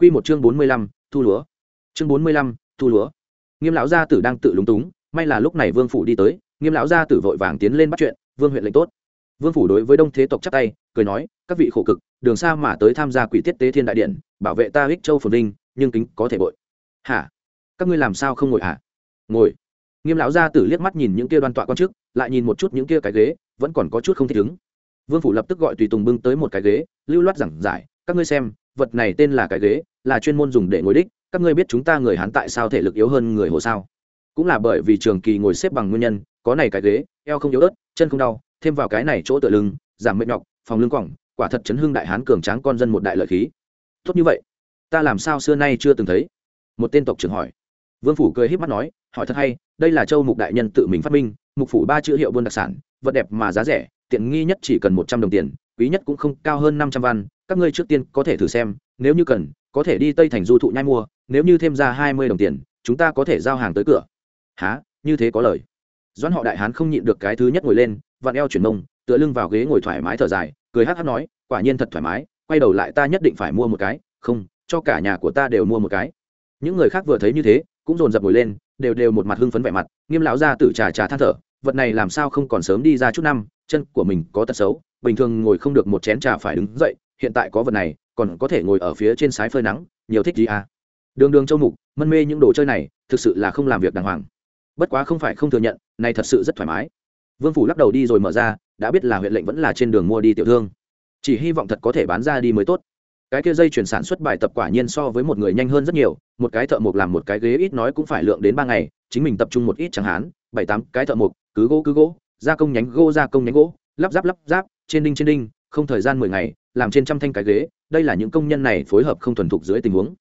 Quy một chương bốn mươi lăm, thu lúa. Chương bốn mươi lăm, thu lúa. Nghiêm lão gia tử đang tự lúng túng, may là lúc này Vương phủ đi tới, Nghiêm lão gia tử vội vàng tiến lên bắt chuyện, Vương huyện lệnh tốt. Vương phủ đối với Đông Thế tộc chắp tay, cười nói, các vị khổ cực, đường xa mà tới tham gia quỷ tiết tế thiên đại điện, bảo vệ ta Ích Châu phồn vinh, nhưng kính có thể bội. Hả? Các ngươi làm sao không ngồi hả? Ngồi. Nghiêm lão gia tử liếc mắt nhìn những kia đoan tọa quan chức, lại nhìn một chút những kia cái ghế, vẫn còn có chút không thích ứng. Vương phủ lập tức gọi tùy tùng bưng tới một cái ghế, lưu loát giảng giải, các ngươi xem, vật này tên là cái ghế, là chuyên môn dùng để ngồi đích, các ngươi biết chúng ta người hán tại sao thể lực yếu hơn người hồ sao? Cũng là bởi vì trường kỳ ngồi xếp bằng nguyên nhân, có này cái ghế, eo không yếu ớt, chân không đau, thêm vào cái này chỗ tựa lưng, giảm mệt nhọc, phòng lưng quỏng quả thật chấn hưng đại hán cường tráng con dân một đại lợi khí. Tốt như vậy, ta làm sao xưa nay chưa từng thấy? Một tên tộc trưởng hỏi. Vương phủ cười híp mắt nói, hỏi thật hay, đây là châu mục đại nhân tự mình phát minh, mục phủ ba chữ hiệu buôn đặc sản, vật đẹp mà giá rẻ, tiện nghi nhất chỉ cần một trăm đồng tiền, quý nhất cũng không cao hơn năm trăm văn các ngươi trước tiên có thể thử xem, nếu như cần, có thể đi tây thành du thụ nhai mua, nếu như thêm ra hai mươi đồng tiền, chúng ta có thể giao hàng tới cửa. Há như thế có lời. Doãn họ đại hán không nhịn được cái thứ nhất ngồi lên, vặn eo chuyển mông, tựa lưng vào ghế ngồi thoải mái thở dài, cười hát hát nói, quả nhiên thật thoải mái, quay đầu lại ta nhất định phải mua một cái, không, cho cả nhà của ta đều mua một cái. Những người khác vừa thấy như thế, cũng dồn dập ngồi lên, đều đều một mặt hưng phấn vẻ mặt, nghiêm lão ra tự trà trà than thở, vật này làm sao không còn sớm đi ra chút năm, chân của mình có tật xấu, bình thường ngồi không được một chén trà phải đứng dậy hiện tại có vật này, còn có thể ngồi ở phía trên sái phơi nắng, nhiều thích gì à? Đường đường châu mục, mân mê những đồ chơi này, thực sự là không làm việc đàng hoàng. Bất quá không phải không thừa nhận, này thật sự rất thoải mái. Vương phủ lắc đầu đi rồi mở ra, đã biết là huyện lệnh vẫn là trên đường mua đi tiểu thương. Chỉ hy vọng thật có thể bán ra đi mới tốt. Cái kia dây chuyển sản xuất bài tập quả nhiên so với một người nhanh hơn rất nhiều, một cái thợ mộc làm một cái ghế ít nói cũng phải lượng đến ba ngày, chính mình tập trung một ít chẳng hạn, bảy tám cái thợ mộc, cứ gỗ cứ gỗ, gia công nhánh gỗ, gia công nhánh gỗ, lắp ráp lắp ráp, trên đinh trên đinh không thời gian mười ngày, làm trên trăm thanh cái ghế, đây là những công nhân này phối hợp không thuần thục dưới tình huống.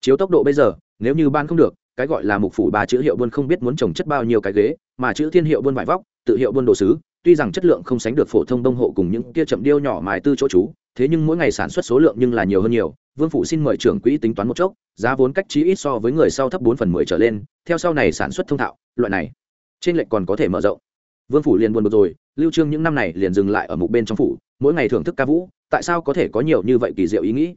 Chiếu tốc độ bây giờ, nếu như ban không được, cái gọi là mục phủ ba chữ hiệu buôn không biết muốn trồng chất bao nhiêu cái ghế, mà chữ thiên hiệu buôn vải vóc, tự hiệu buôn đồ sứ, tuy rằng chất lượng không sánh được phổ thông đông hộ cùng những kia chậm điêu nhỏ mài tư chỗ chú, thế nhưng mỗi ngày sản xuất số lượng nhưng là nhiều hơn nhiều. Vương phủ xin mời trưởng quỹ tính toán một chốc, giá vốn cách trí ít so với người sau thấp bốn phần mười trở lên, theo sau này sản xuất thông thạo, loại này. Trên lệnh còn có thể mở rộng. Vương phủ liền buồn bực rồi, lưu trương những năm này liền dừng lại ở mục bên trong phủ mỗi ngày thưởng thức ca vũ, tại sao có thể có nhiều như vậy kỳ diệu ý nghĩ?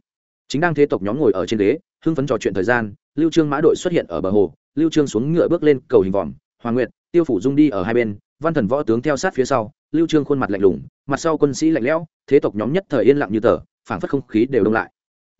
Chính đang thế tộc nhóm ngồi ở trên ghế, hưng phấn trò chuyện thời gian, lưu trương mã đội xuất hiện ở bờ hồ, lưu trương xuống ngựa bước lên cầu hình vòm, hoàng nguyệt, tiêu phủ dung đi ở hai bên, văn thần võ tướng theo sát phía sau, lưu trương khuôn mặt lạnh lùng, mặt sau quân sĩ lạnh lẽo, thế tộc nhóm nhất thời yên lặng như tờ, phảng phất không khí đều đông lại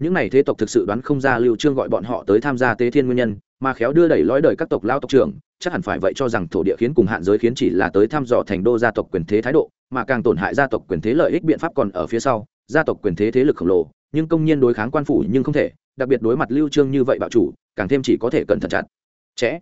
những này thế tộc thực sự đoán không ra lưu trương gọi bọn họ tới tham gia tế thiên nguyên nhân, mà khéo đưa đẩy lõi đời các tộc lao tộc trưởng, chắc hẳn phải vậy cho rằng thổ địa khiến cùng hạn giới khiến chỉ là tới thăm dò thành đô gia tộc quyền thế thái độ, mà càng tổn hại gia tộc quyền thế lợi ích biện pháp còn ở phía sau, gia tộc quyền thế thế lực khổng lồ, nhưng công nhiên đối kháng quan phủ nhưng không thể, đặc biệt đối mặt lưu trương như vậy bạo chủ, càng thêm chỉ có thể cẩn thận chặt chẽ.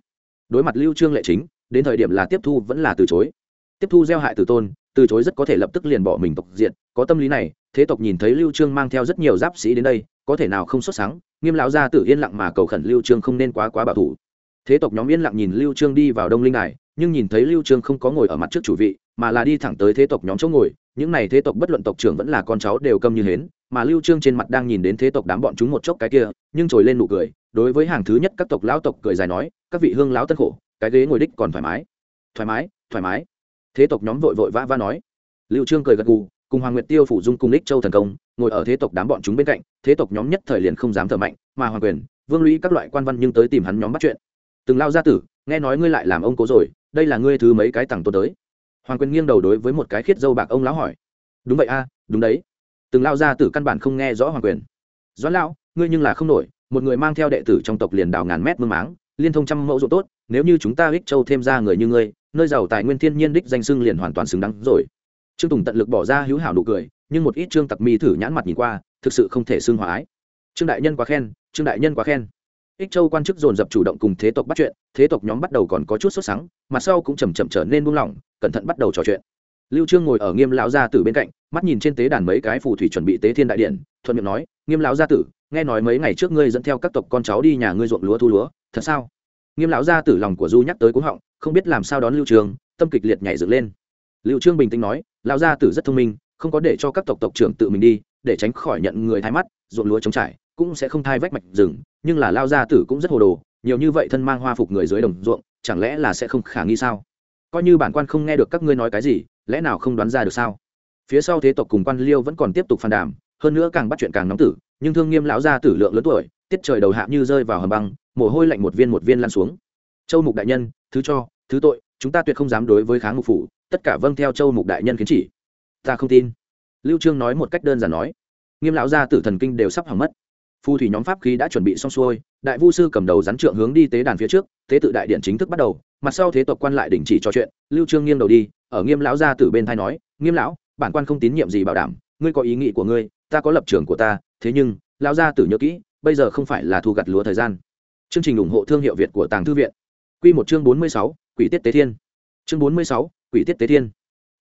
Đối mặt lưu trương lệ chính, đến thời điểm là tiếp thu vẫn là từ chối. Tiếp thu gieo hại tử tôn, từ chối rất có thể lập tức liền bỏ mình tộc diện có tâm lý này, thế tộc nhìn thấy lưu trương mang theo rất nhiều giáp sĩ đến đây có thể nào không xuất sáng, nghiêm lão gia tử yên lặng mà cầu khẩn lưu trương không nên quá quá bảo thủ. Thế tộc nhóm yên lặng nhìn lưu trương đi vào đông linh này nhưng nhìn thấy lưu trương không có ngồi ở mặt trước chủ vị, mà là đi thẳng tới thế tộc nhóm chỗ ngồi, những này thế tộc bất luận tộc trưởng vẫn là con cháu đều câm như hến, mà lưu trương trên mặt đang nhìn đến thế tộc đám bọn chúng một chốc cái kia, nhưng trồi lên nụ cười, đối với hàng thứ nhất các tộc lão tộc cười dài nói, các vị hương lão tân khổ, cái ghế ngồi đích còn thoải mái. Thoải mái thoải mái. Thế tộc nhóm vội vội vã vã nói. Lưu trương cười gật gù cùng hoàng nguyệt tiêu phủ dung cùng đích châu thần công, ngồi ở thế tộc đám bọn chúng bên cạnh, thế tộc nhóm nhất thời liền không dám thở mạnh, mà hoàng quyền, vương lũy các loại quan văn nhưng tới tìm hắn nhóm bắt chuyện. Từng lao gia tử, nghe nói ngươi lại làm ông cố rồi, đây là ngươi thứ mấy cái tặng tôi tới? Hoàng quyền nghiêng đầu đối với một cái khiết dâu bạc ông lão hỏi. Đúng vậy a, đúng đấy. Từng lao gia tử căn bản không nghe rõ hoàng quyền. Doãn lão, ngươi nhưng là không nổi, một người mang theo đệ tử trong tộc liền đào ngàn mét mương máng, liên thông trăm mẫu ruộng tốt, nếu như chúng ta ích châu thêm ra người như ngươi, nơi giàu tài nguyên thiên nhiên đích danh xưng liền hoàn toàn xứng đáng rồi trương tùng tận lực bỏ ra hữu hảo nụ cười, nhưng một ít trương tặc mi thử nhãn mặt nhìn qua, thực sự không thể xương hòa ái. Trương đại nhân quá khen, trương đại nhân quá khen. Ích châu quan chức dồn dập chủ động cùng thế tộc bắt chuyện, thế tộc nhóm bắt đầu còn có chút sốt sắng, mặt sau cũng chầm chậm trở nên buông lỏng, cẩn thận bắt đầu trò chuyện. Lưu trương ngồi ở nghiêm lão gia tử bên cạnh, mắt nhìn trên tế đàn mấy cái phù thủy chuẩn bị tế thiên đại điện, thuận miệng nói, nghiêm lão gia tử, nghe nói mấy ngày trước ngươi dẫn theo các tộc con cháu đi nhà ngươi ruộng lúa thu lúa, thật sao? Nghiêm lão gia tử lòng của du nhắc tới cú họng, không biết làm sao đón lưu trương, tâm kịch liệt nhảy dựng lên lưu trương bình tĩnh nói, lão gia tử rất thông minh, không có để cho các tộc tộc trưởng tự mình đi, để tránh khỏi nhận người thái mắt, ruộng lúa chống trải, cũng sẽ không thay vách mạch rừng, nhưng là lao gia tử cũng rất hồ đồ, nhiều như vậy thân mang hoa phục người dưới đồng ruộng, chẳng lẽ là sẽ không khả nghi sao? Coi như bản quan không nghe được các ngươi nói cái gì, lẽ nào không đoán ra được sao? Phía sau thế tộc cùng quan liêu vẫn còn tiếp tục phàn đàm, hơn nữa càng bắt chuyện càng nóng tử, nhưng thương nghiêm lão gia tử lượng lớn tuổi, tiết trời đầu hạ như rơi vào hầm băng, mồ hôi lạnh một viên một viên lan xuống. Châu mục đại nhân, thứ cho, thứ tội, chúng ta tuyệt không dám đối với kháng mục phủ tất cả vâng theo châu mục đại nhân kiến chỉ. Ta không tin. Lưu trương nói một cách đơn giản nói. Nghiêm lão gia tử thần kinh đều sắp hỏng mất. Phù thủy nhóm pháp khí đã chuẩn bị xong xuôi đại vu sư cầm đầu rắn trượng hướng đi tế đàn phía trước tế tự đại điện chính thức bắt đầu. Mặt sau thế tộc quan lại đình chỉ trò chuyện lưu trương nghiêng đầu đi ở nghiêm lão gia tử bên thay nói nghiêm lão bản quan không tín nhiệm gì bảo đảm ngươi có ý nghĩ của ngươi ta có lập trường của ta thế nhưng lão gia tử nhớ kỹ bây giờ không phải là thu gặt lúa thời gian. Chương trình ủng hộ thương hiệu việt của tàng thư viện. Quy một chương 46, quỷ tiết tế thiên. Chương 46, quỷ tiết tế thiên.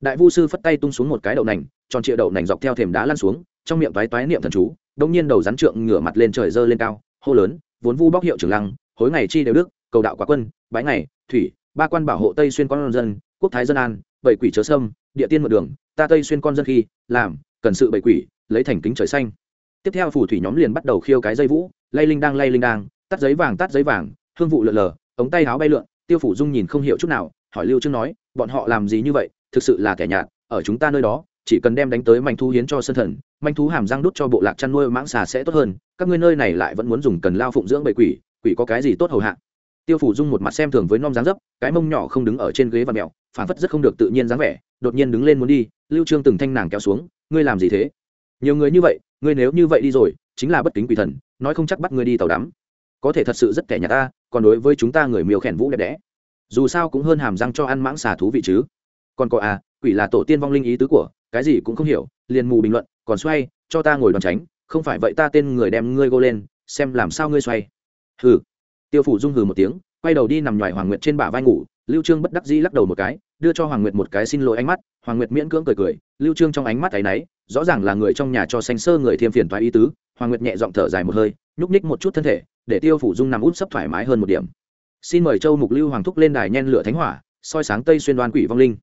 Đại vu sư phất tay tung xuống một cái đậu nành, tròn trịa đậu nành dọc theo thềm đá lăn xuống, trong miệng toái toái niệm thần chú đông nhiên đầu rắn trượng ngửa mặt lên trời dơ lên cao, hô lớn, vốn vu bóc hiệu trưởng lăng, hối ngày chi đều đức, cầu đạo quả quân, bái ngày, thủy, ba quan bảo hộ tây xuyên con dân, quốc thái dân an, bảy quỷ chớ sâm, địa tiên một đường, ta tây xuyên con dân khi, làm, cần sự bảy quỷ, lấy thành kính trời xanh. Tiếp theo phù thủy nhóm liền bắt đầu khiêu cái dây vũ, lay linh đang lay linh đang tắt giấy vàng tắt giấy vàng, hương vụ lượn lờ, ống tay áo bay lượn, tiêu phủ dung nhìn không hiểu chút nào hỏi lưu trương nói, bọn họ làm gì như vậy? Thực sự là kẻ nhạt. Ở chúng ta nơi đó, chỉ cần đem đánh tới manh thú hiến cho sơn thần, manh thú hàm răng đút cho bộ lạc chăn nuôi mãng xà sẽ tốt hơn. Các ngươi nơi này lại vẫn muốn dùng cần lao phụng dưỡng bầy quỷ quỷ có cái gì tốt hầu hạ? Tiêu phủ dung một mặt xem thường với non dáng dấp, cái mông nhỏ không đứng ở trên ghế và mẹo, phản phất rất không được tự nhiên dáng vẻ, đột nhiên đứng lên muốn đi. Lưu trương từng thanh nàng kéo xuống, ngươi làm gì thế? Nhiều người như vậy, ngươi nếu như vậy đi rồi, chính là bất kính quỷ thần, nói không chắc bắt ngươi đi tàu đắm. Có thể thật sự rất kẻ nhà ta, còn đối với chúng ta người miêu khẻn vũ đẹp đẽ dù sao cũng hơn hàm răng cho ăn mãng xà thú vị chứ. Còn có à quỷ là tổ tiên vong linh ý tứ của, cái gì cũng không hiểu, liền mù bình luận, còn xoay, cho ta ngồi đòn tránh, không phải vậy ta tên người đem ngươi gô lên, xem làm sao ngươi xoay. Hừ. Tiêu phủ dung hừ một tiếng, quay đầu đi nằm ngoài hoàng nguyệt trên bả vai ngủ, lưu trương bất đắc dĩ lắc đầu một cái, đưa cho hoàng nguyệt một cái xin lỗi ánh mắt, hoàng nguyệt miễn cưỡng cười cười, lưu trương trong ánh mắt ấy nấy, rõ ràng là người trong nhà cho xanh sơ người thêm phiền toái ý tứ, hoàng nguyệt nhẹ giọng thở dài một hơi, nhúc ních một chút thân thể, để tiêu phủ dung nằm út sấp thoải mái hơn một điểm xin mời châu mục lưu hoàng thúc lên đài nhen lửa thánh hỏa, soi sáng tây xuyên đoan quỷ vong linh.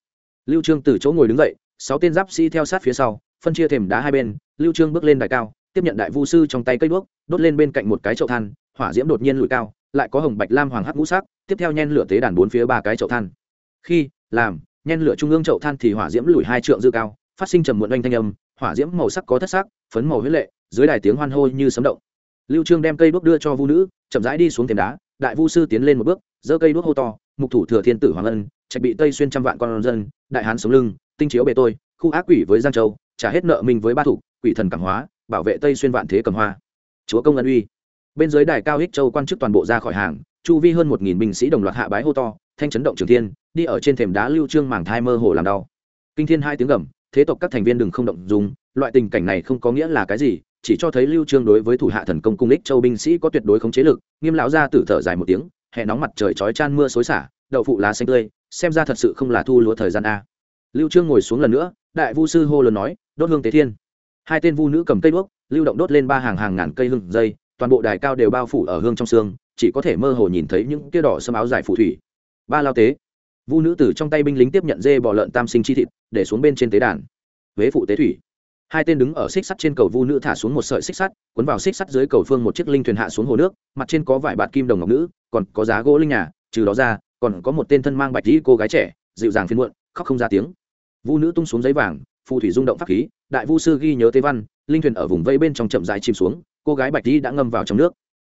Lưu trương từ chỗ ngồi đứng dậy, sáu tên giáp sĩ theo sát phía sau, phân chia thềm đá hai bên, lưu trương bước lên đài cao, tiếp nhận đại vu sư trong tay cây đuốc, đốt lên bên cạnh một cái chậu than, hỏa diễm đột nhiên lùi cao, lại có hồng bạch lam hoàng hắc ngũ sắc, tiếp theo nhen lửa tế đàn bốn phía ba cái chậu than. Khi, làm, nhen lửa trung ương chậu than thì hỏa diễm lùi hai trượng dư cao, phát sinh trầm muộn oanh thanh âm, hỏa diễm màu sắc có thất sắc, phấn màu huyết lệ, dưới đài tiếng hoan hô như sấm động. Lưu trương đem cây đuốc đưa cho vu nữ, chậm rãi đi xuống thềm đá đại vu sư tiến lên một bước, giơ cây đuốc hô to, mục thủ thừa thiên tử hoàng ân, trạch bị tây xuyên trăm vạn con dân, đại hán sống lưng, tinh chiếu bề tôi, khu ác quỷ với giang châu, trả hết nợ mình với ba thủ, quỷ thần cảm hóa, bảo vệ tây xuyên vạn thế cầm hoa. Chúa công ân uy. Bên dưới đài cao ích châu quan chức toàn bộ ra khỏi hàng, chu vi hơn một nghìn binh sĩ đồng loạt hạ bái hô to, thanh chấn động trường thiên, đi ở trên thềm đá lưu trương màng thai mơ hồ làm đau. Kinh thiên hai tiếng gầm, thế tộc các thành viên đừng không động dùng, loại tình cảnh này không có nghĩa là cái gì chỉ cho thấy lưu trương đối với thủ hạ thần công cung ích châu binh sĩ có tuyệt đối khống chế lực, nghiêm lão ra tử thở dài một tiếng hè nóng mặt trời chói chan mưa xối xả, đậu phụ lá xanh tươi, xem ra thật sự không là thu lúa thời gian a. Lưu trương ngồi xuống lần nữa, đại vu sư hô lớn nói, đốt hương tế thiên. Hai tên vu nữ cầm cây đuốc, lưu động đốt lên ba hàng hàng ngàn cây hương dây, toàn bộ đài cao đều bao phủ ở hương trong xương chỉ có thể mơ hồ nhìn thấy những kia đỏ sâm áo dài phù thủy. Ba lao tế. Vu nữ từ trong tay binh lính tiếp nhận dê bò lợn tam sinh chi thịt, để xuống bên trên tế đàn. Huế phụ tế thủy hai tên đứng ở xích sắt trên cầu vu nữ thả xuống một sợi xích sắt, cuốn vào xích sắt dưới cầu phương một chiếc linh thuyền hạ xuống hồ nước, mặt trên có vải bạt kim đồng ngọc nữ, còn có giá gỗ linh nhà, trừ đó ra, còn có một tên thân mang bạch dĩ cô gái trẻ, dịu dàng phiên muộn, khóc không ra tiếng. Vu nữ tung xuống giấy vàng, phù thủy rung động pháp khí, đại vu sư ghi nhớ tế văn, linh thuyền ở vùng vây bên trong chậm dài chìm xuống, cô gái bạch dĩ đã ngâm vào trong nước.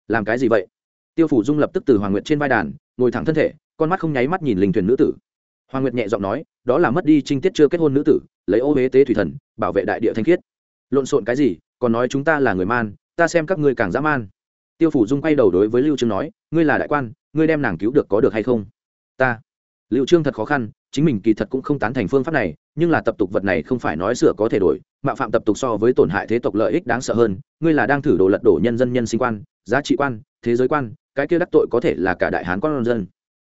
Làm cái gì vậy? Tiêu phủ dung lập tức từ hoàng nguyện trên vai đàn, ngồi thẳng thân thể, con mắt không nháy mắt nhìn linh thuyền nữ tử hoàng nguyệt nhẹ giọng nói, đó là mất đi trinh tiết chưa kết hôn nữ tử, lấy ô huế tế thủy thần, bảo vệ đại địa thanh khiết. Lộn xộn cái gì, còn nói chúng ta là người man, ta xem các ngươi càng dã man. Tiêu phủ dung quay đầu đối với lưu trương nói, ngươi là đại quan, ngươi đem nàng cứu được có được hay không? Ta. Lưu trương thật khó khăn, chính mình kỳ thật cũng không tán thành phương pháp này, nhưng là tập tục vật này không phải nói sửa có thể đổi, mạo phạm tập tục so với tổn hại thế tộc lợi ích đáng sợ hơn, ngươi là đang thử đồ lật đổ nhân dân nhân sinh quan, giá trị quan, thế giới quan, cái kia đắc tội có thể là cả đại hán con dân.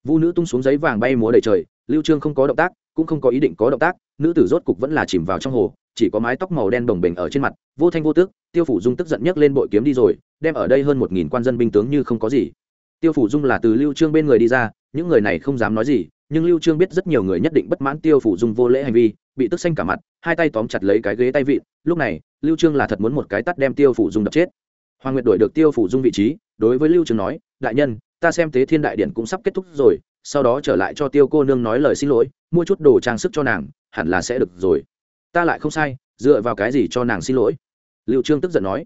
Vu nữ tung xuống giấy vàng bay múa đầy trời lưu trương không có động tác, cũng không có ý định có động tác, nữ tử rốt cục vẫn là chìm vào trong hồ, chỉ có mái tóc màu đen đồng bình ở trên mặt, vô thanh vô tức, tiêu phủ dung tức giận nhấc lên bội kiếm đi rồi, đem ở đây hơn một nghìn quan dân binh tướng như không có gì. Tiêu phủ dung là từ lưu trương bên người đi ra, những người này không dám nói gì, nhưng lưu trương biết rất nhiều người nhất định bất mãn tiêu phủ dung vô lễ hành vi, bị tức xanh cả mặt, hai tay tóm chặt lấy cái ghế tay vịn, lúc này, lưu trương là thật muốn một cái tắt đem tiêu phủ dung đập chết. Hoàng nguyệt đổi được tiêu phủ dung vị trí, đối với lưu trương nói, đại nhân, ta xem tế thiên đại điện cũng sắp kết thúc rồi sau đó trở lại cho tiêu cô nương nói lời xin lỗi, mua chút đồ trang sức cho nàng, hẳn là sẽ được rồi. Ta lại không sai, dựa vào cái gì cho nàng xin lỗi? Liệu trương tức giận nói.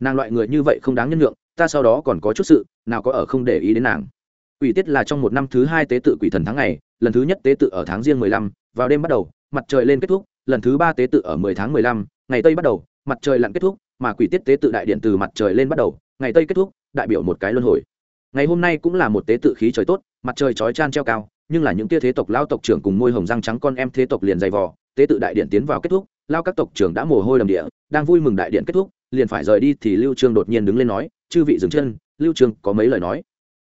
Nàng loại người như vậy không đáng nhân lượng ta sau đó còn có chút sự, nào có ở không để ý đến nàng. Ủy tiết là trong một năm thứ hai tế tự quỷ thần tháng ngày, lần thứ nhất tế tự ở tháng riêng mười lăm, vào đêm bắt đầu, mặt trời lên kết thúc, lần thứ ba tế tự ở mười tháng mười lăm, ngày tây bắt đầu, mặt trời lặn kết thúc, mà quỷ tiết tế tự đại điện từ mặt trời lên bắt đầu, ngày tây kết thúc, đại biểu một cái luân hồi. Ngày hôm nay cũng là một tế tự khí trời tốt mặt trời chói chan treo cao, nhưng là những tia thế tộc lao tộc trưởng cùng môi hồng răng trắng con em thế tộc liền dày vò, tế tự đại điện tiến vào kết thúc, lao các tộc trưởng đã mồ hôi đầm địa, đang vui mừng đại điện kết thúc, liền phải rời đi thì lưu trương đột nhiên đứng lên nói, chư vị dừng chân, lưu trương, có mấy lời nói?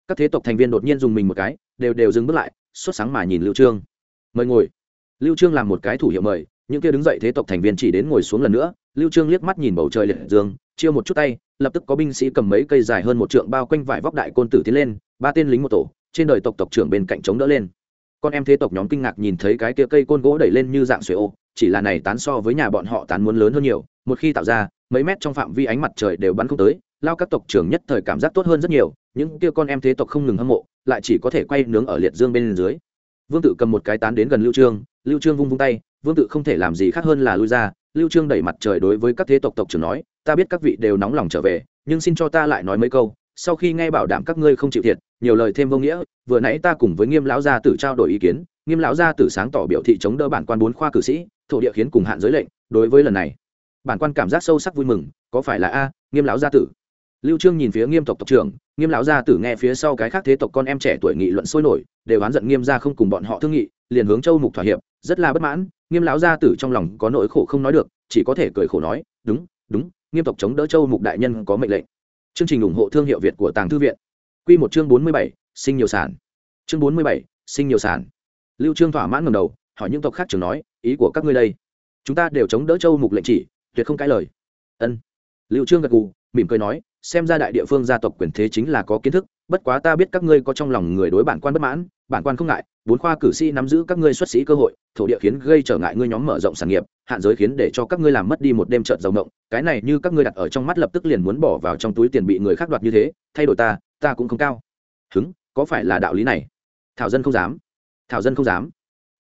Các thế tộc thành viên đột nhiên dùng mình một cái, đều đều dừng bước lại xuất sáng mà nhìn lưu trương. Mời ngồi. Lưu trương làm một cái thủ hiệu mời, những kia đứng dậy thế tộc thành viên chỉ đến ngồi xuống lần nữa, lưu trương liếc mắt nhìn bầu trời liệt dương, chiêu một chút tay, lập tức có binh sĩ cầm mấy cây dài hơn một trượng bao quanh vải vóc đại côn tử tiến lên, ba tên lính một tổ trên đời tộc tộc trưởng bên cạnh chống đỡ lên. Con em thế tộc nhóm kinh ngạc nhìn thấy cái kia cây côn gỗ đẩy lên như dạng xuế ô, chỉ là này tán so với nhà bọn họ tán muốn lớn hơn nhiều, một khi tạo ra, mấy mét trong phạm vi ánh mặt trời đều bắn không tới, lao các tộc trưởng nhất thời cảm giác tốt hơn rất nhiều, những kia con em thế tộc không ngừng hâm mộ, lại chỉ có thể quay nướng ở liệt dương bên dưới. Vương tự cầm một cái tán đến gần lưu trương lưu trương vung vung tay, vương tự không thể làm gì khác hơn là lui ra, lưu trương đẩy mặt trời đối với các thế tộc tộc trưởng nói, ta biết các vị đều nóng lòng trở về, nhưng xin cho ta lại nói mấy câu, sau khi nghe bảo đảm các ngươi không chịu thiệt nhiều lời thêm vô nghĩa, vừa nãy ta cùng với nghiêm lão gia tử trao đổi ý kiến, nghiêm lão gia tử sáng tỏ biểu thị chống đỡ bản quan bốn khoa cử sĩ, thổ địa khiến cùng hạn giới lệnh, đối với lần này, bản quan cảm giác sâu sắc vui mừng, có phải là a, nghiêm lão gia tử? Lưu trương nhìn phía nghiêm tộc tộc trưởng, nghiêm lão gia tử nghe phía sau cái khác thế tộc con em trẻ tuổi nghị luận sôi nổi, đều oán giận nghiêm gia không cùng bọn họ thương nghị, liền hướng châu mục thỏa hiệp, rất là bất mãn, nghiêm lão gia tử trong lòng có nỗi khổ không nói được, chỉ có thể cười khổ nói, đúng đúng, nghiêm tộc chống đỡ châu mục đại nhân có mệnh lệnh. Chương trình ủng hộ thương hiệu việt của tàng thư viện quy một chương bốn mươi bảy, sinh nhiều sản. Chương bốn mươi bảy, sinh nhiều sản. Lưu trương thỏa mãn ngẩng đầu hỏi những tộc khác trưởng nói ý của các ngươi đây. Chúng ta đều chống đỡ châu mục lệnh chỉ tuyệt không cãi lời. Ân. Lưu trương gật gù mỉm cười nói xem ra đại địa phương gia tộc quyền thế chính là có kiến thức bất quá ta biết các ngươi có trong lòng người đối bản quan bất mãn bản quan không ngại bốn khoa cử sĩ nắm giữ các ngươi xuất sĩ cơ hội thổ địa khiến gây trở ngại ngươi nhóm mở rộng sản nghiệp hạn giới khiến để cho các ngươi làm mất đi một đêm trợn giàu động cái này như các ngươi đặt ở trong mắt lập tức liền muốn bỏ vào trong túi tiền bị người khác đoạt như thế, thay đổi ta ta cũng không cao. Hứng, có phải là đạo lý này? Thảo dân không dám. Thảo dân không dám.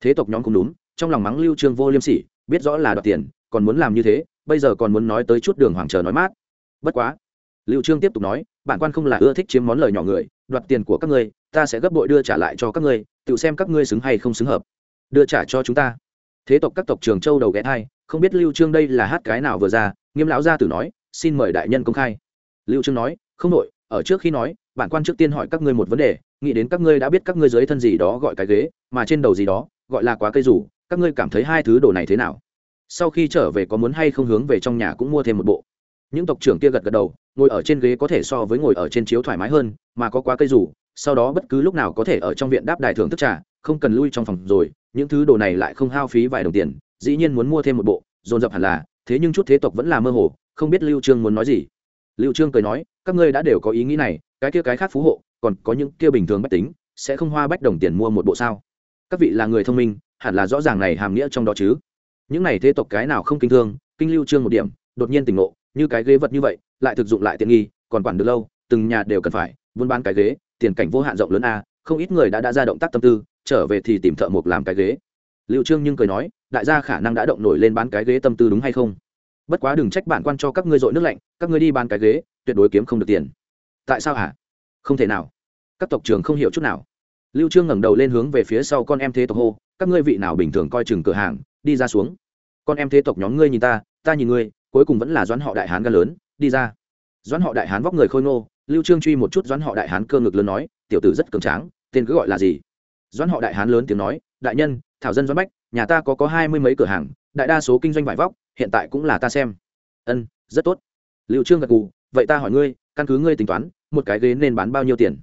Thế tộc nhóm cũng đúng, trong lòng mắng lưu trương vô liêm sỉ, biết rõ là đoạt tiền, còn muốn làm như thế, bây giờ còn muốn nói tới chút đường hoàng chờ nói mát. Bất quá, lưu trương tiếp tục nói, bản quan không là ưa thích chiếm món lời nhỏ người, đoạt tiền của các ngươi, ta sẽ gấp bội đưa trả lại cho các ngươi, tự xem các ngươi xứng hay không xứng hợp. Đưa trả cho chúng ta thế tộc các tộc trường châu đầu ghé thai, không biết lưu trương đây là hát cái nào vừa ra, nghiêm lão gia tử nói, xin mời đại nhân công khai. Lưu trương nói, không nội, ở trước khi nói, bản quan trước tiên hỏi các ngươi một vấn đề, nghĩ đến các ngươi đã biết các ngươi dưới thân gì đó gọi cái ghế, mà trên đầu gì đó, gọi là quá cây rủ, các ngươi cảm thấy hai thứ đồ này thế nào? Sau khi trở về có muốn hay không hướng về trong nhà cũng mua thêm một bộ. Những tộc trưởng kia gật gật đầu, ngồi ở trên ghế có thể so với ngồi ở trên chiếu thoải mái hơn, mà có quá cây rủ, sau đó bất cứ lúc nào có thể ở trong viện đáp đài thưởng thức trà, không cần lui trong phòng rồi những thứ đồ này lại không hao phí vài đồng tiền, dĩ nhiên muốn mua thêm một bộ, dồn dập hẳn là, thế nhưng chút thế tộc vẫn là mơ hồ, không biết lưu trương muốn nói gì. Lưu trương cười nói, các ngươi đã đều có ý nghĩ này, cái kia cái khác phú hộ, còn có những kia bình thường bách tính, sẽ không hoa bách đồng tiền mua một bộ sao? Các vị là người thông minh, hẳn là rõ ràng này hàm nghĩa trong đó chứ. Những này thế tộc cái nào không kinh thương, kinh lưu trương một điểm, đột nhiên tỉnh ngộ, như cái ghế vật như vậy, lại thực dụng lại tiện nghi, còn quản được lâu, từng nhà đều cần phải, buôn bán cái ghế, tiền cảnh vô hạn rộng lớn a, không ít người đã đã ra động tác tâm tư trở về thì tìm thợ mộc làm cái ghế. Liệu trương nhưng cười nói, đại gia khả năng đã động nổi lên bán cái ghế tâm tư đúng hay không? Bất quá đừng trách bản quan cho các ngươi dội nước lạnh, các ngươi đi bán cái ghế, tuyệt đối kiếm không được tiền. Tại sao hả? Không thể nào. Các tộc trưởng không hiểu chút nào. Lưu trương ngẩng đầu lên hướng về phía sau con em thế tộc hô, các ngươi vị nào bình thường coi chừng cửa hàng, đi ra xuống. Con em thế tộc nhóm ngươi nhìn ta ta nhìn ngươi, cuối cùng vẫn là doãn họ đại hán gan lớn, đi ra. Doãn họ đại hán vóc người khôi ngô, lưu trương truy một chút doãn họ đại hán cơ ngực lớn nói, tiểu tử rất cường tráng, tên cứ gọi là gì? Doãn họ đại hán lớn tiếng nói, đại nhân, thảo dân doãn bách, nhà ta có có hai mươi mấy cửa hàng, đại đa số kinh doanh vải vóc, hiện tại cũng là ta xem. Ân, rất tốt. Liệu trương gật gù, vậy ta hỏi ngươi, căn cứ ngươi tính toán, một cái ghế nên bán bao nhiêu tiền?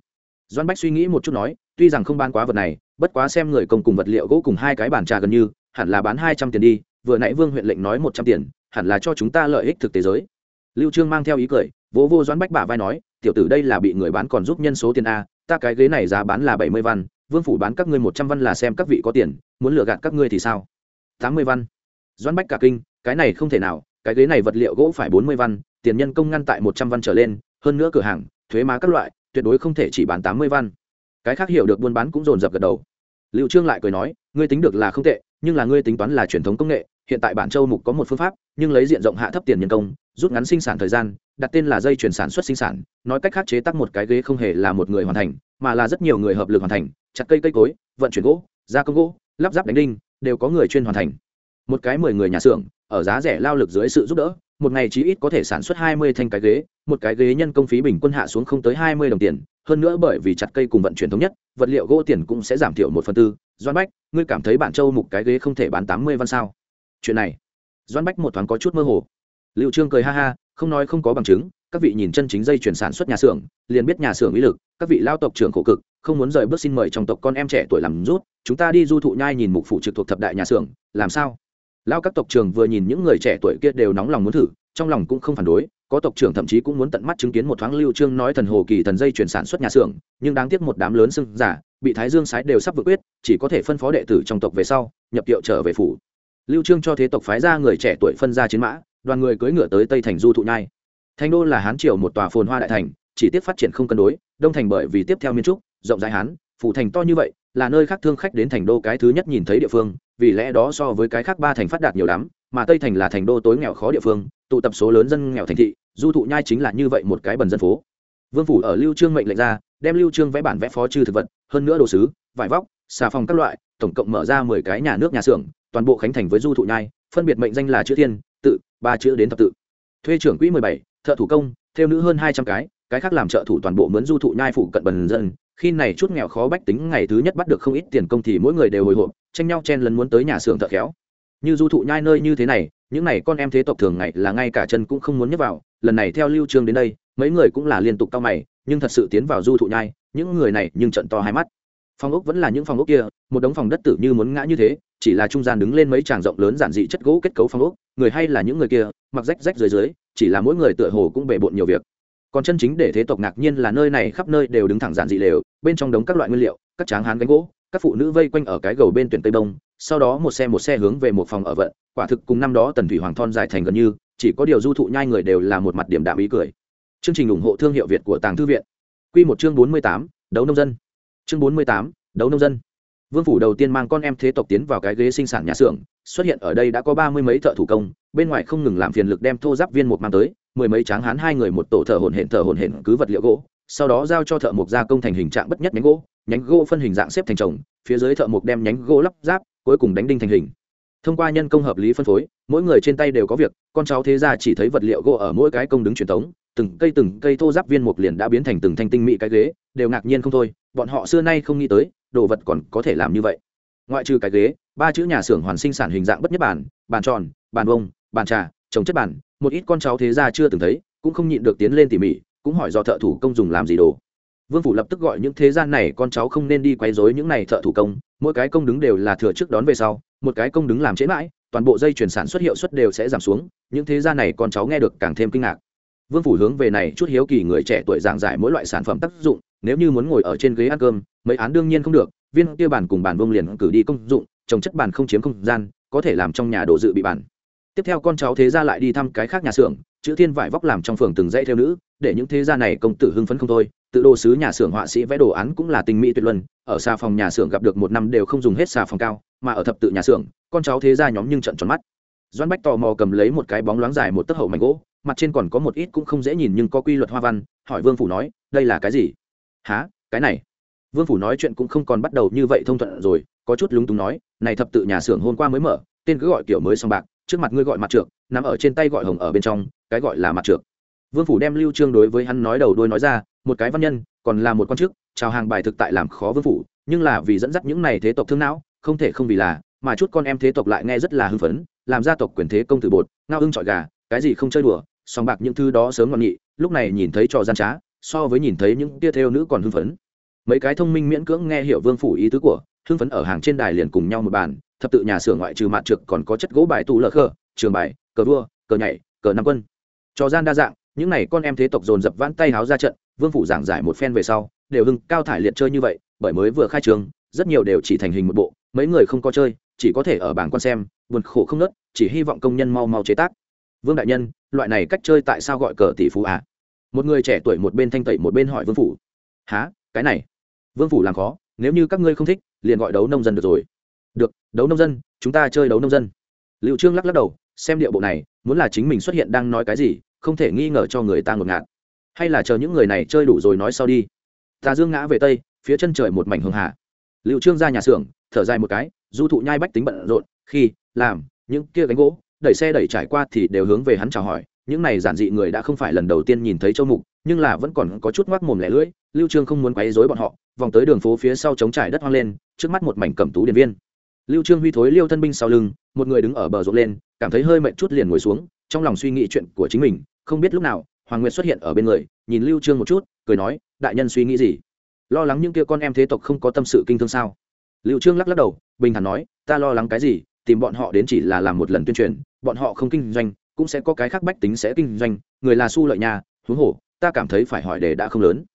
Doãn bách suy nghĩ một chút nói, tuy rằng không bán quá vật này, bất quá xem người công cùng vật liệu gỗ cùng hai cái bàn trà gần như, hẳn là bán hai trăm tiền đi, vừa nãy vương huyện lệnh nói một trăm tiền, hẳn là cho chúng ta lợi ích thực tế giới. Lưu trương mang theo ý cười, vỗ vô doãn bách bả vai nói, tiểu tử đây là bị người bán còn giúp nhân số tiền a, ta cái ghế này giá bán là bảy mươi văn vương phủ bán các ngươi một trăm văn là xem các vị có tiền, muốn lừa gạt các ngươi thì sao? Tám mươi văn. Doãn bách cả kinh, cái này không thể nào, cái ghế này vật liệu gỗ phải bốn mươi văn, tiền nhân công ngăn tại một trăm văn trở lên, hơn nữa cửa hàng, thuế má các loại, tuyệt đối không thể chỉ bán tám mươi văn. Cái khác hiểu được buôn bán cũng dồn dập gật đầu. Liệu trương lại cười nói, ngươi tính được là không tệ, nhưng là ngươi tính toán là truyền thống công nghệ, hiện tại bản châu mục có một phương pháp, nhưng lấy diện rộng hạ thấp tiền nhân công, rút ngắn sinh sản thời gian, đặt tên là dây chuyển sản xuất sinh sản, nói cách khác chế tác một cái ghế không hề là một người hoàn thành, mà là rất nhiều người hợp lực hoàn thành chặt cây cây cối, vận chuyển gỗ, gia công gỗ, lắp ráp đánh đinh, đều có người chuyên hoàn thành. Một cái mười người nhà xưởng, ở giá rẻ lao lực dưới sự giúp đỡ, một ngày chí ít có thể sản xuất hai mươi thanh cái ghế, một cái ghế nhân công phí bình quân hạ xuống không tới hai mươi đồng tiền, hơn nữa bởi vì chặt cây cùng vận chuyển thống nhất, vật liệu gỗ tiền cũng sẽ giảm thiểu một phần tư. Doan bách, ngươi cảm thấy bản châu mục cái ghế không thể bán tám mươi văn sao? Chuyện này. Doan bách một thoáng có chút mơ hồ. Liệu trương cười ha ha, không nói không có bằng chứng các vị nhìn chân chính dây chuyển sản xuất nhà xưởng, liền biết nhà xưởng uy lực, các vị lao tộc trưởng khổ cực, không muốn rời bước xin mời trong tộc con em trẻ tuổi làm rút, chúng ta đi du thụ nhai nhìn mục phụ trực thuộc thập đại nhà xưởng, làm sao? Lao các tộc trưởng vừa nhìn những người trẻ tuổi kia đều nóng lòng muốn thử, trong lòng cũng không phản đối, có tộc trưởng thậm chí cũng muốn tận mắt chứng kiến một thoáng lưu trương nói thần hồ kỳ thần dây chuyển sản xuất nhà xưởng, nhưng đáng tiếc một đám lớn sưng giả, bị thái dương sái đều sắp vượt quyết, chỉ có thể phân phó đệ tử trong tộc về sau, nhập tiệu trở về phủ. Lưu trương cho thế tộc phái ra người trẻ tuổi phân ra chiến mã, đoàn người cưỡi ngựa tới tây thành du thụ nhai thành đô là hán triều một tòa phồn hoa đại thành, chỉ tiếp phát triển không cân đối, đông thành bởi vì tiếp theo miên trúc, rộng rãi hán phủ thành to như vậy, là nơi khác thương khách đến thành đô cái thứ nhất nhìn thấy địa phương, vì lẽ đó so với cái khác ba thành phát đạt nhiều lắm, mà tây thành là thành đô tối nghèo khó địa phương, tụ tập số lớn dân nghèo thành thị, du thụ nhai chính là như vậy một cái bần dân phố. Vương phủ ở lưu trương mệnh lệnh ra, đem lưu trương vẽ bản vẽ phó trừ thực vật, hơn nữa đồ sứ, vải vóc, xà phòng các loại, tổng cộng mở ra mười cái nhà nước nhà xưởng, toàn bộ khánh thành với du thụ nhai, phân biệt mệnh danh là chữ thiên, tự, ba chữ đến thập tự. Thuê trưởng quỹ mười bảy thợ thủ công, theo nữ hơn hai trăm cái cái khác làm trợ thủ toàn bộ mướn du thụ nhai phụ cận bần dân. Khi này chút nghèo khó bách tính ngày thứ nhất bắt được không ít tiền công thì mỗi người đều hồi hộp, tranh nhau chen lấn muốn tới nhà xưởng thợ khéo. Như du thụ nhai nơi như thế này, những này con em thế tộc thường ngày là ngay cả chân cũng không muốn nhấc vào. Lần này theo lưu trương đến đây, mấy người cũng là liên tục cao mày, nhưng thật sự tiến vào du thụ nhai, những người này nhưng trận to hai mắt. Phòng ốc vẫn là những phòng ốc kia, một đống phòng đất tử như muốn ngã như thế, chỉ là trung gian đứng lên mấy tràng rộng lớn giản dị chất gỗ kết cấu phòng ốc người hay là những người kia, mặc rách rách dưới dưới, chỉ là mỗi người tựa hồ cũng bề bộn nhiều việc. Còn chân chính để thế tộc ngạc nhiên là nơi này khắp nơi đều đứng thẳng giản dị lều, bên trong đống các loại nguyên liệu, các tráng hán gánh gỗ, các phụ nữ vây quanh ở cái gầu bên tuyển tây bông. sau đó một xe một xe hướng về một phòng ở vận, quả thực cùng năm đó tần thủy hoàng thon dài thành gần như, chỉ có điều du thụ nhai người đều là một mặt điểm đạm ý cười. Chương trình ủng hộ thương hiệu việt của tàng thư viện. Q một chương bốn mươi tám, đấu nông dân. Chương bốn mươi tám, đấu nông dân vương phủ đầu tiên mang con em thế tộc tiến vào cái ghế sinh sản nhà xưởng, xuất hiện ở đây đã có ba mươi mấy thợ thủ công, bên ngoài không ngừng làm phiền lực đem thô giáp viên một mang tới, mười mấy tráng hán hai người một tổ thợ hồn hển thợ hồn hển cứ vật liệu gỗ, sau đó giao cho thợ mộc gia công thành hình trạng bất nhất nhánh gỗ nhánh gỗ phân hình dạng xếp thành chồng phía dưới thợ mộc đem nhánh gỗ lắp ráp, cuối cùng đánh đinh thành hình. Thông qua nhân công hợp lý phân phối, mỗi người trên tay đều có việc, con cháu thế gia chỉ thấy vật liệu gỗ ở mỗi cái công đứng truyền thống, từng cây từng cây thô giáp viên mục liền đã biến thành từng thanh tinh mỹ cái ghế, đều ngạc nhiên không thôi, bọn họ xưa nay không nghĩ tới đồ vật còn có thể làm như vậy. Ngoại trừ cái ghế, ba chữ nhà xưởng hoàn sinh sản hình dạng bất nhất bản, bàn tròn, bàn bông bàn trà, trồng chất bản, một ít con cháu thế gia chưa từng thấy, cũng không nhịn được tiến lên tỉ mỉ, cũng hỏi do thợ thủ công dùng làm gì đồ. Vương phủ lập tức gọi những thế gian này, con cháu không nên đi quấy rối những này thợ thủ công, mỗi cái công đứng đều là thừa trước đón về sau, một cái công đứng làm chế mãi, toàn bộ dây chuyển sản xuất hiệu suất đều sẽ giảm xuống, những thế gian này con cháu nghe được càng thêm kinh ngạc. Vương phủ hướng về này chút hiếu kỳ người trẻ tuổi giảng giải mỗi loại sản phẩm tác dụng nếu như muốn ngồi ở trên ghế ăn cơm, mấy án đương nhiên không được, viên kia bàn cùng bàn vông liền cử đi công dụng, trồng chất bàn không chiếm không gian, có thể làm trong nhà đồ dự bị bàn. Tiếp theo con cháu thế gia lại đi thăm cái khác nhà xưởng, chữ thiên vải vóc làm trong phường từng dãy theo nữ, để những thế gia này công tử hưng phấn không thôi, tự đồ sứ nhà xưởng họa sĩ vẽ đồ án cũng là tình mỹ tuyệt luân, ở xa phòng nhà xưởng gặp được một năm đều không dùng hết xà phòng cao, mà ở thập tự nhà xưởng, con cháu thế gia nhóm nhưng trận tròn mắt. Doan bách tò mò cầm lấy một cái bóng loáng dài một tấc hậu mảnh gỗ, mặt trên còn có một ít cũng không dễ nhìn nhưng có quy luật hoa văn, hỏi vương phủ nói, đây là cái gì? Há cái này? Vương phủ nói chuyện cũng không còn bắt đầu như vậy thông thuận rồi, có chút lúng túng nói, này thập tự nhà xưởng hôm qua mới mở, tên cứ gọi kiểu mới xong bạc, trước mặt ngươi gọi mặt trượt nằm ở trên tay gọi hồng ở bên trong, cái gọi là mặt trượt vương phủ đem lưu trương đối với hắn nói đầu đuôi nói ra, một cái văn nhân, còn là một quan chức, chào hàng bài thực tại làm khó vương phủ, nhưng là vì dẫn dắt những này thế tộc thương não, không thể không vì là, mà chút con em thế tộc lại nghe rất là hưng phấn, làm gia tộc quyền thế công tử bột, ngao ưng trọi gà, cái gì không chơi đùa sòng bạc những thứ đó sớm ngon nghị, lúc này nhìn thấy trò gian trá so với nhìn thấy những tia theo nữ còn hưng phấn. Mấy cái thông minh miễn cưỡng nghe hiểu vương phủ ý tứ của, hưng phấn ở hàng trên đài liền cùng nhau một bàn, thập tự nhà xưởng ngoại trừ mạn trực còn có chất gỗ bài tù lơ khờ trường bài, cờ vua, cờ nhảy, cờ năm quân. Trò gian đa dạng, những n à y con em thế tộc dồn dập vãn tay háo ra trận, vương phủ giảng giải một phen về sau, đều hưng cao thải liệt chơi như vậy, bởi mới vừa khai trường, rất nhiều đều chỉ thành hình một bộ, mấy người không có chơi, chỉ có thể ở bảng quan xem, buồn khổ không nớt, chỉ hy vọng công nhân mau mau chế tác. Vương đại nhân, loại này cách chơi tại sao gọi cờ tỷ phú à? Một người trẻ tuổi một bên thanh tẩy một bên hỏi vương phủ, há, cái này? Vương phủ làm khó, nếu như các ngươi không thích, liền gọi đấu nông dân được rồi. Được, đấu nông dân, chúng ta chơi đấu nông dân. Liệu trương lắc lắc đầu, xem điệu bộ này, muốn là chính mình xuất hiện đang nói cái gì, không thể nghi ngờ cho người ta ngột ngạt. Hay là chờ những người này chơi đủ rồi nói sau đi. Tà dương ngã về tây, phía chân trời một mảnh hường hạ liệu trương ra nhà xưởng, thở dài một cái, du thụ nhai bách tính bận rộn, khi, làm, những kia gánh gỗ, đẩy xe đẩy trải qua thì đều hướng về hắn chào hỏi những này giản dị người đã không phải lần đầu tiên nhìn thấy châu mục, nhưng là vẫn còn có chút ngoác mồm lẻ lưỡi, lưu trương không muốn quấy rối bọn họ, vòng tới đường phố phía sau chống trải đất hoang lên, trước mắt một mảnh cẩm tú điện viên lưu trương huy thối liêu thân binh sau lưng, một người đứng ở bờ ruộng lên, cảm thấy hơi mệt chút liền ngồi xuống, trong lòng suy nghĩ chuyện của chính mình, không biết lúc nào, hoàng nguyệt xuất hiện ở bên người, nhìn lưu trương một chút, cười nói, đại nhân suy nghĩ gì? Lo lắng những kia con em thế tộc không có tâm sự kinh thương sao? Lưu trương lắc lắc đầu, bình thản nói, ta lo lắng cái gì? Tìm bọn họ đến chỉ là làm một lần tuyên truyền, bọn họ không kinh doanh cũng sẽ có cái khác bách tính sẽ kinh doanh, người là su lợi nhà, huống hồ, ta cảm thấy phải hỏi đề đã không lớn.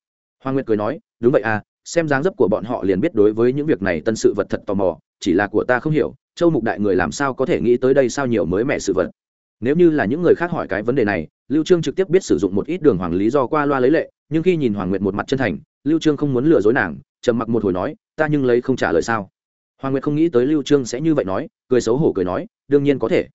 Hoàng nguyệt cười nói, đúng vậy à xem dáng dấp của bọn họ liền biết đối với những việc này tân sự vật thật tò mò, chỉ là của ta không hiểu, châu mục đại người làm sao có thể nghĩ tới đây sao nhiều mới mẻ sự vật. Nếu như là những người khác hỏi cái vấn đề này, lưu trương trực tiếp biết sử dụng một ít đường hoàng lý do qua loa lấy lệ, nhưng khi nhìn hoàng nguyệt một mặt chân thành, lưu trương không muốn lừa dối nàng, trầm mặc một hồi nói, ta nhưng lấy không trả lời sao? Hoàng nguyệt không nghĩ tới lưu trương sẽ như vậy nói, cười xấu hổ cười nói, đương nhiên có thể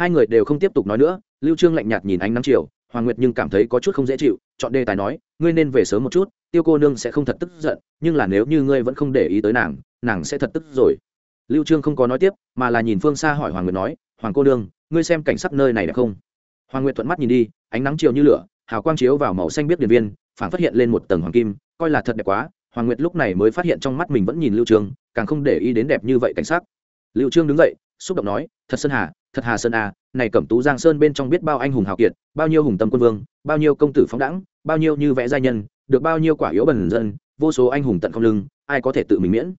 hai người đều không tiếp tục nói nữa, lưu trương lạnh nhạt nhìn ánh nắng chiều, hoàng nguyệt nhưng cảm thấy có chút không dễ chịu, chọn đề tài nói, ngươi nên về sớm một chút, tiêu cô nương sẽ không thật tức giận, nhưng là nếu như ngươi vẫn không để ý tới nàng nàng sẽ thật tức rồi. Lưu trương không có nói tiếp, mà là nhìn phương xa hỏi hoàng nguyệt nói, hoàng cô nương, ngươi xem cảnh sắc nơi này đẹp không? Hoàng nguyệt thuận mắt nhìn đi, ánh nắng chiều như lửa, hào quang chiếu vào màu xanh biết điện viên phản phát hiện lên một tầng hoàng kim, coi là thật đẹp quá. Hoàng nguyệt lúc này mới phát hiện trong mắt mình vẫn nhìn lưu trương, càng không để ý đến đẹp như vậy cảnh sắc. Lưu trương đứng dậy xúc động nói, thật sơn hà, thật hà sơn à này cẩm tú giang sơn bên trong biết bao anh hùng hào kiệt, bao nhiêu hùng tâm quân vương, bao nhiêu công tử phóng đẳng bao nhiêu như vẽ giai nhân, được bao nhiêu quả yếu bần dân, vô số anh hùng tận không lưng, ai có thể tự mình miễn?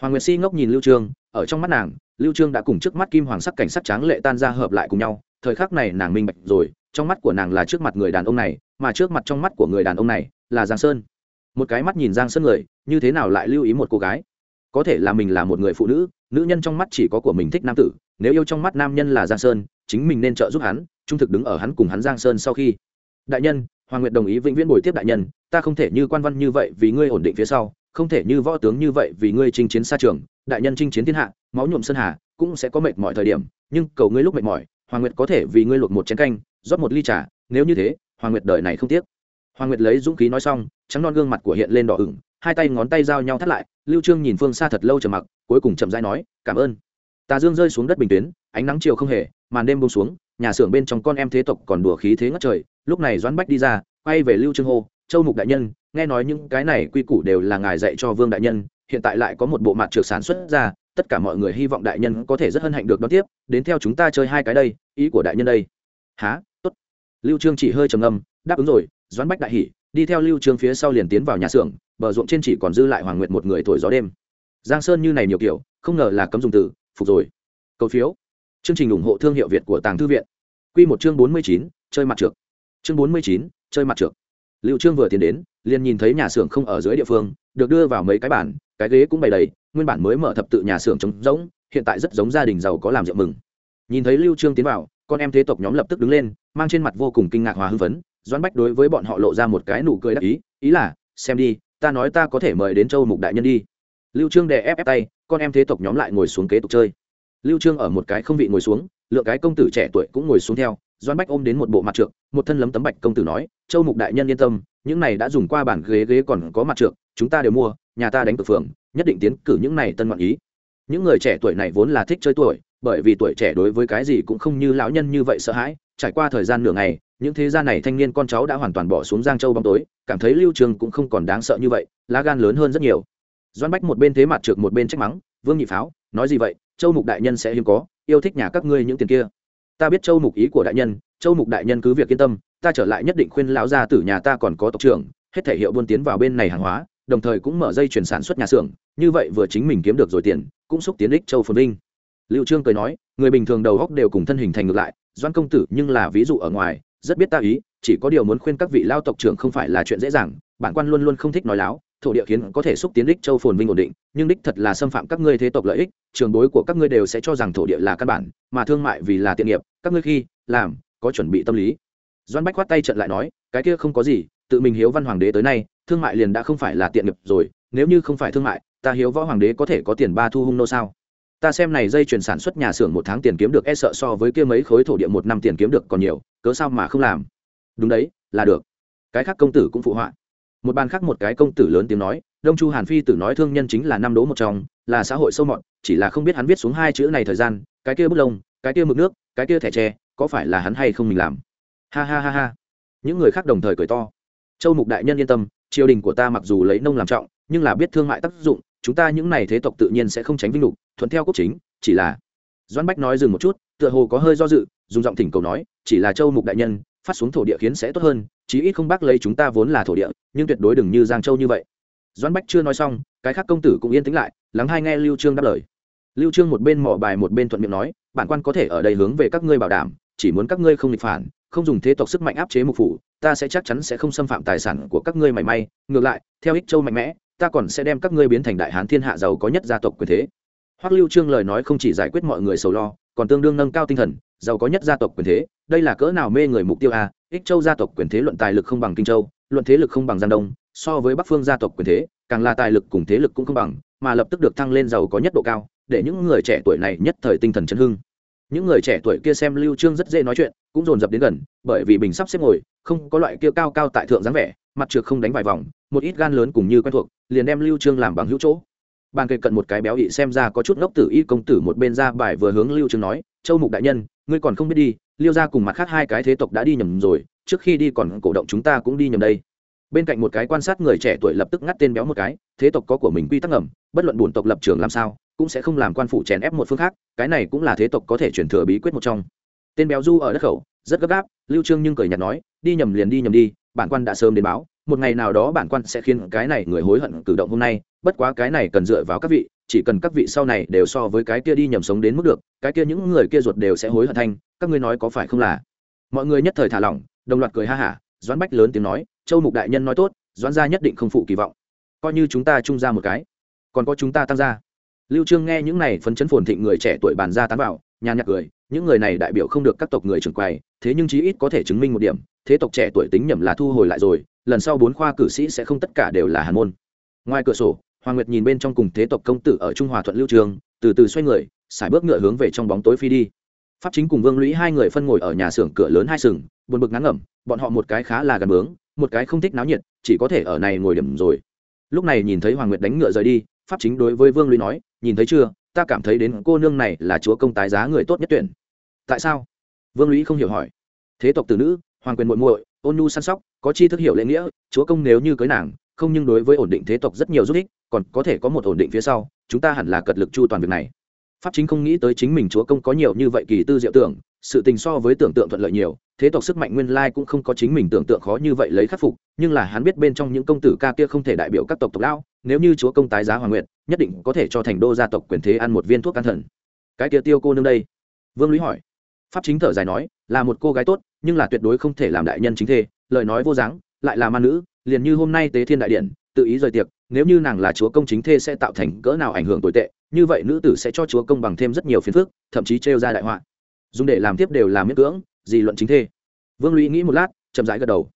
Hoàng nguyệt si ngốc nhìn lưu trương, ở trong mắt nàng, lưu trương đã cùng trước mắt kim hoàng sắc cảnh sắc tráng lệ tan ra hợp lại cùng nhau, thời khắc này nàng minh bạch rồi, trong mắt của nàng là trước mặt người đàn ông này, mà trước mặt trong mắt của người đàn ông này là giang sơn. Một cái mắt nhìn giang sơn người, như thế nào lại lưu ý một cô gái? Có thể là mình là một người phụ nữ nữ nhân trong mắt chỉ có của mình thích nam tử, nếu yêu trong mắt nam nhân là giang sơn, chính mình nên trợ giúp hắn, trung thực đứng ở hắn cùng hắn giang sơn sau khi. Đại nhân, hoàng nguyệt đồng ý vĩnh viễn bồi tiếp đại nhân, ta không thể như quan văn như vậy vì ngươi ổn định phía sau, không thể như võ tướng như vậy vì ngươi chinh chiến xa trường, đại nhân chinh chiến thiên hạ, máu nhuộm sơn hà, cũng sẽ có mệt mỏi thời điểm, nhưng cầu ngươi lúc mệt mỏi, hoàng nguyệt có thể vì ngươi luộc một chén canh, rót một ly trà, nếu như thế, hoàng nguyệt đời này không tiếc. Hoàng nguyệt lấy dũng khí nói xong, trắng non gương mặt của hiện lên đỏ ửng, hai tay ngón tay giao nhau thắt lại, lưu trương nhìn phương xa thật lâu trầm mặc cuối cùng chậm rãi nói, cảm ơn. Tà dương rơi xuống đất bình tuyến, ánh nắng chiều không hề, màn đêm buông xuống, nhà xưởng bên trong con em thế tộc còn đùa khí thế ngất trời, lúc này doãn bách đi ra, quay về lưu trương hô, châu mục đại nhân, nghe nói những cái này quy củ đều là ngài dạy cho vương đại nhân, hiện tại lại có một bộ mặt trược sản xuất ra, tất cả mọi người hy vọng đại nhân có thể rất hân hạnh được đón tiếp, đến theo chúng ta chơi hai cái đây, ý của đại nhân đây. Há tốt. Lưu trương chỉ hơi trầm ngâm, đáp ứng rồi. Doãn bách đại hỉ, đi theo lưu trương phía sau liền tiến vào nhà xưởng, bờ ruộng trên chỉ còn dư lại hoàng nguyệt một người thổi gió đêm giang sơn như này nhiều kiểu không ngờ là cấm dùng từ phục rồi. Cầu phiếu. Chương trình ủng hộ thương hiệu việt của tàng thư viện. Quy một chương bốn mươi chín, chơi mặt trượt chương bốn mươi chín, chơi mặt trượt lưu trương vừa tiến đến liền nhìn thấy nhà xưởng không ở dưới địa phương được đưa vào mấy cái bàn cái ghế cũng bày đầy nguyên bản mới mở thập tự nhà xưởng trống rỗng hiện tại rất giống gia đình giàu có làm rượu mừng. Nhìn thấy lưu trương tiến vào con em thế tộc nhóm lập tức đứng lên mang trên mặt vô cùng kinh ngạc hòa hưng phấn doãn bách đối với bọn họ lộ ra một cái nụ cười đắc ý ý là xem đi ta nói ta có thể mời đến châu mục đại nhân đi lưu trương đè ép ép tay, con em thế tộc nhóm lại ngồi xuống kế tục chơi. Lưu trương ở một cái không vị ngồi xuống, lượng cái công tử trẻ tuổi cũng ngồi xuống theo doan bách ôm đến một bộ mặt trượng, một thân lấm tấm bạch công tử nói, châu mục đại nhân yên tâm, những này đã dùng qua bản ghế ghế còn có mặt trượng, chúng ta đều mua, nhà ta đánh cực phường, nhất định tiến cử những này tân ngoạn ý. Những người trẻ tuổi này vốn là thích chơi tuổi, bởi vì tuổi trẻ đối với cái gì cũng không như lão nhân như vậy sợ hãi, trải qua thời gian nửa ngày, những thế gia này thanh niên con cháu đã hoàn toàn bỏ xuống giang châu bóng tối, cảm thấy lưu trường cũng không còn đáng sợ như vậy, lá gan lớn hơn rất nhiều doan bách một bên thế mặt trượt một bên trách mắng, vương nhị pháo, nói gì vậy? Châu mục đại nhân sẽ hiếm có, yêu thích nhà các ngươi những tiền kia. Ta biết châu mục ý của đại nhân, châu mục đại nhân cứ việc yên tâm, ta trở lại nhất định khuyên lão gia tử nhà ta còn có tộc trưởng, hết thể hiệu buôn tiến vào bên này hàng hóa, đồng thời cũng mở dây chuyển sản xuất nhà xưởng, như vậy vừa chính mình kiếm được rồi tiền, cũng xúc tiến ích châu phồn vinh. Liệu trương cười nói, người bình thường đầu góc đều cùng thân hình thành ngược lại doan công tử nhưng là ví dụ ở ngoài, rất biết ta ý, chỉ có điều muốn khuyên các vị lao tộc trưởng không phải là chuyện dễ dàng, bản quan luôn luôn không thích nói láo thổ địa khiến có thể xúc tiến đích châu phồn vinh ổn định, nhưng đích thật là xâm phạm các ngươi thế tộc lợi ích, trường bối của các ngươi đều sẽ cho rằng thổ địa là căn bản, mà thương mại vì là tiện nghiệp, các ngươi khi làm, có chuẩn bị tâm lý. Doan bách khoát tay trận lại nói, cái kia không có gì, tự mình hiếu văn hoàng đế tới nay, thương mại liền đã không phải là tiện nghiệp rồi, nếu như không phải thương mại, ta hiếu võ hoàng đế có thể có tiền ba thu hung nô sao? Ta xem này dây chuyển sản xuất nhà xưởng một tháng tiền kiếm được e sợ so với kia mấy khối thổ địa một năm tiền kiếm được còn nhiều, cớ sao mà không làm? Đúng đấy, là được. Cái khác công tử cũng phụ họa một bàn khác một cái công tử lớn tiếng nói, đông chu hàn phi tử nói thương nhân chính là năm đố một trong, là xã hội sâu mọt, chỉ là không biết hắn viết xuống hai chữ này thời gian, cái kia bút lông, cái kia mực nước, cái kia thẻ tre, có phải là hắn hay không mình làm? Ha ha ha ha. Những người khác đồng thời cười to. Châu mục đại nhân yên tâm, triều đình của ta mặc dù lấy nông làm trọng, nhưng là biết thương mại tác dụng, chúng ta những này thế tộc tự nhiên sẽ không tránh vinh lục, thuận theo quốc chính, chỉ là doãn bách nói dừng một chút, tựa hồ có hơi do dự, dùng giọng thỉnh cầu nói, chỉ là châu mục đại nhân phát xuống thổ địa khiến sẽ tốt hơn, chí ít không bác lấy chúng ta vốn là thổ địa, nhưng tuyệt đối đừng như giang châu như vậy. Doãn bách chưa nói xong, cái khác công tử cũng yên tĩnh lại, lắng hai nghe lưu trương đáp lời. Lưu trương một bên mỏ bài một bên thuận miệng nói, bản quan có thể ở đây hướng về các ngươi bảo đảm, chỉ muốn các ngươi không nghịch phản, không dùng thế tộc sức mạnh áp chế mục phủ, ta sẽ chắc chắn sẽ không xâm phạm tài sản của các ngươi mảy may, ngược lại, theo ích châu mạnh mẽ, ta còn sẽ đem các ngươi biến thành đại hán thiên hạ giàu có nhất gia tộc quyền thế. Hoắc lưu trương lời nói không chỉ giải quyết mọi người sầu lo, còn tương đương nâng cao tinh thần giàu có nhất gia tộc quyền thế, đây là cỡ nào mê người mục tiêu a? Ích châu gia tộc quyền thế luận tài lực không bằng kinh châu, luận thế lực không bằng giang đông, so với bắc phương gia tộc quyền thế, càng là tài lực cùng thế lực cũng không bằng, mà lập tức được thăng lên giàu có nhất độ cao, để những người trẻ tuổi này nhất thời tinh thần chấn hưng. Những người trẻ tuổi kia xem lưu trương rất dễ nói chuyện, cũng dồn dập đến gần, bởi vì bình sắp xếp ngồi, không có loại kia cao cao tại thượng dáng vẻ, mặt trượt không đánh vài vòng, một ít gan lớn cùng như quen thuộc, liền đem lưu trương làm bằng hữu chỗ bàn kề cận một cái béo ị xem ra có chút ngốc tử y công tử một bên ra bài vừa hướng lưu trương nói, châu mục đại nhân, ngươi còn không biết đi, liêu ra cùng mặt khác hai cái thế tộc đã đi nhầm rồi, trước khi đi còn cổ động chúng ta cũng đi nhầm đây. Bên cạnh một cái quan sát người trẻ tuổi lập tức ngắt tên béo một cái, thế tộc có của mình quy tắc ngầm, bất luận bổn tộc lập trường làm sao, cũng sẽ không làm quan phủ chèn ép một phương khác, cái này cũng là thế tộc có thể chuyển thừa bí quyết một trong. Tên béo du ở đất khẩu, rất gấp gáp, lưu trương nhưng cười nhạt nói, đi nhầm liền đi nhầm đi, bản quan đã sớm đến báo, một ngày nào đó bản quan sẽ khiến cái này người hối hận cử động hôm nay bất quá cái này cần dựa vào các vị, chỉ cần các vị sau này đều so với cái kia đi nhầm sống đến mức được, cái kia những người kia ruột đều sẽ hối hận thanh, các ngươi nói có phải không là? Mọi người nhất thời thả lỏng, đồng loạt cười ha hả, doãn bách lớn tiếng nói, châu mục đại nhân nói tốt, doãn gia nhất định không phụ kỳ vọng. Coi như chúng ta trung ra một cái, còn có chúng ta tăng ra lưu trương nghe những này phấn chấn phồn thịnh người trẻ tuổi bàn ra tán vào, nhàn nhạt cười, những người này đại biểu không được các tộc người trưởng quầy, thế nhưng chí ít có thể chứng minh một điểm, thế tộc trẻ tuổi tính nhầm là thu hồi lại rồi, lần sau bốn khoa cử sĩ sẽ không tất cả đều là hàn môn. Ngoài cửa sổ hoàng nguyệt nhìn bên trong cùng thế tộc công tử ở trung hòa thuận lưu trường, từ từ xoay người, xài bước ngựa hướng về trong bóng tối phi đi. Pháp chính cùng vương lũy hai người phân ngồi ở nhà xưởng cửa lớn hai sừng, buồn bực ngắn ngẩm, bọn họ một cái khá là gần bướng, một cái không thích náo nhiệt, chỉ có thể ở này ngồi điểm rồi. Lúc này nhìn thấy hoàng nguyệt đánh ngựa rời đi, pháp chính đối với vương lũy nói, nhìn thấy chưa, ta cảm thấy đến cô nương này là chúa công tái giá người tốt nhất tuyển. Tại sao? Vương lũy không hiểu hỏi. Thế tộc tử nữ, hoàng quyền muội muội, ôn nhu săn sóc, có chi thức hiểu lễ nghĩa, chúa công nếu như cưới nàng, không nhưng đối với ổn định thế tộc rất nhiều giúp ích còn có thể có một ổn định phía sau, chúng ta hẳn là cật lực chu toàn việc này. Pháp chính không nghĩ tới chính mình chúa công có nhiều như vậy kỳ tư diệu tưởng, sự tình so với tưởng tượng thuận lợi nhiều, thế tộc sức mạnh nguyên lai cũng không có chính mình tưởng tượng khó như vậy lấy khắc phục, nhưng là hắn biết bên trong những công tử ca kia không thể đại biểu các tộc tộc lão, nếu như chúa công tái giá hoàng nguyện nhất định có thể cho thành đô gia tộc quyền thế ăn một viên thuốc can thần. Cái kia tiêu cô nương đây? Vương lũy hỏi. Pháp chính thở dài nói, là một cô gái tốt, nhưng là tuyệt đối không thể làm đại nhân chính thê, lời nói vô dáng, lại là ma nữ, liền như hôm nay tế thiên đại điện tự ý rời tiệc, nếu như nàng là chúa công chính thê sẽ tạo thành cỡ nào ảnh hưởng tồi tệ, như vậy nữ tử sẽ cho chúa công bằng thêm rất nhiều phiền phức, thậm chí trêu ra đại họa. Dùng để làm tiếp đều làm miễn cưỡng, gì luận chính thê. Vương lũy nghĩ một lát, chậm rãi gật đầu.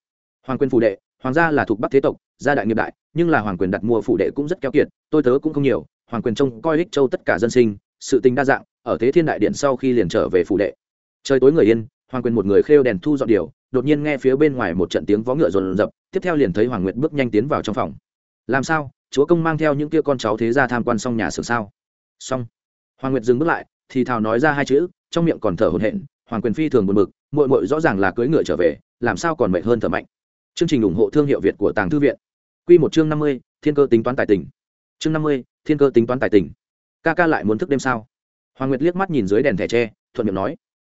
Hoàng quyền phủ đệ, hoàng gia là thuộc bắc thế tộc, gia đại nghiệp đại, nhưng là hoàng quyền đặt mua phủ đệ cũng rất keo kiệt, tôi tớ cũng không nhiều, hoàng quyền trông coi ích châu tất cả dân sinh, sự tình đa dạng, ở thế thiên đại điện sau khi liền trở về phủ đệ. Trời tối người yên, hoàng quyền một người khêu đèn thu dọn điều, đột nhiên nghe phía bên ngoài một trận tiếng vó ngựa rồn rập, tiếp theo liền thấy hoàng nguyệt bước nhanh tiến vào trong phòng làm sao? Chúa công mang theo những kia con cháu thế ra tham quan xong nhà xưởng sao? Xong. Hoàng nguyệt dừng bước lại, thì thào nói ra hai chữ, trong miệng còn thở hổn hển, hoàng quyền phi thường buồn bực, muội muội rõ ràng là cưỡi ngựa trở về, làm sao còn mệt hơn thở mạnh. Chương trình ủng hộ thương hiệu việt của tàng thư viện. Quy một chương năm mươi, thiên cơ tính toán tài tình. Chương năm mươi, thiên cơ tính toán tài tình. Ca ca lại muốn thức đêm sao? Hoàng nguyệt liếc mắt nhìn dưới đèn thẻ tre, thuận miệng nói.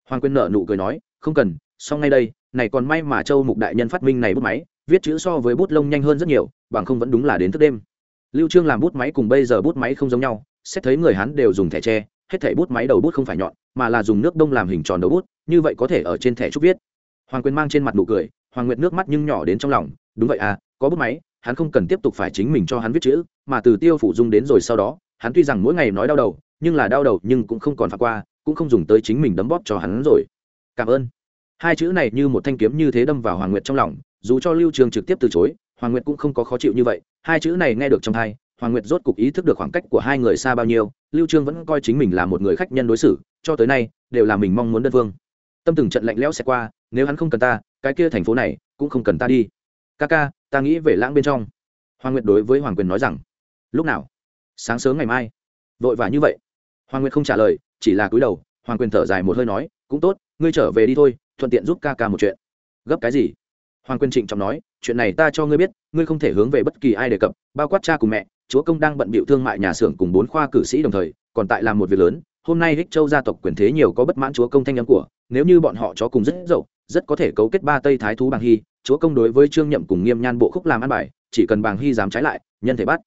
Hoàng quyền nợ nụ cười nói, không cần, xong ngay đây, này còn may mà châu mục đại nhân phát minh này bút máy viết chữ so với bút lông nhanh hơn rất nhiều, bằng không vẫn đúng là đến thức đêm. Lưu trương làm bút máy cùng bây giờ bút máy không giống nhau, xét thấy người hắn đều dùng thẻ tre, hết thẻ bút máy đầu bút không phải nhọn, mà là dùng nước đông làm hình tròn đầu bút, như vậy có thể ở trên thẻ trúc viết. Hoàng quyền mang trên mặt nụ cười, hoàng nguyệt nước mắt nhưng nhỏ đến trong lòng, đúng vậy à có bút máy, hắn không cần tiếp tục phải chính mình cho hắn viết chữ, mà từ tiêu phủ dung đến rồi sau đó, hắn tuy rằng mỗi ngày nói đau đầu, nhưng là đau đầu nhưng cũng không còn phạt qua, cũng không dùng tới chính mình đấm bóp cho hắn rồi. Cảm ơn. Hai chữ này như một thanh kiếm như thế đâm vào hoàng nguyệt trong lòng dù cho lưu trường trực tiếp từ chối, hoàng nguyệt cũng không có khó chịu như vậy. Hai chữ này nghe được trong thai hoàng nguyệt rốt cục ý thức được khoảng cách của hai người xa bao nhiêu, lưu trương vẫn coi chính mình là một người khách nhân đối xử, cho tới nay, đều là mình mong muốn đơn phương. Tâm từng trận lạnh lẽo sẽ qua, nếu hắn không cần ta, cái kia thành phố này cũng không cần ta đi. Ca ca, ta nghĩ về lãng bên trong. Hoàng nguyệt đối với hoàng quyền nói rằng. Lúc nào? Sáng sớm ngày mai. Vội vã như vậy. Hoàng nguyệt không trả lời, chỉ là cúi đầu, hoàng quyền thở dài một hơi nói, cũng tốt, ngươi trở về đi thôi, thuận tiện giúp ca ca một chuyện. Gấp cái gì? Hoàng quyền trịnh trọng nói, chuyện này ta cho ngươi biết, ngươi không thể hướng về bất kỳ ai đề cập, bao quát cha cùng mẹ, chúa công đang bận bịu thương mại nhà xưởng cùng bốn khoa cử sĩ đồng thời, còn tại làm một việc lớn, hôm nay hích châu gia tộc quyền thế nhiều có bất mãn chúa công thanh âm của, nếu như bọn họ chó cùng rất dậu, rất có thể cấu kết ba tây thái thú bàng hy, chúa công đối với trương nhậm cùng nghiêm nhan bộ khúc làm ăn bài, chỉ cần bàng hy dám trái lại, nhân thể bắt.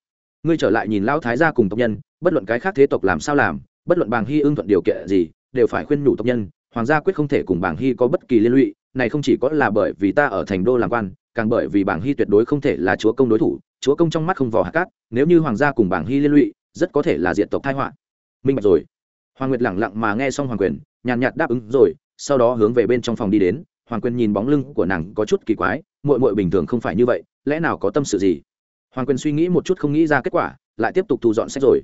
Ngươi trở lại nhìn lão thái gia cùng tộc nhân, bất luận cái khác thế tộc làm sao làm, bất luận bàng hy ưng thuận điều kiện gì, đều phải khuyên nhủ tộc nhân, hoàng gia quyết không thể cùng bàng hy có bất kỳ liên lụy này không chỉ có là bởi vì ta ở thành đô làm quan, càng bởi vì bảng hy tuyệt đối không thể là chúa công đối thủ, chúa công trong mắt không vò hạt cát, nếu như hoàng gia cùng bảng hy liên lụy, rất có thể là diện tộc thái họa. Minh bạch rồi. Hoàng nguyệt lẳng lặng mà nghe xong hoàng quyền, nhàn nhạt đáp ứng rồi, sau đó hướng về bên trong phòng đi đến. Hoàng quyền nhìn bóng lưng của nàng có chút kỳ quái, muội muội bình thường không phải như vậy, lẽ nào có tâm sự gì? Hoàng quyền suy nghĩ một chút không nghĩ ra kết quả, lại tiếp tục thu dọn sách rồi.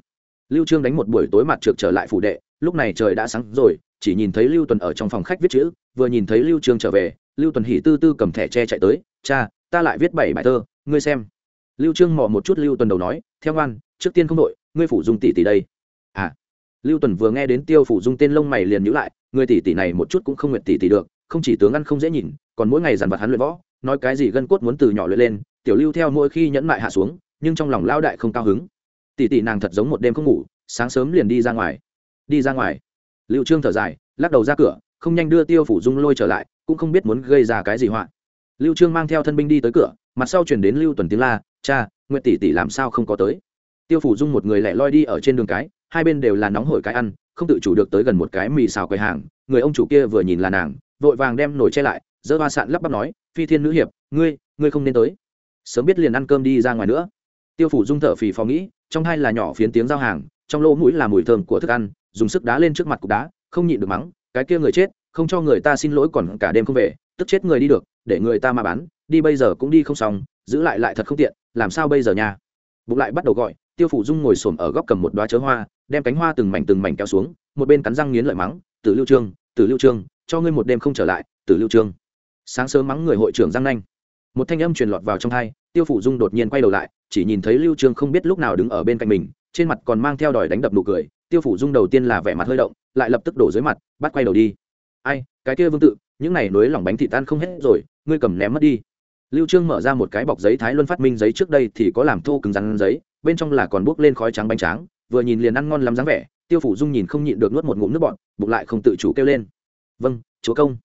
Lưu trương đánh một buổi tối mặt trượt trở lại phủ đệ, lúc này trời đã sáng rồi, chỉ nhìn thấy lưu tuần ở trong phòng khách viết chữ vừa nhìn thấy lưu Trường trở về, lưu tuần hỉ tư tư cầm thẻ tre chạy tới, cha, ta lại viết bảy bài thơ, ngươi xem. Lưu trương mò một chút lưu tuần đầu nói, theo ngoan, trước tiên không đội ngươi phủ dung tỷ tỷ đây. À. Lưu tuần vừa nghe đến tiêu phủ dung tên lông mày liền nhíu lại người tỷ tỷ này một chút cũng không nguyện tỷ tỷ được, không chỉ tướng ăn không dễ nhìn, còn mỗi ngày dằn vặt hắn luyện võ, nói cái gì gân cốt muốn từ nhỏ luyện lên, tiểu lưu theo mỗi khi nhẫn mại hạ xuống, nhưng trong lòng lao đại không cao hứng. Tỷ tỷ nàng thật giống một đêm không ngủ, sáng sớm liền đi ra ngoài. Đi ra ngoài. Lưu trương thở dài, lắc đầu ra cửa không nhanh đưa tiêu phủ dung lôi trở lại, cũng không biết muốn gây ra cái gì họa. Lưu trương mang theo thân binh đi tới cửa, mặt sau chuyển đến lưu tuần tiếng la, cha, nguyệt tỷ tỷ làm sao không có tới? Tiêu phủ dung một người lẻ loi đi ở trên đường cái, hai bên đều là nóng hổi cái ăn, không tự chủ được tới gần một cái mì xào quầy hàng, người ông chủ kia vừa nhìn là nàng, vội vàng đem nồi che lại dỡ ba sạn lắp bắp nói, phi thiên nữ hiệp, ngươi ngươi không nên tới. Sớm biết liền ăn cơm đi ra ngoài nữa. Tiêu phủ dung thở phì phò nghĩ, trong hai là nhỏ phiến tiếng giao hàng, trong lỗ mũi là mùi thơm của thức ăn, dùng sức đá lên trước mặt cục đá, không nhịn được mắng cái kia người chết, không cho người ta xin lỗi còn cả đêm không về, tức chết người đi được, để người ta mà bán, đi bây giờ cũng đi không xong, giữ lại lại thật không tiện, làm sao bây giờ nha? Bụng lại bắt đầu gọi, tiêu phủ dung ngồi xổm ở góc cầm một đoá chớ hoa, đem cánh hoa từng mảnh từng mảnh kéo xuống, một bên cắn răng nghiến lợi mắng, tử lưu trương, tử lưu trương, cho ngươi một đêm không trở lại, tử lưu trương. Sáng sớm mắng người hội trưởng giang nanh. Một thanh âm truyền lọt vào trong thai, tiêu phủ dung đột nhiên quay đầu lại, chỉ nhìn thấy lưu trương không biết lúc nào đứng ở bên cạnh mình, trên mặt còn mang theo đòi đánh đập nụ cười tiêu phủ dung đầu tiên là vẻ mặt hơi động, lại lập tức đổ dưới mặt, bắt quay đầu đi. Ai, cái kia vương tự, những này nối lỏng bánh thịt tan không hết rồi, ngươi cầm ném mất đi. Lưu trương mở ra một cái bọc giấy thái luân phát minh giấy trước đây thì có làm thô cứng rắn giấy, bên trong là còn bốc lên khói trắng bánh tráng, vừa nhìn liền ăn ngon lắm dáng vẻ, tiêu phủ dung nhìn không nhịn được nuốt một ngụm nước bọt, bụng lại không tự chủ kêu lên. Vâng chúa công.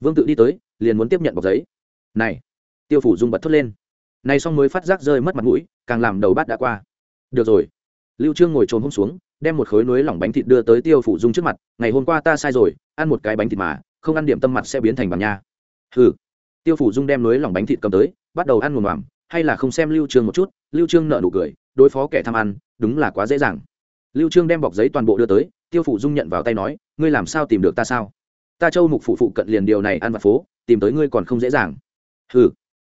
Vương tự đi tới, liền muốn tiếp nhận bọc giấy. Này, tiêu phủ dung bật thốt lên. Này xong mới phát giác rơi mất mặt mũi, càng làm đầu bát đã qua. Được rồi. Lưu trương ngồi trồn hôm xuống đem một khối núi lỏng bánh thịt đưa tới tiêu phủ dung trước mặt, ngày hôm qua ta sai rồi, ăn một cái bánh thịt mà, không ăn điểm tâm mặt sẽ biến thành bằng nha. Hừ. Tiêu phủ dung đem núi lỏng bánh thịt cầm tới, bắt đầu ăn ngồm ngoàm hay là không xem lưu trương một chút, lưu trương nợ nụ cười, đối phó kẻ tham ăn, đúng là quá dễ dàng. Lưu trương đem bọc giấy toàn bộ đưa tới, tiêu phủ dung nhận vào tay nói, ngươi làm sao tìm được ta sao? Ta châu mục phụ phụ cận liền điều này ăn vặt phố, tìm tới ngươi còn không dễ dàng. Hừ.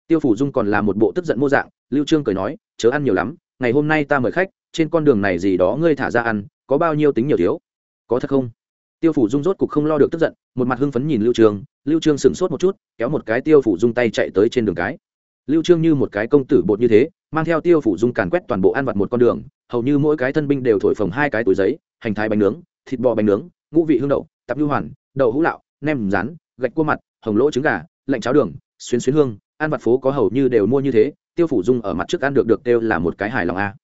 Tiêu phủ dung còn là một bộ tức giận mô dạng, lưu trương cười nói, chớ ăn nhiều lắm, ngày hôm nay ta mời khách trên con đường này gì đó ngươi thả ra ăn, có bao nhiêu tính nhiều thiếu? Có thật không? Tiêu phủ dung rốt cục không lo được tức giận, một mặt hưng phấn nhìn lưu trương lưu trương sửng sốt một chút, kéo một cái tiêu phủ dung tay chạy tới trên đường cái. Lưu trương như một cái công tử bột như thế, mang theo tiêu phủ dung càn quét toàn bộ ăn vặt một con đường, hầu như mỗi cái thân binh đều thổi phồng hai cái túi giấy, hành thái bánh nướng, thịt bò bánh nướng, ngũ vị hương đậu, tạp lưu hoàn, đậu hũ lạo, nem rán, gạch cua mặt, hồng lỗ trứng gà, lạnh cháo đường, xuyến xuyến hương, ăn vặt phố có hầu như đều mua như thế, tiêu phủ dung ở mặt trước ăn được được đều là một cái hài lòng a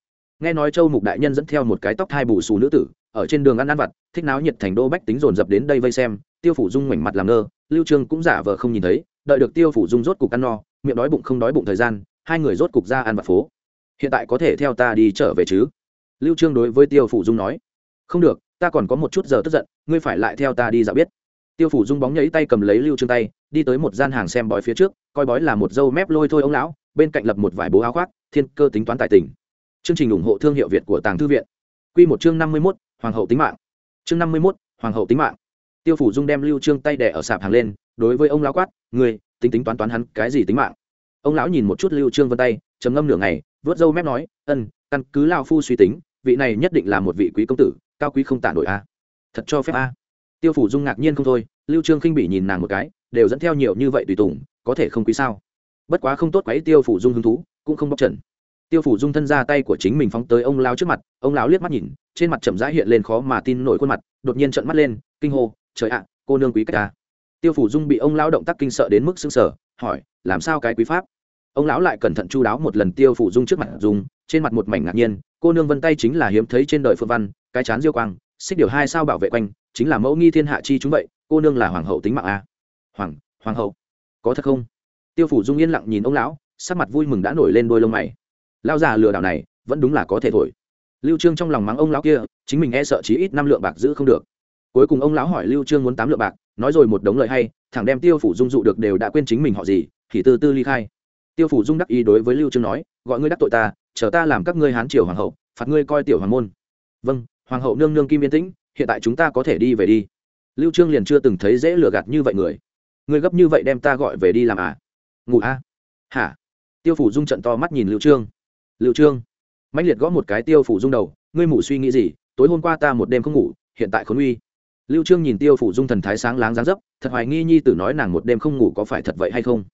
nghe nói châu mục đại nhân dẫn theo một cái tóc thai bù xù nữ tử, ở trên đường ăn ăn vặt, thích náo nhiệt thành đô bách tính dồn dập đến đây vây xem, tiêu phủ dung ngoảnh mặt làm ngơ, lưu trương cũng giả vờ không nhìn thấy, đợi được tiêu phủ dung rốt cục ăn no, miệng đói bụng không đói bụng thời gian, hai người rốt cục ra ăn vặt phố. Hiện tại có thể theo ta đi trở về chứ? Lưu trương đối với tiêu phủ dung nói. Không được, ta còn có một chút giờ tức giận, ngươi phải lại theo ta đi dạo biết. Tiêu phủ dung bóng nhảy tay cầm lấy lưu trương tay, đi tới một gian hàng xem bói phía trước, coi bói là một dâu mép lôi thôi ông lão, bên cạnh lập một vải bố áo khoác, thiên cơ tính toán tài tình chương trình ủng hộ thương hiệu việt của tàng thư viện. Quy một chương năm mươi 51, hoàng hậu tính mạng. Chương năm mươi 51, hoàng hậu tính mạng. Tiêu phủ dung đem lưu trương tay đè ở sạp hàng lên đối với ông lão quát người tính tính toán toán hắn cái gì tính mạng? Ông lão nhìn một chút lưu trương vân tay trầm ngâm nửa ngày vớt râu mép nói ân căn cứ lao phu suy tính vị này nhất định là một vị quý công tử cao quý không tả nổi a. Thật cho phép a. Tiêu phủ dung ngạc nhiên không thôi lưu trương khinh bỉ nhìn nàng một cái đều dẫn theo nhiều như vậy tùy tùng có thể không quý sao? Bất quá không tốt quấy tiêu phủ dung hứng thú cũng không bóc trần tiêu phủ dung thân ra tay của chính mình phóng tới ông lao trước mặt, ông lão liếc mắt nhìn, trên mặt chậm rãi hiện lên khó mà tin nổi khuôn mặt, đột nhiên trợn mắt lên, kinh hô, trời ạ, cô nương quý cách ta à. tiêu phủ dung bị ông lão động tác kinh sợ đến mức sưng sở hỏi, làm sao cái quý pháp? Ông lão lại cẩn thận chu đáo một lần tiêu phủ dung trước mặt dung trên mặt một mảnh ngạc nhiên, cô nương vân tay chính là hiếm thấy trên đời phương văn, cái chán diêu quang, xích điều hai sao bảo vệ quanh, chính là mẫu nghi thiên hạ chi chúng vậy, cô nương là hoàng hậu tính mạng a hoàng hoàng hậu, có thật không? Tiêu phủ dung yên lặng nhìn ông lão, sắc mặt vui mừng đã nổi lên đôi lông mày lao già lừa đảo này, vẫn đúng là có thể thổi. Lưu trương trong lòng mắng ông lão kia, chính mình e sợ chí ít năm lượng bạc giữ không được. Cuối cùng ông lão hỏi lưu trương muốn tám lượng bạc, nói rồi một đống lời hay, thẳng đem tiêu phủ dung dụ được đều đã quên chính mình họ gì, thì từ tư ly khai. Tiêu phủ dung đắc ý đối với lưu trương nói, gọi ngươi đắc tội ta, chờ ta làm các ngươi hán triều hoàng hậu, phạt ngươi coi tiểu hoàng môn. Vâng hoàng hậu nương nương kim yên tĩnh, hiện tại chúng ta có thể đi về đi. Lưu trương liền chưa từng thấy dễ lừa gạt như vậy người. Ngươi gấp như vậy đem ta gọi về đi làm à? Ngủ a à? hả? Tiêu phủ dung trận to mắt nhìn lưu trương lưu trương mạnh liệt gõ một cái tiêu phủ dung đầu, ngươi mủ suy nghĩ gì? Tối hôm qua ta một đêm không ngủ, hiện tại khốn uy. Lưu trương nhìn tiêu phủ dung thần thái sáng láng dáng dấp, thật hoài nghi nhi tử nói nàng một đêm không ngủ có phải thật vậy hay không?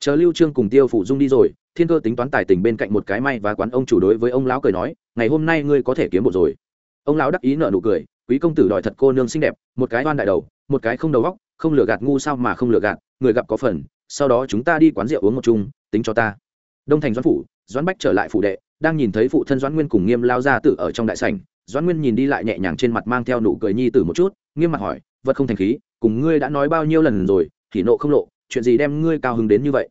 Chờ lưu trương cùng tiêu phủ dung đi rồi, thiên cơ tính toán tài tình bên cạnh một cái may và quán ông chủ đối với ông lão cười nói, ngày hôm nay ngươi có thể kiếm một rồi. Ông lão đắc ý nở nụ cười, quý công tử đòi thật cô nương xinh đẹp, một cái oan đại đầu, một cái không đầu góc không lừa gạt ngu sao mà không lừa gạt, người gặp có phần, sau đó chúng ta đi quán rượu uống một chung, tính cho ta. Đông thành doãn phủ doãn bách trở lại phủ đệ, đang nhìn thấy phụ thân doãn nguyên cùng nghiêm lao ra tử ở trong đại sảnh. Doãn nguyên nhìn đi lại nhẹ nhàng trên mặt mang theo nụ cười nhi tử một chút, nghiêm mặt hỏi, vật không thành khí, cùng ngươi đã nói bao nhiêu lần rồi, thì nộ không lộ, chuyện gì đem ngươi cao hứng đến như vậy?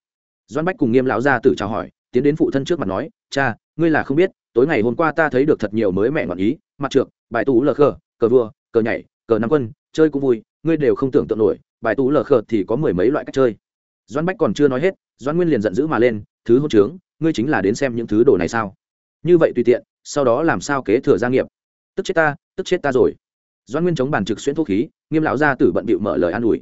Doãn bách cùng nghiêm lão gia tử chào hỏi, tiến đến phụ thân trước mặt nói, cha, ngươi là không biết, tối ngày hôm qua ta thấy được thật nhiều mới mẹ ngọn ý, mặt trượt bài tú lờ khờ, cờ vua, cờ nhảy, cờ nắm quân, chơi cũng vui, ngươi đều không tưởng tượng nổi, bài tú lờ khờ thì có mười mấy loại cách chơi. Doãn bách còn chưa nói hết, doãn nguyên liền giận dữ mà lên, thứ hôn trướng ngươi chính là đến xem những thứ đồ này sao? Như vậy tùy tiện, sau đó làm sao kế thừa gia nghiệp? Tức chết ta, tức chết ta rồi. Doãn nguyên chống bàn trực xuyên thuốc khí, nghiêm lão gia tử bận bịu mở lời an ủi.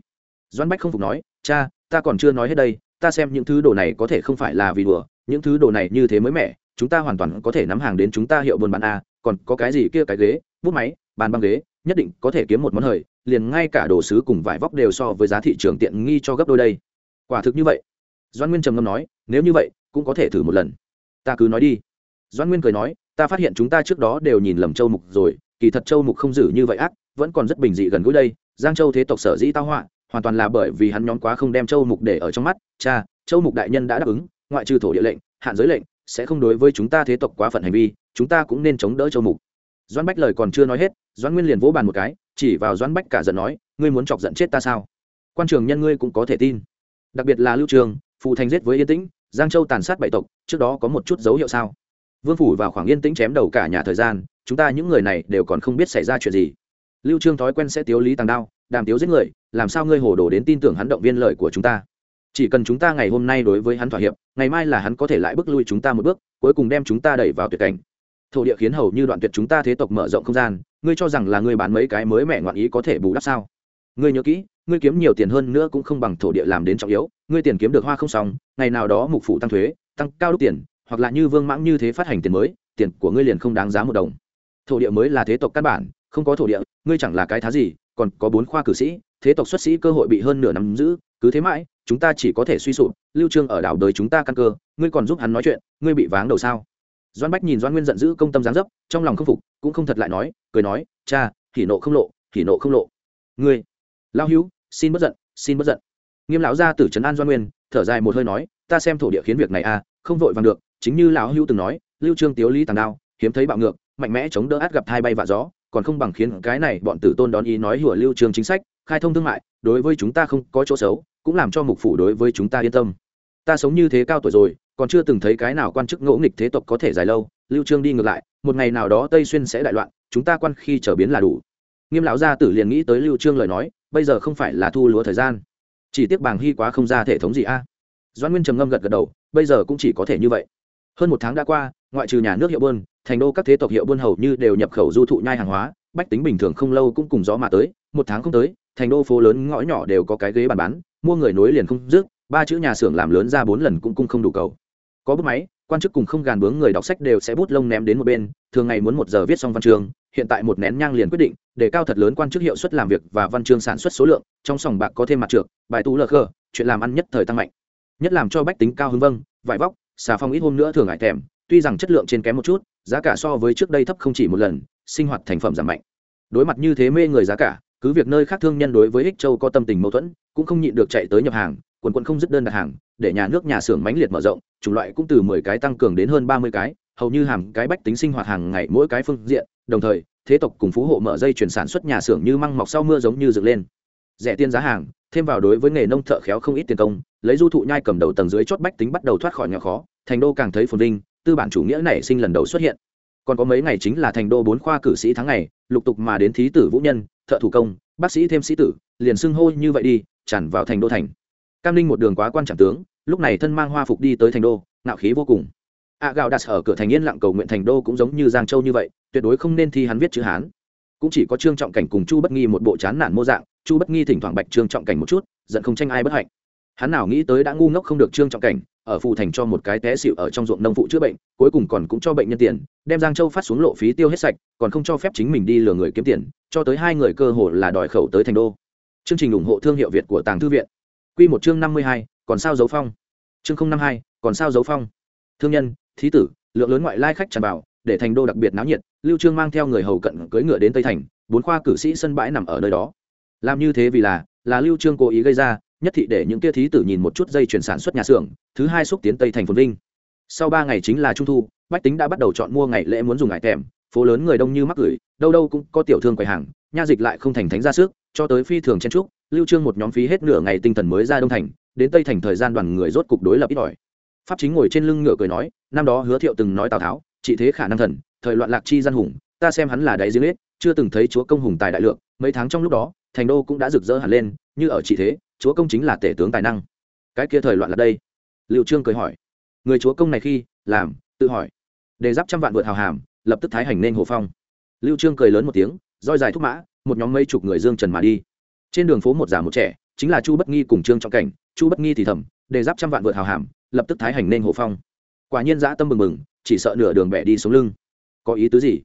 Doãn bách không phục nói, cha, ta còn chưa nói hết đây, ta xem những thứ đồ này có thể không phải là vì đùa, những thứ đồ này như thế mới mẻ, chúng ta hoàn toàn có thể nắm hàng đến chúng ta hiệu buôn bán a, còn có cái gì kia cái ghế, bút máy, bàn băng ghế, nhất định có thể kiếm một món hời, liền ngay cả đồ sứ cùng vải vóc đều so với giá thị trường tiện nghi cho gấp đôi đây. Quả thực như vậy. Doan nguyên trầm ngâm nói, nếu như vậy cũng có thể thử một lần. Ta cứ nói đi. Doan nguyên cười nói, ta phát hiện chúng ta trước đó đều nhìn lầm châu mục rồi, kỳ thật châu mục không giữ như vậy ác, vẫn còn rất bình dị gần gũi đây. Giang châu thế tộc sở dĩ tao họa, hoàn toàn là bởi vì hắn nhóm quá không đem châu mục để ở trong mắt. Cha, châu mục đại nhân đã đáp ứng, ngoại trừ thổ địa lệnh, hạn giới lệnh, sẽ không đối với chúng ta thế tộc quá phận hành vi, chúng ta cũng nên chống đỡ châu mục. Doãn bách lời còn chưa nói hết, doãn nguyên liền vỗ bàn một cái, chỉ vào doãn bách cả giận nói, ngươi muốn chọc giận chết ta sao? Quan trường nhân ngươi cũng có thể tin. Đặc biệt là lưu trường, phụ thành giết với yên tĩnh giang châu tàn sát bảy tộc, trước đó có một chút dấu hiệu sao? Vương phủ vào khoảng yên tĩnh chém đầu cả nhà thời gian, chúng ta những người này đều còn không biết xảy ra chuyện gì. Lưu trương thói quen sẽ tiếu lý tàng đao, đàm tiếu giết người, làm sao ngươi hồ đồ đến tin tưởng hắn động viên lời của chúng ta? Chỉ cần chúng ta ngày hôm nay đối với hắn thỏa hiệp, ngày mai là hắn có thể lại bước lui chúng ta một bước, cuối cùng đem chúng ta đẩy vào tuyệt cảnh. Thổ địa khiến hầu như đoạn tuyệt chúng ta thế tộc mở rộng không gian, ngươi cho rằng là ngươi bán mấy cái mới mẹ ngoạn ý có thể bù đắp sao? Ngươi nhớ kỹ, ngươi kiếm nhiều tiền hơn nữa cũng không bằng thổ địa làm đến trọng yếu ngươi tiền kiếm được hoa không xong, ngày nào đó mục phụ tăng thuế, tăng cao đúc tiền, hoặc là như vương mãng như thế phát hành tiền mới, tiền của ngươi liền không đáng giá một đồng. Thổ địa mới là thế tộc căn bản, không có thổ địa, ngươi chẳng là cái thá gì, còn có bốn khoa cử sĩ, thế tộc xuất sĩ cơ hội bị hơn nửa năm giữ, cứ thế mãi, chúng ta chỉ có thể suy sụp, lưu trương ở đảo đời chúng ta căn cơ, ngươi còn giúp hắn nói chuyện, ngươi bị váng đầu sao? Doan bách nhìn doan nguyên giận dữ công tâm giáng dấp, trong lòng không phục, cũng không thật lại nói, cười nói, cha, hỉ nộ không lộ, hỉ nộ không lộ. Ngươi lao hữu, xin bất giận, xin bất giận nghiêm lão gia tử trấn an doan nguyên thở dài một hơi nói ta xem thổ địa khiến việc này a à, không vội vàng được chính như lão hữu từng nói lưu trương tiếu lý tàng đao hiếm thấy bạo ngược mạnh mẽ chống đỡ át gặp thai bay vạ gió còn không bằng khiến cái này bọn tử tôn đón ý nói hủa lưu trương chính sách khai thông thương mại đối với chúng ta không có chỗ xấu cũng làm cho mục phủ đối với chúng ta yên tâm. Ta sống như thế cao tuổi rồi còn chưa từng thấy cái nào quan chức ngỗ nghịch thế tộc có thể dài lâu lưu trương đi ngược lại một ngày nào đó tây xuyên sẽ đại loạn chúng ta quan khi trở biến là đủ. Nghiêm lão gia tử liền nghĩ tới lưu trương lời nói bây giờ không phải là thu lúa thời gian chỉ tiếc bàng hy quá không ra thể thống gì a à. doãn nguyên trầm ngâm gật gật đầu, bây giờ cũng chỉ có thể như vậy hơn một tháng đã qua, ngoại trừ nhà nước hiệu buôn, thành đô các thế tộc hiệu buôn hầu như đều nhập khẩu du thụ nhai hàng hóa, bách tính bình thường không lâu cũng cùng gió mà tới, một tháng không tới, thành đô phố lớn ngõ nhỏ đều có cái ghế bàn bán, mua người nối liền không dứt, ba chữ nhà xưởng làm lớn ra bốn lần cũng cung không đủ cầu có bút máy, quan chức cùng không gàn bướng người đọc sách đều sẽ bút lông ném đến một bên, thường ngày muốn một giờ viết xong văn chương hiện tại một nén nhang liền quyết định, để cao thật lớn quan chức hiệu suất làm việc và văn chương sản xuất số lượng, trong sòng bạc có thêm mặt trượt bài tú lơ khơ chuyện làm ăn nhất thời tăng mạnh. Nhất làm cho bách tính cao hứng vâng vải vóc, xà phong ít hôm nữa thường ngại thèm, tuy rằng chất lượng trên kém một chút, giá cả so với trước đây thấp không chỉ một lần, sinh hoạt thành phẩm giảm mạnh. Đối mặt như thế mê người giá cả, cứ việc nơi khác thương nhân đối với ích châu có tâm tình mâu thuẫn, cũng không nhịn được chạy tới nhập hàng, quần quận không dứt đơn đặt hàng, để nhà nước nhà xưởng mãnh liệt mở rộng, chủng loại cũng từ mười cái tăng cường đến hơn ba mươi cái, hầu như hàng cái bách tính sinh hoạt hàng ngày mỗi cái phương diện đồng thời, thế tộc cùng phú hộ mở dây chuyển sản xuất nhà xưởng như măng mọc sau mưa giống như dựng lên. Rẻ tiền giá hàng, thêm vào đối với nghề nông thợ khéo không ít tiền công, lấy du thụ nhai cầm đầu tầng dưới chót bách tính bắt đầu thoát khỏi nghèo khó, thành đô càng thấy phồn vinh, tư bản chủ nghĩa nảy sinh lần đầu xuất hiện. Còn có mấy ngày chính là thành đô bốn khoa cử sĩ tháng ngày, lục tục mà đến thí tử vũ nhân, thợ thủ công, bác sĩ thêm sĩ tử, liền xưng hô như vậy đi, tràn vào thành đô thành. Cam ninh một đường quá quan trọng tướng, lúc này thân mang hoa phục đi tới thành đô, ngạo khí vô cùng a gạo đặt ở cửa thành yên lặng cầu nguyện thành đô cũng giống như giang châu như vậy, tuyệt đối không nên thi hắn viết chữ hán. Cũng chỉ có trương trọng cảnh cùng chu bất nghi một bộ chán nản mô dạng, chu bất nghi thỉnh thoảng bạch trương trọng cảnh một chút, giận không tranh ai bất hạnh. Hắn nào nghĩ tới đã ngu ngốc không được trương trọng cảnh, ở phụ thành cho một cái té xịu ở trong ruộng nông phụ chữa bệnh, cuối cùng còn cũng cho bệnh nhân tiền, đem giang châu phát xuống lộ phí tiêu hết sạch, còn không cho phép chính mình đi lừa người kiếm tiền, cho tới hai người cơ hồ là đòi khẩu tới thành đô. Chương trình ủng hộ thương hiệu việt của tàng thư viện. Q một chương năm mươi hai, còn sao dấu phong? Chương năm hai, còn sao dấu phong? Thương nhân thí tử, lượng lớn ngoại lai khách tràn vào, để thành đô đặc biệt náo nhiệt, lưu trương mang theo người hầu cận cưỡi ngựa đến tây thành, bốn khoa cử sĩ sân bãi nằm ở nơi đó. Làm như thế vì là là lưu trương cố ý gây ra, nhất thị để những kia thí tử nhìn một chút dây chuyển sản xuất nhà xưởng, thứ hai xúc tiến tây thành phồn vinh. Sau ba ngày chính là trung thu, bách tính đã bắt đầu chọn mua ngày lễ muốn dùng ngải thèm, phố lớn người đông như mắc gửi, đâu đâu cũng có tiểu thương quầy hàng, nha dịch lại không thành thánh ra sức, cho tới phi thường chen trúc lưu trương một nhóm phí hết nửa ngày tinh thần mới ra đông thành, đến tây thành thời gian đoàn người rốt cục đối lập ít ỏi pháp chính ngồi trên lưng ngựa cười nói, năm đó hứa thiệu từng nói tào tháo, chỉ thế khả năng thần, thời loạn lạc chi gian hùng, ta xem hắn là đáy giếng lết, chưa từng thấy chúa công hùng tài đại lượng, mấy tháng trong lúc đó, thành đô cũng đã rực rỡ hẳn lên, như ở trị thế, chúa công chính là tể tướng tài năng. Cái kia thời loạn là đây? Liệu trương cười hỏi. Người chúa công này khi, làm, tự hỏi. Đề giáp trăm vạn vượt hào hàm, lập tức thái hành nên hồ phong. Lưu trương cười lớn một tiếng, roi dài thúc mã, một nhóm mấy chục người dương trần mà đi. Trên đường phố một già một trẻ, chính là chu bất nghi cùng trương trọng cảnh, chu bất nghi thì thầm đề giáp trăm vạn vượt hào hàm, lập tức thái hành nên hồ phong. Quả nhiên dã tâm mừng mừng chỉ sợ nửa đường bẻ đi xuống lưng. Có ý tứ gì?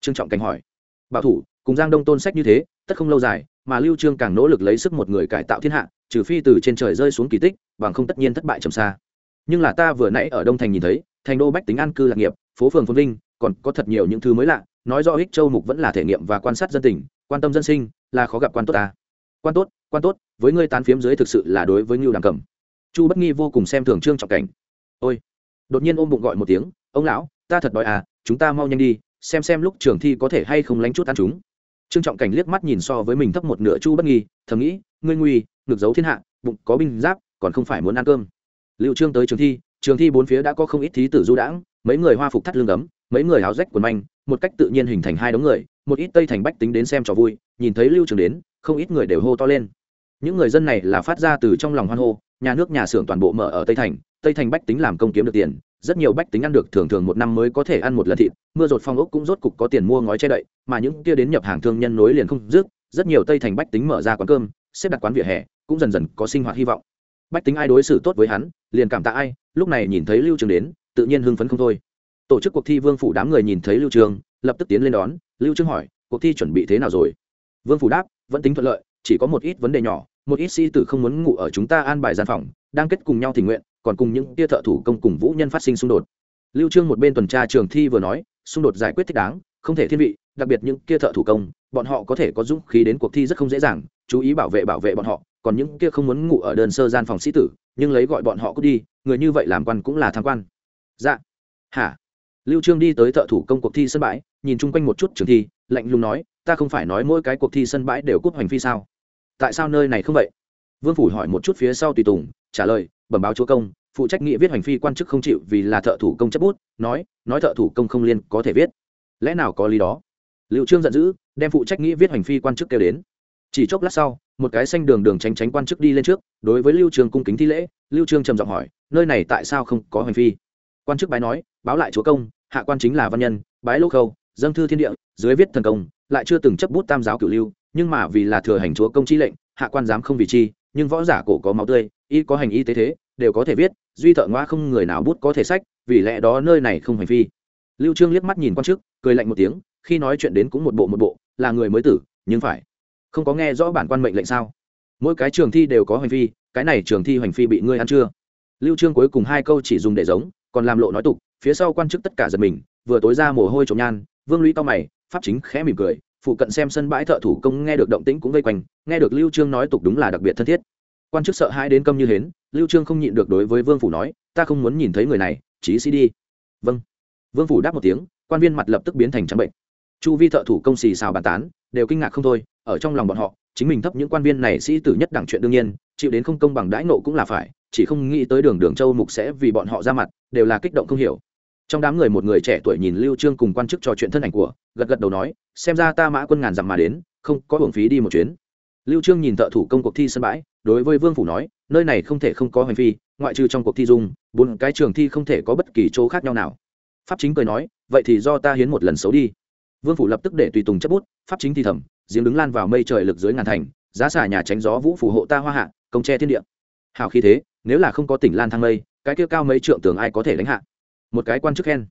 Trương trọng cảnh hỏi. Bảo thủ, cùng giang đông tôn sách như thế, tất không lâu dài, mà lưu trương càng nỗ lực lấy sức một người cải tạo thiên hạ, trừ phi từ trên trời rơi xuống kỳ tích, bằng không tất nhiên thất bại trầm xa. Nhưng là ta vừa nãy ở đông thành nhìn thấy, thành đô bách tính an cư lạc nghiệp, phố phường phồn vinh, còn có thật nhiều những thứ mới lạ, nói rõ ích châu mục vẫn là thể nghiệm và quan sát dân tình, quan tâm dân sinh, là khó gặp quan tốt ta. Quan tốt quan tốt, với ngươi tán phiếm dưới thực sự là đối với ngưu đàng cầm chu bất nghi vô cùng xem thường trương trọng cảnh. Ôi! Đột nhiên ôm bụng gọi một tiếng, ông lão, ta thật đói à chúng ta mau nhanh đi, xem xem lúc trường thi có thể hay không lánh chút ăn chúng. Trương trọng cảnh liếc mắt nhìn so với mình thấp một nửa chu bất nghi, thầm nghĩ, ngươi nguy ngược giấu thiên hạ, bụng có binh giáp, còn không phải muốn ăn cơm. Liệu trương tới trường thi trường thi bốn phía đã có không ít thí tử du đãng, mấy người hoa phục thắt lưng ấm, mấy người áo rách quần manh, một cách tự nhiên hình thành hai đống người, một ít tây thành bách tính đến xem trò vui, nhìn thấy lưu trường đến, không ít người đều hô to lên. Những người dân này là phát ra từ trong lòng hoan hô nhà nước nhà xưởng toàn bộ mở ở tây thành tây thành bách tính làm công kiếm được tiền, rất nhiều bách tính ăn được thường thường một năm mới có thể ăn một lần thịt, mưa rột phong ốc cũng rốt cục có tiền mua ngói che đậy, mà những kia đến nhập hàng thương nhân nối liền không dứt, rất nhiều tây thành bách tính mở ra quán cơm, xếp đặt quán vỉa hè, cũng dần dần có sinh hoạt hy vọng. Bách tính ai đối xử tốt với hắn, liền cảm tạ ai, lúc này nhìn thấy lưu trường đến, tự nhiên hưng phấn không thôi. Tổ chức cuộc thi vương phủ đám người nhìn thấy lưu trường, lập tức tiến lên đón, lưu trương hỏi, cuộc thi chuẩn bị thế nào rồi? Vương phủ đáp, vẫn tính thuận lợi, chỉ có một ít vấn đề nhỏ một ít sĩ tử không muốn ngủ ở chúng ta an bài gian phòng, đang kết cùng nhau tình nguyện, còn cùng những tia thợ thủ công cùng vũ nhân phát sinh xung đột. Lưu trương một bên tuần tra trường thi vừa nói, xung đột giải quyết thích đáng, không thể thiên vị, đặc biệt những kia thợ thủ công, bọn họ có thể có dũng khí đến cuộc thi rất không dễ dàng, chú ý bảo vệ bảo vệ bọn họ, còn những kia không muốn ngủ ở đơn sơ gian phòng sĩ tử, nhưng lấy gọi bọn họ cút đi, người như vậy làm quan cũng là tham quan. Dạ. Hả? Lưu trương đi tới thợ thủ công cuộc thi sân bãi, nhìn chung quanh một chút trường thi, lạnh lùng nói, ta không phải nói mỗi cái cuộc thi sân bãi đều cút hoành phi sao? Tại sao nơi này không vậy? Vương phủ hỏi một chút phía sau tùy tùng, trả lời, bẩm báo chúa công, phụ trách nghĩa viết hành phi quan chức không chịu vì là thợ thủ công chấp bút, nói nói thợ thủ công không liên có thể viết. Lẽ nào có lý đó? Liệu trương giận dữ, đem phụ trách nghĩa viết hành phi quan chức kêu đến. Chỉ chốc lát sau, một cái xanh đường đường tránh tránh quan chức đi lên trước, đối với lưu trương cung kính thi lễ. Lưu trương trầm giọng hỏi, nơi này tại sao không có hành phi? Quan chức bái nói, báo lại chúa công, hạ quan chính là văn nhân, bái lô khâu, dâng thư thiên địa, dưới viết thần công, lại chưa từng chấp bút tam giáo cửu lưu nhưng mà vì là thừa hành chúa công chi lệnh, hạ quan dám không vì chi, nhưng võ giả cổ có máu tươi, y có hành y tế thế, đều có thể viết, duy thợ ngoa không người nào bút có thể sách, vì lẽ đó nơi này không hành phi. Lưu trương liếc mắt nhìn quan chức, cười lạnh một tiếng, khi nói chuyện đến cũng một bộ một bộ, là người mới tử, nhưng phải. Không có nghe rõ bản quan mệnh lệnh sao? Mỗi cái trường thi đều có hành phi, cái này trường thi hành phi bị ngươi ăn chưa? Lưu trương cuối cùng hai câu chỉ dùng để giống, còn làm lộ nói tục, phía sau quan chức tất cả giật mình, vừa tối ra mồ hôi trộm nhan, vương lũy cao mày, pháp chính khẽ mỉm cười phụ cận xem sân bãi thợ thủ công nghe được động tĩnh cũng vây quanh, nghe được lưu trương nói tục đúng là đặc biệt thân thiết. Quan chức sợ hãi đến câm như hến, lưu trương không nhịn được đối với vương phủ nói, ta không muốn nhìn thấy người này, chí sĩ đi. Vâng. Vương phủ đáp một tiếng, quan viên mặt lập tức biến thành trắng bệnh. Chu vi thợ thủ công xì xào bàn tán, đều kinh ngạc không thôi, ở trong lòng bọn họ, chính mình thấp những quan viên này sĩ tử nhất đẳng chuyện đương nhiên, chịu đến không công bằng đãi nộ cũng là phải, chỉ không nghĩ tới đường đường châu mục sẽ vì bọn họ ra mặt, đều là kích động không hiểu trong đám người một người trẻ tuổi nhìn lưu trương cùng quan chức trò chuyện thân ảnh của, gật gật đầu nói, xem ra ta mã quân ngàn dặm mà đến, không có hưởng phí đi một chuyến. Lưu trương nhìn thợ thủ công cuộc thi sân bãi, đối với vương phủ nói, nơi này không thể không có hành phi, ngoại trừ trong cuộc thi dung, bốn cái trường thi không thể có bất kỳ chỗ khác nhau nào. Pháp chính cười nói, vậy thì do ta hiến một lần xấu đi. Vương phủ lập tức để tùy tùng chấp bút, pháp chính thì thầm, giếng đứng lan vào mây trời lực dưới ngàn thành, giá xả nhà tránh gió vũ phủ hộ ta hoa hạ, công tre thiên địa. Hào khí thế, nếu là không có tỉnh lan thang mây, cái kia cao mấy trượng tường ai có thể đánh hạ? Một cái quan chức khen.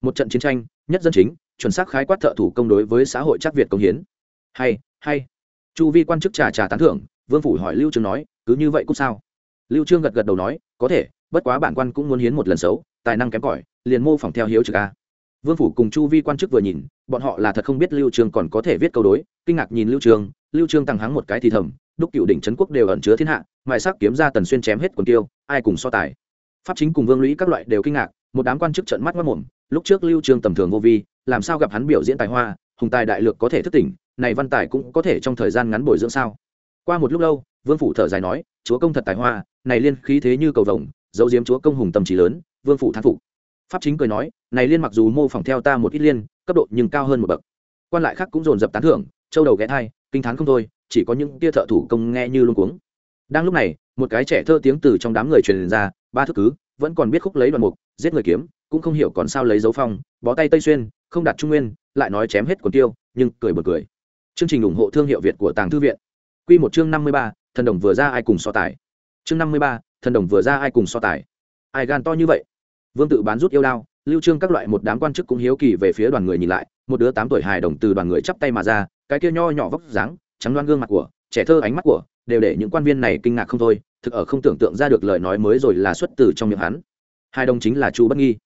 Một trận chiến tranh, nhất dân chính, chuẩn xác khái quát thợ thủ công đối với xã hội chắc việt công hiến. Hay hay. Chu vi quan chức trà trà tán thưởng, vương phủ hỏi lưu trương nói, cứ như vậy cũng sao? Lưu trương gật gật đầu nói, có thể, bất quá bản quan cũng muốn hiến một lần xấu, tài năng kém cỏi, liền mô phỏng theo hiếu trực a. Vương phủ cùng chu vi quan chức vừa nhìn, bọn họ là thật không biết lưu trương còn có thể viết câu đối, kinh ngạc nhìn lưu trương lưu trương tăng hắng một cái thì thầm, đúc cựu đỉnh trấn quốc đều ẩn chứa thiên hạ, mài sắc kiếm ra tần xuyên chém hết quần tiêu, ai cùng so tài? Pháp chính cùng vương lũy các loại đều kinh ngạc một đám quan chức trợn mắt mắt mồm lúc trước lưu trương tầm thường vô vi, làm sao gặp hắn biểu diễn tài hoa, hùng tài đại lược có thể thức tỉnh, này văn tài cũng có thể trong thời gian ngắn bồi dưỡng sao? Qua một lúc lâu, vương phủ thở dài nói, chúa công thật tài hoa, này liên khí thế như cầu vồng, dấu diếm chúa công hùng tâm trí lớn, vương phủ thán phục. Pháp chính cười nói, này liên mặc dù mô phỏng theo ta một ít liên, cấp độ nhưng cao hơn một bậc. Quan lại khác cũng dồn dập tán thưởng, châu đầu ghé thai, kinh thán không thôi, chỉ có những tia thợ thủ công nghe như luôn cuống đang lúc này, một cái trẻ thơ tiếng từ trong đám người truyền ra, ba thức cứ, vẫn còn biết khúc lấy đoạn mục, giết người kiếm, cũng không hiểu còn sao lấy dấu phong, bó tay tây xuyên, không đặt trung nguyên, lại nói chém hết quần tiêu, nhưng cười bật cười. Chương trình ủng hộ thương hiệu việt của tàng thư viện. Quy một chương năm mươi ba, thần đồng vừa ra ai cùng so tài. Chương năm mươi ba, thần đồng vừa ra ai cùng so tài. Ai gan to như vậy? Vương tự bán rút yêu đao, lưu trương các loại một đám quan chức cũng hiếu kỳ về phía đoàn người nhìn lại, một đứa tám tuổi hài đồng từ đoàn người chắp tay mà ra, cái kia nho nhỏ vóc dáng, trắng đoan gương mặt của, trẻ thơ ánh mắt của đều để những quan viên này kinh ngạc không thôi, thực ở không tưởng tượng ra được lời nói mới rồi là xuất từ trong miệng hắn. Hai đồng chính là chu bất nghi.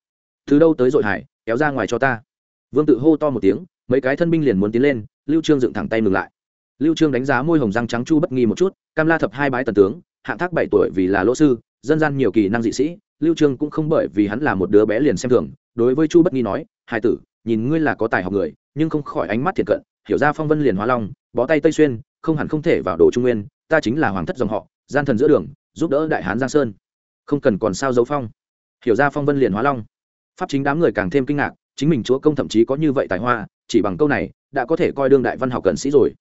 Từ đâu tới dội hải, kéo ra ngoài cho ta. Vương tự hô to một tiếng, mấy cái thân binh liền muốn tiến lên, lưu trương dựng thẳng tay ngừng lại. Lưu trương đánh giá môi hồng răng trắng chu bất nghi một chút, cam la thập hai bái tần tướng, hạng thác bảy tuổi vì là lỗ sư, dân gian nhiều kỳ năng dị sĩ, lưu trương cũng không bởi vì hắn là một đứa bé liền xem thường, đối với chu bất nghi nói hai tử, nhìn ngươi là có tài học người, nhưng không khỏi ánh mắt thiệt cận, hiểu ra phong vân liền hóa long, bó tay tây xuyên, không hẳn không thể vào đồ trung nguyên ta chính là hoàng thất dòng họ, gian thần giữa đường, giúp đỡ đại hán giang sơn. Không cần còn sao dấu phong. Hiểu ra phong vân liền hóa long. Pháp chính đám người càng thêm kinh ngạc, chính mình chúa công thậm chí có như vậy tài hoa, chỉ bằng câu này, đã có thể coi đương đại văn học cận sĩ rồi.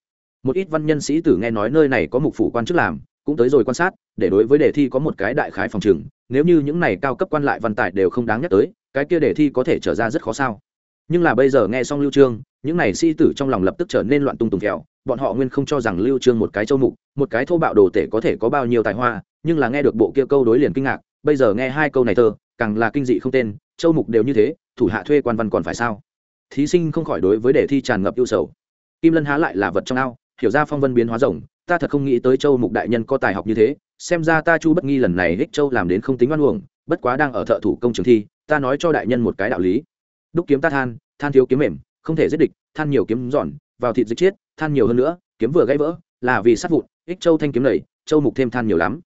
Một ít văn nhân sĩ tử nghe nói nơi này có mục phủ quan chức làm, cũng tới rồi quan sát, để đối với đề thi có một cái đại khái phòng trừng nếu như những này cao cấp quan lại văn tài đều không đáng nhắc tới, cái kia đề thi có thể trở ra rất khó sao. Nhưng là bây giờ nghe xong lưu trương những này sĩ tử trong lòng lập tức trở nên loạn tung tùng kẹo, bọn họ nguyên không cho rằng lưu trương một cái châu mục, một cái thô bạo đồ tể có thể có bao nhiêu tài hoa, nhưng là nghe được bộ kia câu đối liền kinh ngạc, bây giờ nghe hai câu này thơ, càng là kinh dị không tên, châu mục đều như thế, thủ hạ thuê quan văn còn phải sao? Thí sinh không khỏi đối với đề thi tràn ngập ưu sầu. Kim lân há lại là vật trong ao, hiểu ra phong vân biến hóa rồng ta thật không nghĩ tới châu mục đại nhân có tài học như thế, xem ra ta chu bất nghi lần này hích châu làm đến không tính oan uổng, bất quá đang ở thợ thủ công trường thi, ta nói cho đại nhân một cái đạo lý. Đúc kiếm ta than than thiếu kiếm mềm không thể giết địch, than nhiều kiếm giòn, vào thịt dịch chiết than nhiều hơn nữa, kiếm vừa gãy vỡ, là vì sát vụn, ích châu thanh kiếm lầy châu mục thêm than nhiều lắm.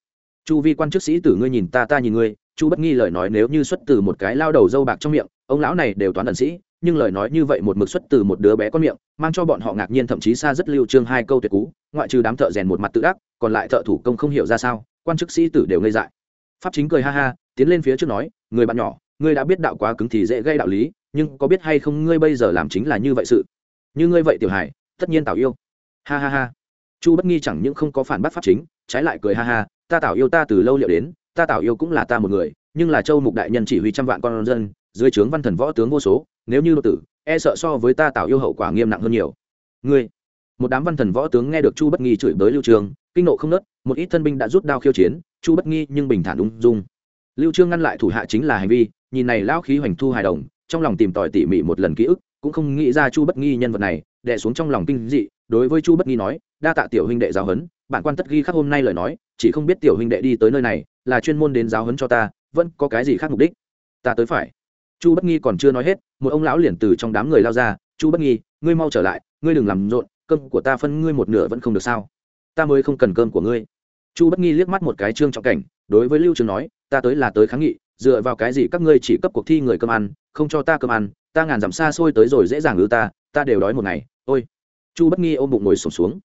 Chu vi quan chức sĩ tử ngươi nhìn ta ta nhìn ngươi, chu bất nghi lời nói nếu như xuất từ một cái lao đầu dâu bạc trong miệng, ông lão này đều toán ẩn sĩ, nhưng lời nói như vậy một mực xuất từ một đứa bé con miệng, mang cho bọn họ ngạc nhiên thậm chí xa rất lưu trương hai câu tuyệt cú, ngoại trừ đám thợ rèn một mặt tự đắc, còn lại thợ thủ công không hiểu ra sao, quan chức sĩ tử đều ngây dại. Pháp chính cười ha ha, tiến lên phía trước nói, người bạn nhỏ ngươi đã biết đạo quá cứng thì dễ gây đạo lý, nhưng có biết hay không ngươi bây giờ làm chính là như vậy sự. Như ngươi vậy tiểu hải tất nhiên tào yêu. Ha ha ha. Chu bất nghi chẳng những không có phản bác pháp chính, trái lại cười ha ha, ta tào yêu ta từ lâu liệu đến, ta tào yêu cũng là ta một người, nhưng là châu mục đại nhân chỉ huy trăm vạn con dân, dưới trướng văn thần võ tướng vô số, nếu như đô tử e sợ so với ta tào yêu hậu quả nghiêm nặng hơn nhiều. Ngươi, một đám văn thần võ tướng nghe được chu bất nghi chửi bới lưu trường kinh nộ không nớt, một ít thân binh đã rút đao khiêu chiến, chu bất nghi nhưng bình thản ung dung. Lưu trương ngăn lại thủ hạ chính là hành vi nhìn này lão khí hoành thu hài đồng, trong lòng tìm tòi tỉ mỉ một lần ký ức, cũng không nghĩ ra chu bất nghi nhân vật này, đè xuống trong lòng kinh dị, đối với chu bất nghi nói, đa tạ tiểu huynh đệ giáo huấn, bản quan tất ghi khắc hôm nay lời nói, chỉ không biết tiểu huynh đệ đi tới nơi này, là chuyên môn đến giáo huấn cho ta, vẫn có cái gì khác mục đích? Ta tới phải. Chu bất nghi còn chưa nói hết, một ông lão liền từ trong đám người lao ra, chu bất nghi, ngươi mau trở lại, ngươi đừng làm rộn, cơm của ta phân ngươi một nửa vẫn không được sao? Ta mới không cần cơm của ngươi. Chu bất nghi liếc mắt một cái trương trọng cảnh, đối với lưu trường nói, ta tới là tới kháng nghị dựa vào cái gì các ngươi chỉ cấp cuộc thi người cơm ăn, không cho ta cơm ăn, ta ngàn dặm xa xôi tới rồi dễ dàng ư ta ta đều đói một ngày, ôi. Chu bất nghi ôm bụng ngồi sổm xuống.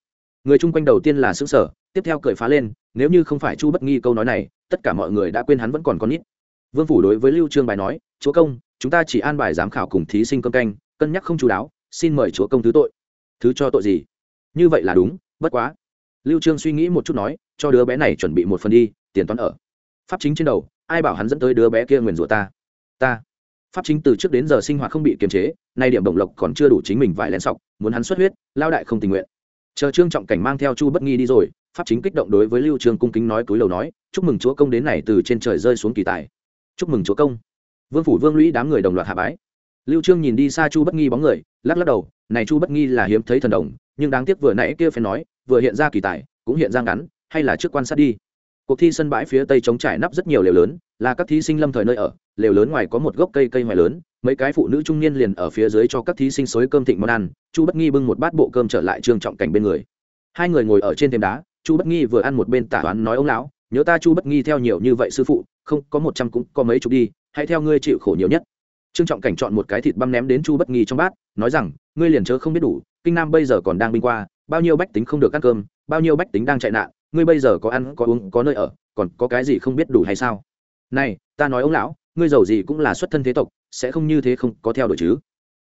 Người chung quanh đầu tiên là xứng sở tiếp theo cười phá lên, nếu như không phải chu bất nghi câu nói này, tất cả mọi người đã quên hắn vẫn còn con nít. Vương phủ đối với lưu trương bài nói, chúa công, chúng ta chỉ an bài giám khảo cùng thí sinh cơm canh, cân nhắc không chú đáo, xin mời chúa công thứ tội. Thứ cho tội gì? Như vậy là đúng, bất quá. Lưu trương suy nghĩ một chút nói, cho đứa bé này chuẩn bị một phần đi, tiền toán ở. Pháp chính trên đầu ai bảo hắn dẫn tới đứa bé kia nguyền rủa ta? Ta. Pháp chính từ trước đến giờ sinh hoạt không bị kiềm chế, nay điểm động lộc còn chưa đủ chính mình vài lén sọc, muốn hắn xuất huyết, lao đại không tình nguyện. Chờ trương trọng cảnh mang theo chu bất nghi đi rồi, pháp chính kích động đối với lưu trương cung kính nói túi lầu nói, chúc mừng chúa công đến này từ trên trời rơi xuống kỳ tài. Chúc mừng chúa công. Vương phủ vương lũy đám người đồng loạt hạ bái. Lưu trương nhìn đi xa chu bất nghi bóng người, lắc lắc đầu, này chu bất nghi là hiếm thấy thần đồng, nhưng đáng tiếc vừa nãy kia phải nói, vừa hiện ra kỳ tài, cũng hiện ra ngắn, hay là trước quan sát đi cuộc thi sân bãi phía tây chống trải nắp rất nhiều lều lớn, là các thí sinh lâm thời nơi ở. Lều lớn ngoài có một gốc cây cây ngoài lớn, mấy cái phụ nữ trung niên liền ở phía dưới cho các thí sinh xối cơm thịnh món ăn. Chu bất nghi bưng một bát bộ cơm trở lại trương trọng cảnh bên người. Hai người ngồi ở trên thềm đá, chu bất nghi vừa ăn một bên tả toán nói, ông lão, nhớ ta chu bất nghi theo nhiều như vậy sư phụ, không, có một trăm cũng có mấy chục đi, hãy theo ngươi chịu khổ nhiều nhất. Trương trọng cảnh chọn một cái thịt băm ném đến chu bất nghi trong bát, nói rằng, ngươi liền chớ không biết đủ, kinh nam bây giờ còn đang binh qua, bao nhiêu bách tính không được ăn cơm, bao nhiêu bách tính đang chạy nạn ngươi bây giờ có ăn, có uống, có nơi ở, còn có cái gì không biết đủ hay sao? Này, ta nói ông lão, ngươi giàu gì cũng là xuất thân thế tộc, sẽ không như thế không có theo đuổi chứ?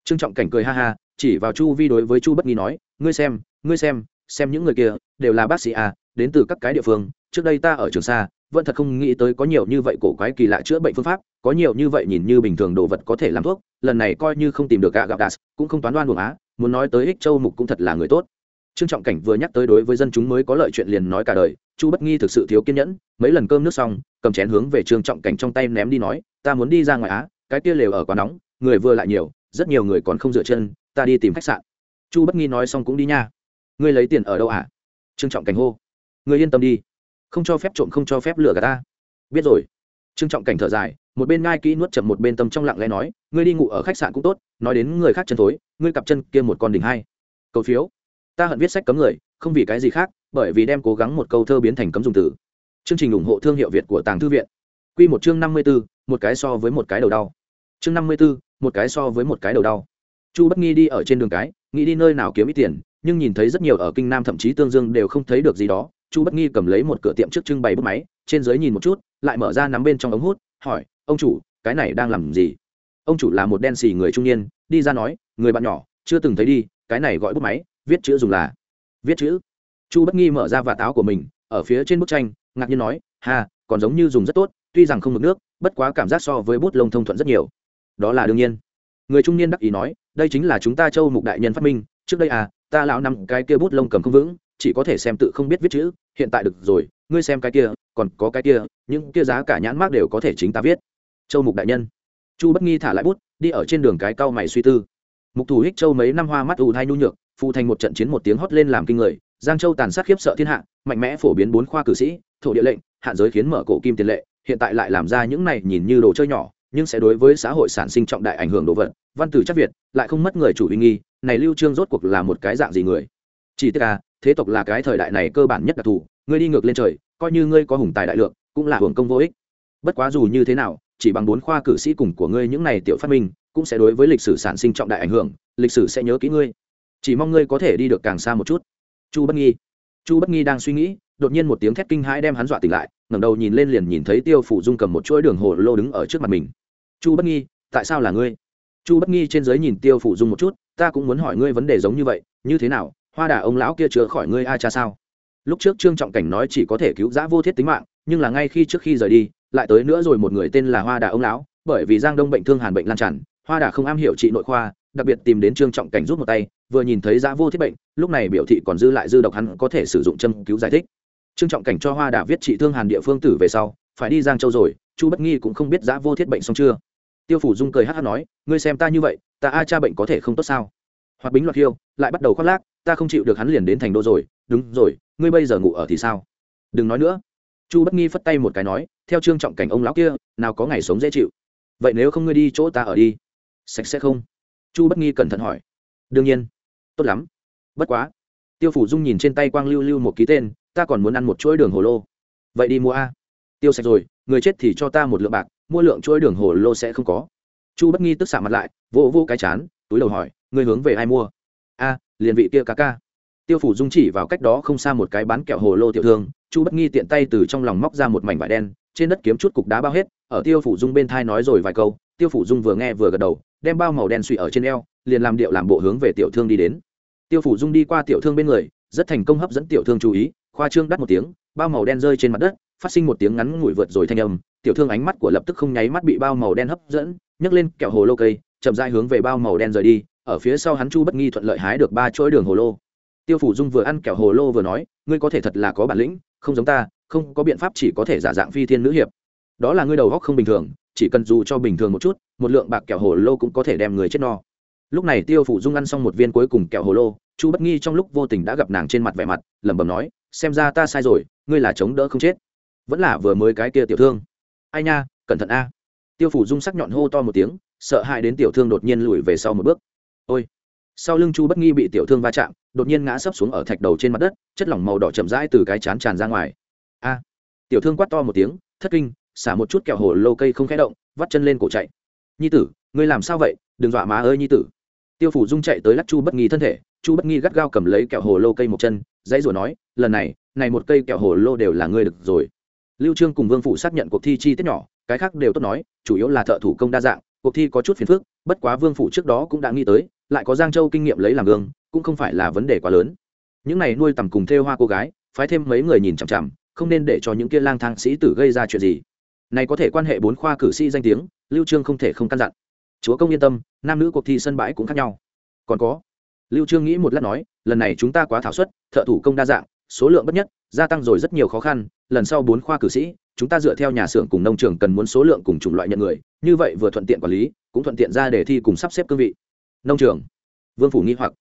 Trương trọng cảnh cười ha ha, chỉ vào chu vi đối với chu bất nghi nói, ngươi xem ngươi xem xem những người kia, đều là bác sĩ à đến từ các cái địa phương, trước đây ta ở trường sa vẫn thật không nghĩ tới có nhiều như vậy cổ quái kỳ lạ chữa bệnh phương pháp, có nhiều như vậy nhìn như bình thường đồ vật có thể làm thuốc, lần này coi như không tìm được gạ gặp đas cũng không toán đoan buồng á, muốn nói tới ích châu mục cũng thật là người tốt trương trọng cảnh vừa nhắc tới đối với dân chúng mới có lợi chuyện liền nói cả đời, chu bất nghi thực sự thiếu kiên nhẫn, mấy lần cơm nước xong, cầm chén hướng về trương trọng cảnh trong tay ném đi nói, ta muốn đi ra ngoài á, cái kia lều ở quá nóng, người vừa lại nhiều, rất nhiều người còn không dựa chân, ta đi tìm khách sạn. Chu bất nghi nói xong cũng đi nha. Ngươi lấy tiền ở đâu à? trương trọng cảnh hô. Ngươi yên tâm đi, không cho phép trộm không cho phép lừa cả ta. Biết rồi. Trương trọng cảnh thở dài, một bên ngai kỹ nuốt chậm một bên tâm trong lặng lẽ nói, ngươi đi ngủ ở khách sạn cũng tốt, nói đến người khác chân thối, ngươi cặp chân kia một con đỉnh hai. Cầu phiếu ta hận viết sách cấm người, không vì cái gì khác, bởi vì đem cố gắng một câu thơ biến thành cấm dùng từ. Chương trình ủng hộ thương hiệu việt của tàng thư viện. Q một chương năm mươi b ố một cái so với một cái đầu đau. Chương năm mươi b ố một cái so với một cái đầu đau. Chu bất nghi đi ở trên đường cái, nghĩ đi nơi nào kiếm ít tiền, nhưng nhìn thấy rất nhiều ở kinh nam thậm chí tương dương đều không thấy được gì đó, chu bất nghi cầm lấy một cửa tiệm trước trưng bày bút máy, trên dưới nhìn một chút, lại mở ra nắm bên trong ống hút, hỏi, ông chủ, cái này đang làm gì? Ông chủ là một đen xì người trung niên, đi ra nói, người bạn nhỏ, chưa từng thấy đi, cái này gọi bút máy viết chữ dùng là, viết chữ. Chu bất nghi mở ra vạt áo của mình, ở phía trên bức tranh, ngạc nhiên nói hà còn giống như dùng rất tốt, tuy rằng không mực nước, bất quá cảm giác so với bút lông thông thuận rất nhiều. Đó là đương nhiên. Người trung niên đắc ý nói, đây chính là chúng ta châu mục đại nhân phát minh, trước đây à ta lão năm cái kia bút lông cầm không vững, chỉ có thể xem tự không biết viết chữ, hiện tại được rồi, ngươi xem cái kia, còn có cái kia, những kia giá cả nhãn mác đều có thể chính ta viết. Châu mục đại nhân. Chu bất nghi thả lại bút, đi ở trên đường cái cao mày suy tư. Mục thủ hích châu mấy năm hoa mắt ù thai nhu nhược phụ thành một trận chiến một tiếng hót lên làm kinh người, giang châu tàn sát khiếp sợ thiên hạ, mạnh mẽ phổ biến bốn khoa cử sĩ, thổ địa lệnh, hạn giới khiến mở cổ kim tiền lệ, hiện tại lại làm ra những này nhìn như đồ chơi nhỏ, nhưng sẽ đối với xã hội sản sinh trọng đại ảnh hưởng đồ vật. Văn tử chắc việt, lại không mất người chủ uy nghi, này lưu trương rốt cuộc là một cái dạng gì người? Chỉ tiếc à thế tộc là cái thời đại này cơ bản nhất đặc thù, ngươi đi ngược lên trời, coi như ngươi có hùng tài đại lượng, cũng là hưởng công vô ích. Bất quá dù như thế nào, chỉ bằng bốn khoa cử sĩ cùng của ngươi những này tiểu phát minh, cũng sẽ đối với lịch sử sản sinh trọng đại ảnh hưởng, lịch sử sẽ nhớ kỹ ngươi chỉ mong ngươi có thể đi được càng xa một chút. Chu bất nghi. Chu bất nghi đang suy nghĩ, đột nhiên một tiếng thét kinh hãi đem hắn dọa tỉnh lại, ngẩng đầu nhìn lên liền nhìn thấy tiêu phủ dung cầm một chuỗi đường hồ lô đứng ở trước mặt mình. Chu bất nghi, tại sao là ngươi? Chu bất nghi trên giới nhìn tiêu phủ dung một chút, ta cũng muốn hỏi ngươi vấn đề giống như vậy, như thế nào? Hoa đà ông lão kia chữa khỏi ngươi a cha sao? Lúc trước trương trọng cảnh nói chỉ có thể cứu giã vô thiết tính mạng, nhưng là ngay khi trước khi rời đi, lại tới nữa rồi một người tên là hoa đà ông lão, bởi vì giang đông bệnh thương hàn bệnh lan tràn, hoa đà không am hiểu trị nội khoa đặc biệt tìm đến trương trọng cảnh rút một tay, vừa nhìn thấy giã vô thiết bệnh, lúc này biểu thị còn dư lại dư độc hắn có thể sử dụng châm cứu giải thích. Trương trọng cảnh cho hoa đà viết trị thương hàn địa phương tử về sau, phải đi giang châu rồi, chu bất nghi cũng không biết giã vô thiết bệnh xong chưa. Tiêu phủ dung cười hát hát nói, ngươi xem ta như vậy, ta a cha bệnh có thể không tốt sao? Hoặc bính loạt hiêu lại bắt đầu khoác lác, ta không chịu được hắn liền đến thành đô rồi, đúng rồi, ngươi bây giờ ngủ ở thì sao? Đừng nói nữa. Chu bất nghi phất tay một cái nói, theo trương trọng cảnh ông lão kia, nào có ngày sống dễ chịu. Vậy nếu không ngươi đi chỗ ta ở đi. Sạch sẽ không? Chu bất nghi cẩn thận hỏi. Đương nhiên. Tốt lắm. Bất quá. Tiêu phủ dung nhìn trên tay quang lưu lưu một ký tên, ta còn muốn ăn một chuỗi đường hồ lô. Vậy đi mua a. Tiêu sạch rồi, người chết thì cho ta một lượng bạc, mua lượng chuỗi đường hồ lô sẽ không có. Chu bất nghi tức xạ mặt lại vô vô cái chán, túi đầu hỏi người hướng về ai mua? A, liền vị kia ca ca. Tiêu phủ dung chỉ vào cách đó không xa một cái bán kẹo hồ lô tiểu thương, chu bất nghi tiện tay từ trong lòng móc ra một mảnh vải đen, trên đất kiếm chút cục đá bao hết, ở tiêu phủ dung bên thai nói rồi vài câu, tiêu phủ dung vừa nghe vừa gật đầu đem bao màu đen suy ở trên eo, liền làm điệu làm bộ hướng về tiểu thương đi đến. Tiêu phủ dung đi qua tiểu thương bên người, rất thành công hấp dẫn tiểu thương chú ý, khoa trương đắt một tiếng, bao màu đen rơi trên mặt đất, phát sinh một tiếng ngắn ngủi vượt rồi thanh âm, tiểu thương ánh mắt của lập tức không nháy mắt bị bao màu đen hấp dẫn, nhấc lên kẹo hồ lô cây, chậm rãi hướng về bao màu đen rời đi, ở phía sau hắn chu bất nghi thuận lợi hái được ba chuỗi đường hồ lô. Tiêu phủ dung vừa ăn kẹo hồ lô vừa nói, ngươi có thể thật là có bản lĩnh, không giống ta, không có biện pháp chỉ có thể giả dạng phi thiên nữ hiệp đó là ngươi đầu góc không bình thường, chỉ cần dù cho bình thường một chút, một lượng bạc kẹo hồ lô cũng có thể đem người chết no. Lúc này tiêu phủ dung ăn xong một viên cuối cùng kẹo hồ lô, chu bất nghi trong lúc vô tình đã gặp nàng trên mặt vẻ mặt, lẩm bẩm nói, xem ra ta sai rồi, ngươi là chống đỡ không chết. Vẫn là vừa mới cái kia tiểu thương. Ai nha, cẩn thận a. Tiêu phủ dung sắc nhọn hô to một tiếng, sợ hãi đến tiểu thương đột nhiên lùi về sau một bước. Ôi. Sau lưng chu bất nghi bị tiểu thương va chạm, đột nhiên ngã sấp xuống ở thạch đầu trên mặt đất, chất lỏng màu đỏ chậm rãi từ cái chán tràn ra ngoài. A. Tiểu thương quát to một tiếng, thất kinh xả một chút kẹo hồ lô cây không khẽ động, vắt chân lên cổ chạy. Nhi tử, ngươi làm sao vậy? Đừng dọa má ơi nhi tử. Tiêu phủ dung chạy tới lắc chu bất nghi thân thể, chu bất nghi gắt gao cầm lấy kẹo hồ lô cây một chân, dãy rủa nói, lần này này một cây kẹo hồ lô đều là ngươi được rồi. Lưu trương cùng vương phủ xác nhận cuộc thi chi tiết nhỏ, cái khác đều tốt nói, chủ yếu là thợ thủ công đa dạng, cuộc thi có chút phiền phức, bất quá vương phủ trước đó cũng đã nghĩ tới, lại có giang châu kinh nghiệm lấy làm gương, cũng không phải là vấn đề quá lớn. Những này nuôi tầm cùng thêu hoa cô gái, phái thêm mấy người nhìn chằm chằm, không nên để cho những kia lang thang sĩ tử gây ra chuyện gì này có thể quan hệ bốn khoa cử sĩ danh tiếng, lưu trương không thể không căn dặn. Chúa công yên tâm, nam nữ cuộc thi sân bãi cũng khác nhau. Còn có, lưu trương nghĩ một lát nói, lần này chúng ta quá thảo suất, thợ thủ công đa dạng, số lượng bất nhất, gia tăng rồi rất nhiều khó khăn, lần sau bốn khoa cử sĩ, chúng ta dựa theo nhà xưởng cùng nông trường cần muốn số lượng cùng chủng loại nhận người, như vậy vừa thuận tiện quản lý, cũng thuận tiện ra để thi cùng sắp xếp cương vị. Nông trường, vương phủ nghi hoặc.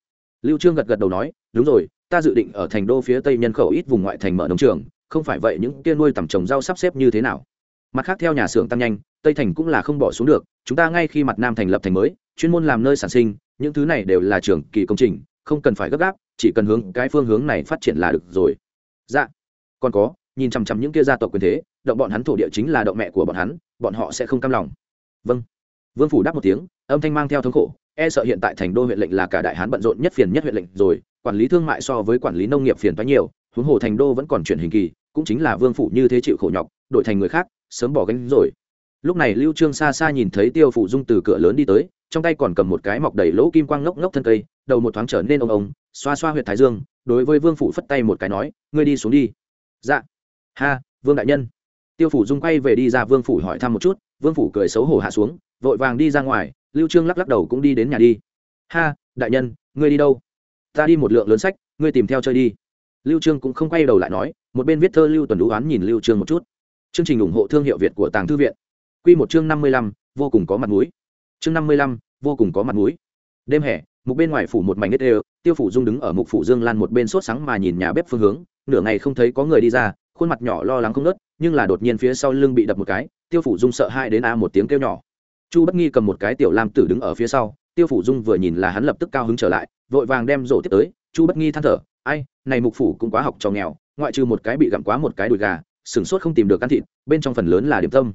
Lưu trương gật gật đầu nói, đúng rồi, ta dự định ở thành đô phía tây nhân khẩu ít vùng ngoại thành mở nông trường, không phải vậy những kia nuôi tầm trồng rau sắp xếp như thế nào? Mặt khác theo nhà xưởng tăng nhanh, tây thành cũng là không bỏ xuống được, chúng ta ngay khi mặt nam thành lập thành mới, chuyên môn làm nơi sản sinh, những thứ này đều là trường kỳ công trình, không cần phải gấp gáp, chỉ cần hướng cái phương hướng này phát triển là được rồi. Dạ. Còn có, nhìn chằm chằm những kia gia tộc quyền thế, động bọn hắn thổ địa chính là động mẹ của bọn hắn, bọn họ sẽ không cam lòng. Vâng. Vương phủ đáp một tiếng, âm thanh mang theo thống khổ e sợ hiện tại thành đô huyện lệnh là cả đại hán bận rộn nhất phiền nhất huyện lệnh rồi, quản lý thương mại so với quản lý nông nghiệp phiền toái nhiều, huống hồ thành đô vẫn còn chuyển hình kỳ, cũng chính là vương phủ như thế chịu khổ nhọc, đổi thành người khác sớm bỏ gánh rồi. Lúc này lưu trương xa xa nhìn thấy tiêu phủ dung từ cửa lớn đi tới, trong tay còn cầm một cái mọc đầy lỗ kim quang ngốc ngốc thân cây, đầu một thoáng trở nên ông ông, xoa xoa huyệt thái dương, đối với vương phủ phất tay một cái nói, ngươi đi xuống đi. Dạ. Ha, vương đại nhân. Tiêu phủ dung quay về đi ra vương phủ hỏi thăm một chút, vương phủ cười xấu hổ hạ xuống, vội vàng đi ra ngoài, lưu trương lắc lắc đầu cũng đi đến nhà đi. Ha, đại nhân, ngươi đi đâu? Ta đi một lượng lớn sách, ngươi tìm theo chơi đi. Lưu trương cũng không quay đầu lại nói, một bên viết thơ lưu tuần đũ oán nhìn lưu trương một chút chương trình ủng hộ thương hiệu việt của tàng thư viện. Quy một chương 55, vô cùng có mặt mũi. Chương 55, vô cùng có mặt mũi. Đêm hè mục bên ngoài phủ một mảnh nết đều tiêu phủ dung đứng ở mục phủ dương lan một bên sốt sáng mà nhìn nhà bếp phương hướng. Nửa ngày không thấy có người đi ra khuôn mặt nhỏ lo lắng không nớt nhưng là đột nhiên phía sau lưng bị đập một cái tiêu phủ dung sợ hãi đến a một tiếng kêu nhỏ. Chu bất nghi cầm một cái tiểu lam tử đứng ở phía sau tiêu phủ dung vừa nhìn là hắn lập tức cao hứng trở lại vội vàng đem rổ tiếp tới. Chu bất nghi than thở ai này mục phủ cũng quá học trò nghèo ngoại trừ một cái bị gặm quá một cái đùi gà sửng sốt không tìm được ăn thịt, bên trong phần lớn là điểm tâm.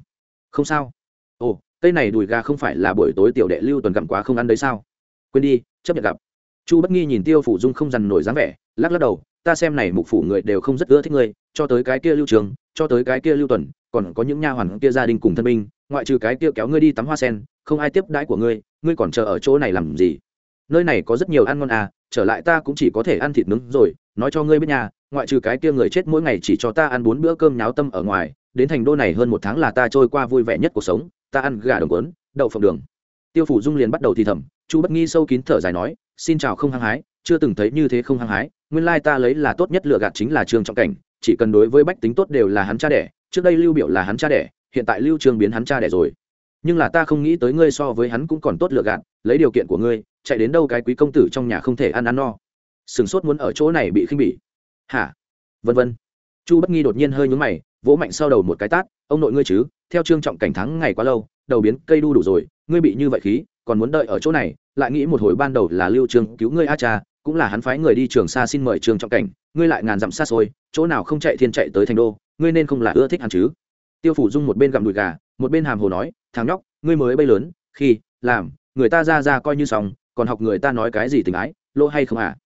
Không sao. Ồ, cây này đùi gà không phải là buổi tối tiểu đệ lưu tuần gặm quá không ăn đấy sao? Quên đi, chấp nhận gặp. Chu bất nghi nhìn tiêu phủ dung không dằn nổi dáng vẻ, lắc lắc đầu, ta xem này mục phủ người đều không rất ưa thích ngươi, cho tới cái kia lưu trường, cho tới cái kia lưu tuần, còn có những nha hoàn kia gia đình cùng thân binh, ngoại trừ cái kia kéo ngươi đi tắm hoa sen, không ai tiếp đãi của ngươi ngươi còn chờ ở chỗ này làm gì? Nơi này có rất nhiều ăn ngon à trở lại ta cũng chỉ có thể ăn thịt nướng rồi, nói cho ngươi biết nhà ngoại trừ cái kia người chết mỗi ngày chỉ cho ta ăn bốn bữa cơm nháo tâm ở ngoài, đến thành đô này hơn một tháng là ta trôi qua vui vẻ nhất cuộc sống, ta ăn gà đồng quấn đậu phộng đường. Tiêu phủ dung liền bắt đầu thì thầm, chu bất nghi sâu kín thở dài nói, xin chào không hăng hái, chưa từng thấy như thế không hăng hái, nguyên lai ta lấy là tốt nhất lựa gạt chính là trương trọng cảnh, chỉ cần đối với bách tính tốt đều là hắn cha đẻ, trước đây lưu biểu là hắn cha đẻ, hiện tại lưu trương biến hắn cha đẻ rồi. Nhưng là ta không nghĩ tới ngươi so với hắn cũng còn tốt lựa gạt, lấy điều kiện của ngươi, chạy đến đâu cái quý công tử trong nhà không thể ăn ăn no. Sửng sốt muốn ở chỗ này bị khinh bỉ hả? Vân vân. Chu bất nghi đột nhiên hơi nhúng mày, vỗ mạnh sau đầu một cái tát, ông nội ngươi chứ, theo trương trọng cảnh thắng ngày quá lâu, đầu biến cây đu đủ rồi, ngươi bị như vậy khí, còn muốn đợi ở chỗ này, lại nghĩ một hồi ban đầu là lưu trương cứu ngươi a cha, cũng là hắn phái người đi trường xa xin mời trương trọng cảnh, ngươi lại ngàn dặm xa xôi, chỗ nào không chạy thiên chạy tới thành đô, ngươi nên không là ưa thích hắn chứ? Tiêu phủ dung một bên gặm đùi gà, một bên hàm hồ nói, thằng nhóc, ngươi mới bay lớn, khi, làm, người ta ra ra coi như xong, còn học người ta nói cái gì tình ái, lỗ hay không à?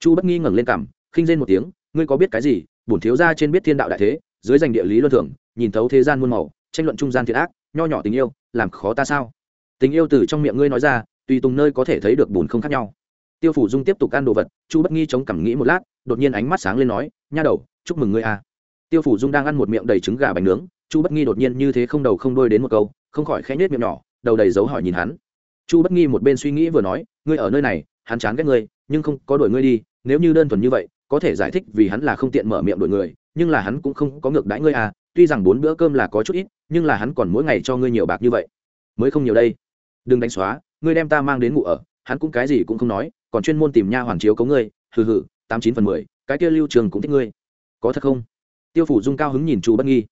Chu bất nghi ngẩng lên cằm, khinh rên một tiếng ngươi có biết cái gì, bổn thiếu gia trên biết thiên đạo đại thế, dưới danh địa lý luân thường, nhìn thấu thế gian muôn màu, tranh luận trung gian thiệt ác, nho nhỏ tình yêu, làm khó ta sao? Tình yêu từ trong miệng ngươi nói ra, tùy tùng nơi có thể thấy được bùn không khác nhau. Tiêu phủ dung tiếp tục ăn đồ vật, chu bất nghi chống cằm nghĩ một lát, đột nhiên ánh mắt sáng lên nói, nha đầu, chúc mừng ngươi a tiêu phủ dung đang ăn một miệng đầy trứng gà bánh nướng, chu bất nghi đột nhiên như thế không đầu không đôi đến một câu, không khỏi khẽ nhếch miệng nhỏ, đầu đầy dấu hỏi nhìn hắn. Chu bất nghi một bên suy nghĩ vừa nói, ngươi ở nơi này, hắn chán ghét ngươi, nhưng không có đuổi ngươi đi, nếu như đơn thuần như vậy có thể giải thích vì hắn là không tiện mở miệng đổi người, nhưng là hắn cũng không có ngược đãi ngươi à tuy rằng bốn bữa cơm là có chút ít, nhưng là hắn còn mỗi ngày cho ngươi nhiều bạc như vậy. Mới không nhiều đây. Đừng đánh xóa, ngươi đem ta mang đến ngủ ở, hắn cũng cái gì cũng không nói, còn chuyên môn tìm nha hoàn chiếu cấu ngươi, hừ hừ, tám chín phần mười, cái kia lưu trường cũng thích ngươi. Có thật không? Tiêu phủ dung cao hứng nhìn chu bất nghi.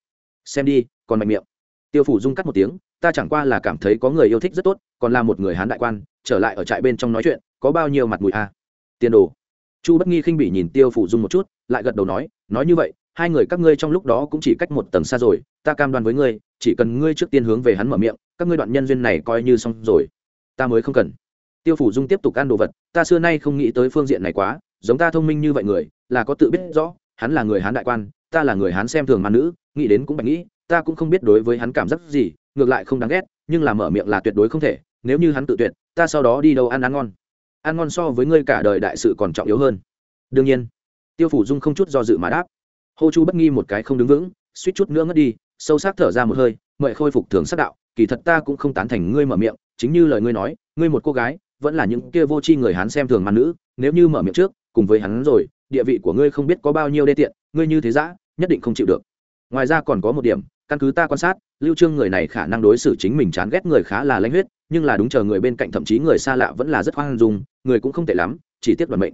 Xem đi, còn mạnh miệng. Tiêu phủ dung cắt một tiếng, ta chẳng qua là cảm thấy có người yêu thích rất tốt, còn là một người hán đại quan, trở lại ở trại bên trong nói chuyện, có bao nhiêu mặt mũi a à? tiền đồ chu bất nghi khinh bỉ nhìn tiêu phủ dung một chút, lại gật đầu nói nói như vậy, hai người các ngươi trong lúc đó cũng chỉ cách một tầng xa rồi, ta cam đoan với ngươi, chỉ cần ngươi trước tiên hướng về hắn mở miệng, các ngươi đoạn nhân duyên này coi như xong rồi. Ta mới không cần. Tiêu phủ dung tiếp tục ăn đồ vật, ta xưa nay không nghĩ tới phương diện này quá, giống ta thông minh như vậy người, là có tự biết rõ, hắn là người hán đại quan, ta là người hán xem thường mà nữ, nghĩ đến cũng bạch nghĩ, ta cũng không biết đối với hắn cảm giác gì, ngược lại không đáng ghét, nhưng là mở miệng là tuyệt đối không thể, nếu như hắn tự tuyệt, ta sau đó đi đâu ăn ăn ngon ăn ngon so với ngươi cả đời đại sự còn trọng yếu hơn. Đương nhiên, tiêu phủ dung không chút do dự mà đáp. Hô chu bất nghi một cái không đứng vững, suýt chút nữa ngất đi, sâu sắc thở ra một hơi mợi khôi phục thường sắc đạo, kỳ thật ta cũng không tán thành ngươi mở miệng, chính như lời ngươi nói, ngươi một cô gái, vẫn là những kia vô tri người hắn xem thường màn nữ, nếu như mở miệng trước, cùng với hắn rồi, địa vị của ngươi không biết có bao nhiêu đê tiện, ngươi như thế giã nhất định không chịu được. Ngoài ra còn có một điểm, căn cứ ta quan sát, lưu trương người này khả năng đối xử chính mình chán ghét người khá là lãnh huyết nhưng là đúng chờ người bên cạnh thậm chí người xa lạ vẫn là rất hoang dung, người cũng không tệ lắm, chỉ tiếc đoàn mệnh.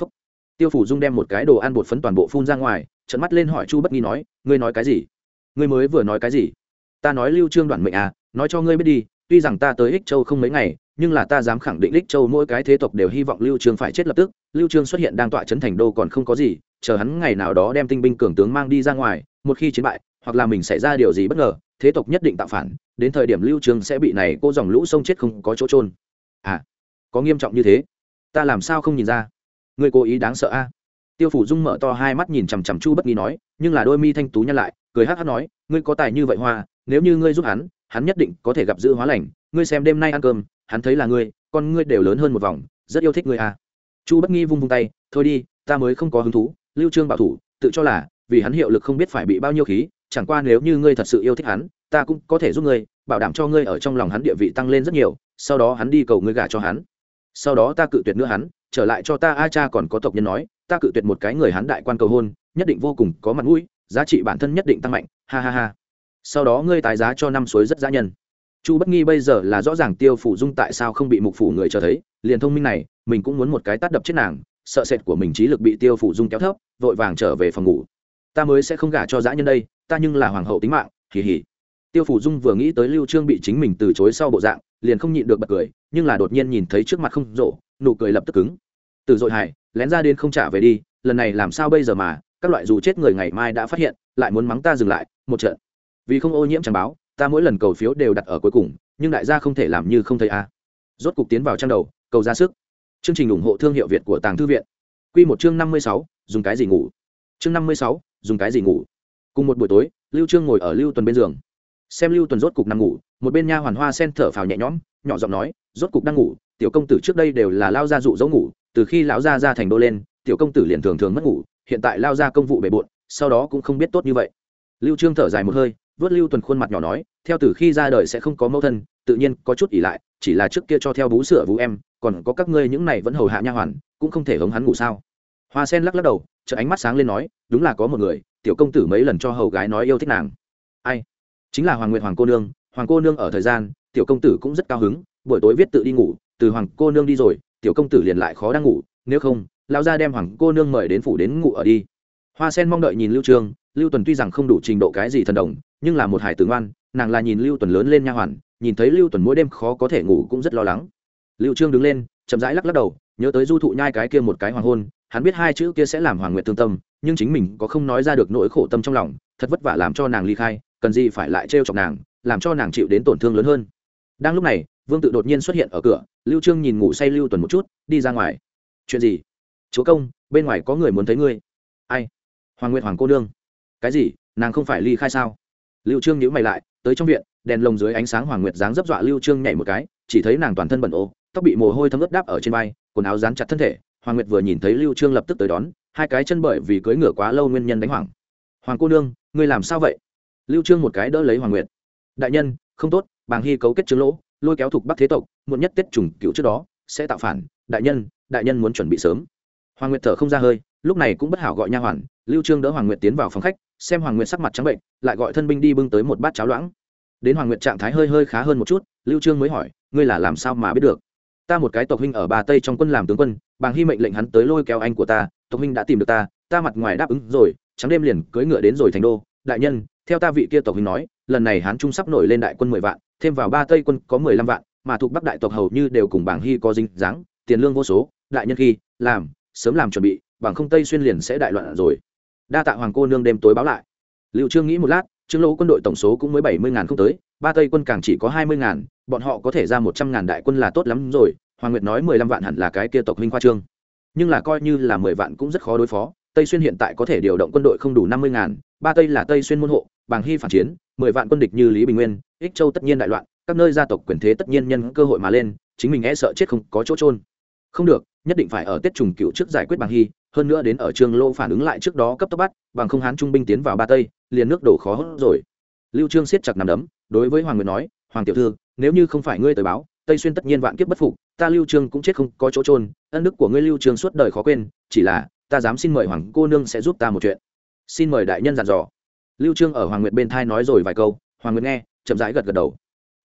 Phúc. tiêu phủ dung đem một cái đồ ăn bột phấn toàn bộ phun ra ngoài trận mắt lên hỏi chu bất nghi nói, ngươi nói cái gì? Ngươi mới vừa nói cái gì? Ta nói lưu trương đoàn mệnh à nói cho ngươi biết đi, tuy rằng ta tới ích châu không mấy ngày, nhưng là ta dám khẳng định ích châu mỗi cái thế tộc đều hy vọng lưu trương phải chết lập tức. Lưu trương xuất hiện đang tọa chấn thành đô còn không có gì, chờ hắn ngày nào đó đem tinh binh cường tướng mang đi ra ngoài, một khi chiến bại, hoặc là mình xảy ra điều gì bất ngờ, thế tộc nhất định tạo phản đến thời điểm lưu Trường sẽ bị này cô dòng lũ sông chết không có chỗ trôn à có nghiêm trọng như thế? Ta làm sao không nhìn ra? Ngươi cố ý đáng sợ a. Tiêu phủ dung mở to hai mắt nhìn chằm chằm chu bất nghi nói, nhưng là đôi mi thanh tú nhăn lại, cười hắc hắc nói, ngươi có tài như vậy hoa, nếu như ngươi giúp hắn hắn nhất định có thể gặp giữ hóa lành. Ngươi xem đêm nay ăn cơm, hắn thấy là ngươi, con ngươi đều lớn hơn một vòng, rất yêu thích ngươi à chu bất nghi vung vung tay, thôi đi, ta mới không có hứng thú, lưu trương bảo thủ, tự cho là, vì hắn hiệu lực không biết phải bị bao nhiêu khí, chẳng qua nếu như ngươi thật sự yêu thích hắn ta cũng có thể giúp ngươi, bảo đảm cho ngươi ở trong lòng hắn địa vị tăng lên rất nhiều, sau đó hắn đi cầu ngươi gả cho hắn. Sau đó ta cự tuyệt nữa hắn, trở lại cho ta a cha còn có tộc nhân nói, ta cự tuyệt một cái người hắn đại quan cầu hôn, nhất định vô cùng có mặt mũi, giá trị bản thân nhất định tăng mạnh, ha ha ha. Sau đó ngươi tái giá cho năm suối rất giá nhân. Chu bất nghi bây giờ là rõ ràng tiêu phủ dung tại sao không bị mục phủ người cho thấy, liền thông minh này, mình cũng muốn một cái tát đập chết nàng, sợ sệt của mình trí lực bị tiêu phủ dung kéo thấp, vội vàng trở về phòng ngủ. Ta mới sẽ không gả cho dã nhân đây, ta nhưng là hoàng hậu tính mạng, Hì hì tiêu phủ dung vừa nghĩ tới lưu trương bị chính mình từ chối sau bộ dạng, liền không nhịn được bật cười, nhưng là đột nhiên nhìn thấy trước mặt không rộ, nụ cười lập tức cứng. Từ dội hải, lén ra đến không trả về đi, lần này làm sao bây giờ mà, các loại dù chết người ngày mai đã phát hiện, lại muốn mắng ta dừng lại, một trận. Vì không ô nhiễm chẳng báo, ta mỗi lần cầu phiếu đều đặt ở cuối cùng, nhưng đại gia không thể làm như không thấy a. Rốt cục tiến vào trang đầu, cầu ra sức. Chương trình ủng hộ thương hiệu việt của tàng thư viện. Quy một chương năm mươi sáu, dùng cái gì ngủ? Chương năm mươi sáu, dùng cái gì ngủ? Cùng một buổi tối, lưu trương ngồi ở lưu tuần bên giường xem lưu tuần rốt cục nằm ngủ, một bên nha hoàn hoa sen thở phào nhẹ nhõm, nhỏ giọng nói, rốt cục đang ngủ, tiểu công tử trước đây đều là lao gia dụ dỗ ngủ, từ khi lão gia ra thành đô lên, tiểu công tử liền thường thường mất ngủ, hiện tại lao ra công vụ bề bộn, sau đó cũng không biết tốt như vậy. Lưu trương thở dài một hơi, vớt lưu tuần khuôn mặt nhỏ nói, theo từ khi ra đời sẽ không có mẫu thân, tự nhiên có chút ỉ lại, chỉ là trước kia cho theo bú sữa vũ em, còn có các ngươi những này vẫn hầu hạ nha hoàn, cũng không thể hống hắn ngủ sao? Hoa sen lắc lắc đầu chợ ánh mắt sáng lên nói, đúng là có một người, tiểu công tử mấy lần cho hầu gái nói yêu thích nàng. Ai? Chính là hoàng nguyệt hoàng cô nương, hoàng cô nương ở thời gian, tiểu công tử cũng rất cao hứng, buổi tối viết tự đi ngủ, từ hoàng cô nương đi rồi, tiểu công tử liền lại khó đang ngủ, nếu không lao ra đem hoàng cô nương mời đến phủ đến ngủ ở đi. Hoa sen mong đợi nhìn lưu trương, lưu tuần tuy rằng không đủ trình độ cái gì thần đồng, nhưng là một hải tử ngoan, nàng là nhìn lưu tuần lớn lên nha hoàn, nhìn thấy lưu tuần mỗi đêm khó có thể ngủ cũng rất lo lắng. Lưu trương đứng lên, chậm rãi lắc lắc đầu, nhớ tới du thụ nhai cái kia một cái hoàng hôn, hắn biết hai chữ kia sẽ làm hoàng nguyện thương tâm, nhưng chính mình có không nói ra được nỗi khổ tâm trong lòng, thật vất vả làm cho nàng ly khai cần gì phải lại trêu chọc nàng, làm cho nàng chịu đến tổn thương lớn hơn. Đang lúc này, vương tự đột nhiên xuất hiện ở cửa, lưu trương nhìn ngủ say lưu tuần một chút, đi ra ngoài. Chuyện gì? Chúa công, bên ngoài có người muốn thấy ngươi. Ai? Hoàng nguyệt hoàng cô nương. Cái gì? Nàng không phải ly khai sao? Lưu trương nhíu mày lại, tới trong viện, đèn lồng dưới ánh sáng hoàng nguyệt dáng dấp dọa lưu trương nhảy một cái, chỉ thấy nàng toàn thân bẩn ô, tóc bị mồ hôi thấm ướt đáp ở trên vai, quần áo dán chặt thân thể. Hoàng nguyệt vừa nhìn thấy lưu trương lập tức tới đón, hai cái chân bởi vì cưỡi ngựa quá lâu nguyên nhân đánh hoảng. Hoàng cô nương, ngươi làm sao vậy? Lưu trương một cái đỡ lấy hoàng nguyệt. Đại nhân, không tốt, bàng hy cấu kết trương lỗ, lôi kéo thuộc bắc thế tộc, muộn nhất tết trùng cựu trước đó, sẽ tạo phản. Đại nhân đại nhân muốn chuẩn bị sớm. Hoàng nguyệt thở không ra hơi, lúc này cũng bất hảo gọi nha hoàn. Lưu trương đỡ hoàng nguyệt tiến vào phòng khách, xem hoàng nguyệt sắc mặt trắng bệnh, lại gọi thân binh đi bưng tới một bát cháo loãng. Đến hoàng nguyệt trạng thái hơi hơi khá hơn một chút, lưu trương mới hỏi, ngươi là làm sao mà biết được? Ta một cái tộc huynh ở bà tây trong quân làm tướng quân, bàng hy mệnh lệnh hắn tới lôi kéo anh của ta, tộc huynh đã tìm được ta ta mặt ngoài đáp ứng rồi, trắng đêm liền cưỡi ngựa đến rồi thành đô. Đại nhân theo ta vị kia tộc huynh nói, lần này hán trung sắp nổi lên đại quân mười vạn, thêm vào ba tây quân có mười lăm vạn, mà thuộc bắc đại tộc hầu như đều cùng bảng hy có dính dáng, tiền lương vô số, đại nhân khi, làm, sớm làm chuẩn bị, bằng không tây xuyên liền sẽ đại loạn rồi. Đa tạ hoàng cô nương đêm tối báo lại. Liệu trương nghĩ một lát, trương lỗ quân đội tổng số cũng mới bảy mươi ngàn không tới, ba tây quân càng chỉ có hai mươi ngàn, bọn họ có thể ra một trăm ngàn đại quân là tốt lắm rồi, hoàng nguyệt nói mười lăm vạn hẳn là cái kia tộc huynh khoa trương. Nhưng là coi như là mười vạn cũng rất khó đối phó, tây xuyên hiện tại có thể điều động quân đội không đủ năm mươi ngàn, ba tây là tây xuyên môn hộ bàng hy phản chiến, mười vạn quân địch như lý bình nguyên, ích châu tất nhiên đại loạn, các nơi gia tộc quyền thế tất nhiên nhân cơ hội mà lên, chính mình e sợ chết không có chỗ trôn không được, nhất định phải ở tết trùng cựu trước giải quyết bàng hy, hơn nữa đến ở trường lô phản ứng lại trước đó cấp tốc bắt, bằng không hán trung binh tiến vào ba tây, liền nước đổ khó hốt rồi. Lưu trương siết chặt nằm đấm, đối với hoàng nguyệt nói, hoàng tiểu thư, nếu như không phải ngươi tới báo, tây xuyên tất nhiên vạn kiếp bất phục, ta lưu trương cũng chết không có chỗ trôn ân đức của ngươi lưu trương suốt đời khó quên, chỉ là, ta dám xin mời hoàng cô nương sẽ giúp ta một chuyện. Xin mời đại nhân dặn dò lưu trương ở hoàng nguyệt bên thai nói rồi vài câu, hoàng nguyệt nghe, chậm rãi gật gật đầu.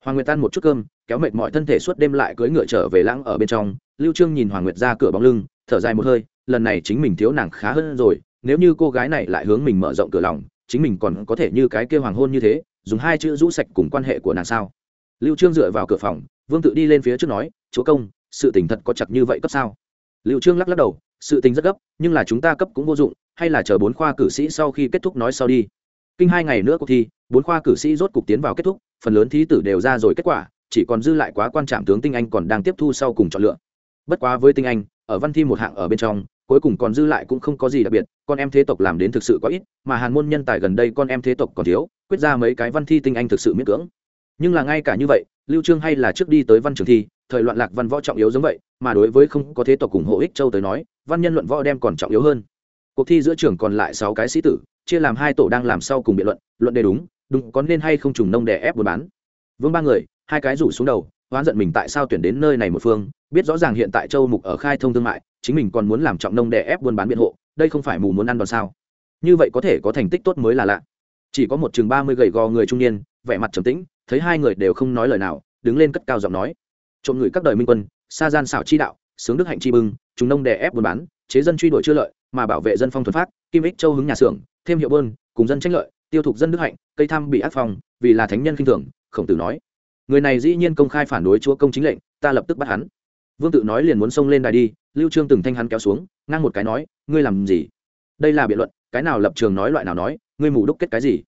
Hoàng nguyệt tan một chút cơm, kéo mệt mọi thân thể suốt đêm lại cưỡi ngựa trở về lãng ở bên trong. Lưu trương nhìn hoàng nguyệt ra cửa bóng lưng, thở dài một hơi, lần này chính mình thiếu nàng khá hơn rồi, nếu như cô gái này lại hướng mình mở rộng cửa lòng, chính mình còn có thể như cái kia hoàng hôn như thế, dùng hai chữ rũ sạch cùng quan hệ của nàng sao? Lưu trương dựa vào cửa phòng, vương tự đi lên phía trước nói, chúa công, sự tình thật có chặt như vậy cấp sao? Lưu trương lắc lắc đầu, sự tình rất gấp, nhưng là chúng ta cấp cũng vô dụng, hay là chờ bốn khoa cử sĩ sau khi kết thúc nói sau đi kinh hai ngày nữa cuộc thi, bốn khoa cử sĩ rốt cục tiến vào kết thúc, phần lớn thí tử đều ra rồi kết quả, chỉ còn dư lại quá quan trạm tướng tinh anh còn đang tiếp thu sau cùng chọn lựa. Bất quá với tinh anh, ở văn thi một hạng ở bên trong, cuối cùng còn dư lại cũng không có gì đặc biệt, con em thế tộc làm đến thực sự quá ít, mà hàn môn nhân tài gần đây con em thế tộc còn thiếu, quyết ra mấy cái văn thi tinh anh thực sự miễn cưỡng. Nhưng là ngay cả như vậy, lưu trương hay là trước đi tới văn trường thi, thời loạn lạc văn võ trọng yếu giống vậy, mà đối với không có thế tộc cùng hộ ích châu tới nói, văn nhân luận võ đem còn trọng yếu hơn. Cuộc thi giữa trường còn lại sáu cái sĩ tử chia làm hai tổ đang làm sau cùng biện luận luận đề đúng đúng có nên hay không trùng nông đè ép buôn bán. Vương ba người, hai cái rủ xuống đầu oán giận mình tại sao tuyển đến nơi này một phương, biết rõ ràng hiện tại châu mục ở khai thông thương mại, chính mình còn muốn làm trọng nông đè ép buôn bán biện hộ, đây không phải mù muốn ăn đòn sao? Như vậy có thể có thành tích tốt mới là lạ. Chỉ có một chừng ba mươi gầy gò người trung niên, vẻ mặt trầm tĩnh, thấy hai người đều không nói lời nào, đứng lên cất cao giọng nói. Trộm người các đời minh quân, xa gian xảo chi đạo, sướng đức hạnh chi bưng chúng nông đè ép buôn bán, chế dân truy đuổi chưa lợi, mà bảo vệ dân phong thuần phát kim ích châu hứng nhà xưởng thêm hiệu bơn, cùng dân tranh lợi, tiêu thụ dân đức hạnh, cây tham bị ác phòng vì là thánh nhân khinh thường, khổng tử nói. Người này dĩ nhiên công khai phản đối chúa công chính lệnh, ta lập tức bắt hắn. Vương tự nói liền muốn xông lên đài đi, lưu trương từng thanh hắn kéo xuống, ngang một cái nói, ngươi làm gì? Đây là biện luận, cái nào lập trường nói loại nào nói, ngươi mù đúc kết cái gì?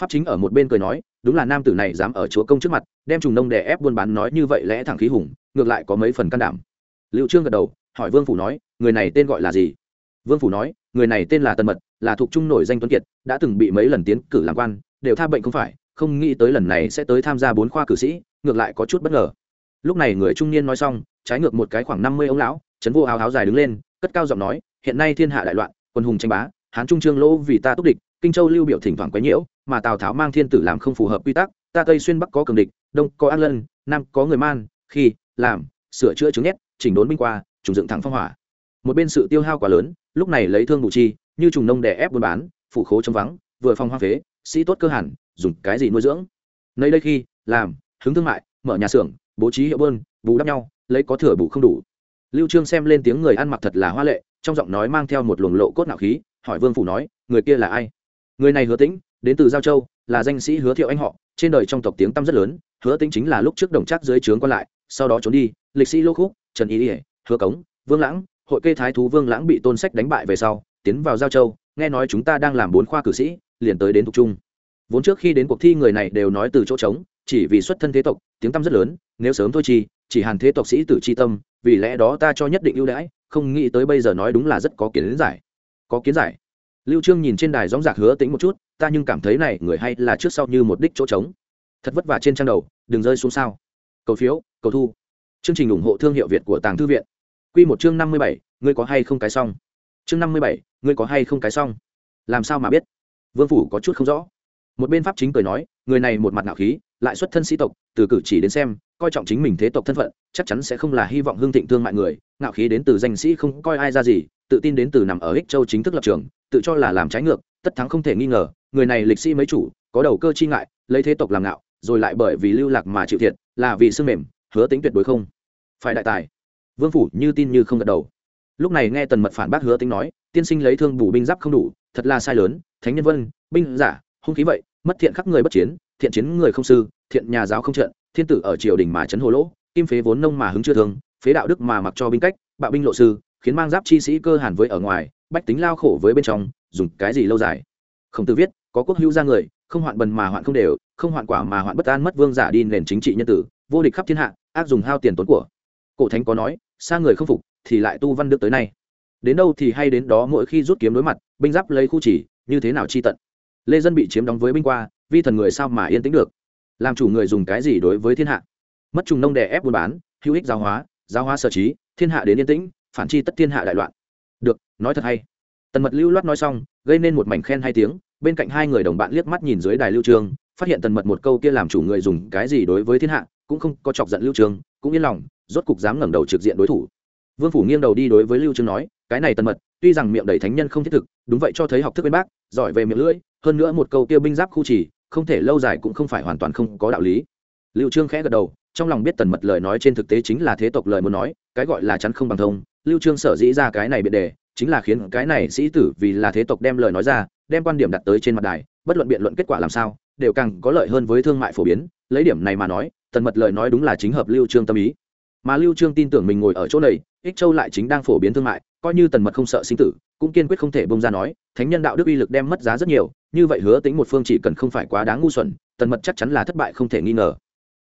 Pháp chính ở một bên cười nói, đúng là nam tử này dám ở chúa công trước mặt, đem trùng nông đè ép buôn bán nói như vậy lẽ thẳng khí hùng, ngược lại có mấy phần can đảm. Lưu trương gật đầu, hỏi vương phủ nói, người này tên gọi là gì? Vương phủ nói, người này tên là tân mật là thuộc trung nổi danh tuấn kiệt, đã từng bị mấy lần tiến cử làm quan, đều tha bệnh không phải, không nghĩ tới lần này sẽ tới tham gia bốn khoa cử sĩ, ngược lại có chút bất ngờ. Lúc này người trung niên nói xong, trái ngược một cái khoảng năm mươi ông lão trấn vô áo áo dài đứng lên, cất cao giọng nói, hiện nay thiên hạ đại loạn, quân hùng tranh bá, hán trung trương lỗ vì ta túc địch, kinh châu lưu biểu thỉnh thoảng quấy nhiễu, mà tào tháo mang thiên tử làm không phù hợp quy tắc, ta tây xuyên bắc có cường địch, đông có an lân, nam có người man, khi, làm, sửa chữa chứng nhét, chỉnh đốn binh qua, trùng dựng thẳng phong hỏa. Một bên sự tiêu hao quá lớn, lúc này lấy thương bù chi như trùng nông đè ép buôn bán, phủ khố chống vắng, vừa phong hoa phế, sĩ tốt cơ hẳn, dùng cái gì nuôi dưỡng? Nơi đây khi, làm hướng thương mại, mở nhà xưởng, bố trí hiệu bơn, bù đắp nhau, lấy có thừa bù không đủ. Lưu trương xem lên tiếng người ăn mặc thật là hoa lệ, trong giọng nói mang theo một luồng lộ cốt nạo khí, hỏi vương phủ nói, người kia là ai? Người này hứa tĩnh, đến từ giao châu, là danh sĩ hứa thiệu anh họ, trên đời trong tộc tiếng tăm rất lớn, hứa tĩnh chính là lúc trước đồng trác dưới trướng quan lại, sau đó trốn đi, lịch sĩ lô khúc, trần ý ỉa hứa cống, vương lãng, hội kê thái thú vương lãng bị tôn sách đánh bại về sau tiến vào giao châu nghe nói chúng ta đang làm bốn khoa cử sĩ liền tới đến thuộc trung. Vốn trước khi đến cuộc thi người này đều nói từ chỗ trống chỉ vì xuất thân thế tộc tiếng tăm rất lớn nếu sớm thôi chi chỉ hàn thế tộc sĩ tử c h i tâm vì lẽ đó ta cho nhất định ưu đãi không nghĩ tới bây giờ nói đúng là rất có kiến giải. Có kiến giải. Lưu trương nhìn trên đài gióng giạc hứa tính một chút ta nhưng cảm thấy này người hay là trước sau như một đích chỗ trống. Thật vất vả trên trang đầu đừng rơi xuống sao. Cầu phiếu cầu thu. Chương trình ủng hộ thương hiệu việt của tàng thư viện. Quy một chương năm mươi bảy, ngươi có hay không cái xong? Chương năm mươi bảy, ngươi có hay không cái xong? Làm sao mà biết? Vương phủ có chút không rõ. Một bên pháp chính cười nói, người này một mặt ngạo khí, lại xuất thân sĩ tộc, từ cử chỉ đến xem, coi trọng chính mình thế tộc thân phận, chắc chắn sẽ không là hy vọng hương thịnh thương mại người ngạo khí đến từ danh sĩ không coi ai ra gì, tự tin đến từ nằm ở ích châu chính thức lập trường, tự cho là làm trái ngược, tất thắng không thể nghi ngờ, người này lịch sĩ mấy chủ, có đầu cơ chi ngại, lấy thế tộc làm ngạo, rồi lại bởi vì lưu lạc mà chịu thiệt, là vì sương mềm, hứa tính tuyệt đối không. Phải đại tài. Vương phủ như tin như không gật đầu. Lúc này nghe tần mật phản bác hứa tính nói tiên sinh lấy thương bù binh giáp không đủ, thật là sai lớn, thánh nhân vân, binh giả, hung khí vậy, mất thiện khắc người bất chiến, thiện chiến người không sư, thiện nhà giáo không trận, thiên tử ở triều đình mà chấn hồ lỗ, kim phế vốn nông mà hứng chưa thương, phế đạo đức mà mặc cho binh cách, bạo binh lộ sư, khiến mang giáp chi sĩ cơ hàn với ở ngoài, bách tính lao khổ với bên trong, dùng cái gì lâu dài? Không tự viết, có quốc hữu ra người, không hoạn bần mà hoạn không đều, không hoạn quả mà hoạn bất an mất vương giả đi nền chính trị nhân tử, vô địch khắp thiên hạ, ác dùng hao tiền tốn của. Cổ thánh có nói xa người không phục, thì lại tu văn đức tới nay đến đâu thì hay đến đó mỗi khi rút kiếm đối mặt, binh giáp lấy khu chỉ, như thế nào chi tận? Lê dân bị chiếm đóng với binh qua, vi thần người sao mà yên tĩnh được? Làm chủ người dùng cái gì đối với thiên hạ? Mất trùng nông đè ép buôn bán, hữu ích giáo hóa giáo hóa sở trí, thiên hạ đến yên tĩnh, phản chi tất thiên hạ đại loạn. Được, nói thật hay. Tần mật lưu loát nói xong, gây nên một mảnh khen hai tiếng, bên cạnh hai người đồng bạn liếc mắt nhìn dưới đài lưu trương, phát hiện tần mật một câu kia làm chủ người dùng cái gì đối với thiên hạ, cũng không có chọc giận lưu trương, cũng yên lòng, rốt cục dám ngẩng đầu trực diện đối thủ. Vương phủ nghiêng đầu đi đối với lưu trương nói cái này tần mật, tuy rằng miệng đầy thánh nhân không thiết thực, đúng vậy cho thấy học thức bên bác, giỏi về miệng lưỡi, hơn nữa một câu kia binh giáp khu chỉ không thể lâu dài cũng không phải hoàn toàn không có đạo lý. Lưu trương khẽ gật đầu, trong lòng biết tần mật lời nói trên thực tế chính là thế tộc lời muốn nói, cái gọi là chắn không bằng thông. Lưu trương sở dĩ ra cái này biện đề, chính là khiến cái này sĩ tử vì là thế tộc đem lời nói ra, đem quan điểm đặt tới trên mặt đài, bất luận biện luận kết quả làm sao, đều càng có lợi hơn với thương mại phổ biến. Lấy điểm này mà nói, tần mật lời nói đúng là chính hợp lưu trương tâm ý. Mà lưu trương tin tưởng mình ngồi ở chỗ này, ích châu lại chính đang phổ biến thương mại coi như tần mật không sợ sinh tử, cũng kiên quyết không thể bông ra nói, thánh nhân đạo đức uy lực đem mất giá rất nhiều, như vậy hứa tính một phương chỉ cần không phải quá đáng ngu xuẩn, tần mật chắc chắn là thất bại không thể nghi ngờ.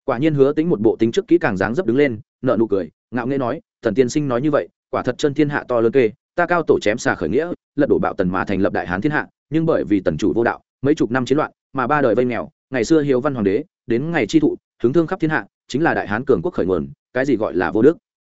Quả nhiên hứa tính một bộ tính trước kỹ càng dáng dấp đứng lên nợ nụ cười, ngạo nghễ nói, thần tiên sinh nói như vậy, quả thật chân thiên hạ to lớn kê, ta cao tổ chém xà khởi nghĩa, lật đổ bạo tần mà thành lập đại hán thiên hạ, nhưng bởi vì tần chủ vô đạo, mấy chục năm chiến loạn, mà ba đời vây nghèo, ngày xưa hiếu văn hoàng đế, đến ngày chi thụ, hướng thương khắp thiên hạ, chính là đại hán cường quốc khởi nguồn, cái gì gọi là vô đức.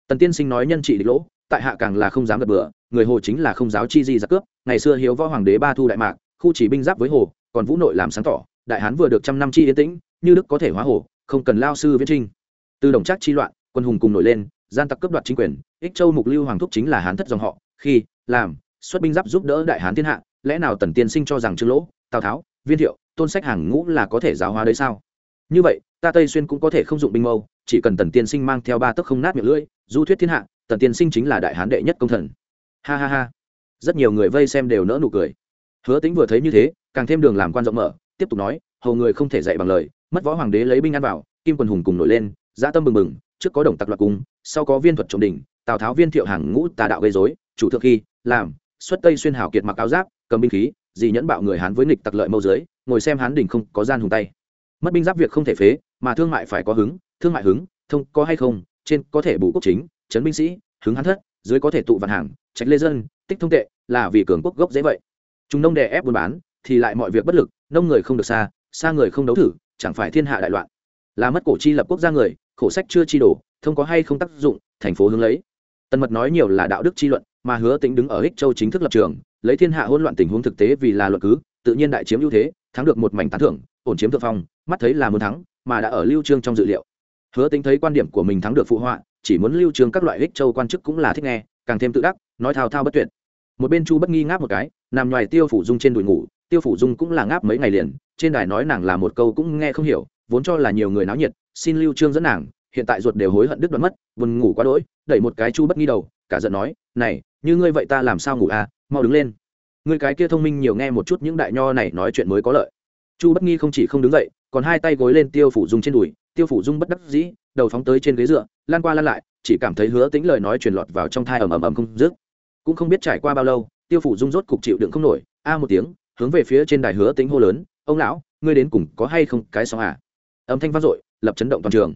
Tần tiên sinh nói nhân trị địch lỗ tại hạ càng là không dám gật bừa, người hồ chính là không giáo chi di giặc cướp, ngày xưa hiếu võ hoàng đế ba thu đại mạc, khu chỉ binh giáp với hồ, còn vũ nội làm sáng tỏ, đại hán vừa được trăm năm chi yên tĩnh, như đức có thể hóa hồ, không cần lao sư viễn trinh. Từ đồng trác chi loạn, quân hùng cùng nổi lên, gian tặc cướp đoạt chính quyền, ích châu mục lưu hoàng thúc chính là hán thất dòng họ, khi, làm, xuất binh giáp giúp đỡ đại hán thiên hạ, lẽ nào tần tiên sinh cho rằng trương lỗ, tào tháo, viên thiệu, tôn sách hàng ngũ là có thể giáo hóa đấy sao? Như vậy, ta tây xuyên cũng có thể không dụng binh mâu, chỉ cần tần tiên sinh mang theo ba tấc không nát miệng lưỡi, du thuyết thiên hạ tần tiên sinh chính là đại hán đệ nhất công thần. Ha ha ha. Rất nhiều người vây xem đều nỡ nụ cười. Hứa tính vừa thấy như thế, càng thêm đường làm quan rộng mở, tiếp tục nói, hầu người không thể dạy bằng lời, mất võ hoàng đế lấy binh ăn vào, kim quần hùng cùng nổi lên, dã tâm bừng bừng, trước có đồng tặc loạt cung, sau có viên thuật trọng đỉnh, tào tháo viên thiệu hàng ngũ tà đạo gây dối chủ thượng khi, làm, xuất tây xuyên hảo kiệt mặc áo giáp, cầm binh khí gì nhẫn bạo người hán với nghịch tặc lợi mâu dưới, ngồi xem hán đỉnh không có gian hùng tay. Mất binh giáp việc không thể phế, mà thương mại phải có hứng, thương mại hứng, thông có hay không, trên có thể bù quốc chính chấn binh sĩ, hứng hắn thất, dưới có thể tụ vạn hàng, trạch lê dân, tích thông tệ, là vì cường quốc gốc dễ vậy. Chúng nông đè ép buôn bán, thì lại mọi việc bất lực, nông người không được xa xa người không đấu thử, chẳng phải thiên hạ đại loạn. Là mất cổ chi lập quốc gia người, khổ sách chưa chi đổ, thông có hay không tác dụng, thành phố hướng lấy. Tần mật nói nhiều là đạo đức chi luận, mà hứa tính đứng ở ích châu chính thức lập trường, lấy thiên hạ hỗn loạn tình huống thực tế vì là luận cứ, tự nhiên đại chiếm ưu thế, thắng được một mảnh tán thưởng, ổn chiếm thượng phong, mắt thấy là muốn thắng, mà đã ở lưu trương trong dự liệu. Hứa tính thấy quan điểm của mình thắng được phụ họa chỉ muốn lưu trường các loại ích châu quan chức cũng là thích nghe, càng thêm tự đắc, nói thao thao bất tuyệt. Một bên chu bất nghi ngáp một cái, nằm ngoài tiêu phủ dung trên đùi ngủ, tiêu phủ dung cũng là ngáp mấy ngày liền, trên đài nói nàng là một câu cũng nghe không hiểu, vốn cho là nhiều người náo nhiệt, xin lưu trương dẫn nàng, hiện tại ruột đều hối hận đứt đoạn mất, buồn ngủ quá đỗi, đẩy một cái chu bất nghi đầu, cả giận nói, này, như ngươi vậy ta làm sao ngủ à mau đứng lên. Ngươi cái kia thông minh nhiều nghe một chút những đại nho này nói chuyện mới có lợi. Chu bất nghi không chỉ không đứng dậy, còn hai tay gối lên tiêu phủ dung trên đùi tiêu phủ dung bất đắc dĩ, đầu phóng tới trên ghế dựa, lan qua lan lại, chỉ cảm thấy hứa tính lời nói truyền lọt vào trong thai ầm ầm ầm không dứt. Cũng không biết trải qua bao lâu, tiêu phủ dung rốt cục chịu đựng không nổi, a một tiếng, hướng về phía trên đài hứa tính hô lớn, ông lão, ngươi đến cùng có hay không cái sóng à? Âm thanh vang dội, lập chấn động toàn trường.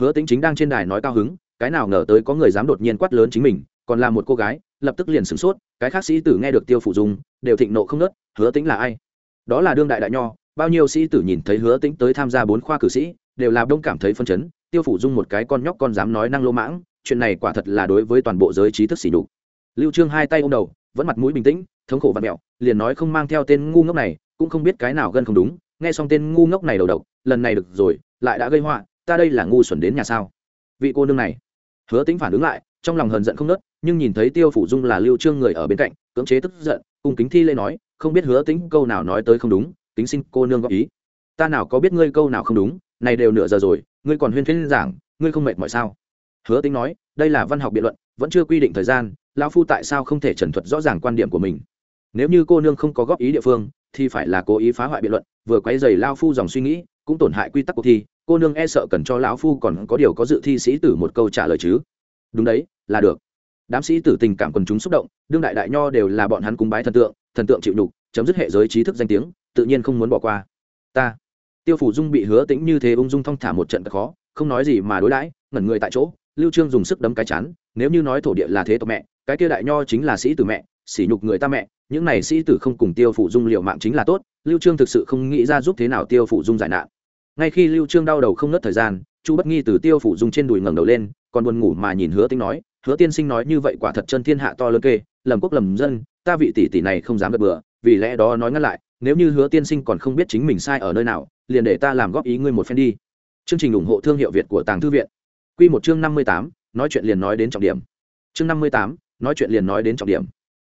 Hứa tính chính đang trên đài nói cao hứng, cái nào ngờ tới có người dám đột nhiên quát lớn chính mình, còn là một cô gái, lập tức liền sửng sốt, cái khác sĩ tử nghe được tiêu phủ dung, đều thịnh nộ không nớt, hứa tính là ai? Đó là đương đại đại nho. Bao nhiêu sĩ tử nhìn thấy hứa tính tới tham gia bốn khoa cử sĩ đều là đông cảm thấy phân chấn, tiêu phủ dung một cái con nhóc con dám nói năng lô mãng, chuyện này quả thật là đối với toàn bộ giới trí thức xỉ đục lưu trương hai tay ôm đầu, vẫn mặt mũi bình tĩnh, thống khổ vặn mẹo, liền nói không mang theo tên ngu ngốc này, cũng không biết cái nào gần không đúng, nghe xong tên ngu ngốc này đầu độc, lần này được rồi, lại đã gây họa, ta đây là ngu xuẩn đến nhà sao? Vị cô nương này, hứa tính phản ứng lại, trong lòng hờn giận không nớt nhưng nhìn thấy tiêu phủ dung là lưu trương người ở bên cạnh, cưỡng chế tức giận cùng kính thi lê nói, không biết hứa tính câu nào nói tới không đúng tính xin cô nương góp ý. Ta nào có biết ngươi câu nào không đúng này đều nửa giờ rồi, ngươi còn huyên thuyên giảng, ngươi không mệt mỏi sao? Hứa tính nói, đây là văn học biện luận, vẫn chưa quy định thời gian, lão phu tại sao không thể trần thuật rõ ràng quan điểm của mình? Nếu như cô nương không có góp ý địa phương, thì phải là cố ý phá hoại biện luận, vừa quay dày lao phu dòng suy nghĩ, cũng tổn hại quy tắc cuộc thi, cô nương e sợ cần cho lão phu còn có điều có dự thi sĩ tử một câu trả lời chứ. Đúng đấy, là được. Đám sĩ tử tình cảm quần chúng xúc động, đương đại đại nho đều là bọn hắn cúng bái thần tượng thần tượng chịu nhục, chấm dứt hệ giới trí thức danh tiếng, tự nhiên không muốn bỏ qua. Ta tiêu phủ dung bị hứa tĩnh như thế ung dung thong thả một trận khó, không nói gì mà đối đãi, ngẩn người tại chỗ, lưu trương dùng sức đấm cái chán, nếu như nói thổ địa là thế tộc mẹ, cái kia đại nho chính là sĩ tử mẹ, sỉ nhục người ta mẹ, những này sĩ tử không cùng tiêu phủ dung liệu mạng chính là tốt, lưu trương thực sự không nghĩ ra giúp thế nào tiêu phủ dung giải nạn. Ngay khi lưu trương đau đầu không nớt thời gian, chu bất nghi từ tiêu phủ dung trên đùi ngẩng đầu lên, còn buồn ngủ mà nhìn hứa Tĩnh nói, hứa tiên sinh nói như vậy quả thật chân thiên hạ to lớn kê, lầm quốc lầm dân, ta vị tỷ tỷ này không dám gật bừa, vì lẽ đó nói ngăn lại, nếu như hứa tiên sinh còn không biết chính mình sai ở nơi nào liền để ta làm góp ý ngươi một phen đi. Chương trình ủng hộ thương hiệu việt của tàng thư viện. Quy một chương năm mươi tám, nói chuyện liền nói đến trọng điểm. Chương năm mươi tám, nói chuyện liền nói đến trọng điểm.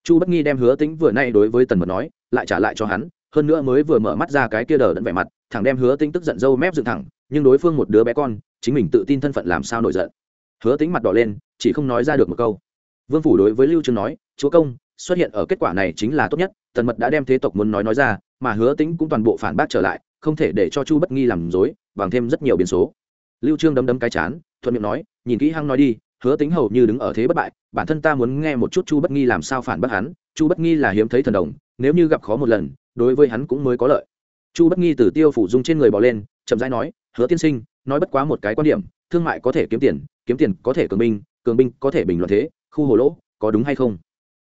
Chu bất nghi đem hứa tĩnh vừa nay đối với tần mật nói lại trả lại cho hắn hơn nữa mới vừa mở mắt ra cái kia đờ đẫn vẻ mặt thẳng đem hứa tĩnh tức giận dâu mép dựng thẳng nhưng đối phương một đứa bé con chính mình tự tin thân phận làm sao nổi giận. Hứa tĩnh mặt đỏ lên chỉ không nói ra được một câu. Vương phủ đối với lưu trương nói chúa công xuất hiện ở kết quả này chính là tốt nhất. Tần mật đã đem thế tộc muốn nói nói ra mà hứa tĩnh cũng toàn bộ phản bác trở lại không thể để cho chu bất nghi làm dối bằng thêm rất nhiều biến số. Lưu trương đấm đấm cái chán, thuận miệng nói, nhìn kỹ hăng nói đi, hứa tính hầu như đứng ở thế bất bại, bản thân ta muốn nghe một chút chu bất nghi làm sao phản bác hắn, chu bất nghi là hiếm thấy thần đồng, nếu như gặp khó một lần, đối với hắn cũng mới có lợi. Chu bất nghi từ tiêu phủ dung trên người bỏ lên, chậm rãi nói, hứa tiên sinh, nói bất quá một cái quan điểm, thương mại có thể kiếm tiền kiếm tiền có thể cường binh cường binh có thể bình luận thế, khu hồ lỗ, có đúng hay không?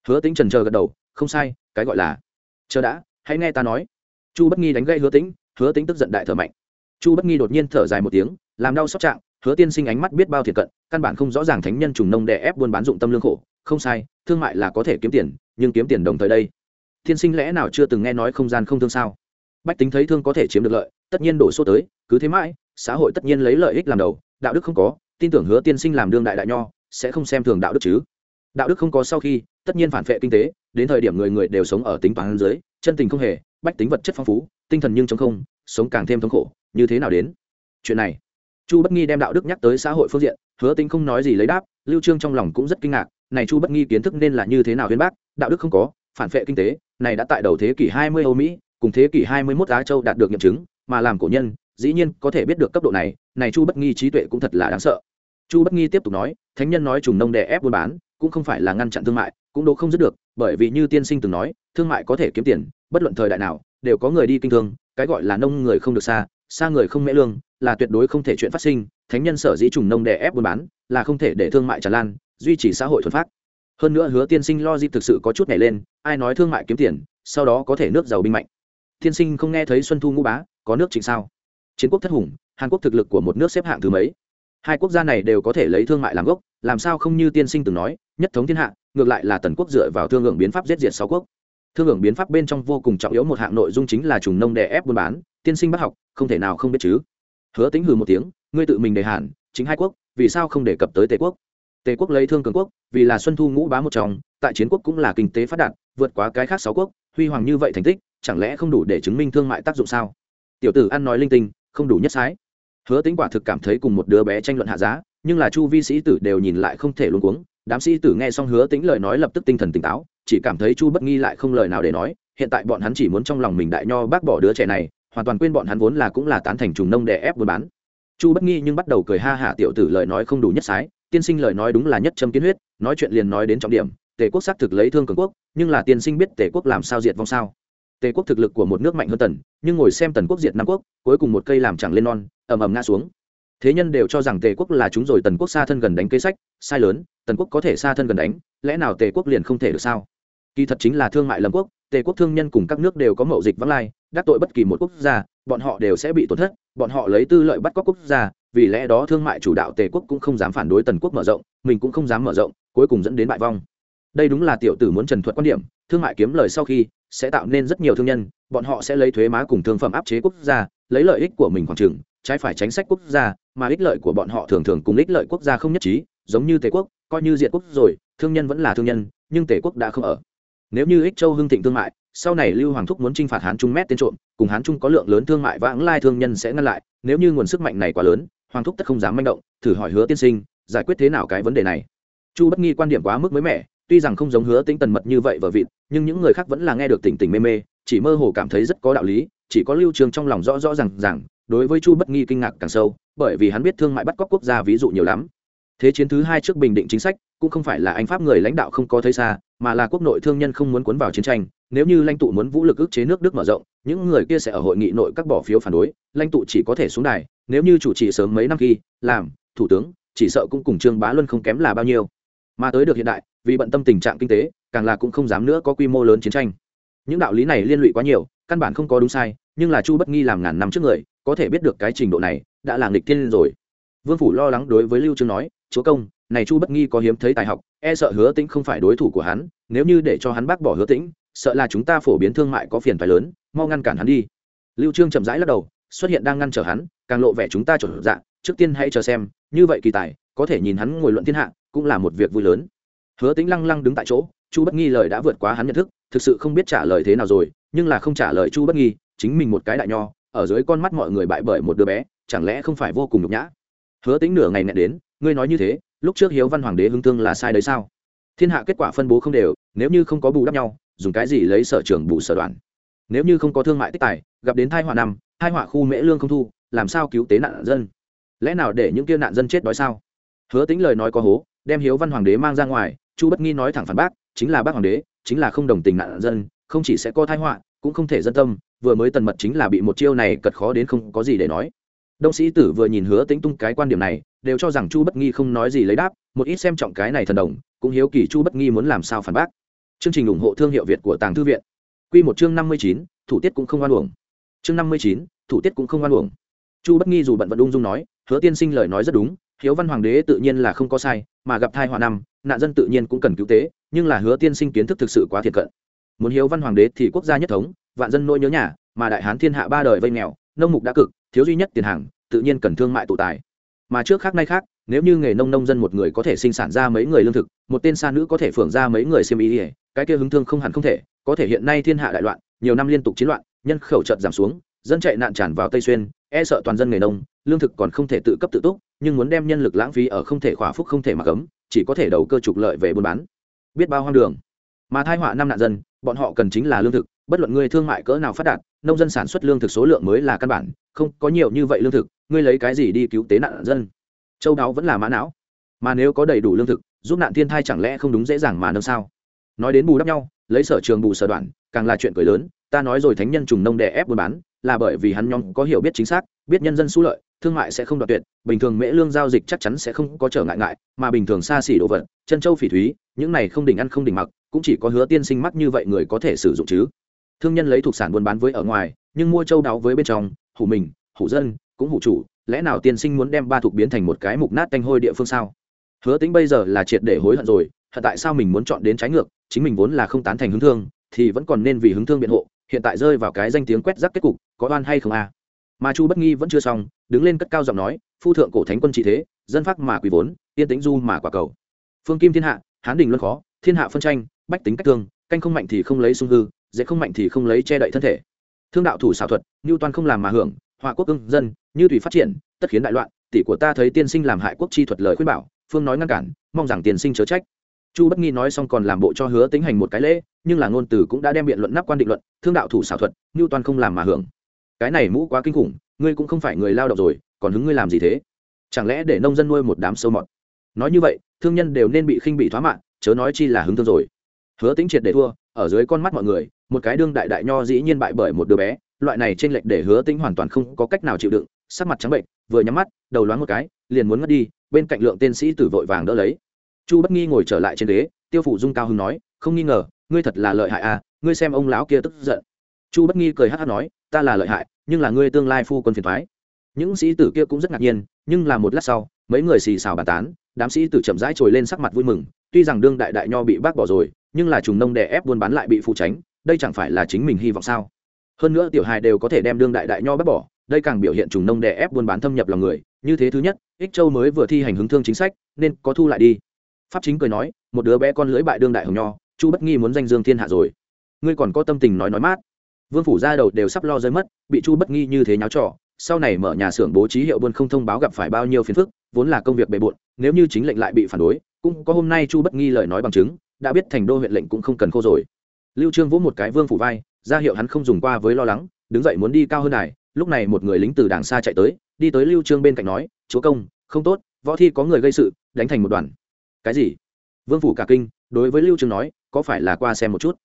Hứa tính trần chờ gật đầu, không sai, cái gọi là, chờ đã, hãy nghe ta nói. Chu bất nghi đánh gây hứa tính hứa tính tức giận đại thở mạnh. Chu bất nghi đột nhiên thở dài một tiếng, làm đau sóc trạng, hứa tiên sinh ánh mắt biết bao thiệt cận, căn bản không rõ ràng thánh nhân trùng nông đè ép buôn bán dụng tâm lương khổ, không sai, thương mại là có thể kiếm tiền, nhưng kiếm tiền đồng thời đây. Tiên sinh lẽ nào chưa từng nghe nói không gian không thương sao? Bách tính thấy thương có thể chiếm được lợi, tất nhiên đổ số tới, cứ thế mãi, xã hội tất nhiên lấy lợi ích làm đầu, đạo đức không có, tin tưởng hứa tiên sinh làm đương đại đại nho, sẽ không xem thường đạo đức chứ. Đạo đức không có sau khi, tất nhiên phản vệ kinh tế, đến thời điểm người người đều sống ở tính toán dưới, chân tình không hề bách tính vật chất phong phú, tinh thần nhưng chống không, sống càng thêm thống khổ, như thế nào đến? Chuyện này, chu bất nghi đem đạo đức nhắc tới xã hội phương diện, hứa tính không nói gì lấy đáp, lưu trương trong lòng cũng rất kinh ngạc, này chu bất nghi kiến thức nên là như thế nào huyên bác đạo đức không có, phản vệ kinh tế, này đã tại đầu thế kỷ 20 Âu Mỹ, cùng thế kỷ 21 Á Châu đạt được nghiệm chứng, mà làm cổ nhân, dĩ nhiên có thể biết được cấp độ này này chu bất nghi trí tuệ cũng thật là đáng sợ. Chu bất nghi tiếp tục nói, thánh nhân nói trùng nông đè ép buôn bán, cũng không phải là ngăn chặn thương mại, cũng đâu không dứt được bởi vì như tiên sinh từng nói, thương mại có thể kiếm tiền, bất luận thời đại nào, đều có người đi kinh thương, cái gọi là nông người không được xa xa người không mễ lương, là tuyệt đối không thể chuyện phát sinh, thánh nhân sở dĩ trùng nông đè ép buôn bán, là không thể để thương mại tràn lan, duy trì xã hội thuần phát hơn nữa hứa tiên sinh lo di thực sự có chút nhảy lên, ai nói thương mại kiếm tiền, sau đó có thể nước giàu binh mạnh. Tiên sinh không nghe thấy xuân thu ngũ bá, có nước trịnh sao? Chiến quốc thất hùng, hàn quốc thực lực của một nước xếp hạng thứ mấy? Hai quốc gia này đều có thể lấy thương mại làm gốc, làm sao không như tiên sinh từng nói, nhất thống thiên hạ ngược lại là tần quốc dựa vào thương hưởng biến pháp giết diệt sáu quốc. Thương hưởng biến pháp bên trong vô cùng trọng yếu một hạng nội dung chính là trùng nông đè ép buôn bán, tiên sinh bắt học, không thể nào không biết chứ. Hứa tính hừ một tiếng, ngươi tự mình đề hàn, chính hai quốc, vì sao không đề cập tới tề quốc? Tề quốc lấy thương cường quốc, vì là xuân thu ngũ bá một trong, tại chiến quốc cũng là kinh tế phát đạt, vượt quá cái khác sáu quốc, huy hoàng như vậy thành tích, chẳng lẽ không đủ để chứng minh thương mại tác dụng sao? Tiểu tử ăn nói linh tinh, không đủ nhất sái. Hứa tính quả thực cảm thấy cùng một đứa bé tranh luận hạ giá, nhưng là chu vi sĩ tử đều nhìn lại không thể luôn cuống đám sĩ tử nghe xong hứa tính lời nói lập tức tinh thần tỉnh táo, chỉ cảm thấy chu bất nghi lại không lời nào để nói, hiện tại bọn hắn chỉ muốn trong lòng mình đại nho bác bỏ đứa trẻ này, hoàn toàn quên bọn hắn vốn là cũng là tán thành trùng nông để ép buôn bán. Chu bất nghi nhưng bắt đầu cười ha hả tiểu tử lời nói không đủ nhất sái, tiên sinh lời nói đúng là nhất châm kiến huyết, nói chuyện liền nói đến trọng điểm, tề quốc xác thực lấy thương cường quốc, nhưng là tiên sinh biết tề quốc làm sao diệt vong sao? Tề quốc thực lực của một nước mạnh hơn tần, nhưng ngồi xem tần quốc diệt nam quốc, cuối cùng một cây làm chẳng lên non, ầm ầm ngã xuống thế nhân đều cho rằng tề quốc là chúng rồi, tần quốc xa thân gần đánh kế sách, sai lớn, tần quốc có thể xa thân gần đánh, lẽ nào tề quốc liền không thể được sao? Kỳ thật chính là thương mại lâm quốc, tề quốc thương nhân cùng các nước đều có mậu dịch vắng lai, đắc tội bất kỳ một quốc gia, bọn họ đều sẽ bị tổn thất, bọn họ lấy tư lợi bắt cóc quốc gia, vì lẽ đó thương mại chủ đạo tề quốc cũng không dám phản đối tần quốc mở rộng, mình cũng không dám mở rộng, cuối cùng dẫn đến bại vong. Đây đúng là tiểu tử muốn trần thuật quan điểm, thương mại kiếm lời sau khi, sẽ tạo nên rất nhiều thương nhân, bọn họ sẽ lấy thuế má cùng thương phẩm áp chế quốc gia, lấy lợi ích của mình khoảng trừng trái phải tránh sách quốc gia, mà ích lợi của bọn họ thường thường cùng ích lợi quốc gia không nhất trí, giống như tề quốc, coi như diện quốc rồi, thương nhân vẫn là thương nhân, nhưng tề quốc đã không ở. Nếu như ích châu hưng thịnh thương mại, sau này lưu hoàng thúc muốn t r i n h phạt hán trung mét tên trộm, cùng hán trung có lượng lớn thương mại vãng lai thương nhân sẽ ngăn lại, nếu như nguồn sức mạnh này quá lớn, hoàng thúc tất không dám manh động, thử hỏi hứa tiên sinh, giải quyết thế nào cái vấn đề này? Chu bất nghi quan điểm quá mức mới mẻ, tuy rằng không giống hứa tính tần mật như vậy vợ vịt, nhưng những người khác vẫn là nghe được tỉnh tỉnh mê mê, chỉ mơ hồ cảm thấy rất có đạo lý, chỉ có lưu trường trong lòng rõ rõ r à n g rằng đối với chu bất nghi kinh ngạc càng sâu, bởi vì hắn biết thương mại bắt cóc quốc gia ví dụ nhiều lắm. Thế chiến thứ hai trước bình định chính sách cũng không phải là anh pháp người lãnh đạo không có thấy xa, mà là quốc nội thương nhân không muốn cuốn vào chiến tranh. Nếu như lãnh tụ muốn vũ lực ức chế nước đức mở rộng, những người kia sẽ ở hội nghị nội các bỏ phiếu phản đối, lãnh tụ chỉ có thể xuống đài. Nếu như chủ trì sớm mấy năm khi, làm, thủ tướng, chỉ sợ cũng cùng trương bá luân không kém là bao nhiêu. Mà tới được hiện đại, vì bận tâm tình trạng kinh tế, càng là cũng không dám nữa có quy mô lớn chiến tranh. Những đạo lý này liên lụy quá nhiều, căn bản không có đúng sai, nhưng là chu bất nghi làm ngàn năm trước người có thể biết được cái trình độ này, đã là nghịch thiên rồi. Vương phủ lo lắng đối với lưu trương nói, chúa công, này chu bất nghi có hiếm thấy tài học e sợ hứa tĩnh không phải đối thủ của hắn, nếu như để cho hắn bác bỏ hứa tĩnh, sợ là chúng ta phổ biến thương mại có phiền phải lớn, mau ngăn cản hắn đi. Lưu trương chậm rãi lắc đầu, xuất hiện đang ngăn trở hắn, càng lộ vẻ chúng ta chuẩn dạng trước tiên hãy chờ xem, như vậy kỳ tài, có thể nhìn hắn ngồi luận thiên hạ, cũng là một việc vui lớn. Hứa tĩnh lăng lăng đứng tại chỗ, chu bất nghi lời đã vượt quá hắn nhận thức, thực sự không biết trả lời thế nào rồi, nhưng là không trả lời chu bất nghi, chính mình một cái đại nho ở dưới con mắt mọi người bại bởi một đứa bé, chẳng lẽ không phải vô cùng nhục nhã? Hứa tĩnh nửa ngày nẹt đến, ngươi nói như thế, lúc trước hiếu văn hoàng đế hưng thương là sai đấy sao? Thiên hạ kết quả phân bố không đều, nếu như không có bù đắp nhau, dùng cái gì lấy sở trường bù sở đoàn nếu như không có thương mại tích tài, gặp đến thai họa năm thai họa khu mễ lương không thu, làm sao cứu tế nạn dân? Lẽ nào để những kia nạn dân chết đói sao? Hứa tính lời nói có hố, đem hiếu văn hoàng đế mang ra ngoài, chu bất nghi nói thẳng phản bác, chính là bác hoàng đế, chính là không đồng tình nạn dân, không chỉ sẽ có thai họa, cũng không thể dân tâm vừa mới tần mật chính là bị một chiêu này cật khó đến không có gì để nói. Đông sĩ tử vừa nhìn hứa tính tung cái quan điểm này, đều cho rằng chu bất nghi không nói gì lấy đáp, một ít xem trọng cái này thần đồng, cũng hiếu kỳ chu bất nghi muốn làm sao phản bác. Chương trình ủng hộ thương hiệu việt của tàng thư viện. Q một chương năm mươi chín, thủ tiết cũng không oan uổng. Chương năm mươi chín, thủ tiết cũng không oan uổng. Chu bất nghi dù bận vận ung dung nói, hứa tiên sinh lời nói rất đúng, hiếu văn hoàng đế tự nhiên là không có sai, mà gặp thai họa năm, nạn dân tự nhiên cũng cần cứu tế, nhưng là hứa tiên sinh kiến thức thực sự quá thiệt cận. Muốn hiếu văn hoàng đế thì quốc gia nhất thống vạn dân nỗi nhớ nhà, mà đại hán thiên hạ ba đời vây nghèo, nông mục đã cực, thiếu duy nhất tiền hàng, tự nhiên cần thương mại tụ tài. Mà trước khác nay khác, nếu như nghề nông nông dân một người có thể sinh sản ra mấy người lương thực, một tên sa nữ có thể phưởng ra mấy người xiêm ý ỉa cái kia hứng thương không hẳn không thể, có thể hiện nay thiên hạ đại loạn, nhiều năm liên tục chiến loạn, nhân khẩu chợt giảm xuống, dân chạy nạn tràn vào tây xuyên e sợ toàn dân nghề nông, lương thực còn không thể tự cấp tự túc, nhưng muốn đem nhân lực lãng phí ở không thể khỏa phúc không thể mà ấm chỉ có thể đầu cơ trục lợi về buôn bán. Biết bao hoang đường. Mà thai họa năm nạn dân, bọn họ cần chính là lương thực bất luận người thương mại cỡ nào phát đạt, nông dân sản xuất lương thực số lượng mới là căn bản, không có nhiều như vậy lương thực, ngươi lấy cái gì đi cứu tế nạn dân? Châu đáo vẫn là mã não. Mà nếu có đầy đủ lương thực, giúp nạn thiên thai chẳng lẽ không đúng dễ dàng mà nâng sao? Nói đến bù đắp nhau, lấy sở trường bù sở đoạn, càng là chuyện cười lớn, ta nói rồi thánh nhân trùng nông đè ép buôn bán, là bởi vì hắn nhóm có hiểu biết chính xác, biết nhân dân xú lợi, thương mại sẽ không đoạt tuyệt, bình thường mễ lương giao dịch chắc chắn sẽ không có trở ngại ngại, mà bình thường xa xỉ đồ vật, chân châu phỉ thúy, những này không đỉnh ăn không đỉnh mặc, cũng chỉ có hứa tiên sinh mắc như vậy người có thể sử dụng chứ thương nhân lấy thuộc sản buôn bán với ở ngoài, nhưng mua châu đáo với bên trong, hủ mình, hủ dân, cũng hủ chủ, lẽ nào tiên sinh muốn đem ba thuộc biến thành một cái mục nát tanh hôi địa phương sao? Hứa tính bây giờ là triệt để hối hận rồi, hận tại sao mình muốn chọn đến trái ngược, chính mình vốn là không tán thành hứng thương, thì vẫn còn nên vì hứng thương biện hộ, hiện tại rơi vào cái danh tiếng quét rắc kết cục, có oan hay không à mà chu bất nghi vẫn chưa xong, đứng lên cất cao giọng nói, phu thượng cổ thánh quân trị thế, dân pháp mà quỳ vốn, yên tĩnh du mà quả cầu. Phương kim thiên hạ, hán đình luân khó, thiên hạ phân tranh, bách tính cách thương, canh không mạnh thì không lấy sung hư dễ không mạnh thì không lấy che đậy thân thể. Thương đạo thủ xảo thuật ngưu toan không làm mà hưởng, họa quốc ưng dân, như thủy phát triển, tất khiến đại loạn, tỷ của ta thấy tiên sinh làm hại quốc chi thuật lời khuyên bảo, phương nói ngăn cản, mong rằng tiên sinh chớ trách. Chu bất nghi nói xong còn làm bộ cho hứa tính hành một cái lễ, nhưng là ngôn từ cũng đã đem biện luận nắp quan định luận, thương đạo thủ xảo thuật ngưu toàn không làm mà hưởng. Cái này mũ quá kinh khủng, ngươi cũng không phải người lao động rồi, còn hứng ngươi làm gì thế? Chẳng lẽ để nông dân nuôi một đám sâu mọt? Nói như vậy, thương nhân đều nên bị khinh bị thoá mạng, chớ nói chi là hứng thương rồi. Hứa tính triệt để thua ở dưới con mắt mọi người, một cái đương đại đại nho dĩ nhiên bại bởi một đứa bé, loại này trên lệch để hứa tính hoàn toàn không có cách nào chịu đựng, sắc mặt trắng bệnh vừa nhắm mắt, đầu loáng một cái, liền muốn ngất đi, bên cạnh lượng tên sĩ tử vội vàng đỡ lấy. Chu bất nghi ngồi trở lại trên ghế, tiêu phủ dung cao hưng nói, không nghi ngờ, ngươi thật là lợi hại à ngươi xem ông lão kia tức giận. Chu bất nghi cười hát hát nói, ta là lợi hại, nhưng là ngươi tương lai phu quân phiền thoái những sĩ tử kia cũng rất ngạc nhiên, nhưng là một lát sau, mấy người xì xào bàn tán, đám sĩ tử chậm rãi trồi lên sắc mặt vui mừng, tuy rằng đương đại đại nho bị bác bỏ rồi nhưng là trùng nông đè ép buôn bán lại bị phụ tránh, đây chẳng phải là chính mình hy vọng sao? Hơn nữa tiểu hài đều có thể đem đương đại đại nho bác bỏ, đây càng biểu hiện trùng nông đè ép buôn bán thâm nhập lòng người, như thế thứ nhất, ích châu mới vừa thi hành hứng thương chính sách, nên có thu lại đi. Pháp chính cười nói, một đứa bé con lưỡi bại đương đại hồng nho, chu bất nghi muốn danh dương thiên hạ rồi. Ngươi còn có tâm tình nói nói mát. Vương phủ ra đầu đều sắp lo rơi mất, bị chu bất nghi như thế nháo trò, sau này mở nhà xưởng bố trí hiệu buôn không thông báo gặp phải bao nhiêu phiền phức, vốn là công việc bề bộn, nếu như chính lệnh lại bị phản đối, cũng có hôm nay chu bất nghi lời nói bằng chứng đã biết thành đô huyện lệnh cũng không cần khô rồi. Lưu trương vỗ một cái vương phủ vai ra hiệu hắn không dùng qua với lo lắng đứng dậy muốn đi cao hơn đài lúc này một người lính từ đàng xa chạy tới đi tới lưu trương bên cạnh nói chúa công không tốt võ thi có người gây sự đánh thành một đoàn. Cái gì? Vương phủ cả kinh đối với lưu trương nói có phải là qua xem một chút?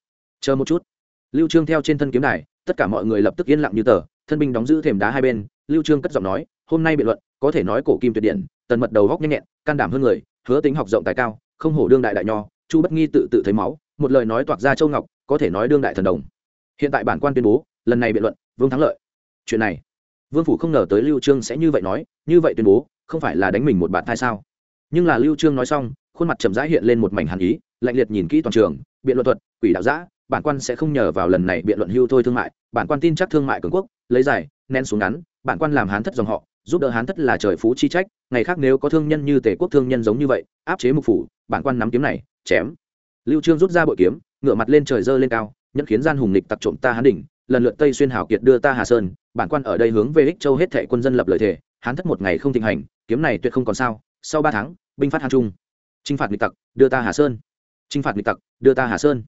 Chờ một chút. Lưu trương theo trên thân kiếm này, tất cả mọi người lập tức yên lặng như tờ thân binh đóng giữ thềm đá hai bên lưu trương cất giọng nói hôm nay biện luận có thể nói cổ kim tuyệt điển tần mật đầu góc nhanh nhẹn can đảm hơn người hứa tính học rộng tài cao không hổ đương đại đại nho chu bất nghi tự tự thấy máu, một lời nói toạc ra châu ngọc, có thể nói đương đại thần đồng. Hiện tại bản quan tuyên bố, lần này biện luận, vương thắng lợi. Chuyện này, vương phủ không ngờ tới lưu trương sẽ như vậy nói, như vậy tuyên bố, không phải là đánh mình một bạn thai sao? Nhưng là lưu trương nói xong, khuôn mặt trầm rãi hiện lên một mảnh hàn ý, lạnh liệt nhìn kỹ toàn trường, biện luận thuật, quỷ đạo giã, bản quan sẽ không nhờ vào lần này biện luận hưu thôi thương mại, bản quan tin chắc thương mại cường quốc, lấy dài, nén xuống ngắn, bản quan làm hán thất dòng họ giúp đỡ hán thất là trời phú chi trách, ngày khác nếu có thương nhân như tề quốc thương nhân giống như vậy, áp chế mục phủ, bản quan nắm kiếm này, chém. Lưu trương rút ra bội kiếm ngựa mặt lên trời dơ lên cao, nhẫn khiến gian hùng lịch tặc trộm ta hán đỉnh, lần lượt tây xuyên hảo kiệt đưa ta hà sơn, bản quan ở đây hướng về ích châu hết thệ quân dân lập lợi thể hán thất một ngày không thịnh hành, kiếm này tuyệt không còn sao, sau ba tháng, binh phát hàn trung. Chinh phạt nghịch tặc, đưa ta hà sơn. Chinh phạt nghịch tặc, đưa ta hà sơn.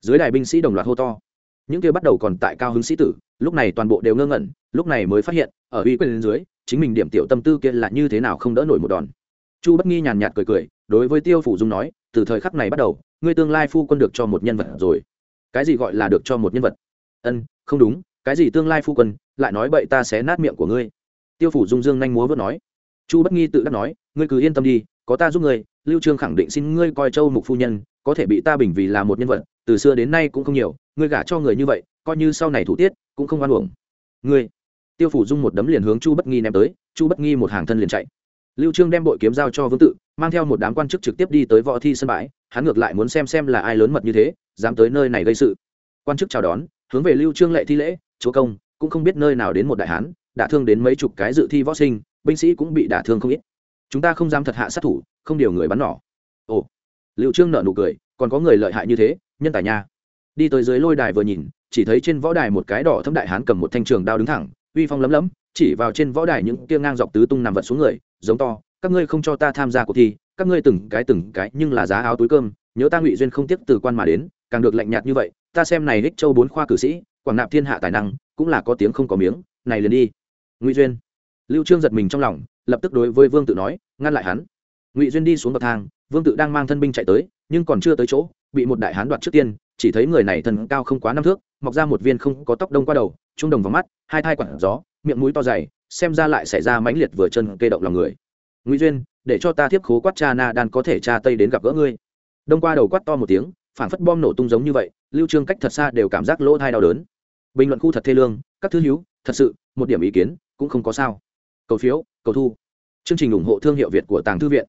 Dưới đài binh sĩ đồng loạt hô to. Những kia bắt đầu còn tại cao hứng sĩ tử, lúc này toàn bộ đều ngơ ngẩn, lúc này mới phát hiện, ở uy quyền dưới chính mình điểm tiểu tâm tư kia là như thế nào không đỡ nổi một đòn. Chu bất nghi nhàn nhạt cười cười, đối với tiêu phủ dung nói, từ thời khắc này bắt đầu, ngươi tương lai phu quân được cho một nhân vật rồi. Cái gì gọi là được cho một nhân vật? Ân, không đúng, cái gì tương lai phu quân, lại nói bậy ta sẽ nát miệng của ngươi. Tiêu phủ dung dương nhanh múa vớt nói. Chu bất nghi tự đắc nói, ngươi cứ yên tâm đi, có ta giúp ngươi, lưu trương khẳng định xin ngươi coi châu mục phu nhân, có thể bị ta bình vì là một nhân vật, từ xưa đến nay cũng không nhiều, ngươi gả cho người như vậy, coi như sau này thủ tiết, cũng không oan uổng. Ngươi tiêu phủ dung một đấm liền hướng chu bất nghi ném tới, chu bất nghi một hàng thân liền chạy. Lưu trương đem bội kiếm giao cho vương tự, mang theo một đám quan chức trực tiếp đi tới võ thi sân bãi, hắn ngược lại muốn xem xem là ai lớn mật như thế, dám tới nơi này gây sự. Quan chức chào đón, hướng về lưu trương lệ thi lễ, chúa công, cũng không biết nơi nào đến một đại hán đã thương đến mấy chục cái dự thi võ sinh, binh sĩ cũng bị đả thương không ít. Chúng ta không dám thật hạ sát thủ, không điều người bắn nỏ. Ồ. Liệu trương nợ nụ cười, còn có người lợi hại như thế, nhân tài nha. Đi tới dưới lôi đài vừa nhìn, chỉ thấy trên võ đài một cái đỏ thâm đại hán cầm một thanh trường đao đứng thẳng uy phong lấm lấm, chỉ vào trên võ đài những kia ngang dọc tứ tung nằm vật xuống người, giống to, các ngươi không cho ta tham gia cuộc thi, các ngươi từng cái từng cái nhưng là giá áo túi cơm, nhớ ta ngụy duyên không tiếp từ quan mà đến, càng được lạnh nhạt như vậy, ta xem này đích châu bốn khoa cử sĩ, quảng nạp thiên hạ tài năng, cũng là có tiếng không có miếng, này liền đi. Ngụy duyên. Lưu trương giật mình trong lòng, lập tức đối với vương tự nói, ngăn lại hắn. Ngụy duyên đi xuống bậc thang, vương tự đang mang thân binh chạy tới, nhưng còn chưa tới chỗ, bị một đại hán đoạt trước tiên, chỉ thấy người này thần cao không quá năm thước mọc ra một viên không có tóc đông qua đầu trung đồng vào mắt hai thai quặn gió miệng mũi to dày xem ra lại xảy ra mãnh liệt vừa chân kê động lòng người. Ngụy duyên để cho ta tiếp khố quát cha na đan có thể cha tây đến gặp gỡ ngươi. Đông qua đầu quát to một tiếng phản phất bom nổ tung giống như vậy lưu trương cách thật xa đều cảm giác lỗ thai đau đớn. Bình luận khu thật thê lương các thứ hiếu thật sự một điểm ý kiến cũng không có sao. Cầu phiếu cầu thu. Chương trình ủng hộ thương hiệu việt của tàng thư viện.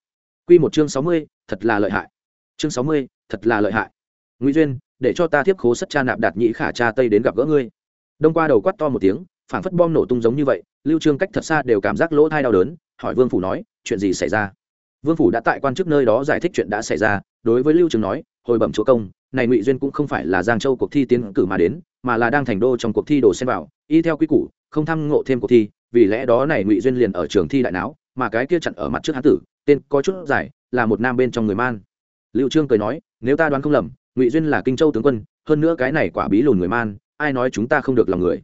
Quy một chương sáu mươi, thật là lợi hại. Chương sáu mươi, thật là lợi hại. Ngụy duyên để cho ta tiếp khố sất cha nạp đạt nhĩ khả cha tây đến gặp gỡ ngươi. Đông qua đầu quát to một tiếng, phảng phất bom nổ tung giống như vậy, lưu trương cách thật xa đều cảm giác lỗ thai đau đớn, hỏi vương phủ nói, chuyện gì xảy ra? Vương phủ đã tại quan chức nơi đó giải thích chuyện đã xảy ra, đối với lưu trương nói, hồi bẩm chúa công, này ngụy duyên cũng không phải là giang châu cuộc thi tiến cử mà đến, mà là đang thành đô trong cuộc thi đồ xen vào, y theo quy củ, không tham ngộ thêm cuộc thi, vì lẽ đó này ngụy duyên liền ở trường thi đại não mà cái kia chặn ở mặt trước hán tử, tên có chút giải là một nam bên trong người man. Lưu trương cười nói, nếu ta đoán không lầm ngụy duyên là kinh châu tướng quân, hơn nữa cái này quả bí lùn người man, ai nói chúng ta không được lòng người?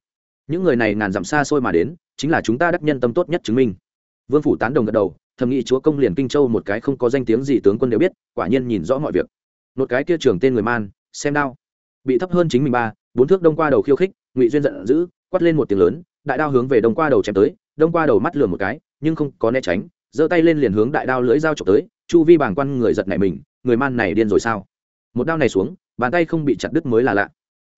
Những người này ngàn dặm xa xôi mà đến, chính là chúng ta đắc nhân tâm tốt nhất chứng minh. Vương phủ tán đồng gật đầu, thầm nghĩ chúa công liền kinh châu một cái không có danh tiếng gì tướng quân đều biết, quả nhiên nhìn rõ mọi việc. Một cái kia trường tên người man, xem đao. Bị thấp hơn chính mình ba, bốn thước đông qua đầu khiêu khích, ngụy duyên giận dữ, quát lên một tiếng lớn, đại đao hướng về đông qua đầu chém tới, đông qua đầu mắt lườm một cái, nhưng không có né tránh, giơ tay lên liền hướng đại đao lưỡi dao trộm tới, chu vi bàng quan người giật nảy mình, người man này điên rồi sao? Một đao này xuống, bàn tay không bị chặt đứt mới là lạ.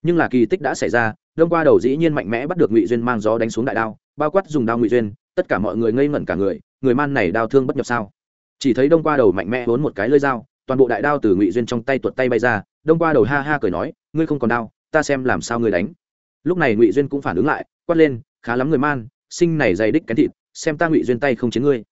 Nhưng là kỳ tích đã xảy ra, đông qua đầu dĩ nhiên mạnh mẽ bắt được ngụy duyên mang gió đánh xuống đại đao, bao quát dùng đao ngụy duyên, tất cả mọi người ngây ngẩn cả người người man này đao thương bất nhập sao? Chỉ thấy đông qua đầu mạnh mẽ vốn một cái lơi dao, toàn bộ đại đao từ ngụy duyên trong tay tuột tay bay ra, đông qua đầu ha ha cười nói, ngươi không còn đao, ta xem làm sao ngươi đánh. Lúc này ngụy duyên cũng phản ứng lại, quát lên, khá lắm người man, sinh này dày đích kén thịt, xem ta ngụy duyên tay không chiến ngươi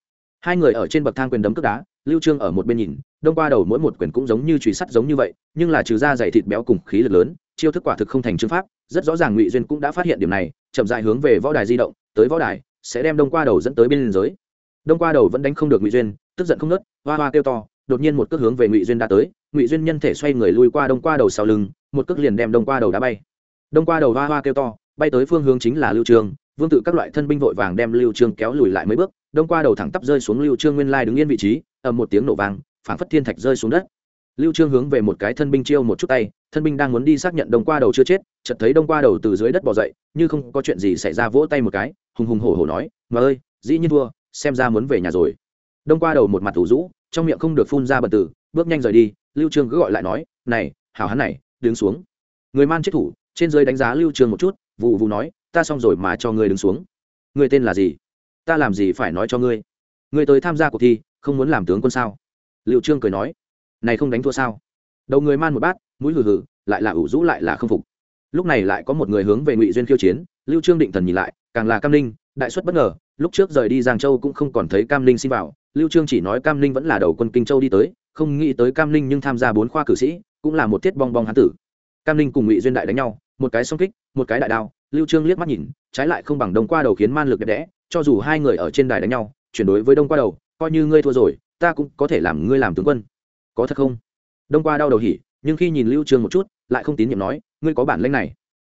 hai người ở trên bậc thang quyền đấm cướp đá, lưu trương ở một bên nhìn, đông qua đầu mỗi một quyền cũng giống như chùy sắt giống như vậy, nhưng là trừ ra dày thịt béo cùng khí lực lớn, chiêu thức quả thực không thành chương pháp, rất rõ ràng ngụy duyên cũng đã phát hiện điểm này, chậm rãi hướng về võ đài di động, tới võ đài, sẽ đem đông qua đầu dẫn tới bên liên giới. Đông qua đầu vẫn đánh không được ngụy duyên, tức giận không nớt hoa hoa kêu to, đột nhiên một cước hướng về ngụy duyên đã tới, ngụy duyên nhân thể xoay người lui qua đông qua đầu sau lưng, một cước liền đem đông qua đầu đá bay. Đông qua đầu hoa hoa kêu to, bay tới phương hướng chính là lưu trường vương tự các loại thân binh vội vàng đem lưu trường kéo lùi lại mấy bước đông qua đầu thẳng tắp rơi xuống lưu trương nguyên lai đứng yên vị trí, ầm một tiếng nổ vang, phảng phất thiên thạch rơi xuống đất. Lưu trương hướng về một cái thân binh chiêu một chút tay, thân binh đang muốn đi xác nhận đông qua đầu chưa chết, chợt thấy đông qua đầu từ dưới đất bò dậy, như không có chuyện gì xảy ra vỗ tay một cái, hùng hùng hổ hổ nói, mà ơi, dĩ nhiên thua, xem ra muốn về nhà rồi. Đông qua đầu một mặt thủ rũ, trong miệng không được phun ra bật tử, bước nhanh rời đi, lưu trương cứ gọi lại nói, này, hảo hắn này, đứng xuống. Người man chết thủ, trên dưới đánh giá lưu trương một chút vụ vụ nói, ta xong rồi mà cho ngươi đứng xuống. Người tên là gì? Ta làm gì phải nói cho ngươi? Ngươi tới tham gia cuộc thi không muốn làm tướng quân sao? Liệu trương cười nói. Này không đánh thua sao? Đầu người man một bát mũi hừ hừ lại là ủ rũ lại là không phục. Lúc này lại có một người hướng về ngụy duyên khiêu chiến lưu trương định thần nhìn lại càng là cam Ninh, đại xuất bất ngờ lúc trước rời đi giang châu cũng không còn thấy cam Ninh xin vào lưu trương chỉ nói cam Ninh vẫn là đầu quân kinh châu đi tới không nghĩ tới cam Ninh nhưng tham gia bốn khoa cử sĩ cũng là một tiết bong bong hán tử. Cam Ninh cùng ngụy duyên đại đánh nhau một cái song kích một cái đại đao lưu trương liếc mắt nhìn trái lại không bằng đông qua đầu khiến man lực đẹp đẽ cho dù hai người ở trên đài đánh nhau, chuyển đối với đông qua đầu, coi như ngươi thua rồi, ta cũng có thể làm ngươi làm tướng quân. Có thật không? Đông qua đau đầu hỉ, nhưng khi nhìn lưu trương một chút, lại không tín nhiệm nói, ngươi có bản lĩnh này.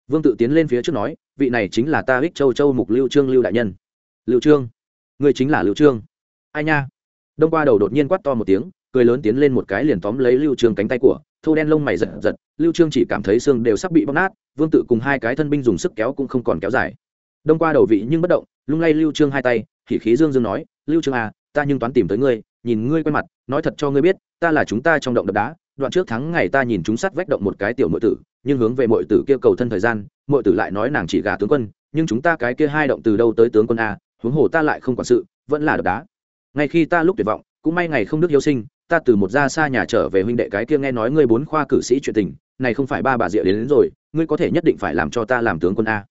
Vương tự tiến lên phía trước nói, vị này chính là ta ích châu châu mục lưu trương lưu đại nhân. Lưu trương? Ngươi chính là lưu trương. Ai nha? Đông qua đầu đột nhiên quát to một tiếng, cười lớn tiến lên một cái liền tóm lấy lưu trương cánh tay của thâu đen lông mày giật giật, lưu trương chỉ cảm thấy xương đều sắp bị bóc nát, vương tự cùng hai cái thân binh dùng sức kéo cũng không còn kéo dài. Đông qua đầu vị nhưng bất động lung lay lưu trương hai tay khỉ khí dương dương nói lưu trương à ta nhưng toán tìm tới ngươi nhìn ngươi quen mặt nói thật cho ngươi biết ta là chúng ta trong động đập đá đoạn trước tháng ngày ta nhìn chúng sát vách động một cái tiểu muội tử nhưng hướng về muội tử kia cầu thân thời gian muội tử lại nói nàng chỉ gà tướng quân nhưng chúng ta cái kia hai động từ đâu tới tướng quân a huống hồ ta lại không quản sự vẫn là đập đá. Ngay khi ta lúc tuyệt vọng cũng may ngày không đức hiếu sinh ta từ một gia xa nhà trở về huynh đệ cái kia nghe nói ngươi bốn khoa cử sĩ chuyện tình này không phải ba bà diệu đến, đến rồi ngươi có thể nhất định phải làm cho ta làm tướng quân a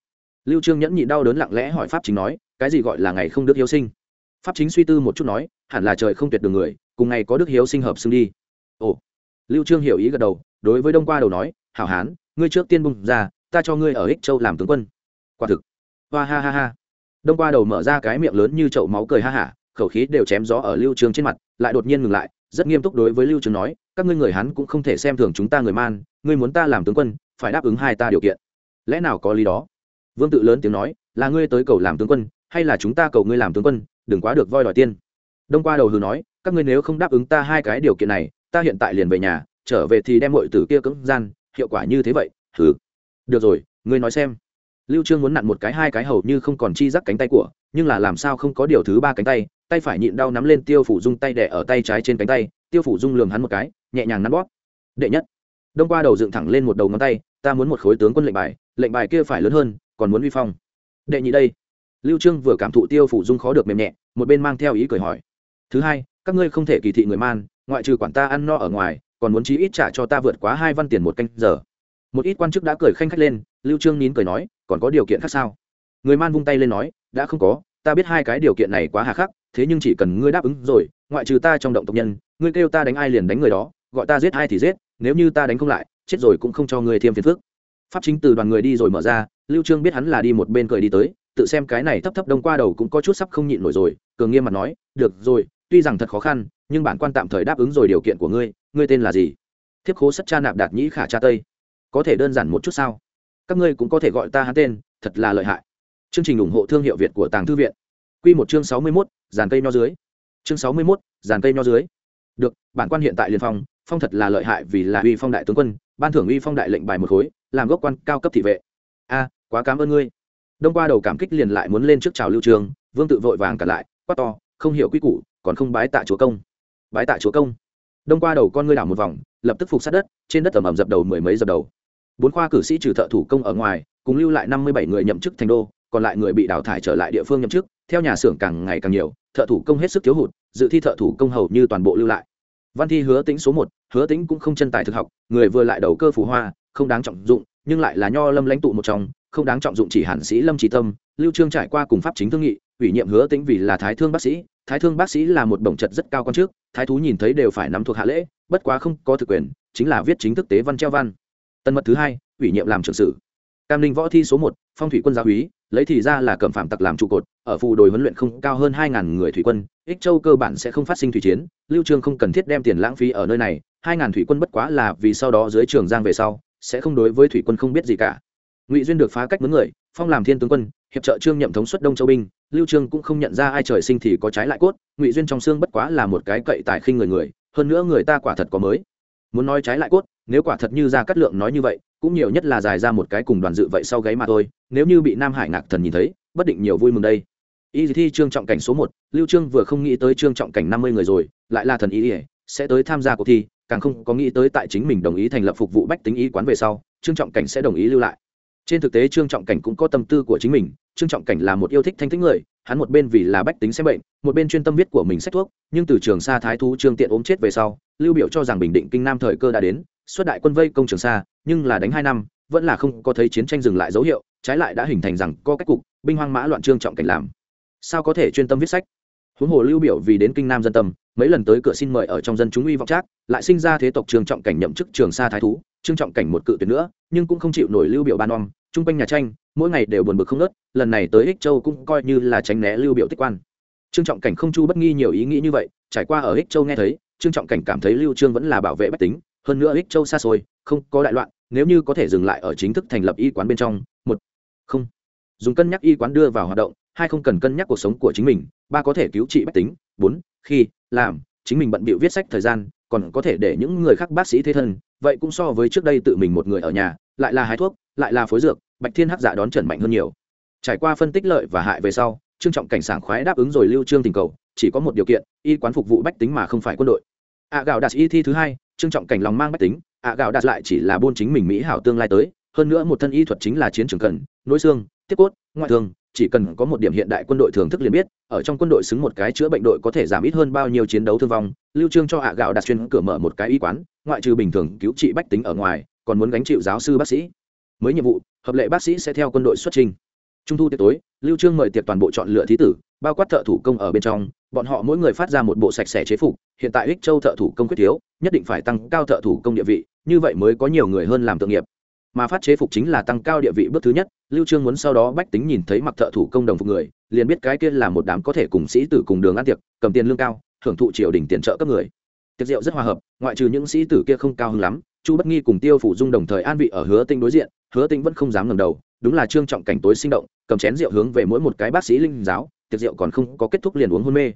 lưu trương nhẫn nhịn đau đớn lặng lẽ hỏi pháp chính nói cái gì gọi là ngày không đức hiếu sinh? Pháp chính suy tư một chút nói, hẳn là trời không tuyệt đường người, cùng ngày có đức hiếu sinh hợp xưng đi. Ồ. Lưu trương hiểu ý gật đầu, đối với đông qua đầu nói, hảo hán, ngươi trước tiên bung ra, ta cho ngươi ở ích châu làm tướng quân. Quả thực. Hoa ha ha ha. Đông qua đầu mở ra cái miệng lớn như chậu máu cười ha hả, khẩu khí đều chém gió ở lưu trương trên mặt, lại đột nhiên ngừng lại, rất nghiêm túc đối với lưu trương nói, các ngươi người hắn cũng không thể xem thường chúng ta người man, ngươi muốn ta làm tướng quân, phải đáp ứng hai ta điều kiện. Lẽ nào có lý đó? Vương tự lớn tiếng nói, là ngươi tới cầu làm tướng quân hay là chúng ta cầu ngươi làm tướng quân, đừng quá được voi đòi tiên. Đông qua đầu hừ nói, các ngươi nếu không đáp ứng ta hai cái điều kiện này, ta hiện tại liền về nhà, trở về thì đem mọi tử kia cưỡng gian, hiệu quả như thế vậy, hừ. Được rồi, ngươi nói xem. Lưu trương muốn nặn một cái hai cái hầu như không còn chi rắc cánh tay của, nhưng là làm sao không có điều thứ ba cánh tay tay phải nhịn đau nắm lên tiêu phủ dung tay đẻ ở tay trái trên cánh tay, tiêu phủ dung lường hắn một cái, nhẹ nhàng nắn bóp. Đệ nhất. Đông qua đầu dựng thẳng lên một đầu ngón tay, ta muốn một khối tướng quân lệnh bài lệnh bài kia phải lớn hơn, còn muốn vi phong. Đệ nhị đây lưu trương vừa cảm thụ tiêu phủ dung khó được mềm nhẹ, một bên mang theo ý cười hỏi. Thứ hai, các ngươi không thể kỳ thị người man, ngoại trừ quản ta ăn no ở ngoài, còn muốn chí ít trả cho ta vượt quá hai văn tiền một canh giờ. Một ít quan chức đã cười khanh khách lên, lưu trương nín cười nói, còn có điều kiện khác sao? Người man vung tay lên nói, đã không có, ta biết hai cái điều kiện này quá hà khắc, thế nhưng chỉ cần ngươi đáp ứng rồi, ngoại trừ ta trong động tộc nhân, ngươi kêu ta đánh ai liền đánh người đó, gọi ta giết ai thì giết, nếu như ta đánh không lại, chết rồi cũng không cho ngươi thêm phiền phức. Pháp chính từ đoàn người đi rồi mở ra, lưu trương biết hắn là đi một bên cười đi tới tự xem cái này thấp thấp đông qua đầu cũng có chút sắp không nhịn nổi rồi, cường nghiêm mặt nói, được rồi, tuy rằng thật khó khăn, nhưng bản quan tạm thời đáp ứng rồi điều kiện của ngươi ngươi tên là gì? Thiếp khố sất cha nạp đạt nhĩ khả cha tây. Có thể đơn giản một chút sao? Các ngươi cũng có thể gọi ta hắn tên, thật là lợi hại. Chương trình ủng hộ thương hiệu việt của tàng thư viện. Q một chương sáu mươi mốt, dàn cây nho dưới. Chương sáu mươi mốt, dàn cây nho dưới. Được, bản quan hiện tại liên phong phong thật là lợi hại vì là uy phong đại tướng quân, ban thưởng uy phong đại lệnh bài một khối, làm gốc quan cao cấp thị vệ. A, quá cảm ơn ngươi đông qua đầu cảm kích liền lại muốn lên trước chào lưu trường, vương tự vội vàng cả lại, quát to, không hiểu quy củ, còn không bái tạ chúa công. Bái tạ chúa công. Đông qua đầu con ngươi đảo một vòng, lập tức phục sát đất, trên đất ẩm ẩm dập đầu mười mấy dập đầu. Bốn khoa cử sĩ trừ thợ thủ công ở ngoài, cùng lưu lại năm mươi bảy người nhậm chức thành đô, còn lại người bị đào thải trở lại địa phương nhậm chức, theo nhà xưởng càng ngày càng nhiều, thợ thủ công hết sức thiếu hụt, dự thi thợ thủ công hầu như toàn bộ lưu lại. Văn thi hứa tính số một, hứa tính cũng không chân tài thực học, người vừa lại đầu cơ phù hoa, không đáng trọng dụng, nhưng lại là nho lâm lãnh tụ một trong không đáng trọng dụng chỉ hàn sĩ lâm trí tâm, lưu trương trải qua cùng pháp chính thương nghị, ủy nhiệm hứa tính vì là thái thương bác sĩ. Thái thương bác sĩ là một bổng trật rất cao con trước thái thú nhìn thấy đều phải nắm thuộc hạ lễ, bất quá không có thực quyền, chính là viết chính thức tế văn treo văn. Tân mật thứ hai, ủy nhiệm làm trưởng sử cam ninh võ thi số một, phong thủy quân gia úy, lấy thì ra là cẩm phạm tặc làm trụ cột, ở phù đồi huấn luyện không cao hơn hai ngàn người thủy quân, ích châu cơ bản sẽ không phát sinh thủy chiến, lưu trương không cần thiết đem tiền lãng phí ở nơi này, hai ngàn thủy quân bất quá là vì sau đó dưới trường giang về sau, sẽ không đối với thủy quân không biết gì cả ngụy duyên được phá cách mướn người, phong làm thiên tướng quân, hiệp trợ trương nhậm thống suất đông châu binh, lưu trương cũng không nhận ra ai trời sinh thì có trái lại cốt, ngụy duyên trong xương bất quá là một cái cậy tài khinh người người, hơn nữa người ta quả thật có mới. Muốn nói trái lại cốt, nếu quả thật như ra cát lượng nói như vậy, cũng nhiều nhất là dài ra một cái cùng đoàn dự vậy sau gáy mà thôi, nếu như bị nam hải ngạc thần nhìn thấy, bất định nhiều vui mừng đây. Y thi trương trọng cảnh số một, lưu trương vừa không nghĩ tới trương trọng cảnh năm mươi người rồi, lại là thần ý sẽ tới tham gia cuộc thi, càng không có nghĩ tới tại chính mình đồng ý thành lập phục vụ bách tính ý quán về sau, trương trọng cảnh sẽ đồng ý lưu lại trên thực tế trương trọng cảnh cũng có tâm tư của chính mình. Trương trọng cảnh là một yêu thích thanh thích người, hắn một bên vì là bách tính xem bệnh, một bên chuyên tâm viết của mình sách thuốc, nhưng từ trường sa thái thú trương tiện ốm chết về sau, lưu biểu cho rằng bình định kinh nam thời cơ đã đến, xuất đại quân vây công trường sa, nhưng là đánh hai năm, vẫn là không có thấy chiến tranh dừng lại dấu hiệu, trái lại đã hình thành rằng có cách cục, binh hoang mã loạn trương trọng cảnh làm. Sao có thể chuyên tâm viết sách? Huống hồ lưu biểu vì đến kinh nam dân tâm, mấy lần tới cửa xin mời ở trong dân chúng uy vọng trác, lại sinh ra thế tộc trương trọng cảnh nhậm chức trường sa thái thú. Trương trọng cảnh một cự tuyệt nữa, nhưng cũng không chịu nổi lưu biểu ban om chung quanh nhà tranh, mỗi ngày đều buồn bực không nớt lần này tới ích châu cũng coi như là tránh né lưu biểu tích quan. Trương trọng cảnh không chu bất nghi nhiều ý nghĩ như vậy, trải qua ở ích châu nghe thấy, trương trọng cảnh cảm thấy lưu trương vẫn là bảo vệ bách tính, hơn nữa ích châu xa xôi, không có đại loạn, nếu như có thể dừng lại ở chính thức thành lập y quán bên trong, một, không, dùng cân nhắc y quán đưa vào hoạt động, hai không cần cân nhắc cuộc sống của chính mình, ba có thể cứu trị bách tính, bốn, khi làm, chính mình bận bịu viết sách thời gian, còn có thể để những người khác bác sĩ thế thân, vậy cũng so với trước đây tự mình một người ở nhà, lại là hái thuốc lại là phối dược, bạch thiên hắc giả đón trần mạnh hơn nhiều. Trải qua phân tích lợi và hại về sau, trương trọng cảnh sảng khoái đáp ứng rồi lưu trương tình cầu, chỉ có một điều kiện, y quán phục vụ bách tính mà không phải quân đội. Ạ gạo đạt y thi thứ hai, trương trọng cảnh lòng mang bách tính ạ gạo đạt lại chỉ là buôn chính mình mỹ hảo tương lai tới, hơn nữa một thân y thuật chính là chiến trường cần, nối xương, tiếp cốt, ngoại thương, chỉ cần có một điểm hiện đại quân đội thưởng thức liền biết, ở trong quân đội xứng một cái chữa bệnh đội có thể giảm ít hơn bao nhiêu chiến đấu thương vong. Lưu trương cho ạ gạo đặt xuyên cửa mở một cái y quán, ngoại trừ bình thường cứu trị bách tính ở ngoài, còn muốn gánh chịu giáo sư bác sĩ mới nhiệm vụ, hợp lệ bác sĩ sẽ theo quân đội xuất trình. Trung thu tiệc tối, lưu trương mời tiệc toàn bộ chọn lựa thí tử, bao quát thợ thủ công ở bên trong, bọn họ mỗi người phát ra một bộ sạch sẽ chế phục, hiện tại ích châu thợ thủ công quyết thiếu, nhất định phải tăng cao thợ thủ công địa vị, như vậy mới có nhiều người hơn làm tự nghiệp. Mà phát chế phục chính là tăng cao địa vị bước thứ nhất, lưu trương muốn sau đó bách tính nhìn thấy mặc thợ thủ công đồng phục người, liền biết cái kia là một đám có thể cùng sĩ tử cùng đường ăn tiệc, cầm tiền lương cao, hưởng thụ triều đình tiền trợ cấp người tiệc rượu rất hòa hợp, ngoại trừ những sĩ tử kia không cao hứng lắm, chu bất nghi cùng tiêu phủ dung đồng thời an vị ở hứa tinh đối diện, hứa tinh vẫn không dám ngẩng đầu, đúng là trương trọng cảnh tối sinh động, cầm chén rượu hướng về mỗi một cái bác sĩ linh giáo, tiệc rượu còn không có kết thúc liền uống hôn mê.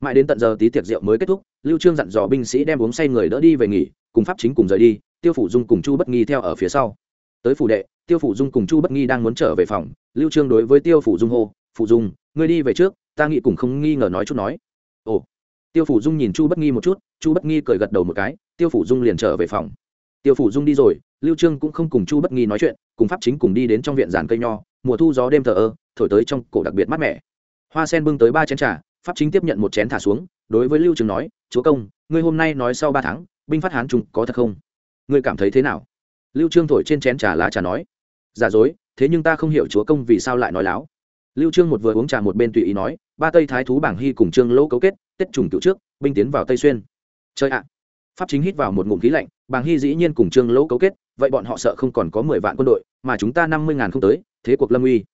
Mãi đến tận giờ tí tiệc rượu mới kết thúc, lưu trương dặn dò binh sĩ đem uống say người đỡ đi về nghỉ, cùng pháp chính cùng rời đi, tiêu phủ dung cùng chu bất nghi theo ở phía sau. Tới phủ đệ, tiêu phủ dung cùng chu bất nghi đang muốn trở về phòng, lưu trương đối với tiêu phủ dung hô, phủ dung, ngươi đi về trước, ta nghĩ cùng không nghi ngờ nói chút nói. Ồ tiêu phủ dung nhìn chu bất nghi một chút, chu bất nghi cười gật đầu một cái, tiêu phủ dung liền trở về phòng. Tiêu phủ dung đi rồi, lưu trương cũng không cùng chu bất nghi nói chuyện, cùng pháp chính cùng đi đến trong viện giàn cây nho, mùa thu gió đêm thờ ơ, thổi tới trong cổ đặc biệt mát mẻ. Hoa sen bưng tới ba chén trà, pháp chính tiếp nhận một chén thả xuống, đối với lưu trương nói, chúa công, ngươi hôm nay nói sau ba tháng, binh phát hán trung có thật không? Ngươi cảm thấy thế nào? Lưu trương thổi trên chén trà lá trà nói, giả dối, thế nhưng ta không hiểu chúa công vì sao lại nói láo. Lưu trương một vừa uống trà một bên tùy ý nói, ba tây thái thú bảng hy cùng trương lỗ cấu kết tết trùng cựu trước, binh tiến vào tây xuyên. Chơi ạ. Pháp chính hít vào một ngụm khí lạnh bảng hy dĩ nhiên cùng trương lỗ cấu kết, vậy bọn họ sợ không còn có mười vạn quân đội, mà chúng ta năm mươi ngàn không tới, thế cuộc lâm uy.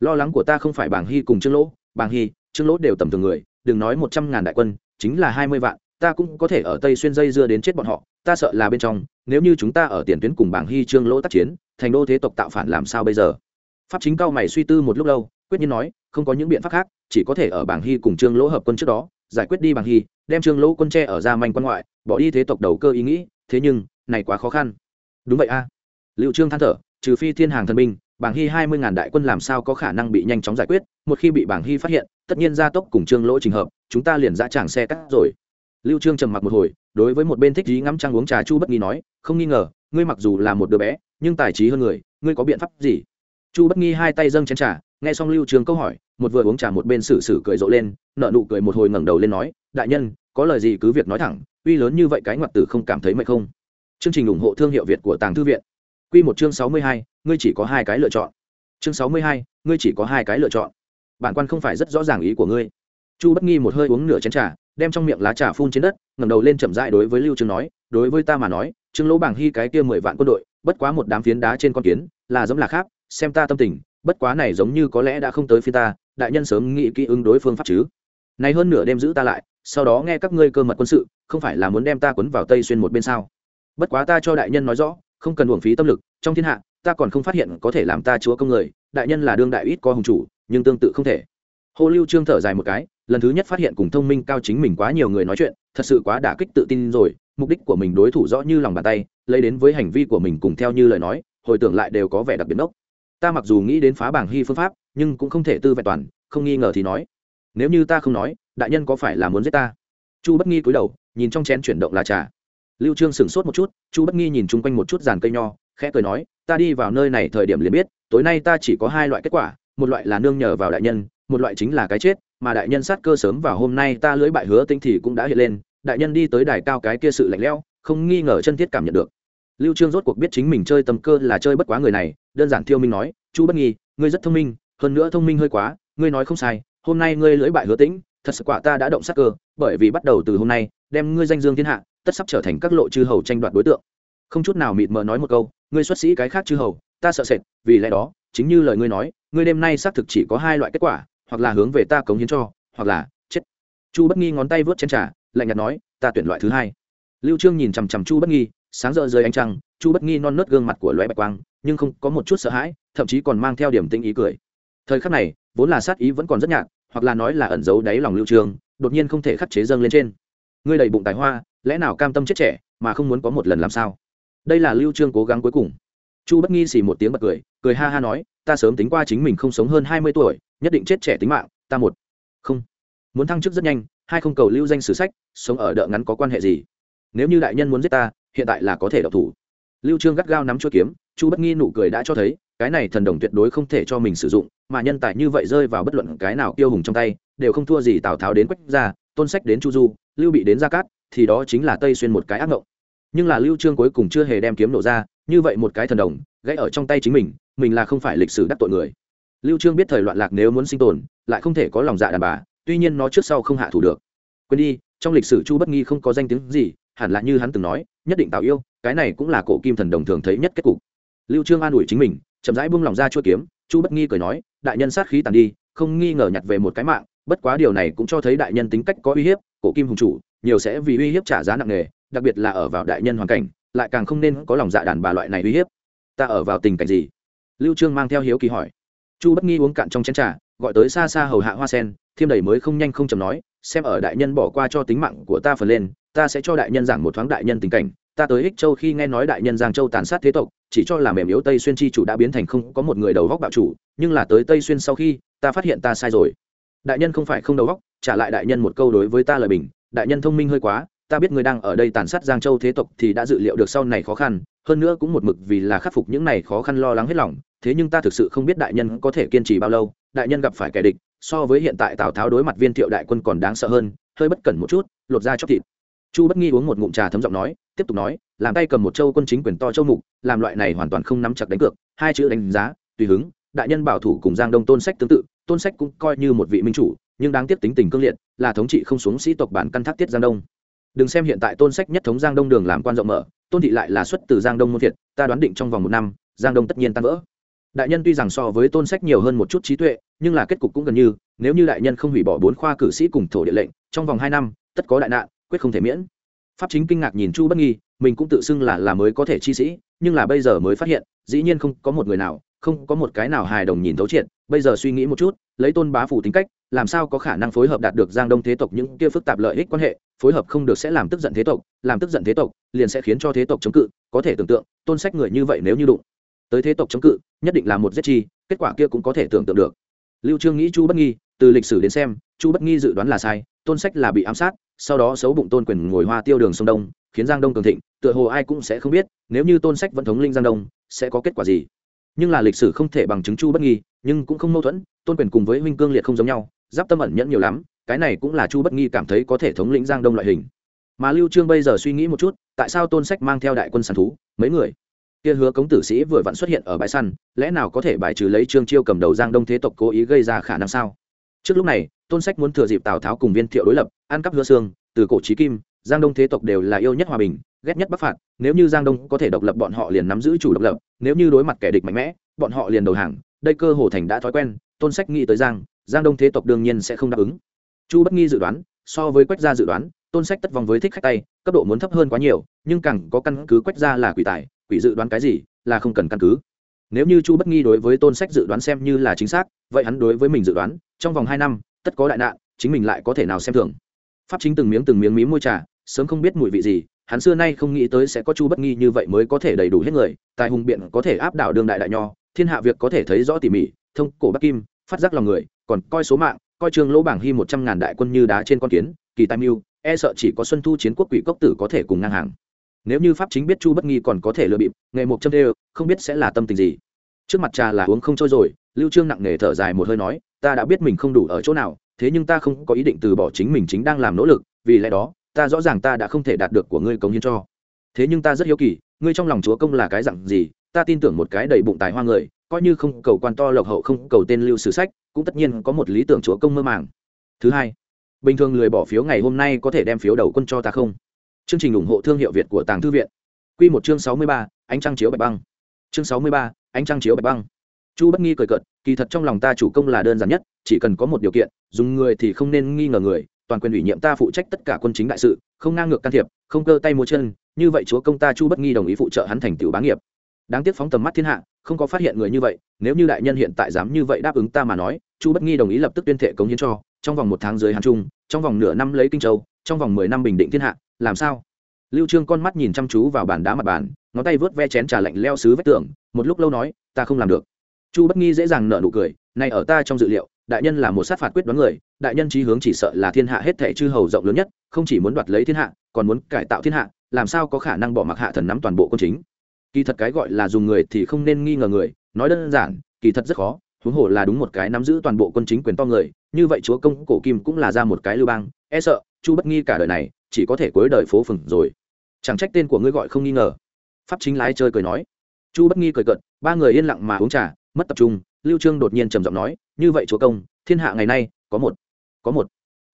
Lo lắng của ta không phải bảng hy cùng trương lỗ bảng hy, trương lỗ đều tầm thường người, đừng nói một trăm ngàn đại quân, chính là hai mươi vạn, ta cũng có thể ở tây xuyên dây dưa đến chết bọn họ, ta sợ là bên trong, nếu như chúng ta ở tiền tuyến cùng bảng hy trương lỗ tác chiến, thành đô thế tộc tạo phản làm sao bây giờ? Pháp chính cao mày suy tư một lúc lâu quyết nhiên nói, không có những biện pháp khác, chỉ có thể ở bảng hy cùng trương lỗ hợp quân trước đó, giải quyết đi bảng hy, đem trương lỗ quân tre ở ra manh quân ngoại, bỏ đi thế tộc đầu cơ ý nghĩ, thế nhưng, này quá khó khăn. Đúng vậy a. À. liệu trương than thở, trừ phi thiên hàng thần binh, bảng hy hai mươi ngàn đại quân làm sao có khả năng bị nhanh chóng giải quyết, một khi bị bảng hy phát hiện, tất nhiên gia tốc cùng trương lỗ trình hợp, chúng ta liền ra tràng xe cắt rồi. Lưu trương trầm mặc một hồi, đối với một bên thích dí ngắm trăng uống trà chu bất nghi nói, không nghi ngờ, ngươi mặc dù là một đứa bé, nhưng tài trí hơn người, ngươi có biện pháp gì? Chu bất nghi hai tay dâng chén trà nghe xong lưu Trường câu hỏi một vừa uống trà một bên xử xử cười rộ lên nợ nụ cười một hồi ngẩng đầu lên nói đại nhân có lời gì cứ việc nói thẳng uy lớn như vậy cái ngoặt tử không cảm thấy mệt không? Chương trình ủng hộ thương hiệu việt của tàng thư viện. Quy một chương 62, ngươi chỉ có hai cái lựa chọn. Chương 62, ngươi chỉ có hai cái lựa chọn. Bản quan không phải rất rõ ràng ý của ngươi. Chu bất nghi một hơi uống nửa chén trà đem trong miệng lá trà phun trên đất ngẩng đầu lên chậm rãi đối với lưu trương nói đối với ta mà nói trương lỗ bảng hy cái kia mười vạn quân đội bất quá một đám phiến đá trên con kiến là giống là khác xem ta tâm tình bất quá này giống như có lẽ đã không tới phi ta, đại nhân sớm nghĩ kỹ ứng đối phương pháp chứ. Này hơn nửa đêm giữ ta lại, sau đó nghe các ngươi cơ mật quân sự, không phải là muốn đem ta quấn vào tây xuyên một bên sao? Bất quá ta cho đại nhân nói rõ, không cần uổng phí tâm lực, trong thiên hạ, ta còn không phát hiện có thể làm ta chúa công người, đại nhân là đương đại ít có hùng chủ, nhưng tương tự không thể. Hồ lưu trương thở dài một cái, lần thứ nhất phát hiện cùng thông minh cao chính mình quá nhiều người nói chuyện, thật sự quá đả kích tự tin rồi, mục đích của mình đối thủ rõ như lòng bàn tay, lấy đến với hành vi của mình cùng theo như lời nói, hồi tưởng lại đều có vẻ đặc biệt nốc ta mặc dù nghĩ đến phá bảng hy phương pháp, nhưng cũng không thể tư vẹn toàn, không nghi ngờ thì nói. Nếu như ta không nói, đại nhân có phải là muốn giết ta? Chu bất nghi cúi đầu, nhìn trong chén chuyển động là trà. Lưu trương sửng sốt một chút, chu bất nghi nhìn chung quanh một chút dàn cây nho, khẽ cười nói, ta đi vào nơi này thời điểm liền biết, tối nay ta chỉ có hai loại kết quả, một loại là nương nhờ vào đại nhân, một loại chính là cái chết, mà đại nhân sát cơ sớm vào hôm nay ta lưỡi bại hứa tinh thì cũng đã hiện lên, đại nhân đi tới đài cao cái kia sự lạnh lẽo, không nghi ngờ chân thiết cảm nhận được lưu trương rốt cuộc biết chính mình chơi tầm cơ là chơi bất quá người này, đơn giản thiêu minh nói, chu bất nghi, ngươi rất thông minh, hơn nữa thông minh hơi quá, ngươi nói không sai, hôm nay ngươi lưỡi bại hứa tĩnh, thật sự quả ta đã động sát cơ, bởi vì bắt đầu từ hôm nay, đem ngươi danh dương thiên hạ, tất sắp trở thành các lộ chư hầu tranh đoạt đối tượng. Không chút nào mịt mờ nói một câu, ngươi xuất sĩ cái khác chư hầu, ta sợ sệt, vì lẽ đó, chính như lời ngươi nói, ngươi đêm nay xác thực chỉ có hai loại kết quả, hoặc là hướng về ta cống hiến cho, hoặc là chết. Chu bất nghi ngón tay vớt trên trà, lạnh nhạt nói, ta tuyển loại thứ hai lưu trương nhìn chằm chằm chu bất nghi, sáng rỡ rơi ánh trăng, chu bất nghi non nớt gương mặt của lóe bạch quang, nhưng không có một chút sợ hãi, thậm chí còn mang theo điểm tinh ý cười. Thời khắc này, vốn là sát ý vẫn còn rất nhạt, hoặc là nói là ẩn giấu đáy lòng lưu trương, đột nhiên không thể khắc chế dâng lên trên. Ngươi đầy bụng tài hoa, lẽ nào cam tâm chết trẻ, mà không muốn có một lần làm sao? Đây là lưu trương cố gắng cuối cùng. Chu bất nghi xì một tiếng bật cười cười ha ha nói, ta sớm tính qua chính mình không sống hơn hai mươi tuổi, nhất định chết trẻ tính mạng, ta một. Không. Muốn thăng chức rất nhanh, hai không cầu lưu danh sử sách, sống ở đợ ngắn có quan hệ gì? Nếu như đại nhân muốn giết ta, hiện tại là có thể độc thủ. Lưu trương gắt gao nắm chuôi kiếm, chu bất nghi nụ cười đã cho thấy, cái này thần đồng tuyệt đối không thể cho mình sử dụng, mà nhân tài như vậy rơi vào bất luận cái nào tiêu hùng trong tay, đều không thua gì tào tháo đến quách gia, tôn sách đến chu du, lưu bị đến gia cát, thì đó chính là tây xuyên một cái ác ngộng. Nhưng là lưu trương cuối cùng chưa hề đem kiếm nổ ra, như vậy một cái thần đồng, gãy ở trong tay chính mình mình là không phải lịch sử đắc tội người. Lưu trương biết thời loạn lạc nếu muốn sinh tồn, lại không thể có lòng dạ đàn bà, tuy nhiên nó trước sau không hạ thủ được. Quên đi, trong lịch sử chu bất nghi không có danh tiếng gì hẳn là như hắn từng nói, nhất định tạo yêu, cái này cũng là cổ kim thần đồng thường thấy nhất kết cục. Lưu trương an ủi chính mình, chậm rãi buông lòng ra chuôi kiếm, chu bất nghi cười nói, đại nhân sát khí tàn đi, không nghi ngờ nhặt về một cái mạng, bất quá điều này cũng cho thấy đại nhân tính cách có uy hiếp, cổ kim hùng chủ, nhiều sẽ vì uy hiếp trả giá nặng nề, đặc biệt là ở vào đại nhân hoàn cảnh, lại càng không nên có lòng dạ đàn bà loại này uy hiếp. Ta ở vào tình cảnh gì? Lưu trương mang theo hiếu kỳ hỏi. Chu bất nghi uống cạn trong chén trà, gọi tới xa xa hầu hạ hoa sen, thiêm đầy mới không nhanh không chậm nói xem ở đại nhân bỏ qua cho tính mạng của ta phần lên, ta sẽ cho đại nhân giảng một thoáng đại nhân tình cảnh. Ta tới ích châu khi nghe nói đại nhân giang châu tàn sát thế tộc, chỉ cho là mềm yếu tây xuyên chi chủ đã biến thành không có một người đầu góc bạo chủ, nhưng là tới tây xuyên sau khi, ta phát hiện ta sai rồi. Đại nhân không phải không đầu góc, trả lại đại nhân một câu đối với ta lời bình. Đại nhân thông minh hơi quá, ta biết người đang ở đây tàn sát giang châu thế tộc thì đã dự liệu được sau này khó khăn, hơn nữa cũng một mực vì là khắc phục những này khó khăn lo lắng hết lòng. Thế nhưng ta thực sự không biết đại nhân có thể kiên trì bao lâu, đại nhân gặp phải kẻ địch so với hiện tại tào tháo đối mặt viên thiệu đại quân còn đáng sợ hơn, hơi bất cẩn một chút, lột ra chóc thịt. Chu bất nghi uống một ngụm trà thấm giọng nói, tiếp tục nói, làm tay cầm một châu quân chính quyền to châu mục, làm loại này hoàn toàn không nắm chặt đánh cược, hai chữ đánh giá, tùy hứng, đại nhân bảo thủ cùng giang đông tôn sách tương tự, tôn sách cũng coi như một vị minh chủ, nhưng đáng tiếc tính tình cương liệt, là thống trị không xuống sĩ tộc bản căn thác tiết giang đông. Đừng xem hiện tại tôn sách nhất thống giang đông đường làm quan rộng mở, tôn thị lại là xuất từ giang đông môn thiệt, ta đoán định trong vòng một năm, giang đông tất nhiên tan vỡ đại nhân tuy rằng so với tôn sách nhiều hơn một chút trí tuệ, nhưng là kết cục cũng gần như, nếu như đại nhân không hủy bỏ bốn khoa cử sĩ cùng thổ địa lệnh, trong vòng hai năm, tất có đại nạn, quyết không thể miễn. Pháp chính kinh ngạc nhìn chu bất nghi, mình cũng tự xưng là là mới có thể chi sĩ, nhưng là bây giờ mới phát hiện, dĩ nhiên không có một người nào, không có một cái nào hài đồng nhìn thấu triệt. Bây giờ suy nghĩ một chút, lấy tôn bá phủ tính cách, làm sao có khả năng phối hợp đạt được giang đông thế tộc những kia phức tạp lợi ích quan hệ, phối hợp không được sẽ làm tức giận thế tộc, làm tức giận thế tộc, liền sẽ khiến cho thế tộc chống cự, có thể tưởng tượng, tôn sách người như vậy nếu như đụng tới thế tộc chống cự, nhất định là một giết chi, kết quả kia cũng có thể tưởng tượng được. Lưu trương nghĩ chu bất nghi, từ lịch sử đến xem, chu bất nghi dự đoán là sai, tôn sách là bị ám sát, sau đó xấu bụng tôn quyền ngồi hoa tiêu đường sông đông, khiến giang đông cường thịnh, tựa hồ ai cũng sẽ không biết, nếu như tôn sách vẫn thống linh giang đông, sẽ có kết quả gì. Nhưng là lịch sử không thể bằng chứng chu bất nghi, nhưng cũng không mâu thuẫn, tôn quyền cùng với huynh cương liệt không giống nhau, giáp tâm ẩn nhẫn nhiều lắm, cái này cũng là chu bất nghi cảm thấy có thể thống lĩnh giang đông loại hình. Mà lưu trương bây giờ suy nghĩ một chút, tại sao tôn sách mang theo đại quân săn thú, mấy người? Kia hứa cống tử sĩ vừa vặn xuất hiện ở bãi săn, lẽ nào có thể bài trừ lấy trương chiêu cầm đầu giang đông thế tộc cố ý gây ra khả năng sao? Trước lúc này, tôn sách muốn thừa dịp tào tháo cùng viên thiệu đối lập, ăn cắp hứa xương, từ cổ chí kim, giang đông thế tộc đều là yêu nhất hòa bình, ghét nhất bắc phạt, nếu như giang đông có thể độc lập bọn họ liền nắm giữ chủ độc lập, nếu như đối mặt kẻ địch mạnh mẽ, bọn họ liền đầu hàng, đây cơ hồ thành đã thói quen, tôn sách nghĩ tới giang giang đông thế tộc đương nhiên sẽ không đáp ứng. Chu bất nghi dự đoán, so với quách gia dự đoán, tôn sách tất vòng với thích khách tay, cấp độ muốn thấp hơn quá nhiều, nhưng càng có căn cứ quách gia là quỷ tài quỷ dự đoán cái gì là không cần căn cứ. Nếu như chu bất nghi đối với tôn sách dự đoán xem như là chính xác, vậy hắn đối với mình dự đoán, trong vòng hai năm, tất có đại nạn, chính mình lại có thể nào xem thường. Pháp chính từng miếng từng miếng mí môi trà, sớm không biết mùi vị gì, hắn xưa nay không nghĩ tới sẽ có chu bất nghi như vậy mới có thể đầy đủ hết người, tài hùng biện có thể áp đảo đương đại đại nho, thiên hạ việc có thể thấy rõ tỉ mỉ, thông cổ bắc kim, phát giác lòng người, còn coi số mạng, coi trường lỗ bảng hy một trăm ngàn đại quân như đá trên con kiến, kỳ tam mưu e sợ chỉ có xuân thu chiến quốc quỷ cốc tử có thể cùng ngang hàng nếu như pháp chính biết chu bất nghi còn có thể lừa bịp nghề một châm đê không biết sẽ là tâm tình gì. Trước mặt trà là uống không trôi rồi, lưu trương nặng nề thở dài một hơi nói, ta đã biết mình không đủ ở chỗ nào, thế nhưng ta không có ý định từ bỏ chính mình chính đang làm nỗ lực, vì lẽ đó, ta rõ ràng ta đã không thể đạt được của ngươi cống hiến cho. Thế nhưng ta rất hiếu kỳ, ngươi trong lòng chúa công là cái dặn gì? Ta tin tưởng một cái đầy bụng tài hoa người, coi như không cầu quan to lộc hậu, không cầu tên lưu sử sách, cũng tất nhiên có một lý tưởng chúa công mơ màng. Thứ hai, bình thường lười bỏ phiếu ngày hôm nay có thể đem phiếu đầu quân cho ta không? Chương trình ủng hộ thương hiệu việt của tàng thư viện. Quy một chương sáu mươi ba, ánh trăng chiếu bạch băng. Chương sáu mươi ba, ánh trăng chiếu bạch băng. Chu bất nghi cười cợt, kỳ thật trong lòng ta chủ công là đơn giản nhất, chỉ cần có một điều kiện, dùng người thì không nên nghi ngờ người, toàn quyền ủy nhiệm ta phụ trách tất cả quân chính đại sự, không ngang ngược can thiệp, không cơ tay múa chân, như vậy chúa công ta chu bất nghi đồng ý phụ trợ hắn thành tiểu bá nghiệp. Đáng tiếc phóng tầm mắt thiên hạ, không có phát hiện người như vậy, nếu như đại nhân hiện tại dám như vậy đáp ứng ta mà nói, chu bất nghi đồng ý lập tức tuyên thệ cống hiến cho, trong vòng một tháng dưới hàn trung, trong vòng nửa năm lấy kinh châu, trong vòng mười năm bình định thiên hạ làm sao? Lưu trương con mắt nhìn chăm chú vào bàn đá mặt bàn, ngón tay vớt ve chén trà lạnh leo xứ vách tường, một lúc lâu nói, ta không làm được. Chu bất nghi dễ dàng nở nụ cười, này ở ta trong dự liệu, đại nhân là một sát phạt quyết đoán người, đại nhân chí hướng chỉ sợ là thiên hạ hết thảy chư hầu rộng lớn nhất, không chỉ muốn đoạt lấy thiên hạ, còn muốn cải tạo thiên hạ, làm sao có khả năng bỏ mặc hạ thần nắm toàn bộ quân chính? Kỳ thật cái gọi là dùng người thì không nên nghi ngờ người, nói đơn giản, kỳ thật rất khó, huống hồ là đúng một cái nắm giữ toàn bộ quân chính quyền to người, như vậy chúa công cổ kim cũng là ra một cái lưu bang e sợ chu bất nghi cả đời này chỉ có thể cuối đời phố phừng rồi. Chẳng trách tên của ngươi gọi không nghi ngờ. Pháp chính lái chơi cười nói. Chu bất nghi cười cợt, ba người yên lặng mà uống trà, mất tập trung, lưu trương đột nhiên trầm giọng nói, như vậy chúa công, thiên hạ ngày nay có một có một.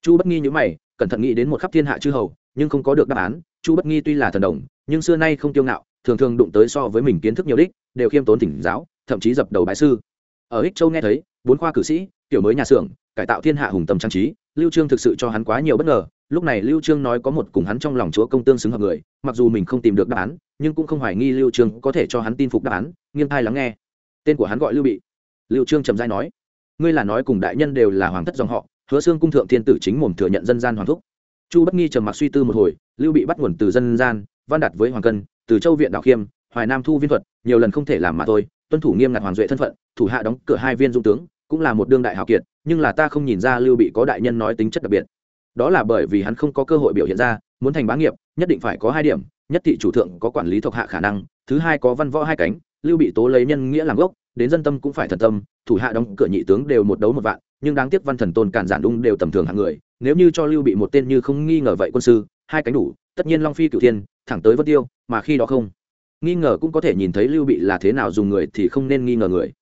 Chu bất nghi nhíu mày, cẩn thận nghĩ đến một khắp thiên hạ chư hầu, nhưng không có được đáp án. Chu bất nghi tuy là thần đồng, nhưng xưa nay không tiêu ngạo, thường thường đụng tới so với mình kiến thức nhiều đích, đều khiêm tốn thỉnh giáo, thậm chí dập đầu bái sư. Ở ích châu nghe thấy, bốn khoa cử sĩ tiểu mới nhà xưởng, cải tạo thiên hạ hùng tâm trang trí, lưu trương thực sự cho hắn quá nhiều bất ngờ lúc này lưu trương nói có một cùng hắn trong lòng chúa công tương xứng hợp người, mặc dù mình không tìm được đáp án, nhưng cũng không hoài nghi lưu trương có thể cho hắn tin phục đáp án, nghiêng tai lắng nghe. Tên của hắn gọi lưu bị. Lưu trương trầm giai nói, ngươi là nói cùng đại nhân đều là hoàng thất dòng họ, hứa xương cung thượng thiên tử chính mồm thừa nhận dân gian hoàng thúc. Chu bất nghi trầm mặc suy tư một hồi, lưu bị bắt nguồn từ dân gian, văn đạt với hoàng cân, từ châu viện đạo khiêm, hoài nam thu viên thuật, nhiều lần không thể làm mà thôi, tuân thủ nghiêm ngặt hoàng duệ thân phận, thủ hạ đóng cửa hai viên dung tướng, cũng là một đương đại hào kiệt, nhưng là ta không nhìn ra lưu bị có đại nhân nói tính chất đặc biệt đó là bởi vì hắn không có cơ hội biểu hiện ra, muốn thành bá nghiệp, nhất định phải có hai điểm, nhất thị chủ thượng có quản lý thuộc hạ khả năng, thứ hai có văn võ hai cánh, lưu bị tố lấy nhân nghĩa làm gốc, đến dân tâm cũng phải thần tâm, thủ hạ đóng cửa nhị tướng đều một đấu một vạn, nhưng đáng tiếc văn thần tôn cản giản đung đều tầm thường hạng người, nếu như cho lưu bị một tên như không nghi ngờ vậy quân sư, hai cánh đủ, tất nhiên long phi cửu thiên, thẳng tới vân tiêu, mà khi đó không, nghi ngờ cũng có thể nhìn thấy lưu bị là thế nào dùng người thì không nên nghi ngờ người.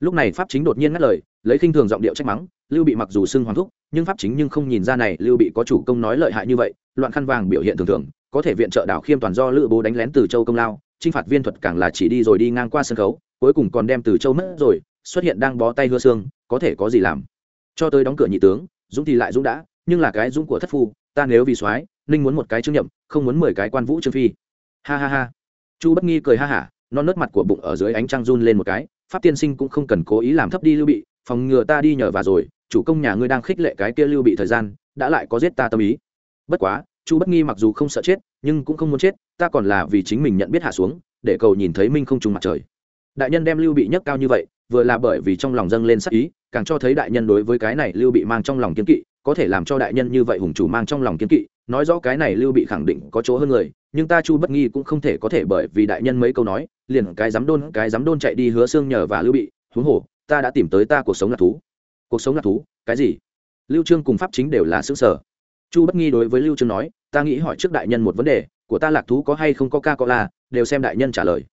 Lúc này pháp chính đột nhiên ngắt lời, lấy khinh thường giọng điệu trách mắng lưu bị mặc dù xưng hoàng thúc, nhưng pháp chính nhưng không nhìn ra này lưu bị có chủ công nói lợi hại như vậy, loạn khăn vàng biểu hiện thường thường, có thể viện trợ đảo khiêm toàn do lữ bố đánh lén từ châu công lao trinh phạt viên thuật càng là chỉ đi rồi đi ngang qua sân khấu, cuối cùng còn đem từ châu mất rồi, xuất hiện đang bó tay hưa xương, có thể có gì làm. Cho tới đóng cửa nhị tướng, dũng thì lại dũng đã, nhưng là cái dũng của thất phu, ta nếu vì soái, ninh muốn một cái chứng nhậm, không muốn mười cái quan vũ trương phi. Ha ha ha. Chu bất nghi cười ha hả, non nớt mặt của bụng ở dưới ánh trăng run lên một cái, pháp tiên sinh cũng không cần cố ý làm thấp đi lưu bị, phòng ngừa ta đi nhờ và rồi chủ công nhà ngươi đang khích lệ cái kia lưu bị thời gian, đã lại có giết ta tâm ý. Bất quá, chu bất nghi mặc dù không sợ chết, nhưng cũng không muốn chết, ta còn là vì chính mình nhận biết hạ xuống, để cầu nhìn thấy minh không trùng mặt trời. Đại nhân đem lưu bị nhấc cao như vậy, vừa là bởi vì trong lòng dâng lên sắc ý, càng cho thấy đại nhân đối với cái này lưu bị mang trong lòng kiên kỵ, có thể làm cho đại nhân như vậy hùng chủ mang trong lòng kiên kỵ, nói rõ cái này lưu bị khẳng định có chỗ hơn người, nhưng ta chu bất nghi cũng không thể có thể bởi vì đại nhân mấy câu nói, liền cái dám đôn, cái dám đôn chạy đi hứa xương nhờ và lưu bị, huống hồ, ta đã tìm tới ta cuộc sống là thú cuộc sống là thú, cái gì? Lưu trương cùng pháp chính đều là xứ sở. Chu bất nghi đối với lưu trương nói, ta nghĩ hỏi trước đại nhân một vấn đề, của ta lạc thú có hay không có ca có là đều xem đại nhân trả lời.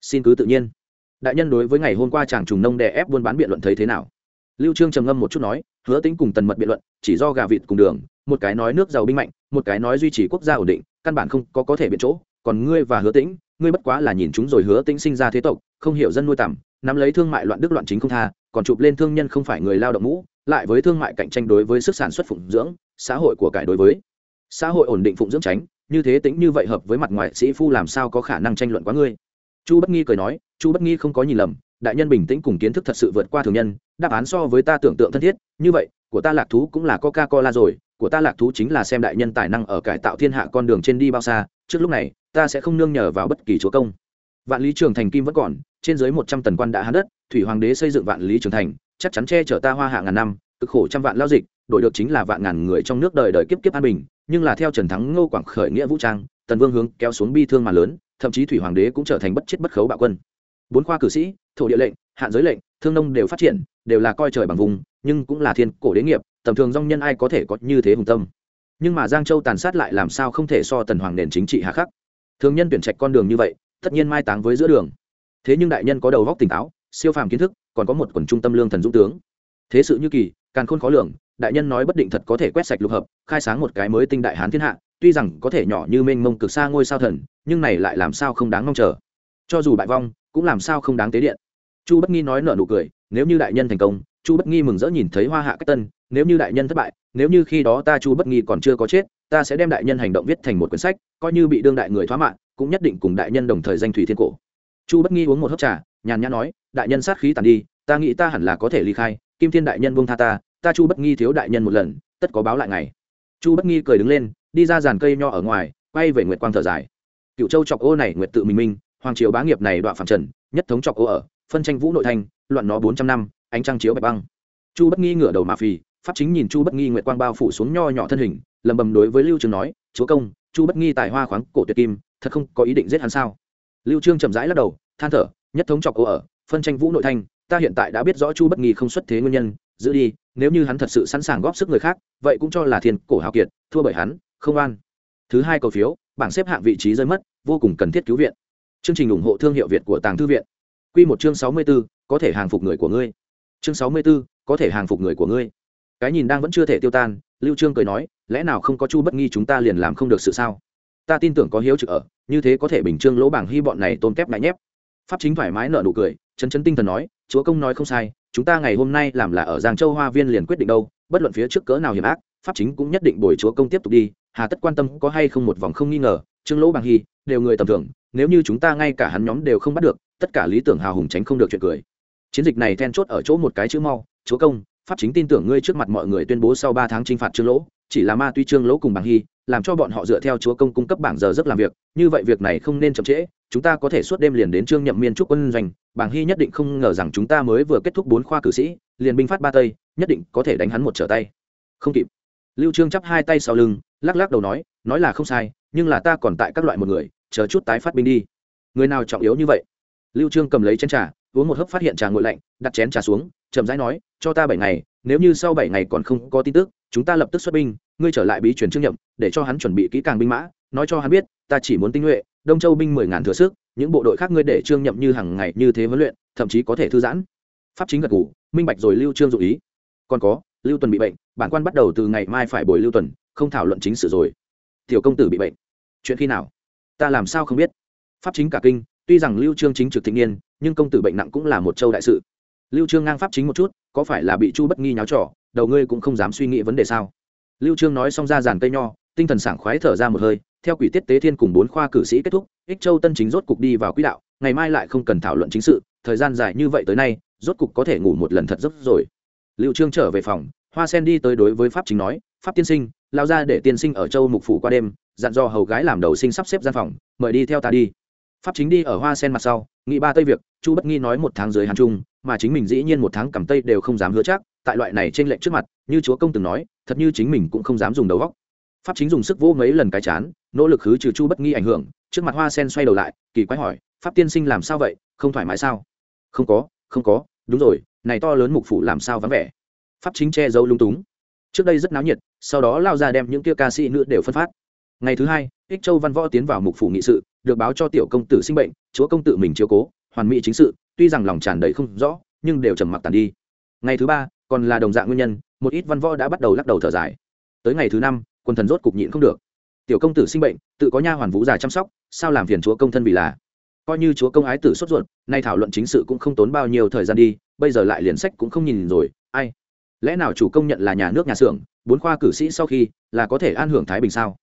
Xin cứ tự nhiên. Đại nhân đối với ngày hôm qua chàng trùng nông đè ép buôn bán biện luận thấy thế nào? Lưu trương trầm ngâm một chút nói, hứa tính cùng tần mật biện luận, chỉ do gà vịt cùng đường, một cái nói nước giàu binh mạnh, một cái nói duy trì quốc gia ổn định, căn bản không có có thể biện chỗ. Còn ngươi và hứa tĩnh, ngươi bất quá là nhìn chúng rồi hứa tĩnh sinh ra thế tộc, không hiểu dân nuôi tầm nắm lấy thương mại loạn đức loạn chính không tha còn chụp lên thương nhân không phải người lao động mũ, lại với thương mại cạnh tranh đối với sức sản xuất phụng dưỡng, xã hội của cải đối với. Xã hội ổn định phụng dưỡng tránh, như thế tính như vậy hợp với mặt ngoại sĩ phu làm sao có khả năng tranh luận quá ngươi? Chu bất nghi cười nói, chu bất nghi không có nhìn lầm, đại nhân bình tĩnh cùng kiến thức thật sự vượt qua thường nhân, đáp án so với ta tưởng tượng thân thiết, như vậy, của ta lạc thú cũng là coca cola rồi, của ta lạc thú chính là xem đại nhân tài năng ở cải tạo thiên hạ con đường trên đi bao xa, trước lúc này, ta sẽ không nương nhờ vào bất kỳ chúa công. Vạn lý trường thành kim vẫn còn trên dưới một trăm tần quan đã hán đất, thủy hoàng đế xây dựng vạn lý trường thành, chắc chắn che chở ta hoa hạ ngàn năm, cực khổ trăm vạn lao dịch, đổi được chính là vạn ngàn người trong nước đời đời kiếp kiếp an bình, nhưng là theo trần thắng ngô quảng khởi nghĩa vũ trang, tần vương hướng kéo xuống bi thương mà lớn, thậm chí thủy hoàng đế cũng trở thành bất chết bất khấu bạo quân. Bốn khoa cử sĩ, thổ địa lệnh, hạn giới lệnh, thương nông đều phát triển, đều là coi trời bằng vùng, nhưng cũng là thiên cổ đế nghiệp, tầm thường dong nhân ai có thể có như thế hùng tâm? Nhưng mà giang châu tàn sát lại làm sao không thể so tần hoàng nền chính trị hạ khắc? Thường nhân tuyển trạch con đường như vậy, tất nhiên mai táng với giữa đường thế nhưng đại nhân có đầu góc tỉnh táo, siêu phàm kiến thức, còn có một quần trung tâm lương thần dũng tướng. Thế sự như kỳ, càng khôn khó lường, đại nhân nói bất định thật có thể quét sạch lục hợp, khai sáng một cái mới tinh đại hán thiên hạ, tuy rằng có thể nhỏ như mênh mông cực xa ngôi sao thần, nhưng này lại làm sao không đáng mong chờ. Cho dù bại vong, cũng làm sao không đáng tế điện. Chu bất nghi nói nở nụ cười, nếu như đại nhân thành công, chu bất nghi mừng rỡ nhìn thấy hoa hạ cách tân, nếu như đại nhân thất bại, nếu như khi đó ta chu bất nghi còn chưa có chết, ta sẽ đem đại nhân hành động viết thành một quyển sách, coi như bị đương đại người thoá mạng, cũng nhất định cùng đại nhân đồng thời danh thủy thiên cổ chu bất nghi uống một hớp trà nhàn nhã nói đại nhân sát khí tàn đi ta nghĩ ta hẳn là có thể ly khai kim thiên đại nhân buông tha ta ta chu bất nghi thiếu đại nhân một lần tất có báo lại ngày. Chu bất nghi cười đứng lên đi ra dàn cây nho ở ngoài quay về nguyệt quang thở dài. Cựu châu chọc ô này nguyệt tự mình minh hoàng triều bá nghiệp này đoạn phạm trần nhất thống chọc ô ở phân tranh vũ nội thành, loạn nó bốn trăm năm ánh trăng chiếu bạch băng. Chu bất nghi ngửa đầu mà phì pháp chính nhìn chu bất nghi nguyệt quang bao phủ xuống nho nhỏ thân hình lầm bầm đối với lưu trường nói chúa công chu bất nghi tài hoa khoáng cổ tuyệt kim thật không có ý định giết hắn sao? Lưu trương chậm rãi lắc đầu, than thở, nhất thống chọc cô ở, phân tranh vũ nội thanh ta hiện tại đã biết rõ chu bất nghi không xuất thế nguyên nhân, giữ đi, nếu như hắn thật sự sẵn sàng góp sức người khác, vậy cũng cho là thiên cổ hào kiệt, thua bởi hắn, không an thứ hai cầu phiếu, bảng xếp hạng vị trí rơi mất, vô cùng cần thiết cứu viện. Chương trình ủng hộ thương hiệu việt của tàng thư viện. Q một chương sáu mươi b ố có thể hàng phục người của ngươi. Chương sáu mươi b ố có thể hàng phục người của ngươi. Cái nhìn đang vẫn chưa thể tiêu tan, lưu trương cười nói, lẽ nào không có chu bất nghi chúng ta liền làm không được sự sao? Ta tin tưởng có hiếu trực ở như thế có thể bình trương lỗ bảng hy bọn này tôn kép ngại nhép. Pháp chính thoải mái nợ nụ cười chấn chấn tinh thần nói, chúa công nói không sai, chúng ta ngày hôm nay làm là ở giang châu hoa viên liền quyết định đâu, bất luận phía trước cỡ nào hiểm ác, pháp chính cũng nhất định bồi chúa công tiếp tục đi, hà tất quan tâm có hay không một vòng không nghi ngờ, trương lỗ bằng hy, đều người tầm thường, nếu như chúng ta ngay cả hắn nhóm đều không bắt được, tất cả lý tưởng hào hùng tránh không được chuyện cười. Chiến dịch này then chốt ở chỗ một cái chữ mau, chúa công pháp chính tin tưởng ngươi trước mặt mọi người tuyên bố sau ba tháng t r i n h phạt trương lỗ, chỉ là ma tuy trương lỗ cùng bằng hy, làm cho bọn họ dựa theo chúa công cung cấp bảng giờ giấc làm việc, như vậy việc này không nên chậm trễ, chúng ta có thể suốt đêm liền đến trương nhậm miên trúc quân doanh bảng hy nhất định không ngờ rằng chúng ta mới vừa kết thúc bốn khoa cử sĩ, liền binh phát ba tây, nhất định có thể đánh hắn một trở tay. Không kịp. Lưu trương chắp hai tay sau lưng, lắc lắc đầu nói nói là không sai, nhưng là ta còn tại các loại một người, chờ chút tái phát binh đi. Người nào trọng yếu như vậy? Lưu trương cầm lấy chén trà, uống một hớp phát hiện trà nguội lạnh, đặt chén trà xuống chậm rãi nói, cho ta bảy ngày, nếu như sau bảy ngày còn không có tin tức, chúng ta lập tức xuất binh, ngươi trở lại bí truyền trương nhậm, để cho hắn chuẩn bị kỹ càng binh mã, nói cho hắn biết, ta chỉ muốn tinh nhuệ, đông châu binh mười ngàn thừa sức, những bộ đội khác ngươi để trương nhậm như hàng ngày như thế huấn luyện, thậm chí có thể thư giãn. Pháp chính gật ngủ minh bạch rồi lưu trương dụ ý. Còn có, lưu tuần bị bệnh, bản quan bắt đầu từ ngày mai phải bồi lưu tuần, không thảo luận chính sự rồi. Tiểu công tử bị bệnh. Chuyện khi nào? Ta làm sao không biết. Pháp chính cả kinh, tuy rằng lưu trương chính trực thịnh niên, nhưng công tử bệnh nặng cũng là một châu đại sự lưu trương ngang pháp chính một chút, có phải là bị chu bất nghi nháo trỏ đầu ngươi cũng không dám suy nghĩ vấn đề sao? Lưu trương nói xong ra giàn cây nho, tinh thần sảng khoái thở ra một hơi, theo quỷ tiết tế thiên cùng bốn khoa cử sĩ kết thúc, ích châu tân chính rốt cục đi vào quỹ đạo, ngày mai lại không cần thảo luận chính sự, thời gian dài như vậy tới nay, rốt cục có thể ngủ một lần thật giấc rồi. Lưu trương trở về phòng, hoa sen đi tới đối với pháp chính nói, pháp tiên sinh, lao ra để tiên sinh ở châu mục phủ qua đêm, dặn dò hầu gái làm đầu sinh sắp xếp gian phòng, mời đi theo ta đi. Pháp chính đi ở hoa sen mặt sau, nghĩ ba tây việc, chu bất nghi nói một tháng dưới hàn trung mà chính mình dĩ nhiên một tháng cầm tây đều không dám hứa chắc, tại loại này trên lệnh trước mặt, như chúa công từng nói, thật như chính mình cũng không dám dùng đầu góc pháp chính dùng sức vô mấy lần cái chán, nỗ lực khứ trừ chu bất nghi ảnh hưởng, trước mặt hoa sen xoay đầu lại, kỳ quái hỏi, pháp tiên sinh làm sao vậy, không thoải mái sao? Không có không có, đúng rồi, này to lớn mục phủ làm sao vắng vẻ. Pháp chính che giấu lung túng. Trước đây rất náo nhiệt, sau đó lao ra đem những kia ca sĩ nữa đều phân phát. Ngày thứ hai, ích châu văn võ tiến vào mục phủ nghị sự, được báo cho tiểu công tử sinh bệnh, chúa công tử mình chiếu cố hoàn mỹ chính sự, tuy rằng lòng tràn đầy không rõ, nhưng đều trầm mặc tàn đi. Ngày thứ ba, còn là đồng dạng nguyên nhân, một ít văn võ đã bắt đầu lắc đầu thở dài. Tới ngày thứ năm quần thần rốt cục nhịn không được. Tiểu công tử sinh bệnh, tự có nha hoàn vũ già chăm sóc, sao làm phiền chúa công thân vì là? Coi như chúa công ái tử sốt ruột, nay thảo luận chính sự cũng không tốn bao nhiêu thời gian đi, bây giờ lại liền sách cũng không nhìn rồi, ai? Lẽ nào chủ công nhận là nhà nước nhà xưởng, bốn khoa cử sĩ sau khi, là có thể an hưởng thái bình sao?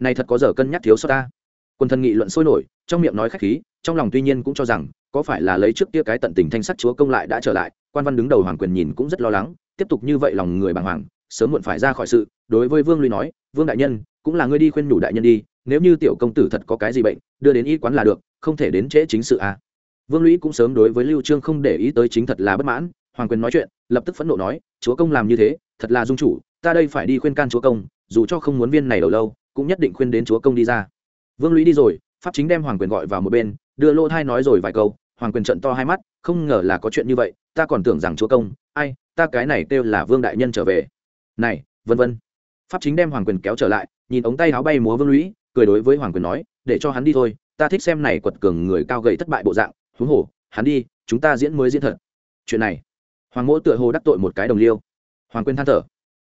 Này thật có giờ cân nhắc thiếu sót ta. Quân thần nghị luận sôi nổi, trong miệng nói khách khí, trong lòng tuy nhiên cũng cho rằng có phải là lấy trước kia cái tận tình thanh sắc chúa công lại đã trở lại, quan văn đứng đầu hoàng quyền nhìn cũng rất lo lắng, tiếp tục như vậy lòng người bàng hoàng, sớm muộn phải ra khỏi sự, đối với vương lũy nói, vương đại nhân, cũng là ngươi đi khuyên nhủ đại nhân đi, nếu như tiểu công tử thật có cái gì bệnh, đưa đến y quán là được, không thể đến trễ chính sự à. vương lũy cũng sớm đối với lưu trương không để ý tới chính thật là bất mãn, hoàng quyền nói chuyện, lập tức phẫn nộ nói, chúa công làm như thế, thật là dung chủ, ta đây phải đi khuyên can chúa công, dù cho không muốn viên này đầu lâu, cũng nhất định khuyên đến chúa công đi ra vương lũy đi rồi, pháp chính đem hoàng quyền gọi vào một bên, đưa lô thai nói rồi vài câu hoàng quyền trận to hai mắt, không ngờ là có chuyện như vậy, ta còn tưởng rằng chúa công, ai, ta cái này kêu là vương đại nhân trở về. Này, vân vân. Pháp chính đem hoàng quyền kéo trở lại, nhìn ống tay áo bay múa vương lũy, cười đối với hoàng quyền nói, để cho hắn đi thôi, ta thích xem này quật cường người cao gậy thất bại bộ dạng, huống hồ, hắn đi, chúng ta diễn mới diễn thật. Chuyện này, hoàng mỗ tựa hồ đắc tội một cái đồng liêu. Hoàng quyền than thở.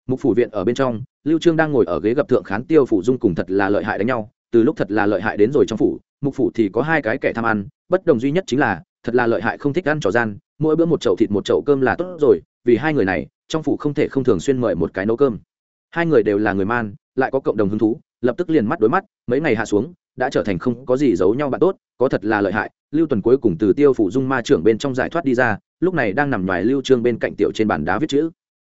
Mục phủ viện ở bên trong, lưu trương đang ngồi ở ghế gặp thượng khán tiêu phủ dung cùng thật là lợi hại đánh nhau, từ lúc thật là lợi hại đến rồi trong phủ mục phủ thì có hai cái kẻ tham ăn, bất đồng duy nhất chính là, thật là lợi hại không thích ăn trò gian, mỗi bữa một chậu thịt một chậu cơm là tốt rồi, vì hai người này, trong phủ không thể không thường xuyên mời một cái nấu cơm. Hai người đều là người man, lại có cộng đồng hứng thú, lập tức liền mắt đối mắt, mấy ngày hạ xuống, đã trở thành không có gì giấu nhau bạn tốt, có thật là lợi hại, lưu tuần cuối cùng từ tiêu phủ dung ma trưởng bên trong giải thoát đi ra, lúc này đang nằm ngoài lưu trương bên cạnh tiểu trên bàn đá viết chữ.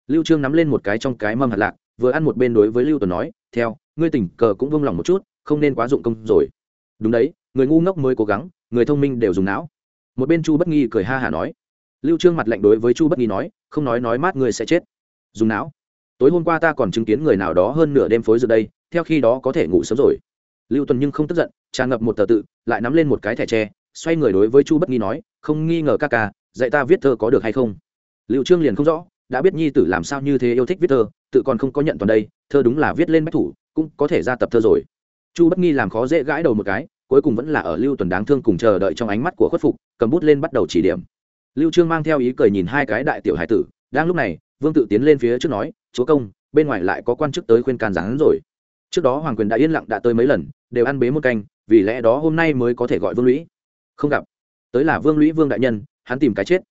Lưu trương nắm lên một cái trong cái mâm hạt lạc, vừa ăn một bên đối với lưu tuần nói, theo, ngươi tỉnh cờ cũng vung lòng một chút, không nên quá dụng công rồi. Đúng đấy người ngu ngốc mới cố gắng, người thông minh đều dùng não. Một bên chu bất nghi cười ha hả nói. Lưu trương mặt lạnh đối với chu bất nghi nói, không nói nói mát người sẽ chết. Dùng não. Tối hôm qua ta còn chứng kiến người nào đó hơn nửa đêm phối giờ đây, theo khi đó có thể ngủ sớm rồi. Lưu tuần nhưng không tức giận, tràn ngập một tờ tự, lại nắm lên một cái thẻ tre, xoay người đối với chu bất nghi nói, không nghi ngờ ca ca, dạy ta viết thơ có được hay không? Liệu trương liền không rõ, đã biết nhi tử làm sao như thế yêu thích viết thơ, tự còn không có nhận toàn đây, thơ đúng là viết lên bách thủ, cũng có thể ra tập thơ rồi. Chu bất nghi làm khó dễ gãi đầu một cái cuối cùng vẫn là ở lưu tuần đáng thương cùng chờ đợi trong ánh mắt của khuất phục, cầm bút lên bắt đầu chỉ điểm. Lưu trương mang theo ý cười nhìn hai cái đại tiểu hải tử, đang lúc này, vương tự tiến lên phía trước nói, chúa công, bên ngoài lại có quan chức tới khuyên can giáng rồi. Trước đó hoàng quyền đã yên lặng đã tới mấy lần, đều ăn bế một canh, vì lẽ đó hôm nay mới có thể gọi vương lũy. Không gặp. Tới là vương lũy vương đại nhân, hắn tìm cái chết.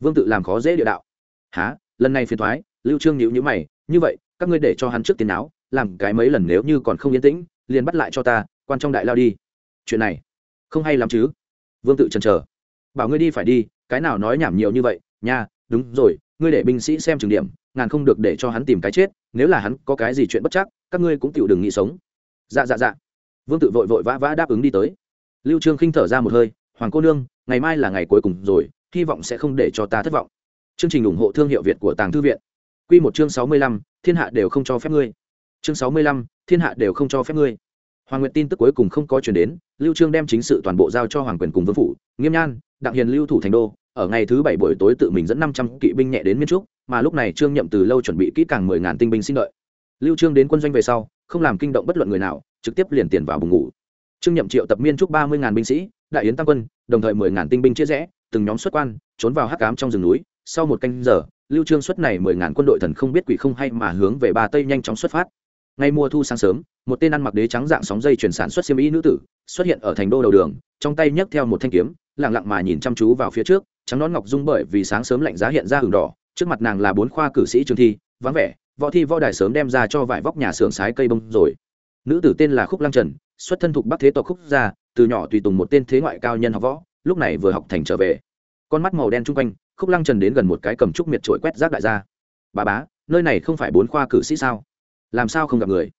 Vương tự làm khó dễ địa đạo. Há lần này phiền thoái lưu trương nhíu nhíu mày, như vậy, các ngươi để cho hắn trước tiền áo làm cái mấy lần nếu như còn không yên tĩnh, liền bắt lại cho ta, quan trong đại lao đi chuyện này. Không hay lắm chứ? Vương tự chần chờ. Bảo ngươi đi phải đi cái nào nói nhảm nhiều như vậy nha đúng rồi ngươi để binh sĩ xem trường điểm ngàn không được để cho hắn tìm cái chết nếu là hắn có cái gì chuyện bất chắc các ngươi cũng tiểu đừng nghĩ sống. Dạ dạ dạ. Vương tự vội vội vã vã đáp ứng đi tới. Lưu trương khinh thở ra một hơi hoàng cô nương ngày mai là ngày cuối cùng rồi hy vọng sẽ không để cho ta thất vọng. Chương trình ủng hộ thương hiệu việt của tàng thư viện. Quy một chương sáu mươi lăm, thiên hạ đều không cho phép ngươi. Chương sáu mươi lăm, thiên hạ đều không cho phép ngươi hoàng nguyệt tin tức cuối cùng không có chuyển đến, lưu trương đem chính sự toàn bộ giao cho hoàng quyền cùng vương phủ. Nghiêm nhan, đặng hiền lưu thủ thành đô, ở ngày thứ bảy buổi tối tự mình dẫn năm trăm kỵ binh nhẹ đến miên trúc, mà lúc này trương nhậm từ lâu chuẩn bị kỹ càng mười ngàn tinh binh xin đợi. Lưu trương đến quân doanh về sau, không làm kinh động bất luận người nào, trực tiếp liền tiền vào bùng ngủ. Trương nhậm triệu tập miên trúc ba mươi ngàn binh sĩ, đại yến tăng quân, đồng thời mười ngàn tinh binh chia rẽ, từng nhóm xuất quan, trốn vào hắc ám trong rừng núi. Sau một canh giờ, lưu trương xuất này mười ngàn quân đội thần không biết quỷ không hay mà hướng về ba tây nhanh chóng xuất phát. Ngay mùa thu sáng sớm một tên ăn mặc đế trắng dạng sóng dây chuyển sản xuất xiêm y nữ tử, xuất hiện ở thành đô đầu đường, trong tay nhấc theo một thanh kiếm lẳng lặng mà nhìn chăm chú vào phía trước, trắng nón ngọc dung bởi vì sáng sớm lạnh giá hiện ra hừng đỏ, trước mặt nàng là bốn khoa cử sĩ trường thi, vắng vẻ, võ thi võ đài sớm đem ra cho vải vóc nhà xưởng sái cây bông rồi. Nữ tử tên là khúc lăng trần, xuất thân thuộc bắc thế tộc khúc gia, từ nhỏ tùy tùng một tên thế ngoại cao nhân học võ, lúc này vừa học thành trở về. Con mắt màu đen chung quanh, khúc lăng trần đến gần một cái cầm trúc miệt trội quét rác đại gia. Bà bá, nơi này không phải bốn khoa cử sĩ sao? Làm sao không gặp người?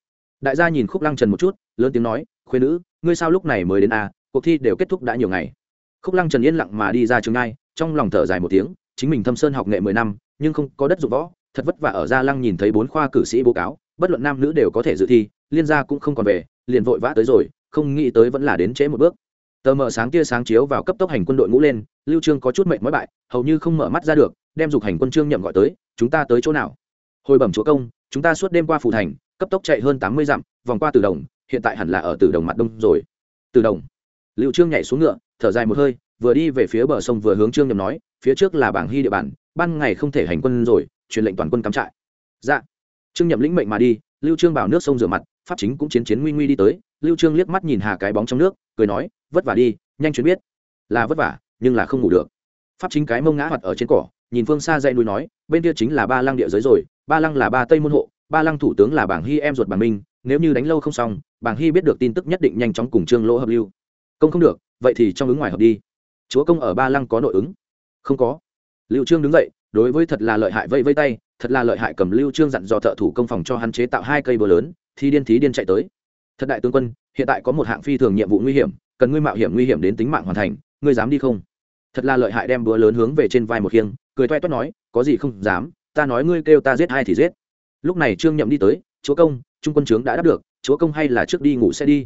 Đại gia nhìn khúc lăng trần một chút lớn tiếng nói khuyên nữ ngươi sao lúc này mới đến a à, cuộc thi đều kết thúc đã nhiều ngày. Khúc lăng trần yên lặng mà đi ra trường ngai trong lòng thở dài một tiếng chính mình thâm sơn học nghệ mười năm nhưng không có đất dụng võ thật vất vả ở gia lăng nhìn thấy bốn khoa cử sĩ báo cáo bất luận nam nữ đều có thể dự thi liên gia cũng không còn về liền vội vã tới rồi không nghĩ tới vẫn là đến trễ một bước. Tờ mờ sáng tia sáng chiếu vào cấp tốc hành quân đội ngũ lên lưu trương có chút mệnh mới bại hầu như không mở mắt ra được đem dục hành quân trương nhậm gọi tới chúng ta tới chỗ nào? Hồi bẩm chúa công chúng ta suốt đêm qua phủ thành cấp tốc chạy hơn 80 dặm, vòng qua từ đồng, hiện tại hẳn là ở từ đồng mặt đông rồi. Từ đồng. Lưu trương nhảy xuống ngựa, thở dài một hơi, vừa đi về phía bờ sông vừa hướng trương nhậm nói, phía trước là bảng hy địa bàn, ban ngày không thể hành quân rồi, truyền lệnh toàn quân cắm trại. Dạ. Trương nhậm lĩnh mệnh mà đi, lưu trương bảo nước sông rửa mặt, pháp chính cũng chiến chiến nguy nguy đi tới, lưu trương liếc mắt nhìn hà cái bóng trong nước, cười nói, vất vả đi, nhanh chuyến biết. Là vất vả, nhưng là không ngủ được. Pháp chính cái mông ngã hoạt ở trên cỏ, nhìn phương xa dãy núi nói, bên kia chính là ba lăng địa giới rồi, ba lăng là ba tây môn hộ ba lăng thủ tướng là bảng hy em ruột bảng minh, nếu như đánh lâu không xong bảng hy biết được tin tức nhất định nhanh chóng cùng trương lỗ hợp lưu. Công không được, vậy thì trong ứng ngoài hợp đi. Chúa công ở ba lăng có nội ứng? Không có. Liệu trương đứng dậy, đối với thật là lợi hại vây vây tay, thật là lợi hại cầm lưu trương dặn dò thợ thủ công phòng cho hắn chế tạo hai cây bờ lớn thì điên thí điên chạy tới. Thật đại tướng quân, hiện tại có một hạng phi thường nhiệm vụ nguy hiểm, cần ngươi mạo hiểm nguy hiểm đến tính mạng hoàn thành, ngươi dám đi không? Thật là lợi hại đem búa lớn hướng về trên vai một khiêng, cười toe toét nói, có gì không dám, ta nói ngươi kêu ta giết hai thì giết lúc này trương nhậm đi tới, chúa công, trung quân trướng đã đáp được, chúa công hay là trước đi ngủ sẽ đi.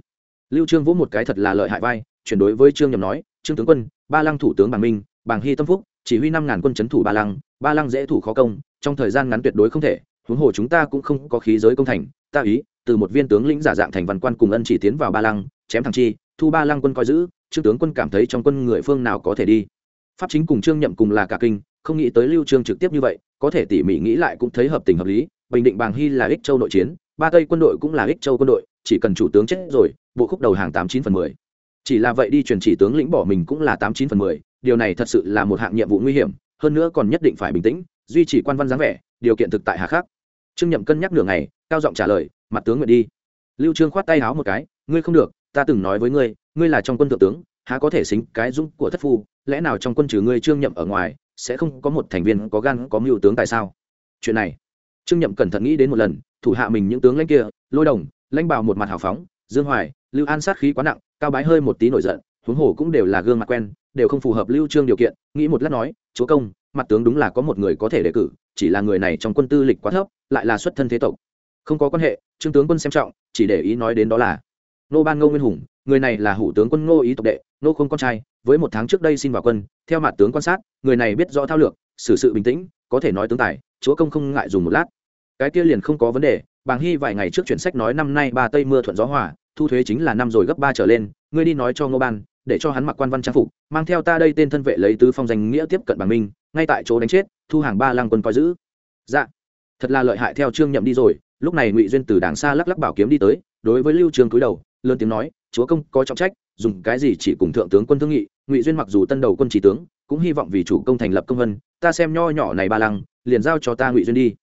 Lưu trương vỗ một cái thật là lợi hại vai, chuyển đối với trương nhậm nói, trương tướng quân, ba lăng thủ tướng bàng minh bàng hy tâm phúc, chỉ huy năm ngàn quân chấn thủ ba lăng ba lăng dễ thủ khó công, trong thời gian ngắn tuyệt đối không thể, huống hồ chúng ta cũng không có khí giới công thành, ta ý, từ một viên tướng lĩnh giả dạng thành văn quan cùng ân chỉ tiến vào ba lăng, chém thằng chi, thu ba lăng quân coi giữ, trương tướng quân cảm thấy trong quân người phương nào có thể đi. Pháp chính cùng trương nhậm cùng là cả kinh, không nghĩ tới lưu trương trực tiếp như vậy, có thể tỉ mỉ nghĩ lại cũng thấy hợp tình hợp lý bình định bàng hy là ích châu nội chiến, ba tây quân đội cũng là ích châu quân đội, chỉ cần chủ tướng chết rồi, bộ khúc đầu hàng tám chín phần mười. Chỉ là vậy đi, truyền chỉ tướng lĩnh bỏ mình cũng là tám chín phần mười, điều này thật sự là một hạng nhiệm vụ nguy hiểm, hơn nữa còn nhất định phải bình tĩnh, duy trì quan văn dáng vẻ, điều kiện thực tại hà khắc. Trương nhậm cân nhắc nửa ngày, cao giọng trả lời, mặt tướng nguyện đi. Lưu trương khoát tay háo một cái, ngươi không được, ta từng nói với ngươi ngươi là trong quân thượng tướng, há có thể xính cái dũng của thất phu, lẽ nào trong quân trừ ngươi trương nhậm ở ngoài, sẽ không có một thành viên có gan, có mưu tướng tại sao? Chuyện này trương nhậm cẩn thận nghĩ đến một lần, thủ hạ mình những tướng lãnh kia, lôi đồng, lãnh bào một mặt hào phóng, dương hoài, lưu an sát khí quá nặng, cao bái hơi một tí nổi giận, huống hồ cũng đều là gương mặt quen, đều không phù hợp lưu trương điều kiện, nghĩ một lát nói, chúa công, mặt tướng đúng là có một người có thể đề cử, chỉ là người này trong quân tư lịch quá thấp, lại là xuất thân thế tộc. Không có quan hệ, trương tướng quân xem trọng, chỉ để ý nói đến đó là, nô ban ngô nguyên hùng, người này là hủ tướng quân ngô ý tộc đệ, nô không con trai, với một tháng trước đây xin vào quân, theo mặt tướng quan sát, người này biết rõ thao lược, xử sự bình tĩnh, có thể nói tướng tài chúa công không ngại dùng một lát. Cái kia liền không có vấn đề, bàng hy vài ngày trước chuyển sách nói năm nay ba tây mưa thuận gió hòa, thu thuế chính là năm rồi gấp ba trở lên, ngươi đi nói cho ngô ban, để cho hắn mặc quan văn trang phục, mang theo ta đây tên thân vệ lấy tứ phong danh nghĩa tiếp cận bằng minh, ngay tại chỗ đánh chết, thu hàng ba lăng quân coi giữ. Dạ. Thật là lợi hại theo trương nhậm đi rồi, lúc này ngụy duyên từ đàng xa lắc lắc bảo kiếm đi tới, đối với lưu trương cúi đầu, lớn tiếng nói, chúa công có trọng trách, dùng cái gì chỉ cùng thượng tướng quân thương nghị, ngụy duyên mặc dù tân đầu quân chỉ tướng, cũng hy vọng vì chủ công thành lập công vân ta xem nho nhỏ này ba lăng liền giao cho ta ngụy duyên đi.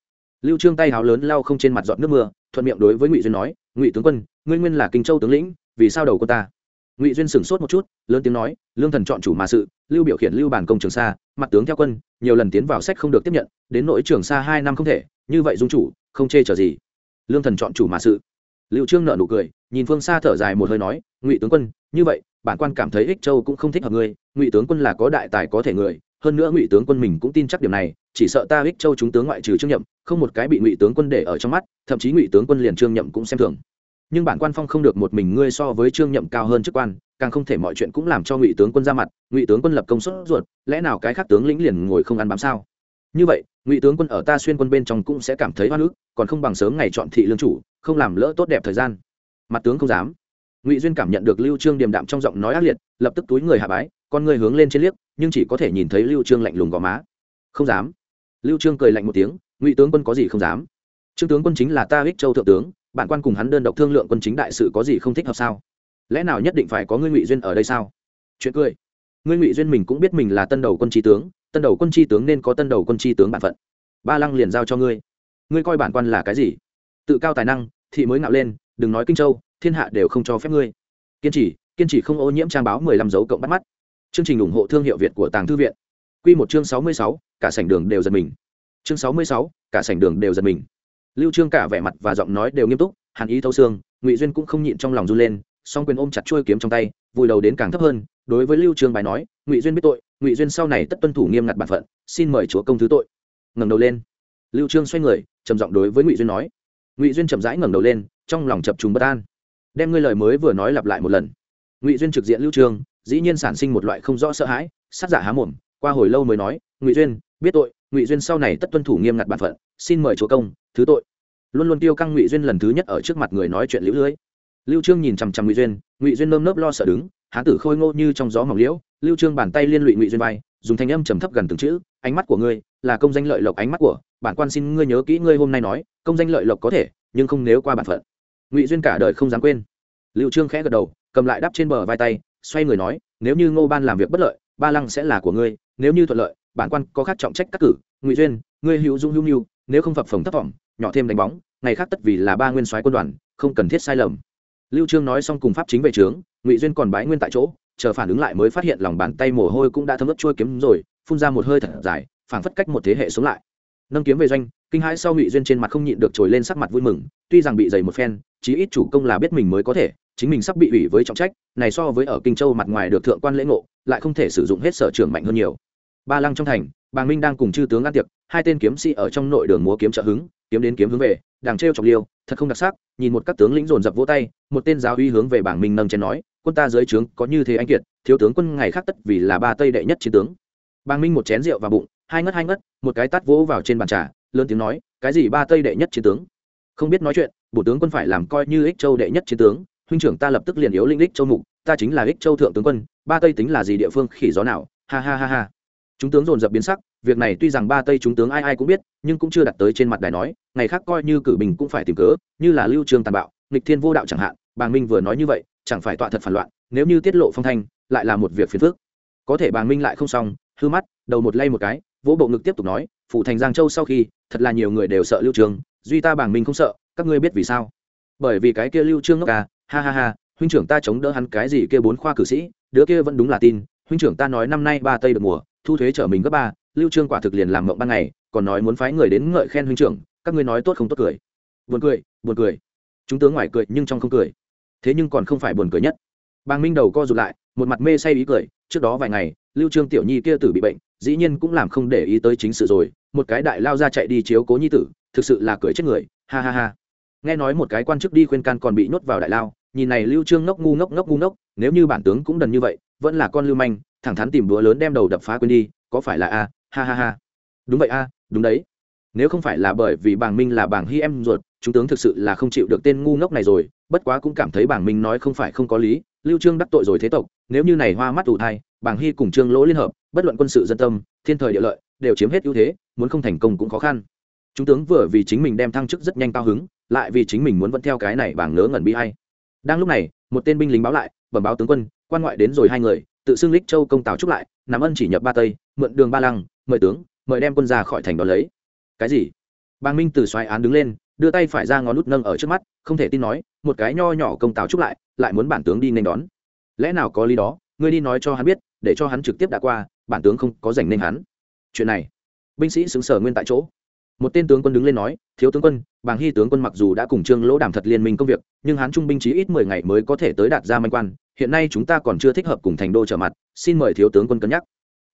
Lưu trương tay háo lớn lau không trên mặt giọt nước mưa, thuận miệng đối với ngụy duyên nói, ngụy tướng quân, ngươi nguyên là kinh châu tướng lĩnh, vì sao đầu quân ta? Ngụy duyên sửng sốt một chút, lớn tiếng nói, lương thần chọn chủ mà sự, lưu biểu khiển lưu bản công trường sa, mặt tướng theo quân, nhiều lần tiến vào sách không được tiếp nhận, đến nỗi trường sa hai năm không thể, như vậy dung chủ, không chê trở gì. Lương thần chọn chủ mà sự. Lưu trương nợ nụ cười, nhìn phương xa thở dài một hơi nói, ngụy tướng quân, như vậy, bản quan cảm thấy ích châu cũng không thích hợp ngươi, ngụy tướng quân là có đại tài có thể người hơn nữa ngụy tướng quân mình cũng tin chắc điểm này, chỉ sợ ta ích châu chúng tướng ngoại trừ trương nhậm, không một cái bị ngụy tướng quân để ở trong mắt, thậm chí ngụy tướng quân liền trương nhậm cũng xem thường. Nhưng bản quan phong không được một mình ngươi so với trương nhậm cao hơn chức quan, càng không thể mọi chuyện cũng làm cho ngụy tướng quân ra mặt, ngụy tướng quân lập công suất ruột, lẽ nào cái khác tướng lĩnh liền ngồi không ăn bám sao? Như vậy, ngụy tướng quân ở ta xuyên quân bên trong cũng sẽ cảm thấy hoa nước còn không bằng sớm ngày chọn thị lương chủ, không làm lỡ tốt đẹp thời gian. Mặt tướng không dám. Ngụy duyên cảm nhận được lưu trương điềm đạm trong giọng nói ác liệt, lập tức túi người hạ bái con người hướng lên trên liếc, nhưng chỉ có thể nhìn thấy lưu trương lạnh lùng gò má. Không dám. Lưu trương cười lạnh một tiếng, ngụy tướng quân có gì không dám? Trương tướng quân chính là ta ích châu thượng tướng, bản quan cùng hắn đơn độc thương lượng quân chính đại sự có gì không thích hợp sao? Lẽ nào nhất định phải có ngươi ngụy duyên ở đây sao? Chuyện cười. Ngươi ngụy duyên mình cũng biết mình là tân đầu quân tri tướng, tân đầu quân tri tướng nên có tân đầu quân tri tướng bản phận. Ba lăng liền giao cho ngươi. Ngươi coi bản quan là cái gì? Tự cao tài năng, thị mới ngạo lên, đừng nói kinh châu, thiên hạ đều không cho phép ngươi. Kiên trì kiên trì không ô nhiễm trang báo mười lăm dấu cộng bắt mắt chương trình ủng hộ thương hiệu việt của tàng thư viện. Quy một chương sáu mươi sáu, cả sảnh đường đều giật mình. Chương sáu mươi sáu, cả sảnh đường đều giật mình. Lưu trương cả vẻ mặt và giọng nói đều nghiêm túc, hàn ý thâu xương, ngụy duyên cũng không nhịn trong lòng run lên, song quyền ôm chặt chuôi kiếm trong tay, vùi đầu đến càng thấp hơn, đối với lưu trương bài nói, ngụy duyên biết tội, ngụy duyên sau này tất tuân thủ nghiêm ngặt bản phận, xin mời chúa công thứ tội. Ngẩng đầu lên. Lưu trương xoay người, trầm giọng đối với ngụy duyên nói. Ngụy duyên chậm rãi ngẩng đầu lên, trong lòng chập trùng bất an. Đem ngươi lời mới vừa nói lặp lại một lần. Ngụy duyên trực diện lưu trương dĩ nhiên sản sinh một loại không rõ sợ hãi, sát giả há mồm, qua hồi lâu mới nói, ngụy duyên, biết tội, ngụy duyên sau này tất tuân thủ nghiêm ngặt bản phận, xin mời chúa công, thứ tội. Luôn luôn tiêu căng ngụy duyên lần thứ nhất ở trước mặt người nói chuyện liễu lưới. Lưu trương nhìn chằm chằm ngụy duyên ngụy duyên nơm nớp lo sợ đứng, hán tử khôi ngô như trong gió mỏng liễu, lưu trương bàn tay liên lụy ngụy duyên vai, dùng thanh âm trầm thấp gần từng chữ, ánh mắt của ngươi là công danh lợi lộc ánh mắt của, bản quan xin ngươi nhớ kỹ ngươi hôm nay nói, công danh lợi lộc có thể, nhưng không nếu qua bản phận. Ngụy duyên cả đời không dám quên. Lưu trương khẽ gật đầu, cầm lại đắp trên bờ vai tay xoay người nói, nếu như ngô ban làm việc bất lợi, ba lăng sẽ là của ngươi, nếu như thuận lợi, bản quan có khác trọng trách các cử, ngụy duyên, ngươi hữu dung hữu nhu nếu không phập phồng thất vọng, nhỏ thêm đánh bóng, ngày khác tất vì là ba nguyên soái quân đoàn, không cần thiết sai lầm. Lưu trương nói xong cùng pháp chính về trướng, ngụy duyên còn bái nguyên tại chỗ, chờ phản ứng lại mới phát hiện lòng bàn tay mồ hôi cũng đã thấm ướt trôi kiếm rồi, phun ra một hơi thật dài, phảng phất cách một thế hệ xuống lại. Nâng kiếm về doanh kinh hãi sau ngụy duyên trên mặt không nhịn được trồi lên sắc mặt vui mừng, tuy rằng bị dày một phen, chí ít chủ công là biết mình mới có thể, chính mình sắp bị ủy với trọng trách, này so với ở kinh châu mặt ngoài được thượng quan lễ ngộ, lại không thể sử dụng hết sở trường mạnh hơn nhiều. Ba lăng trong thành, bàng minh đang cùng chư tướng ăn tiệc, hai tên kiếm sĩ ở trong nội đường múa kiếm trợ hứng, kiếm đến kiếm hướng về đàng trêu chọc liêu, thật không đặc sắc, nhìn một các tướng lĩnh dồn dập vỗ tay, một tên giáo uy hướng về bảng minh nâng chén nói, quân ta dưới trướng có như thế anh kiệt, thiếu tướng quân ngày khác tất vì là ba tây đệ nhất chiến tướng. Bàng minh một chén rượu vào bụng, hai ngất hai ngất, một cái tát vỗ vào trên bàn trà lớn tiếng nói, cái gì ba tây đệ nhất chiến tướng? Không biết nói chuyện, bộ tướng quân phải làm coi như ích châu đệ nhất chiến tướng, huynh trưởng ta lập tức liền yếu linh ích châu mục, ta chính là ích châu thượng tướng quân, ba tây tính là gì địa phương khỉ gió nào, ha ha ha ha. Chúng tướng dồn dập biến sắc, việc này tuy rằng ba tây chúng tướng ai ai cũng biết, nhưng cũng chưa đặt tới trên mặt đài nói, ngày khác coi như cử bình cũng phải tìm cớ, như là lưu trường tàn bạo, nghịch thiên vô đạo chẳng hạn, bàng minh vừa nói như vậy, chẳng phải tọa thật phản loạn, nếu như tiết lộ phong thanh, lại là một việc phiền phức. Có thể bàng minh lại không xong, hư mắt, đầu một lay một cái, vỗ bộ ngực tiếp tục nói phụ thành giang châu sau khi thật là nhiều người đều sợ lưu trường duy ta bàng minh không sợ, các ngươi biết vì sao? Bởi vì cái kia lưu trương ngốc à ha ha ha, huynh trưởng ta chống đỡ hắn cái gì kia bốn khoa cử sĩ, đứa kia vẫn đúng là tin, huynh trưởng ta nói năm nay ba tây được mùa, thu thuế trở mình gấp ba, lưu trương quả thực liền làm mộng ban ngày, còn nói muốn phái người đến ngợi khen huynh trưởng, các ngươi nói tốt không tốt cười. Buồn cười buồn cười. Chúng tướng ngoài cười nhưng trong không cười. Thế nhưng còn không phải buồn cười nhất. Bàng minh đầu co rụt lại, một mặt mê say ý cười, trước đó vài ngày, lưu trương tiểu nhi kia tử bị bệnh, dĩ nhiên cũng làm không để ý tới chính sự rồi một cái đại lao ra chạy đi chiếu cố nhi tử, thực sự là cười chết người, ha ha ha. Nghe nói một cái quan chức đi khuyên can còn bị nhốt vào đại lao, nhìn này lưu trương ngốc ngu ngốc ngốc ngu ngốc, nếu như bản tướng cũng đần như vậy, vẫn là con lưu manh, thẳng thắn tìm búa lớn đem đầu đập phá quên đi, có phải là a? Ha ha ha. Đúng vậy a, đúng đấy. Nếu không phải là bởi vì bảng minh là bảng hy em ruột, chúng tướng thực sự là không chịu được tên ngu ngốc này rồi, bất quá cũng cảm thấy bảng minh nói không phải không có lý, lưu trương đắc tội rồi thế tộc, nếu như này hoa mắt ủ thai bảng hy cùng trương lỗ liên hợp, bất luận quân sự dân tâm, thiên thời địa lợi đều chiếm hết ưu thế, muốn không thành công cũng khó khăn. Chúng tướng vừa vì chính mình đem thăng chức rất nhanh cao hứng, lại vì chính mình muốn vẫn theo cái này bảng ngớ ngẩn bi hay đang lúc này, một tên binh lính báo lại, bẩm báo tướng quân, quan ngoại đến rồi hai người, tự xưng lích châu công tào trúc lại nắm ân chỉ nhập ba tây, mượn đường ba lăng, mời tướng, mời đem quân ra khỏi thành đó lấy. Cái gì? Bàng minh từ xoài án đứng lên, đưa tay phải ra ngón nút nâng ở trước mắt, không thể tin nói, một cái nho nhỏ công tào trúc lại lại muốn bản tướng đi nên đón. Lẽ nào có lý đó, ngươi đi nói cho hắn biết, để cho hắn trực tiếp đã qua, bản tướng không có dành nên hắn chuyện này. Binh sĩ xứng sở nguyên tại chỗ. Một tên tướng quân đứng lên nói, thiếu tướng quân, bàng hy tướng quân mặc dù đã cùng trương lỗ đàm thật liên minh công việc, nhưng hán trung binh chí ít mười ngày mới có thể tới đạt ra manh quan, hiện nay chúng ta còn chưa thích hợp cùng thành đô trở mặt, xin mời thiếu tướng quân cân nhắc.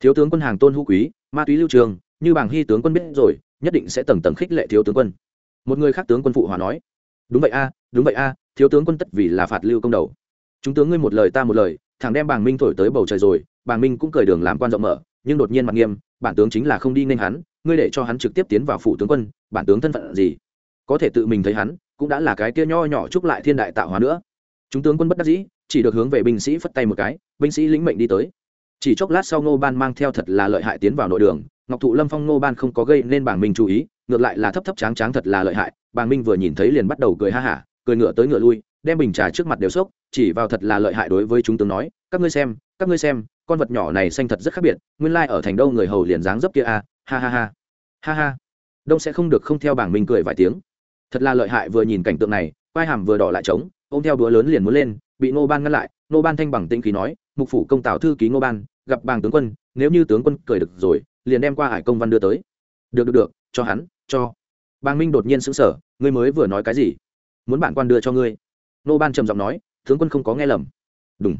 Thiếu tướng quân hàng tôn hữu quý, ma túy lưu trường, như bàng hy tướng quân biết rồi, nhất định sẽ tầng tầng khích lệ thiếu tướng quân. Một người khác tướng quân phụ hòa nói, đúng vậy a, đúng vậy a, thiếu tướng quân tất vì là phạt lưu công đầu. Chúng tướng ngươi một lời ta một lời thằng đem bàng minh thổi tới bầu trời rồi, bàng minh cũng cởi đường làm quan rộng mở, nhưng đột nhiên mặt nghiêm bản tướng chính là không đi nên hắn, ngươi để cho hắn trực tiếp tiến vào phủ tướng quân, bản tướng thân phận gì? Có thể tự mình thấy hắn, cũng đã là cái kia nho nhỏ chúc lại thiên đại tạo hóa nữa. Chúng tướng quân bất đắc dĩ, chỉ được hướng về binh sĩ phất tay một cái, binh sĩ lĩnh mệnh đi tới. Chỉ chốc lát sau ngô ban mang theo thật là lợi hại tiến vào nội đường, ngọc thụ lâm phong ngô ban không có gây nên bảng minh chú ý, ngược lại là thấp thấp tráng tráng thật là lợi hại bàng minh vừa nhìn thấy liền bắt đầu cười ha hả, cười ngựa tới ngựa lui, đem bình trà trước mặt đều sốc chỉ vào thật là lợi hại đối với chúng tướng nói, các ngươi xem, các ngươi xem con vật nhỏ này xanh thật rất khác biệt, nguyên lai ở thành đâu người hầu liền dáng dấp kia a, ha ha ha. Ha ha. Đông sẽ không được không theo bảng minh cười vài tiếng. Thật là lợi hại vừa nhìn cảnh tượng này, quai hàm vừa đỏ lại trống, ôm theo đũa lớn liền muốn lên, bị nô ban ngăn lại nô ban thanh bằng tĩnh khí nói, mục phủ công tào thư ký ngô ban, gặp bàng tướng quân, nếu như tướng quân cười được rồi, liền đem qua hải công văn đưa tới. Được được được, cho hắn, cho. Bàng minh đột nhiên sững sờ, ngươi mới vừa nói cái gì? Muốn bản quan đưa cho ngươi. Nô ban trầm giọng nói, tướng quân không có nghe lầm. Đúng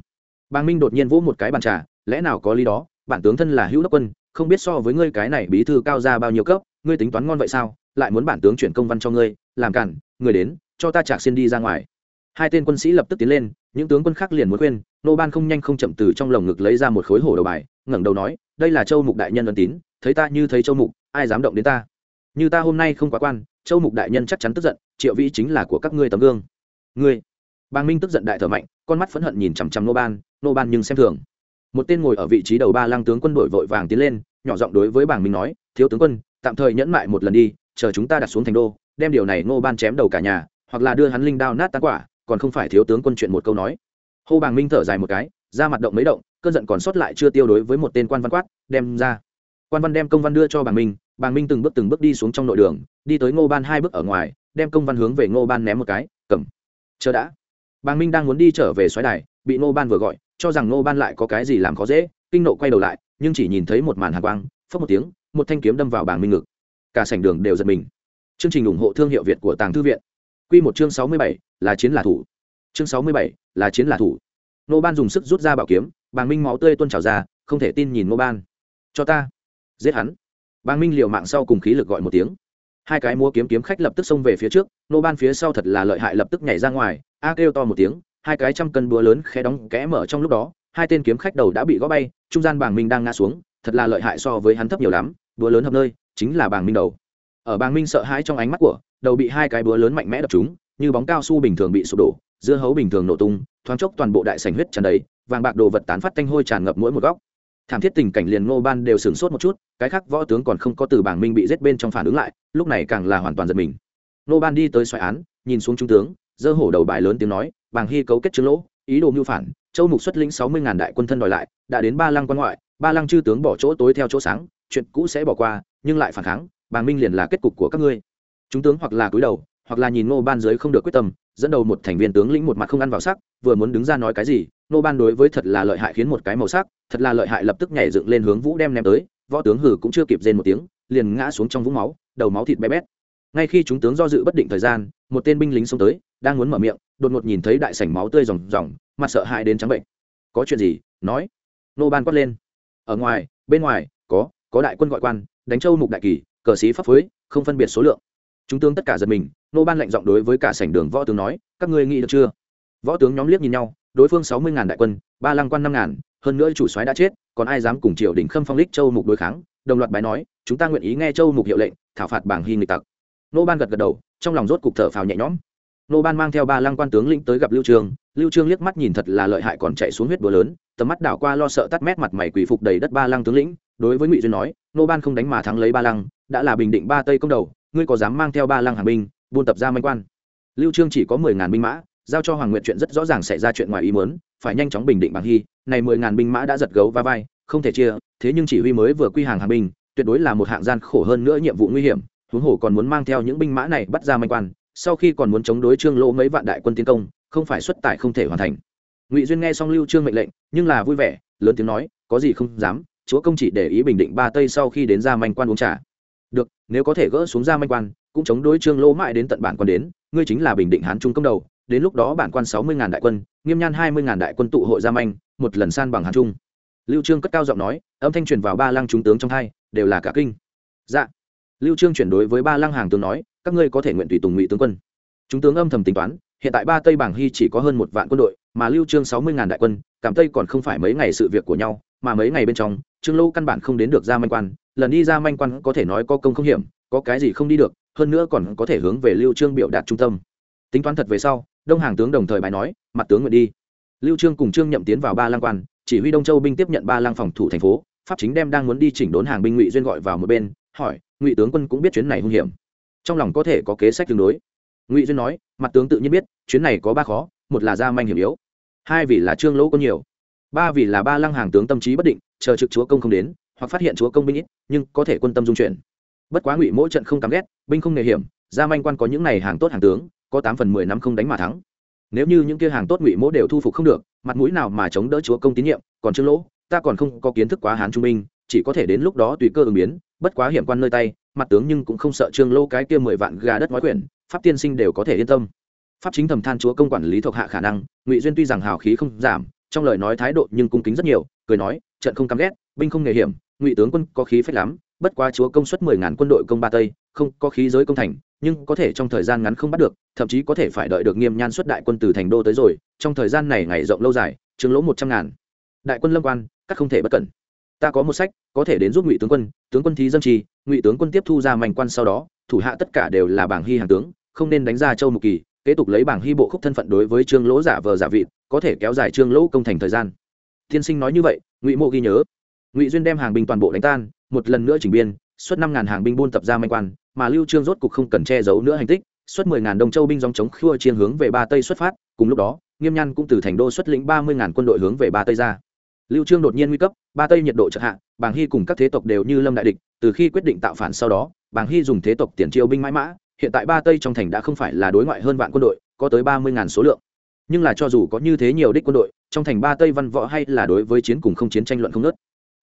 bàng minh đột nhiên vỗ một cái bàn trà lẽ nào có lý đó? Bản tướng thân là hữu đốc quân, không biết so với ngươi cái này bí thư cao ra bao nhiêu cấp, ngươi tính toán ngon vậy sao? Lại muốn bản tướng chuyển công văn cho ngươi, làm cản người đến, cho ta chạc xin đi ra ngoài. Hai tên quân sĩ lập tức tiến lên, những tướng quân khác liền muốn khuyên, nô ban không nhanh không chậm từ trong lồng ngực lấy ra một khối hổ đầu bài, ngẩng đầu nói, đây là châu mục đại nhân ân tín, thấy ta như thấy châu mục, ai dám động đến ta? Như ta hôm nay không quá quan, châu mục đại nhân chắc chắn tức giận, triệu vĩ chính là của các ngươi tấm gương. Ngươi? Bàng minh tức giận đại thở mạnh, con mắt phẫn hận nhìn chằm chằm nô ban nô ban nhưng xem thường một tên ngồi ở vị trí đầu ba lăng tướng quân đội vội vàng tiến lên, nhỏ giọng đối với bàng minh nói, thiếu tướng quân, tạm thời nhẫn mại một lần đi, chờ chúng ta đặt xuống thành đô, đem điều này Ngô ban chém đầu cả nhà, hoặc là đưa hắn linh đao nát tan quả, còn không phải thiếu tướng quân chuyện một câu nói. Hô bàng minh thở dài một cái ra mặt động mấy động, cơn giận còn sót lại chưa tiêu đối với một tên quan văn quát, đem ra. Quan văn đem công văn đưa cho bàng minh bàng minh từng bước từng bước đi xuống trong nội đường, đi tới ngô ban hai bước ở ngoài, đem công văn hướng về ngô ban ném một cái, cầm. Chờ đã. Bàng minh đang muốn đi trở về xoáy đài bị nô ban vừa gọi, cho rằng nô ban lại có cái gì làm khó dễ, kinh nộ quay đầu lại, nhưng chỉ nhìn thấy một màn hàng quang phớt một tiếng, một thanh kiếm đâm vào bảng minh ngực. Cả sảnh đường đều giật mình. Chương trình ủng hộ thương hiệu việt của tàng thư viện. Q một chương sáu mươi bảy, là chiến là thủ. Chương sáu mươi bảy, là chiến là thủ. Nô ban dùng sức rút ra bảo kiếm, bàng minh máu tươi tuôn trào ra, không thể tin nhìn nô ban. Cho ta. Giết hắn. Bàng minh liều mạng sau cùng khí lực gọi một tiếng. Hai cái múa kiếm kiếm khách lập tức xông về phía trước nô ban phía sau thật là lợi hại lập tức nhảy ra ngoài, a kêu to một tiếng hai cái trăm cân búa lớn khẽ đóng kẽ mở trong lúc đó, hai tên kiếm khách đầu đã bị gõ bay, trung gian bàng minh đang ngã xuống, thật là lợi hại so với hắn thấp nhiều lắm, búa lớn hợp nơi, chính là bàng minh đầu. Ở bàng minh sợ hãi trong ánh mắt của, đầu bị hai cái búa lớn mạnh mẽ đập chúng như bóng cao su bình thường bị sụp đổ, dưa hấu bình thường nổ tung, thoáng chốc toàn bộ đại sảnh huyết tràn đầy, vàng bạc đồ vật tán phát thanh hôi tràn ngập mỗi một góc. Thảm thiết tình cảnh liền ngô ban đều sửng sốt một chút, cái khác võ tướng còn không có từ bảng minh bị giết bên trong phản ứng lại, lúc này càng là hoàn toàn giật mình. Ngô ban đi tới xoài án, nhìn xuống trung tướng dơ hổ đầu bài lớn tiếng nói, bàng hy cấu kết trương lỗ, ý đồ mưu phản, châu mục xuất lĩnh sáu mươi ngàn đại quân thân đòi lại, đã đến ba lăng quan ngoại, ba lăng chư tướng bỏ chỗ tối theo chỗ sáng, chuyện cũ sẽ bỏ qua, nhưng lại phản kháng, bàng minh liền là kết cục của các ngươi. Chúng tướng hoặc là cúi đầu, hoặc là nhìn ngô ban dưới không được quyết tâm, dẫn đầu một thành viên tướng lĩnh một mặt không ăn vào sắc, vừa muốn đứng ra nói cái gì nô ban đối với thật là lợi hại khiến một cái màu sắc, thật là lợi hại lập tức nhảy dựng lên hướng vũ đem ném tới, võ tướng hử cũng chưa kịp rên một tiếng, liền ngã xuống trong vũng máu, đầu máu thịt bé bét. Ngay khi chúng tướng do dự bất định thời gian một tên binh lính xông tới, đang muốn mở miệng, đột ngột nhìn thấy đại sảnh máu tươi ròng ròng, mặt sợ hãi đến trắng bệnh. Có chuyện gì? nói. Nô ban quát lên. Ở ngoài, bên ngoài, có có đại quân gọi quan, đánh châu mục đại kỳ, cờ sĩ pháp phối, không phân biệt số lượng. Chúng tướng tất cả giật mình, nô ban lệnh giọng đối với cả sảnh đường võ tướng nói, các ngươi nghĩ được chưa? Võ tướng nhóm liếc nhìn nhau, đối phương sáu mươi ngàn đại quân, ba lăng quan năm ngàn, hơn nữa chủ soái đã chết, còn ai dám cùng triều đình khâm phong lích châu mục đối kháng? Đồng loạt bài nói, chúng ta nguyện ý nghe châu mục hiệu lệnh, thảo phạt bảng hy nghịch tặc nô ban gật gật đầu, trong lòng rốt cục thở phào nhẹ nhõm. Nô ban mang theo ba lăng quan tướng lĩnh tới gặp lưu trương. Lưu trương liếc mắt nhìn thật là lợi hại còn chạy xuống huyết búa lớn, tầm mắt đảo qua lo sợ tắt mét mặt mày quỷ phục đầy đất ba lăng tướng lĩnh. Đối với ngụy duyên nói, nô ban không đánh mà thắng lấy ba lăng, đã là bình định ba tây công đầu, ngươi có dám mang theo ba lăng hàng binh, buôn tập ra manh quan? Lưu trương chỉ có mười ngàn binh mã, giao cho hoàng nguyện chuyện rất rõ ràng xảy ra chuyện ngoài ý muốn, phải nhanh chóng bình định bằng hy. Này mười ngàn binh mã đã giật gấu va vai, không thể chia, thế nhưng chỉ huy mới vừa quy hàng hàng binh, tuyệt đối là một hạng gian khổ hơn nữa nhiệm vụ nguy hiểm huống hồ còn muốn mang theo những binh mã này bắt ra manh quan, sau khi còn muốn chống đối trương lỗ mấy vạn đại quân tiến công, không phải xuất tải không thể hoàn thành. Ngụy duyên nghe xong lưu trương mệnh lệnh, nhưng là vui vẻ, lớn tiếng nói, có gì không dám, chúa công chỉ để ý bình định ba tây sau khi đến ra manh quan uống trà. Được, nếu có thể gỡ xuống ra manh quan, cũng chống đối trương lỗ mãi đến tận bản quan đến, ngươi chính là bình định hán trung công đầu, đến lúc đó bản quan sáu mươi ngàn đại quân, nghiêm nhan hai mươi ngàn đại quân tụ hội Ra manh, một lần san bằng hán trung. Lưu trương cất cao giọng nói, âm thanh truyền vào ba lăng trung tướng trong hai, đều là cả kinh. Dạ lưu trương chuyển đối với ba lăng hàng tướng nói, các ngươi có thể nguyện tùy tùng ngụy tướng quân. Chúng tướng âm thầm tính toán, hiện tại ba tây bảng hy chỉ có hơn một vạn quân đội, mà lưu trương sáu mươi ngàn đại quân, cảm tây còn không phải mấy ngày sự việc của nhau, mà mấy ngày bên trong, trương lâu căn bản không đến được ra manh quan, lần đi ra manh quan có thể nói có công không hiểm, có cái gì không đi được, hơn nữa còn có thể hướng về lưu trương biểu đạt trung tâm. Tính toán thật về sau, đông hàng tướng đồng thời bài nói, mặt tướng nguyện đi. Lưu trương cùng trương nhậm tiến vào ba lang quan, chỉ huy đông châu binh tiếp nhận ba lang phòng thủ thành phố, pháp chính đem đang muốn đi chỉnh đốn hàng binh ngụy duyên gọi vào một bên, hỏi ngụy tướng quân cũng biết chuyến này hung hiểm. Trong lòng có thể có kế sách tương đối. Ngụy duyên nói, mặt tướng tự nhiên biết, chuyến này có ba khó, một là gia manh hiểm yếu, hai vì là trương lỗ có nhiều, ba vì là ba lăng hàng tướng tâm trí bất định, chờ trực chúa công không đến, hoặc phát hiện chúa công binh ít, nhưng có thể quân tâm dung chuyển. Bất quá ngụy mỗi trận không cắm ghét, binh không nghề hiểm, gia manh quan có những này hàng tốt hàng tướng, có tám phần mười năm không đánh mà thắng. Nếu như những kia hàng tốt ngụy mỗ đều thu phục không được, mặt mũi nào mà chống đỡ chúa công tín nhiệm, còn trương lỗ, ta còn không có kiến thức quá hán trung binh chỉ có thể đến lúc đó tùy cơ ứng biến, bất quá hiểm quan nơi tay, mặt tướng nhưng cũng không sợ trương lô cái kia mười vạn gà đất nói quyển, pháp tiên sinh đều có thể yên tâm. Pháp chính thầm than chúa công quản lý thuộc hạ khả năng, ngụy duyên tuy rằng hào khí không giảm, trong lời nói thái độ nhưng cung kính rất nhiều, cười nói, trận không căm ghét, binh không nghề hiểm, ngụy tướng quân có khí phách lắm, bất quá chúa công suất mười ngàn quân đội công ba tây, không có khí giới công thành, nhưng có thể trong thời gian ngắn không bắt được, thậm chí có thể phải đợi được nghiêm nhan xuất đại quân từ thành đô tới rồi, trong thời gian này ngày rộng lâu dài, trương lỗ một trăm ngàn. Đại quân lâm quan, các không thể bất cẩn ta có một sách, có thể đến giúp ngụy tướng quân tướng quân thí dân trì ngụy tướng quân tiếp thu ra mảnh quan sau đó, thủ hạ tất cả đều là bảng hy hàng tướng, không nên đánh ra châu mục kỳ, kế tục lấy bảng hy bộ khúc thân phận đối với trương lỗ giả vờ giả vị có thể kéo dài trương lỗ công thành thời gian. Tiên sinh nói như vậy, ngụy mộ ghi nhớ. Ngụy duyên đem hàng binh toàn bộ đánh tan, một lần nữa chỉnh biên, xuất năm ngàn hàng binh buôn tập ra manh quan, mà lưu trương rốt cục không cần che giấu nữa hành tích, xuất mười ngàn đông châu binh dòng chống khua chiên hướng về ba tây xuất phát, cùng lúc đó, nghiêm nhan cũng từ thành đô xuất lĩnh ba mươi ngàn quân đội hướng về ba tây ra lưu trương đột nhiên nguy cấp, ba tây nhiệt độ chợt hạ, bàng hy cùng các thế tộc đều như lâm đại địch, từ khi quyết định tạo phản sau đó, bàng hy dùng thế tộc tiền chiêu binh mãi mã, hiện tại ba tây trong thành đã không phải là đối ngoại hơn vạn quân đội, có tới ba mươi ngàn số lượng. Nhưng là cho dù có như thế nhiều đích quân đội, trong thành ba tây văn võ hay là đối với chiến cùng không chiến tranh luận không nớt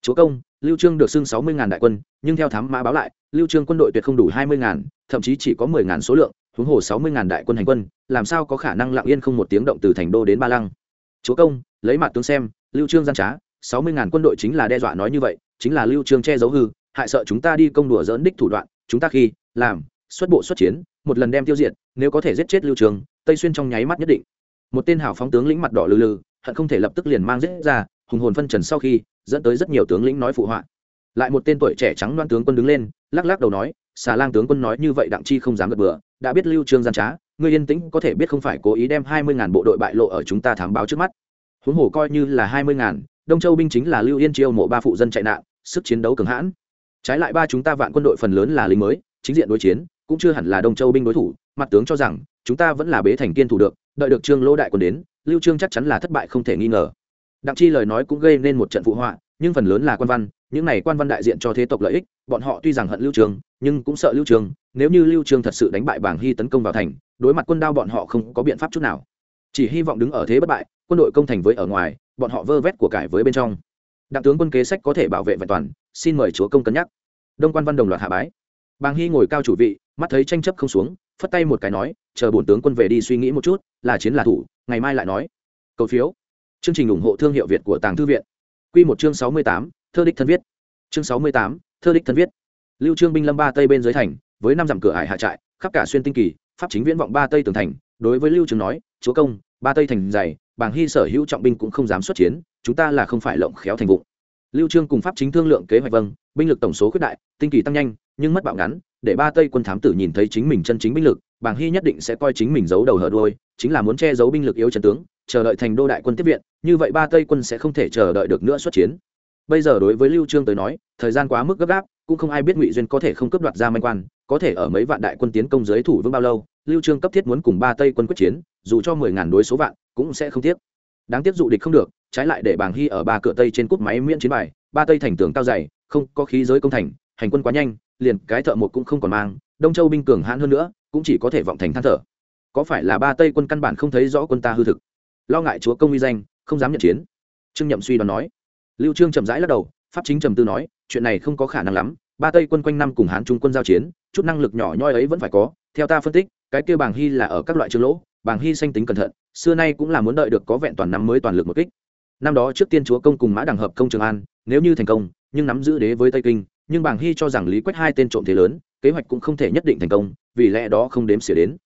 chúa công, lưu trương được xưng sáu mươi ngàn đại quân, nhưng theo thám mã báo lại, lưu trương quân đội tuyệt không đủ hai mươi ngàn, thậm chí chỉ có mười ngàn số lượng, huống hồ sáu mươi ngàn đại quân hành quân, làm sao có khả năng lặng yên không một tiếng động từ thành đô đến ba lăng? Chúa công, lấy mặt tướng xem lưu trương gian trá, sáu mươi ngàn quân đội chính là đe dọa nói như vậy, chính là lưu trương che giấu hư, hại sợ chúng ta đi công đùa dỡn đích thủ đoạn, chúng ta khi làm, xuất bộ xuất chiến, một lần đem tiêu diệt, nếu có thể giết chết lưu trường tây xuyên trong nháy mắt nhất định. Một tên hảo phóng tướng lĩnh mặt đỏ lừ lừ, hận không thể lập tức liền mang giết ra, hùng hồn phân trần sau khi, dẫn tới rất nhiều tướng lĩnh nói phụ họa. Lại một tên tuổi trẻ trắng đoan tướng quân đứng lên, lắc lắc đầu nói, xà lang tướng quân nói như vậy đặng chi không dám gật bừa, đã biết lưu trương gian trá, ngươi yên tĩnh, có thể biết không phải cố ý đem hai mươi ngàn bộ đội bại lộ ở chúng ta thám báo trước mắt huống hồ coi như là hai mươi ngàn, đông châu binh chính là lưu yên chiêu mộ ba phụ dân chạy nạn, sức chiến đấu cường hãn. Trái lại ba chúng ta vạn quân đội phần lớn là lính mới, chính diện đối chiến, cũng chưa hẳn là đông châu binh đối thủ. Mặt tướng cho rằng, chúng ta vẫn là bế thành kiên thủ được, đợi được trương lỗ đại quân đến, lưu trương chắc chắn là thất bại không thể nghi ngờ. Đặng chi lời nói cũng gây nên một trận phụ họa, nhưng phần lớn là quan văn, những này quan văn đại diện cho thế tộc lợi ích, bọn họ tuy rằng hận lưu trường nhưng cũng sợ lưu trường nếu như lưu trường thật sự đánh bại bảng hy tấn công vào thành, đối mặt quân đao bọn họ không có biện pháp chút nào. Chỉ hy vọng đứng ở thế bất bại quân đội công thành với ở ngoài, bọn họ vơ vét của cải với bên trong. Đặng tướng quân kế sách có thể bảo vệ vẹn toàn, xin mời chúa công cân nhắc. Đông quan văn đồng loạt hạ bái. Bàng hy ngồi cao chủ vị, mắt thấy tranh chấp không xuống, phất tay một cái nói, chờ bổn tướng quân về đi suy nghĩ một chút, là chiến là thủ, ngày mai lại nói. Cầu phiếu. Chương trình ủng hộ thương hiệu việt của tàng thư viện. Q một chương sáu mươi tám, thơ đích thân viết. Chương sáu mươi tám, thơ đích thân viết. Lưu trương binh lâm ba tây bên dưới thành, với năm dặm cửa hải hạ trại, khắp cả xuyên tinh kỳ, pháp chính viễn vọng ba tây tường thành, đối với lưu trương nói, chúa công ba tây thành dày, bàng hy sở hữu trọng binh cũng không dám xuất chiến, chúng ta là không phải lộng khéo thành vụ. Lưu trương cùng pháp chính thương lượng kế hoạch vâng binh lực tổng số khuyết đại, tinh kỳ tăng nhanh, nhưng mất bạo ngắn, để ba tây quân thám tử nhìn thấy chính mình chân chính binh lực, bàng hy nhất định sẽ coi chính mình giấu đầu hở đuôi, chính là muốn che giấu binh lực yếu trận tướng, chờ đợi thành đô đại quân tiếp viện, như vậy ba tây quân sẽ không thể chờ đợi được nữa xuất chiến. Bây giờ đối với lưu trương tới nói, thời gian quá mức gấp gáp, cũng không ai biết ngụy duyên có thể không cướp đoạt ra manh quan, có thể ở mấy vạn đại quân tiến công giới thủ vững bao lâu, lưu trương cấp thiết muốn cùng ba tây quân quyết chiến dù cho mười ngàn đối số vạn, cũng sẽ không tiếc. Đáng tiếc dụ địch không được, trái lại để bàng hy ở ba cửa tây trên cúp máy miễn chiến bài, ba tây thành tường cao dày, không có khí giới công thành, hành quân quá nhanh, liền cái thợ một cũng không còn mang, đông châu binh cường hãn hơn nữa, cũng chỉ có thể vọng thành than thở. Có phải là ba tây quân căn bản không thấy rõ quân ta hư thực? Lo ngại chúa công uy danh, không dám nhận chiến. Trương nhậm suy đoán nói. Lưu trương chậm rãi lắc đầu, pháp chính trầm tư nói, chuyện này không có khả năng lắm ba tây quân quanh năm cùng hán trung quân giao chiến, chút năng lực nhỏ nhoi ấy vẫn phải có. Theo ta phân tích, cái kia bàng hy là ở các loại trường lỗ. Bàng hy sanh tính cẩn thận, xưa nay cũng là muốn đợi được có vẹn toàn năm mới toàn lực một kích. Năm đó trước tiên chúa công cùng mã đằng hợp công trường an, nếu như thành công, nhưng nắm giữ đế với tây kinh, nhưng bàng hy cho rằng lý quách hai tên trộm thế lớn, kế hoạch cũng không thể nhất định thành công, vì lẽ đó không đếm xỉa đến.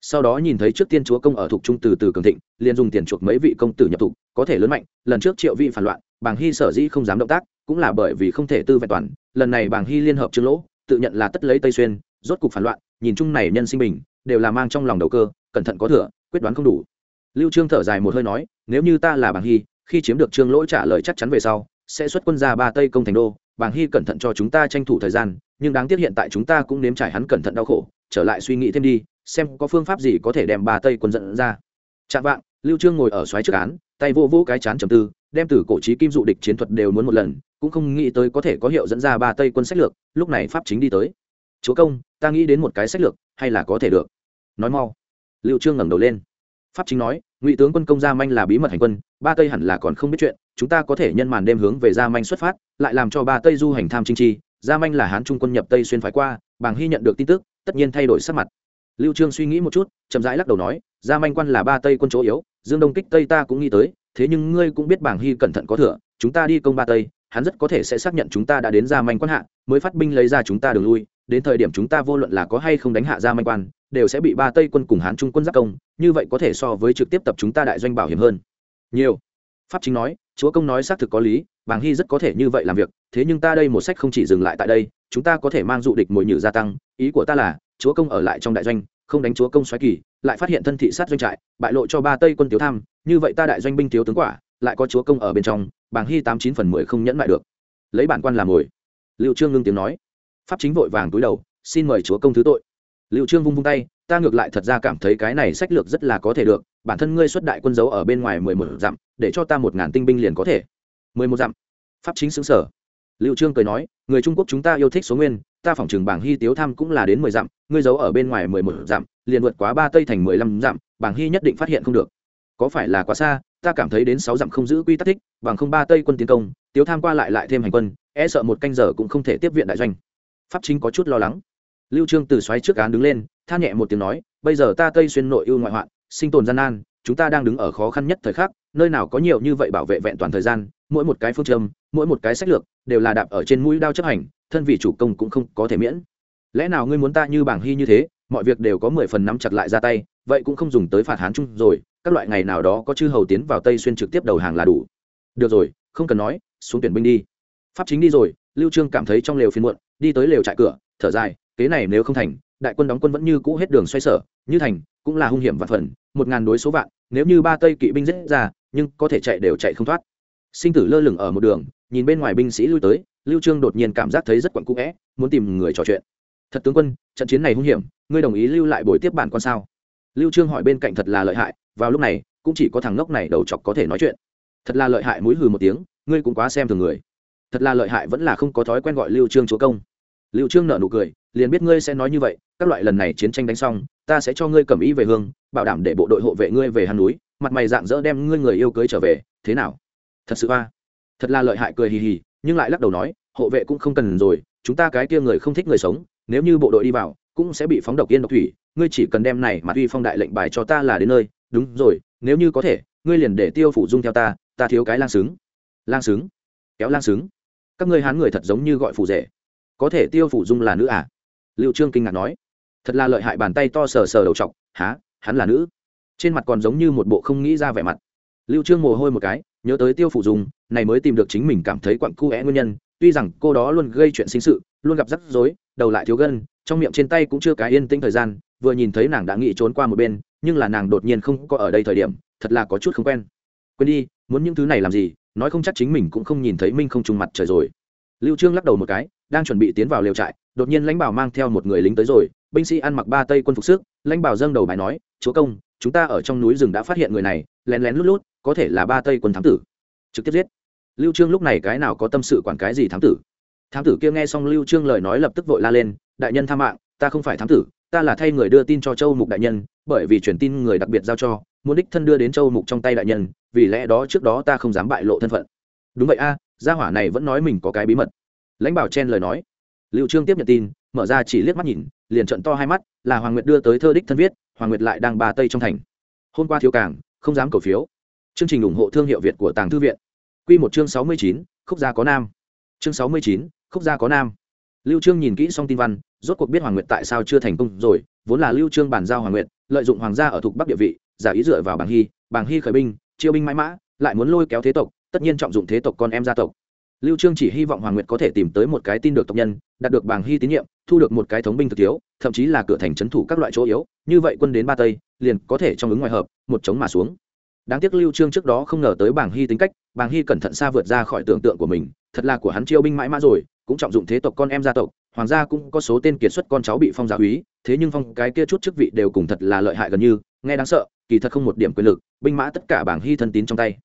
Sau đó nhìn thấy trước tiên chúa công ở thuộc trung từ từ cường thịnh, liền dùng tiền chuộc mấy vị công tử nhập thục có thể lớn mạnh, lần trước triệu vị phản loạn, bàng hy sở dĩ không dám động tác, cũng là bởi vì không thể tư vẹn toàn lần này bàng hy liên hợp trương lỗ, tự nhận là tất lấy tây xuyên, rốt cục phản loạn, nhìn chung này nhân sinh bình, đều là mang trong lòng đầu cơ, cẩn thận có thừa, quyết đoán không đủ. Lưu trương thở dài một hơi nói, nếu như ta là bàng hy, khi chiếm được trương lỗ trả lời chắc chắn về sau, sẽ xuất quân ra ba tây công thành đô bàng hy cẩn thận cho chúng ta tranh thủ thời gian, nhưng đáng tiếc hiện tại chúng ta cũng nếm trải hắn cẩn thận đau khổ, trở lại suy nghĩ thêm đi, xem có phương pháp gì có thể đem ba tây quân dẫn ra. Chạm vạng, lưu trương ngồi ở xoáy trước án, tay vô vô cái chán trầm tư, đem từ cổ trí kim dụ địch chiến thuật đều muốn một lần cũng không nghĩ tới có thể có hiệu dẫn ra ba tây quân sách lược, lúc này pháp chính đi tới. Chúa công, ta nghĩ đến một cái sách lược, hay là có thể được? Nói mau. Lưu trương ngẩng đầu lên. Pháp chính nói, ngụy tướng quân công gia manh là bí mật hành quân, ba tây hẳn là còn không biết chuyện, chúng ta có thể nhân màn đêm hướng về gia manh xuất phát, lại làm cho ba tây du hành tham chính chi, gia manh là hán trung quân nhập tây xuyên phái qua, bàng hy nhận được tin tức, tất nhiên thay đổi sắc mặt. Lưu trương suy nghĩ một chút, chậm rãi lắc đầu nói, gia manh quan là ba tây quân chỗ yếu, dương đông kích tây ta cũng nghĩ tới, thế nhưng ngươi cũng biết bảng hy cẩn thận có thừa, chúng ta đi công ba tây hắn rất có thể sẽ xác nhận chúng ta đã đến gia manh quan hạ, mới phát binh lấy ra chúng ta đường lui, đến thời điểm chúng ta vô luận là có hay không đánh hạ gia manh quan, đều sẽ bị ba tây quân cùng hán trung quân giáp công, như vậy có thể so với trực tiếp tập chúng ta đại doanh bảo hiểm hơn. Nhiều. Pháp chính nói, chúa công nói xác thực có lý, bàng hy rất có thể như vậy làm việc, thế nhưng ta đây một sách không chỉ dừng lại tại đây, chúng ta có thể mang dụ địch mồi nhử gia tăng, ý của ta là, chúa công ở lại trong đại doanh, không đánh chúa công xoáy kỳ, lại phát hiện thân thị sát doanh trại, bại lộ cho ba tây quân tiếu tham, như vậy ta đại doanh binh thiếu tướng quả, lại có chúa công ở bên trong Bảng hy tám chín phần mười không nhẫn lại được. Lấy bản quan làm ngồi. Liệu trương ngưng tiếng nói. Pháp chính vội vàng túi đầu, xin mời chúa công thứ tội. Liệu trương vung vung tay, ta ngược lại thật ra cảm thấy cái này sách lược rất là có thể được, bản thân ngươi xuất đại quân giấu ở bên ngoài mười một dặm, để cho ta một ngàn tinh binh liền có thể. Mười một dặm. Pháp chính xứng sở liệu trương cười nói, người trung quốc chúng ta yêu thích số nguyên, ta phỏng chừng bảng hy tiếu tham cũng là đến mười dặm, ngươi giấu ở bên ngoài mười một dặm, liền vượt quá ba tây thành mười lăm dặm, bảng hy nhất định phát hiện không được. Có phải là quá xa ta cảm thấy đến sáu dặm không giữ quy tắc thích, bằng không ba tây quân tiến công, tiếu tham qua lại lại thêm hành quân e sợ một canh giờ cũng không thể tiếp viện đại doanh. Pháp chính có chút lo lắng. Lưu trương từ xoáy trước án đứng lên than nhẹ một tiếng nói, bây giờ ta tây xuyên nội ưu ngoại hoạn, sinh tồn gian nan, chúng ta đang đứng ở khó khăn nhất thời khắc, nơi nào có nhiều như vậy bảo vệ vẹn toàn thời gian, mỗi một cái phương châm, mỗi một cái sách lược, đều là đạp ở trên mũi đao chấp hành, thân vị chủ công cũng không có thể miễn. Lẽ nào ngươi muốn ta như bảng hy như thế, mọi việc đều có mười phần nắm chặt lại ra tay, vậy cũng không dùng tới phạt hán chung rồi các loại ngày nào đó có chư hầu tiến vào tây xuyên trực tiếp đầu hàng là đủ. Được rồi không cần nói xuống tuyển binh đi. Pháp chính đi rồi lưu trương cảm thấy trong lều phiền muộn đi tới lều trại cửa thở dài kế này nếu không thành đại quân đóng quân vẫn như cũ hết đường xoay sở như thành cũng là hung hiểm và phần một ngàn đối số vạn nếu như ba tây kỵ binh dễ ra nhưng có thể chạy đều chạy không thoát. Sinh tử lơ lửng ở một đường nhìn bên ngoài binh sĩ lui tới lưu trương đột nhiên cảm giác thấy rất quặn cũ é, muốn tìm người trò chuyện. Thật tướng quân trận chiến này hung hiểm ngươi đồng ý lưu lại buổi tiếp bản quan sao? Lưu trương hỏi bên cạnh thật là lợi hại vào lúc này, cũng chỉ có thằng ngốc này đầu chọc có thể nói chuyện. Thật là lợi hại, mũi hừ một tiếng, ngươi cũng quá xem thường người. Thật là lợi hại, vẫn là không có thói quen gọi lưu trương chúa công. Lưu trương nở nụ cười, liền biết ngươi sẽ nói như vậy, các loại lần này chiến tranh đánh xong, ta sẽ cho ngươi cầm ý về hương, bảo đảm để bộ đội hộ vệ ngươi về hàn núi, mặt mày dạng dỡ đem ngươi người yêu cưới trở về, thế nào? Thật sự a? Thật là lợi hại, cười hì hì, nhưng lại lắc đầu nói, hộ vệ cũng không cần rồi, chúng ta cái kia người không thích người sống, nếu như bộ đội đi vào, cũng sẽ bị phóng độc yên độc thủy, ngươi chỉ cần đem này mà uy phong đại lệnh bài cho ta là đến nơi đúng rồi, nếu như có thể, ngươi liền để tiêu phủ dung theo ta ta thiếu cái lang xứng. Lang xứng? Kéo lang xứng? Các ngươi hán người thật giống như gọi phủ rể. Có thể tiêu phủ dung là nữ à? Liệu trương kinh ngạc nói. Thật là lợi hại bàn tay to sờ sờ đầu t há, hắn là nữ. Trên mặt còn giống như một bộ không nghĩ ra vẻ mặt. Lưu trương mồ hôi một cái, nhớ tới tiêu phủ dung, này mới tìm được chính mình cảm thấy quặn cu é nguyên nhân, tuy rằng cô đó luôn gây chuyện sinh sự, luôn gặp rắc rối, đầu lại thiếu gân, trong miệng trên tay cũng chưa cái yên tĩnh thời gian, vừa nhìn thấy nàng đã nghĩ trốn qua một bên nhưng là nàng đột nhiên không có ở đây thời điểm, thật là có chút không quen. Quên đi, muốn những thứ này làm gì, nói không chắc chính mình cũng không nhìn thấy minh không trùng mặt trời rồi. Lưu trương lắc đầu một cái, đang chuẩn bị tiến vào lều trại, đột nhiên lãnh bảo mang theo một người lính tới rồi, binh sĩ ăn mặc ba tây quân phục sức, lãnh bảo dâng đầu bài nói, chúa công, chúng ta ở trong núi rừng đã phát hiện người này, lén lén lút lút, có thể là ba tây quân thám tử. Trực tiếp giết. Lưu trương lúc này cái nào có tâm sự quản cái gì thám tử? Thám tử kia nghe xong lưu trương lời nói lập tức vội la lên, đại nhân tha mạng, ta không phải thám tử, ta là thay người đưa tin cho châu mục đại nhân bởi vì truyền tin người đặc biệt giao cho, muốn đích thân đưa đến châu mục trong tay đại nhân, vì lẽ đó trước đó ta không dám bại lộ thân phận. Đúng vậy a, gia hỏa này vẫn nói mình có cái bí mật. Lãnh bảo chen lời nói. Liệu trương tiếp nhận tin, mở ra chỉ liếc mắt nhìn, liền trận to hai mắt, là hoàng nguyệt đưa tới thơ đích thân viết, hoàng nguyệt lại đang bà tây trong thành. Hôm qua thiếu cảng không dám cầu phiếu. Chương trình ủng hộ thương hiệu việt của tàng thư viện. Q một chương sáu mươi chín, khúc gia có nam. Chương sáu mươi chín, khúc gia có nam. Lưu trương nhìn kỹ xong tin văn, rốt cuộc biết hoàng nguyệt tại sao chưa thành công rồi, vốn là lưu trương bàn giao hoàng nguyệt lợi dụng hoàng gia ở thuộc bắc địa vị, giả ý dựa vào bảng hy bảng hy khởi binh, chiêu binh mãi mã, lại muốn lôi kéo thế tộc, tất nhiên trọng dụng thế tộc con em gia tộc. Lưu trương chỉ hy vọng hoàng nguyệt có thể tìm tới một cái tin được tộc nhân, đạt được bảng hy tín nhiệm, thu được một cái thống binh thực thiếu, thậm chí là cửa thành trấn thủ các loại chỗ yếu, như vậy quân đến ba tây, liền có thể trong ứng ngoài hợp, một chống mà xuống. Đáng tiếc lưu trương trước đó không ngờ tới bảng hy tính cách bảng hy cẩn thận xa vượt ra khỏi tưởng tượng của mình, thật là của hắn chiêu binh mãi mã rồi cũng trọng dụng thế tộc con em gia tộc, hoàng gia cũng có số tên kiệt xuất con cháu bị phong gia úy, thế nhưng phong cái kia chút chức vị đều cùng thật là lợi hại gần như, nghe đáng sợ, kỳ thật không một điểm quyền lực, binh mã tất cả bảng hy thân tín trong tay.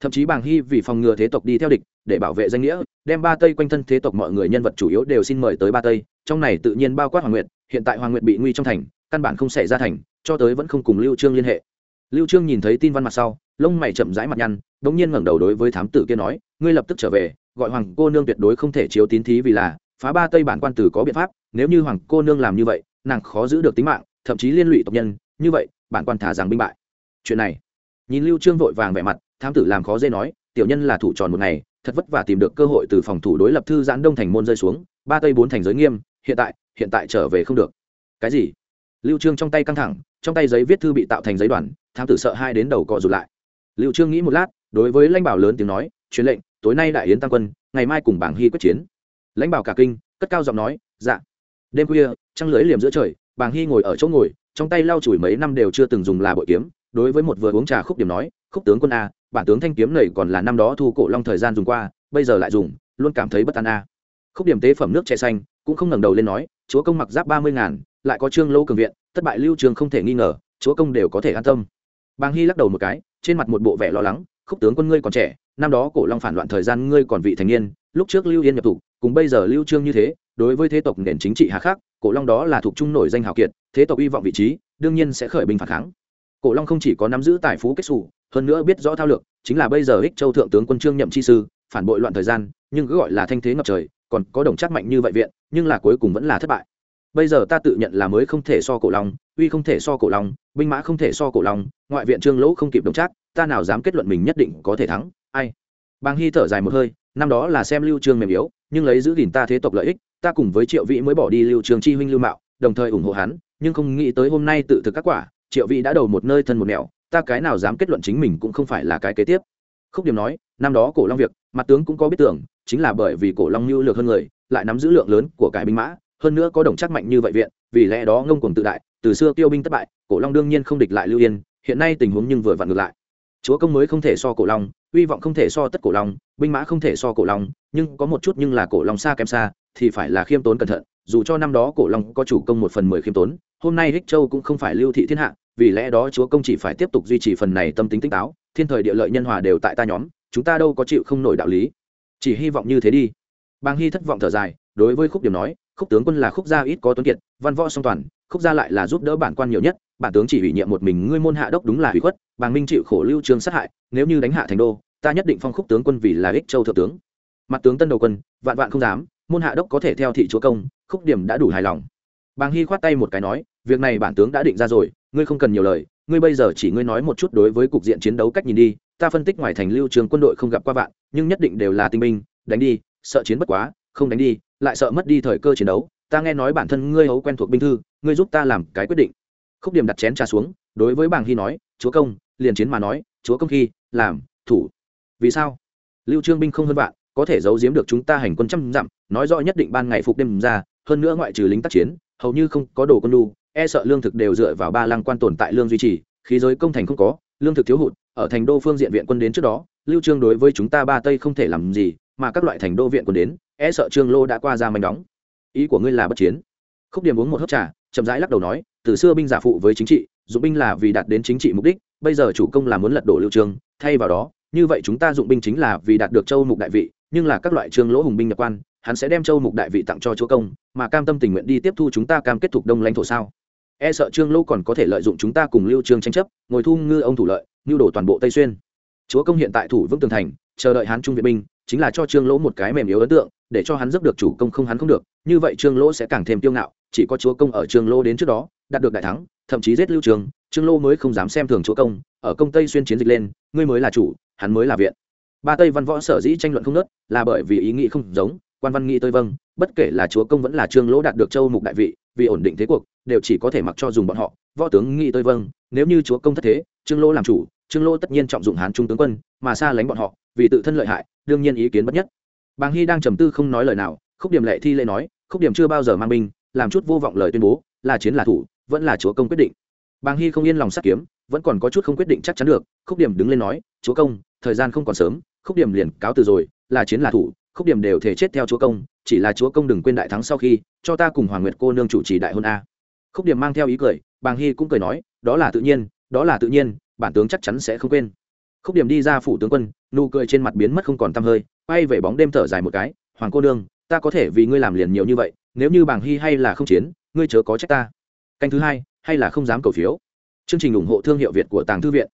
Thậm chí bảng hy vì phòng ngừa thế tộc đi theo địch, để bảo vệ danh nghĩa, đem ba tây quanh thân thế tộc mọi người nhân vật chủ yếu đều xin mời tới ba tây, trong này tự nhiên bao quát hoàng nguyệt, hiện tại hoàng nguyệt bị nguy trong thành, căn bản không xảy ra thành, cho tới vẫn không cùng lưu trương liên hệ. Lưu trương nhìn thấy tin văn mặt sau, lông mày chậm rãi mặt nhăn, đống nhiên ngẩng đầu đối với thám tử kia nói ngươi lập tức trở về, gọi hoàng cô nương tuyệt đối không thể chiếu tín thí vì là, phá ba tây bản quan tử có biện pháp, nếu như hoàng cô nương làm như vậy, nàng khó giữ được tính mạng, thậm chí liên lụy tộc nhân, như vậy, bản quan thả rằng binh bại. Chuyện này, nhìn lưu trương vội vàng vẻ mặt, thám tử làm khó dễ nói, tiểu nhân là thủ tròn một ngày, thật vất vả tìm được cơ hội từ phòng thủ đối lập thư giãn đông thành môn rơi xuống, ba tây bốn thành giới nghiêm, hiện tại hiện tại trở về không được. Cái gì? Lưu trương trong tay căng thẳng, trong tay giấy viết thư bị tạo thành giấy đoàn thám tử sợ hai đến đầu cọ rụt lại. Lưu trương nghĩ một lát, đối với lãnh bảo lớn tiếng nói, truyền lệnh tối nay đại yến tăng quân, ngày mai cùng bảng hy quyết chiến. Lãnh bảo cả kinh, cất cao giọng nói dạ. Đêm khuya, trăng lưới liềm giữa trời bàng hy ngồi ở chỗ ngồi, trong tay lau chùi mấy năm đều chưa từng dùng là bội kiếm, đối với một vừa uống trà khúc điểm nói, khúc tướng quân a, bản tướng thanh kiếm này còn là năm đó thu cổ long thời gian dùng qua, bây giờ lại dùng, luôn cảm thấy bất an a. Khúc điểm tế phẩm nước chè xanh, cũng không ngẩng đầu lên nói, chúa công mặc giáp ba mươi ngàn, lại có trương lâu cường viện, thất bại lưu trường không thể nghi ngờ, chúa công đều có thể an tâm. Bàng hy lắc đầu một cái, trên mặt một bộ vẻ lo lắng khúc tướng quân ngươi còn trẻ, năm đó cổ long phản loạn thời gian ngươi còn vị thành niên, lúc trước lưu yên nhập tụ cùng bây giờ lưu trương như thế, đối với thế tộc nền chính trị hà khắc, cổ long đó là thuộc trung nổi danh hào kiệt, thế tộc hy vọng vị trí, đương nhiên sẽ khởi binh phản kháng. Cổ long không chỉ có nắm giữ tài phú kết xù, hơn nữa biết rõ thao lược, chính là bây giờ ích châu thượng tướng quân trương nhậm chi sư, phản bội loạn thời gian, nhưng cứ gọi là thanh thế ngập trời, còn có đồng chắc mạnh như vậy viện, nhưng là cuối cùng vẫn là thất bại bây giờ ta tự nhận là mới không thể so cổ long, uy không thể so cổ long, binh mã không thể so cổ long, ngoại viện trương lỗ không kịp đồng chắc ta nào dám kết luận mình nhất định có thể thắng, ai? Bàng hy thở dài một hơi, năm đó là xem lưu trương mềm yếu, nhưng lấy giữ gìn ta thế tộc lợi ích, ta cùng với triệu vĩ mới bỏ đi lưu trương chi huynh lưu mạo, đồng thời ủng hộ hắn, nhưng không nghĩ tới hôm nay tự thực các quả, triệu vĩ đã đầu một nơi thân một nẻo, ta cái nào dám kết luận chính mình cũng không phải là cái kế tiếp. Khúc điểm nói, năm đó cổ long việc, mặt tướng cũng có biết tưởng, chính là bởi vì cổ long lưu lược hơn người, lại nắm giữ lượng lớn của cải binh mã hơn nữa có đồng chắc mạnh như vậy viện, vì lẽ đó ngông cuồng tự đại, từ xưa tiêu binh thất bại, cổ long đương nhiên không địch lại lưu yên, hiện nay tình huống nhưng vừa vặn ngược lại. Chúa công mới không thể so cổ long uy vọng không thể so tất cổ long, binh mã không thể so cổ long, nhưng có một chút nhưng là cổ long xa kém xa, thì phải là khiêm tốn cẩn thận, dù cho năm đó cổ long có chủ công một phần mười khiêm tốn, hôm nay hích châu cũng không phải lưu thị thiên hạ, vì lẽ đó chúa công chỉ phải tiếp tục duy trì phần này tâm tính tỉnh táo, thiên thời địa lợi nhân hòa đều tại ta nhóm, chúng ta đâu có chịu không nổi đạo lý. Chỉ hy vọng như thế đi. Bang hy thất vọng thở dài, đối với khúc điểm nói khúc tướng quân là khúc gia ít có tuấn kiệt, văn võ song toàn, khúc gia lại là giúp đỡ bản quan nhiều nhất, bản tướng chỉ ủy nhiệm một mình ngươi môn hạ đốc đúng là ủy khuất, bàng minh chịu khổ lưu trương sát hại, nếu như đánh hạ thành đô, ta nhất định phong khúc tướng quân vì là ích châu thượng tướng. Mặt tướng tân đầu quân, vạn vạn không dám, môn hạ đốc có thể theo thị chúa công, khúc điểm đã đủ hài lòng. Bàng hy khoát tay một cái nói, việc này bản tướng đã định ra rồi, ngươi không cần nhiều lời, ngươi bây giờ chỉ ngươi nói một chút đối với cục diện chiến đấu cách nhìn đi, ta phân tích ngoài thành lưu trường quân đội không gặp qua vạn, nhưng nhất định đều là tinh binh, đánh đi, sợ chiến bất quá, không đánh đi lại sợ mất đi thời cơ chiến đấu, ta nghe nói bản thân ngươi hấu quen thuộc binh thư, ngươi giúp ta làm cái quyết định. Khúc điểm đặt chén trà xuống, đối với bàng hy nói, chúa công, liền chiến mà nói, chúa công khi, làm, thủ. Vì sao? Lưu trương binh không hơn vạn, có thể giấu giếm được chúng ta hành quân trăm dặm, nói rõ nhất định ban ngày phục đêm ra, hơn nữa ngoại trừ lính tác chiến, hầu như không có đồ quân lu e sợ lương thực đều dựa vào ba lăng quan tồn tại lương duy trì, khí giới công thành không có, lương thực thiếu hụt, ở thành đô phương diện viện quân đến trước đó, lưu trương đối với chúng ta ba tây không thể làm gì mà các loại thành đô viện quân đến e sợ trương lô đã qua ra manh đóng. Ý của ngươi là bất chiến. Khúc điểm uống một hớp trà, chậm rãi lắc đầu nói, từ xưa binh giả phụ với chính trị, dụng binh là vì đạt đến chính trị mục đích, bây giờ chủ công là muốn lật đổ lưu trương, thay vào đó, như vậy chúng ta dụng binh chính là vì đạt được châu mục đại vị, nhưng là các loại trương lỗ hùng binh nhập quan, hắn sẽ đem châu mục đại vị tặng cho chúa công, mà cam tâm tình nguyện đi tiếp thu chúng ta cam kết thục đông lãnh thổ sao? E sợ trương lỗ còn có thể lợi dụng chúng ta cùng lưu trương tranh chấp, ngồi thu ngư ông thủ lợi như đổ toàn bộ tây xuyên. Chúa công hiện tại thủ vững tường thành, chờ đợi hắn trung viện binh chính là cho trương lỗ một cái mềm yếu ấn tượng, để cho hắn giúp được chủ công không hắn không được, như vậy trương lỗ sẽ càng thêm tiêu ngạo, chỉ có chúa công ở trương lỗ đến trước đó, đạt được đại thắng, thậm chí giết lưu trường, trương lỗ mới không dám xem thường chúa công, ở công tây xuyên chiến dịch lên, ngươi mới là chủ, hắn mới là viện. Ba tây văn võ sở dĩ tranh luận không nớt là bởi vì ý nghĩ không giống, quan văn nghĩ tôi vâng bất kể là chúa công vẫn là trương lỗ đạt được châu mục đại vị, vì ổn định thế cuộc, đều chỉ có thể mặc cho dùng bọn họ. Võ tướng nghĩ tôi vâng nếu như chúa công thất thế, trương lỗ làm chủ, trương lỗ tất nhiên trọng dụng hán trung tướng quân, mà xa lánh bọn họ, vì tự thân lợi hại đương nhiên ý kiến bất nhất. Bàng hy đang trầm tư không nói lời nào, khúc điểm lệ thi lễ nói, khúc điểm chưa bao giờ mang binh, làm chút vô vọng lời tuyên bố, là chiến là thủ, vẫn là chúa công quyết định. Bàng hy không yên lòng sát kiếm, vẫn còn có chút không quyết định chắc chắn được, khúc điểm đứng lên nói, chúa công, thời gian không còn sớm, khúc điểm liền cáo từ rồi, là chiến là thủ, khúc điểm đều thể chết theo chúa công, chỉ là chúa công đừng quên đại thắng sau khi, cho ta cùng hoàng nguyệt cô nương chủ trì đại hôn a. Khúc điểm mang theo ý cười, bàng hy cũng cười nói, đó là tự nhiên, đó là tự nhiên, bản tướng chắc chắn sẽ không quên khúc điểm đi ra phủ tướng quân, nụ cười trên mặt biến mất không còn tăm hơi, quay về bóng đêm thở dài một cái, hoàng cô nương, ta có thể vì ngươi làm liền nhiều như vậy, nếu như bảng hy hay là không chiến, ngươi chớ có trách ta. Canh thứ hai, hay là không dám cầu phiếu? Chương trình ủng hộ thương hiệu việt của tàng thư viện.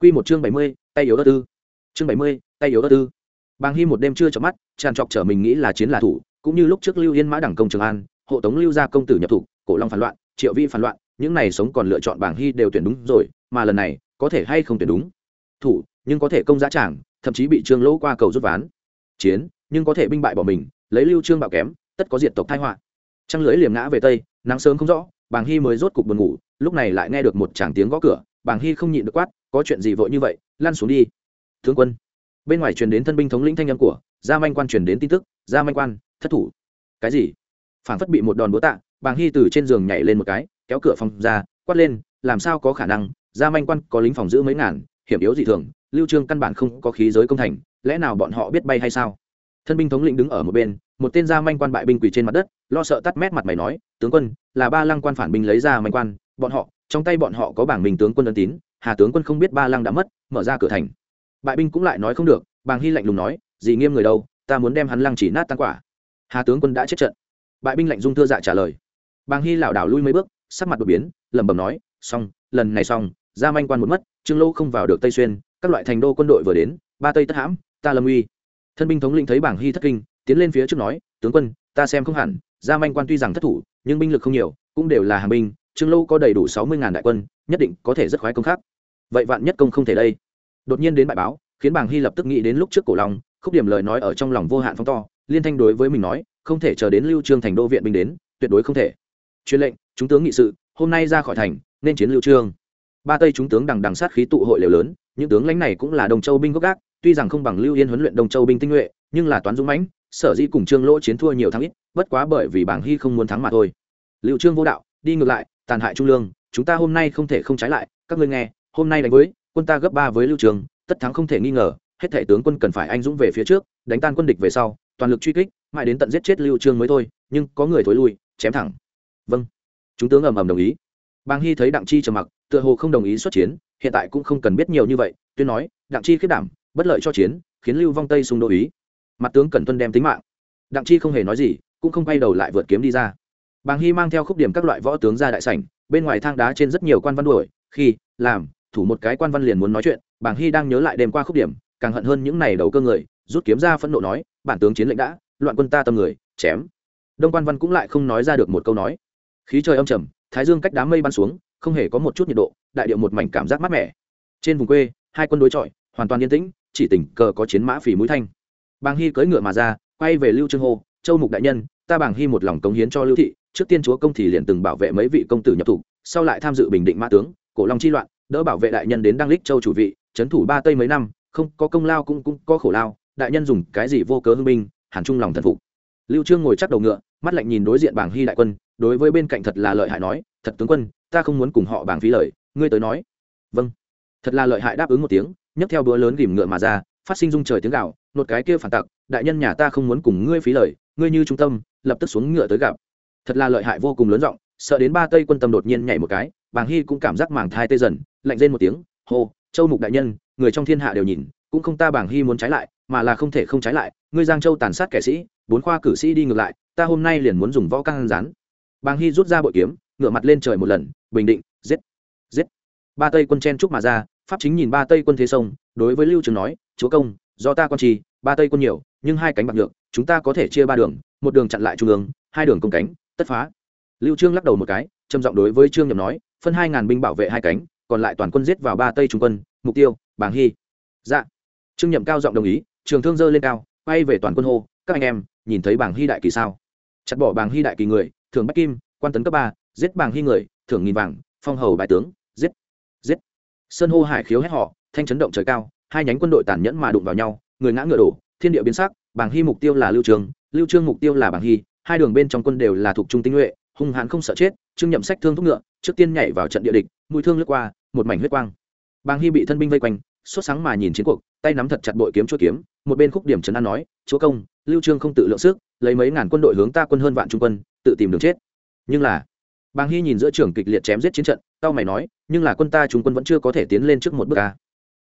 Q một chương bảy mươi, tay yếu đất tư. Chương bảy mươi, tay yếu đất tư. Bàng hy một đêm chưa chợp mắt, tràn trọc trở mình nghĩ là chiến là thủ, cũng như lúc trước lưu yên mã đẳng công trường an, hộ tống lưu gia công tử nhập thủ cổ long phản loạn, triệu vi phản loạn, những này sống còn lựa chọn bảng hy đều tuyển đúng rồi, mà lần này có thể hay không tuyển đúng? Thủ nhưng có thể công giá trảng thậm chí bị trương lỗ qua cầu rút ván. Chiến, nhưng có thể binh bại bỏ mình, lấy lưu trương bạo kém, tất có diệt tộc thái họa. Trăng lưỡi liềm ngã về tây, nắng sớm không rõ, bàng hy mới rốt cục buồn ngủ, lúc này lại nghe được một tràng tiếng gõ cửa, bàng hy không nhịn được quát, có chuyện gì vội như vậy, lăn xuống đi. Tướng quân. Bên ngoài truyền đến thân binh thống lĩnh thanh âm của, gia manh quan truyền đến tin tức, gia manh quan, thất thủ. Cái gì? Phản phất bị một đòn búa tạ, bàng hy từ trên giường nhảy lên một cái, kéo cửa phòng ra, quát lên, làm sao có khả năng, gia manh quan có lính phòng giữ mấy ngàn, hiểm yếu dị thường lưu trương căn bản không có khí giới công thành, lẽ nào bọn họ biết bay hay sao? Thân binh thống lĩnh đứng ở một bên, một tên gia manh quan bại binh quỳ trên mặt đất, lo sợ tắt mét mặt mày nói, tướng quân, là ba lăng quan phản binh lấy ra manh quan, bọn họ, trong tay bọn họ có bảng mình tướng quân ân tín, hà tướng quân không biết ba lăng đã mất, mở ra cửa thành. Bại binh cũng lại nói không được, bàng hy lạnh lùng nói gì nghiêm người đâu, ta muốn đem hắn lăng chỉ nát tan quả. Hà tướng quân đã chết trận. Bại binh lạnh dung thưa dạ trả lời. Bàng hy lảo đảo lui mấy bước, sắc mặt đột biến, lẩm bẩm nói, xong, lần này xong ra manh quan một mất, trương lâu không vào được tây xuyên các loại thành đô quân đội vừa đến, ba tây tất hãm, ta lâm uy. Thân binh thống lĩnh thấy bảng hy thất kinh, tiến lên phía trước nói, tướng quân, ta xem không hẳn, gia manh quan tuy rằng thất thủ, nhưng binh lực không nhiều, cũng đều là hàng binh, trương lâu có đầy đủ sáu mươi ngàn đại quân, nhất định có thể rất khoái công khác. Vậy vạn nhất công không thể đây? Đột nhiên đến bại báo, khiến bảng hy lập tức nghĩ đến lúc trước cổ long, khúc điểm lời nói ở trong lòng vô hạn phóng to, liên thanh đối với mình nói, không thể chờ đến lưu trương thành đô viện binh đến, tuyệt đối không thể. Truyền lệnh, chúng tướng nghị sự, hôm nay ra khỏi thành, nên chiến lưu trương ba tây chúng tướng đằng đằng sát khí tụ hội liều lớn, những tướng lãnh này cũng là đồng châu binh gốc gác, tuy rằng không bằng lưu yên huấn luyện đồng châu binh tinh nhuệ, nhưng là toán dũng mãnh, sở dĩ cùng trương lỗ chiến thua nhiều thắng ít, bất quá bởi vì bảng hy không muốn thắng mà thôi. Liệu trương vô đạo, đi ngược lại, tàn hại trung lương, chúng ta hôm nay không thể không trái lại, các ngươi nghe, hôm nay đánh với, quân ta gấp ba với lưu trường, tất thắng không thể nghi ngờ, hết thể tướng quân cần phải anh dũng về phía trước, đánh tan quân địch về sau, toàn lực truy kích, mãi đến tận giết chết lưu trương mới thôi, nhưng có người thối lui, chém thẳng. Vâng. Chúng tướng ầm ầm đồng ý. Bang hy thấy đặng chi trầm mặc tựa hồ không đồng ý xuất chiến, hiện tại cũng không cần biết nhiều như vậy, tuyên nói, đặng chi khiết đảm, bất lợi cho chiến, khiến lưu vong tây xung đô ý. Mặt tướng cẩn tuân đem tính mạng. Đặng chi không hề nói gì, cũng không quay đầu lại vượt kiếm đi ra. Bàng hy mang theo khúc điểm các loại võ tướng ra đại sảnh, bên ngoài thang đá trên rất nhiều quan văn đuổi, khi, làm, thủ một cái quan văn liền muốn nói chuyện, bàng hy đang nhớ lại đêm qua khúc điểm, càng hận hơn những này đầu cơ người, rút kiếm ra phẫn nộ nói, bản tướng chiến lệnh đã, loạn quân ta tâm người, chém. Đông quan văn cũng lại không nói ra được một câu nói. Khí trời âm trầm, thái dương cách đám mây bắn xuống không hề có một chút nhiệt độ, đại điệu một mảnh cảm giác mát mẻ. Trên vùng quê, hai quân đối chọi, hoàn toàn yên tĩnh, chỉ tình cờ có chiến mã phỉ mũi thanh. Bàng hy cưỡi ngựa mà ra, quay về lưu trương hô, châu mục đại nhân, ta bàng hy một lòng cống hiến cho lưu thị, trước tiên chúa công thì liền từng bảo vệ mấy vị công tử nhập thủ sau lại tham dự bình định mã tướng, cổ long chi loạn, đỡ bảo vệ đại nhân đến đăng lích châu chủ vị, trấn thủ ba tây mấy năm, không có công lao cũng cũng có khổ lao, đại nhân dùng cái gì vô cớ hưng binh, hàn trung lòng thần phục. Lưu trương ngồi chắc đầu ngựa, mắt lạnh nhìn đối diện bảng hy đại quân đối với bên cạnh thật là lợi hại nói, thật tướng quân, ta không muốn cùng họ bảng phí lời, ngươi tới nói. Vâng. Thật là lợi hại đáp ứng một tiếng, nhấc theo búa lớn ghìm ngựa mà ra, phát sinh dung trời tiếng gạo nột cái kia phản tặc, đại nhân nhà ta không muốn cùng ngươi phí lời, ngươi như trung tâm, lập tức xuống ngựa tới gặp. Thật là lợi hại vô cùng lớn rộng sợ đến ba tây quân tâm đột nhiên nhảy một cái, bàng hy cũng cảm giác màng thai tê dần, lạnh rên một tiếng, hô, châu mục đại nhân, người trong thiên hạ đều nhìn, cũng không ta bàng hy muốn trái lại, mà là không thể không trái lại, ngươi giang châu tàn sát kẻ sĩ, bốn khoa cử sĩ đi ngược lại, ta hôm nay liền muốn dùng võ căng rán bàng hy rút ra bội kiếm ngựa mặt lên trời một lần, bình định, giết giết. Ba tây quân chen trúc mà ra, pháp chính nhìn ba tây quân thế sông, đối với lưu trường nói, chúa công, do ta con trì, ba tây quân nhiều, nhưng hai cánh bạc được chúng ta có thể chia ba đường, một đường chặn lại trung ương, hai đường công cánh, tất phá. Lưu trương lắc đầu một cái, trầm giọng đối với trương nhậm nói, phân hai ngàn binh bảo vệ hai cánh, còn lại toàn quân giết vào ba tây trung quân, mục tiêu, bàng hy. Dạ. Trương nhậm cao giọng đồng ý, trường thương dơ lên cao, quay về toàn quân hô, các anh em, nhìn thấy bàng hy đại kỳ sao? Chặt bỏ bàng hy đại kỳ người thường bách kim, quan tấn cấp ba, giết bàng hy người, thưởng nghìn vàng, phong hầu bài tướng, giết giết. Sơn hô hải khiếu hét họ, thanh chấn động trời cao, hai nhánh quân đội tàn nhẫn mà đụng vào nhau, người ngã ngựa đổ, thiên địa biến sắc, bàng hy mục tiêu là lưu trường lưu trương mục tiêu là bàng hy, hai đường bên trong quân đều là thuộc trung tinh nhuệ hung hãn không sợ chết, trương nhậm sách thương thúc ngựa, trước tiên nhảy vào trận địa địch, mũi thương lướt qua, một mảnh huyết quang. Bàng hy bị thân binh vây quanh, sốt sáng mà nhìn chiến cuộc, tay nắm thật chặt bội kiếm chúa kiếm, một bên khúc điểm trấn an nói, chúa công, lưu trương không tự lượng sức, lấy mấy ngàn quân đội hướng ta quân hơn vạn trung quân tự tìm đường chết. Nhưng là, bàng hy nhìn giữa trường kịch liệt chém giết chiến trận tao mày nói, nhưng là quân ta chúng quân vẫn chưa có thể tiến lên trước một bước ca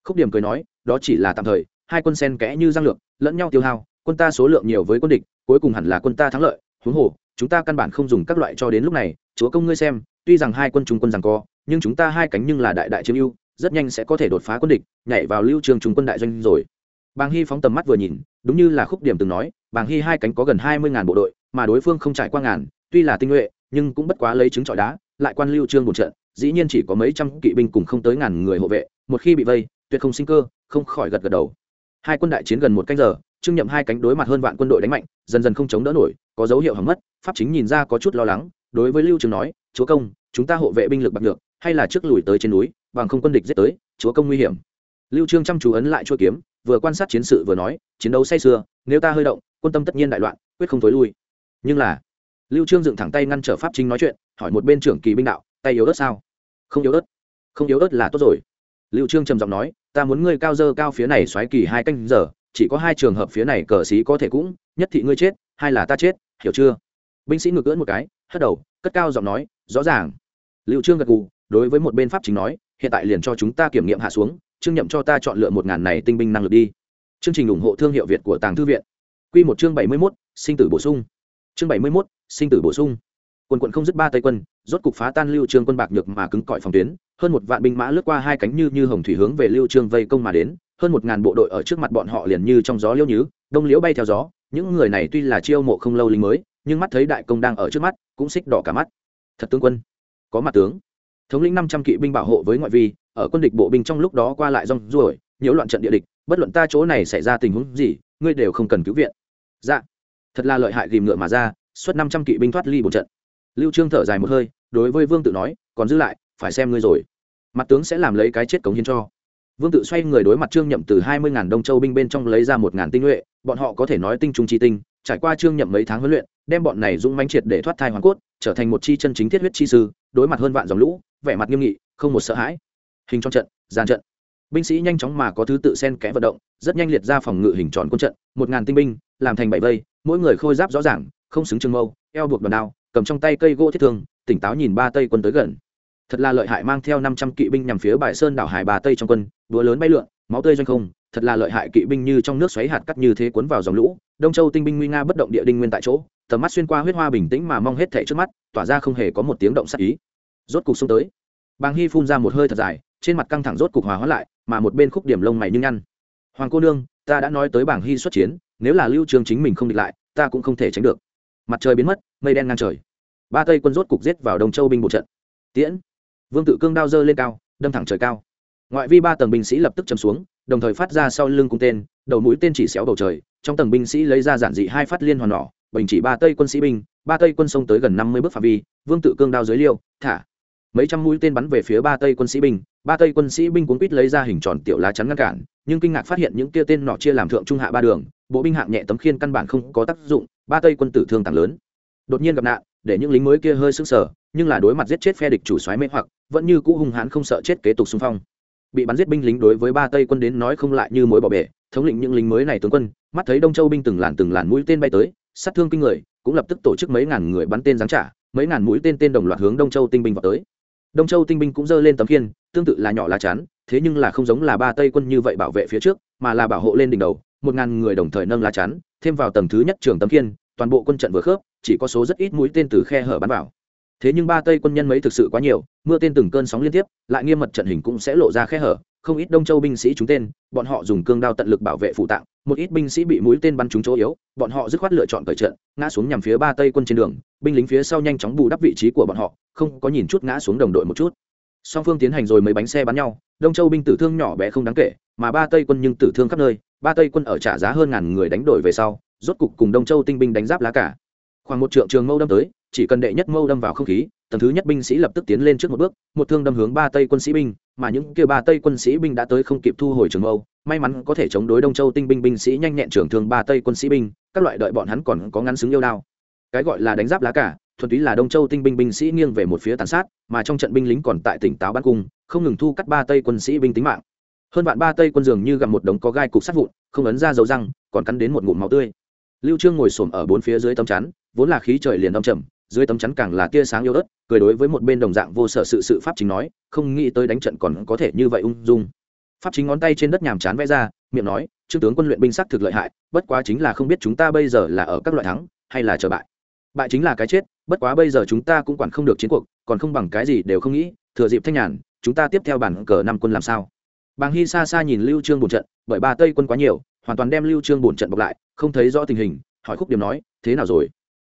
khúc điểm cười nói, đó chỉ là tạm thời, hai quân sen kẽ như giang lược, lẫn nhau tiêu hao, quân ta số lượng nhiều với quân địch, cuối cùng hẳn là quân ta thắng lợi, huống hồ, chúng ta căn bản không dùng các loại cho đến lúc này, chúa công ngươi xem, tuy rằng hai quân trung quân rằng co, nhưng chúng ta hai cánh nhưng là đại đại chiếm ưu, rất nhanh sẽ có thể đột phá quân địch, nhảy vào lưu trường trung quân đại doanh rồi. Bàng hy phóng tầm mắt vừa nhìn, đúng như là khúc điểm từng nói, bàng hy hai cánh có gần hai mươi ngàn bộ đội mà đối phương không trải qua ngàn, tuy là tinh nhuệ, nhưng cũng bất quá lấy trứng trọi đá, lại quan lưu trương một trận, dĩ nhiên chỉ có mấy trăm kỵ binh cùng không tới ngàn người hộ vệ, một khi bị vây, tuyệt không sinh cơ, không khỏi gật gật đầu. Hai quân đại chiến gần một canh giờ, trương nhậm hai cánh đối mặt hơn vạn quân đội đánh mạnh, dần dần không chống đỡ nổi, có dấu hiệu hỏng mất, pháp chính nhìn ra có chút lo lắng, đối với lưu trương nói, chúa công, chúng ta hộ vệ binh lực bạc được hay là trước lùi tới trên núi, bằng không quân địch giết tới, chúa công nguy hiểm. Lưu trương chăm chú ấn lại chuôi kiếm, vừa quan sát chiến sự vừa nói, chiến đấu say sưa, nếu ta hơi động, quân tâm tất nhiên đại loạn, quyết không thối lui nhưng là lưu trương dựng thẳng tay ngăn trở pháp chính nói chuyện hỏi một bên trưởng kỳ binh đạo tay yếu ớt sao? Không yếu ớt. Không yếu ớt là tốt rồi. Lưu trương trầm giọng nói ta muốn ngươi cao dơ cao phía này xoáy kỳ hai canh giờ chỉ có hai trường hợp phía này cờ sĩ có thể cũng nhất thị ngươi chết hai là ta chết hiểu chưa? Binh sĩ ngược cưỡn một cái hất đầu cất cao giọng nói rõ ràng. Lưu trương gật gù đối với một bên pháp chính nói hiện tại liền cho chúng ta kiểm nghiệm hạ xuống trương nhậm cho ta chọn lựa một ngàn này tinh binh năng lực đi. Chương trình ủng hộ thương hiệu việt của tàng thư viện. Quy một chương bảy mươi 71, sinh tử bổ sung chương bảy mươi 71, sinh tử bổ sung. Quân quận không dứt ba tây quân rốt cục phá tan lưu trương quân bạc nhược mà cứng cỏi phòng tuyến hơn một vạn binh mã lướt qua hai cánh như như hồng thủy hướng về lưu trương vây công mà đến hơn một ngàn bộ đội ở trước mặt bọn họ liền như trong gió liêu nhứ đông liễu bay theo gió. Những người này tuy là chiêu mộ không lâu lính mới nhưng mắt thấy đại công đang ở trước mắt cũng xích đỏ cả mắt. Thật tướng quân có mặt tướng. Thống lĩnh năm trăm kỵ binh bảo hộ với ngoại vi ở quân địch bộ binh trong lúc đó qua lại rong ruổi nhiễu loạn trận địa địch bất luận ta chỗ này xảy ra tình huống gì ngươi đều không cần cứu viện. Dạ thật là lợi hại ghìm ngựa mà ra, xuất năm trăm kỵ binh thoát ly một trận. Lưu trương thở dài một hơi, đối với vương tự nói, còn giữ lại, phải xem ngươi rồi. Mặt tướng sẽ làm lấy cái chết cống hiến cho. Vương tự xoay người đối mặt trương nhậm từ hai mươi ngàn đông châu binh bên trong lấy ra một ngàn tinh nhuệ, bọn họ có thể nói tinh trung chi tinh, trải qua trương nhậm mấy tháng huấn luyện, đem bọn này dũng mãnh triệt để thoát thai hoàn cốt, trở thành một chi chân chính thiết huyết chi sư, đối mặt hơn vạn dòng lũ, vẻ mặt nghiêm nghị, không một sợ hãi. Hình trong trận gian trận. Binh sĩ nhanh chóng mà có thứ tự sen kẽ vận động, rất nhanh liệt ra phòng ngự hình tròn quân trận, một ngàn tinh binh, làm thành bảy vây mỗi người khôi giáp rõ ràng, không xứng trường mâu, eo buộc đòn đao, cầm trong tay cây gỗ thiết thương, tỉnh táo nhìn ba tây quân tới gần. Thật là lợi hại mang theo năm trăm kỵ binh nhằm phía bài sơn đảo hải bà tây trong quân đũa lớn bay lượn, máu tươi doanh không, thật là lợi hại kỵ binh như trong nước xoáy hạt cắt như thế cuốn vào dòng lũ. Đông châu tinh binh nguy nga bất động địa đinh nguyên tại chỗ, tầm mắt xuyên qua huyết hoa bình tĩnh mà mong hết thảy trước mắt, tỏa ra không hề có một tiếng động sắc ý. Rốt cục xuống tới. Bàng hy phun ra một hơi thật dài, trên mặt căng thẳng rốt cục hòa hóa lại, mà một bên khúc điểm lông mày như nhăn. Hoàng cô nương ta đã nói tới bảng hy xuất chiến, nếu là lưu trường chính mình không địch lại, ta cũng không thể tránh được. Mặt trời biến mất, mây đen ngang trời. Ba tây quân rốt cục giết vào đông châu binh bộ trận. Tiễn. Vương tự cương đao dơ lên cao, đâm thẳng trời cao. Ngoại vi ba tầng binh sĩ lập tức chầm xuống, đồng thời phát ra sau lưng cung tên, đầu mũi tên chỉ xéo bầu trời, trong tầng binh sĩ lấy ra giản dị hai phát liên hoàn nỏ, bình chỉ ba tây quân sĩ binh, ba tây quân xông tới gần năm mươi bước phạm vi, vương tự cương đao dưới liêu, thả. Mấy trăm mũi tên bắn về phía ba tây quân sĩ binh, ba tây quân sĩ binh cuốn quýt lấy ra hình tròn tiểu lá chắn ngăn cản nhưng kinh ngạc phát hiện những kia tên nọ chia làm thượng trung hạ ba đường, bộ binh hạng nhẹ tấm khiên căn bản không có tác dụng, ba tây quân tử thương tàng lớn. Đột nhiên gặp nạn, để những lính mới kia hơi sững sờ, nhưng là đối mặt giết chết phe địch chủ soái mê hoặc, vẫn như cũ hung hãn không sợ chết kế tục xung phong. Bị bắn giết binh lính đối với ba tây quân đến nói không lại như mối bỏ bể, thống lĩnh những lính mới này tướng quân, mắt thấy đông châu binh từng làn từng làn mũi tên bay tới, sát thương kinh người, cũng lập tức tổ chức mấy ngàn người bắn tên giáng trả, mấy ngàn mũi tên tên đồng loạt hướng đông châu tinh binh vào tới. Đông châu tinh binh cũng giơ lên tấm khiên, tương tự là nhỏ lá chắn thế nhưng là không giống là ba tây quân như vậy bảo vệ phía trước, mà là bảo hộ lên đỉnh đầu, một ngàn người đồng thời nâng lá chắn, thêm vào tầng thứ nhất trường tấm kiên toàn bộ quân trận vừa khớp, chỉ có số rất ít mũi tên từ khe hở bắn vào. Thế nhưng ba tây quân nhân mấy thực sự quá nhiều, mưa tên từng cơn sóng liên tiếp, lại nghiêm mật trận hình cũng sẽ lộ ra khe hở, không ít đông châu binh sĩ trúng tên, bọn họ dùng cương đao tận lực bảo vệ phụ tạng, một ít binh sĩ bị mũi tên bắn trúng chỗ yếu, bọn họ dứt khoát lựa chọn cởi trận, ngã xuống nhằm phía ba tây quân trên đường, binh lính phía sau nhanh chóng bù đắp vị trí của bọn họ, không có nhìn chút ngã xuống đồng đội một chút. Song phương tiến hành rồi mấy bánh xe bắn nhau đông châu binh tử thương nhỏ bé không đáng kể, mà ba tây quân nhưng tử thương khắp nơi, ba tây quân ở trả giá hơn ngàn người đánh đổi về sau, rốt cục cùng đông châu tinh binh đánh giáp lá cả. Khoảng một trượng trường mâu đâm tới, chỉ cần đệ nhất mâu đâm vào không khí, tầng thứ nhất binh sĩ lập tức tiến lên trước một bước, một thương đâm hướng ba tây quân sĩ binh, mà những kia ba tây quân sĩ binh đã tới không kịp thu hồi trường mâu, may mắn có thể chống đối đông châu tinh binh binh sĩ nhanh nhẹn trưởng thương ba tây quân sĩ binh, các loại đợi bọn hắn còn có ngắn xứng yêu đao. Cái gọi là đánh giáp lá cả thuần túy là đông châu tinh binh binh sĩ nghiêng về một phía tàn sát, mà trong trận binh lính còn tại tỉnh táo bắn cung, không ngừng thu cắt ba tây quân sĩ binh tính mạng. Hơn vạn ba tây quân dường như gặp một đống có gai cục sát vụn, không ấn ra dấu răng, còn cắn đến một ngụm máu tươi. Lưu trương ngồi xổm ở bốn phía dưới tấm chắn, vốn là khí trời liền âm trầm, dưới tấm chắn càng là tia sáng yếu ớt, cười đối với một bên đồng dạng vô sở sự sự pháp chính nói, không nghĩ tới đánh trận còn có thể như vậy ung dung. Pháp chính ngón tay trên đất nhàm chán vẽ ra, miệng nói, trương tướng quân luyện binh sắc thực lợi hại, bất quá chính là không biết chúng ta bây giờ là ở các loại thắng, hay là chờ bại bại chính là cái chết, bất quá bây giờ chúng ta cũng quản không được chiến cuộc, còn không bằng cái gì đều không nghĩ, thừa dịp thanh nhàn, chúng ta tiếp theo bản cờ năm quân làm sao? Bàng hy xa xa nhìn lưu trương bổn trận, bởi ba tây quân quá nhiều, hoàn toàn đem lưu trương bổn trận bọc lại, không thấy rõ tình hình, hỏi khúc điểm nói, thế nào rồi?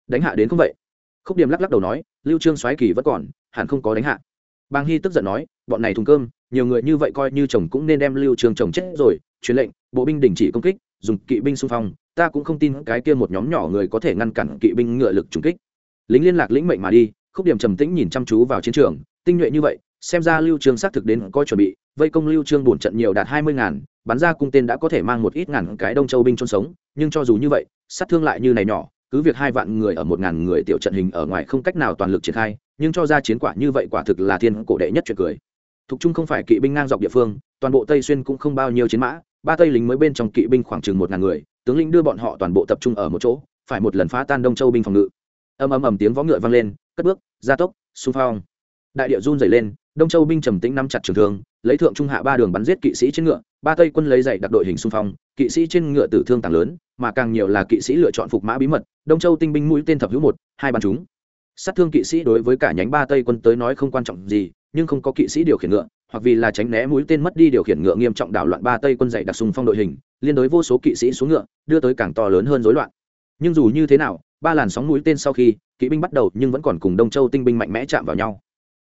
Đánh hạ đến không vậy? Khúc điểm lắc lắc đầu nói, lưu trương xoáy kỳ vẫn còn, hẳn không có đánh hạ. Bàng hy tức giận nói, bọn này thùng cơm, nhiều người như vậy coi như chồng cũng nên đem lưu trương chồng chết rồi, truyền lệnh, bộ binh đình chỉ công kích, dùng kỵ binh xung phong ta cũng không tin cái kia một nhóm nhỏ người có thể ngăn cản kỵ binh ngựa lực trùng kích. Lính liên lạc lĩnh mệnh mà đi, khúc điểm trầm tĩnh nhìn chăm chú vào chiến trường, tinh nhuệ như vậy, xem ra lưu trương xác thực đến coi chuẩn bị, vây công lưu trương bổn trận nhiều đạt hai mươi ngàn, bắn ra cung tên đã có thể mang một ít ngàn cái đông châu binh chôn sống, nhưng cho dù như vậy, sát thương lại như này nhỏ, cứ việc hai vạn người ở một ngàn người tiểu trận hình ở ngoài không cách nào toàn lực triển khai, nhưng cho ra chiến quả như vậy quả thực là thiên cổ đệ nhất chuyện cười. Thục trung không phải kỵ binh ngang dọc địa phương, toàn bộ tây xuyên cũng không bao nhiêu chiến mã ba tây lính mới bên trong kỵ binh khoảng chừng một ngàn người, tướng lĩnh đưa bọn họ toàn bộ tập trung ở một chỗ, phải một lần phá tan đông châu binh phòng ngự. Ầm ầm ầm tiếng võ ngựa vang lên, cất bước, gia tốc, xung phong. Đại địa run dày lên, đông châu binh trầm tĩnh nắm chặt trường thương, lấy thượng trung hạ ba đường bắn giết kỵ sĩ trên ngựa, ba tây quân lấy dạy đặc đội hình xung phong, kỵ sĩ trên ngựa tử thương tàng lớn, mà càng nhiều là kỵ sĩ lựa chọn phục mã bí mật, đông châu tinh binh mũi tên thập hữu một, hai bắn chúng. Sát thương kỵ sĩ đối với cả nhánh ba tây quân tới nói không quan trọng gì, nhưng không có kỵ sĩ điều khiển ngựa hoặc vì là tránh né mũi tên mất đi điều khiển ngựa nghiêm trọng đảo loạn ba tây quân dạy đặc sùng phong đội hình, liên đối vô số kỵ sĩ xuống ngựa, đưa tới càng to lớn hơn rối loạn. Nhưng dù như thế nào, ba làn sóng mũi tên sau khi, kỵ binh bắt đầu nhưng vẫn còn cùng đông châu tinh binh mạnh mẽ chạm vào nhau.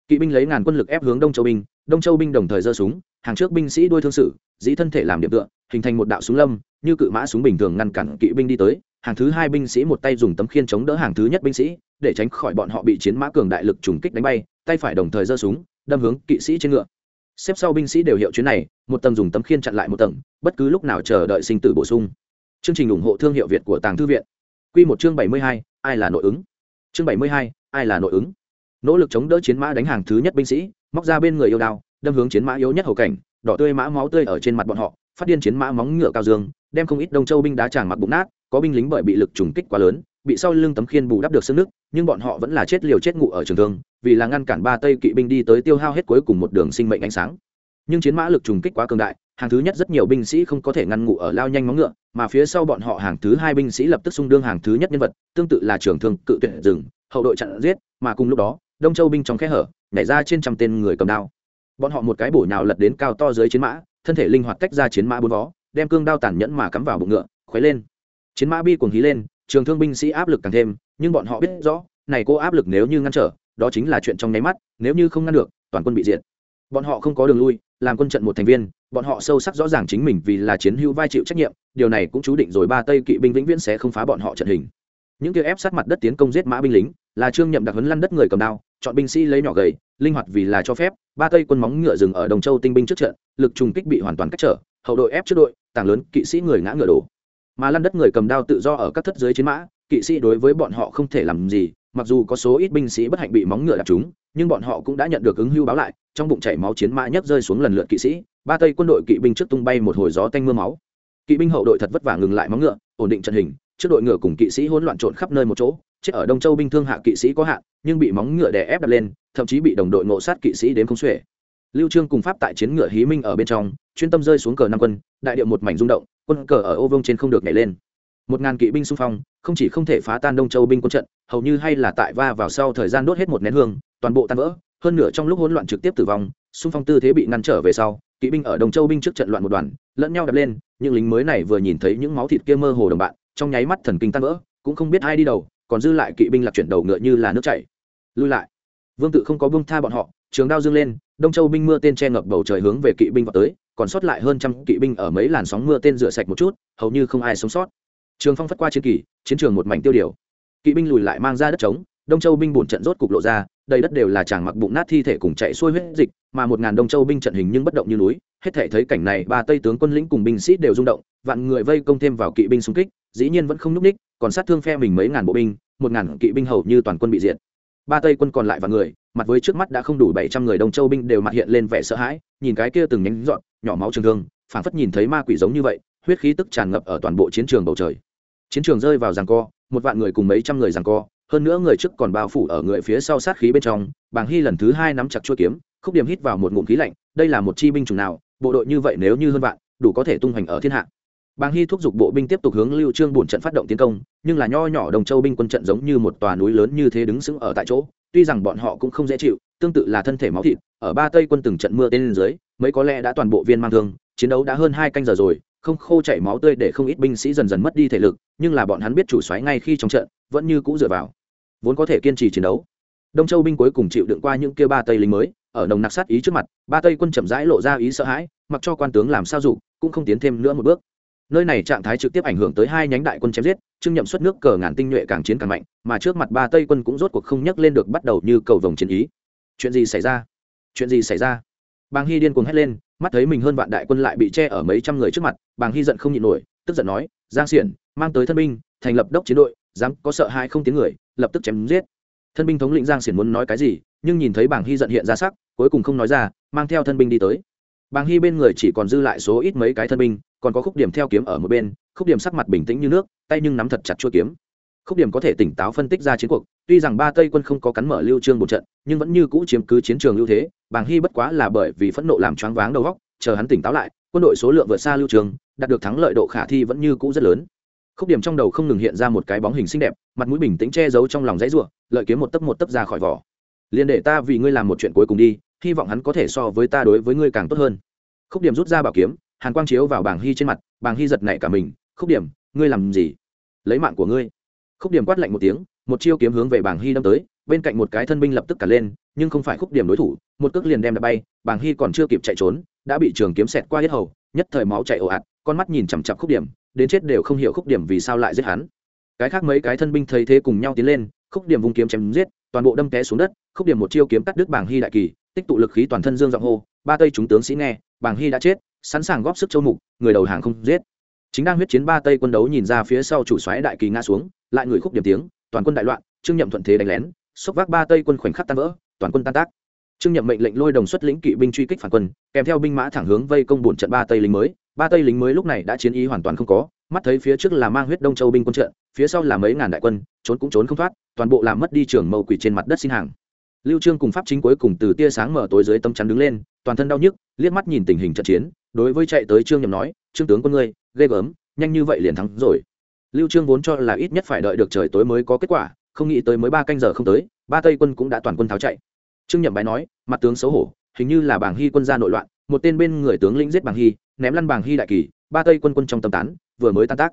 Kỵ binh lấy ngàn quân lực ép hướng đông châu binh, đông châu binh đồng thời giơ súng, hàng trước binh sĩ đuôi thương sử dĩ thân thể làm điểm tựa, hình thành một đạo súng lâm, như cự mã súng bình thường ngăn cản kỵ binh đi tới. Hàng thứ hai binh sĩ một tay dùng tấm khiên chống đỡ hàng thứ nhất binh sĩ, để tránh khỏi bọn họ bị chiến mã cường đại lực trùng kích đánh bay, tay phải đồng thời giơ súng, đâm hướng kỵ sĩ trên ngựa xếp sau binh sĩ đều hiệu chuyến này, một tầng dùng tấm khiên chặn lại một tầng, bất cứ lúc nào chờ đợi sinh tử bổ sung. Chương trình ủng hộ thương hiệu việt của tàng thư viện. Q một chương bảy mươi hai, ai là nội ứng? Chương bảy mươi hai, ai là nội ứng? Nỗ lực chống đỡ chiến mã đánh hàng thứ nhất binh sĩ, móc ra bên người yêu đao, đâm hướng chiến mã yếu nhất hầu cảnh, đỏ tươi mã máu tươi ở trên mặt bọn họ, phát điên chiến mã móng ngựa cao dương, đem không ít đông châu binh đá tràng mặc bụng nát, có binh lính bởi bị lực trùng kích quá lớn bị sau lưng tấm khiên bù đắp được sương nước, nhưng bọn họ vẫn là chết liều chết ngụ ở trường thương, vì là ngăn cản ba tây kỵ binh đi tới tiêu hao hết cuối cùng một đường sinh mệnh ánh sáng. Nhưng chiến mã lực trùng kích quá cường đại, hàng thứ nhất rất nhiều binh sĩ không có thể ngăn ngụ ở lao nhanh móng ngựa, mà phía sau bọn họ hàng thứ hai binh sĩ lập tức xung đương hàng thứ nhất nhân vật, tương tự là trường thương cự tuyển rừng, hậu đội chặn giết, mà cùng lúc đó, đông châu binh trong khe hở, nhảy ra trên trăm tên người cầm đao. Bọn họ một cái bổ nhào lật đến cao to dưới chiến mã, thân thể linh hoạt tách ra chiến mã bốn vó, đem cương đao tàn nhẫn mà cắm vào bụng ngựa, khuấy lên. Chiến mã bi cuồng hí lên trường thương binh sĩ áp lực càng thêm, nhưng bọn họ biết rõ, này cô áp lực nếu như ngăn trở, đó chính là chuyện trong nháy mắt, nếu như không ngăn được, toàn quân bị diệt. Bọn họ không có đường lui, làm quân trận một thành viên, bọn họ sâu sắc rõ ràng chính mình vì là chiến hữu vai chịu trách nhiệm, điều này cũng chú định rồi ba tây kỵ binh vĩnh viễn sẽ không phá bọn họ trận hình. Những kia ép sát mặt đất tiến công giết mã binh lính, là trương nhậm đặc huấn lăn đất người cầm đao, chọn binh sĩ lấy nhỏ gầy, linh hoạt vì là cho phép, ba tây quân móng ngựa rừng ở đồng châu tinh binh trước trận, lực trùng kích bị hoàn toàn cách trở, hậu đội ép trước đội tàng lớn kỵ sĩ người ngã ngựa đổ mà lăn đất người cầm đao tự do ở các thất dưới chiến mã, kỵ sĩ đối với bọn họ không thể làm gì, mặc dù có số ít binh sĩ bất hạnh bị móng ngựa đạp chúng nhưng bọn họ cũng đã nhận được ứng hưu báo lại, trong bụng chảy máu chiến mã nhấc rơi xuống lần lượt kỵ sĩ, ba tây quân đội kỵ binh trước tung bay một hồi gió tanh mưa máu. Kỵ binh hậu đội thật vất vả ngừng lại móng ngựa, ổn định trận hình, trước đội ngựa cùng kỵ sĩ hỗn loạn trộn khắp nơi một chỗ, chết ở đông châu binh thương hạ kỵ sĩ có hạn, nhưng bị móng ngựa đè ép đặt lên, thậm chí bị đồng đội ngộ sát kỵ sĩ đến không xuể. Lưu trương cùng pháp tại chiến ngựa hí minh ở bên trong, chuyên tâm rơi xuống cờ năm quân, đại điệu một mảnh rung động quân cờ ở ô Vương trên không được nhảy lên. Một ngàn kỵ binh xung phong, không chỉ không thể phá tan đông châu binh quân trận, hầu như hay là tại va vào sau thời gian đốt hết một nén hương, toàn bộ tan vỡ, hơn nửa trong lúc hỗn loạn trực tiếp tử vong, xung phong tư thế bị ngăn trở về sau, kỵ binh ở đông châu binh trước trận loạn một đoàn, lẫn nhau đập lên, những lính mới này vừa nhìn thấy những máu thịt kia mơ hồ đồng bạn, trong nháy mắt thần kinh tan vỡ, cũng không biết ai đi đầu, còn dư lại kỵ binh lạc chuyển đầu ngựa như là nước chảy. Lui lại. Vương tự không có buông tha bọn họ, trường đao dương lên, đông châu binh mưa tên che ngập bầu trời hướng về kỵ binh vào tới còn sót lại hơn trăm kỵ binh ở mấy làn sóng mưa tên rửa sạch một chút, hầu như không ai sống sót. Trường phong phất qua chiến kỳ, chiến trường một mảnh tiêu điều. Kỵ binh lùi lại mang ra đất trống, đông châu binh bổn trận rốt cục lộ ra, đầy đất đều là chàng mặc bụng nát thi thể cùng chạy xuôi huyết dịch, mà một ngàn đông châu binh trận hình nhưng bất động như núi, hết thể thấy cảnh này, ba tây tướng quân lĩnh cùng binh sĩ đều rung động, vạn người vây công thêm vào kỵ binh xung kích, dĩ nhiên vẫn không núp ních còn sát thương phe mình mấy ngàn bộ binh, một ngàn kỵ binh hầu như toàn quân bị diệt. Ba tây quân còn lại và người, mặt với trước mắt đã không đủ bảy trăm người đông châu binh đều mặt hiện lên vẻ sợ hãi, nhìn cái kia từng nhánh dọn nhỏ máu trường thương, phảng phất nhìn thấy ma quỷ giống như vậy, huyết khí tức tràn ngập ở toàn bộ chiến trường bầu trời. Chiến trường rơi vào giằng co, một vạn người cùng mấy trăm người giằng co, hơn nữa người trước còn bao phủ ở người phía sau sát khí bên trong, bàng hy lần thứ hai nắm chặt chuôi kiếm, khúc điểm hít vào một ngụm khí lạnh, đây là một chi binh chủng nào, bộ đội như vậy nếu như hơn vạn, đủ có thể tung hoành ở thiên hạ. Bàng hy thúc giục bộ binh tiếp tục hướng lưu trương bổn trận phát động tiến công, nhưng là nho nhỏ đồng châu binh quân trận giống như một tòa núi lớn như thế đứng sững ở tại chỗ, tuy rằng bọn họ cũng không dễ chịu, tương tự là thân thể máu thịt, ở ba tây quân từng trận mưa tên lên dưới mấy có lẽ đã toàn bộ viên mang thương, chiến đấu đã hơn hai canh giờ rồi, không khô chảy máu tươi để không ít binh sĩ dần dần mất đi thể lực, nhưng là bọn hắn biết chủ xoáy ngay khi trong trận, vẫn như cũ dựa vào. Vốn có thể kiên trì chiến đấu. Đông châu binh cuối cùng chịu đựng qua những kia ba tây lính mới, ở nồng nặc sát ý trước mặt, ba tây quân chậm rãi lộ ra ý sợ hãi, mặc cho quan tướng làm sao dụ, cũng không tiến thêm nữa một bước. Nơi này trạng thái trực tiếp ảnh hưởng tới hai nhánh đại quân chém giết trưng nhậm xuất nước cờ ngàn tinh nhuệ càng chiến càng mạnh, mà trước mặt ba tây quân cũng rốt cuộc không nhấc lên được bắt đầu như cầu vồng chiến ý. Chuyện gì xảy ra? Chuyện gì xảy ra? Bàng hy điên cuồng hét lên, mắt thấy mình hơn vạn đại quân lại bị che ở mấy trăm người trước mặt, bàng hy giận không nhịn nổi, tức giận nói, giang xiển, mang tới thân binh, thành lập đốc chiến đội, dám có sợ hai không tiếng người, lập tức chém giết. Thân binh thống lĩnh giang xiển muốn nói cái gì, nhưng nhìn thấy bàng hy giận hiện ra sắc, cuối cùng không nói ra, mang theo thân binh đi tới. Bàng hy bên người chỉ còn dư lại số ít mấy cái thân binh, còn có khúc điểm theo kiếm ở một bên, khúc điểm sắc mặt bình tĩnh như nước, tay nhưng nắm thật chặt chua kiếm khúc điểm có thể tỉnh táo phân tích ra chiến cuộc, tuy rằng ba tây quân không có cắn mở lưu trương một trận, nhưng vẫn như cũ chiếm cứ chiến trường ưu thế, bàng hy bất quá là bởi vì phẫn nộ làm choáng váng đầu óc, chờ hắn tỉnh táo lại, quân đội số lượng vượt xa lưu trường đạt được thắng lợi độ khả thi vẫn như cũ rất lớn. Khúc điểm trong đầu không ngừng hiện ra một cái bóng hình xinh đẹp, mặt mũi bình tĩnh che giấu trong lòng dãy ruộng lợi kiếm một tấc một tấc ra khỏi vỏ. Liền để ta vì ngươi làm một chuyện cuối cùng đi, hy vọng hắn có thể so với ta đối với ngươi càng tốt hơn. Khúc điểm rút ra bảo kiếm, hàn quang chiếu vào bảng hy trên mặt bảng hy giật nảy cả mình, khúc điểm, ngươi làm gì? Lấy mạng của ngươi khúc điểm quát lạnh một tiếng, một chiêu kiếm hướng về bảng hy đâm tới, bên cạnh một cái thân binh lập tức cả lên, nhưng không phải khúc điểm đối thủ, một cước liền đem đập bay, bảng hy còn chưa kịp chạy trốn, đã bị trường kiếm xẹt qua hết hầu, nhất thời máu chạy ồ ạt, con mắt nhìn chằm chặp khúc điểm, đến chết đều không hiểu khúc điểm vì sao lại giết hắn. Cái khác mấy cái thân binh thấy thế cùng nhau tiến lên, khúc điểm vùng kiếm chém giết, toàn bộ đâm té xuống đất, khúc điểm một chiêu kiếm cắt đứt bảng hy đại kỳ, tích tụ lực khí toàn thân dương giọng hô, ba tây chúng tướng sĩ nghe, bảng hy đã chết, sẵn sàng góp sức châu mục, người đầu hàng không giết. Chính đang huyết chiến ba tây quân đấu nhìn ra phía sau chủ xoáy đại kỳ ngã xuống lại người khúc điểm tiếng, toàn quân đại loạn, trương nhậm thuận thế đánh lén xốc vác ba tây quân khoảnh khắc tan vỡ, toàn quân tan tác. Trương nhậm mệnh lệnh lôi đồng xuất lĩnh kỵ binh truy kích phản quân, kèm theo binh mã thẳng hướng vây công bổn trận ba tây lính mới. Ba tây lính mới lúc này đã chiến ý hoàn toàn không có, mắt thấy phía trước là mang huyết đông châu binh quân trận, phía sau là mấy ngàn đại quân, trốn cũng trốn không thoát, toàn bộ làm mất đi trường mâu quỷ trên mặt đất xin hàng. Lưu trương cùng pháp chính cuối cùng từ tia sáng mở tối dưới tâm chắn đứng lên, toàn thân đau nhức, liếc mắt nhìn tình hình trận chiến, đối với chạy tới trương nhậm nói, trương tướng quân ngươi, ghê gớm, nhanh như vậy liền thắng rồi lưu trương vốn cho là ít nhất phải đợi được trời tối mới có kết quả, không nghĩ tới mới ba canh giờ không tới, ba tây quân cũng đã toàn quân tháo chạy. Trương nhậm bái nói, mặt tướng xấu hổ, hình như là bảng hy quân ra nội loạn, một tên bên người tướng lĩnh giết bảng hy, ném lăn bảng hy đại kỳ, ba tây quân quân trong tâm tán, vừa mới tan tác.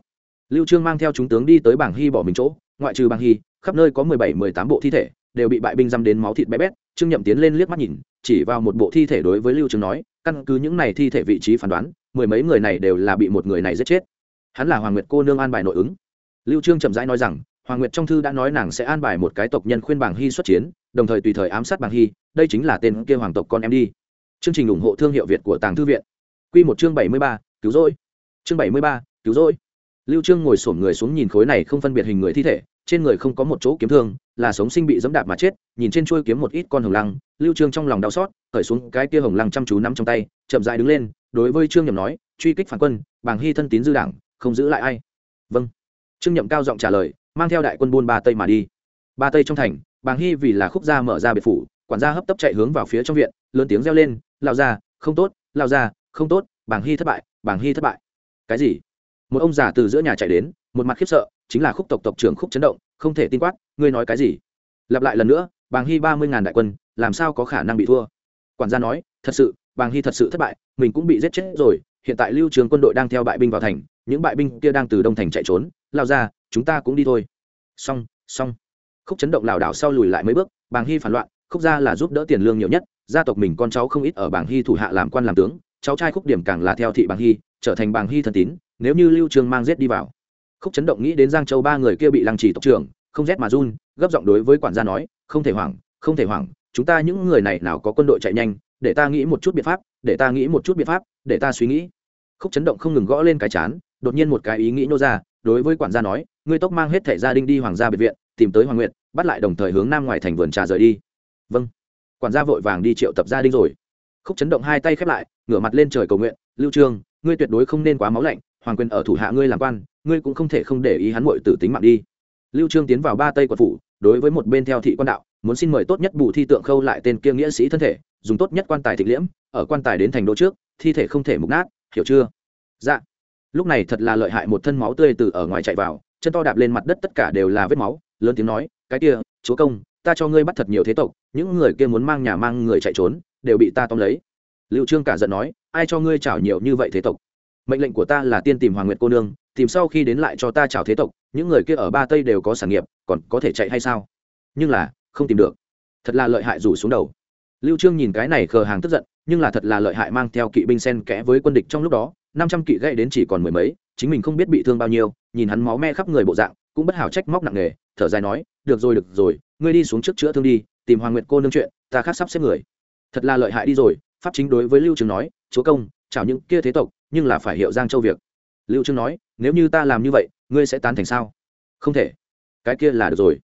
Lưu trương mang theo chúng tướng đi tới bảng hy bỏ mình chỗ, ngoại trừ bảng hy, khắp nơi có mười bảy, mười tám bộ thi thể, đều bị bại binh dăm đến máu thịt bé bét. Trương nhậm tiến lên liếc mắt nhìn, chỉ vào một bộ thi thể đối với lưu trương nói, căn cứ những này thi thể vị trí phán đoán, mười mấy người này đều là bị một người này giết chết hắn là hoàng nguyệt cô nương an bài nội ứng. Lưu trương chậm rãi nói rằng hoàng nguyệt trong thư đã nói nàng sẽ an bài một cái tộc nhân khuyên bảng hy xuất chiến đồng thời tùy thời ám sát bảng hy đây chính là tên kia hoàng tộc con em đi. Chương trình ủng hộ thương hiệu việt của tàng thư viện. Quy một chương bảy mươi ba, cứu rỗi. Chương bảy mươi ba, cứu rỗi. Lưu trương ngồi xổm người xuống nhìn khối này không phân biệt hình người thi thể trên người không có một chỗ kiếm thương là sống sinh bị dẫm đạp mà chết nhìn trên chuôi kiếm một ít con hồng lăng lưu trương trong lòng đau xót cởi xuống cái kia hồng lăng chăm chú nắm trong tay chậm rãi đứng lên đối với trương nhầm nói truy kích phản quân bảng hy thân tín dư đảng không giữ lại ai? Vâng. Trương nhậm cao giọng trả lời, mang theo đại quân buôn ba tây mà đi. Ba tây trong thành, bàng hy vì là khúc gia mở ra biệt phủ, quản gia hấp tấp chạy hướng vào phía trong viện, lớn tiếng reo lên lao ra không tốt lao ra không tốt, bàng hy thất bại, bàng hy thất bại. Cái gì? Một ông già từ giữa nhà chạy đến, một mặt khiếp sợ, chính là khúc tộc tộc trưởng khúc chấn động, không thể tin quát, ngươi nói cái gì? Lặp lại lần nữa, bàng hy ba mươi ngàn đại quân, làm sao có khả năng bị thua? Quản gia nói, thật sự, bàng hy thật sự thất bại, mình cũng bị giết chết rồi, hiện tại lưu trường quân đội đang theo bại binh vào thành những bại binh kia đang từ đông thành chạy trốn, lao ra, chúng ta cũng đi thôi. Xong xong. Khúc chấn động lảo đảo sau lùi lại mấy bước, bàng hy phản loạn, khúc gia là giúp đỡ tiền lương nhiều nhất, gia tộc mình con cháu không ít ở bàng hy thủ hạ làm quan làm tướng, cháu trai khúc điểm càng là theo thị bàng hy, trở thành bàng hy thần tín, nếu như lưu trường mang giết đi vào. Khúc chấn động nghĩ đến giang châu ba người kia bị lăng trì tộc trưởng, không rét mà run, gấp giọng đối với quản gia nói, không thể hoảng, không thể hoảng, chúng ta những người này nào có quân đội chạy nhanh, để ta nghĩ một chút biện pháp, để ta nghĩ một chút biện pháp, để ta suy nghĩ. Khúc chấn động không ngừng gõ lên cái chán đột nhiên một cái ý nghĩ nô ra, đối với quản gia nói, ngươi tốc mang hết thẻ gia đình đi hoàng gia biệt viện, tìm tới hoàng nguyện bắt lại đồng thời hướng nam ngoài thành vườn trà rời đi. Vâng. Quản gia vội vàng đi triệu tập gia đình rồi. Khúc chấn động hai tay khép lại, ngửa mặt lên trời cầu nguyện, lưu trương ngươi tuyệt đối không nên quá máu lạnh, hoàng quyền ở thủ hạ ngươi làm quan, ngươi cũng không thể không để ý hắn muội tử tính mạng đi. Lưu trương tiến vào ba tây quận phủ, đối với một bên theo thị quan đạo, muốn xin mời tốt nhất bù thi tượng khâu lại tên kia nghĩa sĩ thân thể, dùng tốt nhất quan tài thịnh liễm, ở quan tài đến thành đô trước, thi thể không thể mục nát, hiểu chưa? Dạ lúc này thật là lợi hại một thân máu tươi từ ở ngoài chạy vào, chân to đạp lên mặt đất tất cả đều là vết máu, lớn tiếng nói, cái kia, chúa công, ta cho ngươi bắt thật nhiều thế tộc, những người kia muốn mang nhà mang người chạy trốn, đều bị ta tóm lấy. Liệu trương cả giận nói, ai cho ngươi chảo nhiều như vậy thế tộc? Mệnh lệnh của ta là tiên tìm hoàng nguyệt cô nương, tìm sau khi đến lại cho ta chảo thế tộc, những người kia ở ba tây đều có sản nghiệp, còn có thể chạy hay sao? Nhưng là, không tìm được. Thật là lợi hại rủ xuống đầu. Lưu trương nhìn cái này khờ hàng tức giận, nhưng là thật là lợi hại mang theo kỵ binh sen kẽ với quân địch trong lúc đó năm trăm kỵ gãy đến chỉ còn mười mấy, chính mình không biết bị thương bao nhiêu, nhìn hắn máu me khắp người bộ dạng, cũng bất hảo trách móc nặng nề, thở dài nói, được rồi được rồi, ngươi đi xuống trước chữa thương đi, tìm hoàng nguyệt cô nương chuyện, ta khác sắp xếp người. Thật là lợi hại đi rồi, pháp chính đối với lưu trương nói, chúa công, chào những kia thế tộc, nhưng là phải hiệu giang châu việc. Lưu trương nói, nếu như ta làm như vậy, ngươi sẽ tán thành sao? Không thể. Cái kia là được rồi.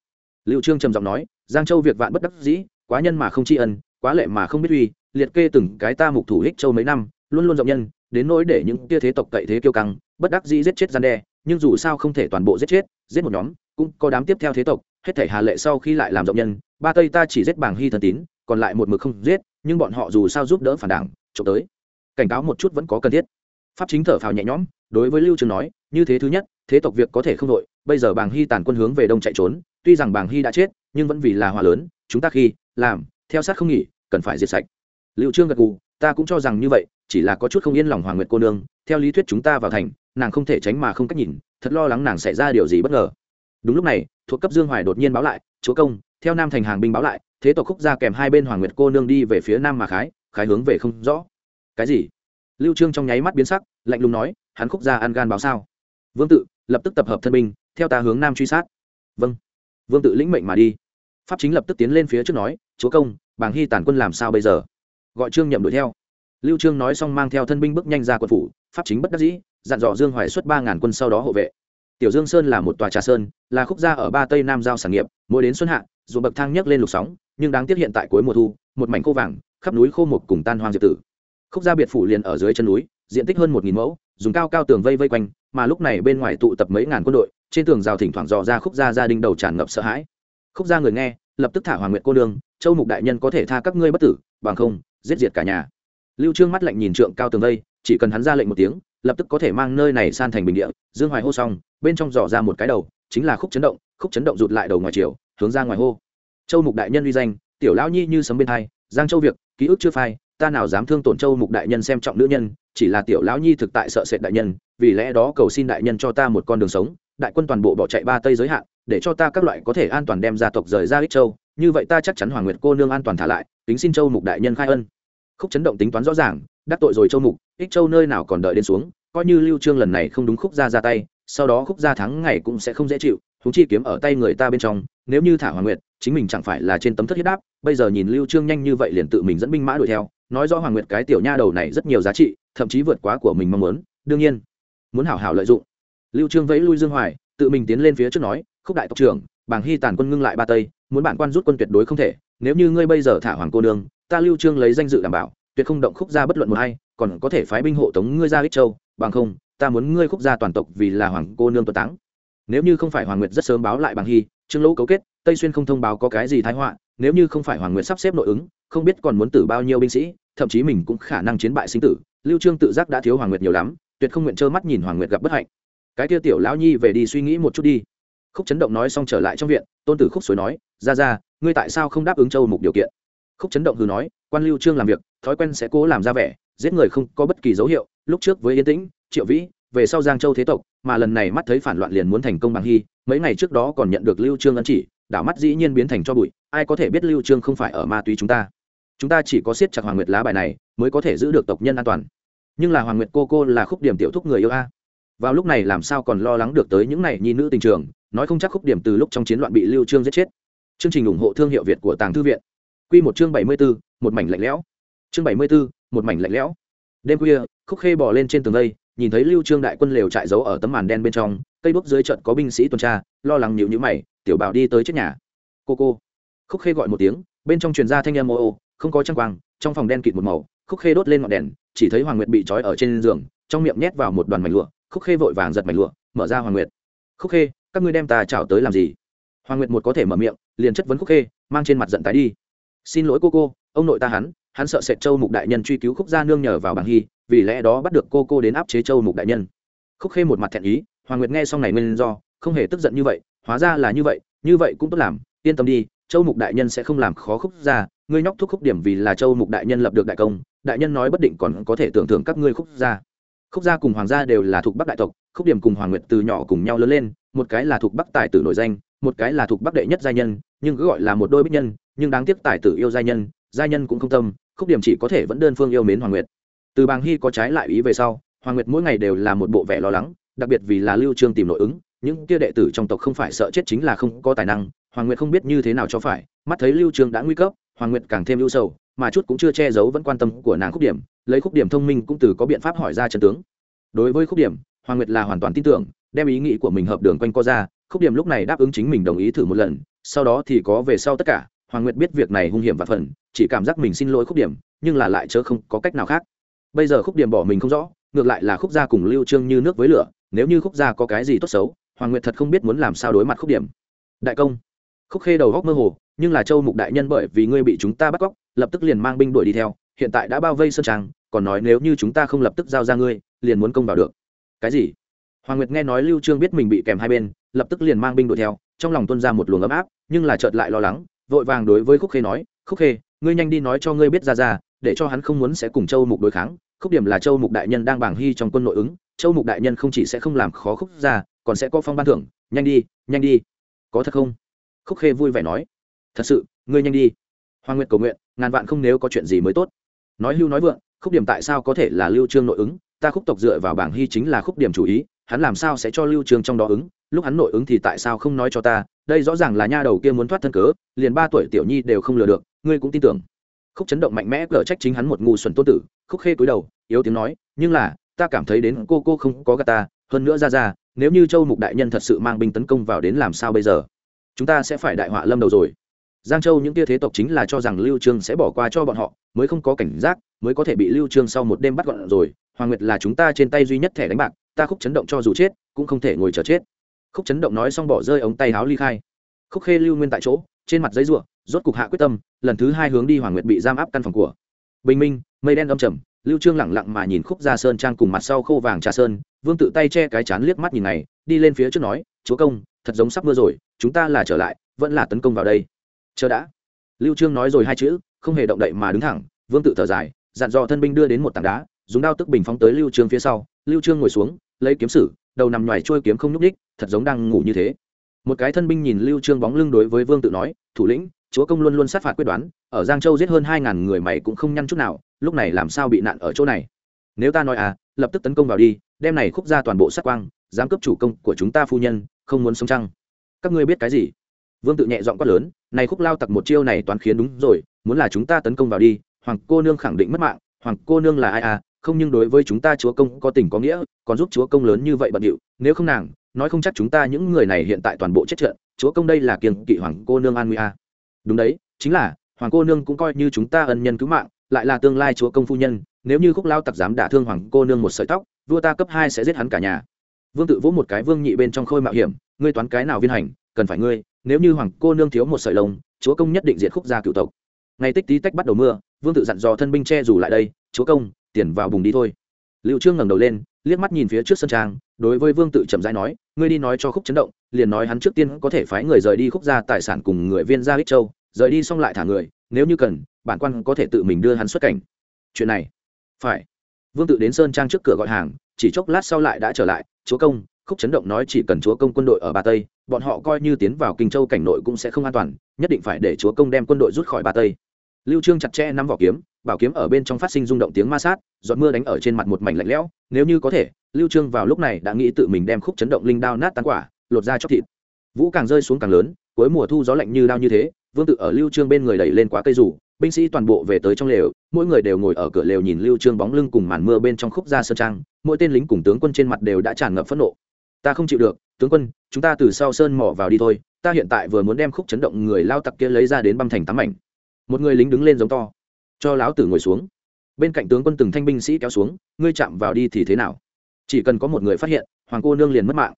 Lưu trương trầm giọng nói, giang châu việc vạn bất đắc dĩ, quá nhân mà không tri ân, quá lệ mà không biết uy, liệt kê từng cái ta mục thủ hích châu mấy năm luôn luôn rộng nhân, đến nỗi để những tia thế tộc cậy thế kiêu căng, bất đắc dĩ giết chết gian đe, nhưng dù sao không thể toàn bộ giết chết, giết một nhóm, cũng có đám tiếp theo thế tộc, hết thể hà lệ sau khi lại làm rộng nhân, ba tây ta chỉ giết bảng hy thần tín, còn lại một mực không giết, nhưng bọn họ dù sao giúp đỡ phản đảng trộm tới. Cảnh cáo một chút vẫn có cần thiết. Pháp chính thở phào nhẹ nhõm, đối với lưu trường nói, như thế thứ nhất, thế tộc việc có thể không đội, bây giờ bàng hy tàn quân hướng về đông chạy trốn, tuy rằng bàng hy đã chết, nhưng vẫn vì là hòa lớn, chúng ta khi làm, theo sát không nghỉ, cần phải diệt sạch. Liệu trương gật gù, ta cũng cho rằng như vậy chỉ là có chút không yên lòng hoàng nguyệt cô nương, theo lý thuyết chúng ta vào thành, nàng không thể tránh mà không cách nhìn, thật lo lắng nàng xảy ra điều gì bất ngờ. Đúng lúc này, thuộc cấp dương hoài đột nhiên báo lại, chúa công, theo nam thành hàng binh báo lại, thế tộc khúc ra kèm hai bên hoàng nguyệt cô nương đi về phía nam mà khái khái hướng về không rõ. Cái gì? Lưu trương trong nháy mắt biến sắc, lạnh lùng nói, hắn khúc ra ăn gan báo sao? Vương tự, lập tức tập hợp thân binh, theo ta hướng nam truy sát. Vâng. Vương tự lĩnh mệnh mà đi. Pháp chính lập tức tiến lên phía trước nói, chúa công, bàng hy tản quân làm sao bây giờ? Gọi trương nhậm đuổi theo lưu trương nói xong mang theo thân binh bước nhanh ra quân phủ, pháp chính bất đắc dĩ, dặn dò dương hoài xuất ba ngàn quân sau đó hộ vệ. Tiểu dương sơn là một tòa trà sơn, là khúc gia ở ba tây nam giao sản nghiệp, mỗi đến xuân hạ dù bậc thang nhấc lên lục sóng, nhưng đáng tiếc hiện tại cuối mùa thu, một mảnh khô vàng, khắp núi khô một cùng tan hoang diệt tử. Khúc gia biệt phủ liền ở dưới chân núi, diện tích hơn một nghìn mẫu, dùng cao cao tường vây vây quanh, mà lúc này bên ngoài tụ tập mấy ngàn quân đội, trên tường rào thỉnh thoảng dò ra khúc gia gia đình đầu tràn ngập sợ hãi. Khúc gia người nghe, lập tức thả hoàng nguyệt cô đường châu mục đại nhân có thể tha các ngươi bất tử, bằng không, giết diệt cả nhà lưu trương mắt lạnh nhìn trượng cao tường vây, chỉ cần hắn ra lệnh một tiếng, lập tức có thể mang nơi này san thành bình địa. Dương hoài hô xong, bên trong dò ra một cái đầu, chính là khúc chấn động, khúc chấn động rụt lại đầu ngoài chiều hướng ra ngoài hô. Châu mục đại nhân uy danh, tiểu lão nhi như sấm bên hai, giang châu việc, ký ức chưa phai, ta nào dám thương tổn châu mục đại nhân xem trọng nữ nhân, chỉ là tiểu lão nhi thực tại sợ sệt đại nhân, vì lẽ đó cầu xin đại nhân cho ta một con đường sống, đại quân toàn bộ bỏ chạy ba tây giới hạn, để cho ta các loại có thể an toàn đem gia tộc rời ra ích châu, như vậy ta chắc chắn hoàng nguyệt cô nương an toàn thả lại tính xin châu mục đại nhân khai ân khúc chấn động tính toán rõ ràng, đắc tội rồi châu mục, ích châu nơi nào còn đợi đến xuống, coi như lưu trương lần này không đúng khúc ra ra tay, sau đó khúc ra thắng ngày cũng sẽ không dễ chịu thúng chi kiếm ở tay người ta bên trong, nếu như thả hoàng nguyệt, chính mình chẳng phải là trên tấm thất huyết đáp, bây giờ nhìn lưu trương nhanh như vậy liền tự mình dẫn binh mã đuổi theo, nói rõ hoàng nguyệt cái tiểu nha đầu này rất nhiều giá trị, thậm chí vượt quá của mình mong muốn, đương nhiên, muốn hảo hảo lợi dụng. Lưu trương vẫy lui dương hoài, tự mình tiến lên phía trước nói, khúc đại tộc trưởng bàng hy tàn quân ngưng lại ba tây, muốn bản quan rút quân tuyệt đối không thể, nếu như ngươi bây giờ thả hoàng cô nương ta lưu trương lấy danh dự đảm bảo, tuyệt không động khúc gia bất luận một hay còn có thể phái binh hộ tống ngươi ra ích châu, bằng không, ta muốn ngươi khúc gia toàn tộc vì là hoàng cô nương tuấn táng. Nếu như không phải hoàng nguyệt rất sớm báo lại bằng hy, trương lỗ cấu kết, tây xuyên không thông báo có cái gì thái họa, nếu như không phải hoàng nguyệt sắp xếp nội ứng, không biết còn muốn tử bao nhiêu binh sĩ, thậm chí mình cũng khả năng chiến bại sinh tử, lưu trương tự giác đã thiếu hoàng nguyệt nhiều lắm, tuyệt không nguyện trơ mắt nhìn hoàng nguyệt gặp bất hạnh. Cái kia tiểu lão nhi về đi suy nghĩ một chút đi. Khúc chấn động nói xong trở lại trong viện, tôn tử khúc suối nói ra ra ngươi tại sao không đáp ứng châu mục điều kiện? Khúc chấn động hừ nói, quan lưu trương làm việc, thói quen sẽ cố làm ra vẻ, giết người không có bất kỳ dấu hiệu, lúc trước với yên tĩnh, triệu vĩ, về sau giang châu thế tộc, mà lần này mắt thấy phản loạn liền muốn thành công bằng hy, mấy ngày trước đó còn nhận được lưu trương ân chỉ, đảo mắt dĩ nhiên biến thành cho bụi, ai có thể biết lưu trương không phải ở ma túy chúng ta? Chúng ta chỉ có siết chặt hoàng nguyệt lá bài này, mới có thể giữ được tộc nhân an toàn. Nhưng là hoàng nguyệt cô cô là khúc điểm tiểu thúc người yêu a. Vào lúc này làm sao còn lo lắng được tới những này nhi nữ tình trường, nói không chắc khúc điểm từ lúc trong chiến loạn bị lưu trương giết chết. Chương trình ủng hộ thương hiệu việt của tàng thư viện quy một chương 74, một mảnh lạnh lẽo. Chương 74, một mảnh lạnh lẽo. Đêm khuya khúc khê bò lên trên tường vây nhìn thấy lưu trương đại quân lều trại giấu ở tấm màn đen bên trong cây bước dưới trận có binh sĩ tuần tra lo lắng nhíu nhíu mày tiểu bảo đi tới trước nhà. Cô cô. Khúc khê gọi một tiếng bên trong truyền ra thanh âm ô ô không có trăng quang trong phòng đen kịt một màu khúc khê đốt lên ngọn đèn chỉ thấy hoàng nguyệt bị trói ở trên giường trong miệng nhét vào một đoàn mảnh lụa khúc khê vội vàng giật mảnh lụa mở ra hoàng nguyệt. Khúc khê các ngươi đem ta chào tới làm gì? Hoàng nguyệt một có thể mở miệng liền chất vấn khúc khê mang trên mặt giận tái đi xin lỗi cô cô, ông nội ta hắn hắn sợ sệt châu mục đại nhân truy cứu khúc gia nương nhờ vào bảng hy, vì lẽ đó bắt được cô cô đến áp chế châu mục đại nhân. Khúc khê một mặt thẹn ý, hoàng nguyệt nghe xong này nguyên do, không hề tức giận như vậy, hóa ra là như vậy như vậy cũng tốt làm, yên tâm đi, châu mục đại nhân sẽ không làm khó khúc gia, ngươi nhóc thúc khúc điểm vì là châu mục đại nhân lập được đại công, đại nhân nói bất định còn có thể tưởng thưởng các ngươi khúc gia. Khúc gia cùng hoàng gia đều là thuộc bắc đại tộc, khúc điểm cùng hoàng nguyệt từ nhỏ cùng nhau lớn lên, một cái là thuộc bắc tài tử nổi danh, một cái là thuộc bắc đệ nhất gia nhân, nhưng cứ gọi là một đôi bích nhân nhưng đáng tiếc tài tử yêu gia nhân gia nhân cũng không tâm, khúc điểm chỉ có thể vẫn đơn phương yêu mến hoàng nguyệt. Từ bàng hy có trái lại ý về sau, hoàng nguyệt mỗi ngày đều là một bộ vẻ lo lắng, đặc biệt vì là lưu trương tìm nội ứng, những kia đệ tử trong tộc không phải sợ chết chính là không có tài năng, hoàng nguyệt không biết như thế nào cho phải, mắt thấy lưu trương đã nguy cấp, hoàng nguyệt càng thêm ưu sầu, mà chút cũng chưa che giấu vẫn quan tâm của nàng khúc điểm, lấy khúc điểm thông minh cũng từ có biện pháp hỏi ra chân tướng. Đối với khúc điểm, hoàng nguyệt là hoàn toàn tin tưởng, đem ý nghĩ của mình hợp đường quanh co ra, khúc điểm lúc này đáp ứng chính mình đồng ý thử một lần, sau đó thì có về sau tất cả hoàng nguyệt biết việc này hung hiểm và phần, chỉ cảm giác mình xin lỗi khúc điểm, nhưng là lại chớ không có cách nào khác. Bây giờ khúc điểm bỏ mình không rõ, ngược lại là khúc gia cùng lưu trương như nước với lửa, nếu như khúc gia có cái gì tốt xấu, hoàng nguyệt thật không biết muốn làm sao đối mặt khúc điểm. Đại công. Khúc khê đầu góc mơ hồ, nhưng là châu mục đại nhân bởi vì ngươi bị chúng ta bắt cóc, lập tức liền mang binh đuổi đi theo, hiện tại đã bao vây sơn trang, còn nói nếu như chúng ta không lập tức giao ra ngươi, liền muốn công vào được. Cái gì? Hoàng nguyệt nghe nói lưu trương biết mình bị kèm hai bên, lập tức liền mang binh đuổi theo, trong lòng tuôn ra một luồng ấm áp, nhưng là chợt lại lo lắng vội vàng đối với khúc khê nói, khúc khê, ngươi nhanh đi nói cho ngươi biết ra ra, để cho hắn không muốn sẽ cùng châu mục đối kháng. Khúc điểm là châu mục đại nhân đang bảng hy trong quân nội ứng. Châu mục đại nhân không chỉ sẽ không làm khó khúc ra, còn sẽ có phong ban thưởng. Nhanh đi nhanh đi. Có thật không? Khúc khê vui vẻ nói. Thật sự, ngươi nhanh đi. Hoàng nguyện cầu nguyện, ngàn vạn không nếu có chuyện gì mới tốt. Nói hưu nói vượng, khúc điểm tại sao có thể là lưu trương nội ứng? Ta khúc tộc dựa vào bảng hy chính là khúc điểm chủ ý, hắn làm sao sẽ cho lưu trương trong đó ứng? Lúc hắn nội ứng thì tại sao không nói cho ta? Đây rõ ràng là nha đầu kia muốn thoát thân cớ, liền ba tuổi tiểu nhi đều không lừa được, ngươi cũng tin tưởng. Khúc chấn động mạnh mẽ cở trách chính hắn một ngu xuẩn tôn tử, khúc khê cúi đầu, yếu tiếng nói, nhưng là, ta cảm thấy đến cô cô không có gà ta, hơn nữa ra ra, nếu như châu mục đại nhân thật sự mang binh tấn công vào đến làm sao bây giờ? Chúng ta sẽ phải đại họa lâm đầu rồi. Giang châu những tia thế tộc chính là cho rằng lưu trương sẽ bỏ qua cho bọn họ, mới không có cảnh giác, mới có thể bị lưu trương sau một đêm bắt gọn rồi. Hoàng nguyệt là chúng ta trên tay duy nhất thẻ đánh bạc, ta khúc chấn động cho dù chết, cũng không thể ngồi chờ chết khúc chấn động nói xong bỏ rơi ống tay áo, ly khai. Khúc khê lưu nguyên tại chỗ trên mặt giấy ruộng rốt cục hạ quyết tâm lần thứ hai hướng đi hoàng nguyệt bị giam áp căn phòng của. Bình minh mây đen âm trầm lưu trương lẳng lặng mà nhìn khúc gia sơn trang cùng mặt sau khô vàng trà sơn vương tự tay che cái chán liếc mắt nhìn này đi lên phía trước nói chúa công thật giống sắp mưa rồi chúng ta là trở lại vẫn là tấn công vào đây. Chờ đã. Lưu trương nói rồi hai chữ không hề động đậy mà đứng thẳng vương tự thở dài dặn dò thân binh đưa đến một tảng đá dùng đao tức bình phóng tới lưu trương phía sau. Lưu trương ngồi xuống lấy kiếm sử đầu nằm ngoài trôi kiếm không nhúc nhích, thật giống đang ngủ như thế. Một cái thân binh nhìn lưu trương bóng lưng đối với vương tự nói thủ lĩnh chúa công luôn luôn sát phạt quyết đoán ở giang châu giết hơn hai ngàn người mày cũng không nhăn chút nào lúc này làm sao bị nạn ở chỗ này? Nếu ta nói à lập tức tấn công vào đi đem này khúc ra toàn bộ sát quang dám cướp chủ công của chúng ta phu nhân không muốn sống chăng? Các ngươi biết cái gì? Vương tự nhẹ giọng quát lớn này khúc lao tặc một chiêu này toán khiến đúng rồi muốn là chúng ta tấn công vào đi hoàng cô nương khẳng định mất mạng hoàng cô nương là ai à không nhưng đối với chúng ta chúa công có tình có nghĩa, còn giúp chúa công lớn như vậy bận điệu, nếu không nàng, nói không chắc chúng ta những người này hiện tại toàn bộ chết trận, chúa công đây là kiềng kỵ hoàng cô nương an nguy à đúng đấy, chính là, hoàng cô nương cũng coi như chúng ta ân nhân cứu mạng, lại là tương lai chúa công phu nhân, nếu như khúc lao tặc dám đả thương hoàng cô nương một sợi tóc, vua ta cấp hai sẽ giết hắn cả nhà. Vương tự vỗ một cái vương nhị bên trong khôi mạo hiểm, ngươi toán cái nào viên hành, cần phải ngươi, nếu như hoàng cô nương thiếu một sợi lông, chúa công nhất định diệt khúc gia cựu tộc. Ngay tích tí tách bắt đầu mưa, vương tự dặn dò thân binh che dù lại đây, chúa công tiền vào bùng đi thôi. Liệu trương ngẩng đầu lên, liếc mắt nhìn phía trước sân trang, đối với vương tự chậm rãi nói, ngươi đi nói cho khúc chấn động, liền nói hắn trước tiên có thể phái người rời đi khúc gia tài sản cùng người viên gia ích châu, rời đi xong lại thả người, nếu như cần, bản quan có thể tự mình đưa hắn xuất cảnh. Chuyện này, phải. Vương tự đến sơn trang trước cửa gọi hàng, chỉ chốc lát sau lại đã trở lại, chúa công, khúc chấn động nói chỉ cần chúa công quân đội ở ba tây, bọn họ coi như tiến vào kinh châu cảnh nội cũng sẽ không an toàn, nhất định phải để chúa công đem quân đội rút khỏi ba tây. Lưu trương chặt chẽ nắm vỏ kiếm bảo kiếm ở bên trong phát sinh rung động tiếng ma sát, giọt mưa đánh ở trên mặt một mảnh lạnh lẽo, nếu như có thể, lưu trương vào lúc này đã nghĩ tự mình đem khúc chấn động linh đao nát tan quả, lột ra chóc thịt. Vũ càng rơi xuống càng lớn, cuối mùa thu gió lạnh như đao như thế, vương tự ở lưu trương bên người đẩy lên quá cây rủ, binh sĩ toàn bộ về tới trong lều, mỗi người đều ngồi ở cửa lều nhìn lưu trương bóng lưng cùng màn mưa bên trong khúc ra sơn trang, mỗi tên lính cùng tướng quân trên mặt đều đã tràn ngập phẫn nộ. Ta không chịu được, tướng quân, chúng ta từ sau sơn mỏ vào đi thôi, ta hiện tại vừa muốn đem khúc chấn động người lao tặc kia lấy ra đến băm thành tám mảnh. Một người lính đứng lên giống to cho lão tử ngồi xuống. Bên cạnh tướng quân từng thanh binh sĩ kéo xuống, ngươi chạm vào đi thì thế nào? Chỉ cần có một người phát hiện, hoàng cô nương liền mất mạng.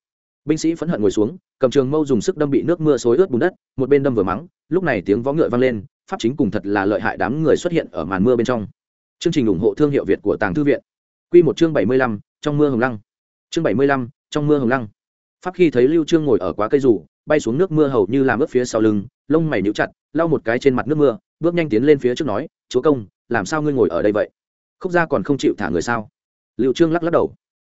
Binh sĩ phẫn hận ngồi xuống, cầm trường mâu dùng sức đâm bị nước mưa xối ướt bùn đất, một bên đâm vừa mắng, lúc này tiếng vó ngựa vang lên, pháp chính cùng thật là lợi hại đám người xuất hiện ở màn mưa bên trong. Chương trình ủng hộ thương hiệu việt của tàng thư viện. Q một chương bảy mươi lăm, trong mưa hồng lăng. Chương bảy mươi lăm, trong mưa hồng lăng. Pháp khi thấy lưu trương ngồi ở quá cây rủ, bay xuống nước mưa hầu như làm ướt phía sau lưng, lông mày níu chặt, lau một cái trên mặt nước mưa bước nhanh tiến lên phía trước nói, chúa công, làm sao ngươi ngồi ở đây vậy? Khúc gia còn không chịu thả người sao? Liệu trương lắc lắc đầu.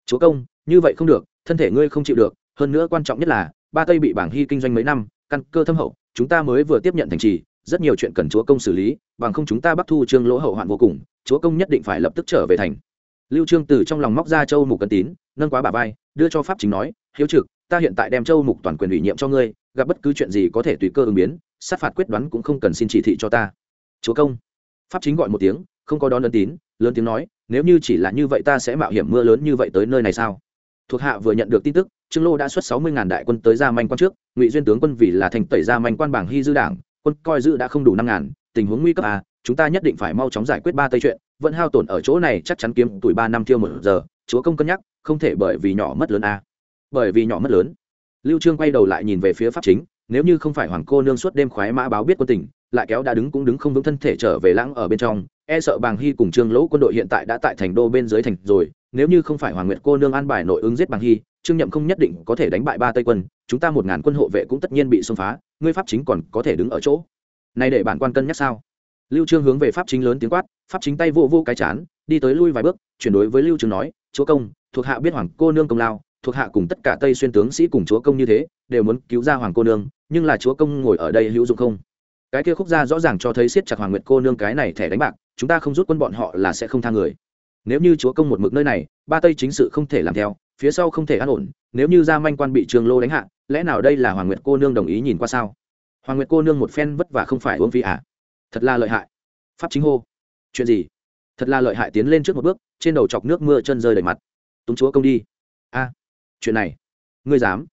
Chúa công, như vậy không được, thân thể ngươi không chịu được, hơn nữa quan trọng nhất là, ba tây bị bảng hy kinh doanh mấy năm, căn cơ thâm hậu, chúng ta mới vừa tiếp nhận thành trì, rất nhiều chuyện cần chúa công xử lý, bằng không chúng ta bắt thu trương lỗ hậu hoạn vô cùng, chúa công nhất định phải lập tức trở về thành. Lưu trương từ trong lòng móc ra châu mục cân tín, nâng quá bà vai, đưa cho pháp chính nói, hiếu trực, ta hiện tại đem châu mục toàn quyền ủy nhiệm cho ngươi gặp bất cứ chuyện gì có thể tùy cơ ứng biến, sát phạt quyết đoán cũng không cần xin chỉ thị cho ta. Chúa công. Pháp chính gọi một tiếng, không có đón ấn tín, lớn tiếng nói, nếu như chỉ là như vậy ta sẽ mạo hiểm mưa lớn như vậy tới nơi này sao? Thuộc hạ vừa nhận được tin tức, trương lô đã xuất sáu mươi ngàn đại quân tới ra manh quan trước, ngụy duyên tướng quân vì là thành tẩy ra manh quan bảng hy dư đảng, quân coi dư đã không đủ năm ngàn, tình huống nguy cấp à chúng ta nhất định phải mau chóng giải quyết ba tây chuyện, vẫn hao tổn ở chỗ này chắc chắn kiếm tuổi ba năm thiêu một giờ, chúa công cân nhắc, không thể bởi vì nhỏ mất lớn à. bởi vì nhỏ mất lớn lưu trương quay đầu lại nhìn về phía pháp chính, nếu như không phải hoàng cô nương suốt đêm khoái mã báo biết quân tình, lại kéo đã đứng cũng đứng không vững thân thể trở về lãng ở bên trong e sợ bàng hy cùng trương lỗ quân đội hiện tại đã tại thành đô bên dưới thành rồi, nếu như không phải hoàng nguyệt cô nương an bài nội ứng giết bàng hy, trương nhậm không nhất định có thể đánh bại ba tây quân, chúng ta một ngàn quân hộ vệ cũng tất nhiên bị xông phá, ngươi pháp chính còn có thể đứng ở chỗ. Này để bản quan cân nhắc sao? Lưu trương hướng về pháp chính lớn tiếng quát, pháp chính tay vô vô cái chán, đi tới lui vài bước, chuyển đối với lưu trương nói, chúa công, thuộc hạ biết hoàng cô nương công lao thuộc hạ cùng tất cả tây xuyên tướng sĩ cùng chúa công như thế, đều muốn cứu ra hoàng cô nương, nhưng là chúa công ngồi ở đây hữu dụng không? Cái kia khúc gia rõ ràng cho thấy siết chặt hoàng nguyệt cô nương cái này thẻ đánh bạc, chúng ta không rút quân bọn họ là sẽ không tha người. Nếu như chúa công một mực nơi này, ba tây chính sự không thể làm theo, phía sau không thể an ổn, nếu như gia manh quan bị trường lô đánh hạ, lẽ nào đây là hoàng nguyệt cô nương đồng ý nhìn qua sao? Hoàng nguyệt cô nương một phen vất vả không phải uống phí à? Thật là lợi hại. Pháp chính hô. Chuyện gì? Thật là lợi hại tiến lên trước một bước, trên đầu chọc nước mưa chân rơi đầy mặt. Túng chúa công đi. A chuyện này. Ngươi dám?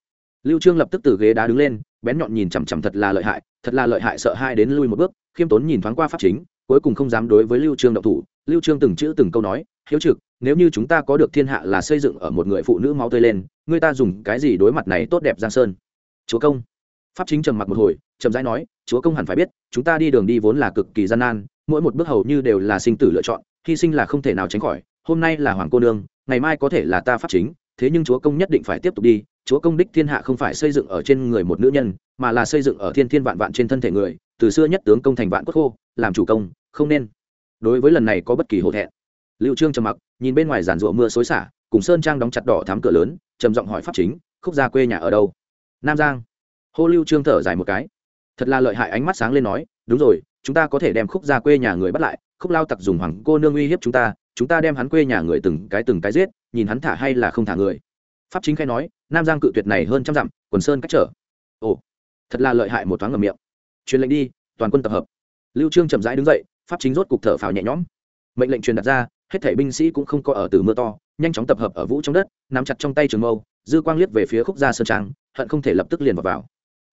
Lưu trương lập tức từ ghế đá đứng lên, bén nhọn nhìn chằm chằm thật là lợi hại, thật là lợi hại sợ hai đến lui một bước, khiêm tốn nhìn thoáng qua pháp chính, cuối cùng không dám đối với lưu trương động thủ. Lưu trương từng chữ từng câu nói, hiếu trực, nếu như chúng ta có được thiên hạ là xây dựng ở một người phụ nữ máu tươi lên người ta dùng cái gì đối mặt này tốt đẹp giang sơn? Chúa công. Pháp chính trầm mặc một hồi trầm rãi nói, chúa công hẳn phải biết, chúng ta đi đường đi vốn là cực kỳ gian nan, mỗi một bước hầu như đều là sinh tử lựa chọn, hy sinh là không thể nào tránh khỏi, hôm nay là hoàng cô nương, ngày mai có thể là ta pháp chính thế nhưng chúa công nhất định phải tiếp tục đi, chúa công đích thiên hạ không phải xây dựng ở trên người một nữ nhân, mà là xây dựng ở thiên thiên vạn vạn trên thân thể người, từ xưa nhất tướng công thành vạn quốc khô, làm chủ công, không nên. Đối với lần này có bất kỳ hổ thẹn. Liệu trương trầm mặc, nhìn bên ngoài giàn rụa mưa xối xả, cùng sơn trang đóng chặt đỏ thám cửa lớn, trầm giọng hỏi pháp chính, khúc gia quê nhà ở đâu? Nam giang. Hô lưu trương thở dài một cái. Thật là lợi hại ánh mắt sáng lên nói, đúng rồi, chúng ta có thể đem khúc gia quê nhà người bắt lại, khúc lao tặc dùng hoàng cô nương uy hiếp chúng ta chúng ta đem hắn quê nhà người từng cái từng cái giết nhìn hắn thả hay là không thả người. Pháp chính khai nói, nam giang cự tuyệt này hơn trăm dặm, quần sơn cách trở. Ồ, thật là lợi hại một thoáng ngầm miệng. Truyền lệnh đi, toàn quân tập hợp. Lưu trương chậm rãi đứng dậy, pháp chính rốt cục thở phào nhẹ nhõm. Mệnh lệnh truyền đặt ra, hết thảy binh sĩ cũng không có ở từ mưa to, nhanh chóng tập hợp ở vũ trong đất, nắm chặt trong tay trường mâu, dư quang liếc về phía khúc gia sơn trang, hận không thể lập tức liền vào vào.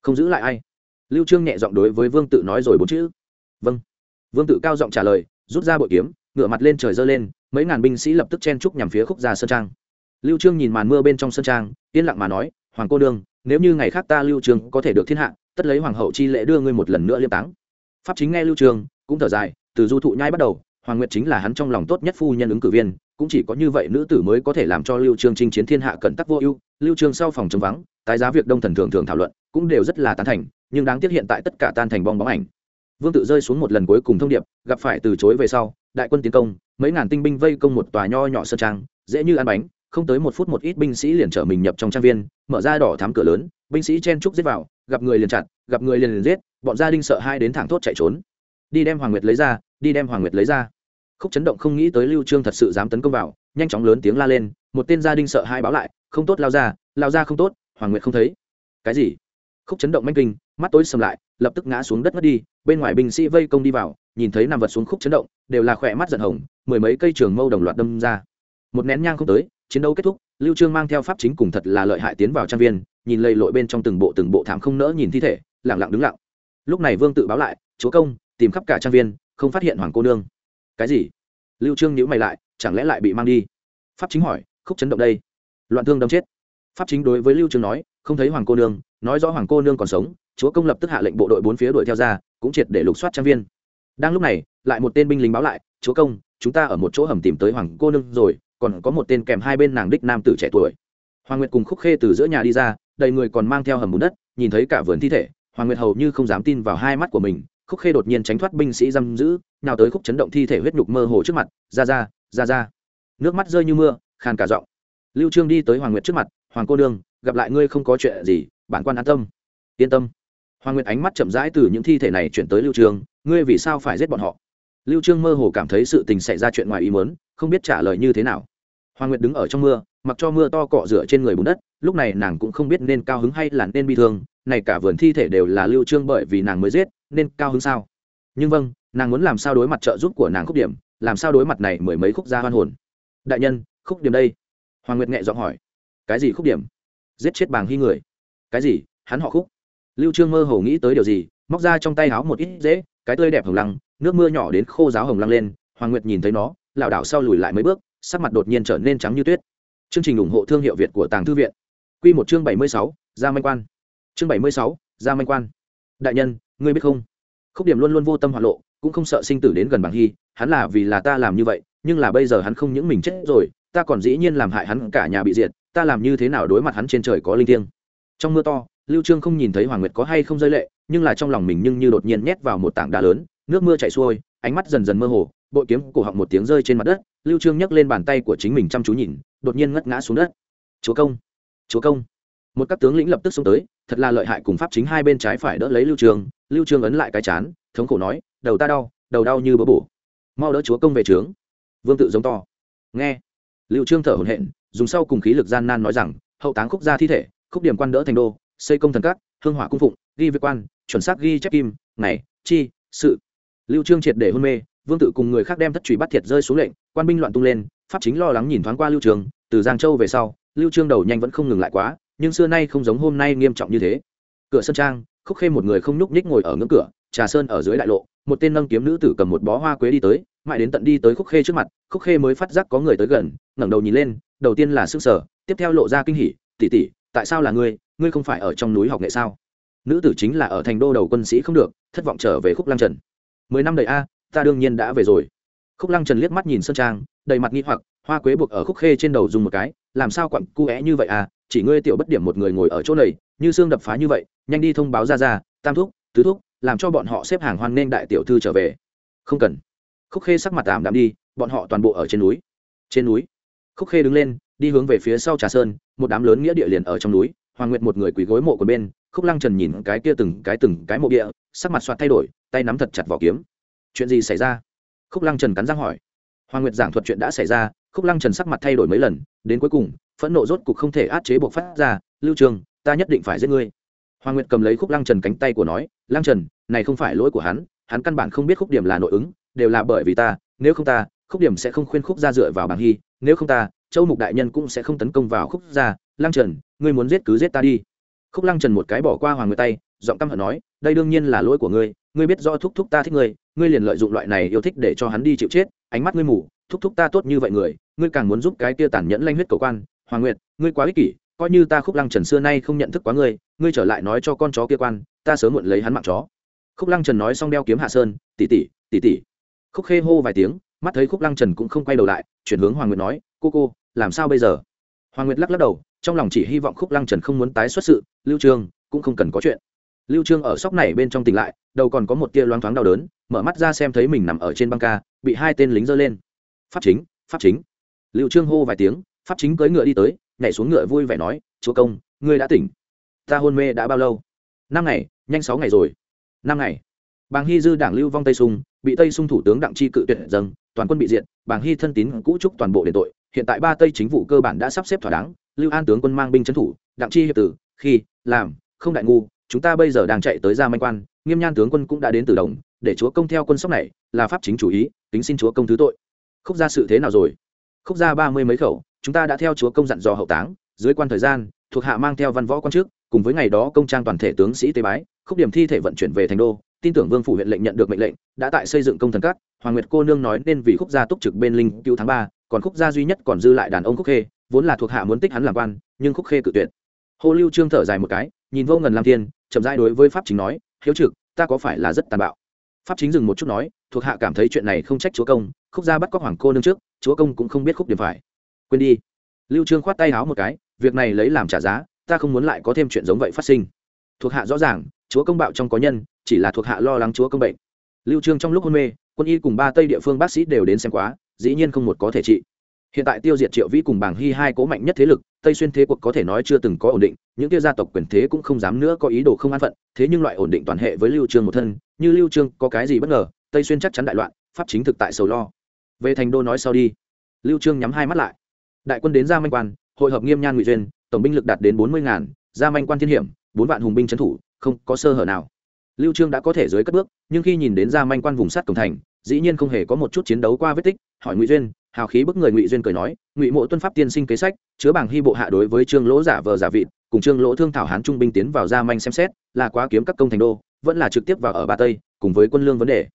Không giữ lại ai. Lưu trương nhẹ giọng đối với vương tự nói rồi bốn chữ. Vâng. Vương tự cao giọng trả lời, rút ra bội kiếm ngựa mặt lên trời dơ lên mấy ngàn binh sĩ lập tức chen trúc nhằm phía khúc gia sơn trang. Lưu trương nhìn màn mưa bên trong sơn trang, yên lặng mà nói, hoàng cô đương nếu như ngày khác ta lưu trương có thể được thiên hạ, tất lấy hoàng hậu chi lễ đưa ngươi một lần nữa liêm táng. Pháp chính nghe lưu trương, cũng thở dài, từ du thụ nhai bắt đầu, hoàng nguyệt chính là hắn trong lòng tốt nhất phu nhân ứng cử viên, cũng chỉ có như vậy nữ tử mới có thể làm cho lưu trương chinh chiến thiên hạ cận tắc vô ưu. Lưu trương sau phòng chống vắng, tái giá việc đông thần thường thường thảo luận, cũng đều rất là tán thành, nhưng đáng tiếc hiện tại tất cả tan thành bong bóng ảnh. Vương tự rơi xuống một lần cuối cùng thông điệp, gặp phải từ chối về sau đại quân tiến công, mấy ngàn tinh binh vây công một tòa nho nhỏ sơn trang, dễ như ăn bánh, không tới một phút một ít binh sĩ liền trở mình nhập trong trang viên, mở ra đỏ thám cửa lớn, binh sĩ chen trúc giết vào, gặp người liền chặn gặp người liền liền giết, bọn gia đình sợ hai đến thẳng thốt chạy trốn. Đi đem hoàng nguyệt lấy ra, đi đem hoàng nguyệt lấy ra. Khúc chấn động không nghĩ tới lưu trương thật sự dám tấn công vào, nhanh chóng lớn tiếng la lên, một tên gia đình sợ hai báo lại, không tốt lao ra lao ra không tốt, hoàng nguyệt không thấy. Cái gì? Khúc chấn động manh kinh, mắt tối sầm lại, lập tức ngã xuống đất mất đi, bên ngoài binh sĩ vây công đi vào, nhìn thấy nằm vật xuống khúc chấn động đều là khỏe mắt giận hồng, mười mấy cây trường mâu đồng loạt đâm ra. Một nén nhang không tới, chiến đấu kết thúc, lưu trương mang theo pháp chính cùng thật là lợi hại tiến vào trang viên, nhìn lầy lội bên trong từng bộ từng bộ thảm không nỡ nhìn thi thể, lặng lặng đứng lặng. Lúc này vương tự báo lại, chúa công, tìm khắp cả trang viên, không phát hiện hoàng cô nương. Cái gì? Lưu trương nhíu mày lại, chẳng lẽ lại bị mang đi? Pháp chính hỏi, khúc chấn động đây. Loạn thương đâm chết. Pháp chính đối với lưu trương nói, không thấy hoàng cô nương, nói rõ hoàng cô nương còn sống, chúa công lập tức hạ lệnh bộ đội bốn phía đuổi theo ra, cũng triệt để lục soát trang viên đang lúc này lại một tên binh lính báo lại chúa công chúng ta ở một chỗ hầm tìm tới hoàng cô nương rồi còn có một tên kèm hai bên nàng đích nam tử trẻ tuổi. Hoàng nguyệt cùng khúc khê từ giữa nhà đi ra đầy người còn mang theo hầm bùn đất nhìn thấy cả vườn thi thể hoàng nguyệt hầu như không dám tin vào hai mắt của mình khúc khê đột nhiên tránh thoát binh sĩ giam giữ nào tới khúc chấn động thi thể huyết nhục mơ hồ trước mặt ra ra ra ra. Nước mắt rơi như mưa khàn cả giọng. Lưu trương đi tới hoàng nguyệt trước mặt hoàng cô nương, gặp lại ngươi không có chuyện gì bản quan an tâm. Yên tâm hoàng nguyệt ánh mắt chậm rãi từ những thi thể này chuyển tới lưu trương, ngươi vì sao phải giết bọn họ? Lưu trương mơ hồ cảm thấy sự tình xảy ra chuyện ngoài ý muốn, không biết trả lời như thế nào. Hoàng nguyệt đứng ở trong mưa, mặc cho mưa to cọ rửa trên người bùn đất, lúc này nàng cũng không biết nên cao hứng hay là nên bi thương, này cả vườn thi thể đều là lưu trương bởi vì nàng mới giết, nên cao hứng sao? Nhưng vâng nàng muốn làm sao đối mặt trợ giúp của nàng khúc điểm, làm sao đối mặt này mười mấy khúc gia hoan hồn? Đại nhân, khúc điểm đây. Hoàng nguyệt nhẹ giọng hỏi. Cái gì khúc điểm? Giết chết bàng hy người. Cái gì? Hắn họ khúc lưu trương mơ hồ nghĩ tới điều gì móc ra trong tay háo một ít dễ cái tươi đẹp hồng lăng nước mưa nhỏ đến khô giáo hồng lăng lên hoàng nguyệt nhìn thấy nó lảo đảo sau lùi lại mấy bước sắc mặt đột nhiên trở nên trắng như tuyết. Chương trình ủng hộ thương hiệu việt của tàng thư viện. Quy một chương bảy mươi sáu, gia manh quan. Chương bảy mươi sáu, gia manh quan. Đại nhân ngươi biết không? Khúc điểm luôn luôn vô tâm hoạn lộ cũng không sợ sinh tử đến gần bằng hy hắn là vì là ta làm như vậy nhưng là bây giờ hắn không những mình chết rồi ta còn dĩ nhiên làm hại hắn cả nhà bị diệt ta làm như thế nào đối mặt hắn trên trời có linh thiêng? Trong mưa to lưu trương không nhìn thấy hoàng nguyệt có hay không rơi lệ, nhưng là trong lòng mình nhưng như đột nhiên nhét vào một tảng đá lớn, nước mưa chảy xuôi, ánh mắt dần dần mơ hồ, bội kiếm cổ họng một tiếng rơi trên mặt đất, lưu trương nhấc lên bàn tay của chính mình chăm chú nhìn, đột nhiên ngất ngã xuống đất. Chúa công chúa công. Một các tướng lĩnh lập tức xông tới, thật là lợi hại cùng pháp chính hai bên trái phải đỡ lấy lưu trương lưu trương ấn lại cái chán, thống khổ nói, đầu ta đau, đầu đau như bỡ bổ. Mau đỡ chúa công về trướng. Vương tự giống to. Nghe. Lưu trương thở hổn hển, dùng sau cùng khí lực gian nan nói rằng, hậu táng khúc ra thi thể, khúc điểm quan đỡ thành đô xây công thần các, hương hỏa cung phụng, ghi việc quan, chuẩn xác ghi chép kim, ngày, chi, sự. Lưu trương triệt để hôn mê, vương tự cùng người khác đem thất trụy bắt thiệt rơi xuống lệnh, quan binh loạn tung lên, pháp chính lo lắng nhìn thoáng qua lưu trường từ giang châu về sau, lưu trương đầu nhanh vẫn không ngừng lại quá, nhưng xưa nay không giống hôm nay nghiêm trọng như thế. Cửa sân trang, khúc khê một người không nhúc nhích ngồi ở ngưỡng cửa, trà sơn ở dưới đại lộ, một tên nâng kiếm nữ tử cầm một bó hoa quế đi tới, mãi đến tận đi tới khúc khê trước mặt, khúc khê mới phát giác có người tới gần, ngẩng đầu nhìn lên, đầu tiên là sức sở tiếp theo lộ ra kinh hỉ, tỷ tỷ, tại sao là ngươi? Ngươi không phải ở trong núi học nghệ sao? Nữ tử chính là ở thành đô đầu quân sĩ không được, thất vọng trở về khúc lăng trần. Mười năm đầy a, ta đương nhiên đã về rồi. Khúc lăng trần liếc mắt nhìn sơn trang, đầy mặt nghi hoặc, hoa quế buộc ở khúc khê trên đầu dùng một cái, làm sao quặn cu é như vậy à chỉ ngươi tiểu bất điểm một người ngồi ở chỗ này, như xương đập phá như vậy, nhanh đi thông báo ra ra, tam thúc, tứ thúc, làm cho bọn họ xếp hàng hoan nghênh đại tiểu thư trở về. Không cần. Khúc khê sắc mặt tạm đạm đi, bọn họ toàn bộ ở trên núi. Trên núi. Khúc khê đứng lên, đi hướng về phía sau trà sơn, một đám lớn nghĩa địa liền ở trong núi hoàng nguyệt một người quỳ gối mộ của bên, khúc lăng trần nhìn cái kia từng cái từng cái mộ địa sắc mặt soạt thay đổi, tay nắm thật chặt vỏ kiếm. Chuyện gì xảy ra? Khúc lăng trần cắn răng hỏi. Hoàng nguyệt giảng thuật chuyện đã xảy ra, khúc lăng trần sắc mặt thay đổi mấy lần, đến cuối cùng, phẫn nộ rốt cục không thể át chế buộc phát ra, lưu trường, ta nhất định phải giết ngươi. Hoàng nguyệt cầm lấy khúc lăng trần cánh tay của nói, lăng trần, này không phải lỗi của hắn hắn căn bản không biết khúc điểm là nội ứng, đều là bởi vì ta, nếu không ta, khúc điểm sẽ không khuyên khúc ra dựa vào bảng hy, nếu không ta, châu mục đại nhân cũng sẽ không tấn công vào khúc ra lăng trần ngươi muốn giết cứ giết ta đi. Khúc lăng trần một cái bỏ qua hoàng nguyệt tay, giọng căm hận nói, đây đương nhiên là lỗi của ngươi ngươi biết do thúc thúc ta thích ngươi ngươi liền lợi dụng loại này yêu thích để cho hắn đi chịu chết, ánh mắt ngươi mù, thúc thúc ta tốt như vậy người, ngươi càng muốn giúp cái kia tàn nhẫn lanh huyết cầu quan. Hoàng nguyệt, ngươi quá ích kỷ, coi như ta khúc lăng trần xưa nay không nhận thức quá ngươi ngươi trở lại nói cho con chó kia quan, ta sớm muộn lấy hắn mạng chó. Khúc lăng trần nói xong đeo kiếm hạ sơn tỉ tỉ tỉ tỉ khúc khê hô vài tiếng, mắt thấy khúc lăng trần cũng không quay đầu lại, chuyển hướng hoàng nguyệt nói, cô cô, làm sao bây giờ? Hoàng nguyệt lắc lắc đầu trong lòng chỉ hy vọng khúc lăng trần không muốn tái xuất sự, lưu trương cũng không cần có chuyện. Lưu trương ở sóc này bên trong tỉnh lại, đầu còn có một tia loáng thoáng đau đớn, mở mắt ra xem thấy mình nằm ở trên băng ca, bị hai tên lính giơ lên. Pháp chính pháp chính. Lưu trương hô vài tiếng, pháp chính cưỡi ngựa đi tới, nhảy xuống ngựa vui vẻ nói, chúa công, ngươi đã tỉnh. Ta hôn mê đã bao lâu? Năm ngày, nhanh sáu ngày rồi. Năm ngày. Bàng hy dư đảng lưu vong tây sung, bị tây sung thủ tướng đặng chi cự tuyệt dâng, toàn quân bị diệt, bàng hy thân tín cũ trúc toàn bộ đền tội, hiện tại ba tây chính vụ cơ bản đã sắp xếp thỏa đáng lưu an tướng quân mang binh trấn thủ, đặng chi hiệp tử, khi, làm, không đại ngu, chúng ta bây giờ đang chạy tới ra manh quan, nghiêm nhan tướng quân cũng đã đến từ đồng, để chúa công theo quân sóc này, là pháp chính chủ ý tính xin chúa công thứ tội. Khúc ra sự thế nào rồi? Khúc ra ba mươi mấy khẩu, chúng ta đã theo chúa công dặn dò hậu táng, dưới quan thời gian, thuộc hạ mang theo văn võ quan trước cùng với ngày đó công trang toàn thể tướng sĩ tế bái, khúc điểm thi thể vận chuyển về thành đô, tin tưởng vương phủ huyện lệnh nhận được mệnh lệnh, đã tại xây dựng công thần các, hoàng nguyệt cô nương nói nên vì khúc gia túc trực bên linh cứu tháng ba, còn khúc gia duy nhất còn dư lại đàn ông khúc khê vốn là thuộc hạ muốn tích hắn làm quan, nhưng khúc khê cự tuyệt. Hồ lưu trương thở dài một cái, nhìn vô ngần lam thiên, chậm rãi đối với pháp chính nói, hiếu trực, ta có phải là rất tàn bạo? Pháp chính dừng một chút nói, thuộc hạ cảm thấy chuyện này không trách chúa công, khúc gia bắt cóc hoàng cô nương trước, chúa công cũng không biết khúc điểm phải. Quên đi. Lưu trương khoát tay háo một cái, việc này lấy làm trả giá, ta không muốn lại có thêm chuyện giống vậy phát sinh. Thuộc hạ rõ ràng, chúa công bạo trong có nhân, chỉ là thuộc hạ lo lắng chúa công bệnh. Lưu trương trong lúc hôn mê, quân y cùng ba tây địa phương bác sĩ đều đến xem quá, dĩ nhiên không một có thể trị hiện tại tiêu diệt triệu vĩ cùng bảng hy hai cố mạnh nhất thế lực, tây xuyên thế cuộc có thể nói chưa từng có ổn định, những kia gia tộc quyền thế cũng không dám nữa có ý đồ không an phận, thế nhưng loại ổn định toàn hệ với lưu trương một thân, như lưu trương có cái gì bất ngờ, tây xuyên chắc chắn đại loạn, pháp chính thực tại sầu lo. Về thành đô nói sau đi. Lưu trương nhắm hai mắt lại. Đại quân đến gia manh quan, hội hợp nghiêm nhan ngụy duyên, tổng binh lực đạt đến bốn mươi ngàn, gia manh quan thiên hiểm, bốn vạn hùng binh trấn thủ, không có sơ hở nào. Lưu trương đã có thể dưới cất bước, nhưng khi nhìn đến gia manh quan vùng sắt cổng thành, dĩ nhiên không hề có một chút chiến đấu qua vết tích, hỏi ngụy duyên hào khí bức người ngụy duyên cười nói, ngụy mộ tuân pháp tiên sinh kế sách, chứa bảng hy bộ hạ đối với trương lỗ giả vờ giả vị cùng trương lỗ thương thảo hán trung binh tiến vào gia manh xem xét, là quá kiếm các công thành đô, vẫn là trực tiếp vào ở ba tây, cùng với quân lương vấn đề.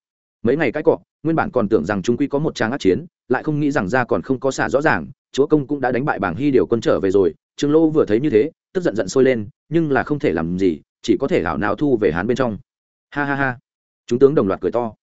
Mấy ngày cãi cọ, nguyên bản còn tưởng rằng trung quy có một trang ác chiến, lại không nghĩ rằng ra còn không có xả rõ ràng, chúa công cũng đã đánh bại bảng hy điều quân trở về rồi, trương lỗ vừa thấy như thế, tức giận giận sôi lên, nhưng là không thể làm gì, chỉ có thể hảo nào thu về hán bên trong. Ha ha ha. Chúng tướng đồng loạt cười to.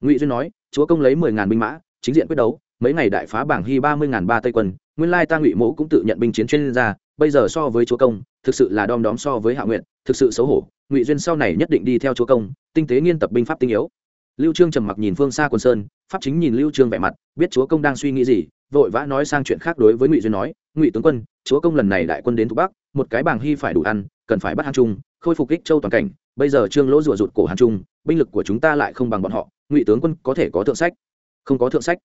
Ngụy duyên nói, chúa công lấy mười ngàn binh mã, chính diện quyết đấu mấy ngày đại phá bảng hy ba mươi ngàn ba tây quân, nguyên lai ta ngụy mẫu cũng tự nhận binh chiến chuyên gia, bây giờ so với chúa công, thực sự là đom đóm so với hạ nguyện, thực sự xấu hổ, ngụy duyên sau này nhất định đi theo chúa công, tinh tế nghiên tập binh pháp tinh yếu. Lưu trương trầm mặc nhìn phương xa quân sơn, pháp chính nhìn lưu trương vẻ mặt, biết chúa công đang suy nghĩ gì, vội vã nói sang chuyện khác đối với ngụy duyên nói, ngụy tướng quân, chúa công lần này đại quân đến thủ bắc, một cái bảng hy phải đủ ăn, cần phải bắt hàn trung, khôi phục kích châu toàn cảnh, bây giờ trương lỗ rủa rụt cổ hàn trung, binh lực của chúng ta lại không bằng bọn họ, ngụy tướng quân có thể có thượng sách? Không có thượng sách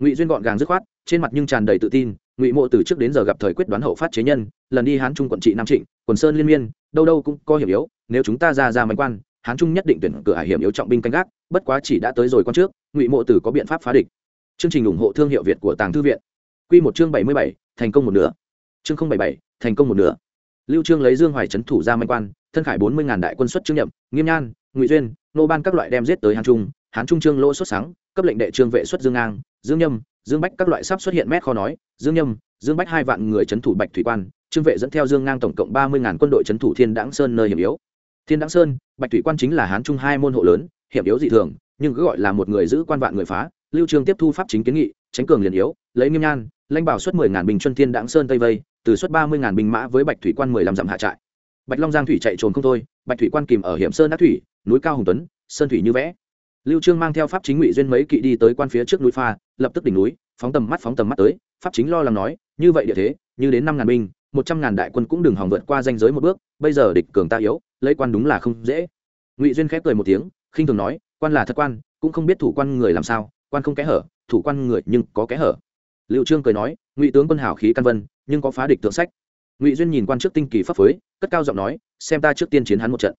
ngụy duyên gọn gàng dứt khoát trên mặt nhưng tràn đầy tự tin ngụy mộ từ trước đến giờ gặp thời quyết đoán hậu phát chế nhân lần đi hán trung quận trị nam trịnh quần sơn liên miên đâu đâu cũng có hiểm yếu nếu chúng ta ra ra mạnh quan hán trung nhất định tuyển cửa hải hiểm yếu trọng binh canh gác bất quá chỉ đã tới rồi con trước ngụy mộ tử có biện pháp phá địch chương trình ủng hộ thương hiệu việt của tàng thư viện q một chương bảy mươi bảy thành công một nửa chương không bảy bảy thành công một nửa lưu trương lấy dương hoài trấn thủ ra mạnh quan thân khải bốn mươi ngàn đại quân xuất trương nhậm nghiêm nhan ngụy duyên nô ban các loại đem giết tới hán trung hán trung trương lỗ xuất sáng cấp lệnh đệ trương vệ xuất dương ngang dương nhâm, dương bách các loại sắp xuất hiện mét kho nói, dương nhâm, dương bách hai vạn người trấn thủ bạch thủy quan, trương vệ dẫn theo dương ngang tổng cộng ba mươi ngàn quân đội trấn thủ thiên đãng sơn nơi hiểm yếu. Thiên đãng sơn, bạch thủy quan chính là hán trung hai môn hộ lớn, hiểm yếu dị thường, nhưng cứ gọi là một người giữ quan vạn người phá, lưu trương tiếp thu pháp chính kiến nghị, tránh cường liền yếu, lấy nghiêm nhan, lãnh bảo xuất mười ngàn binh chuân thiên đãng sơn tây vây, từ xuất ba mươi ngàn binh mã với bạch thủy quan mười lăm dặm hạ trại. Bạch long giang thủy chạy trồn không thôi, bạch thủy quan kìm ở hiểm sơn đắc thủy, núi cao hùng tuấn, sơn thủy như vẽ lưu trương mang theo pháp chính ngụy duyên mấy kỵ đi tới quan phía trước núi pha, lập tức đỉnh núi, phóng tầm mắt, phóng tầm mắt tới, pháp chính lo lắng nói, như vậy địa thế, như đến năm ngàn binh, một trăm ngàn đại quân cũng đừng hòng vượt qua danh giới một bước, bây giờ địch cường ta yếu, lấy quan đúng là không dễ. Ngụy duyên khép cười một tiếng, khinh thường nói, quan là thật quan, cũng không biết thủ quan người làm sao, quan không kẽ hở, thủ quan người nhưng có kẽ hở. Liệu trương cười nói, ngụy tướng quân hảo khí căn vân, nhưng có phá địch tượng sách. Ngụy duyên nhìn quan trước tinh kỳ pháp phối, cất cao giọng nói, xem ta trước tiên chiến hắn một trận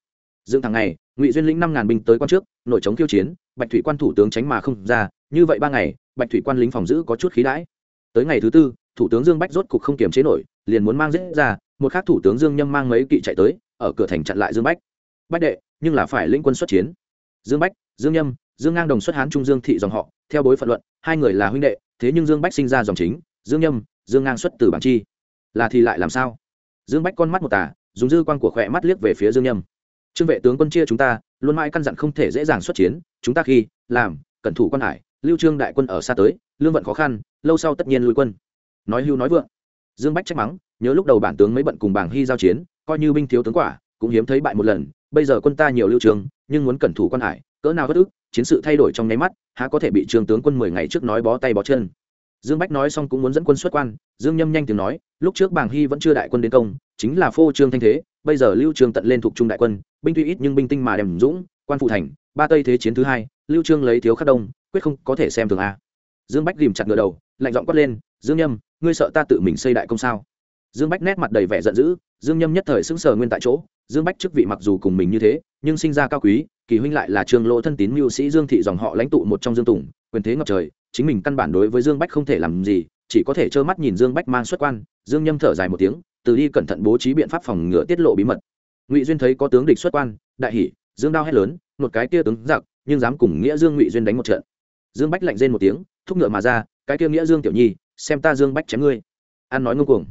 dựng thẳng ngày, ngụy duyên lĩnh năm ngàn binh tới quan trước, nội chống khiêu chiến, bạch thủy quan thủ tướng tránh mà không ra, như vậy ba ngày, bạch thủy quan lính phòng giữ có chút khí đãi. Tới ngày thứ tư, thủ tướng dương bách rốt cục không kiềm chế nổi, liền muốn mang dễ ra, một khác thủ tướng dương nhâm mang mấy kỵ chạy tới, ở cửa thành chặn lại dương bách. Bách đệ, nhưng là phải lĩnh quân xuất chiến. Dương bách, dương nhâm, dương ngang đồng xuất hán trung dương thị dòng họ, theo bối phận luận, hai người là huynh đệ, thế nhưng dương bách sinh ra dòng chính, dương nhâm, dương ngang xuất từ bảng chi. Là thì lại làm sao? Dương bách con mắt một tà, dùng dư quan của khỏe mắt liếc về phía dương nhâm trương vệ tướng quân chia chúng ta, luôn mãi căn dặn không thể dễ dàng xuất chiến, chúng ta khi làm, cẩn thủ quan hải, lưu trương đại quân ở xa tới, lương vận khó khăn, lâu sau tất nhiên lùi quân. Nói hưu nói vượng. Dương bách trách mắng, nhớ lúc đầu bản tướng mấy bận cùng bảng hy giao chiến, coi như binh thiếu tướng quả, cũng hiếm thấy bại một lần, bây giờ quân ta nhiều lưu trường, nhưng muốn cẩn thủ quan hải, cỡ nào bất ức, chiến sự thay đổi trong nháy mắt, há có thể bị trường tướng quân mười ngày trước nói bó tay bó chân. Dương bách nói xong cũng muốn dẫn quân xuất quan, dương nhâm nhanh tiếng nói, lúc trước bảng hy vẫn chưa đại quân đến công chính là phô trương thanh thế, bây giờ lưu trương tận lên thuộc trung đại quân, binh tuy ít nhưng binh tinh mà đem dũng, quan phụ thành, ba tây thế chiến thứ hai, lưu trương lấy thiếu khắc đông, quyết không có thể xem thường a. Dương bách ghìm chặt ngựa đầu, lạnh giọng quát lên, dương nhâm, ngươi sợ ta tự mình xây đại công sao? Dương bách nét mặt đầy vẻ giận dữ, dương nhâm nhất thời sững sờ nguyên tại chỗ, dương bách chức vị mặc dù cùng mình như thế, nhưng sinh ra cao quý, kỳ huynh lại là trường lỗ thân tín mưu sĩ dương thị dòng họ lãnh tụ một trong dương tùng, quyền thế ngập trời, chính mình căn bản đối với dương bách không thể làm gì, chỉ có thể trơ mắt nhìn dương bách mang xuất quan, dương nhâm thở dài một tiếng từ đi cẩn thận bố trí biện pháp phòng ngừa tiết lộ bí mật. Ngụy duyên thấy có tướng địch xuất quan, đại hỷ dương đao hét lớn một cái kia tướng giặc, nhưng dám cùng nghĩa dương ngụy duyên đánh một trận. Dương bách lạnh rên một tiếng, thúc ngựa mà ra, cái kia nghĩa dương tiểu nhi, xem ta dương bách chém ngươi. Ăn nói ngông cuồng.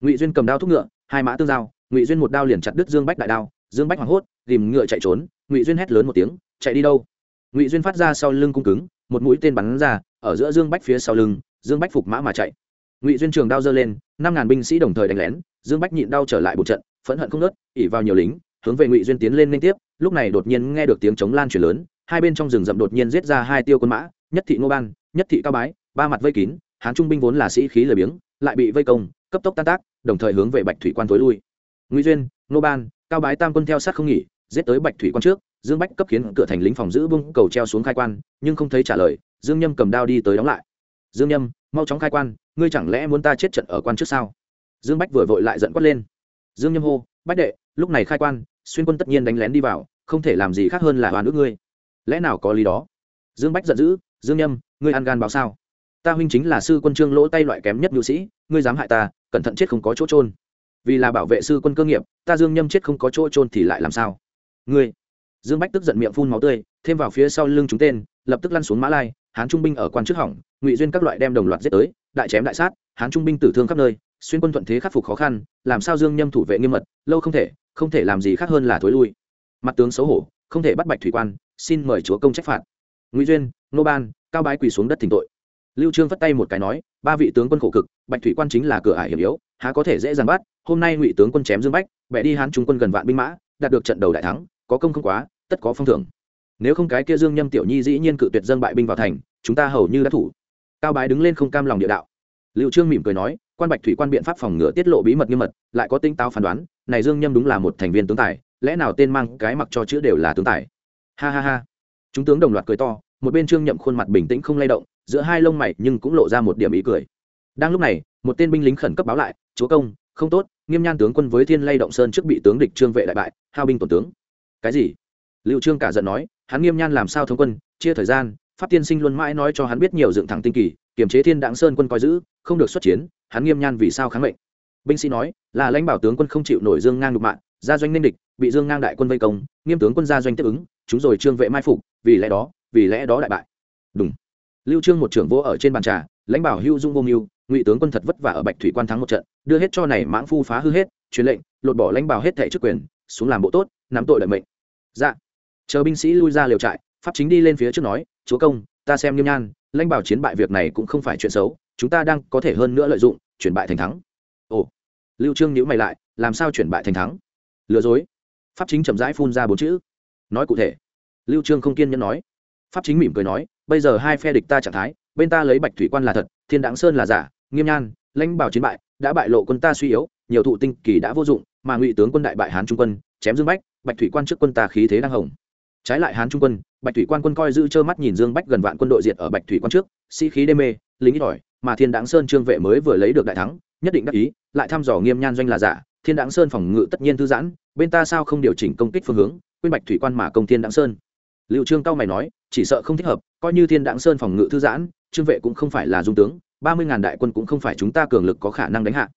Ngụy duyên cầm đao thúc ngựa, hai mã tương giao, ngụy duyên một đao liền chặt đứt dương bách đại đao, dương bách hoảng hốt, tìm ngựa chạy trốn, ngụy duyên hét lớn một tiếng, chạy đi đâu? Ngụy duyên phát ra sau lưng cung cứng, một mũi tên bắn ra, ở giữa dương bách phía sau lưng, dương bách phục mã mà chạy ngụy duyên trường đao giơ lên, năm ngàn binh sĩ đồng thời đánh lén, dương bách nhịn đau trở lại một trận, phẫn hận không nớt ỉ vào nhiều lính, hướng về ngụy duyên tiến lên liên tiếp, lúc này đột nhiên nghe được tiếng chống lan chuyển lớn, hai bên trong rừng rậm đột nhiên giết ra hai tiêu quân mã, nhất thị ngô ban, nhất thị cao bái, ba mặt vây kín, hán trung binh vốn là sĩ khí lười biếng, lại bị vây công, cấp tốc tan tác, đồng thời hướng về bạch thủy quan tối lui. Ngụy duyên, ngô ban, cao bái tam quân theo sát không nghỉ, giết tới bạch thủy quan trước, dương bách cấp khiến cửa thành lính phòng giữ bung cầu treo xuống khai quan, nhưng không thấy trả lời, dương nhâm cầm đao đi tới đóng lại. Dương nhâm, mau chóng khai quan ngươi chẳng lẽ muốn ta chết trận ở quan trước sao? Dương bách vừa vội lại giận quát lên. Dương nhâm hô, bách đệ, lúc này khai quan, xuyên quân tất nhiên đánh lén đi vào, không thể làm gì khác hơn là hoàn ước ngươi. Lẽ nào có lý đó? Dương bách giận dữ, dương nhâm, ngươi ăn gan báo sao? Ta huynh chính là sư quân trương lỗ tay loại kém nhất nhu sĩ, ngươi dám hại ta, cẩn thận chết không có chỗ trôn vì là bảo vệ sư quân cơ nghiệp, ta dương nhâm chết không có chỗ trôn thì lại làm sao? Ngươi. Dương bách tức giận miệng phun máu tươi, thêm vào phía sau lưng chúng tên, lập tức lăn xuống mã lai, hán trung binh ở quan trước hỏng, ngụy duyên các loại đem đồng loạt giết tới đại chém đại sát, hán trung binh tử thương khắp nơi, xuyên quân thuận thế khắc phục khó khăn, làm sao dương nhâm thủ vệ nghiêm mật, lâu không thể không thể làm gì khác hơn là thối lui. Mặt tướng xấu hổ, không thể bắt bạch thủy quan, xin mời chúa công trách phạt. Ngụy duyên, nô ban, cao bái quỳ xuống đất thỉnh tội. Lưu trương vất tay một cái nói, ba vị tướng quân khổ cực, bạch thủy quan chính là cửa ải hiểm yếu, há có thể dễ dàng bắt, hôm nay ngụy tướng quân chém dương bách, bẻ đi hán trung quân gần vạn binh mã, đạt được trận đầu đại thắng, có công không quá, tất có phong thưởng. Nếu không cái kia dương nhâm tiểu nhi dĩ nhiên cự tuyệt dân bại binh vào thành, chúng ta hầu như đã thủ cao bái đứng lên không cam lòng địa đạo. Liệu trương mỉm cười nói, quan bạch thủy quan biện pháp phòng ngừa tiết lộ bí mật nghiêm mật, lại có tinh táo phán đoán, này dương nhâm đúng là một thành viên tướng tài, lẽ nào tên mang cái mặc cho chữ đều là tướng tài? Ha ha ha. Chúng tướng đồng loạt cười to, một bên trương nhậm khuôn mặt bình tĩnh không lay động, giữa hai lông mày nhưng cũng lộ ra một điểm ý cười. Đang lúc này, một tên binh lính khẩn cấp báo lại, chúa công, không tốt, nghiêm nhan tướng quân với thiên lay động sơn trước bị tướng địch trương vệ đại bại, hao binh tổn tướng. Cái gì? Liệu trương cả giận nói, hắn nghiêm nhan làm sao thống quân, chia thời gian pháp tiên sinh luôn mãi nói cho hắn biết nhiều dựng thẳng tinh kỳ, kiềm chế thiên đặng sơn quân coi giữ, không được xuất chiến, hắn nghiêm nhan vì sao kháng mệnh. Binh sĩ nói, là lãnh bảo tướng quân không chịu nổi dương ngang đục mạng, gia doanh nên địch, bị dương ngang đại quân vây công, nghiêm tướng quân gia doanh tiếp ứng, chúng rồi trương vệ mai phục, vì lẽ đó, vì lẽ đó đại bại. Đúng lưu trương một trưởng vô ở trên bàn trà, lãnh bảo hưu dung vô mưu, ngụy tướng quân thật vất vả ở bạch thủy quan thắng một trận, đưa hết cho này mãng phu phá hư hết, truyền lệnh, lột bỏ lãnh bảo hết thẻ chức quyền, xuống làm bộ tốt, nắm tội lợi mệnh. Dạ. Chờ binh sĩ lui ra liều trại pháp chính đi lên phía trước nói, chúa công, ta xem nghiêm nhan, lãnh bảo chiến bại việc này cũng không phải chuyện xấu, chúng ta đang có thể hơn nữa lợi dụng, chuyển bại thành thắng. Ồ, lưu trương nhíu mày lại, làm sao chuyển bại thành thắng? Lừa dối. Pháp chính chậm rãi phun ra bốn chữ. Nói cụ thể, lưu trương không kiên nhẫn nói. Pháp chính mỉm cười nói, bây giờ hai phe địch ta trạng thái, bên ta lấy bạch thủy quan là thật, thiên đặng sơn là giả, nghiêm nhan, lãnh bảo chiến bại, đã bại lộ quân ta suy yếu, nhiều thụ tinh kỳ đã vô dụng, mà ngụy tướng quân đại bại hán trung quân, chém dương bách, bạch thủy quan trước quân ta khí thế đang hồng. Trái lại hán trung quân bạch thủy quan quân coi giữ trơ mắt nhìn dương bách gần vạn quân đội diệt ở bạch thủy quan trước, sĩ khí đê mê, lính ít ỏi, mà thiên đáng sơn trương vệ mới vừa lấy được đại thắng, nhất định đắc ý, lại thăm dò nghiêm nhan doanh là giả, thiên đáng sơn phòng ngự tất nhiên thư giãn, bên ta sao không điều chỉnh công kích phương hướng, quên bạch thủy quan mà công thiên đáng sơn. Liệu trương cao mày nói, chỉ sợ không thích hợp, coi như thiên đáng sơn phòng ngự thư giãn, trương vệ cũng không phải là dung tướng, ba mươi ngàn đại quân cũng không phải chúng ta cường lực có khả năng đánh hạ.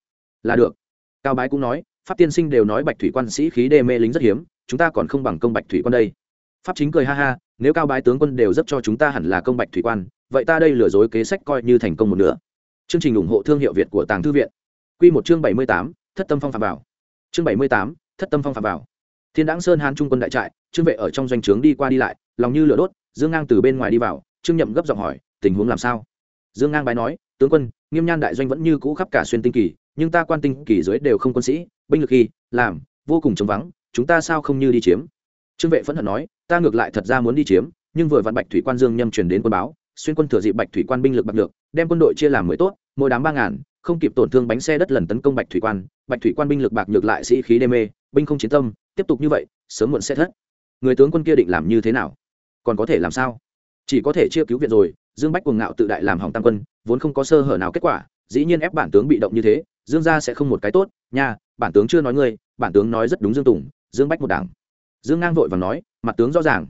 Là được. Cao bái cũng nói, pháp tiên sinh đều nói bạch thủy quan sĩ khí đê mê lính rất hiếm, chúng ta còn không bằng công bạch thủy quan đây pháp chính cười ha ha, nếu cao bái tướng quân đều dấp cho chúng ta hẳn là công bạch thủy quan, vậy ta đây lừa dối kế sách coi như thành công một nửa chương trình ủng hộ thương hiệu việt của tàng thư viện q một chương bảy mươi tám, thất tâm phong phạm bảo. chương bảy mươi tám, thất tâm phong phạm bảo. thiên đáng sơn hán trung quân đại trại, trương vệ ở trong doanh trướng đi qua đi lại, lòng như lửa đốt, dương ngang từ bên ngoài đi vào, trương nhậm gấp giọng hỏi, tình huống làm sao dương ngang bái nói, tướng quân, nghiêm nhan đại doanh vẫn như cũ khắp cả xuyên tinh kỳ, nhưng ta quan tinh kỳ dưới đều không quân sĩ, binh lực khi làm, vô cùng chống vắng, chúng ta sao không như đi chiếm trương vệ phẫn hận nói, ta ngược lại thật ra muốn đi chiếm, nhưng vừa vạn bạch thủy quan dương nhâm truyền đến quân báo, xuyên quân thừa dịp bạch thủy quan binh lực bạc được đem quân đội chia làm mười tốt, mỗi đám ba ngàn, không kịp tổn thương bánh xe đất lần tấn công bạch thủy quan, bạch thủy quan binh lực bạc nhược lại sĩ khí đê mê, binh không chiến tâm, tiếp tục như vậy, sớm muộn sẽ thất. Người tướng quân kia định làm như thế nào? Còn có thể làm sao? Chỉ có thể chia cứu viện rồi, dương bách cuồng ngạo tự đại làm hỏng tam quân, vốn không có sơ hở nào kết quả, dĩ nhiên ép bản tướng bị động như thế, dương gia sẽ không một cái tốt, nha, bản tướng chưa nói ngươi, bản tướng nói rất đúng dương tùng, dương bách một đảng dương ngang vội và nói, mặt tướng rõ ràng.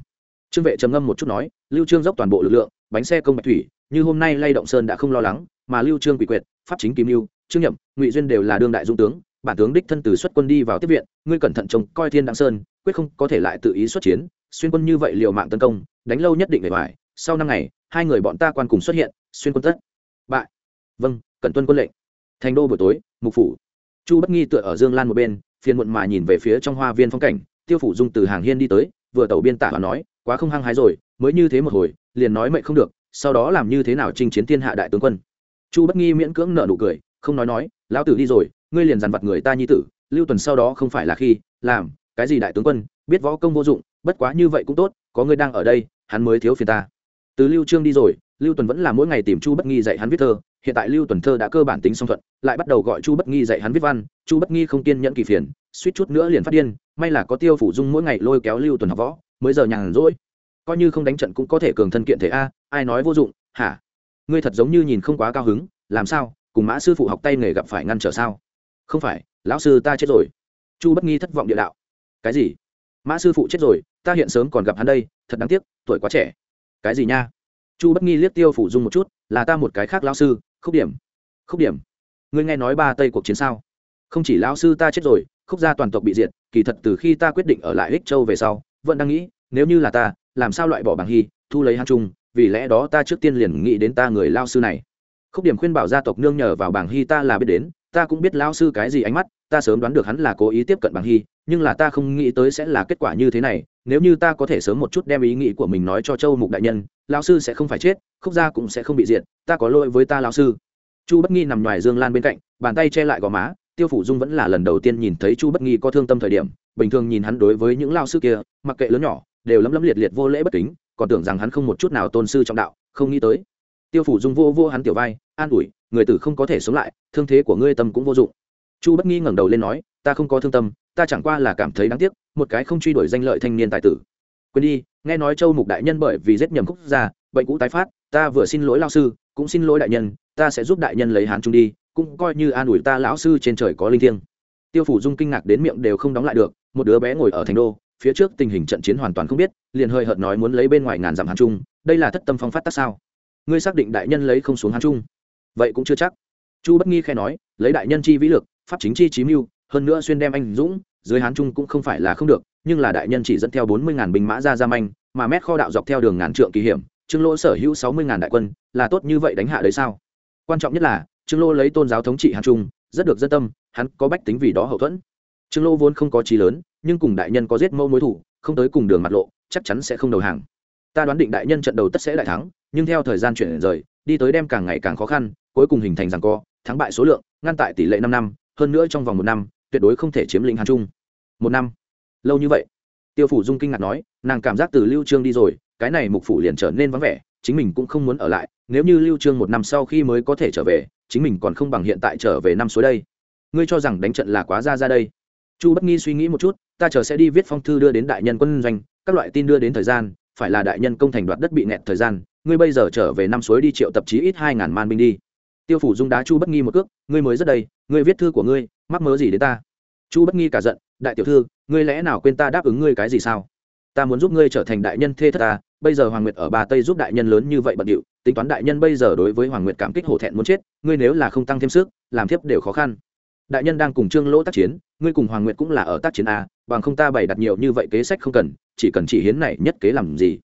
Trương vệ trầm ngâm một chút nói, lưu trương dốc toàn bộ lực lượng, bánh xe công bạch thủy, như hôm nay lay động sơn đã không lo lắng, mà lưu trương quỷ quyệt, pháp chính kim lưu, trương nhậm, ngụy duyên đều là đương đại dung tướng, bản tướng đích thân từ xuất quân đi vào tiếp viện, ngươi cẩn thận trông coi thiên đặng sơn, quyết không có thể lại tự ý xuất chiến, xuyên quân như vậy liều mạng tấn công, đánh lâu nhất định phải bại. sau năm ngày, hai người bọn ta quan cùng xuất hiện, xuyên quân tất. Bại. Vâng cẩn tuân quân lệnh. Thành đô buổi tối, mục phủ. Chu bất nghi tựa ở dương lan một bên, phiền muộn mà nhìn về phía trong hoa viên phong cảnh tiêu phủ dung từ hàng hiên đi tới, vừa tẩu biên tả và nói, quá không hăng hái rồi, mới như thế một hồi, liền nói mệnh không được, sau đó làm như thế nào chinh chiến thiên hạ đại tướng quân? Chu bất nghi miễn cưỡng nợ nụ cười, không nói nói, lão tử đi rồi, ngươi liền dằn vặt người ta nhi tử, lưu tuần sau đó không phải là khi, làm, cái gì đại tướng quân, biết võ công vô dụng, bất quá như vậy cũng tốt, có ngươi đang ở đây, hắn mới thiếu phiền ta. Từ lưu trương đi rồi, lưu tuần vẫn là mỗi ngày tìm chu bất nghi dạy hắn viết thơ, hiện tại lưu tuần thơ đã cơ bản tính song thuận, lại bắt đầu gọi chu bất nghi dạy hắn viết văn, chu bất nghi không kiên nhẫn kỳ phiền, suýt chút nữa liền phát điên may là có tiêu phủ dung mỗi ngày lôi kéo lưu tuần học võ, mới giờ nhàn rỗi. Coi như không đánh trận cũng có thể cường thân kiện thể a, ai nói vô dụng, hả? Ngươi thật giống như nhìn không quá cao hứng, làm sao, cùng mã sư phụ học tay nghề gặp phải ngăn trở sao? Không phải, lão sư ta chết rồi. Chu bất nghi thất vọng địa đạo. Cái gì? Mã sư phụ chết rồi, ta hiện sớm còn gặp hắn đây, thật đáng tiếc, tuổi quá trẻ. Cái gì nha? Chu bất nghi liếc tiêu phủ dung một chút, là ta một cái khác lão sư, khúc điểm. Khúc điểm. Ngươi nghe nói ba tây cuộc chiến sao? Không chỉ lão sư ta chết rồi khúc gia toàn tộc bị diệt, kỳ thật từ khi ta quyết định ở lại ích châu về sau, vẫn đang nghĩ, nếu như là ta, làm sao loại bỏ bằng hy, thu lấy hang trung, vì lẽ đó ta trước tiên liền nghĩ đến ta người lao sư này. Khúc điểm khuyên bảo gia tộc nương nhờ vào bảng hy ta là biết đến, ta cũng biết lao sư cái gì ánh mắt, ta sớm đoán được hắn là cố ý tiếp cận bảng hy, nhưng là ta không nghĩ tới sẽ là kết quả như thế này, nếu như ta có thể sớm một chút đem ý nghĩ của mình nói cho châu mục đại nhân, lao sư sẽ không phải chết, khúc gia cũng sẽ không bị diệt, ta có lỗi với ta lao sư. Chu bất nghi nằm ngoài dương lan bên cạnh, bàn tay che lại gò má tiêu phủ dung vẫn là lần đầu tiên nhìn thấy chu bất nghi có thương tâm thời điểm, bình thường nhìn hắn đối với những lao sư kia, mặc kệ lớn nhỏ, đều lấm lấm liệt liệt vô lễ bất kính, còn tưởng rằng hắn không một chút nào tôn sư trọng đạo, không nghĩ tới. Tiêu phủ dung vô vô hắn tiểu vai, an ủi, người tử không có thể sống lại, thương thế của ngươi tâm cũng vô dụng. Chu bất nghi ngẩng đầu lên nói, ta không có thương tâm, ta chẳng qua là cảm thấy đáng tiếc, một cái không truy đuổi danh lợi thanh niên tài tử. Quên đi, nghe nói châu mục đại nhân bởi vì giết nhầm khúc gia, bệnh cũ tái phát, ta vừa xin lỗi lao sư, cũng xin lỗi đại nhân, ta sẽ giúp đại nhân lấy hán trung đi cũng coi như an ủi ta lão sư trên trời có linh thiêng. Tiêu phủ dung kinh ngạc đến miệng đều không đóng lại được, một đứa bé ngồi ở thành đô, phía trước tình hình trận chiến hoàn toàn không biết, liền hơi hợt nói muốn lấy bên ngoài ngàn dặm hán trung, đây là thất tâm phong phát tác sao? Ngươi xác định đại nhân lấy không xuống hán trung? Vậy cũng chưa chắc. Chu bất nghi khai nói, lấy đại nhân chi vĩ lực, pháp chính chi chí mưu, hơn nữa xuyên đem anh dũng, dưới hán trung cũng không phải là không được, nhưng là đại nhân chỉ dẫn theo bốn mươi ngàn binh mã ra ra manh, mà mét kho đạo dọc theo đường ngàn trượng kỳ hiểm, trương lỗ sở hữu sáu mươi ngàn đại quân, là tốt như vậy đánh hạ đấy sao? Quan trọng nhất là trương Lô lấy tôn giáo thống trị Hàn trung, rất được dân tâm, hắn có bách tính vì đó hậu thuẫn. Trương Lô vốn không có trí lớn, nhưng cùng đại nhân có giết mâu mối thủ, không tới cùng đường mặt lộ, chắc chắn sẽ không đầu hàng. Ta đoán định đại nhân trận đầu tất sẽ đại thắng, nhưng theo thời gian chuyển rời, đi tới đem càng ngày càng khó khăn, cuối cùng hình thành rằng co, thắng bại số lượng, ngăn tại tỷ lệ năm năm, hơn nữa trong vòng một năm, tuyệt đối không thể chiếm lĩnh hàn trung. Một năm. Lâu như vậy. Tiêu phủ dung kinh ngạc nói, nàng cảm giác từ lưu trương đi rồi, cái này mục phủ liền trở nên vắng vẻ, chính mình cũng không muốn ở lại, nếu như lưu trương một năm sau khi mới có thể trở về chính mình còn không bằng hiện tại trở về năm suối đây. Ngươi cho rằng đánh trận là quá ra ra đây. Chu bất nghi suy nghĩ một chút, ta chờ sẽ đi viết phong thư đưa đến đại nhân quân doanh, các loại tin đưa đến thời gian, phải là đại nhân công thành đoạt đất bị nẹt thời gian, ngươi bây giờ trở về năm suối đi triệu tập chí ít hai ngàn man binh đi. Tiêu phủ dung đá chu bất nghi một cước, ngươi mới rất đây, ngươi viết thư của ngươi, mắc mớ gì đến ta? Chu bất nghi cả giận, đại tiểu thư, ngươi lẽ nào quên ta đáp ứng ngươi cái gì sao? Ta muốn giúp ngươi trở thành đại nhân thê thất ta, bây giờ hoàng nguyệt ở bà tây giúp đại nhân lớn như vậy bận điệu, tính toán đại nhân bây giờ đối với hoàng nguyệt cảm kích hổ thẹn muốn chết, ngươi nếu là không tăng thêm sức, làm thiếp đều khó khăn. Đại nhân đang cùng trương lỗ tác chiến, ngươi cùng hoàng nguyệt cũng là ở tác chiến a, bằng không ta bày đặt nhiều như vậy kế sách không cần, chỉ cần chỉ hiến này nhất kế làm gì.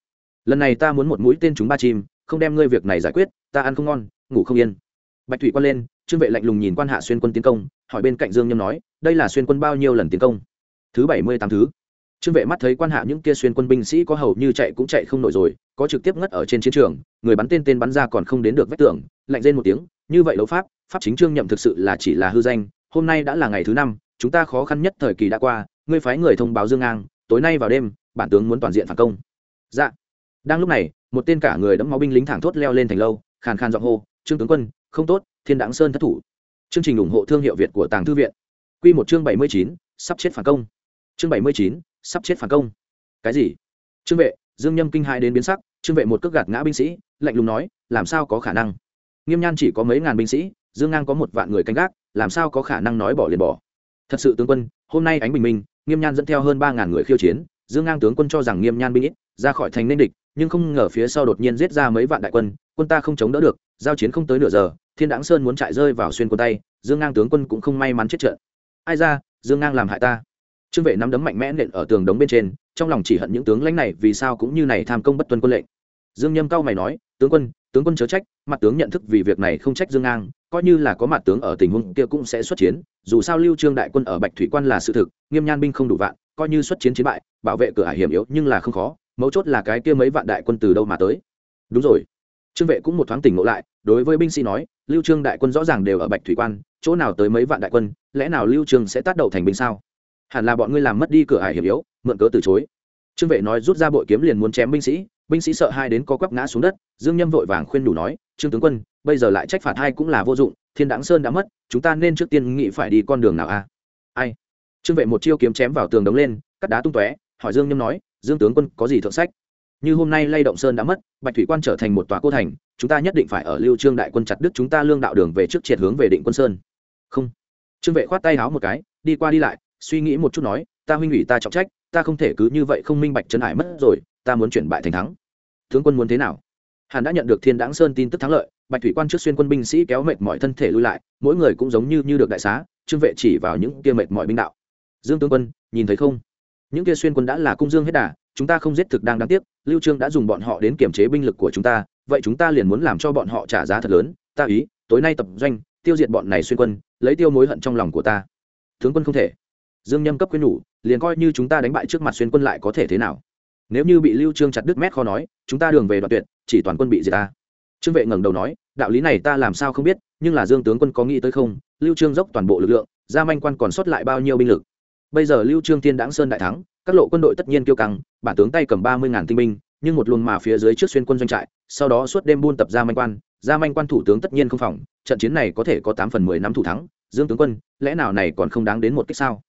Lần này ta muốn một mũi tên chúng ba chim, không đem ngươi việc này giải quyết, ta ăn không ngon, ngủ không yên. Bạch thủy quan lên, trương vệ lạnh lùng nhìn quan hạ xuyên quân tiến công, hỏi bên cạnh dương nhâm nói, đây là xuyên quân bao nhiêu lần tiến công? Thứ bảy mươi tám thứ trương vệ mắt thấy quan hạ những kia xuyên quân binh sĩ có hầu như chạy cũng chạy không nổi rồi, có trực tiếp ngất ở trên chiến trường, người bắn tên tên bắn ra còn không đến được vách tường, lạnh rên một tiếng, như vậy đấu pháp pháp chính trương nhậm thực sự là chỉ là hư danh, hôm nay đã là ngày thứ năm, chúng ta khó khăn nhất thời kỳ đã qua, ngươi phái người thông báo dương ngang, tối nay vào đêm, bản tướng muốn toàn diện phản công. Dạ. Đang lúc này, một tên cả người đẫm máu binh lính thẳng thốt leo lên thành lâu, khàn khàn giọng hô, trương tướng quân, không tốt, thiên đáng sơn thất thủ. Chương trình ủng hộ thương hiệu việt của tàng thư viện. Q một chương bảy mươi chín, sắp chết phản công. Chương bảy mươi chín sắp chết phản công. Cái gì? Trương vệ, dương nhâm kinh hai đến biến sắc, trương vệ một cước gạt ngã binh sĩ, lạnh lùng nói, làm sao có khả năng? Nghiêm nhan chỉ có mấy ngàn binh sĩ, dương ngang có một vạn người canh gác, làm sao có khả năng nói bỏ liền bỏ? Thật sự tướng quân, hôm nay ánh bình minh, nghiêm nhan dẫn theo hơn ba ngàn người khiêu chiến, dương ngang tướng quân cho rằng nghiêm nhan binh ít, ra khỏi thành nên địch, nhưng không ngờ phía sau đột nhiên giết ra mấy vạn đại quân quân ta không chống đỡ được, giao chiến không tới nửa giờ, thiên đáng sơn muốn chạy rơi vào xuyên quân tay, dương ngang tướng quân cũng không may mắn chết trận. Ai ra, dương ngang làm hại ta trương vệ nắm đấm mạnh mẽ nện ở tường đống bên trên, trong lòng chỉ hận những tướng lãnh này vì sao cũng như này tham công bất tuân quân lệnh. Dương nhâm cao mày nói, tướng quân tướng quân chớ trách, mặt tướng nhận thức vì việc này không trách dương ngang, coi như là có mặt tướng ở tình huống kia cũng sẽ xuất chiến, dù sao lưu trương đại quân ở bạch thủy quan là sự thực, nghiêm nhan binh không đủ vạn, coi như xuất chiến chiến bại, bảo vệ cửa hải hiểm yếu nhưng là không khó, mấu chốt là cái kia mấy vạn đại quân từ đâu mà tới. Đúng rồi. Trương vệ cũng một thoáng tỉnh ngộ lại, đối với binh sĩ nói, lưu trương đại quân rõ ràng đều ở bạch thủy quan, chỗ nào tới mấy vạn đại quân, lẽ nào lưu trương sẽ tác đầu thành binh sao? Hẳn là bọn ngươi làm mất đi cửa hải hiểm yếu, mượn cớ từ chối. Trương vệ nói rút ra bội kiếm liền muốn chém binh sĩ binh sĩ sợ hai đến có quắp ngã xuống đất, dương nhâm vội vàng khuyên đủ nói, trương tướng quân, bây giờ lại trách phạt hai cũng là vô dụng, thiên đáng sơn đã mất, chúng ta nên trước tiên nghĩ phải đi con đường nào a? Ai? Trương vệ một chiêu kiếm chém vào tường đống lên, cắt đá tung tóe, hỏi dương nhâm nói, dương tướng quân, có gì thượng sách? Như hôm nay lay động sơn đã mất, bạch thủy quan trở thành một tòa cô thành, chúng ta nhất định phải ở lưu trương đại quân chặt đứt chúng ta lương đạo đường về trước triệt hướng về định quân sơn. Không. Trương vệ khoát tay háo một cái, đi qua đi lại suy nghĩ một chút nói, ta huynh ủy ta trọng trách, ta không thể cứ như vậy không minh bạch trấn hải mất rồi, ta muốn chuyển bại thành thắng. Tướng quân muốn thế nào? Hàn đã nhận được thiên đáng sơn tin tức thắng lợi, bạch thủy quan trước xuyên quân binh sĩ kéo mệt mọi thân thể lui lại, mỗi người cũng giống như như được đại xá, trương vệ chỉ vào những kia mệt mọi binh đạo. Dương tướng quân, nhìn thấy không? Những kia xuyên quân đã là cung dương hết đà, chúng ta không giết thực đang đáng tiếc, lưu trương đã dùng bọn họ đến kiểm chế binh lực của chúng ta, vậy chúng ta liền muốn làm cho bọn họ trả giá thật lớn, ta ý, tối nay tập doanh, tiêu diệt bọn này xuyên quân, lấy tiêu mối hận trong lòng của ta. Tướng quân không thể dương nhâm cấp quyên nhủ, liền coi như chúng ta đánh bại trước mặt xuyên quân lại có thể thế nào. Nếu như bị lưu trương chặt đứt mét khó nói, chúng ta đường về đoạn tuyệt, chỉ toàn quân bị diệt ta. Trương vệ ngẩng đầu nói, đạo lý này ta làm sao không biết, nhưng là dương tướng quân có nghĩ tới không? Lưu trương dốc toàn bộ lực lượng gia manh quan còn sót lại bao nhiêu binh lực? Bây giờ lưu trương thiên đãng sơn đại thắng, các lộ quân đội tất nhiên kiêu căng, bản tướng tay cầm ba mươi ngàn tinh binh, nhưng một luồng mà phía dưới trước xuyên quân doanh trại, sau đó suốt đêm buôn tập gia manh quan gia manh quan thủ tướng tất nhiên không phòng, trận chiến này có thể có tám phần mười năm thủ thắng. Dương tướng quân, lẽ nào này còn không đáng đến một cách sao?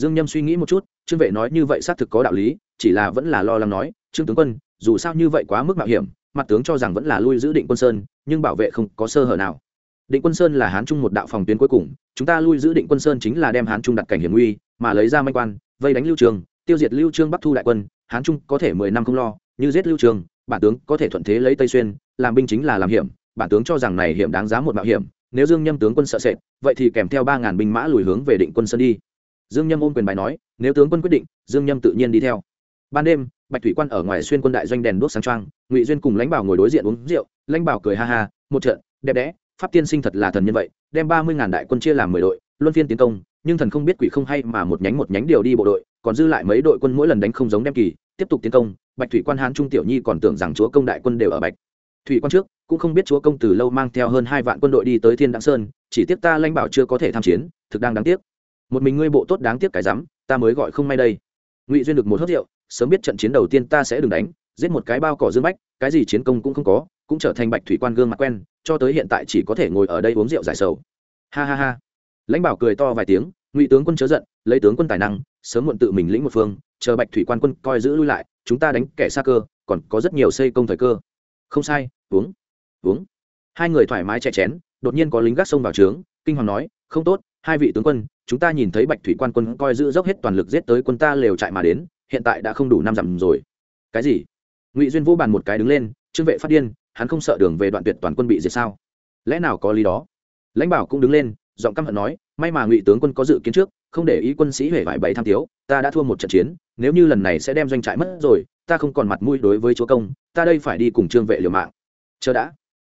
Dương nhâm suy nghĩ một chút, trương vệ nói như vậy xác thực có đạo lý, chỉ là vẫn là lo lắng nói, trương tướng quân, dù sao như vậy quá mức mạo hiểm, mặt tướng cho rằng vẫn là lui giữ định quân sơn, nhưng bảo vệ không có sơ hở nào. Định quân sơn là hán trung một đạo phòng tuyến cuối cùng, chúng ta lui giữ định quân sơn chính là đem hán trung đặt cảnh hiểm nguy, mà lấy ra manh quan, vây đánh lưu trường, tiêu diệt lưu trương bắc thu đại quân, hán trung có thể mười năm không lo, như giết lưu trường, bản tướng có thể thuận thế lấy tây xuyên, làm binh chính là làm hiểm, bản tướng cho rằng này hiểm đáng giá một mạo hiểm, nếu dương nhâm tướng quân sợ sệt, vậy thì kèm theo ba ngàn binh mã lùi hướng về định quân sơn đi dương nhâm ôm quyền bài nói nếu tướng quân quyết định dương nhâm tự nhiên đi theo. Ban đêm bạch thủy quan ở ngoài xuyên quân đại doanh đèn đuốc sáng trang, ngụy duyên cùng lãnh bảo ngồi đối diện uống rượu lãnh bảo cười ha ha một trận đẹp đẽ pháp tiên sinh thật là thần nhân vậy đem ba mươi ngàn đại quân chia làm mười đội luân phiên tiến công nhưng thần không biết quỷ không hay mà một nhánh một nhánh điều đi bộ đội còn dư lại mấy đội quân mỗi lần đánh không giống đem kỳ tiếp tục tiến công. Bạch thủy quan hán trung tiểu nhi còn tưởng rằng chúa công đại quân đều ở bạch thủy quan trước cũng không biết chúa công từ lâu mang theo hơn hai vạn quân đội đi tới thiên đặng sơn chỉ tiếc ta lãnh bảo chưa có thể tham chiến thực đang đáng tiếc một mình ngươi bộ tốt đáng tiếc cái rắm, ta mới gọi không may đây. Ngụy duyên được một hớt rượu, sớm biết trận chiến đầu tiên ta sẽ đừng đánh, giết một cái bao cỏ dương bách, cái gì chiến công cũng không có, cũng trở thành bạch thủy quan gương mặt quen, cho tới hiện tại chỉ có thể ngồi ở đây uống rượu giải sầu. Ha ha ha. Lãnh bảo cười to vài tiếng, ngụy tướng quân chớ giận, lấy tướng quân tài năng, sớm muộn tự mình lĩnh một phương, chờ bạch thủy quan quân coi giữ lui lại, chúng ta đánh kẻ xa cơ, còn có rất nhiều xây công thời cơ. Không sai, uống. Uống. Hai người thoải mái chạy chén, đột nhiên có lính gác sông vào trướng, kinh hoàng nói, không tốt, hai vị tướng quân chúng ta nhìn thấy bạch thủy quan quân coi giữ dốc hết toàn lực giết tới quân ta lều trại mà đến, hiện tại đã không đủ năm dặm rồi. Cái gì? Ngụy duyên vô bàn một cái đứng lên, trương vệ phát điên, hắn không sợ đường về đoạn tuyệt toàn quân bị diệt sao? Lẽ nào có lý đó? Lãnh bảo cũng đứng lên, giọng căm hận nói, may mà ngụy tướng quân có dự kiến trước, không để ý quân sĩ huệ vải bảy tham thiếu ta đã thua một trận chiến, nếu như lần này sẽ đem doanh trại mất rồi, ta không còn mặt mũi đối với chúa công, ta đây phải đi cùng trương vệ liều mạng. Chờ đã.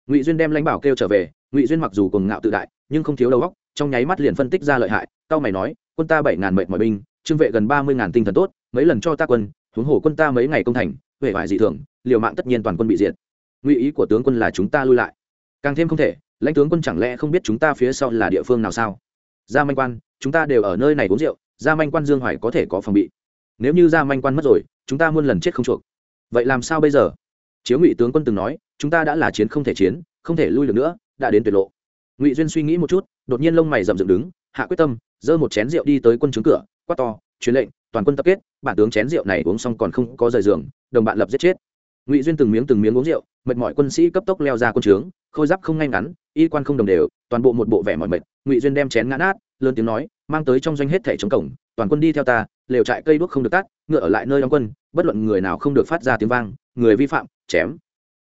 Ngụy duyên đem lãnh bảo kêu trở về, ngụy duyên mặc dù cùng ngạo tự đại, nhưng không thiếu đầu óc, trong nháy mắt liền phân tích ra lợi hại tao mày nói, quân ta bảy ngàn mệnh mọi binh, trương vệ gần ba mươi ngàn tinh thần tốt, mấy lần cho ta quân, huống hồ quân ta mấy ngày công thành, huệ vải dị thường, liều mạng tất nhiên toàn quân bị diệt. Ngụy ý của tướng quân là chúng ta lui lại. Càng thêm không thể, lãnh tướng quân chẳng lẽ không biết chúng ta phía sau là địa phương nào sao? Gia manh quan, chúng ta đều ở nơi này uống rượu, gia manh quan dương hoài có thể có phòng bị. Nếu như gia manh quan mất rồi, chúng ta muôn lần chết không chuộc. Vậy làm sao bây giờ? Chiếu ngụy tướng quân từng nói, chúng ta đã là chiến không thể chiến, không thể lui được nữa, đã đến tuyệt lộ. Ngụy duyên suy nghĩ một chút, đột nhiên lông mày rậm dựng đứng hạ quyết tâm, giơ một chén rượu đi tới quân trướng cửa, quát to, truyền lệnh, toàn quân tập kết, bản tướng chén rượu này uống xong còn không có rời giường, đồng bạn lập giết chết. Ngụy duyên từng miếng từng miếng uống rượu, mệt mỏi quân sĩ cấp tốc leo ra quân trướng, khôi giáp không ngay ngắn, y quan không đồng đều, toàn bộ một bộ vẻ mỏi mệt, ngụy duyên đem chén ngã nát, lớn tiếng nói, mang tới trong doanh hết thẻ chống cổng, toàn quân đi theo ta, lều trại cây đuốc không được tắt, ngựa ở lại nơi đóng quân, bất luận người nào không được phát ra tiếng vang, người vi phạm, chém.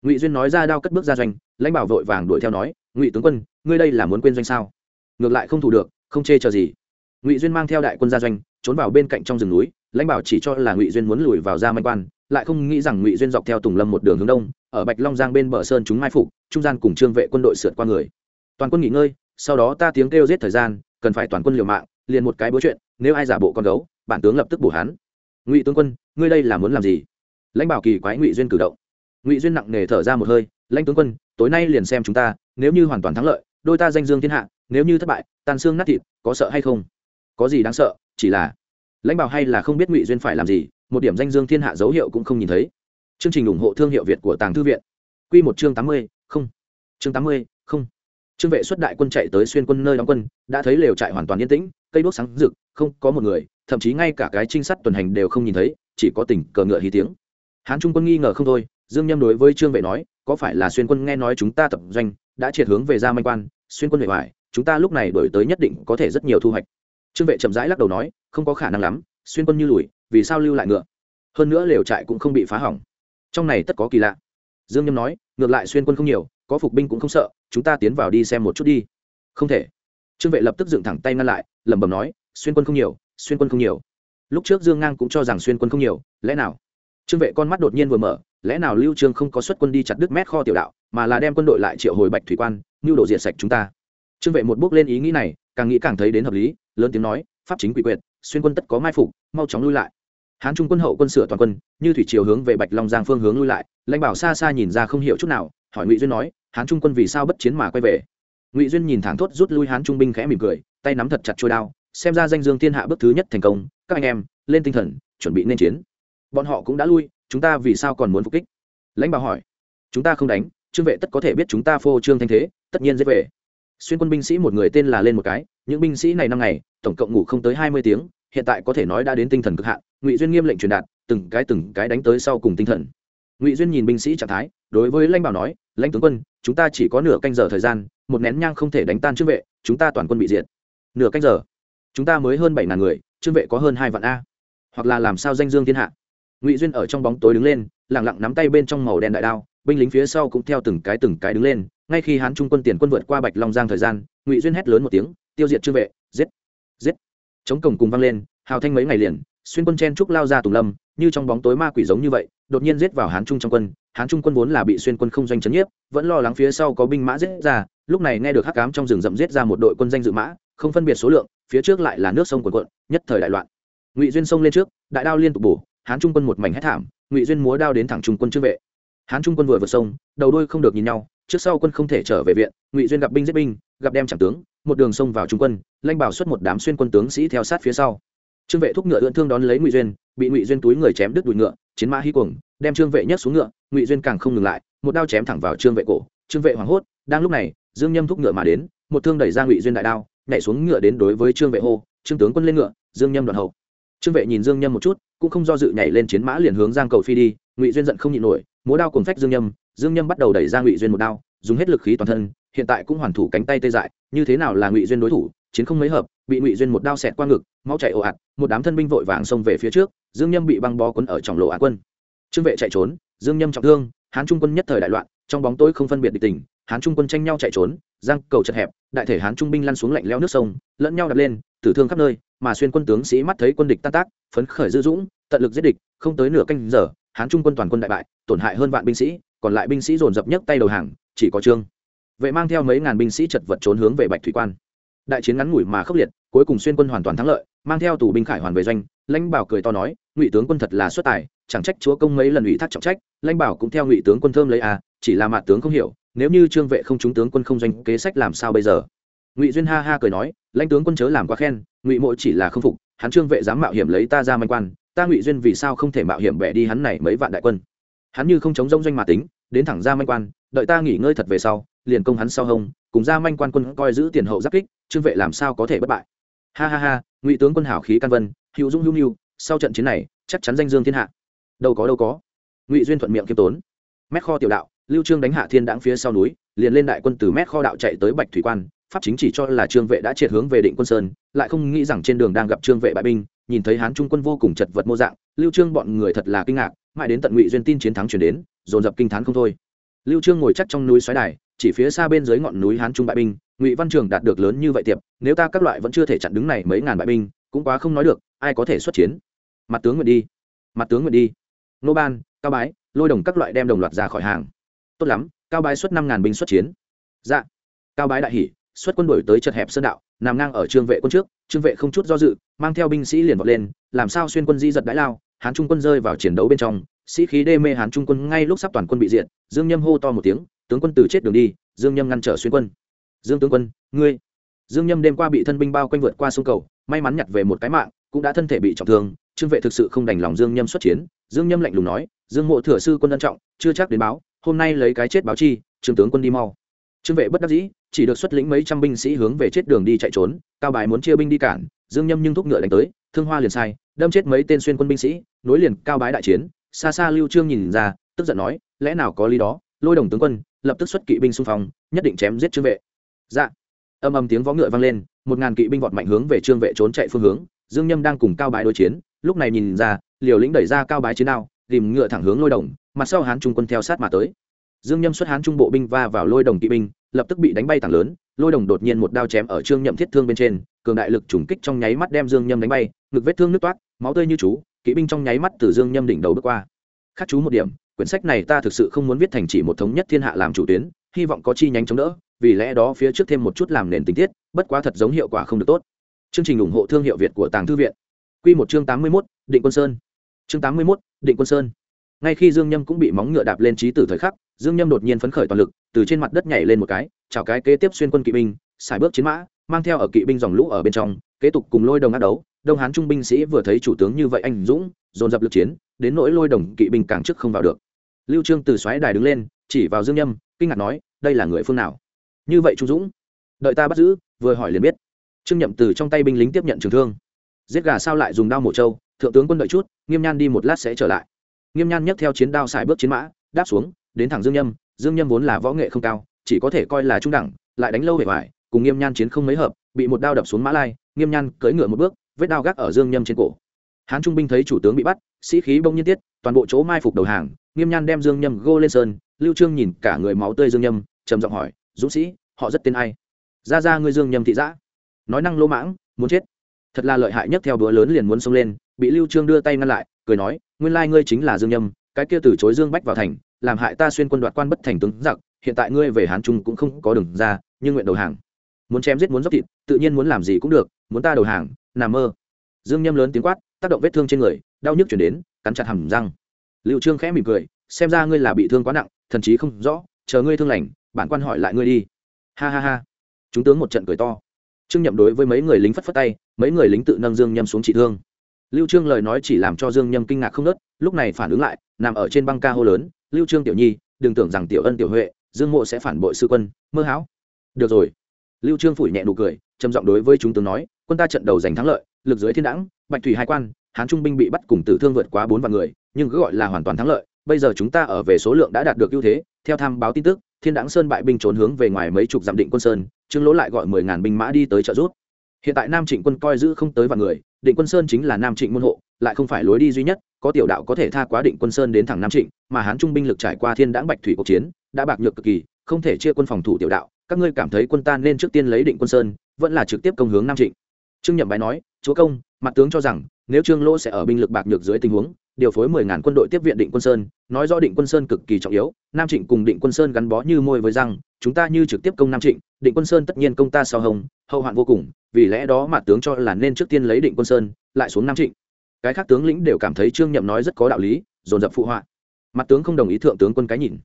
Ngụy duyên nói ra đao cất bước ra doanh, lãnh bảo vội vàng đuổi theo nói, ngụy tướng quân, ngươi đây là muốn quên doanh sao? Ngược lại không thủ được không chê chờ gì. Ngụy duyên mang theo đại quân ra doanh, trốn vào bên cạnh trong rừng núi, lãnh bảo chỉ cho là ngụy duyên muốn lùi vào ra manh quan, lại không nghĩ rằng ngụy duyên dọc theo tùng lâm một đường hướng đông, ở bạch long giang bên bờ sơn chúng mai phục, trung gian cùng trương vệ quân đội sượt qua người. Toàn quân nghỉ ngơi, sau đó ta tiếng kêu giết thời gian, cần phải toàn quân liều mạng, liền một cái bố chuyện, nếu ai giả bộ con gấu, bản tướng lập tức bổ hắn. Ngụy tướng quân, ngươi đây là muốn làm gì? Lãnh bảo kỳ quái ngụy duyên cử động. Ngụy duyên nặng nề thở ra một hơi, lãnh tướng quân, tối nay liền xem chúng ta, nếu như hoàn toàn thắng lợi, đôi ta danh dương thiên hạ nếu như thất bại, tan xương nát thịt, có sợ hay không? Có gì đáng sợ, chỉ là lãnh bảo hay là không biết ngụy duyên phải làm gì, một điểm danh dương thiên hạ dấu hiệu cũng không nhìn thấy. Chương trình ủng hộ thương hiệu việt của tàng thư viện. Q một chương tám mươi, không. Chương tám mươi, không. Trương vệ xuất đại quân chạy tới xuyên quân nơi đóng quân, đã thấy lều trại hoàn toàn yên tĩnh, cây đuốc sáng rực, không có một người, thậm chí ngay cả cái trinh sát tuần hành đều không nhìn thấy, chỉ có tỉnh cờ ngựa hí tiếng. Hán trung quân nghi ngờ không thôi, dương nhâm đối với trương vệ nói, có phải là xuyên quân nghe nói chúng ta tập doanh, đã triệt hướng về ra manh quan, xuyên quân vệ hoài chúng ta lúc này đổi tới nhất định có thể rất nhiều thu hoạch. Trương vệ chậm rãi lắc đầu nói, không có khả năng lắm, xuyên quân như lùi, vì sao lưu lại ngựa? Hơn nữa lều trại cũng không bị phá hỏng. Trong này tất có kỳ lạ. Dương nhâm nói, ngược lại xuyên quân không nhiều, có phục binh cũng không sợ, chúng ta tiến vào đi xem một chút đi. Không thể. Trương vệ lập tức dựng thẳng tay ngăn lại, lẩm bẩm nói, xuyên quân không nhiều, xuyên quân không nhiều. Lúc trước dương ngang cũng cho rằng xuyên quân không nhiều, lẽ nào? Trương vệ con mắt đột nhiên vừa mở, lẽ nào lưu trương không có xuất quân đi chặt đứt mét kho tiểu đạo, mà là đem quân đội lại triệu hồi bạch thủy quan như đổ diệt sạch chúng ta? Trương vệ một bước lên ý nghĩ này, càng nghĩ càng thấy đến hợp lý, lớn tiếng nói, pháp chính quỷ quyệt, xuyên quân tất có mai phục, mau chóng lui lại. Hán trung quân hậu quân sửa toàn quân, như thủy chiều hướng về bạch long giang phương hướng lui lại, lãnh bảo xa xa nhìn ra không hiểu chút nào, hỏi ngụy duyên nói, hán trung quân vì sao bất chiến mà quay về? Ngụy duyên nhìn thẳng thốt rút lui hán trung binh khẽ mỉm cười, tay nắm thật chặt trôi đao, xem ra danh dương thiên hạ bước thứ nhất thành công, các anh em, lên tinh thần, chuẩn bị nên chiến. Bọn họ cũng đã lui, chúng ta vì sao còn muốn phục kích? Lãnh bảo hỏi. Chúng ta không đánh, trương vệ tất có thể biết chúng ta phô trương thanh thế, tất nhiên dễ về xuyên quân binh sĩ một người tên là lên một cái, những binh sĩ này năm ngày, tổng cộng ngủ không tới hai mươi tiếng, hiện tại có thể nói đã đến tinh thần cực hạn, ngụy duyên nghiêm lệnh truyền đạt, từng cái từng cái đánh tới sau cùng tinh thần. Ngụy duyên nhìn binh sĩ trạng thái, đối với lãnh bảo nói, lãnh tướng quân, chúng ta chỉ có nửa canh giờ thời gian, một nén nhang không thể đánh tan trương vệ, chúng ta toàn quân bị diệt. Nửa canh giờ? Chúng ta mới hơn bảy ngàn người, trương vệ có hơn hai vạn a. Hoặc là làm sao danh dương thiên hạ? Ngụy duyên ở trong bóng tối đứng lên lẳng lặng nắm tay bên trong màu đen đại đao, binh lính phía sau cũng theo từng cái từng cái đứng lên ngay khi hán trung quân tiền quân vượt qua bạch long giang thời gian, ngụy duyên hét lớn một tiếng, tiêu diệt trương vệ, giết giết! Chống cổng cùng vang lên, hào thanh mấy ngày liền, xuyên quân chen trúc lao ra tùng lâm, như trong bóng tối ma quỷ giống như vậy, đột nhiên giết vào hán trung trong quân. Hán trung quân vốn là bị xuyên quân không doanh chấn nhiếp, vẫn lo lắng phía sau có binh mã giết ra, lúc này nghe được hắc cám trong rừng rậm giết ra một đội quân danh dự mã, không phân biệt số lượng, phía trước lại là nước sông quần quận nhất thời đại loạn. Ngụy duyên xông lên trước, đại đao liên tục bổ, hán trung quân một mảnh hét thảm, ngụy duyên múa đao đến thẳng trung quân trương vệ. Hán trung quân vừa vượt sông, đầu đôi không được nhìn nhau trước sau quân không thể trở về viện, ngụy duyên gặp binh giết binh, gặp đem chẳng tướng, một đường sông vào trung quân, lanh bảo xuất một đám xuyên quân tướng sĩ theo sát phía sau. Trương vệ thúc ngựa ưỡn thương đón lấy ngụy duyên, bị ngụy duyên túi người chém đứt đùi ngựa, chiến mã hí cuồng, đem trương vệ nhấc xuống ngựa, ngụy duyên càng không ngừng lại, một đao chém thẳng vào trương vệ cổ. Trương vệ hoảng hốt, đang lúc này, dương nhâm thúc ngựa mà đến, một thương đẩy ra ngụy duyên đại đao, nhảy xuống ngựa đến đối với trương vệ hô, trương tướng quân lên ngựa. Dương nhâm đoạn hậu. Trương vệ nhìn dương nhâm một chút, cũng không do dự nhảy lên chiến mã liền hướng giang cầu phi đi, ngụy duyên giận không nhịn nổi, múa đao cùng phách dương nhâm dương nhâm bắt đầu đẩy ra ngụy duyên một đao, dùng hết lực khí toàn thân, hiện tại cũng hoàn thủ cánh tay tê dại, như thế nào là ngụy duyên đối thủ, chiến không mấy hợp, bị ngụy duyên một đao xẹt qua ngực, máu chạy ồ ạt, một đám thân binh vội vàng xông về phía trước, dương nhâm bị băng bó quấn ở trong lộ á quân. Trương vệ chạy trốn, dương nhâm trọng thương, hán trung quân nhất thời đại loạn, trong bóng tối không phân biệt địch tình, hán trung quân tranh nhau chạy trốn, giang cầu chật hẹp, đại thể hán trung binh lăn xuống lạnh leo nước sông, lẫn nhau đập lên, tử thương khắp nơi, mà xuyên quân tướng sĩ mắt thấy quân địch tan tác, phấn khởi dư dũng, tận lực giết địch, không tới nửa canh giờ, hán trung quân toàn quân đại bại, tổn hại hơn vạn binh sĩ còn lại binh sĩ dồn dập nhất tay đầu hàng, chỉ có trương. Vệ mang theo mấy ngàn binh sĩ chật vật trốn hướng về bạch thủy quan. Đại chiến ngắn ngủi mà khốc liệt, cuối cùng xuyên quân hoàn toàn thắng lợi, mang theo tù binh khải hoàn về doanh, lãnh bảo cười to nói, ngụy tướng quân thật là xuất tài, chẳng trách chúa công mấy lần ủy thác trọng trách, lãnh bảo cũng theo ngụy tướng quân thơm lấy à chỉ là mạ tướng không hiểu, nếu như trương vệ không trúng tướng quân không doanh kế sách làm sao bây giờ? Ngụy duyên ha ha cười nói, lãnh tướng quân chớ làm quá khen, ngụy mộ chỉ là không phục, hắn trương vệ dám mạo hiểm lấy ta ra manh quan, ta ngụy duyên vì sao không thể mạo hiểm bẻ đi hắn này mấy vạn đại quân? Hắn như không chống rông doanh mà tính, đến thẳng ra manh quan, đợi ta nghỉ ngơi thật về sau, liền công hắn sau hông, cùng ra manh quan quân coi giữ tiền hậu giáp kích, trương vệ làm sao có thể bất bại. Ha ha ha, ngụy tướng quân hảo khí căn vân, hữu dũng hữu mưu, sau trận chiến này, chắc chắn danh dương thiên hạ. Đâu có đâu có. Ngụy duyên thuận miệng kiêm tốn. Mét kho tiểu đạo, lưu trương đánh hạ thiên đãng phía sau núi, liền lên đại quân từ mét kho đạo chạy tới bạch thủy quan, pháp chính chỉ cho là trương vệ đã triệt hướng về định quân sơn, lại không nghĩ rằng trên đường đang gặp trương vệ bại binh, nhìn thấy hán trung quân vô cùng chật vật mô dạng, lưu trương bọn người thật là kinh ngạc mãi đến tận ngụy duyên tin chiến thắng chuyển đến dồn dập kinh thán không thôi. Lưu trương ngồi chắc trong núi xoáy đài chỉ phía xa bên dưới ngọn núi hán trung bại binh ngụy văn trường đạt được lớn như vậy tiệp nếu ta các loại vẫn chưa thể chặn đứng này mấy ngàn bại binh cũng quá không nói được ai có thể xuất chiến. Mặt tướng nguyện đi mặt tướng nguyện đi. Nô ban cao bái lôi đồng các loại đem đồng loạt ra khỏi hàng. Tốt lắm cao bái xuất năm ngàn binh xuất chiến. Dạ. Cao bái đại hỉ, xuất quân đổi tới chật hẹp sơn đạo nằm ngang ở trương vệ quân trước trương vệ không chút do dự mang theo binh sĩ liền vọt lên làm sao xuyên quân di giật đái lao hán trung quân rơi vào chiến đấu bên trong, sĩ khí đê mê hán trung quân ngay lúc sắp toàn quân bị diệt, dương nhâm hô to một tiếng, tướng quân từ chết đường đi, dương nhâm ngăn trở xuyên quân. Dương tướng quân, ngươi. Dương nhâm đêm qua bị thân binh bao quanh vượt qua sông cầu, may mắn nhặt về một cái mạng, cũng đã thân thể bị trọng thương, trương vệ thực sự không đành lòng dương nhâm xuất chiến. Dương nhâm lạnh lùng nói, dương mộ thừa sư quân ân trọng, chưa chắc đến báo, hôm nay lấy cái chết báo chi, trương tướng quân đi mau. Trương vệ bất đắc dĩ, chỉ được xuất lĩnh mấy trăm binh sĩ hướng về chết đường đi chạy trốn, cao bài muốn chia binh đi cản, dương nhâm nhưng thúc ngựa đánh tới thương hoa liền sai, đâm chết mấy tên xuyên quân binh sĩ, nối liền cao bái đại chiến. Xa xa lưu trương nhìn ra, tức giận nói, lẽ nào có lý đó? Lôi đồng tướng quân, lập tức xuất kỵ binh xung phong, nhất định chém giết trương vệ. Dạ. Âm âm tiếng vó ngựa vang lên, một ngàn kỵ binh vọt mạnh hướng về trương vệ trốn chạy phương hướng. Dương nhâm đang cùng cao bái đối chiến, lúc này nhìn ra, liều lĩnh đẩy ra cao bái chiến đao, tìm ngựa thẳng hướng lôi đồng, mặt sau hán trung quân theo sát mà tới. Dương nhâm xuất hán trung bộ binh va vào lôi đồng kỵ binh, lập tức bị đánh bay tảng lớn lôi đồng đột nhiên một đao chém ở trương nhậm thiết thương bên trên, cường đại lực trùng kích trong nháy mắt đem dương nhâm đánh bay, ngực vết thương nứt toát, máu tươi như chú, kỵ binh trong nháy mắt từ dương nhâm đỉnh đầu bước qua. Khắc chú một điểm, quyển sách này ta thực sự không muốn viết thành chỉ một thống nhất thiên hạ làm chủ tuyến, hy vọng có chi nhánh chống đỡ, vì lẽ đó phía trước thêm một chút làm nền tình tiết, bất quá thật giống hiệu quả không được tốt. Chương trình ủng hộ thương hiệu việt của tàng thư viện. Q một chương tám mươi mốt, định quân sơn. Chương tám mươi mốt, định quân sơn. Ngay khi dương nhâm cũng bị móng ngựa đạp lên trí tử thời khắc, dương nhâm đột nhiên phấn khởi toàn lực, từ trên mặt đất nhảy lên một cái chào cái kế tiếp xuyên quân kỵ binh, xài bước chiến mã, mang theo ở kỵ binh dòng lũ ở bên trong, kế tục cùng lôi đồng ác đấu. Đông hán trung binh sĩ vừa thấy chủ tướng như vậy anh dũng, dồn dập lực chiến, đến nỗi lôi đồng kỵ binh càng trước không vào được. Lưu trương từ xoáy đài đứng lên, chỉ vào dương nhâm, kinh ngạc nói, đây là người phương nào? Như vậy trung dũng. Đợi ta bắt giữ, vừa hỏi liền biết. Trương nhậm từ trong tay binh lính tiếp nhận trường thương. Giết gà sao lại dùng đao mổ trâu, thượng tướng quân đợi chút, nghiêm nhan đi một lát sẽ trở lại. Nghiêm nhan nhấc theo chiến đao xài bước chiến mã, đáp xuống, đến thẳng dương nhâm. Dương nhâm vốn là võ nghệ không cao chỉ có thể coi là trung đẳng lại đánh lâu về vải, cùng nghiêm nhan chiến không mấy hợp bị một đao đập xuống mã lai nghiêm nhan cưỡi ngựa một bước vết đao gác ở dương nhâm trên cổ. Hán trung binh thấy chủ tướng bị bắt sĩ khí bông nhiên tiết toàn bộ chỗ mai phục đầu hàng nghiêm nhan đem dương nhâm gô lên sơn lưu trương nhìn cả người máu tươi dương nhâm trầm giọng hỏi dũng sĩ họ rất tên ai? Ra ra ngươi dương nhâm thị giã. Nói năng lỗ mãng muốn chết. Thật là lợi hại nhất theo bữa lớn liền muốn xông lên bị lưu trương đưa tay ngăn lại cười nói nguyên lai ngươi chính là dương nhâm cái kia từ chối dương bách vào thành làm hại ta xuyên quân đoạt quan bất thành tướng giặc hiện tại ngươi về hán trung cũng không có đường ra, nhưng nguyện đầu hàng. Muốn chém giết muốn dốc thịt, tự nhiên muốn làm gì cũng được, muốn ta đầu hàng, nằm mơ. Dương nhâm lớn tiếng quát, tác động vết thương trên người, đau nhức chuyển đến, cắn chặt hầm răng. Liệu trương khẽ mỉm cười, xem ra ngươi là bị thương quá nặng, thần chí không rõ, chờ ngươi thương lành, bản quan hỏi lại ngươi đi. Ha ha ha. Chúng tướng một trận cười to. Trương nhậm đối với mấy người lính phất phất tay, mấy người lính tự nâng dương nhâm xuống trị thương. Lưu trương lời nói chỉ làm cho dương nhâm kinh ngạc không nớt lúc này phản ứng lại, nằm ở trên băng ca hô lớn, lưu trương tiểu nhi, đừng tưởng rằng tiểu ân tiểu huệ dương mộ sẽ phản bội sư quân, mơ hão. Được rồi. Lưu trương phủi nhẹ nụ cười, trầm giọng đối với chúng tướng nói, quân ta trận đầu giành thắng lợi, lực dưới thiên đẳng, bạch thủy hai quan, hán trung binh bị bắt cùng tử thương vượt quá bốn vạn người, nhưng cứ gọi là hoàn toàn thắng lợi, bây giờ chúng ta ở về số lượng đã đạt được ưu thế, theo tham báo tin tức, thiên đẳng sơn bại binh trốn hướng về ngoài mấy chục dặm định quân sơn, trương lỗ lại gọi mười ngàn binh mã đi tới trợ giúp. Hiện tại nam trịnh quân coi giữ không tới vạn người, định quân sơn chính là nam trịnh môn hộ, lại không phải lối đi duy nhất, có tiểu đạo có thể tha quá định quân sơn đến thẳng nam trịnh, mà hán trung binh lực trải qua thiên đãng bạch thủy cuộc chiến đã bạc nhược cực kỳ, không thể chia quân phòng thủ tiểu đạo, các ngươi cảm thấy quân ta nên trước tiên lấy định quân sơn, vẫn là trực tiếp công hướng nam trịnh. Trương nhậm bái nói, chúa công, mặt tướng cho rằng, nếu trương lỗ sẽ ở binh lực bạc nhược dưới tình huống, điều phối mười ngàn quân đội tiếp viện định quân sơn, nói rõ định quân sơn cực kỳ trọng yếu, nam trịnh cùng định quân sơn gắn bó như môi với răng, chúng ta như trực tiếp công nam trịnh, định quân sơn tất nhiên công ta sau hồng, hậu hoạn vô cùng, vì lẽ đó mặt tướng cho là nên trước tiên lấy định quân sơn, lại xuống nam trịnh. Cái khác tướng lĩnh đều cảm thấy trương nhậm nói rất có đạo lý, dồn dập phụ họa. Mặt tướng không đồng ý thượng tướng quân cái nhìn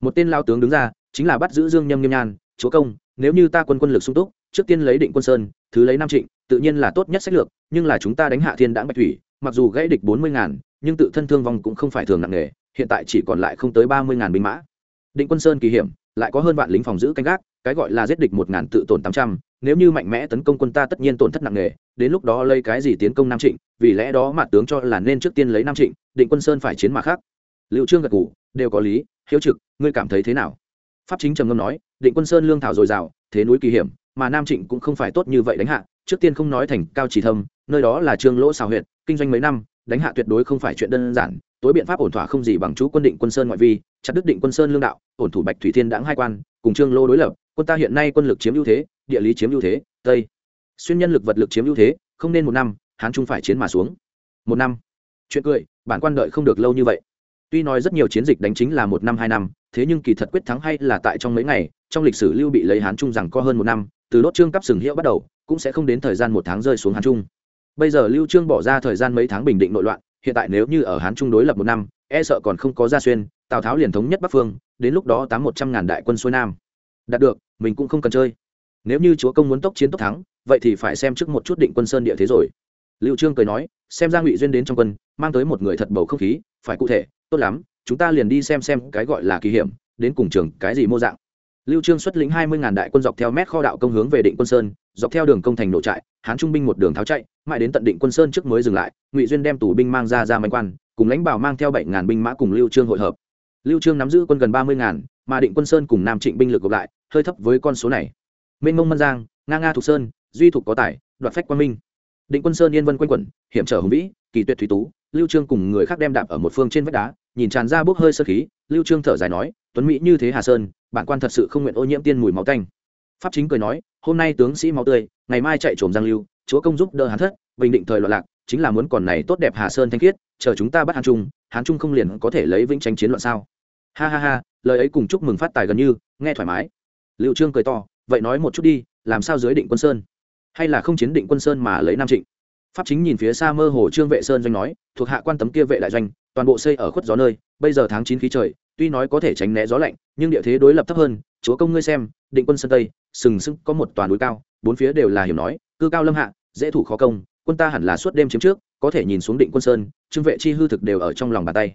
một tên lao tướng đứng ra, chính là bắt giữ dương nhâm nghiêm nhan, chúa công, nếu như ta quân quân lực sung túc, trước tiên lấy định quân sơn, thứ lấy nam trịnh, tự nhiên là tốt nhất sách lược, nhưng là chúng ta đánh hạ thiên đãng bạch thủy, mặc dù gãy địch bốn mươi ngàn, nhưng tự thân thương vong cũng không phải thường nặng nề, hiện tại chỉ còn lại không tới ba mươi ngàn binh mã. Định quân sơn kỳ hiểm, lại có hơn vạn lính phòng giữ canh gác, cái gọi là giết địch một ngàn tự tổn tám trăm, nếu như mạnh mẽ tấn công quân ta tất nhiên tổn thất nặng nề, đến lúc đó lấy cái gì tiến công nam trịnh, vì lẽ đó mặt tướng cho là nên trước tiên lấy nam trịnh, định quân sơn phải chiến mà khác. Liệu trương gật ngủ đều có lý hiếu trực, ngươi cảm thấy thế nào? Pháp chính trầm ngâm nói, định quân sơn lương thảo dồi dào, thế núi kỳ hiểm, mà nam trịnh cũng không phải tốt như vậy đánh hạ, trước tiên không nói thành cao trì thâm, nơi đó là trương lỗ xào huyện, kinh doanh mấy năm, đánh hạ tuyệt đối không phải chuyện đơn giản, tối biện pháp ổn thỏa không gì bằng chú quân định quân sơn ngoại vi, chặt đức định quân sơn lương đạo, ổn thủ bạch thủy thiên đãng hai quan, cùng trương lô đối lập, quân ta hiện nay quân lực chiếm ưu thế, địa lý chiếm ưu thế, tây. Xuyên nhân lực vật lực chiếm ưu thế, không nên một năm, hán trung phải chiến mà xuống. Một năm. Chuyện cười, bản quan đợi không được lâu như vậy tuy nói rất nhiều chiến dịch đánh chính là một năm, hai năm, thế nhưng kỳ thật quyết thắng hay là tại trong mấy ngày, trong lịch sử lưu bị lấy hán trung rằng có hơn một năm, từ đốt trương cấp sừng hiệu bắt đầu, cũng sẽ không đến thời gian một tháng rơi xuống hán trung. Bây giờ lưu trương bỏ ra thời gian mấy tháng bình định nội loạn, hiện tại nếu như ở hán trung đối lập một năm e sợ còn không có gia xuyên, tào tháo liền thống nhất bắc phương, đến lúc đó tám một trăm ngàn đại quân xuôi nam. Đạt được, mình cũng không cần chơi. Nếu như chúa công muốn tốc chiến tốc thắng, vậy thì phải xem trước một chút định quân sơn địa thế rồi. Lưu trương cười nói, xem ra ngụy duyên đến trong quân mang tới một người thật bầu không khí, phải cụ thể, tốt lắm, chúng ta liền đi xem xem cái gọi là kỳ hiểm, đến cùng trường cái gì mô dạng. Lưu trương xuất lĩnh hai mươi ngàn đại quân dọc theo mét kho đạo công hướng về định quân sơn, dọc theo đường công thành nổ trại, hán trung binh một đường tháo chạy, mãi đến tận định quân sơn trước mới dừng lại, ngụy duyên đem tù binh mang ra ra mạnh quan, cùng lãnh bảo mang theo bảy ngàn binh mã cùng lưu trương hội hợp. Lưu trương nắm giữ quân gần ba mươi ngàn, mà định quân sơn cùng nam trịnh binh lực gộp lại, hơi thấp với con số này. Minh mông mân giang, nga nga thục sơn, duy thục có tài, đoạt phách quan minh. Định quân sơn yên vân quanh quẩn, hiểm trở hùng vĩ, kỳ tuyệt thủy tú lưu trương cùng người khác đem đạp ở một phương trên vách đá, nhìn tràn ra bốc hơi sơ khí, lưu trương thở dài nói, tuấn mỹ như thế hà sơn, bản quan thật sự không nguyện ô nhiễm tiên mùi máu tanh. Pháp chính cười nói, hôm nay tướng sĩ máu tươi, ngày mai chạy trộm giang lưu, chúa công giúp đỡ hán thất, bình định thời loạn lạc, chính là muốn còn này tốt đẹp hà sơn thanh khiết, chờ chúng ta bắt hán trung hán trung không liền có thể lấy vĩnh tranh chiến loạn sao? Ha ha ha, lời ấy cùng chúc mừng phát tài gần như, nghe thoải mái. Lưu trương cười to, vậy nói một chút đi, làm sao dưới định quân sơn? Hay là không chiến định quân sơn mà lấy nam trịnh? Pháp chính nhìn phía xa mơ hồ trương vệ sơn doanh nói, thuộc hạ quan tấm kia vệ đại doanh, toàn bộ xây ở khuất gió nơi, bây giờ tháng chín khí trời, tuy nói có thể tránh né gió lạnh, nhưng địa thế đối lập thấp hơn, chúa công ngươi xem, định quân sơn tây, sừng sững có một toàn núi cao, bốn phía đều là hiểm nói, cư cao lâm hạ, dễ thủ khó công, quân ta hẳn là suốt đêm chiếm trước, có thể nhìn xuống định quân sơn, trương vệ chi hư thực đều ở trong lòng bàn tay.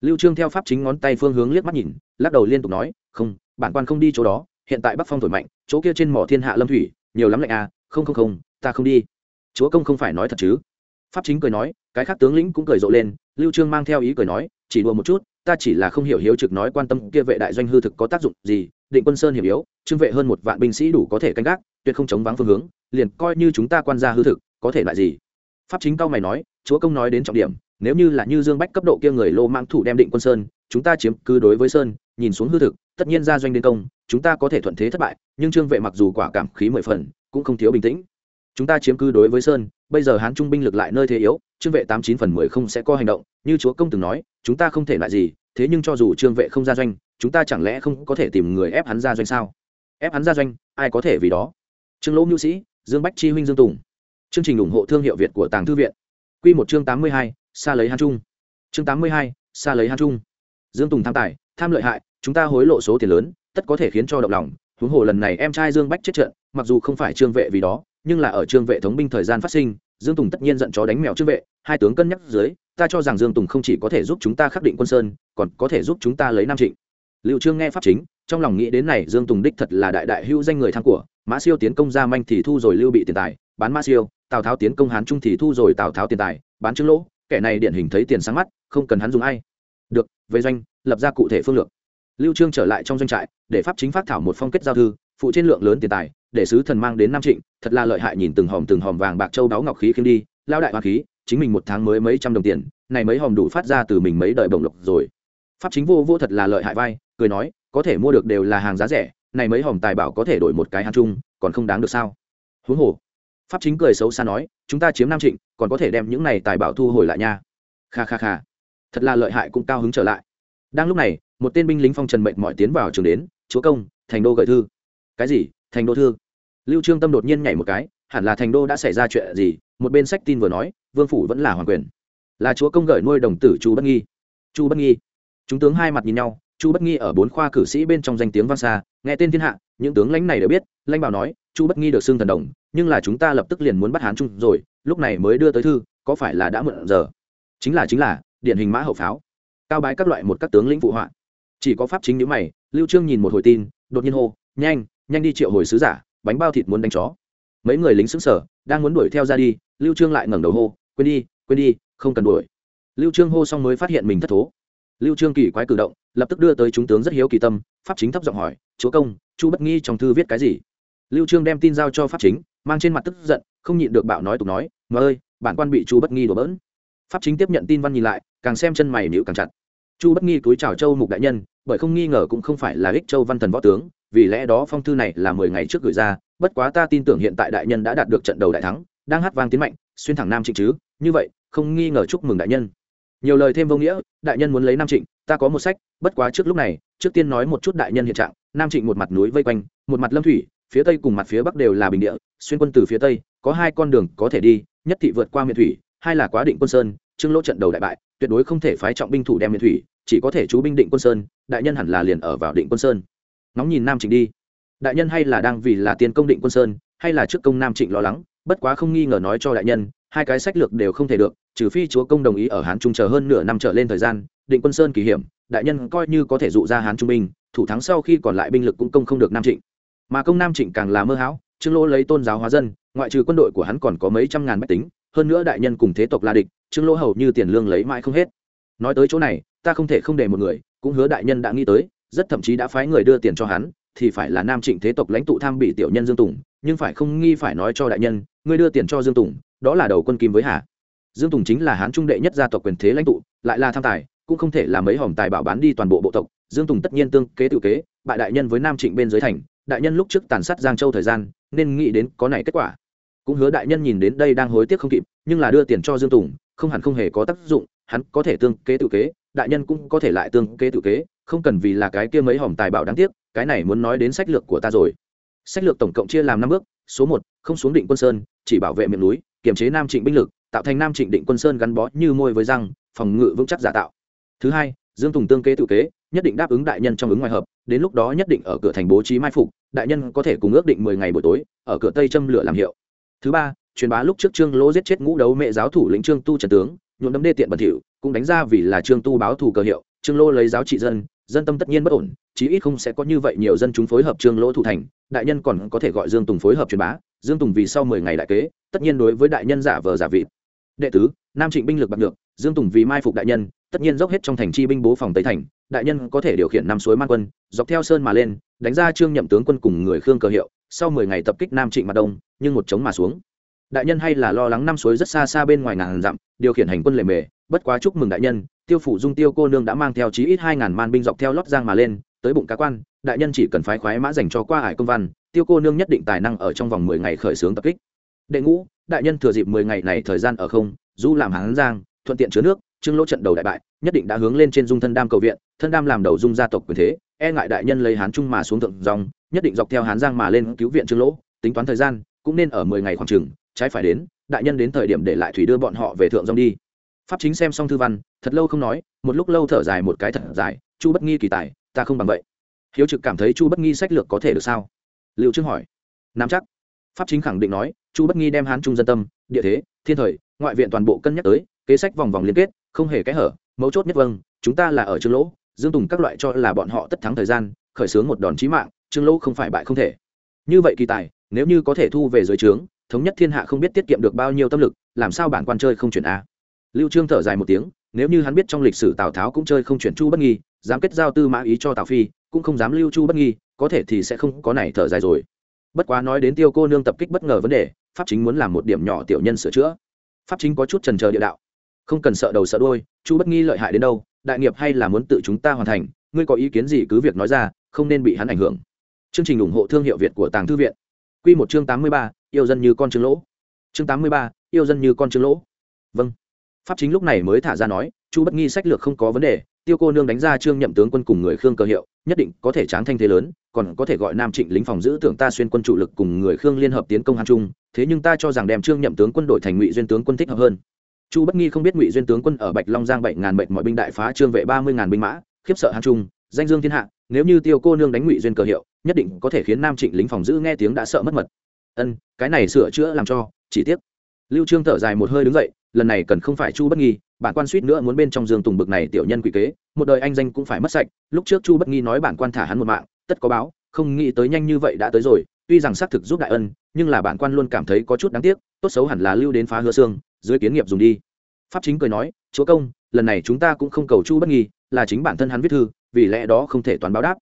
Lưu trương theo pháp chính ngón tay phương hướng liếc mắt nhìn, lắc đầu liên tục nói, không, bản quan không đi chỗ đó, hiện tại bắc phong thổi mạnh, chỗ kia trên mỏ thiên hạ lâm thủy, nhiều lắm lạnh à không không không, ta không đi chúa công không phải nói thật chứ? Pháp chính cười nói, cái khác tướng lĩnh cũng cười rộ lên, lưu trương mang theo ý cười nói, chỉ đùa một chút, ta chỉ là không hiểu hiếu trực nói quan tâm kia vệ đại doanh hư thực có tác dụng gì, định quân sơn hiểm yếu, trương vệ hơn một vạn binh sĩ đủ có thể canh gác, tuyệt không chống vắng phương hướng, liền coi như chúng ta quan gia hư thực, có thể loại gì? Pháp chính cao mày nói, chúa công nói đến trọng điểm, nếu như là như dương bách cấp độ kia người lô mang thủ đem định quân sơn, chúng ta chiếm cứ đối với sơn, nhìn xuống hư thực, tất nhiên ra doanh đến công, chúng ta có thể thuận thế thất bại, nhưng trương vệ mặc dù quả cảm khí mười phần, cũng không thiếu bình tĩnh chúng ta chiếm cứ đối với sơn, bây giờ hán trung binh lực lại nơi thế yếu, trương vệ tám chín phần mười không sẽ có hành động, như chúa công từng nói, chúng ta không thể lại gì, thế nhưng cho dù trương vệ không ra doanh, chúng ta chẳng lẽ không có thể tìm người ép hắn ra doanh sao? Ép hắn ra doanh, ai có thể vì đó? Trương lỗ nhu sĩ, dương bách chi huynh dương tùng. Chương trình ủng hộ thương hiệu việt của tàng thư viện. Q một chương tám mươi hai xa lấy hán trung. Chương tám mươi hai xa lấy hán trung. Dương tùng tham tài, tham lợi hại, chúng ta hối lộ số tiền lớn, tất có thể khiến cho động lòng. Huống hồ lần này em trai dương bách chết trận, mặc dù không phải trương vệ vì đó nhưng là ở trương vệ thống binh thời gian phát sinh, dương tùng tất nhiên giận chó đánh mèo trương vệ, hai tướng cân nhắc dưới, ta cho rằng dương tùng không chỉ có thể giúp chúng ta khắc định quân sơn, còn có thể giúp chúng ta lấy nam trịnh. Liệu trương nghe pháp chính, trong lòng nghĩ đến này, dương tùng đích thật là đại đại hữu danh người thang của, mã siêu tiến công gia manh thì thu rồi lưu bị tiền tài, bán mã siêu, tào tháo tiến công hán trung thì thu rồi tào tháo tiền tài, bán trương lỗ, kẻ này điển hình thấy tiền sáng mắt, không cần hắn dùng ai. Được, về doanh, lập ra cụ thể phương lược. Lưu trương trở lại trong doanh trại, để pháp chính phát thảo một phong kết giao thư, phụ trên lượng lớn tiền tài, để sứ thần mang đến nam trịnh thật là lợi hại nhìn từng hòm từng hòm vàng bạc châu đáo ngọc khí khiêm đi lao đại hoa khí, chính mình một tháng mới mấy trăm đồng tiền, này mấy hòm đủ phát ra từ mình mấy đời bổng lộc rồi. Pháp chính vô vô thật là lợi hại vai, cười nói, có thể mua được đều là hàng giá rẻ, này mấy hòm tài bảo có thể đổi một cái hàng chung còn không đáng được sao? Huống hồ, pháp chính cười xấu xa nói, chúng ta chiếm nam trịnh, còn có thể đem những này tài bảo thu hồi lại nha. Kha kha kha, thật là lợi hại cũng cao hứng trở lại. Đang lúc này, một tên binh lính phong trần mệnh mọi tiến vào trường đến, chúa công, thành đô gợi thư. Cái gì? Thành đô thư? Lưu trương tâm đột nhiên nhảy một cái, hẳn là thành đô đã xảy ra chuyện gì, một bên sách tin vừa nói, vương phủ vẫn là hoàng quyền. Là chúa công gửi nuôi đồng tử chu bất nghi. Chu bất nghi. Chúng tướng hai mặt nhìn nhau, chu bất nghi ở bốn khoa cử sĩ bên trong danh tiếng vang xa, nghe tên thiên hạ, những tướng lãnh này đều biết, lãnh bảo nói, chu bất nghi được xưng thần đồng, nhưng là chúng ta lập tức liền muốn bắt hán trung rồi, lúc này mới đưa tới thư, có phải là đã mượn giờ? Chính là chính là, điển hình mã hậu pháo. Cao bái các loại một các tướng lĩnh phụ họa. Chỉ có pháp chính những mày, lưu trương nhìn một hồi tin, đột nhiên hô, nhanh nhanh đi triệu hồi sứ giả bánh bao thịt muốn đánh chó. Mấy người lính xứng sở đang muốn đuổi theo ra đi, lưu trương lại ngẩng đầu hô, quên đi quên đi, không cần đuổi. Lưu trương hô xong mới phát hiện mình thất thố. Lưu trương kỳ quái cử động, lập tức đưa tới chúng tướng rất hiếu kỳ tâm, pháp chính thấp giọng hỏi, chúa công, chu bất nghi trong thư viết cái gì? Lưu trương đem tin giao cho pháp chính, mang trên mặt tức giận, không nhịn được bạo nói tục nói, mà ơi, bản quan bị chu bất nghi đổ bỡn. Pháp chính tiếp nhận tin văn nhìn lại, càng xem chân mày nhíu càng chặt. Chu bất nghi túi chào châu mục đại nhân, bởi không nghi ngờ cũng không phải là ích châu văn thần võ tướng vì lẽ đó phong thư này là mười ngày trước gửi ra, bất quá ta tin tưởng hiện tại đại nhân đã đạt được trận đầu đại thắng, đang hát vang tiến mạnh, xuyên thẳng nam trịnh chứ, như vậy, không nghi ngờ chúc mừng đại nhân. Nhiều lời thêm vô nghĩa, đại nhân muốn lấy nam trịnh, ta có một sách, bất quá trước lúc này, trước tiên nói một chút đại nhân hiện trạng, nam trịnh một mặt núi vây quanh, một mặt lâm thủy, phía tây cùng mặt phía bắc đều là bình địa, xuyên quân từ phía tây, có hai con đường có thể đi, nhất thị vượt qua miền thủy, hai là quá định quân sơn, trương lỗ trận đầu đại bại, tuyệt đối không thể phái trọng binh thủ đem miền thủy, chỉ có thể chú binh định quân sơn, đại nhân hẳn là liền ở vào định quân sơn nóng nhìn nam trịnh đi. Đại nhân hay là đang vì là tiền công định quân sơn, hay là trước công nam trịnh lo lắng, bất quá không nghi ngờ nói cho đại nhân, hai cái sách lược đều không thể được, trừ phi chúa công đồng ý ở hán trung chờ hơn nửa năm trở lên thời gian, định quân sơn kỳ hiểm, đại nhân coi như có thể dụ ra hán trung binh, thủ thắng sau khi còn lại binh lực cũng công không được nam trịnh. Mà công nam trịnh càng là mơ hão, trương lỗ lấy tôn giáo hóa dân, ngoại trừ quân đội của hắn còn có mấy trăm ngàn bách tính, hơn nữa đại nhân cùng thế tộc la địch, trương lỗ hầu như tiền lương lấy mãi không hết. Nói tới chỗ này, ta không thể không để một người, cũng hứa đại nhân đã nghĩ tới rất thậm chí đã phái người đưa tiền cho hắn, thì phải là nam trịnh thế tộc lãnh tụ tham bị tiểu nhân dương tùng, nhưng phải không nghi phải nói cho đại nhân, ngươi đưa tiền cho dương tùng, đó là đầu quân kim với hà. Dương tùng chính là hán trung đệ nhất gia tộc quyền thế lãnh tụ, lại là tham tài, cũng không thể là mấy hòm tài bảo bán đi toàn bộ bộ tộc. Dương tùng tất nhiên tương kế tự kế, bại đại nhân với nam trịnh bên dưới thành, đại nhân lúc trước tàn sát giang châu thời gian, nên nghĩ đến có này kết quả. Cũng hứa đại nhân nhìn đến đây đang hối tiếc không kịp, nhưng là đưa tiền cho dương tùng, không hẳn không hề có tác dụng, hắn có thể tương kế tự kế đại nhân cũng có thể lại tương kế tự kế, không cần vì là cái kia mấy hòm tài bảo đáng tiếc, cái này muốn nói đến sách lược của ta rồi. Sách lược tổng cộng chia làm năm bước, số một, không xuống định quân sơn, chỉ bảo vệ miệng núi, kiềm chế nam trịnh binh lực, tạo thành nam trịnh định quân sơn gắn bó như môi với răng, phòng ngự vững chắc giả tạo. Thứ hai, dương tùng tương kế tự kế, nhất định đáp ứng đại nhân trong ứng ngoài hợp, đến lúc đó nhất định ở cửa thành bố trí mai phục, đại nhân có thể cùng ước định mười ngày buổi tối, ở cửa tây châm lửa làm hiệu. Thứ ba, truyền bá lúc trước trương lỗ giết chết ngũ đấu mẹ giáo thủ lĩnh trương tu trần tướng nhuộm đấm đê tiện bẩn thỉu, cũng đánh ra vì là trương tu báo thù cờ hiệu, trương lô lấy giáo trị dân dân tâm tất nhiên bất ổn, chí ít không sẽ có như vậy nhiều dân chúng phối hợp trương lỗ thủ thành, đại nhân còn có thể gọi dương tùng phối hợp truyền bá, dương tùng vì sau mười ngày đại kế, tất nhiên đối với đại nhân giả vờ giả vị đệ tứ, nam trịnh binh lực bạc được, dương tùng vì mai phục đại nhân, tất nhiên dốc hết trong thành chi binh bố phòng tây thành, đại nhân có thể điều khiển năm suối man quân, dọc theo sơn mà lên, đánh ra trương nhậm tướng quân cùng người khương cờ hiệu, sau mười ngày tập kích nam trịnh mặt đông, nhưng một chống mà xuống đại nhân hay là lo lắng năm suối rất xa xa bên ngoài ngàn dặm, điều khiển hành quân lề mề, bất quá chúc mừng đại nhân, tiêu phủ dung tiêu cô nương đã mang theo chí ít hai ngàn man binh dọc theo lót giang mà lên, tới bụng cá quan, đại nhân chỉ cần phái khoái mã dành cho qua hải công văn, tiêu cô nương nhất định tài năng ở trong vòng mười ngày khởi xướng tập kích. Đệ ngũ, đại nhân thừa dịp mười ngày này thời gian ở không, du làm hán giang, thuận tiện chứa nước, trương lỗ trận đầu đại bại, nhất định đã hướng lên trên dung thân đam cầu viện, thân đam làm đầu dung gia tộc quyền thế e ngại đại nhân lấy hán trung mà xuống thượng dòng, nhất định dọc theo hán giang mà lên cứu viện trương lỗ, tính toán thời gian, cũng nên ở mười ngày khoảng chừng trái phải đến, đại nhân đến thời điểm để lại thủy đưa bọn họ về thượng dòng đi. Pháp chính xem xong thư văn, thật lâu không nói, một lúc lâu thở dài một cái thật dài, chu bất nghi kỳ tài, ta không bằng vậy. Hiếu trực cảm thấy chu bất nghi sách lược có thể được sao? Liệu trương hỏi. Nắm chắc. Pháp chính khẳng định nói, chu bất nghi đem hán trung dân tâm, địa thế, thiên thời, ngoại viện toàn bộ cân nhắc tới, kế sách vòng vòng liên kết, không hề kẽ hở, mấu chốt nhất vâng chúng ta là ở trương lỗ, dương tùng các loại cho là bọn họ tất thắng thời gian, khởi xướng một đòn chí mạng, trương lỗ không phải bại không thể. Như vậy kỳ tài, nếu như có thể thu về dưới trướng thống nhất thiên hạ không biết tiết kiệm được bao nhiêu tâm lực làm sao bản quan chơi không chuyển a? Lưu trương thở dài một tiếng nếu như hắn biết trong lịch sử tào tháo cũng chơi không chuyển chu bất nghi dám kết giao tư mã ý cho tào phi cũng không dám lưu chu bất nghi có thể thì sẽ không có này thở dài rồi. Bất quá nói đến tiêu cô nương tập kích bất ngờ vấn đề pháp chính muốn làm một điểm nhỏ tiểu nhân sửa chữa. Pháp chính có chút trần chờ địa đạo. Không cần sợ đầu sợ đuôi, chu bất nghi lợi hại đến đâu đại nghiệp hay là muốn tự chúng ta hoàn thành ngươi có ý kiến gì cứ việc nói ra không nên bị hắn ảnh hưởng. Chương trình ủng hộ thương hiệu việt của tàng thư viện. Quy một chương tám mươi ba, yêu dân như con trứng lỗ. Chương tám mươi ba, yêu dân như con trứng lỗ. Vâng. Pháp chính lúc này mới thả ra nói chu bất nghi sách lược không có vấn đề tiêu cô nương đánh ra trương nhậm tướng quân cùng người khương cơ hiệu nhất định có thể tráng thanh thế lớn còn có thể gọi nam trịnh lính phòng giữ tưởng ta xuyên quân chủ lực cùng người khương liên hợp tiến công hàn trung thế nhưng ta cho rằng đem trương nhậm tướng quân đội thành ngụy duyên tướng quân thích hợp hơn. Chu bất nghi không biết ngụy duyên tướng quân ở bạch long giang bảy ngàn mệnh mọi binh đại phá trương vệ ba mươi ngàn binh mã khiếp sợ hàn trung danh dương thiên hạ nếu như tiêu cô nương đánh ngụy duyên cờ hiệu nhất định có thể khiến nam trịnh lính phòng giữ nghe tiếng đã sợ mất mật ân, cái này sửa chữa làm cho, chỉ tiếc. Lưu trương thở dài một hơi đứng dậy, lần này cần không phải chu bất nghi, bản quan suýt nữa muốn bên trong giường tùng bực này tiểu nhân quỷ kế, một đời anh danh cũng phải mất sạch, lúc trước chu bất nghi nói bản quan thả hắn một mạng, tất có báo, không nghĩ tới nhanh như vậy đã tới rồi, tuy rằng xác thực giúp đại ân, nhưng là bản quan luôn cảm thấy có chút đáng tiếc, tốt xấu hẳn là lưu đến phá hứa xương, dưới kiến nghiệp dùng đi. Pháp chính cười nói, chúa công, lần này chúng ta cũng không cầu chu bất nghi, là chính bản thân hắn viết thư, vì lẽ đó không thể toán báo đáp.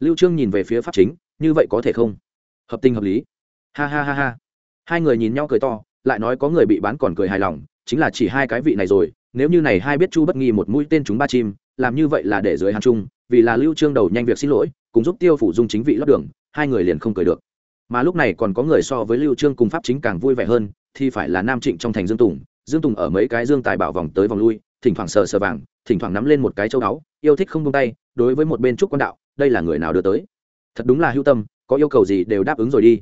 Lưu trương nhìn về phía pháp chính, như vậy có thể không? Hợp tình hợp lý ha ha ha ha. Hai người nhìn nhau cười to lại nói có người bị bán còn cười hài lòng chính là chỉ hai cái vị này rồi nếu như này hai biết chu bất nghi một mũi tên chúng ba chim làm như vậy là để dưới hàn chung, vì là lưu trương đầu nhanh việc xin lỗi cùng giúp tiêu phủ dung chính vị lót đường hai người liền không cười được. Mà lúc này còn có người so với lưu trương cùng pháp chính càng vui vẻ hơn thì phải là nam trịnh trong thành dương tùng dương tùng ở mấy cái dương tài bảo vòng tới vòng lui thỉnh thoảng sờ sờ vàng thỉnh thoảng nắm lên một cái châu đáo yêu thích không buông tay đối với một bên trúc quan đạo đây là người nào đưa tới? Thật đúng là hưu tâm có yêu cầu gì đều đáp ứng rồi đi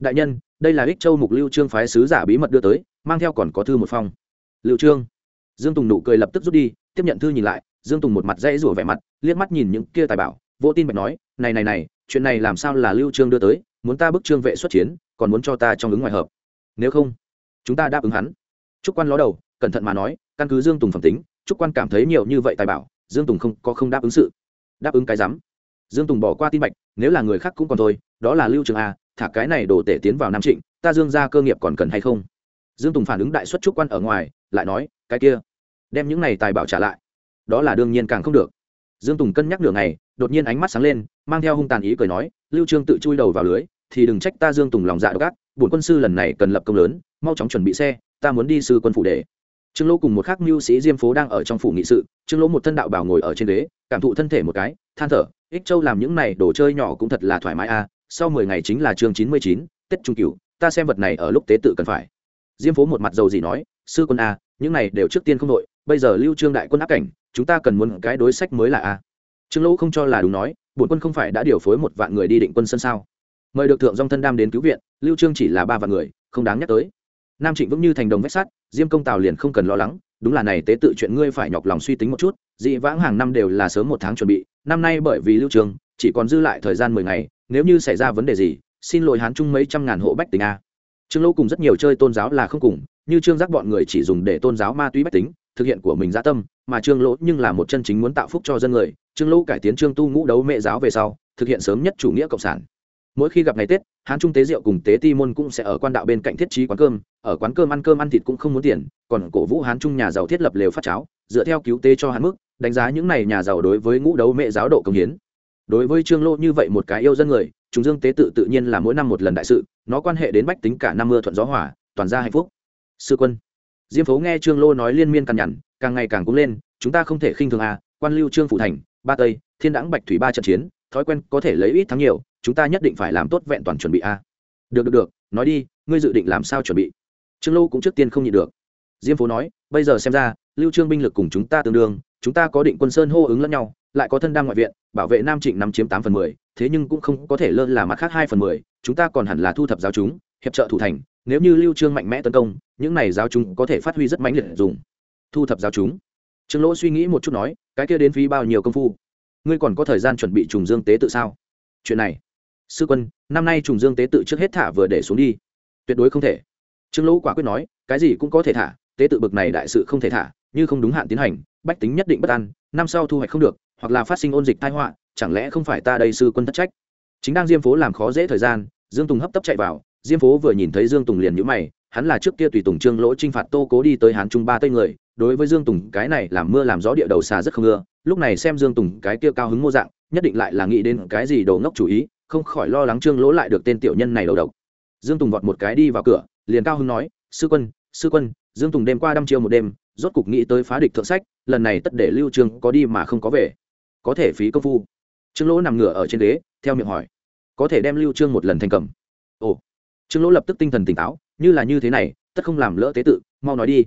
đại nhân, đây là ích châu mục lưu trương phái sứ giả bí mật đưa tới, mang theo còn có thư một phong. Lưu trương. Dương tùng nụ cười lập tức rút đi, tiếp nhận thư nhìn lại, dương tùng một mặt dãy rủa vẻ mặt, liếc mắt nhìn những kia tài bảo, vô tin bạch nói, này này này, chuyện này làm sao là lưu trương đưa tới, muốn ta bức trương vệ xuất chiến, còn muốn cho ta trong ứng ngoài hợp. Nếu không, chúng ta đáp ứng hắn. Trúc quan ló đầu, cẩn thận mà nói, căn cứ dương tùng phẩm tính, trúc quan cảm thấy nhiều như vậy tài bảo, dương tùng không, có không đáp ứng sự. Đáp ứng cái rắm. Dương tùng bỏ qua tin bạch, nếu là người khác cũng còn thôi, đó là lưu trường a thả cái này đồ tể tiến vào nam trịnh, ta dương ra cơ nghiệp còn cần hay không? Dương tùng phản ứng đại xuất trúc quan ở ngoài, lại nói, cái kia, đem những này tài bảo trả lại. Đó là đương nhiên càng không được. Dương tùng cân nhắc nửa ngày, đột nhiên ánh mắt sáng lên, mang theo hung tàn ý cười nói, lưu trương tự chui đầu vào lưới, thì đừng trách ta dương tùng lòng dạ độc ác, bổn quân sư lần này cần lập công lớn, mau chóng chuẩn bị xe, ta muốn đi sư quân phủ để. Trương lỗ cùng một khắc mưu sĩ diêm phố đang ở trong phủ nghị sự, trương lỗ một thân đạo bảo ngồi ở trên ghế, cảm thụ thân thể một cái, than thở, ích châu làm những này đồ chơi nhỏ cũng thật là thoải mái a sau mười ngày chính là chương chín mươi chín, tết trung cửu, ta xem vật này ở lúc tế tự cần phải. Diêm phố một mặt dầu gì nói, sư quân a, những này đều trước tiên không đội bây giờ lưu trương đại quân áp cảnh, chúng ta cần muốn cái đối sách mới là a. Trương lỗ không cho là đúng nói, bổn quân không phải đã điều phối một vạn người đi định quân sân sao? Mời được thượng dòng thân đam đến cứu viện, lưu trương chỉ là ba vạn người, không đáng nhắc tới. Nam trịnh vững như thành đồng vách sắt, diêm công tào liền không cần lo lắng, đúng là này tế tự chuyện ngươi phải nhọc lòng suy tính một chút, dị vãng hàng năm đều là sớm một tháng chuẩn bị, năm nay bởi vì lưu trường chỉ còn dư lại thời gian mười ngày nếu như xảy ra vấn đề gì, xin lỗi hán chung mấy trăm ngàn hộ bách tính a. Trương lỗ cùng rất nhiều chơi tôn giáo là không cùng, như trương giác bọn người chỉ dùng để tôn giáo ma túy bách tính, thực hiện của mình gia tâm, mà trương lỗ nhưng là một chân chính muốn tạo phúc cho dân người. Trương lỗ cải tiến trương tu ngũ đấu mẹ giáo về sau, thực hiện sớm nhất chủ nghĩa cộng sản. Mỗi khi gặp ngày tết, hán trung tế rượu cùng tế ti môn cũng sẽ ở quan đạo bên cạnh thiết trí quán cơm, ở quán cơm ăn cơm ăn thịt cũng không muốn tiền, còn cổ vũ hán trung nhà giàu thiết lập lều phát cháo, dựa theo cứu tế cho Hán mức, đánh giá những này nhà giàu đối với ngũ đấu mẹ giáo độ công hiến đối với trương lô như vậy một cái yêu dân người chúng dương tế tự tự nhiên là mỗi năm một lần đại sự, nó quan hệ đến bách tính cả năm mưa thuận gió hỏa toàn gia hạnh phúc. Sư quân, diêm phố nghe trương lô nói liên miên cằn nhằn, càng ngày càng cúng lên, chúng ta không thể khinh thường à quan lưu trương phủ thành, ba tây, thiên đãng bạch thủy ba trận chiến, thói quen có thể lấy ít thắng nhiều, chúng ta nhất định phải làm tốt vẹn toàn chuẩn bị a được được được, nói đi, ngươi dự định làm sao chuẩn bị? Trương lô cũng trước tiên không nhịn được. Diêm phố nói, bây giờ xem ra, lưu trương binh lực cùng chúng ta tương đương chúng ta có định quân sơn hô ứng lẫn nhau, lại có thân đam ngoại viện, bảo vệ nam trịnh nắm chiếm tám phần mười, thế nhưng cũng không có thể lơ là mặt khác hai phần mười, chúng ta còn hẳn là thu thập giáo chúng, hiệp trợ thủ thành, nếu như lưu trương mạnh mẽ tấn công, những này giáo chúng có thể phát huy rất mãnh liệt dùng. Thu thập giáo chúng. Trương lỗ suy nghĩ một chút nói, cái kia đến phí bao nhiêu công phu? Ngươi còn có thời gian chuẩn bị trùng dương tế tự sao? Chuyện này. Sư quân, năm nay trùng dương tế tự trước hết thả vừa để xuống đi. Tuyệt đối không thể. Trương lỗ quả quyết nói, cái gì cũng có thể thả, tế tự bực này đại sự không thể thả như không đúng hạn tiến hành, bách tính nhất định bất an, năm sau thu hoạch không được, hoặc là phát sinh ôn dịch tai họa, chẳng lẽ không phải ta đây sư quân thất trách? Chính đang diêm phố làm khó dễ thời gian, dương tùng hấp tấp chạy vào, diêm phố vừa nhìn thấy dương tùng liền nhữ mày, hắn là trước kia tùy tùng trương lỗ t r i n h phạt tô cố đi tới hán trung ba tây người, đối với dương tùng cái này làm mưa làm gió địa đầu xà rất không ưa, lúc này xem dương tùng cái kia cao hứng mô dạng, nhất định lại là nghĩ đến cái gì đồ ngốc chủ ý, không khỏi lo lắng trương lỗ lại được tên tiểu nhân này đầu độc. Dương tùng vọt một cái đi vào cửa, liền cao hưng nói, sư quân sư quân, dương tùng đêm qua đăm chiêu một đêm rốt cục nghĩ tới phá địch thượng sách, lần này tất để lưu trương có đi mà không có về. Có thể phí công phu. Trương lỗ nằm ngửa ở trên ghế, theo miệng hỏi. Có thể đem lưu trương một lần thành cầm. Ồ. Trương lỗ lập tức tinh thần tỉnh táo, như là như thế này, tất không làm lỡ tế tự, mau nói đi.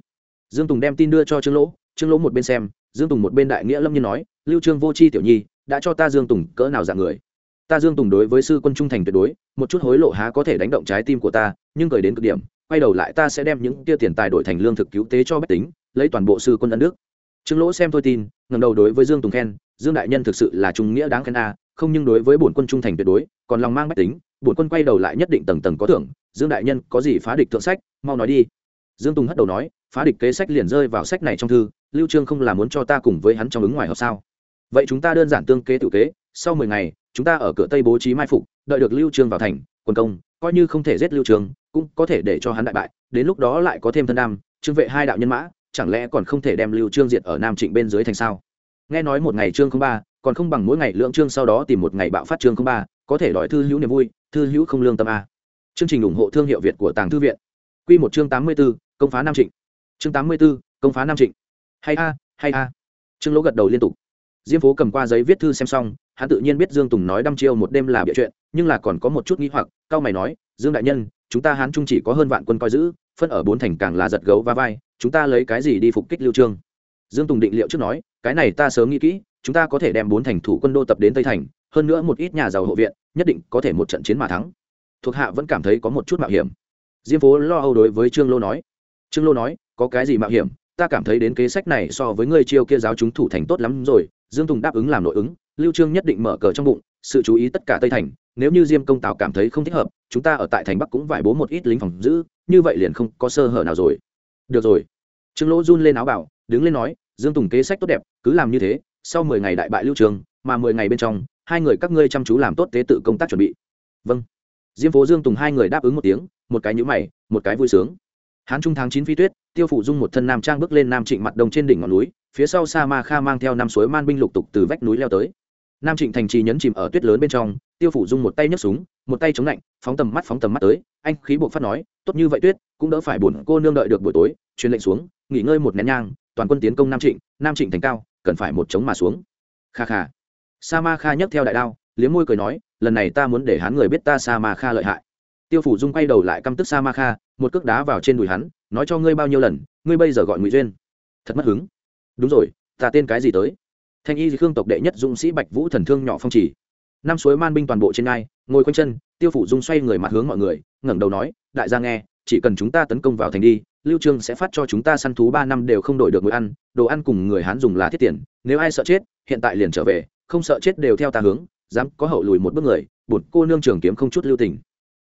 Dương tùng đem tin đưa cho trương lỗ trương lỗ một bên xem, dương tùng một bên đại nghĩa lâm nhiên nói, lưu trương vô chi tiểu nhi, đã cho ta dương tùng cỡ nào dạng người? Ta dương tùng đối với sư quân trung thành tuyệt đối, một chút hối lộ há có thể đánh động trái tim của ta, nhưng cười đến cực điểm, quay đầu lại ta sẽ đem những tia tiền tài đổi thành lương thực cứu tế cho bách tính lấy toàn bộ sư quân ân đức. Trương lỗ xem thôi tin ngầm đầu đối với dương tùng khen, dương đại nhân thực sự là trung nghĩa đáng khen a, không nhưng đối với bổn quân trung thành tuyệt đối, còn lòng mang mách tính, bổn quân quay đầu lại nhất định tầng tầng có thưởng, dương đại nhân có gì phá địch thượng sách, mau nói đi. Dương tùng hất đầu nói, phá địch kế sách liền rơi vào sách này trong thư, lưu trương không là muốn cho ta cùng với hắn trong ứng ngoài hợp sao? Vậy chúng ta đơn giản tương kế tự kế, sau mười ngày, chúng ta ở cửa tây bố trí mai phục, đợi được lưu trương vào thành, quân công, coi như không thể giết lưu trương, cũng có thể để cho hắn đại bại, đến lúc đó lại có thêm thân nam trương vệ hai đạo nhân mã chẳng lẽ còn không thể đem lưu trương diệt ở nam trịnh bên dưới thành sao? Nghe nói một ngày trương không ba còn không bằng mỗi ngày lượng trương sau đó tìm một ngày bạo phát trương không ba có thể đòi thư hữu niềm vui thư hữu không lương tâm a chương trình ủng hộ thương hiệu việt của tàng thư viện. Quy một chương 84, công phá nam trịnh. Chương 84, công phá nam trịnh. Hay a hay a. Trương lỗ gật đầu liên tục. Diêm phố cầm qua giấy viết thư xem xong hắn tự nhiên biết dương tùng nói đăm chiêu một đêm là bịa chuyện nhưng là còn có một chút nghĩ hoặc cao mày nói dương đại nhân chúng ta hán trung chỉ có hơn vạn quân coi giữ phân ở bốn thành càng là giật gấu và vai chúng ta lấy cái gì đi phục kích lưu trương? Dương tùng định liệu trước nói, cái này ta sớm nghĩ kỹ, chúng ta có thể đem bốn thành thủ quân đô tập đến tây thành, hơn nữa một ít nhà giàu hộ viện, nhất định có thể một trận chiến mà thắng. Thuộc hạ vẫn cảm thấy có một chút mạo hiểm. Diêm phố lo âu đối với trương lô nói. Trương lô nói, có cái gì mạo hiểm? Ta cảm thấy đến kế sách này so với ngươi chiêu kia giáo chúng thủ thành tốt lắm rồi, dương tùng đáp ứng làm nội ứng, lưu trương nhất định mở cờ trong bụng, sự chú ý tất cả tây thành, nếu như diêm công tào cảm thấy không thích hợp, chúng ta ở tại thành bắc cũng vải bố một ít lính phòng giữ, như vậy liền không có sơ hở nào rồi. Được rồi trương lỗ run lên áo bảo, đứng lên nói, dương tùng kế sách tốt đẹp, cứ làm như thế, sau mười ngày đại bại lưu trường, mà mười ngày bên trong, hai người các ngươi chăm chú làm tốt tế tự công tác chuẩn bị. Vâng. Diêm phố dương tùng hai người đáp ứng một tiếng, một cái nhữ mày, một cái vui sướng. Hán trung tháng chín phi tuyết, tiêu phủ dung một thân nam trang bước lên nam trịnh mặt đông trên đỉnh ngọn núi, phía sau sa ma kha mang theo năm suối man binh lục tục từ vách núi leo tới. Nam trịnh thành trì nhấn chìm ở tuyết lớn bên trong, tiêu phủ dung một tay nhấc súng, một tay chống lạnh, phóng tầm mắt phóng tầm mắt tới, anh khí buộc phát nói, tốt như vậy tuyết, cũng đỡ phải buồn cô nương đợi được buổi tối, truyền lệnh xuống nghỉ ngơi một nén nhang, toàn quân tiến công nam trịnh nam trịnh thành cao, cần phải một chống mà xuống. Kha kha. Sa ma kha nhấc theo đại đao, liếm môi cười nói, lần này ta muốn để hắn người biết ta sa ma kha lợi hại. Tiêu phủ dung quay đầu lại căm tức sa ma kha, một cước đá vào trên đùi hắn, nói cho ngươi bao nhiêu lần, ngươi bây giờ gọi ngụy duyên. Thật mất hứng. Đúng rồi, ta tên cái gì tới? Thanh y khương tộc đệ nhất dũng sĩ bạch vũ thần thương nhỏ phong chỉ năm suối man binh toàn bộ trên ngai, ngồi quanh chân, tiêu phủ dung xoay người mặt hướng mọi người, ngẩng đầu nói, đại gia nghe, chỉ cần chúng ta tấn công vào thành đi lưu trương sẽ phát cho chúng ta săn thú ba năm đều không đổi được người ăn đồ ăn cùng người hán dùng là thiết tiền nếu ai sợ chết hiện tại liền trở về không sợ chết đều theo ta hướng dám có hậu lùi một bước người bột cô nương trường kiếm không chút lưu tình.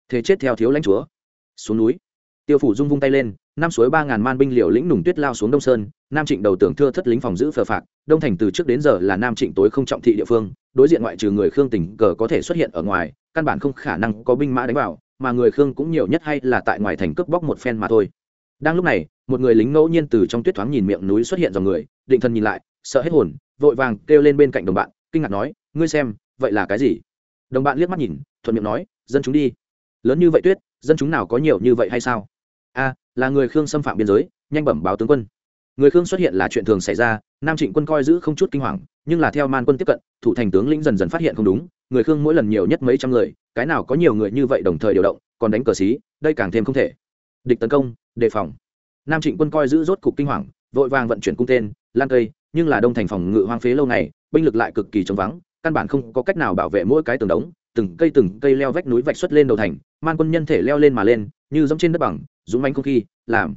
Thế chết theo thiếu lãnh chúa. Xuống núi. Tiêu phủ dung vung tay lên năm suối ba ngàn man binh liều lĩnh nùng tuyết lao xuống đông sơn nam trịnh đầu tưởng thưa thất lính phòng giữ phờ phạc, đông thành từ trước đến giờ là nam trịnh tối không trọng thị địa phương đối diện ngoại trừ người khương tỉnh cờ có thể xuất hiện ở ngoài căn bản không khả năng có binh mã đánh vào mà người khương cũng nhiều nhất hay là tại ngoài thành cướp bóc một phen mà thôi đang lúc này, một người lính ngẫu nhiên từ trong tuyết thoáng nhìn miệng núi xuất hiện dòng người, định thần nhìn lại, sợ hết hồn, vội vàng kêu lên bên cạnh đồng bạn, kinh ngạc nói, ngươi xem, vậy là cái gì? Đồng bạn liếc mắt nhìn, thuận miệng nói, dân chúng đi. Lớn như vậy tuyết, dân chúng nào có nhiều như vậy hay sao? A, là người khương xâm phạm biên giới, nhanh bẩm báo tướng quân. Người khương xuất hiện là chuyện thường xảy ra, nam trịnh quân coi giữ không chút kinh hoàng, nhưng là theo man quân tiếp cận, thủ thành tướng lĩnh dần dần phát hiện không đúng, người khương mỗi lần nhiều nhất mấy trăm người, cái nào có nhiều người như vậy đồng thời điều động, còn đánh cờ xí, đây càng thêm không thể. Địch tấn công đề phòng. Nam trịnh quân coi giữ rốt cục kinh hoàng, vội vàng vận chuyển cung tên, lan cây, nhưng là đông thành phòng ngự hoang phế lâu ngày, binh lực lại cực kỳ trống vắng, căn bản không có cách nào bảo vệ mỗi cái tường đống, từng cây từng cây leo vách núi vạch xuất lên đầu thành, man quân nhân thể leo lên mà lên, như giống trên đất bằng, dũng mánh không khí làm.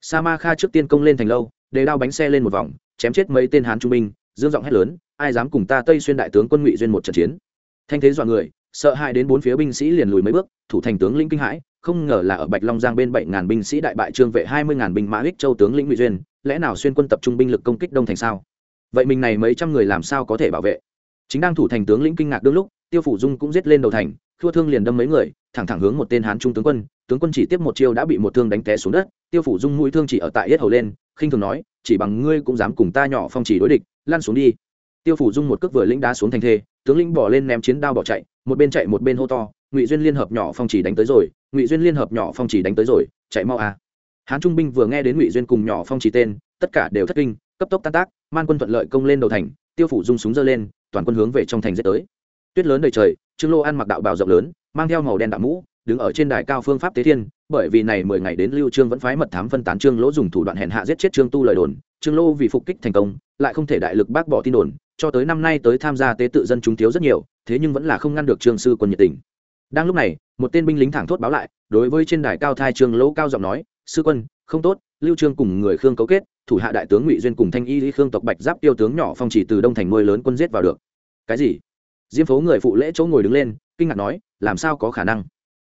Sa ma kha trước tiên công lên thành lâu, để đao bánh xe lên một vòng, chém chết mấy tên hán trung binh, dương giọng hét lớn, ai dám cùng ta tây xuyên đại tướng quân ngụy duyên một trận chiến? Thanh thế dọa người, sợ hãi đến bốn phía binh sĩ liền lùi mấy bước, thủ thành tướng lĩnh kinh hãi không ngờ là ở bạch long giang bên bảy ngàn binh sĩ đại bại trương vệ hai mươi ngàn binh mã ích châu tướng lĩnh ngụy duyên, lẽ nào xuyên quân tập trung binh lực công kích đông thành sao? Vậy mình này mấy trăm người làm sao có thể bảo vệ? Chính đang thủ thành tướng lĩnh kinh ngạc đương lúc, tiêu phủ dung cũng giết lên đầu thành, thua thương liền đâm mấy người, thẳng thẳng hướng một tên hán trung tướng quân tướng quân chỉ tiếp một chiêu đã bị một thương đánh té xuống đất, tiêu phủ dung mũi thương chỉ ở tại yết hầu lên, khinh thường nói, chỉ bằng ngươi cũng dám cùng ta nhỏ phong chỉ đối địch, lăn xuống đi. Tiêu phủ dung một cước vừa lĩnh đá xuống thành thê, tướng lĩnh bỏ lên ném chiến đao bỏ chạy, một bên chạy một bên hô to, ngụy duyên liên hợp nhỏ phong chỉ đánh tới rồi ngụy duyên liên hợp nhỏ phong chỉ đánh tới rồi, chạy mau à. Hán trung binh vừa nghe đến ngụy duyên cùng nhỏ phong chỉ tên, tất cả đều thất kinh, cấp tốc tan tác, man quân thuận lợi công lên đầu thành, tiêu phủ dung súng dơ lên, toàn quân hướng về trong thành dễ tới. Tuyết lớn đầy trời, trương lô ăn mặc đạo bào rộng lớn, mang theo màu đen đạo mũ, đứng ở trên đài cao phương pháp tế thiên, bởi vì này mười ngày đến lưu trương vẫn phái mật thám phân tán trương lỗ dùng thủ đoạn hèn hạ giết chết trương tu lời đồn. Trương lô vì phục kích thành công, lại không thể đại lực bác bỏ tin đồn, cho tới năm nay tới tham gia tế tự dân chúng thiếu rất nhiều, thế nhưng vẫn là không ngăn được trương sư quân nhiệt tình đang lúc này, một tên binh lính thẳng thốt báo lại, đối với trên đài cao thai trương lỗ cao giọng nói, sư quân, không tốt, lưu trương cùng người khương cấu kết, thủ hạ đại tướng ngụy duyên cùng thanh y lý khương tộc bạch giáp tiêu tướng nhỏ phong chỉ từ đông thành nuôi lớn quân giết vào được. Cái gì? Diêm phố người phụ lễ chỗ ngồi đứng lên, kinh ngạc nói, làm sao có khả năng?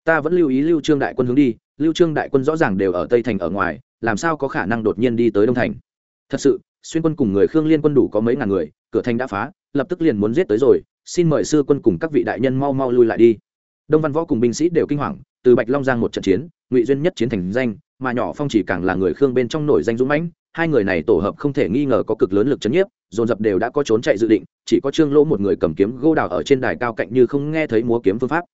Ta vẫn lưu ý lưu trương đại quân hướng đi, lưu trương đại quân rõ ràng đều ở tây thành ở ngoài, làm sao có khả năng đột nhiên đi tới đông thành? Thật sự, xuyên quân cùng người khương liên quân đủ có mấy ngàn người, cửa thành đã phá, lập tức liền muốn giết tới rồi, xin mời sư quân cùng các vị đại nhân mau mau lui lại đi đông văn võ cùng binh sĩ đều kinh hoàng, từ bạch long giang một trận chiến, ngụy duyên nhất chiến thành danh, mà nhỏ phong chỉ càng là người khương bên trong nổi danh dũng mãnh, hai người này tổ hợp không thể nghi ngờ có cực lớn lực chấn nhiếp, dồn dập đều đã có trốn chạy dự định, chỉ có trương lỗ một người cầm kiếm gô đào ở trên đài cao cạnh như không nghe thấy múa kiếm phương pháp.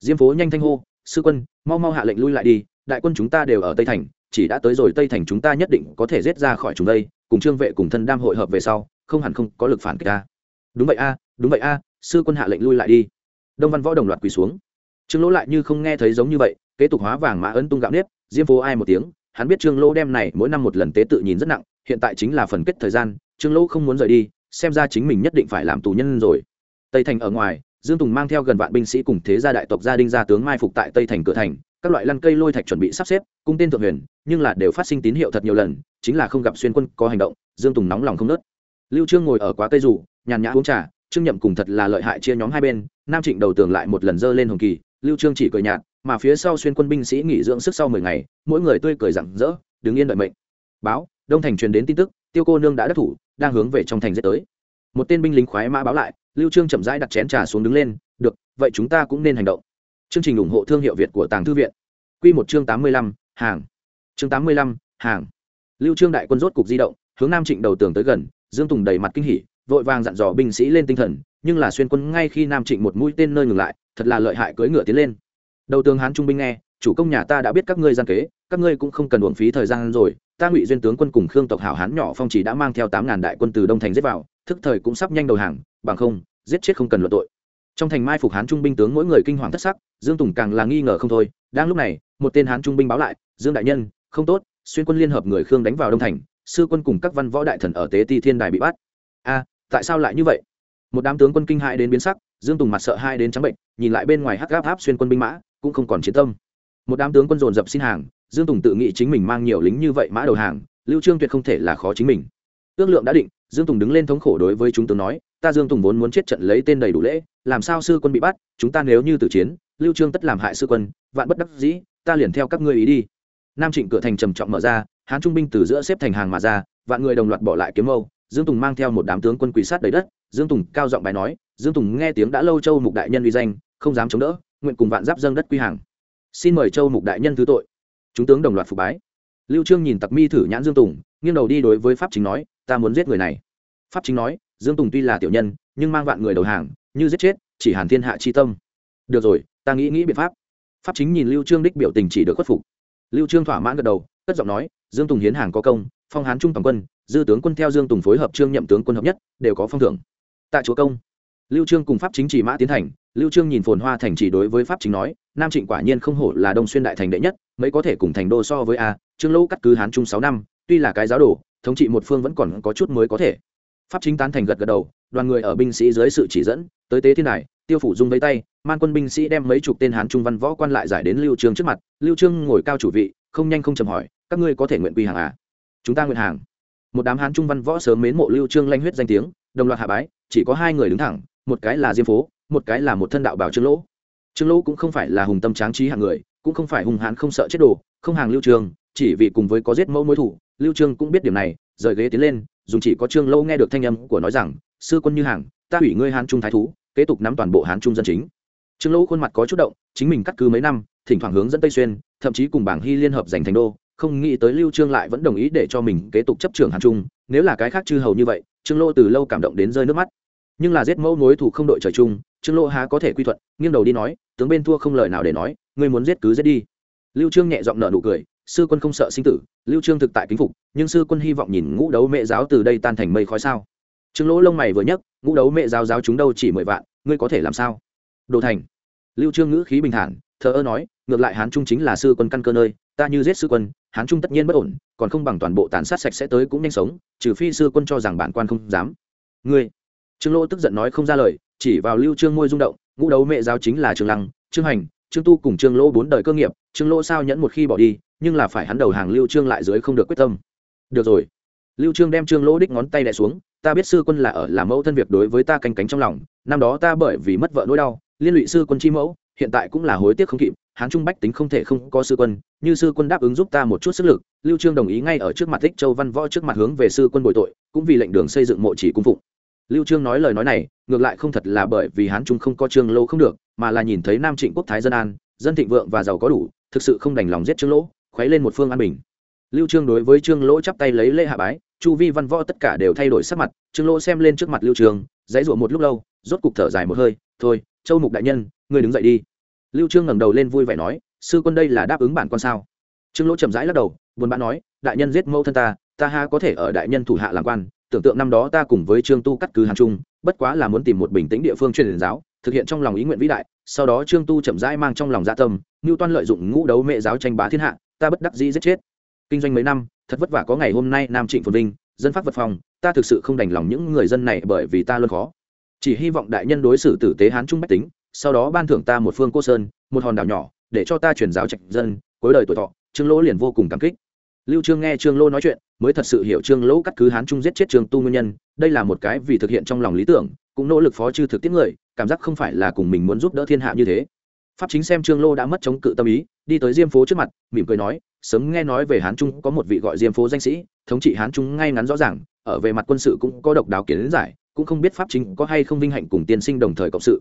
Diêm phố nhanh thanh hô, sư quân, mau mau hạ lệnh lui lại đi, đại quân chúng ta đều ở tây thành, chỉ đã tới rồi tây thành chúng ta nhất định có thể giết ra khỏi chúng đây, cùng trương vệ cùng thân đam hội hợp về sau, không hẳn không có lực phản kích ta. đúng vậy a, đúng vậy a, sư quân hạ lệnh lui lại đi. Đông văn võ đồng loạt quỳ xuống trương lỗ lại như không nghe thấy giống như vậy, kế tục hóa vàng mã ấn tung gạo nếp, diêm phố ai một tiếng, hắn biết trương lỗ đem này mỗi năm một lần tế tự nhìn rất nặng, hiện tại chính là phần kết thời gian, trương lỗ không muốn rời đi, xem ra chính mình nhất định phải làm tù nhân rồi. Tây thành ở ngoài, dương tùng mang theo gần vạn binh sĩ cùng thế gia đại tộc gia đình gia tướng mai phục tại tây thành cửa thành, các loại lăn cây lôi thạch chuẩn bị sắp xếp, cung tên thượng huyền, nhưng là đều phát sinh tín hiệu thật nhiều lần, chính là không gặp xuyên quân có hành động, dương tùng nóng lòng không nớt. Lưu trương ngồi ở quá cây rủ, nhàn nhã uống trà, trương nhậm cùng thật là lợi hại chia nhóm hai bên, nam trịnh đầu tường lại một lần dơ lên hồng kỳ lưu trương chỉ cười nhạt mà phía sau xuyên quân binh sĩ nghỉ dưỡng sức sau 10 ngày mỗi người tươi cười rạng rỡ đứng yên đợi mệnh. Báo đông thành truyền đến tin tức tiêu cô nương đã đắc thủ đang hướng về trong thành giết tới. Một tên binh lính khoái mã báo lại lưu trương chậm rãi đặt chén trà xuống đứng lên được vậy chúng ta cũng nên hành động. Chương trình ủng hộ thương hiệu việt của tàng thư viện. Quy một chương 85, hàng. Chương 85, hàng. Lưu trương đại quân rốt cục di động hướng nam trịnh đầu tường tới gần dương tùng đầy mặt kinh hỉ vội vàng dặn dò binh sĩ lên tinh thần nhưng là xuyên quân ngay khi nam trịnh một mũi tên nơi ngừng lại thật là lợi hại cưỡi ngựa tiến lên. Đầu tướng hán trung binh nghe, chủ công nhà ta đã biết các ngươi gian kế, các ngươi cũng không cần uổng phí thời gian rồi. Ta ngụy duyên tướng quân cùng khương tộc hảo hán nhỏ phong chỉ đã mang theo tám ngàn đại quân từ đông thành giết vào, thức thời cũng sắp nhanh đầu hàng, bằng không, giết chết không cần luận tội. Trong thành mai phục hán trung binh tướng mỗi người kinh hoàng thất sắc, dương tùng càng là nghi ngờ không thôi. Đang lúc này, một tên hán trung binh báo lại, dương đại nhân, không tốt, xuyên quân liên hợp người khương đánh vào đông thành, sư quân cùng các văn võ đại thần ở tế ti thiên đài bị bắt. A, tại sao lại như vậy? Một đám tướng quân kinh hại đến biến sắc dương tùng mặt sợ hai đến trắng bệnh, nhìn lại bên ngoài hắc gáp áp xuyên quân binh mã, cũng không còn chiến tâm. Một đám tướng quân dồn dập xin hàng, dương tùng tự nghĩ chính mình mang nhiều lính như vậy mã đầu hàng, lưu trương tuyệt không thể là khó chính mình. Ước lượng đã định, dương tùng đứng lên thống khổ đối với chúng tướng nói, ta dương tùng vốn muốn chết trận lấy tên đầy đủ lễ, làm sao sư quân bị bắt, chúng ta nếu như tử chiến, lưu trương tất làm hại sư quân, vạn bất đắc dĩ, ta liền theo các ngươi ý đi. Nam trịnh cửa thành trầm trọng mở ra, hán trung binh từ giữa xếp thành hàng mà ra, vạn người đồng loạt bỏ lại kiếm mâu, dương tùng mang theo một đám tướng quân quỷ sát đầy đất dương tùng cao giọng bài nói, dương tùng nghe tiếng đã lâu châu mục đại nhân uy danh, không dám chống đỡ, nguyện cùng vạn giáp dâng đất quy hàng. Xin mời châu mục đại nhân thứ tội. Chúng tướng đồng loạt phục bái. Lưu trương nhìn tặc mi thử nhãn dương tùng, nghiêng đầu đi đối với pháp chính nói, ta muốn giết người này. Pháp chính nói, dương tùng tuy là tiểu nhân, nhưng mang vạn người đầu hàng, như giết chết, chỉ hàn thiên hạ chi tâm. Được rồi, ta nghĩ nghĩ biện pháp. Pháp chính nhìn lưu trương đích biểu tình chỉ được khuất phục. Lưu trương thỏa mãn gật đầu, cất giọng nói, dương tùng hiến hàng có công, phong hán trung toàn quân, dư tướng quân theo dương tùng phối hợp trương nhậm tướng quân hợp nhất, đều có phong thưởng tại chúa công. Lưu trương cùng pháp chính chỉ mã tiến thành lưu trương nhìn phồn hoa thành chỉ đối với pháp chính nói nam trịnh quả nhiên không hổ là đông xuyên đại thành đệ nhất mấy có thể cùng thành đô so với a trương lỗ cắt cứ hán trung sáu năm tuy là cái giáo đồ thống trị một phương vẫn còn có chút mới có thể. Pháp chính tán thành gật gật đầu đoàn người ở binh sĩ dưới sự chỉ dẫn tới tế thiên này, tiêu phủ dung vây tay man quân binh sĩ đem mấy chục tên hán trung văn võ quan lại giải đến lưu trương trước mặt lưu trương ngồi cao chủ vị không nhanh không chậm hỏi các ngươi có thể nguyện quy hàng à? Chúng ta nguyện hàng. Một đám hán trung văn võ sớm mến mộ lưu trương lanh huyết danh tiếng đồng loạt hạ bái chỉ có hai người đứng thẳng, một cái là diêm phố, một cái là một thân đạo bảo trương lỗ. Trương lỗ cũng không phải là hùng tâm tráng trí hạng người, cũng không phải hung hãn không sợ chết đồ, không hàng lưu trương chỉ vì cùng với có giết mẫu mối thủ, lưu trương cũng biết điểm này, rời ghế tiến lên, dùng chỉ có trương lỗ nghe được thanh âm của nói rằng, sư quân như hàng, ta hủy ngươi hán trung thái thú, kế tục nắm toàn bộ hán trung dân chính. Trương lỗ khuôn mặt có chút động, chính mình cắt cứ mấy năm, thỉnh thoảng hướng dẫn tây xuyên, thậm chí cùng bảng hy liên hợp giành thành đô, không nghĩ tới lưu trương lại vẫn đồng ý để cho mình kế tục chấp trưởng Hán trung, nếu là cái khác chư hầu như vậy trương Lô từ lâu cảm động đến rơi nước mắt. Nhưng là giết mẫu mối thủ không đội trời chung, trương Lô há có thể quy thuận, nghiêng đầu đi nói, tướng bên thua không lời nào để nói, ngươi muốn giết cứ giết đi. Lưu trương nhẹ giọng nở nụ cười, sư quân không sợ sinh tử, lưu trương thực tại kính phục, nhưng sư quân hy vọng nhìn ngũ đấu mẹ giáo từ đây tan thành mây khói sao. Trương lỗ lông mày vừa nhấc, ngũ đấu mẹ giáo giáo chúng đâu chỉ mười vạn, ngươi có thể làm sao? Đồ thành. Lưu trương ngữ khí bình thản, thờ ơ nói, ngược lại hán trung chính là sư quân căn cơ nơi ta như giết sư quân, hán trung tất nhiên bất ổn, còn không bằng toàn bộ tàn sát sạch sẽ tới cũng nhanh sống, trừ phi sư quân cho rằng bản quan không dám. Ngươi. Trương lỗ tức giận nói không ra lời, chỉ vào lưu trương môi rung động, ngũ đấu mẹ giáo chính là trương lăng, trương hành, trương tu cùng trương lỗ bốn đời cơ nghiệp, trương lỗ sao nhẫn một khi bỏ đi, nhưng là phải hắn đầu hàng lưu trương lại dưới không được quyết tâm. Được rồi. Lưu trương đem trương lỗ đích ngón tay đè xuống, ta biết sư quân là ở làm mẫu thân việc đối với ta canh cánh trong lòng, năm đó ta bởi vì mất vợ nỗi đau, liên lụy sư quân chi mẫu, hiện tại cũng là hối tiếc không kịp hán trung bách tính không thể không có sư quân, như sư quân đáp ứng giúp ta một chút sức lực, lưu trương đồng ý ngay ở trước mặt thích châu văn võ trước mặt hướng về sư quân bồi tội, cũng vì lệnh đường xây dựng mộ chỉ cung phụng. Lưu trương nói lời nói này, ngược lại không thật là bởi vì hán trung không có trương lâu không được, mà là nhìn thấy nam trịnh quốc thái dân an, dân thịnh vượng và giàu có đủ, thực sự không đành lòng giết trương lỗ khuấy lên một phương an bình. Lưu trương đối với trương lỗ chắp tay lấy lễ hạ bái, chu vi văn võ tất cả đều thay đổi sắc mặt, trương lỗ xem lên trước mặt lưu trương, dãy rủa một lúc lâu, rốt cục thở dài một hơi, thôi, châu mục đại nhân, ngươi đứng dậy đi lưu trương ngẩng đầu lên vui vẻ nói, sư quân đây là đáp ứng bản con sao? Trương lỗ chậm rãi lắc đầu, buồn bã nói, đại nhân giết mẫu thân ta ta ha có thể ở đại nhân thủ hạ làm quan, tưởng tượng năm đó ta cùng với trương tu cắt cứ hàn trung, bất quá là muốn tìm một bình tĩnh địa phương truyền giáo, thực hiện trong lòng ý nguyện vĩ đại, sau đó trương tu chậm rãi mang trong lòng dạ tâm, ngưu toan lợi dụng ngũ đấu mẹ giáo tranh bá thiên hạ, ta bất đắc dĩ giết chết. Kinh doanh mấy năm, thật vất vả có ngày hôm nay nam trịnh phồn vinh, dân pháp vật phòng, ta thực sự không đành lòng những người dân này bởi vì ta luôn khó. Chỉ hy vọng đại nhân đối xử tử tế hán trung bách tính sau đó ban thưởng ta một phương cô sơn, một hòn đảo nhỏ, để cho ta truyền giáo trạch dân, cuối đời tuổi thọ, trương lỗ liền vô cùng cảm kích. Lưu trương nghe trương lỗ nói chuyện, mới thật sự hiểu trương lỗ cắt cứ hán trung giết chết trương tu nguyên nhân, đây là một cái vì thực hiện trong lòng lý tưởng, cũng nỗ lực phó chư thực tiết người, cảm giác không phải là cùng mình muốn giúp đỡ thiên hạ như thế. Pháp chính xem trương lô đã mất chống cự tâm ý, đi tới diêm phố trước mặt, mỉm cười nói, sớm nghe nói về hán trung có một vị gọi diêm phố danh sĩ, thống trị hán trung ngay ngắn rõ ràng, ở về mặt quân sự cũng có độc đáo kiến giải, cũng không biết pháp chính có hay không vinh hạnh cùng tiên sinh đồng thời cộng sự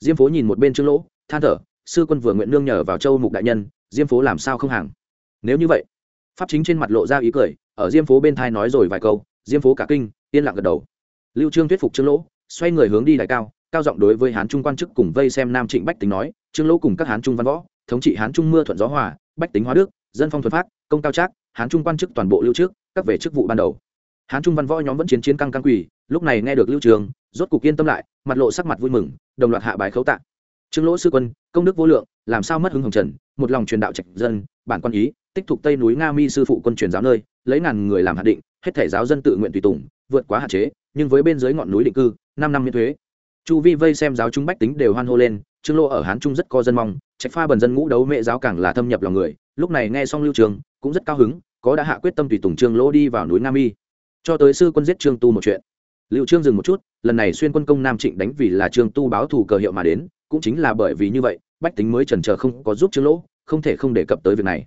diêm phố nhìn một bên trương lỗ, than thở, sư quân vừa nguyện nương nhờ vào châu mục đại nhân, diêm phố làm sao không hàng? Nếu như vậy. Pháp chính trên mặt lộ ra ý cười, ở diêm phố bên thai nói rồi vài câu, diêm phố cả kinh, yên lặng gật đầu. Lưu trương thuyết phục trương lỗ, xoay người hướng đi đại cao cao giọng đối với hán trung quan chức cùng vây xem nam trịnh bách tính nói, trương lỗ cùng các hán trung văn võ, thống trị hán trung mưa thuận gió hòa, bách tính hóa đức, dân phong thuần phát, công cao trác, hán trung quan chức toàn bộ lưu trước, các về chức vụ ban đầu hán trung văn võ nhóm vẫn chiến chiến căng căng quỳ, lúc này nghe được lưu trường, rốt cục yên tâm lại, mặt lộ sắc mặt vui mừng, đồng loạt hạ bài khấu tạ trương lỗ sư quân, công đức vô lượng, làm sao mất hứng hồng trần, một lòng truyền đạo trạch dân, bản quan ý, tích thục tây núi nga mi sư phụ quân truyền giáo nơi, lấy ngàn người làm hạt định, hết thể giáo dân tự nguyện tùy tùng, vượt quá hạn chế, nhưng với bên dưới ngọn núi định cư, năm năm miễn thuế chu vi vây xem giáo chúng bách tính đều hoan hô lên, trương lô ở hán trung rất có dân mong, trạch pha bần dân ngũ đấu mẹ giáo càng là thâm nhập lòng người, lúc này nghe xong lưu trường, cũng rất cao hứng, có đã hạ quyết tâm tùy tùng trương lỗ đi vào núi nam Mi cho tới sư quân giết trương tu một chuyện. Liệu trương dừng một chút, lần này xuyên quân công nam trịnh đánh vì là trương tu báo thù cờ hiệu mà đến, cũng chính là bởi vì như vậy, bách tính mới trần trờ không có giúp trương lỗ, không thể không đề cập tới việc này.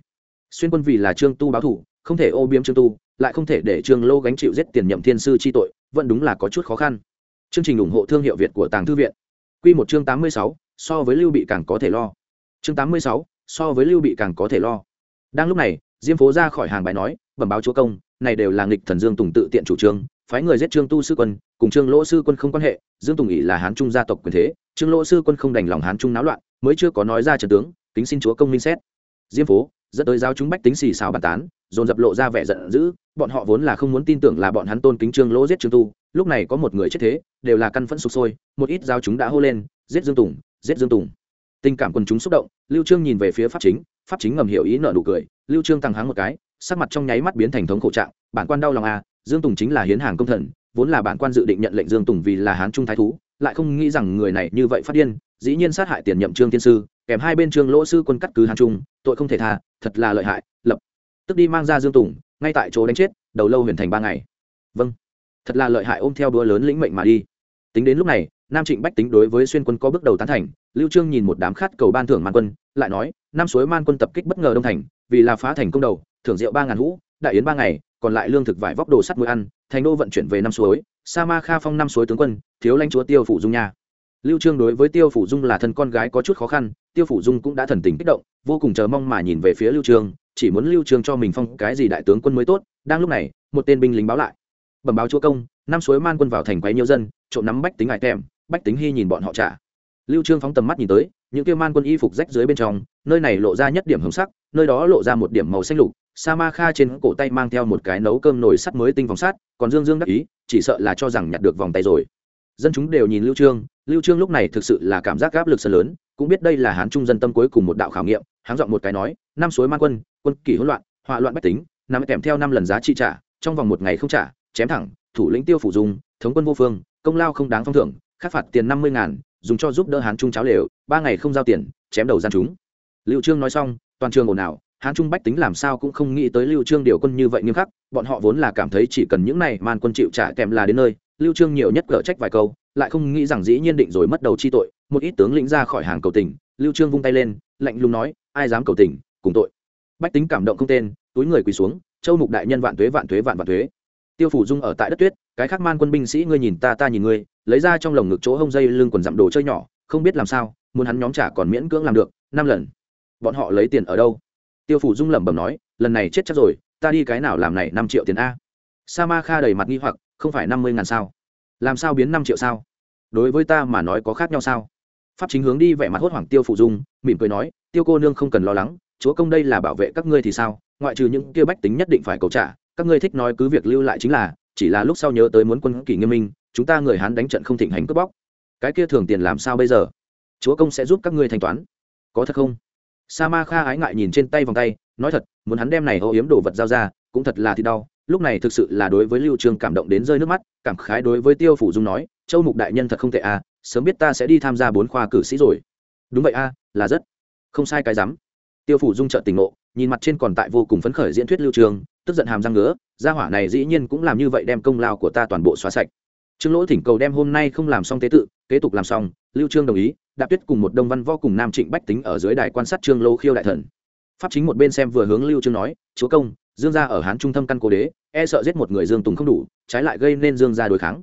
Xuyên quân vì là trương tu báo thù, không thể ô biếm trương tu, lại không thể để trương lô gánh chịu giết tiền nhậm thiên sư chi tội, vẫn đúng là có chút khó khăn. Chương trình ủng hộ thương hiệu việt của tàng thư viện. Q một chương tám mươi sáu, so với lưu bị càng có thể lo. Chương tám mươi sáu, so với lưu bị càng có thể lo. Đang lúc này, diêm phố ra khỏi hàng bài nói bẩm báo chúa công, này đều là nghịch thần dương tùng tự tiện chủ trương, phái người giết trương tu sư quân, cùng trương lỗ sư quân không quan hệ, dương tùng ỉ là hán trung gia tộc quyền thế, trương lỗ sư quân không đành lòng hán trung náo loạn, mới chưa có nói ra trần tướng, kính xin chúa công minh xét. Diêm phố, dẫn tới giao chúng bách tính xì xào bàn tán, dồn dập lộ ra vẻ giận dữ, bọn họ vốn là không muốn tin tưởng là bọn hắn tôn kính trương lỗ giết trương tu, lúc này có một người chết thế, đều là căn phẫn sụp sôi, một ít giao chúng đã hô lên, giết dương tùng, giết dương tùng. Tình cảm quần chúng xúc động, lưu trương nhìn về phía pháp chính pháp chính ngầm hiểu ý nợ nụ cười, lưu trương tăng háng một cái sắc mặt trong nháy mắt biến thành thống khổ trạng, bản quan đau lòng à dương tùng chính là hiến hàng công thần, vốn là bản quan dự định nhận lệnh dương tùng vì là hán trung thái thú, lại không nghĩ rằng người này như vậy phát điên, dĩ nhiên sát hại tiền nhậm trương tiên sư, kèm hai bên trương lỗ sư quân cắt cứ hán trung, tội không thể tha, thật là lợi hại, lập tức đi mang ra dương tùng, ngay tại chỗ đánh chết, đầu lâu huyền thành ba ngày. Vâng thật là lợi hại ôm theo đua lớn lĩnh mệnh mà đi. Tính đến lúc này, nam trịnh bách tính đối với xuyên quân có bước đầu tán thành, lưu trương nhìn một đám khát cầu ban thưởng man quân, lại nói nam suối man quân tập kích bất ngờ đông thành, vì là phá thành công đầu thưởng rượu ba ngàn hũ, đại yến ba ngày, còn lại lương thực vải vóc đồ sắt muối ăn, thành đô vận chuyển về năm suối, sa ma kha phong năm suối tướng quân, thiếu lãnh chúa tiêu phủ dung nha. Lưu trương đối với tiêu phủ dung là thân con gái có chút khó khăn, tiêu phủ dung cũng đã thần tình kích động, vô cùng chờ mong mà nhìn về phía lưu trương, chỉ muốn lưu trương cho mình phong cái gì đại tướng quân mới tốt, đang lúc này, một tên binh lính báo lại. Bẩm báo chúa công, năm suối man quân vào thành quấy nhiều dân, trộm nắm bách tính ngại kèm bách tính hy nhìn bọn họ trả. Lưu trương phóng tầm mắt nhìn tới, những kia man quân y phục rách dưới bên trong, nơi này lộ ra nhất điểm hồng sắc, nơi đó lộ ra một điểm màu xanh lục sa ma kha trên cổ tay mang theo một cái nấu cơm nồi sắt mới tinh vòng sắt, còn dương dương đắc ý, chỉ sợ là cho rằng nhặt được vòng tay rồi. Dân chúng đều nhìn lưu trương lưu trương lúc này thực sự là cảm giác áp lực sân lớn, cũng biết đây là hán trung dân tâm cuối cùng một đạo khảo nghiệm háng dọn một cái nói, năm suối man quân quân kỷ hỗn loạn họa loạn bách tính nằm kèm theo năm lần giá trị trả, trong vòng một ngày không trả, chém thẳng, thủ lĩnh tiêu phủ dung thống quân vô phương, công lao không đáng phong thưởng, khắc phạt tiền năm mươi ngàn, dùng cho giúp đỡ hán trung cháo lều, ba ngày không giao tiền, chém đầu gian chúng. Lưu trương nói xong, toàn trường ồn ào hán trung bách tính làm sao cũng không nghĩ tới lưu trương điều quân như vậy nghiêm khắc, bọn họ vốn là cảm thấy chỉ cần những này man quân chịu trả kèm là đến nơi, lưu trương nhiều nhất gỡ trách vài câu, lại không nghĩ rằng dĩ nhiên định rồi mất đầu chi tội, một ít tướng lĩnh ra khỏi hàng cầu tình lưu trương vung tay lên, lạnh lùng nói, ai dám cầu tình cùng tội. Bách tính cảm động không tên, túi người quỳ xuống, châu mục đại nhân vạn tuế vạn tuế, vạn vạn tuế. Tiêu phủ dung ở tại đất tuyết, cái khác man quân binh sĩ ngươi nhìn ta ta nhìn ngươi, lấy ra trong lồng ngực chỗ hông dây lưng quần dặm đồ chơi nhỏ, không biết làm sao, muốn hắn nhóm trả còn miễn cưỡng làm được, năm lần. Bọn họ lấy tiền ở đâu? Tiêu phủ dung lẩm bẩm nói, lần này chết chắc rồi, ta đi cái nào làm này năm triệu tiền a? Sa ma kha đầy mặt nghi hoặc, không phải năm mươi ngàn sao? Làm sao biến năm triệu sao? Đối với ta mà nói có khác nhau sao? Pháp chính hướng đi vẻ mặt hốt hoảng tiêu phủ dung, mỉm cười nói, tiêu cô nương không cần lo lắng, chúa công đây là bảo vệ các ngươi thì sao? Ngoại trừ những kia bách tính nhất định phải cầu trả, các ngươi thích nói cứ việc lưu lại chính là, chỉ là lúc sau nhớ tới muốn quân kỷ nghiêm minh, chúng ta người hán đánh trận không thịnh hành cướp bóc. Cái kia thường tiền làm sao bây giờ? Chúa công sẽ giúp các ngươi thanh toán. Có thật không? Sa ma kha ái ngại nhìn trên tay vòng tay, nói thật, muốn hắn đem này ô yếm đồ vật giao ra, cũng thật là thì đau, lúc này thực sự là đối với lưu trương cảm động đến rơi nước mắt, cảm khái đối với tiêu phủ dung nói, châu mục đại nhân thật không tệ à sớm biết ta sẽ đi tham gia bốn khoa cử sĩ rồi. Đúng vậy a là rất, không sai cái rắm. Tiêu phủ dung trợ tình ngộ, nhìn mặt trên còn tại vô cùng phấn khởi diễn thuyết lưu trường tức giận hàm răng ngứa, gia hỏa này dĩ nhiên cũng làm như vậy đem công lao của ta toàn bộ xóa sạch. Trương lỗ thỉnh cầu đem hôm nay không làm xong tế tự, kế tục làm xong, lưu trương đồng ý đạp tuyết cùng một đông văn võ cùng nam trịnh bách tính ở dưới đài quan sát trương lô khiêu đại thần. Pháp chính một bên xem vừa hướng lưu trương nói, chúa công, dương gia ở hán trung tâm căn cố đế e sợ giết một người dương tùng không đủ, trái lại gây nên dương gia đối kháng.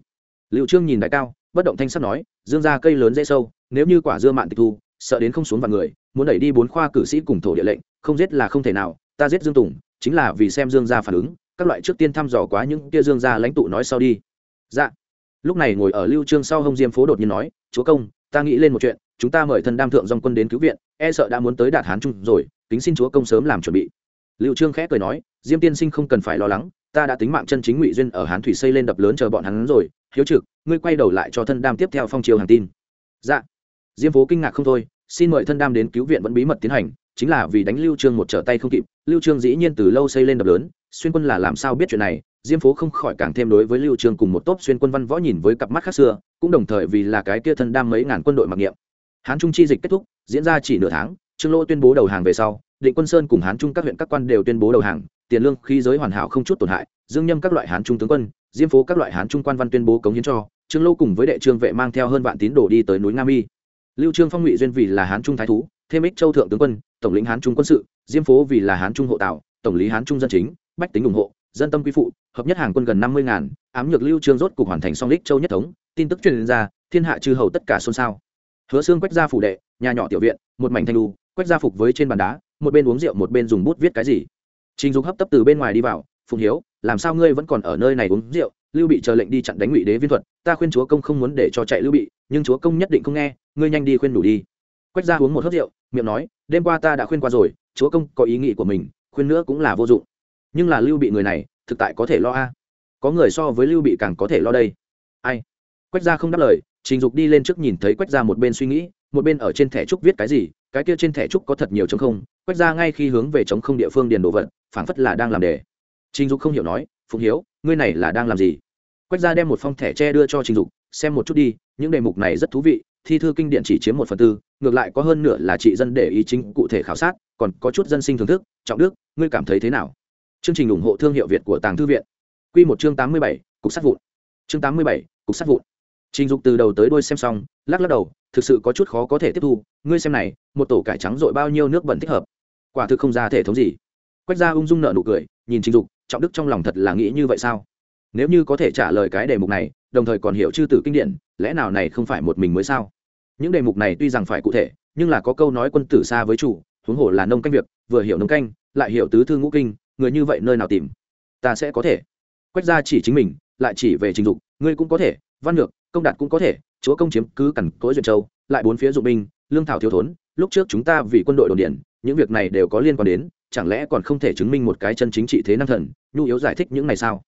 Lưu trương nhìn đại cao, bất động thanh sắc nói, dương gia cây lớn dễ sâu, nếu như quả dưa mạn tịch thu, sợ đến không xuống vào người, muốn đẩy đi bốn khoa cử sĩ cùng thổ địa lệnh, không giết là không thể nào, ta giết dương tùng, chính là vì xem dương gia phản ứng, các loại trước tiên thăm dò quá những kia dương gia lãnh tụ nói sau đi. Dạ. Lúc này ngồi ở lưu trương sau hông diêm phố đột nhiên nói, chúa công, ta nghĩ lên một chuyện chúng ta mời thân đam thượng dòng quân đến cứu viện e sợ đã muốn tới đạt hán trung rồi, kính xin chúa công sớm làm chuẩn bị. Lưu trương khẽ cười nói, diêm tiên sinh không cần phải lo lắng, ta đã tính mạng chân chính ngụy duyên ở hán thủy xây lên đập lớn chờ bọn hắn rồi, hiếu trực, ngươi quay đầu lại cho thân đam tiếp theo phong triều hàng tin. Dạ. Diêm phố kinh ngạc không thôi, xin mời thân đam đến cứu viện vẫn bí mật tiến hành, chính là vì đánh lưu trương một trở tay không kịp, lưu trương dĩ nhiên từ lâu xây lên đập lớn, xuyên quân là làm sao biết chuyện này? Diêm phố không khỏi càng thêm đối với lưu trương cùng một tốp xuyên quân văn võ nhìn với cặp mắt khác xưa, cũng đồng thời vì là cái kia thân đam mấy ngàn quân đội mặc niệm hán trung chi dịch kết thúc, diễn ra chỉ nửa tháng, trương lô tuyên bố đầu hàng về sau, định quân sơn cùng hán trung các huyện các quan đều tuyên bố đầu hàng, tiền lương, khí giới hoàn hảo không chút tổn hại, dương nhâm các loại hán trung tướng quân, diêm phố các loại hán trung quan văn tuyên bố cống hiến cho, trương lô cùng với đệ trương vệ mang theo hơn vạn tín đồ đi tới núi nga mi. Lưu trương phong ngụy duyên vì là hán trung thái thú, thêm ích châu thượng tướng quân, tổng lĩnh hán trung quân sự, diêm phố vì là hán trung hộ tạo tổng lý hán trung dân chính, bách tính ủng hộ, dân tâm quy phụ, hợp nhất hàng quân gần năm mươi ngàn, ám nhược lưu trương rốt cục hoàn thành song lích châu nhất thống, tin tức truyền ra, thiên hạ chư hầu tất cả xôn xao hứa xương quách ra phủ đệ, nhà nhỏ tiểu viện, một mảnh thanh lu quách ra phục với trên bàn đá, một bên uống rượu, một bên dùng bút viết cái gì. Trình dục hấp tấp từ bên ngoài đi vào phùng hiếu, làm sao ngươi vẫn còn ở nơi này uống rượu? Lưu bị chờ lệnh đi chặn đánh ngụy đế viên thuật, ta khuyên chúa công không muốn để cho chạy lưu bị, nhưng chúa công nhất định không nghe, ngươi nhanh đi khuyên đủ đi. Quách ra uống một hớt rượu, miệng nói, đêm qua ta đã khuyên qua rồi, chúa công có ý nghĩ của mình, khuyên nữa cũng là vô dụng. Nhưng là lưu bị người này, thực tại có thể lo a. Có người so với lưu bị càng có thể lo đây. Ai? Quách ra không đáp lời trình dục đi lên trước nhìn thấy quách ra một bên suy nghĩ, một bên ở trên thẻ trúc viết cái gì, cái kia trên thẻ trúc có thật nhiều chống không, quách ra ngay khi hướng về chống không địa phương điền đồ vật, phảng phất là đang làm đề. Trình dục không hiểu nói, phụng hiếu, ngươi này là đang làm gì? Quách ra đem một phong thẻ tre đưa cho trình dục, xem một chút đi, những đề mục này rất thú vị, thi thư kinh điển chỉ chiếm một phần tư, ngược lại có hơn nửa là trị dân để ý chính cụ thể khảo sát, còn có chút dân sinh thưởng thức, trọng đức, ngươi cảm thấy thế nào? Chương trình ủng hộ thương hiệu việt của tàng thư viện. Q một chương tám mươi bảy, cục sát vụn. Chương tám mươi bảy, cục sát vụn trình dục từ đầu tới đuôi xem xong, lắc lắc đầu, thực sự có chút khó có thể tiếp thu, ngươi xem này, một tổ cải trắng dội bao nhiêu nước bẩn thích hợp. Quả thực không ra thể thống gì. Quách Gia ung dung nợ nụ cười, nhìn trình dục, trọng đức trong lòng thật là nghĩ như vậy sao? Nếu như có thể trả lời cái đề mục này, đồng thời còn hiểu chư tử kinh điển, lẽ nào này không phải một mình mới sao? Những đề mục này tuy rằng phải cụ thể, nhưng là có câu nói quân tử xa với chủ, huống hồ là nông canh việc, vừa hiểu nông canh, lại hiểu tứ thư ngũ kinh, người như vậy nơi nào tìm? Ta sẽ có thể. Quách ra chỉ chính mình, lại chỉ về trình dục, ngươi cũng có thể, văn lược công đạt cũng có thể, chúa công chiếm cứ cằn cối duyên châu, lại bốn phía dụng binh, lương thảo thiếu thốn, lúc trước chúng ta vì quân đội đồn điện những việc này đều có liên quan đến, chẳng lẽ còn không thể chứng minh một cái chân chính trị thế năng thần, nhu yếu giải thích những này sao?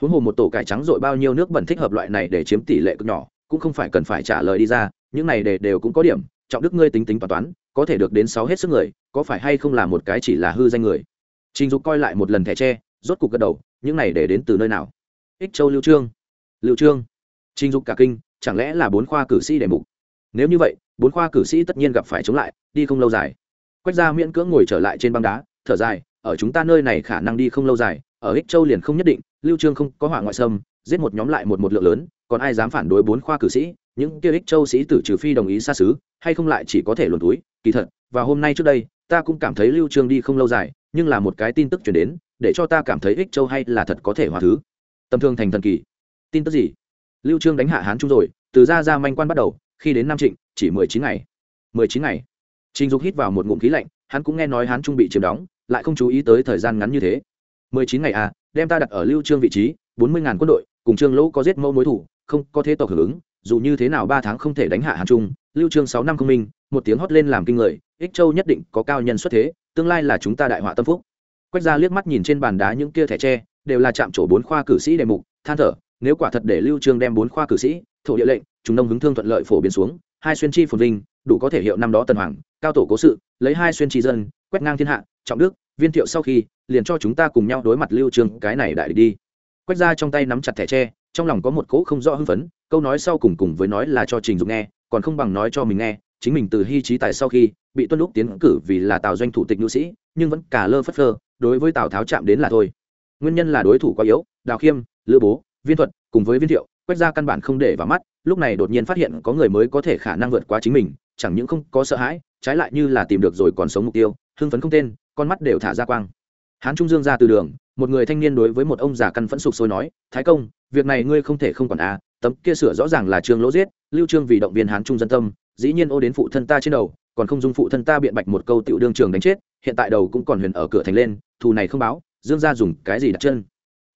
Huống hồ một tổ cải trắng dội bao nhiêu nước bẩn thích hợp loại này để chiếm tỷ lệ cực nhỏ, cũng không phải cần phải trả lời đi ra, những này để đều cũng có điểm, trọng đức ngươi tính tính toán toán, có thể được đến sáu hết sức người, có phải hay không là một cái chỉ là hư danh người? Trình dục coi lại một lần thẻ tre, rốt cục gật đầu, những này để đến từ nơi nào? Ích châu lưu trương. Lưu trương trình dục cả kinh chẳng lẽ là bốn khoa cử sĩ đề mục? Nếu như vậy bốn khoa cử sĩ tất nhiên gặp phải chống lại đi không lâu dài. Quách gia miễn cưỡng ngồi trở lại trên băng đá thở dài ở chúng ta nơi này khả năng đi không lâu dài ở ích châu liền không nhất định lưu trương không có hỏa ngoại sâm, giết một nhóm lại một một lượng lớn còn ai dám phản đối bốn khoa cử sĩ? Những kia ích châu sĩ tử trừ phi đồng ý xa xứ hay không lại chỉ có thể luồn túi kỳ thật và hôm nay trước đây ta cũng cảm thấy lưu trương đi không lâu dài nhưng là một cái tin tức chuyển đến để cho ta cảm thấy ích châu hay là thật có thể hòa thứ. Tầm thương thành thần kỳ. Tin tức gì? Lưu trương đánh hạ hán trung rồi, từ ra ra manh quan bắt đầu, khi đến nam trịnh, chỉ mười chín ngày. Mười chín ngày. Trình dục hít vào một ngụm khí lạnh, hắn cũng nghe nói hán trung bị chiếm đóng, lại không chú ý tới thời gian ngắn như thế. Mười chín ngày à đem ta đặt ở lưu trương vị trí, bốn mươi ngàn quân đội, cùng trương lỗ có giết mẫu mối thủ, không có thế tộc hưởng ứng, dù như thế nào ba tháng không thể đánh hạ Hán trung, lưu trương sáu năm công minh, một tiếng hót lên làm kinh người, ích châu nhất định có cao nhân xuất thế, tương lai là chúng ta đại họa tâm phúc. Quách ra liếc mắt nhìn trên bàn đá những kia thẻ tre, đều là chạm trổ bốn khoa cử sĩ đề mục, than thở nếu quả thật để lưu trương đem bốn khoa cử sĩ, thổ địa lệnh, chúng nông hứng thương thuận lợi phổ biến xuống, hai xuyên chi phồn vinh, đủ có thể hiệu năm đó tần hoàng, cao tổ cố sự, lấy hai xuyên chi dân, quét ngang thiên hạ, trọng đức, viên thiệu sau khi, liền cho chúng ta cùng nhau đối mặt lưu trương, cái này đại địch đi. Quét ra trong tay nắm chặt thẻ tre, trong lòng có một cỗ không rõ hưng phấn, câu nói sau cùng cùng với nói là cho trình dục nghe, còn không bằng nói cho mình nghe, chính mình từ hy trí tài sau khi, bị tuân lúc tiến cử vì là tào doanh thủ tịch nữ sĩ, nhưng vẫn cả lơ phất phơ, đối với tào tháo chạm đến là thôi. Nguyên nhân là đối thủ quá yếu, đào khiêm, lữ bố viên thuật cùng với viên thiệu, quét ra căn bản không để vào mắt, lúc này đột nhiên phát hiện có người mới có thể khả năng vượt qua chính mình, chẳng những không có sợ hãi, trái lại như là tìm được rồi còn sống mục tiêu, hưng phấn không tên, con mắt đều thả ra quang. Hán trung dương ra từ đường, một người thanh niên đối với một ông già căn phẫn sục sôi nói, thái công, việc này ngươi không thể không còn à tấm kia sửa rõ ràng là trương lỗ giết, lưu trương vì động viên hán trung dân tâm, dĩ nhiên ô đến phụ thân ta trên đầu, còn không dung phụ thân ta biện bạch một câu tiểu đương trường đánh chết, hiện tại đầu cũng còn huyền ở cửa thành lên, thù này không báo, dương gia dùng cái gì đặt chân?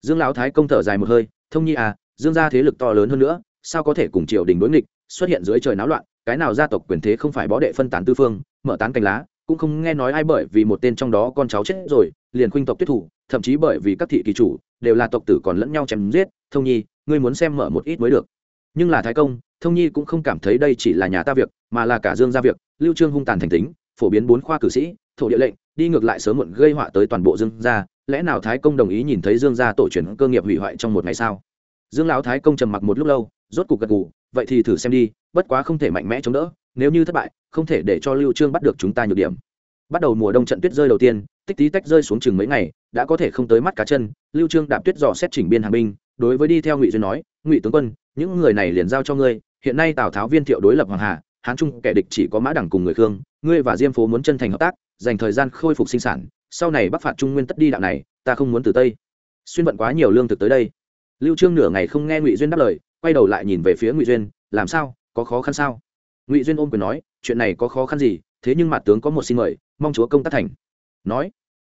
Dương lão thái công thở dài một hơi thông nhi à dương gia thế lực to lớn hơn nữa, sao có thể cùng triều đình đối nghịch, xuất hiện dưới trời náo loạn, cái nào gia tộc quyền thế không phải bó đệ phân tán tư phương, mở tán cành lá, cũng không nghe nói ai bởi vì một tên trong đó con cháu chết rồi, liền khuynh tộc tuyết thủ, thậm chí bởi vì các thị kỳ chủ, đều là tộc tử còn lẫn nhau chém giết. Thông nhi, ngươi muốn xem mở một ít mới được. Nhưng là thái công, thông nhi cũng không cảm thấy đây chỉ là nhà ta việc, mà là cả dương gia việc. Lưu trương hung tàn thành tính, phổ biến bốn khoa cử sĩ, thổ địa lệnh, đi ngược lại sớm muộn gây họa tới toàn bộ dương gia lẽ nào thái công đồng ý nhìn thấy dương gia tổ truyền cơ nghiệp hủy hoại trong một ngày sao? Dương lão thái công trầm mặc một lúc lâu, rốt cục gật gù, vậy thì thử xem đi, bất quá không thể mạnh mẽ chống đỡ, nếu như thất bại, không thể để cho lưu trương bắt được chúng ta nhược điểm. Bắt đầu mùa đông trận tuyết rơi đầu tiên, tích tí tách rơi xuống chừng mấy ngày, đã có thể không tới mắt cá chân, lưu trương đạp tuyết dò xét chỉnh biên hàng binh, đối với đi theo ngụy duyên nói, ngụy tướng quân, những người này liền giao cho ngươi, hiện nay tào tháo viên thiệu đối lập hoàng hà, hán trung kẻ địch chỉ có mã đẳng cùng người khương, ngươi và diêm phố muốn chân thành hợp tác, dành thời gian khôi phục sinh sản sau này bắc phạt trung nguyên tất đi đạo này, ta không muốn từ tây. Xuyên vận quá nhiều lương thực tới đây. Lưu trương nửa ngày không nghe ngụy duyên đáp lời, quay đầu lại nhìn về phía ngụy duyên, làm sao? Có khó khăn sao? Ngụy duyên ôm quyền nói, chuyện này có khó khăn gì, thế nhưng mặt tướng có một xin mời, mong chúa công tác thành. Nói,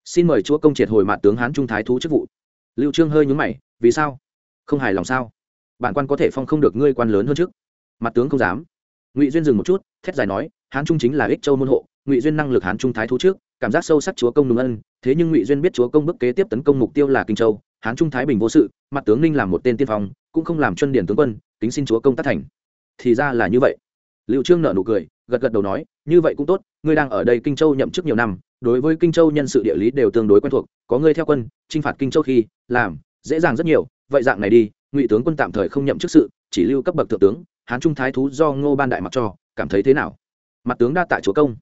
xin mời chúa công triệt hồi mặt tướng hán trung thái thú chức vụ. Lưu trương hơi nhướng mày, vì sao? Không hài lòng sao? Bản quan có thể phong không được ngươi quan lớn hơn trước. Mặt tướng không dám. Ngụy duyên dừng một chút, thét dài nói, hán trung chính là ích châu môn hộ ngụy duyên năng lực hán trung thái thú trước, cảm giác sâu sắc chúa công đúng ân, thế nhưng ngụy duyên biết chúa công bước kế tiếp tấn công mục tiêu là kinh châu, hán trung thái bình vô sự, mặt tướng ninh làm một tên tiên phong, cũng không làm chân điển tướng quân tính xin chúa công tác thành. Thì ra là như vậy. Liệu trương nợ nụ cười, gật gật đầu nói, như vậy cũng tốt, ngươi đang ở đây kinh châu nhậm chức nhiều năm, đối với kinh châu nhân sự địa lý đều tương đối quen thuộc, có ngươi theo quân, chinh phạt kinh châu khi, làm, dễ dàng rất nhiều, vậy dạng này đi, ngụy tướng quân tạm thời không nhậm chức sự, chỉ lưu cấp bậc thượng tướng, hán trung thái thú do ngô ban đại mặc cho, cảm thấy thế nào? Mặt tướng đa tại chúa công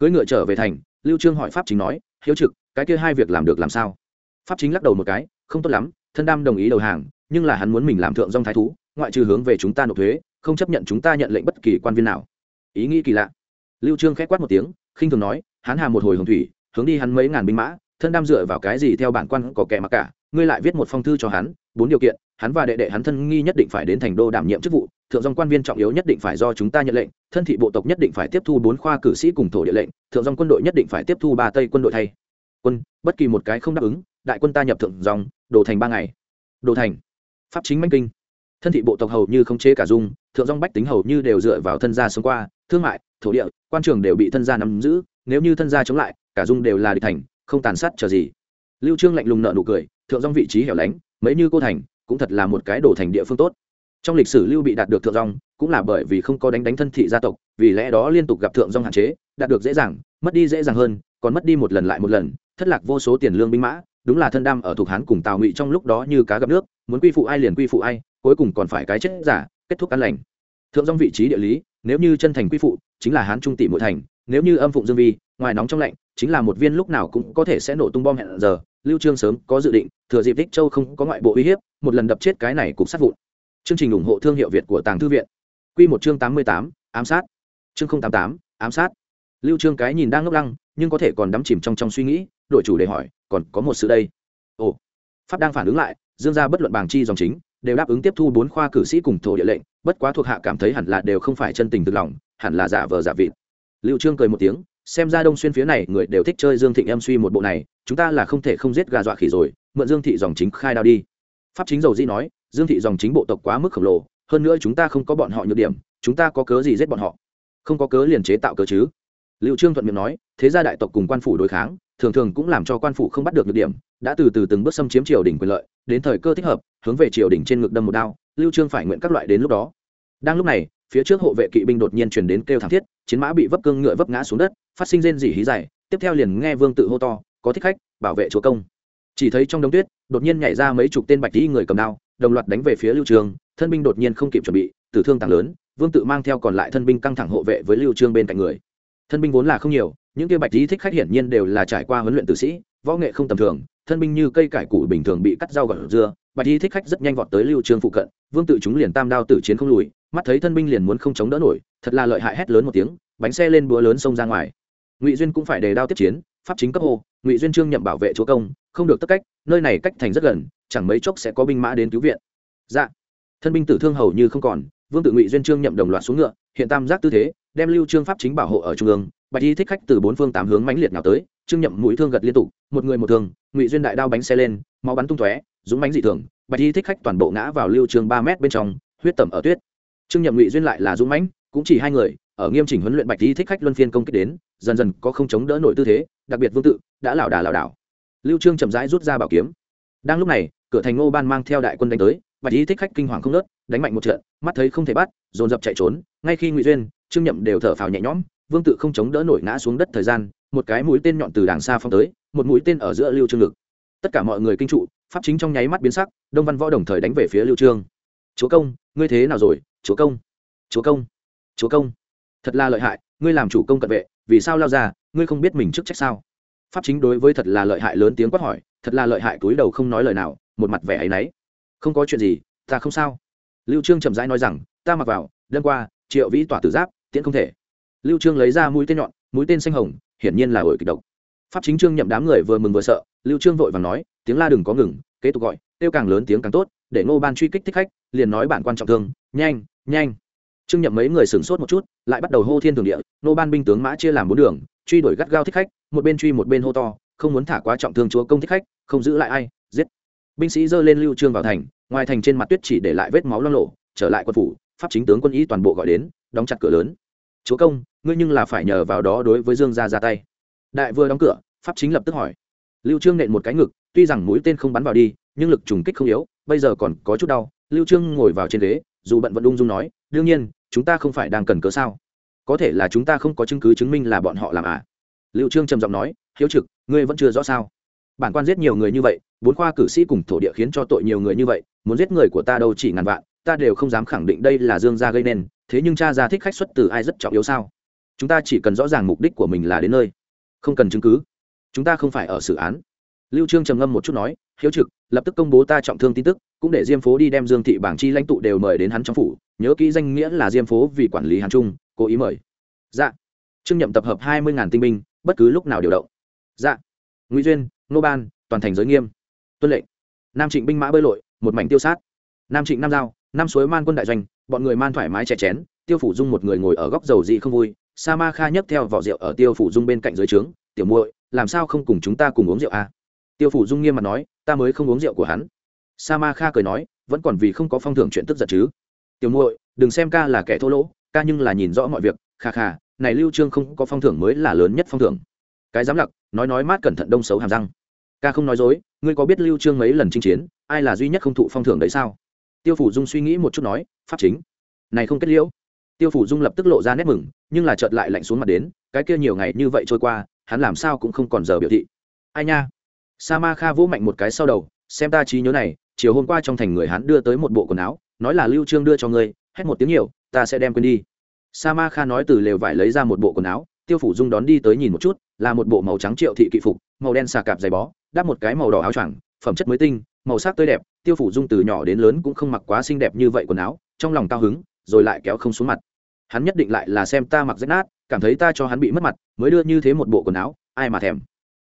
cưỡi ngựa trở về thành, lưu trương hỏi pháp chính nói, hiếu trực, cái kia hai việc làm được làm sao? Pháp chính lắc đầu một cái, không tốt lắm, thân đam đồng ý đầu hàng, nhưng là hắn muốn mình làm thượng dòng thái thú, ngoại trừ hướng về chúng ta nộp thuế, không chấp nhận chúng ta nhận lệnh bất kỳ quan viên nào. Ý nghĩ kỳ lạ. Lưu trương khẽ quát một tiếng, khinh thường nói hắn hà một hồi hồng thủy, hướng đi hắn mấy ngàn binh mã, thân đam dựa vào cái gì theo bản quan có kẻ mặc cả, ngươi lại viết một phong thư cho hắn, bốn điều kiện hắn và đệ đệ hắn thân nghi nhất định phải đến thành đô đảm nhiệm chức vụ, thượng dòng quan viên trọng yếu nhất định phải do chúng ta nhận lệnh, thân thị bộ tộc nhất định phải tiếp thu bốn khoa cử sĩ cùng thổ địa lệnh, thượng dòng quân đội nhất định phải tiếp thu ba tây quân đội thay. Quân, bất kỳ một cái không đáp ứng, đại quân ta nhập thượng dòng đồ thành ba ngày. Đồ thành. Pháp chính manh kinh. Thân thị bộ tộc hầu như không chế cả dung, thượng dòng bách tính hầu như đều dựa vào thân gia sống qua, thương mại, thổ địa, quan trường đều bị thân gia nắm giữ, nếu như thân gia chống lại, cả dung đều là địch thành, không tàn sát chờ gì. Lưu trương lạnh lùng nợ nụ cười, thượng dòng vị trí hẻo lánh, mấy như cô thành cũng thật là một cái đổ thành địa phương tốt. Trong lịch sử lưu bị đạt được thượng dòng, cũng là bởi vì không có đánh đánh thân thị gia tộc, vì lẽ đó liên tục gặp thượng dòng hạn chế, đạt được dễ dàng, mất đi dễ dàng hơn, còn mất đi một lần lại một lần, thất lạc vô số tiền lương binh mã, đúng là thân đam ở thuộc hán cùng tào ngụy trong lúc đó như cá gặp nước, muốn quy phụ ai liền quy phụ ai, cuối cùng còn phải cái chết giả, kết thúc ăn lành. Thượng dòng vị trí địa lý, nếu như chân thành quy phụ, chính là hán trung tỷ mỗi thành, nếu như âm phụng dương vi ngoài nóng trong lạnh chính là một viên lúc nào cũng có thể sẽ nổ tung bom hẹn giờ lưu trương sớm có dự định thừa dịp đích châu không có ngoại bộ uy hiếp một lần đập chết cái này cục sát vụn. Chương trình ủng hộ thương hiệu việt của tàng thư viện. Quy một chương 88, ám sát. Chương 088, ám sát. Lưu trương cái nhìn đang ngốc lăng nhưng có thể còn đắm chìm trong trong suy nghĩ đội chủ để hỏi còn có một sự đây. Ồ pháp đang phản ứng lại dương gia bất luận bảng chi dòng chính đều đáp ứng tiếp thu bốn khoa cử sĩ cùng thổ địa lệnh bất quá thuộc hạ cảm thấy hẳn là đều không phải chân tình thực lòng hẳn là giả vờ giả vịt. Lưu trương cười một tiếng xem ra đông xuyên phía này người đều thích chơi dương thịnh em suy một bộ này, chúng ta là không thể không giết gà dọa khỉ rồi, mượn dương thị dòng chính khai đao đi. Pháp chính dầu di nói, dương thị dòng chính bộ tộc quá mức khổng lồ, hơn nữa chúng ta không có bọn họ nhược điểm, chúng ta có cớ gì giết bọn họ? Không có cớ liền chế tạo cớ chứ? Liệu trương thuận miệng nói, thế gia đại tộc cùng quan phủ đối kháng, thường thường cũng làm cho quan phủ không bắt được nhược điểm, đã từ từ từng bước xâm chiếm triều đình quyền lợi, đến thời cơ thích hợp, hướng về triều đình trên ngực đâm một đao, lưu trương phải nguyện các loại đến lúc đó. Đang lúc này phía trước hộ vệ kỵ binh đột nhiên truyền đến kêu thảm thiết, chiến mã bị vấp cương ngựa vấp ngã xuống đất, phát sinh rên rỉ hí dài, tiếp theo liền nghe vương tự hô to, có thích khách, bảo vệ chúa công. Chỉ thấy trong đống tuyết, đột nhiên nhảy ra mấy chục tên bạch y người cầm đao, đồng loạt đánh về phía lưu trường, thân binh đột nhiên không kịp chuẩn bị, tử thương tăng lớn, vương tự mang theo còn lại thân binh căng thẳng hộ vệ với lưu trương bên cạnh người. Thân binh vốn là không nhiều, những kia bạch y thích khách hiển nhiên đều là trải qua huấn luyện tử sĩ, võ nghệ không tầm thường, thân binh như cây cải củ bình thường bị cắt rau gọt dưa, bạch y thích khách rất nhanh vọt tới lưu trương phụ cận vương tự chúng liền tam đao tử chiến không lùi, mắt thấy thân binh liền muốn không chống đỡ nổi, thật là lợi hại hét lớn một tiếng, bánh xe lên búa lớn xông ra ngoài. Ngụy duyên cũng phải đề đao tiếp chiến, pháp chính cấp hồ ngụy duyên trương nhậm bảo vệ chúa công, không được tất cách, nơi này cách thành rất gần, chẳng mấy chốc sẽ có binh mã đến cứu viện. Dạ. Thân binh tử thương hầu như không còn, vương tự ngụy duyên trương nhậm đồng loạt xuống ngựa, hiện tam giác tư thế, đem lưu trương pháp chính bảo hộ ở trung ương, bạch y thích khách từ bốn phương tám hướng mãnh liệt nào tới, trương nhậm mũi thương gật liên tục, một người một thương, ngụy duyên đại đao bánh xe lên, máu bắn tung tóe dũng bánh dị thường, bạch y thích khách toàn bộ ngã vào lưu trường ba mét bên trong, huyết tẩm ở tuyết. Trương nhậm ngụy duyên lại là dũng mãnh, cũng chỉ hai người, ở nghiêm chỉnh huấn luyện bạch y thích khách luân phiên công kích đến, dần dần có không chống đỡ nổi tư thế, đặc biệt vương tự, đã lảo đà lảo đảo. Lưu trương chậm rãi rút ra bảo kiếm. Đang lúc này, cửa thành ngô ban mang theo đại quân đánh tới, bạch y thích khách kinh hoàng không nớt đánh mạnh một trận, mắt thấy không thể bắt, dồn dập chạy trốn, ngay khi ngụy duyên, trương nhậm đều thở phào nhẹ nhõm, vương tự không chống đỡ nổi ngã xuống đất thời gian, một cái mũi tên nhọn từ đàng xa phong tới, một mũi tên ở giữa lưu trương ngực. Tất cả mọi người kinh trụ pháp chính trong nháy mắt biến sắc, đông văn võ đồng thời đánh về phía lưu trương. Chúa công, ngươi thế nào rồi? Chúa công chúa công chúa công, thật là lợi hại, ngươi làm chủ công cận vệ, vì sao lao ra, ngươi không biết mình chức trách sao? Pháp chính đối với thật là lợi hại lớn tiếng quát hỏi, thật là lợi hại túi đầu không nói lời nào, một mặt vẻ ấy nấy không có chuyện gì, ta không sao. Lưu trương chậm rãi nói rằng, ta mặc vào, đêm qua, triệu vĩ tỏa tử giáp, tiễn không thể. Lưu trương lấy ra mũi tên nhọn, mũi tên xanh hồng, hiển nhiên là ổi kịch độc. Pháp chính trương nhậm đám người vừa mừng vừa sợ, lưu trương vội vàng nói tiếng la đừng có ngừng, kế tục gọi tiêu càng lớn tiếng càng tốt, để ngô ban truy kích thích khách, liền nói bản quan trọng thương, nhanh nhanh. Trương nhậm mấy người sửng sốt một chút, lại bắt đầu hô thiên thường địa, Ngô ban binh tướng mã chia làm bốn đường, truy đuổi gắt gao thích khách, một bên truy một bên hô to, không muốn thả quá trọng thương chúa công thích khách, không giữ lại ai, giết. Binh sĩ dơ lên lưu trương vào thành, ngoài thành trên mặt tuyết chỉ để lại vết máu loang lộ trở lại quân phủ, pháp chính tướng quân ý toàn bộ gọi đến, đóng chặt cửa lớn. Chúa công, ngươi nhưng là phải nhờ vào đó đối với dương gia ra tay. Đại vừa đóng cửa, pháp chính lập tức hỏi. Lưu trương nện một cái ngực tuy rằng mũi tên không bắn vào đi, nhưng lực trùng kích không yếu, bây giờ còn có chút đau, lưu trương ngồi vào trên ghế, dù bận vẫn ung dung nói, đương nhiên, chúng ta không phải đang cần cớ sao? Có thể là chúng ta không có chứng cứ chứng minh là bọn họ làm à? Liệu trương trầm giọng nói, hiếu trực, ngươi vẫn chưa rõ sao? Bản quan giết nhiều người như vậy, bốn khoa cử sĩ cùng thổ địa khiến cho tội nhiều người như vậy, muốn giết người của ta đâu chỉ ngàn vạn, ta đều không dám khẳng định đây là dương gia gây nên, thế nhưng cha gia thích khách xuất từ ai rất trọng yếu sao? Chúng ta chỉ cần rõ ràng mục đích của mình là đến nơi, không cần chứng cứ. Chúng ta không phải ở xử án lưu trương trầm ngâm một chút nói, hiếu trực, lập tức công bố ta trọng thương tin tức, cũng để diêm phố đi đem dương thị bảng chi lãnh tụ đều mời đến hắn trong phủ, nhớ kỹ danh nghĩa là diêm phố vì quản lý hàn trung, cố ý mời. Dạ. Trương nhậm tập hợp hai mươi tinh binh, bất cứ lúc nào điều động. Dạ. Ngụy duyên, nô ban, toàn thành giới nghiêm. Tuân lệnh. Nam trịnh binh mã bơi lội, một mảnh tiêu sát. Nam trịnh nam giao nam suối man quân đại doanh, bọn người man thoải mái chè chén, tiêu phủ dung một người ngồi ở góc dầu dị không vui, sa ma kha nhấc theo vỏ rượu ở tiêu phủ dung bên cạnh dưới trướng, tiểu muội, làm sao không cùng chúng ta cùng uống rượu à? Tiêu phủ dung nghiêm mặt nói, ta mới không uống rượu của hắn. Sa ma kha cười nói, vẫn còn vì không có phong thưởng chuyện tức giận chứ. Tiểu muội, đừng xem ca là kẻ thô lỗ, ca nhưng là nhìn rõ mọi việc, kha kha, này lưu trương không có phong thưởng mới là lớn nhất phong thưởng. Cái dám lặc, nói nói mát cẩn thận đông xấu hàm răng. Ca không nói dối, ngươi có biết lưu trương mấy lần chinh chiến, ai là duy nhất không thụ phong thưởng đấy sao? Tiêu phủ dung suy nghĩ một chút nói, pháp chính. Này không kết liễu. Tiêu phủ dung lập tức lộ ra nét mừng, nhưng là chợt lại lạnh xuống mặt đến, cái kia nhiều ngày như vậy trôi qua, hắn làm sao cũng không còn giờ biểu thị. Ai nha sa ma kha vỗ mạnh một cái sau đầu, xem ta trí nhớ này, chiều hôm qua trong thành người hắn đưa tới một bộ quần áo, nói là lưu trương đưa cho ngươi, hét một tiếng nhiều, ta sẽ đem quên đi. Sa ma kha nói từ lều vải lấy ra một bộ quần áo, tiêu phủ dung đón đi tới nhìn một chút, là một bộ màu trắng triệu thị kỵ phục, màu đen xà cạp dày bó, đắp một cái màu đỏ áo choàng, phẩm chất mới tinh, màu sắc tươi đẹp, tiêu phủ dung từ nhỏ đến lớn cũng không mặc quá xinh đẹp như vậy quần áo, trong lòng cao hứng, rồi lại kéo không xuống mặt. Hắn nhất định lại là xem ta mặc rách nát, cảm thấy ta cho hắn bị mất mặt, mới đưa như thế một bộ quần áo, ai mà thèm.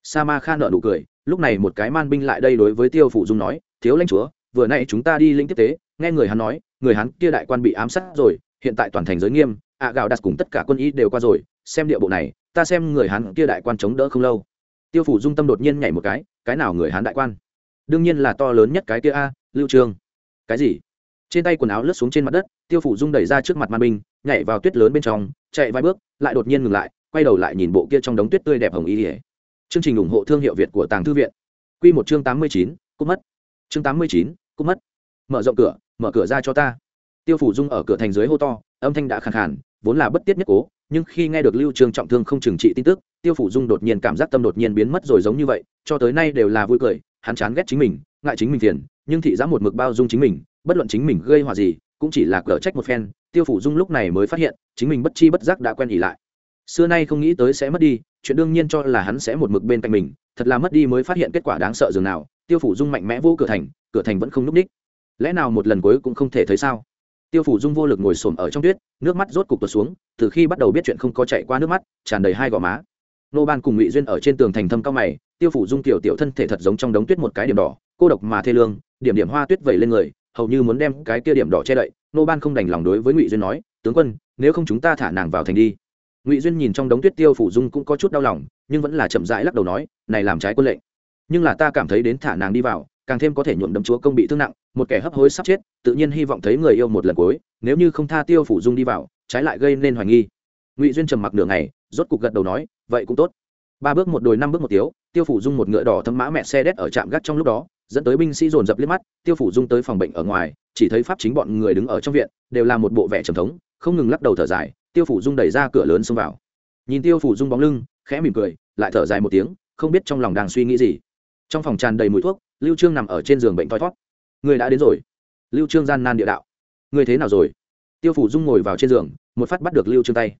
Sa ma kha nợ nụ cười lúc này một cái man binh lại đây đối với tiêu phụ dung nói, thiếu lãnh chúa, vừa nay chúng ta đi lĩnh tiếp tế, nghe người hắn nói, người hắn kia đại quan bị ám sát rồi, hiện tại toàn thành giới nghiêm, ạ gạo đặt cùng tất cả quân y đều qua rồi, xem địa bộ này, ta xem người hắn kia đại quan chống đỡ không lâu. Tiêu phủ dung tâm đột nhiên nhảy một cái cái nào người hắn đại quan? Đương nhiên là to lớn nhất cái kia a, lưu trương. Cái gì? Trên tay quần áo lướt xuống trên mặt đất, tiêu phủ dung đẩy ra trước mặt man binh, nhảy vào tuyết lớn bên trong, chạy vài bước, lại đột nhiên ngừng lại, quay đầu lại nhìn bộ kia trong đống tuyết tươi đẹp hồng y ỉa chương trình ủng hộ thương hiệu việt của tàng thư viện. Quy một chương tám mươi chín cúp mất. Chương tám mươi chín cúp mất. Mở rộng cửa, mở cửa ra cho ta. Tiêu phủ dung ở cửa thành dưới hô to, âm thanh đã khàn khàn, vốn là bất tiết nhất cố, nhưng khi nghe được lưu trương trọng thương không chừng trị tin tức, tiêu phủ dung đột nhiên cảm giác tâm đột nhiên biến mất rồi giống như vậy, cho tới nay đều là vui cười, hắn chán ghét chính mình, ngại chính mình phiền, nhưng thị giá một mực bao dung chính mình, bất luận chính mình gây họa gì, cũng chỉ là cở trách một phen. Tiêu phủ dung lúc này mới phát hiện, chính mình bất chi bất giác đã quen ỉ lại xưa nay không nghĩ tới sẽ mất đi, chuyện đương nhiên cho là hắn sẽ một mực bên cạnh mình, thật là mất đi mới phát hiện kết quả đáng sợ dường nào, tiêu phủ dung mạnh mẽ vô cửa thành cửa thành vẫn không núp ních lẽ nào một lần cuối cũng không thể thấy sao? Tiêu phủ dung vô lực ngồi xổm ở trong tuyết, nước mắt rốt cục tuột xuống, từ khi bắt đầu biết chuyện không có chạy qua nước mắt, tràn đầy hai gò má. Nô ban cùng ngụy duyên ở trên tường thành thâm cao mày, tiêu phủ dung tiểu tiểu thân thể thật giống trong đống tuyết một cái điểm đỏ, cô độc mà thê lương, điểm điểm hoa tuyết vẩy lên người, hầu như muốn đem cái kia điểm đỏ che đậy. Nô ban không đành lòng đối với ngụy duyên nói, tướng quân, nếu không chúng ta thả nàng vào thành đi ngụy duyên nhìn trong đống tuyết tiêu phủ dung cũng có chút đau lòng, nhưng vẫn là chậm rãi lắc đầu nói, này làm trái quân lệnh. Nhưng là ta cảm thấy đến thả nàng đi vào, càng thêm có thể nhuộm đấm chúa công bị thương nặng, một kẻ hấp hối sắp chết, tự nhiên hy vọng thấy người yêu một lần cuối, nếu như không tha tiêu phủ dung đi vào, trái lại gây nên hoài nghi. Ngụy duyên trầm mặc nửa ngày, rốt cục gật đầu nói, vậy cũng tốt. Ba bước một đồi, năm bước một tiếu, tiêu phủ dung một ngựa đỏ thâm mã mẹ xe đét ở trạm gác trong lúc đó, dẫn tới binh sĩ dồn dập liếc mắt, tiêu phủ dung tới phòng bệnh ở ngoài, chỉ thấy pháp chính bọn người đứng ở trong viện, đều là một bộ vẻ trầm thống, không ngừng lắc đầu thở dài tiêu phủ dung đẩy ra cửa lớn xông vào. Nhìn tiêu phủ dung bóng lưng, khẽ mỉm cười, lại thở dài một tiếng, không biết trong lòng đang suy nghĩ gì. Trong phòng tràn đầy mùi thuốc, lưu trương nằm ở trên giường bệnh thoi thoát. người đã đến rồi. Lưu trương gian nan địa đạo. Người thế nào rồi? Tiêu phủ dung ngồi vào trên giường, một phát bắt được lưu trương tay.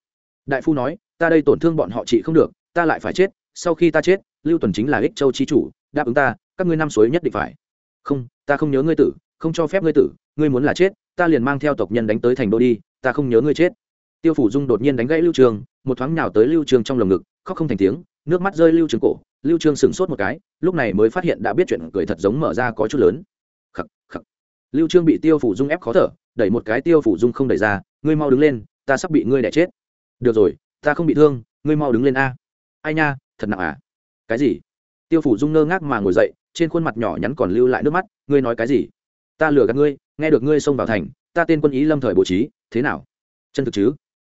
Đại phu nói, ta đây tổn thương bọn họ trị không được, ta lại phải chết, sau khi ta chết, lưu tuần chính là ích châu chi chủ, đáp ứng ta, các ngươi năm suối nhất định phải. Không, ta không nhớ ngươi tử, không cho phép ngươi tử, ngươi muốn là chết, ta liền mang theo tộc nhân đánh tới thành đô đi, ta không nhớ ngươi chết tiêu phủ dung đột nhiên đánh gãy lưu trường, một thoáng nào tới lưu trường trong lồng ngực, khóc không thành tiếng, nước mắt rơi lưu trường cổ, lưu trường sửng sốt một cái, lúc này mới phát hiện đã biết chuyện cười thật giống mở ra có chút lớn. Khắc khắc. Lưu trương bị tiêu phủ dung ép khó thở, đẩy một cái tiêu phủ dung không đẩy ra, ngươi mau đứng lên, ta sắp bị ngươi đẻ chết. Được rồi, ta không bị thương, ngươi mau đứng lên a. Ai nha, thật nặng à? Cái gì? Tiêu phủ dung ngơ ngác mà ngồi dậy, trên khuôn mặt nhỏ nhắn còn lưu lại nước mắt, ngươi nói cái gì? Ta lừa gạt ngươi, nghe được ngươi xông vào thành, ta tên quân ý lâm thời bố trí, thế nào? Chân thực chứ?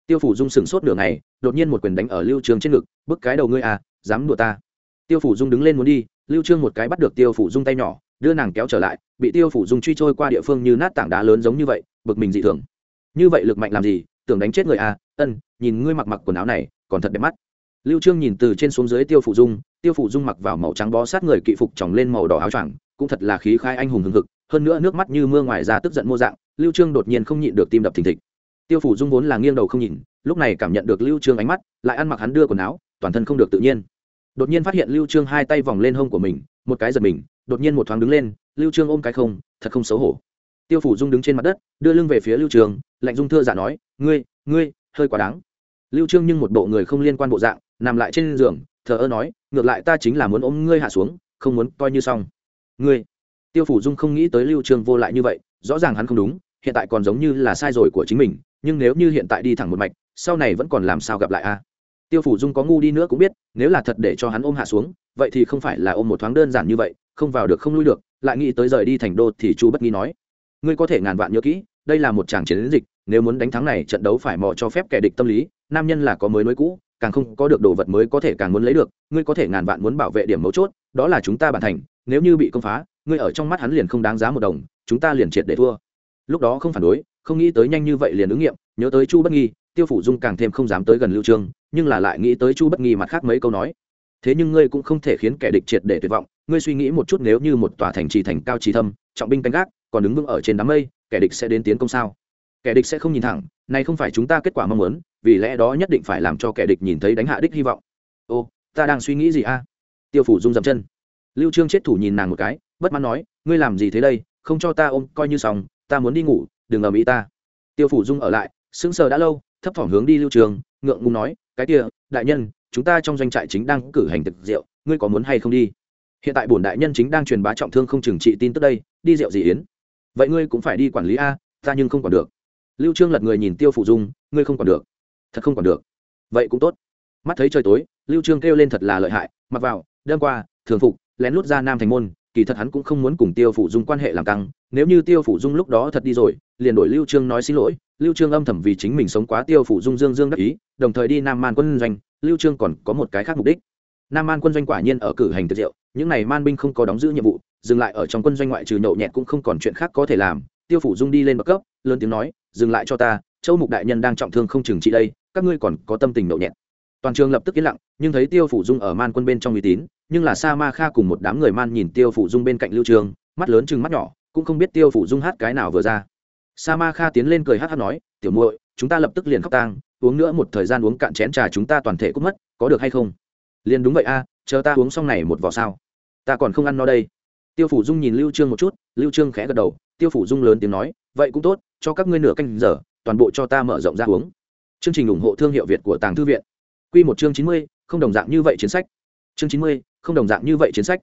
Tiêu phủ dung sửng sốt nửa ngày, đột nhiên một quyền đánh ở lưu trường trên ngực, bức cái đầu ngươi à dám đùa ta. Tiêu phủ dung đứng lên muốn đi, lưu trương một cái bắt được tiêu phủ dung tay nhỏ, đưa nàng kéo trở lại, bị tiêu phủ dung truy trôi qua địa phương như nát tảng đá lớn giống như vậy, bực mình dị thường. Như vậy lực mạnh làm gì, tưởng đánh chết người à ân, nhìn ngươi mặc mặc quần áo này, còn thật đẹp mắt. Lưu trương nhìn từ trên xuống dưới tiêu phủ dung, tiêu phủ dung mặc vào màu trắng bó sát người kỵ phục tròng lên màu đỏ áo choàng, cũng thật là khí khai anh hùng hừng hực, hơn nữa nước mắt như mưa ngoài ra tức giận mô dạng, lưu trương đột nhiên không nhịn được tim đập thình thịch tiêu phủ dung vốn là nghiêng đầu không nhìn, lúc này cảm nhận được lưu trương ánh mắt, lại ăn mặc hắn đưa quần áo, toàn thân không được tự nhiên. Đột nhiên phát hiện lưu trương hai tay vòng lên hông của mình, một cái giật mình, đột nhiên một thoáng đứng lên, lưu trương ôm cái không, thật không xấu hổ. Tiêu phủ dung đứng trên mặt đất, đưa lưng về phía lưu trương, lạnh dung thưa giả nói, ngươi ngươi, hơi quá đáng. Lưu trương nhưng một bộ người không liên quan bộ dạng, nằm lại trên giường, thờ ơ nói, ngược lại ta chính là muốn ôm ngươi hạ xuống, không muốn coi như xong. Ngươi? Tiêu phủ dung không nghĩ tới lưu trương vô lại như vậy, rõ ràng hắn không đúng, hiện tại còn giống như là sai rồi của chính mình nhưng nếu như hiện tại đi thẳng một mạch, sau này vẫn còn làm sao gặp lại a? Tiêu phủ dung có ngu đi nữa cũng biết, nếu là thật để cho hắn ôm hạ xuống, vậy thì không phải là ôm một thoáng đơn giản như vậy, không vào được không lui được, lại nghĩ tới rời đi thành đô thì chu bất nghi nói, ngươi có thể ngàn vạn nhớ kỹ, đây là một tràng chiến dịch, nếu muốn đánh thắng này trận đấu phải mò cho phép kẻ địch tâm lý, nam nhân là có mới nối cũ, càng không có được đồ vật mới có thể càng muốn lấy được, ngươi có thể ngàn vạn muốn bảo vệ điểm mấu chốt, đó là chúng ta bản thành, nếu như bị công phá, ngươi ở trong mắt hắn liền không đáng giá một đồng, chúng ta liền triệt để thua. Lúc đó không phản đối không nghĩ tới nhanh như vậy liền ứng nghiệm, nhớ tới chu bất nghi, tiêu phủ dung càng thêm không dám tới gần lưu trương, nhưng là lại nghĩ tới chu bất nghi mặt khác mấy câu nói. Thế nhưng ngươi cũng không thể khiến kẻ địch triệt để tuyệt vọng, ngươi suy nghĩ một chút nếu như một tòa thành trì thành cao trì thâm, trọng binh canh gác, còn đứng vững ở trên đám mây, kẻ địch sẽ đến tiến công sao? Kẻ địch sẽ không nhìn thẳng này không phải chúng ta kết quả mong muốn, vì lẽ đó nhất định phải làm cho kẻ địch nhìn thấy đánh hạ đích hy vọng. Ô, ta đang suy nghĩ gì a? Tiêu phủ dung dậm chân. Lưu trương chết thủ nhìn nàng một cái, bất mãn nói, ngươi làm gì thế đây, không cho ta ôm, coi như xong, ta muốn đi ngủ đừng ầm mỹ ta. Tiêu phủ dung ở lại, sững sờ đã lâu, thấp thỏm hướng đi lưu trường, ngượng ngùng nói, cái kia, đại nhân, chúng ta trong doanh trại chính đang cử hành thực rượu, ngươi có muốn hay không đi? Hiện tại bổn đại nhân chính đang truyền bá trọng thương không chừng trị tin tức đây, đi rượu gì yến? Vậy ngươi cũng phải đi quản lý a, ta nhưng không còn được. Lưu trương lật người nhìn tiêu phủ dung, ngươi không còn được. Thật không còn được. Vậy cũng tốt. Mắt thấy trời tối, lưu trương kêu lên thật là lợi hại, mặc vào, đêm qua, thường phục, lén lút ra nam thành môn kỳ thật hắn cũng không muốn cùng tiêu phủ dung quan hệ làm căng, nếu như tiêu phủ dung lúc đó thật đi rồi, liền đổi lưu trương nói xin lỗi, lưu trương âm thầm vì chính mình sống quá tiêu phủ dung dương dương đắc ý, đồng thời đi nam man quân doanh, lưu trương còn có một cái khác mục đích. Nam man quân doanh quả nhiên ở cử hành tiệc rượu, những này man binh không có đóng giữ nhiệm vụ, dừng lại ở trong quân doanh ngoại trừ nhậu nhẹt cũng không còn chuyện khác có thể làm, tiêu phủ dung đi lên bậc cấp, lớn tiếng nói, dừng lại cho ta, châu mục đại nhân đang trọng thương không chừng trị đây, các ngươi còn có tâm tình nhậu nhẹt toàn trường lập tức yên lặng, nhưng thấy tiêu phủ dung ở man quân bên trong uy tín, nhưng là sa ma kha cùng một đám người man nhìn tiêu phủ dung bên cạnh lưu trường, mắt lớn chừng mắt nhỏ, cũng không biết tiêu phủ dung hát cái nào vừa ra. Sa ma kha tiến lên cười hát hát nói, tiểu muội, chúng ta lập tức liền khóc tang, uống nữa một thời gian uống cạn chén trà chúng ta toàn thể cũng mất, có được hay không? Liền đúng vậy a, chờ ta uống xong này một vỏ sao. Ta còn không ăn no đây. Tiêu phủ dung nhìn lưu trương một chút, lưu trương khẽ gật đầu, tiêu phủ dung lớn tiếng nói, vậy cũng tốt, cho các ngươi nửa canh giờ, toàn bộ cho ta mở rộng ra uống. Chương trình ủng hộ thương hiệu việt của tàng thư viện quy một chương chín mươi, không đồng dạng như vậy chiến sách. Chương chín mươi, không đồng dạng như vậy chiến sách.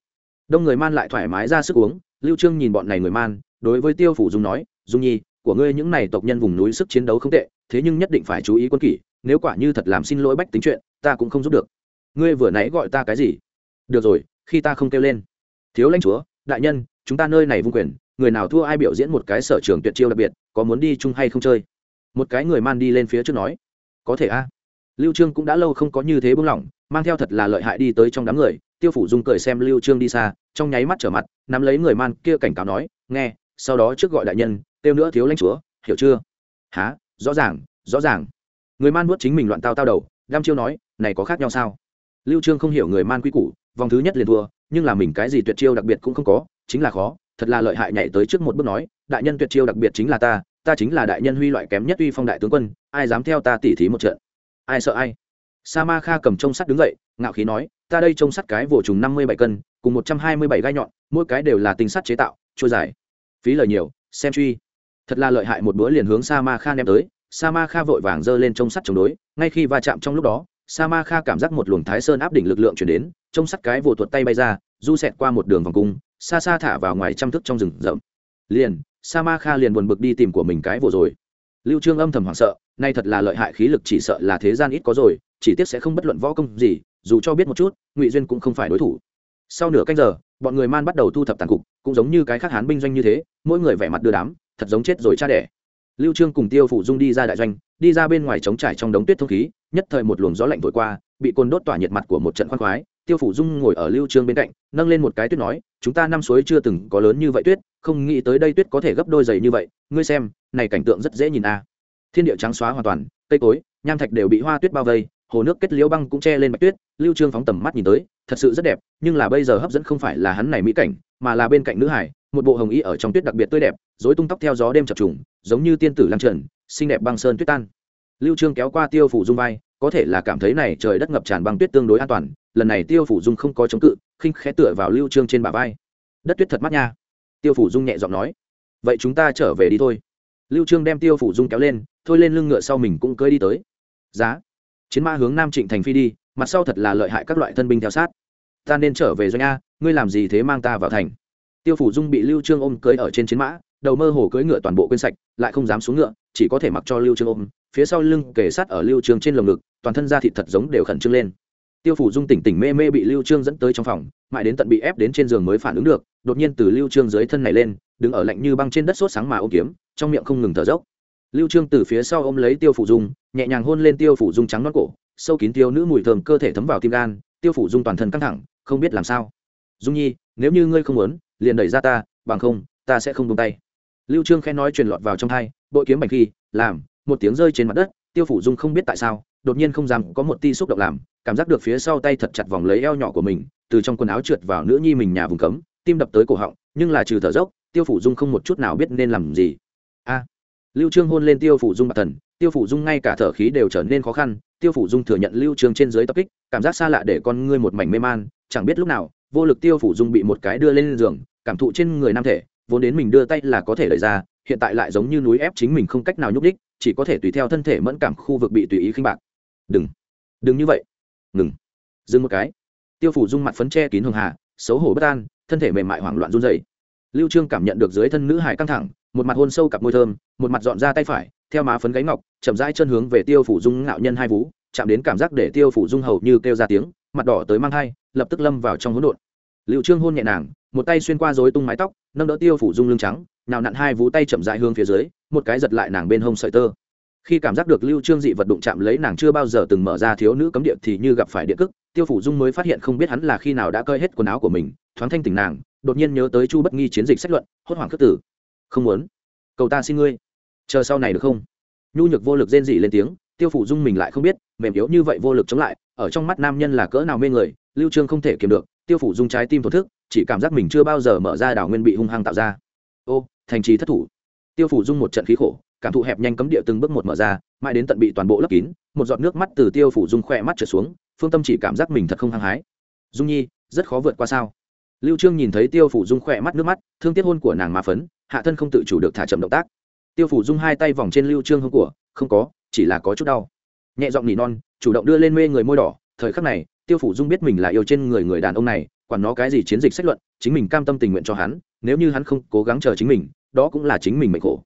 Đông người man lại thoải mái ra sức uống lưu trương nhìn bọn này người man đối với tiêu phủ dung nói dung nhi của ngươi những này tộc nhân vùng núi sức chiến đấu không tệ thế nhưng nhất định phải chú ý quân kỷ nếu quả như thật làm xin lỗi bách tính chuyện ta cũng không giúp được. Ngươi vừa nãy gọi ta cái gì? Được rồi khi ta không kêu lên. Thiếu lãnh chúa đại nhân chúng ta nơi này vung quyền người nào thua ai biểu diễn một cái sở trường tuyệt chiêu đặc biệt có muốn đi chung hay không chơi? Một cái người man đi lên phía trước nói. Có thể a lưu trương cũng đã lâu không có như thế buông lỏng mang theo thật là lợi hại đi tới trong đám người, tiêu phủ dung cười xem lưu trương đi xa, trong nháy mắt trở mặt, nắm lấy người man kia cảnh cáo nói, nghe, sau đó trước gọi đại nhân tiêu nữa thiếu lãnh chúa, hiểu chưa? Há rõ ràng rõ ràng. Người man nuốt chính mình loạn tao tao đầu đam chiêu nói, này có khác nhau sao? Lưu trương không hiểu người man quy củ, vòng thứ nhất liền thua, nhưng là mình cái gì tuyệt chiêu đặc biệt cũng không có, chính là khó, thật là lợi hại nhảy tới trước một bước nói, đại nhân tuyệt chiêu đặc biệt chính là ta ta chính là đại nhân huy loại kém nhất uy phong đại tướng quân, ai dám theo ta tỉ thí một trận? Ai sợ ai? Sa ma kha cầm trông sắt đứng dậy, ngạo khí nói, ta đây trông sắt cái vỗ trùng năm mươi bảy cân, cùng một trăm hai mươi bảy gai nhọn, mỗi cái đều là tinh sắt chế tạo, trôi dài. Phí lời nhiều, xem truy. Thật là lợi hại một bữa liền hướng sa ma kha ném tới. Sa ma kha vội vàng giơ lên trông sắt chống đối. Ngay khi va chạm trong lúc đó sa ma kha cảm giác một luồng thái sơn áp đỉnh lực lượng chuyển đến, trông sắt cái vỗ tuột tay bay ra, du xẹt qua một đường vòng cung, xa xa thả vào ngoài trăm thức trong rừng rậm. Liền sa ma kha liền buồn bực đi tìm của mình cái vỗ rồi lưu trương âm thầm hoảng sợ, nay thật là lợi hại khí lực chỉ sợ là thế gian ít có rồi, chỉ tiếc sẽ không bất luận võ công gì, dù cho biết một chút, ngụy duyên cũng không phải đối thủ. Sau nửa canh giờ, bọn người man bắt đầu thu thập tàn cục, cũng giống như cái khác hán binh doanh như thế, mỗi người vẻ mặt đưa đám, thật giống chết rồi cha đẻ. Lưu trương cùng tiêu phủ dung đi ra đại doanh, đi ra bên ngoài trống trải trong đống tuyết thông khí, nhất thời một luồng gió lạnh thổi qua, bị côn đốt tỏa nhiệt mặt của một trận khoan khoái tiêu phủ dung ngồi ở lưu trương bên cạnh, nâng lên một cái tuyết nói, chúng ta năm suối chưa từng có lớn như vậy tuyết, không nghĩ tới đây tuyết có thể gấp đôi dày như vậy, ngươi xem, này cảnh tượng rất dễ nhìn a. Thiên địa trắng xóa hoàn toàn, cây cối, nham thạch đều bị hoa tuyết bao vây, hồ nước kết liễu băng cũng che lên bạch tuyết, lưu trương phóng tầm mắt nhìn tới, thật sự rất đẹp, nhưng là bây giờ hấp dẫn không phải là hắn này mỹ cảnh, mà là bên cạnh nữ hải, một bộ hồng y ở trong tuyết đặc biệt tươi đẹp, rối tung tóc theo gió đêm chập trùng, giống như tiên tử lăng trần, xinh đẹp băng sơn tuyết tan. Lưu trương kéo qua tiêu phủ dung vai, có thể là cảm thấy này trời đất ngập tràn băng tuyết tương đối an toàn lần này tiêu phủ dung không có chống cự, khinh khẽ tựa vào lưu trương trên bả vai. Đất tuyết thật mát nha. Tiêu phủ dung nhẹ giọng nói. Vậy chúng ta trở về đi thôi. Lưu trương đem tiêu phủ dung kéo lên, thôi lên lưng ngựa sau mình cũng cưỡi đi tới. Giá. Chiến mã hướng nam trịnh thành phi đi, mặt sau thật là lợi hại các loại thân binh theo sát. Ta nên trở về doanh a, ngươi làm gì thế mang ta vào thành? Tiêu phủ dung bị lưu trương ôm cưỡi ở trên chiến mã, đầu mơ hồ cưỡi ngựa toàn bộ quên sạch, lại không dám xuống ngựa, chỉ có thể mặc cho lưu trương ôm, phía sau lưng kề sát ở lưu trương trên lồng ngực, toàn thân da thịt thật giống đều khẩn trương lên tiêu phủ dung tỉnh tỉnh mê mê bị lưu trương dẫn tới trong phòng, mãi đến tận bị ép đến trên giường mới phản ứng được, đột nhiên từ lưu trương dưới thân này lên, đứng ở lạnh như băng trên đất sốt sáng mà ôm kiếm, trong miệng không ngừng thở dốc. Lưu trương từ phía sau ôm lấy tiêu phủ dung, nhẹ nhàng hôn lên tiêu phủ dung trắng non cổ, sâu kín tiêu nữ mùi thơm cơ thể thấm vào tim gan, tiêu phủ dung toàn thân căng thẳng, không biết làm sao. Dung nhi, nếu như ngươi không muốn, liền đẩy ra ta, bằng không, ta sẽ không buông tay. Lưu trương khẽ nói truyền lọt vào trong hai bội kiếm bạch khi, làm, một tiếng rơi trên mặt đất, tiêu phủ dung không biết tại sao đột nhiên không dám có một ti xúc động làm, cảm giác được phía sau tay thật chặt vòng lấy eo nhỏ của mình, từ trong quần áo trượt vào nữ nhi mình nhà vùng cấm, tim đập tới cổ họng, nhưng là trừ thở dốc, tiêu phủ dung không một chút nào biết nên làm gì. A! Lưu trương hôn lên tiêu phủ dung bạc thần, tiêu phủ dung ngay cả thở khí đều trở nên khó khăn, tiêu phủ dung thừa nhận lưu trương trên dưới tập kích, cảm giác xa lạ để con ngươi một mảnh mê man, chẳng biết lúc nào, vô lực tiêu phủ dung bị một cái đưa lên giường, cảm thụ trên người nam thể, vốn đến mình đưa tay là có thể lời ra, hiện tại lại giống như núi ép chính mình không cách nào nhúc đích chỉ có thể tùy theo thân thể mẫn cảm khu vực bị tùy ý khinh bạc đừng. Đừng như vậy. Ngừng. Dừng một cái. Tiêu phủ dung mặt phấn che kín hường hà, xấu hổ bất an, thân thể mềm mại hoảng loạn run dày lưu trương cảm nhận được dưới thân nữ hải căng thẳng, một mặt hôn sâu cặp môi thơm, một mặt dọn ra tay phải, theo má phấn gáy ngọc, chậm rãi chân hướng về tiêu phủ dung ngạo nhân hai vú, chạm đến cảm giác để tiêu phủ dung hầu như kêu ra tiếng, mặt đỏ tới mang hai lập tức lâm vào trong hỗn độn. Lưu trương hôn nhẹ nàng, một tay xuyên qua rối tung mái tóc, nâng đỡ tiêu phủ dung lưng trắng, nào nặn hai vú tay chậm rãi hướng phía dưới, một cái giật lại nàng bên hông sợi tơ khi cảm giác được lưu trương dị vật đụng chạm lấy nàng chưa bao giờ từng mở ra thiếu nữ cấm địa thì như gặp phải địa cức tiêu phủ dung mới phát hiện không biết hắn là khi nào đã cơi hết quần áo của mình, thoáng thanh tỉnh nàng, đột nhiên nhớ tới chu bất nghi chiến dịch sách luận, hốt hoảng khước tử không muốn. Cầu ta xin ngươi. Chờ sau này được không? Nhu nhược vô lực rên dị lên tiếng, tiêu phủ dung mình lại không biết, mềm yếu như vậy vô lực chống lại, ở trong mắt nam nhân là cỡ nào mê người, lưu trương không thể kiềm được, tiêu phủ dung trái tim thổn thức, chỉ cảm giác mình chưa bao giờ mở ra đảo nguyên bị hung hăng tạo ra. Ô, thành trì thất thủ. Tiêu phủ dung một trận khí khổ cảm thụ hẹp nhanh cấm địa từng bước một mở ra, mãi đến tận bị toàn bộ lấp kín, một giọt nước mắt từ tiêu phủ dung khỏe mắt trở xuống, phương tâm chỉ cảm giác mình thật không hăng hái. Dung nhi, rất khó vượt qua sao? Lưu trương nhìn thấy tiêu phủ dung khỏe mắt nước mắt, thương tiếc hôn của nàng mà phấn, hạ thân không tự chủ được thả chậm động tác. Tiêu phủ dung hai tay vòng trên lưu trương hông của, không có, chỉ là có chút đau. Nhẹ giọng nỉ non, chủ động đưa lên mê người môi đỏ, thời khắc này, tiêu phủ dung biết mình là yêu trên người người đàn ông này, quản nó cái gì chiến dịch sách luận, chính mình cam tâm tình nguyện cho hắn, nếu như hắn không cố gắng chờ chính mình, đó cũng là chính mình mệnh khổ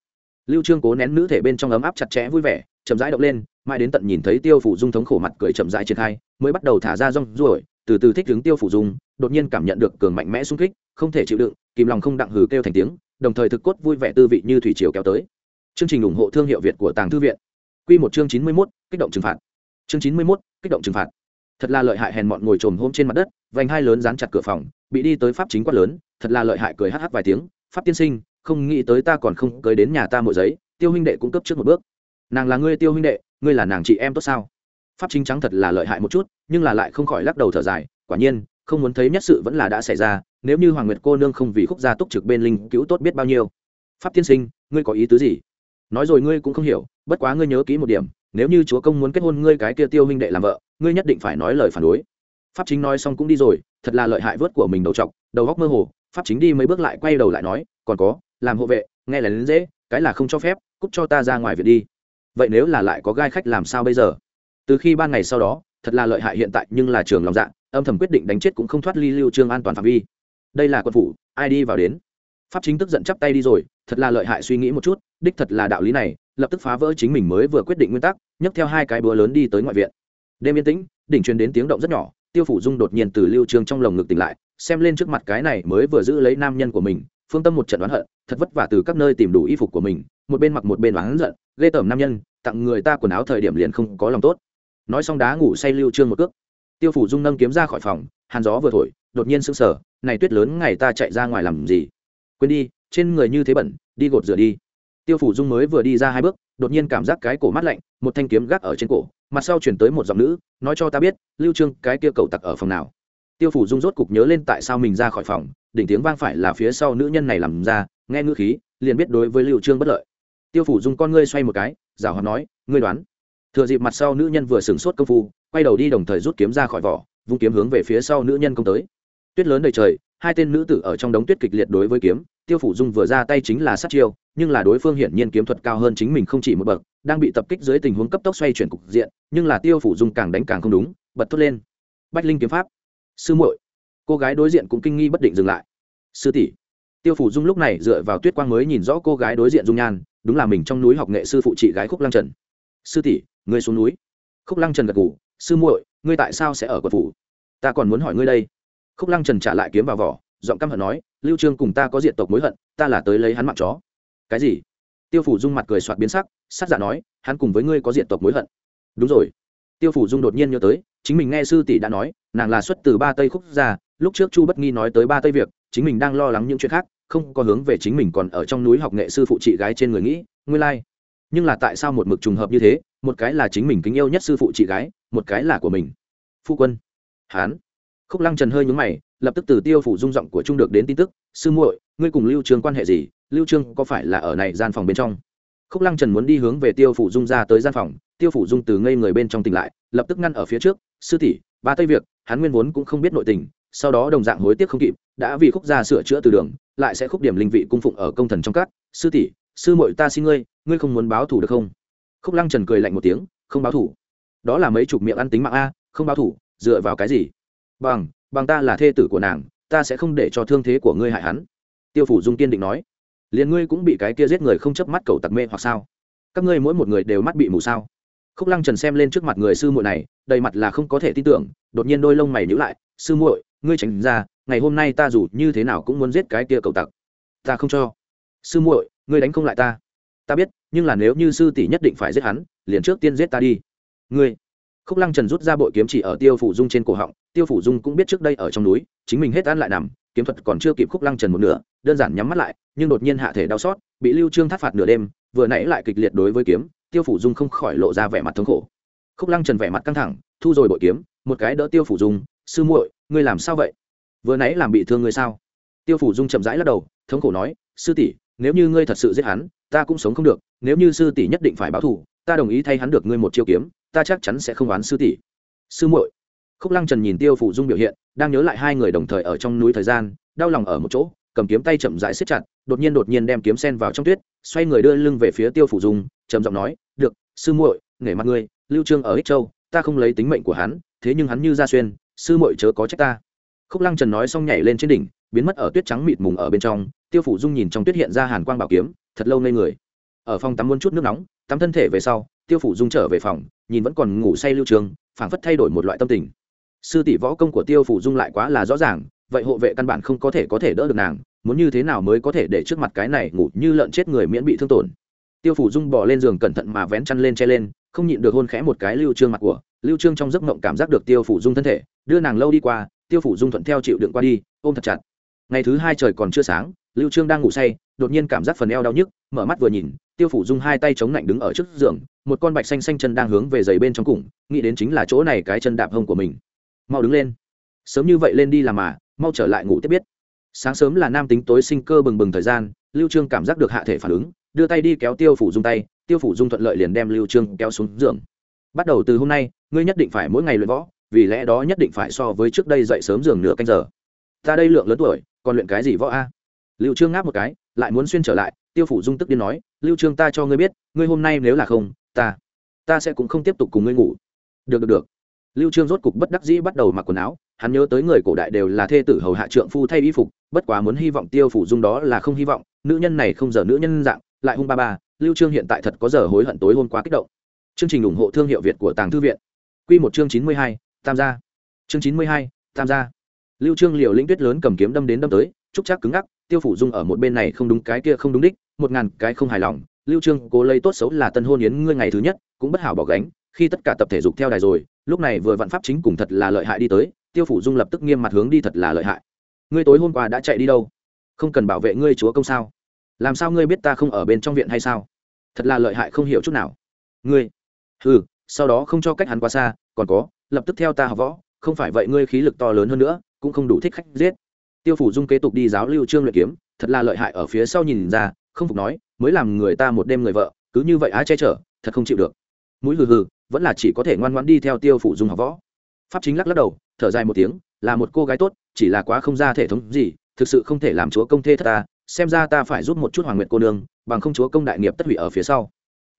lưu trương cố nén nữ thể bên trong ấm áp chặt chẽ vui vẻ chậm rãi động lên mãi đến tận nhìn thấy tiêu phủ dung thống khổ mặt cười chậm rãi triển khai mới bắt đầu thả ra rong ruổi từ từ thích ứng tiêu phủ dung đột nhiên cảm nhận được cường mạnh mẽ xung kích không thể chịu đựng kìm lòng không đặng hừ kêu thành tiếng đồng thời thực cốt vui vẻ tư vị như thủy triều kéo tới. Chương trình ủng hộ thương hiệu việt của tàng thư viện. Quy một chương chín mươi 91, kích động trừng phạt. Chương chín mươi 91, kích động trừng phạt. Thật là lợi hại hèn mọn ngồi trồm hôm trên mặt đất vành hai lớn dán chặt cửa phòng bị đi tới pháp chính quát lớn thật là lợi hại cười hắc hắc vài tiếng pháp tiên sinh không nghĩ tới ta còn không cưới đến nhà ta mỗi giấy, tiêu huynh đệ cũng cấp trước một bước. Nàng là ngươi tiêu huynh đệ, ngươi là nàng chị em tốt sao? Pháp chính trắng thật là lợi hại một chút, nhưng là lại không khỏi lắc đầu thở dài, quả nhiên, không muốn thấy nhất sự vẫn là đã xảy ra, nếu như hoàng nguyệt cô nương không vì khúc gia túc trực bên linh cứu tốt biết bao nhiêu. Pháp tiên sinh, ngươi có ý tứ gì? Nói rồi ngươi cũng không hiểu, bất quá ngươi nhớ kỹ một điểm, nếu như chúa công muốn kết hôn ngươi cái kia tiêu huynh đệ làm vợ, ngươi nhất định phải nói lời phản đối. Pháp chính nói xong cũng đi rồi, thật là lợi hại vớt của mình đầu t đầu góc mơ hồ, pháp chính đi mấy bước lại quay đầu lại nói, còn có làm hộ vệ, nghe là đến dễ, cái là không cho phép cúc cho ta ra ngoài việc đi. Vậy nếu là lại có gai khách làm sao bây giờ? Từ khi ban ngày sau đó, thật là lợi hại hiện tại nhưng là trường lòng dạ âm thầm quyết định đánh chết cũng không thoát ly lưu trương an toàn phạm vi. Đây là quân phủ, ai đi vào đến? Pháp chính tức giận chắp tay đi rồi, thật là lợi hại suy nghĩ một chút, đích thật là đạo lý này, lập tức phá vỡ chính mình mới vừa quyết định nguyên tắc, nhấc theo hai cái búa lớn đi tới ngoại viện. Đêm yên tĩnh, đỉnh truyền đến tiếng động rất nhỏ, tiêu phủ dung đột nhiên từ lưu trương trong lồng ngực tỉnh lại, xem lên trước mặt cái này mới vừa giữ lấy nam nhân của mình phương tâm một trận đoán hận, thật vất vả từ các nơi tìm đủ y phục của mình, một bên mặc một bên oán giận, ghê tởm nam nhân, tặng người ta quần áo thời điểm liền không có lòng tốt. Nói xong đá ngủ say lưu trương một cước. Tiêu phủ dung nâng kiếm ra khỏi phòng, hàn gió vừa thổi, đột nhiên sững sờ, này tuyết lớn, ngày ta chạy ra ngoài làm gì? Quên đi, trên người như thế bẩn, đi gột rửa đi. Tiêu phủ dung mới vừa đi ra hai bước, đột nhiên cảm giác cái cổ mát lạnh, một thanh kiếm gác ở trên cổ, mặt sau chuyển tới một giọng nữ, nói cho ta biết, lưu trương, cái kia cậu tặc ở phòng nào? Tiêu phủ dung rốt cục nhớ lên tại sao mình ra khỏi phòng, đỉnh tiếng vang phải là phía sau nữ nhân này làm ra, nghe ngữ khí, liền biết đối với lưu trương bất lợi. Tiêu phủ dung con ngươi xoay một cái, giả hoạt nói, ngươi đoán. Thừa dịp mặt sau nữ nhân vừa sửng sốt công phu, quay đầu đi đồng thời rút kiếm ra khỏi vỏ, vung kiếm hướng về phía sau nữ nhân công tới. Tuyết lớn đầy trời, hai tên nữ tử ở trong đống tuyết kịch liệt đối với kiếm, tiêu phủ dung vừa ra tay chính là sát chiêu, nhưng là đối phương hiển nhiên kiếm thuật cao hơn chính mình không chỉ một bậc, đang bị tập kích dưới tình huống cấp tốc xoay chuyển cục diện, nhưng là tiêu phủ dung càng đánh càng không đúng, bật thốt lên. Bách linh kiếm pháp sư muội, cô gái đối diện cũng kinh nghi bất định dừng lại. Sư tỷ, tiêu phủ dung lúc này dựa vào tuyết quang mới nhìn rõ cô gái đối diện dung nhan, đúng là mình trong núi học nghệ sư phụ chị gái khúc lăng trần. Sư tỷ, ngươi xuống núi. Khúc lăng trần gật ngủ sư muội, ngươi tại sao sẽ ở quận phủ? Ta còn muốn hỏi ngươi đây. Khúc lăng trần trả lại kiếm vào vỏ, giọng căm hận nói, lưu trương cùng ta có diện tộc mối hận, ta là tới lấy hắn mạng chó. Cái gì? Tiêu phủ dung mặt cười soạt biến sắc sắc dạ nói, hắn cùng với ngươi có diện tộc mối hận. Đúng rồi tiêu phủ dung đột nhiên nhớ tới, chính mình nghe sư tỷ đã nói, nàng là xuất từ ba tây khúc gia, lúc trước chu bất nghi nói tới ba tây việc, chính mình đang lo lắng những chuyện khác, không có hướng về chính mình còn ở trong núi học nghệ sư phụ chị gái trên người nghĩ ngươi lai、like. nhưng là tại sao một mực trùng hợp như thế, một cái là chính mình kính yêu nhất sư phụ chị gái, một cái là của mình. Phu quân, hán. Khúc lăng trần hơi nhúng mày, lập tức từ tiêu phủ dung giọng của trung được đến tin tức, sư muội, ngươi cùng lưu Trường quan hệ gì? Lưu trương có phải là ở này gian phòng bên trong? Khúc lăng trần muốn đi hướng về tiêu phủ dung ra tới gian phòng tiêu phủ dung từ ngây người bên trong tỉnh lại, lập tức ngăn ở phía trước, sư tỷ, ba tây việc hắn nguyên vốn cũng không biết nội tình, sau đó đồng dạng hối tiếc không kịp, đã vì khúc gia sửa chữa từ đường, lại sẽ khúc điểm linh vị cung phụng ở công thần trong các. Sư tỷ, sư muội ta xin ngươi ngươi không muốn báo thủ được không? Khúc lăng trần cười lạnh một tiếng, không báo thủ đó là mấy chục miệng ăn tính mạng a, không báo thủ dựa vào cái gì? Bằng bằng ta là thê tử của nàng, ta sẽ không để cho thương thế của ngươi hại hắn. Tiêu phủ dung kiên định nói, liền ngươi cũng bị cái kia giết người không chớp mắt cầu tặc mê hoặc sao? Các ngươi mỗi một người đều mắt bị mù sao? Khúc lăng trần xem lên trước mặt người sư muội này, đầy mặt là không có thể tin tưởng, đột nhiên đôi lông mày nhíu lại, sư muội, ngươi tránh ra, ngày hôm nay ta dù như thế nào cũng muốn giết cái tia cầu tặc. Ta không cho. Sư muội, ngươi đánh không lại ta. Ta biết, nhưng là nếu như sư tỷ nhất định phải giết hắn, liền trước tiên giết ta đi. Ngươi. Khúc lăng trần rút ra bội kiếm chỉ ở tiêu phủ dung trên cổ họng, tiêu phủ dung cũng biết trước đây ở trong núi, chính mình hết ăn lại nằm, kiếm thuật còn chưa kịp khúc lăng trần một nửa, đơn giản nhắm mắt lại, nhưng đột nhiên hạ thể đau xót, bị lưu trương thắt phạt nửa đêm, vừa nãy lại kịch liệt đối với kiếm tiêu phủ dung không khỏi lộ ra vẻ mặt thống khổ. Khúc lăng trần vẻ mặt căng thẳng, thu rồi bội kiếm, một cái đỡ tiêu phủ dung, sư muội, ngươi làm sao vậy? Vừa nãy làm bị thương ngươi sao? Tiêu phủ dung chậm rãi lắc đầu, thống khổ nói, sư tỷ, nếu như ngươi thật sự giết hắn, ta cũng sống không được, nếu như sư tỷ nhất định phải báo thù, ta đồng ý thay hắn được ngươi một chiêu kiếm, ta chắc chắn sẽ không oán sư tỷ. Sư muội? Khúc lăng trần nhìn tiêu phủ dung biểu hiện, đang nhớ lại hai người đồng thời ở trong núi thời gian, đau lòng ở một chỗ cầm kiếm tay chậm rãi siết chặt, đột nhiên đột nhiên đem kiếm sen vào trong tuyết, xoay người đưa lưng về phía tiêu phủ dung, trầm giọng nói, được, sư muội nể mặt ngươi, lưu trương ở ích châu, ta không lấy tính mệnh của hắn, thế nhưng hắn như ra xuyên, sư muội chớ có trách ta. Khúc lăng trần nói xong nhảy lên trên đỉnh, biến mất ở tuyết trắng mịt mùng ở bên trong, tiêu phủ dung nhìn trong tuyết hiện ra hàn quang bảo kiếm, thật lâu ngây người. Ở phòng tắm muốn chút nước nóng, tắm thân thể về sau, tiêu phủ dung trở về phòng, nhìn vẫn còn ngủ say lưu trường phảng phất thay đổi một loại tâm tình. Sư tỷ võ công của tiêu phủ dung lại quá là rõ ràng vậy hộ vệ căn bản không có thể có thể đỡ được nàng, muốn như thế nào mới có thể để trước mặt cái này ngủ như lợn chết người miễn bị thương tổn? Tiêu phủ dung bỏ lên giường cẩn thận mà vén chăn lên che lên, không nhịn được hôn khẽ một cái lưu trương mặt của. Lưu trương trong giấc mộng cảm giác được tiêu phủ dung thân thể, đưa nàng lâu đi qua, tiêu phủ dung thuận theo chịu đựng qua đi, ôm thật chặt. Ngày thứ hai trời còn chưa sáng, lưu trương đang ngủ say, đột nhiên cảm giác phần eo đau nhức, mở mắt vừa nhìn, tiêu phủ dung hai tay chống lạnh đứng ở trước giường, một con bạch xanh xanh chân đang hướng về giày bên trong cùng, nghĩ đến chính là chỗ này cái chân đạp hông của mình. Mau đứng lên. Sớm như vậy lên đi làm mà mau trở lại ngủ tiếp biết. Sáng sớm là nam tính tối sinh cơ bừng bừng thời gian, lưu trương cảm giác được hạ thể phản ứng, đưa tay đi kéo tiêu phủ dung tay, tiêu phủ dung thuận lợi liền đem lưu trương kéo xuống giường. Bắt đầu từ hôm nay, ngươi nhất định phải mỗi ngày luyện võ, vì lẽ đó nhất định phải so với trước đây dậy sớm giường nửa canh giờ. Ta đây lượng lớn tuổi, còn luyện cái gì võ a? Lưu trương ngáp một cái, lại muốn xuyên trở lại, tiêu phủ dung tức điên nói, lưu trương, ta cho ngươi biết, ngươi hôm nay nếu là không, ta ta sẽ cũng không tiếp tục cùng ngươi ngủ. Được được được. Lưu trương rốt cục bất đắc dĩ bắt đầu mặc quần áo hắn nhớ tới người cổ đại đều là thê tử hầu hạ trượng phu thay y phục bất quá muốn hy vọng tiêu phủ dung đó là không hy vọng nữ nhân này không giờ nữ nhân dạng lại hung ba ba lưu trương hiện tại thật có giờ hối hận tối hôm qua kích động. Chương trình ủng hộ thương hiệu việt của tàng thư viện. Quy một chương 92, tam gia. Chương 92, tam gia. Lưu trương liều lĩnh tuyết lớn cầm kiếm đâm đến đâm tới trúc chắc cứng ngắc tiêu phủ dung ở một bên này không đúng cái kia không đúng đích một ngàn cái không hài lòng. Lưu trương cố lấy tốt xấu là tân hôn yến ngươi ngày thứ nhất cũng bất hảo bỏ gánh khi tất cả tập thể dục theo đài rồi lúc này vừa vạn pháp chính cùng thật là lợi hại đi tới tiêu phủ dung lập tức nghiêm mặt hướng đi thật là lợi hại. Ngươi tối hôm qua đã chạy đi đâu? Không cần bảo vệ ngươi chúa công sao? Làm sao ngươi biết ta không ở bên trong viện hay sao? Thật là lợi hại không hiểu chút nào. Ngươi? Ừ sau đó không cho cách hắn quá xa, còn có, lập tức theo ta học võ, không phải vậy ngươi khí lực to lớn hơn nữa, cũng không đủ thích khách giết. Tiêu phủ dung kế tục đi giáo lưu trương luyện kiếm, thật là lợi hại ở phía sau nhìn ra, không phục nói, mới làm người ta một đêm người vợ, cứ như vậy á che chở, thật không chịu được. Mũi hừ hừ, vẫn là chỉ có thể ngoan ngoãn đi theo tiêu phủ dung học võ. Pháp chính lắc lắc đầu thở dài một tiếng, là một cô gái tốt, chỉ là quá không ra thể thống gì, thực sự không thể làm chúa công thê thất ta, xem ra ta phải giúp một chút hoàng nguyện cô nương, bằng không chúa công đại nghiệp tất hủy ở phía sau.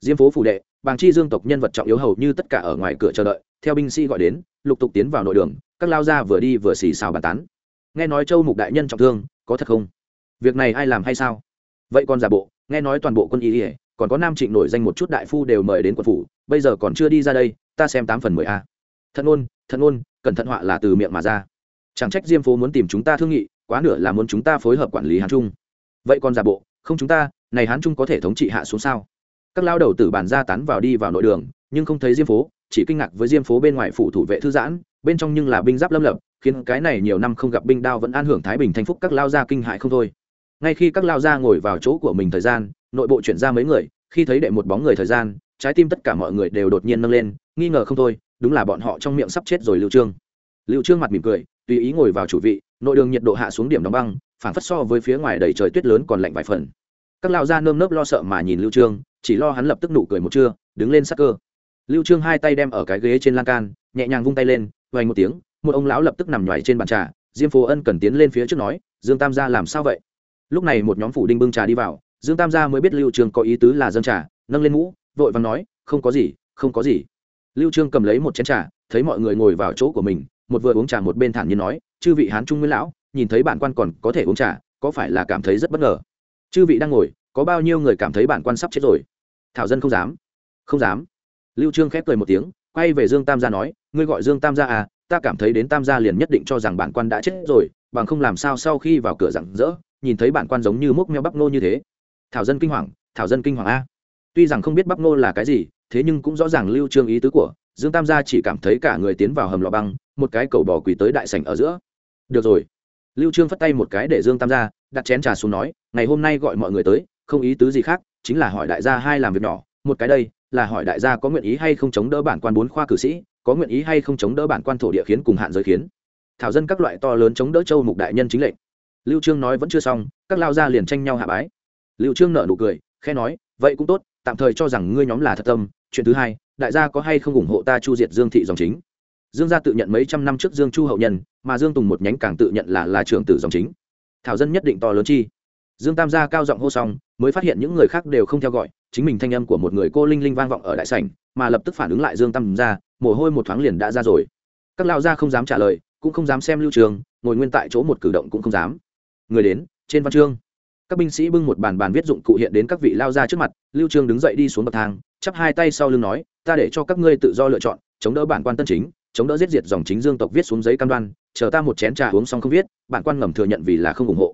Diêm phố phủ đệ, bàng chi dương tộc nhân vật trọng yếu hầu như tất cả ở ngoài cửa chờ đợi, theo binh sĩ gọi đến, lục tục tiến vào nội đường, các lao gia vừa đi vừa xì xào bàn tán. Nghe nói châu mục đại nhân trọng thương, có thật không? Việc này ai làm hay sao? Vậy còn giả bộ, nghe nói toàn bộ quân y ỉa còn có nam trịnh nổi danh một chút đại phu đều mời đến quận phủ, bây giờ còn chưa đi ra đây, ta xem tám phần mười a. Thật ôn thật ôn cẩn thận họa là từ miệng mà ra. Chẳng trách diêm phố muốn tìm chúng ta thương nghị, quá nửa là muốn chúng ta phối hợp quản lý hán trung. Vậy còn giả bộ, không chúng ta, này hán trung có thể thống trị hạ xuống sao? Các lao đầu tử bàn ra tán vào đi vào nội đường, nhưng không thấy diêm phố, chỉ kinh ngạc với diêm phố bên ngoài phủ thủ vệ thư giãn, bên trong nhưng là binh giáp lâm lập, khiến cái này nhiều năm không gặp binh đao vẫn an hưởng thái bình thanh phúc các lao gia kinh hại không thôi. Ngay khi các lao gia ngồi vào chỗ của mình thời gian, nội bộ chuyển ra mấy người, khi thấy đệ một bóng người thời gian, trái tim tất cả mọi người đều đột nhiên nâng lên, nghi ngờ không thôi đúng là bọn họ trong miệng sắp chết rồi lưu trương. Lưu trương mặt mỉm cười, tùy ý ngồi vào chủ vị, nội đường nhiệt độ hạ xuống điểm đóng băng phản phất so với phía ngoài đầy trời tuyết lớn còn lạnh vài phần. Các lao gia nơm nớp lo sợ mà nhìn lưu trương, chỉ lo hắn lập tức nụ cười một trưa, đứng lên sắc cơ. Lưu trương hai tay đem ở cái ghế trên lan can, nhẹ nhàng vung tay lên, vang một tiếng, một ông lão lập tức nằm nhòi trên bàn trà, diêm phố ân cần tiến lên phía trước nói, dương tam gia làm sao vậy? Lúc này một nhóm phủ đinh bưng trà đi vào, dương tam gia mới biết lưu trương có ý tứ là dâng trà, nâng lên mũ, vội vàng nói, không có gì, không có gì lưu trương cầm lấy một chén trà, thấy mọi người ngồi vào chỗ của mình, một vừa uống trà một bên thản nhiên nói, chư vị hán trung nguyên lão, nhìn thấy bản quan còn có thể uống trà, có phải là cảm thấy rất bất ngờ? Chư vị đang ngồi, có bao nhiêu người cảm thấy bản quan sắp chết rồi? Thảo dân không dám. Không dám. Lưu trương khép cười một tiếng, quay về dương tam gia nói, ngươi gọi dương tam gia à ta cảm thấy đến tam gia liền nhất định cho rằng bản quan đã chết rồi, bằng không làm sao sau khi vào cửa rặng rỡ, nhìn thấy bản quan giống như mốc meo bắp nô như thế. Thảo dân kinh hoàng, thảo dân kinh hoàng a. Tuy rằng không biết bắp nô là cái gì thế nhưng cũng rõ ràng lưu trương ý tứ của, dương tam gia chỉ cảm thấy cả người tiến vào hầm lò băng, một cái cầu bò quỳ tới đại sảnh ở giữa. Được rồi. Lưu trương phất tay một cái để dương tam gia, đặt chén trà xuống nói, ngày hôm nay gọi mọi người tới, không ý tứ gì khác, chính là hỏi đại gia hai làm việc nhỏ. Một cái đây, là hỏi đại gia có nguyện ý hay không chống đỡ bản quan bốn khoa cử sĩ, có nguyện ý hay không chống đỡ bản quan thổ địa khiến cùng hạn giới khiến. Thảo dân các loại to lớn chống đỡ châu mục đại nhân chính lệnh. Lưu trương nói vẫn chưa xong, các lao gia liền tranh nhau hạ bái. Lưu trương nở nụ cười, khẽ nói, vậy cũng tốt, tạm thời cho rằng ngươi nhóm là thật tâm chuyện thứ hai, đại gia có hay không ủng hộ ta chu diệt dương thị dòng chính? Dương gia tự nhận mấy trăm năm trước dương chu hậu nhân, mà dương tùng một nhánh càng tự nhận là là trưởng tử dòng chính. Thảo dân nhất định to lớn chi. Dương tam gia cao giọng hô xong, mới phát hiện những người khác đều không theo gọi, chính mình thanh âm của một người cô linh linh vang vọng ở đại sảnh, mà lập tức phản ứng lại dương tam gia, mồ hôi một thoáng liền đã ra rồi. Các lao gia không dám trả lời, cũng không dám xem lưu trường, ngồi nguyên tại chỗ một cử động cũng không dám. Người đến, trên văn chương các binh sĩ bưng một bàn bàn viết dụng cụ hiện đến các vị lao ra trước mặt, lưu trương đứng dậy đi xuống bậc thang, chắp hai tay sau lưng nói, ta để cho các ngươi tự do lựa chọn, chống đỡ bản quan tân chính, chống đỡ giết diệt dòng chính dương tộc viết xuống giấy cam đoan, chờ ta một chén trà uống xong không viết, bản quan ngầm thừa nhận vì là không ủng hộ.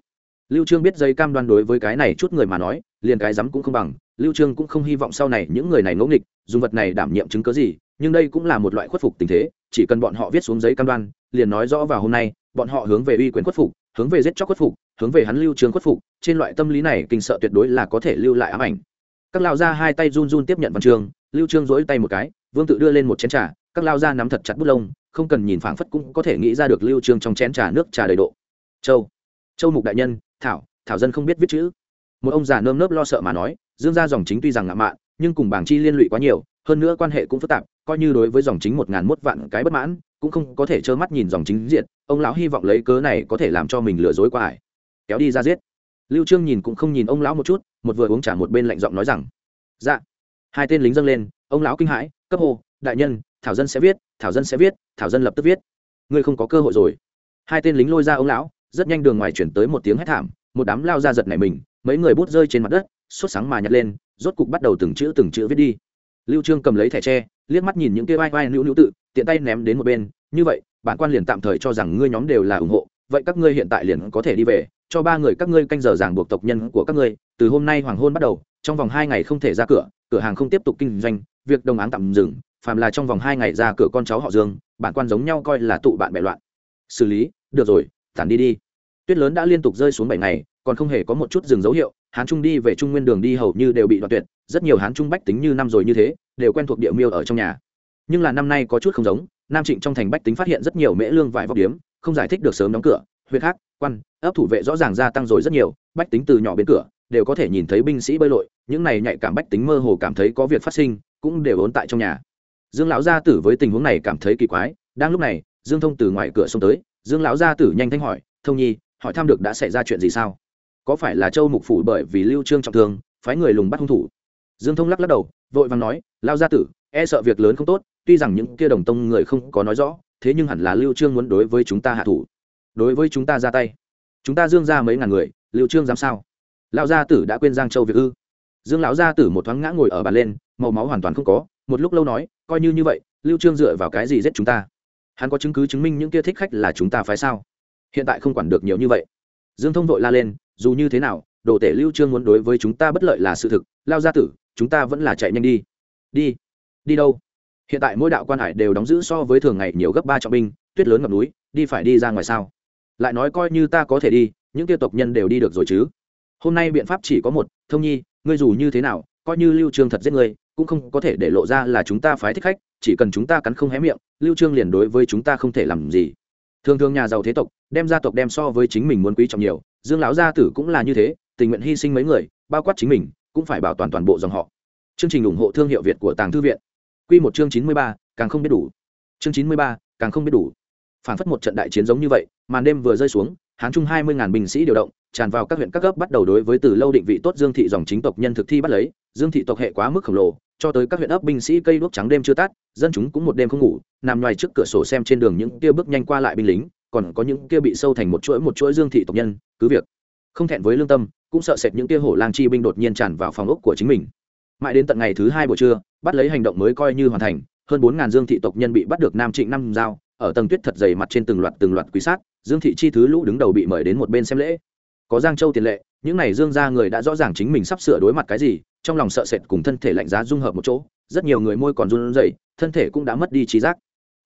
Lưu trương biết giấy cam đoan đối với cái này chút người mà nói, liền cái dám cũng không bằng, lưu trương cũng không hy vọng sau này những người này ngỗ nghịch, dùng vật này đảm nhiệm chứng cứ gì, nhưng đây cũng là một loại khuất phục tình thế, chỉ cần bọn họ viết xuống giấy cam đoan, liền nói rõ vào hôm nay, bọn họ hướng về uy quyền khuất phục, hướng về giết chóc khuất phục hướng về hắn lưu trường khuất phục, trên loại tâm lý này kinh sợ tuyệt đối là có thể lưu lại ám ảnh. Các lao gia hai tay run run tiếp nhận văn chương lưu trương dỗi tay một cái, vương tự đưa lên một chén trà, các lao gia nắm thật chặt bút lông, không cần nhìn phảng phất cũng có thể nghĩ ra được lưu trương trong chén trà nước trà đầy độ. Châu châu mục đại nhân, thảo thảo dân không biết viết chữ. Một ông già nơm nớp lo sợ mà nói, dương gia dòng chính tuy rằng ngạo mạn, nhưng cùng bảng chi liên lụy quá nhiều, hơn nữa quan hệ cũng phức tạp, coi như đối với dòng chính một ngàn mốt vạn cái bất mãn, cũng không có thể trơ mắt nhìn dòng chính diện, ông lão hy vọng lấy cớ này có thể làm cho mình lừa dối qua ải kéo đi ra giết. Lưu trương nhìn cũng không nhìn ông lão một chút, một vừa uống trà một bên lạnh giọng nói rằng dạ. Hai tên lính dâng lên, ông lão kinh hãi, cấp hồ đại nhân, thảo dân sẽ viết, thảo dân sẽ viết, thảo dân lập tức viết. Ngươi không có cơ hội rồi. Hai tên lính lôi ra ông lão, rất nhanh đường ngoài chuyển tới một tiếng hét thảm, một đám lao ra giật nảy mình, mấy người bút rơi trên mặt đất, sốt sáng mà nhặt lên, rốt cục bắt đầu từng chữ từng chữ viết đi. Lưu trương cầm lấy thẻ tre, liếc mắt nhìn những kia vai vai nữu nữu tự, tiện tay ném đến một bên, như vậy, bản quan liền tạm thời cho rằng ngươi nhóm đều là ủng hộ, vậy các ngươi hiện tại liền có thể đi về cho ba người các ngươi canh giờ giảng buộc tộc nhân của các ngươi, từ hôm nay hoàng hôn bắt đầu, trong vòng hai ngày không thể ra cửa cửa hàng không tiếp tục kinh doanh, việc đồng áng tạm dừng, phàm là trong vòng hai ngày ra cửa con cháu họ dương, bản quan giống nhau coi là tụ bạn bè loạn. Xử lý, được rồi tản đi đi. Tuyết lớn đã liên tục rơi xuống bảy ngày, còn không hề có một chút dừng dấu hiệu, hán trung đi về trung nguyên đường đi hầu như đều bị đoạn tuyệt, rất nhiều hán trung bách tính như năm rồi như thế, đều quen thuộc địa miêu ở trong nhà. Nhưng là năm nay có chút không giống, nam trịnh trong thành bách tính phát hiện rất nhiều mễ lương vải vóc điếm, không giải thích được sớm đóng cửa huyện khác, quan, ấp thủ vệ rõ ràng gia tăng rồi rất nhiều, bách tính từ nhỏ bên cửa, đều có thể nhìn thấy binh sĩ bơi lội, những này nhạy cảm bách tính mơ hồ cảm thấy có việc phát sinh, cũng đều ốn tại trong nhà. Dương lão gia tử với tình huống này cảm thấy kỳ quái, đang lúc này, dương thông từ ngoài cửa xông tới, dương lão gia tử nhanh thanh hỏi, thông nhi, hỏi thăm được đã xảy ra chuyện gì sao? Có phải là châu mục phủ bởi vì lưu trương trọng thương, phái người lùng bắt hung thủ? Dương thông lắc lắc đầu, vội vàng nói lao gia tử e sợ việc lớn không tốt, tuy rằng những kia đồng tông người không có nói rõ, thế nhưng hẳn là lưu trương muốn đối với chúng ta hạ thủ đối với chúng ta ra tay. Chúng ta dương ra mấy ngàn người, lưu trương dám sao? Lão gia tử đã quên giang châu việc ư? Dương lão gia tử một thoáng ngã ngồi ở bàn lên, màu máu hoàn toàn không có, một lúc lâu nói, coi như như vậy, lưu trương dựa vào cái gì giết chúng ta? Hắn có chứng cứ chứng minh những kia thích khách là chúng ta phải sao? Hiện tại không quản được nhiều như vậy. Dương thông vội la lên, dù như thế nào, đồ tể lưu trương muốn đối với chúng ta bất lợi là sự thực lao gia tử, chúng ta vẫn là chạy nhanh đi. Đi đi đâu? Hiện tại mỗi đạo quan hải đều đóng giữ so với thường ngày nhiều gấp ba trọng binh, tuyết lớn ngập núi, đi phải đi ra ngoài sao? Lại nói coi như ta có thể đi những tiêu tộc nhân đều đi được rồi chứ. Hôm nay biện pháp chỉ có một thông nhi ngươi dù như thế nào coi như lưu trương thật giết ngươi cũng không có thể để lộ ra là chúng ta phái thích khách chỉ cần chúng ta cắn không hé miệng lưu trương liền đối với chúng ta không thể làm gì. Thường thường nhà giàu thế tộc đem gia tộc đem so với chính mình muốn quý trọng nhiều dương lão gia tử cũng là như thế tình nguyện hy sinh mấy người bao quát chính mình cũng phải bảo toàn toàn bộ dòng họ. Chương trình ủng hộ thương hiệu việt của tàng thư viện. Quy một chương chín mươi ba, càng không biết đủ. Chương chín mươi ba, càng không biết đủ phản phất một trận đại chiến giống như vậy, màn đêm vừa rơi xuống, hán trung hai mươi ngàn binh sĩ điều động, tràn vào các huyện các cấp bắt đầu đối với từ lâu định vị tốt dương thị dòng chính tộc nhân thực thi bắt lấy, dương thị tộc hệ quá mức khổng lồ, cho tới các huyện ấp binh sĩ cây đuốc trắng đêm chưa tắt, dân chúng cũng một đêm không ngủ, nằm ngoài trước cửa sổ xem trên đường những kia bước nhanh qua lại binh lính, còn có những kia bị sâu thành một chuỗi một chuỗi dương thị tộc nhân, cứ việc không thẹn với lương tâm, cũng sợ sệt những kia hổ lang chi binh đột nhiên tràn vào phòng ốc của chính mình. Mãi đến tận ngày thứ hai buổi trưa, bắt lấy hành động mới coi như hoàn thành, hơn bốn ngàn dương thị tộc nhân bị bắt được nam trịnh năm giao ở tầng tuyết thật dày mặt trên từng loạt từng loạt quý sát, dương thị chi thứ lũ đứng đầu bị mời đến một bên xem lễ. Có giang châu tiền lệ, những n à y dương ra người đã rõ ràng chính mình sắp sửa đối mặt cái gì, trong lòng sợ sệt cùng thân thể lạnh giá dung hợp một chỗ, rất nhiều người môi còn run rẩy, thân thể cũng đã mất đi trí giác.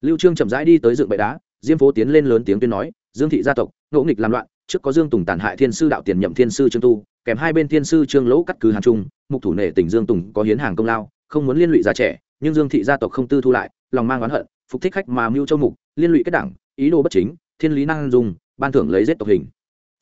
Lưu trương chậm rãi đi tới dựng bệ đá, diêm phố tiến lên lớn tiếng tuyên nói, dương thị gia tộc, ngỗ nghịch làm loạn, trước có dương tùng tàn hại thiên sư đạo tiền nhậm thiên sư trương tu, kèm hai bên thiên sư trương lỗ cắt cứ hàn trung, mục thủ nể tỉnh dương tùng có hiến hàng công lao, không muốn liên lụy già trẻ, nhưng dương thị gia tộc không tư thu lại, lòng mang oán hận, phục thích khách mà mưu châu mục liên lụy kết đảng, ý đồ bất chính, thiên lý năng dùng, ban thưởng lấy giết tộc hình.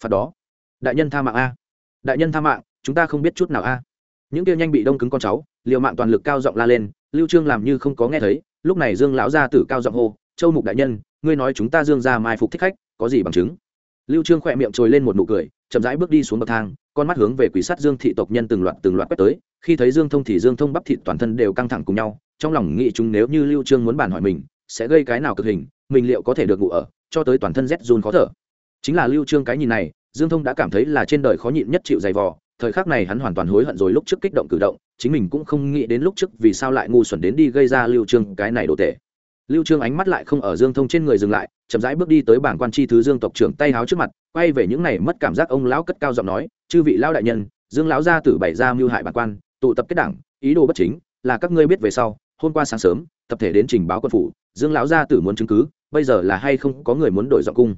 Phạt đó. Đại nhân tha mạng a. Đại nhân tha mạng, chúng ta không biết chút nào a. Những kia nhanh bị đông cứng con cháu, liều mạng toàn lực cao giọng la lên, lưu trương làm như không có nghe thấy, lúc này dương lão gia tử cao giọng hô, châu mục đại nhân, ngươi nói chúng ta dương gia mai phục thích khách, có gì bằng chứng? Lưu trương khỏe miệng trồi lên một nụ cười, chậm rãi bước đi xuống bậc thang, con mắt hướng về quỷ sát dương thị tộc nhân từng loạt từng loạt quét tới, khi thấy dương thông thì dương thông bắp thịt toàn thân đều căng thẳng cùng nhau, trong lòng nghĩ chúng nếu như lưu trương muốn bàn hỏi mình, sẽ gây cái nào cực hình mình liệu có thể được ngủ ở, cho tới toàn thân rét run khó thở. Chính là lưu trương cái nhìn này, dương thông đã cảm thấy là trên đời khó nhịn nhất chịu dày vò, thời khắc này hắn hoàn toàn hối hận rồi lúc trước kích động cử động, chính mình cũng không nghĩ đến lúc trước vì sao lại ngu xuẩn đến đi gây ra lưu trương cái này đồ tệ. Lưu trương ánh mắt lại không ở dương thông trên người dừng lại, chậm rãi bước đi tới bảng quan chi thứ dương tộc trưởng tay háo trước mặt, quay về những này mất cảm giác ông lão cất cao giọng nói, chư vị lão đại nhân, dương lão gia tử bày ra mưu hại bản quan, tụ tập kết đảng, ý đồ bất chính, là các ngươi biết về sau, hôm qua sáng sớm, tập thể đến trình báo quân phủ, dương lão gia tử muốn chứng cứ bây giờ là hay không có người muốn đổi giọng cung.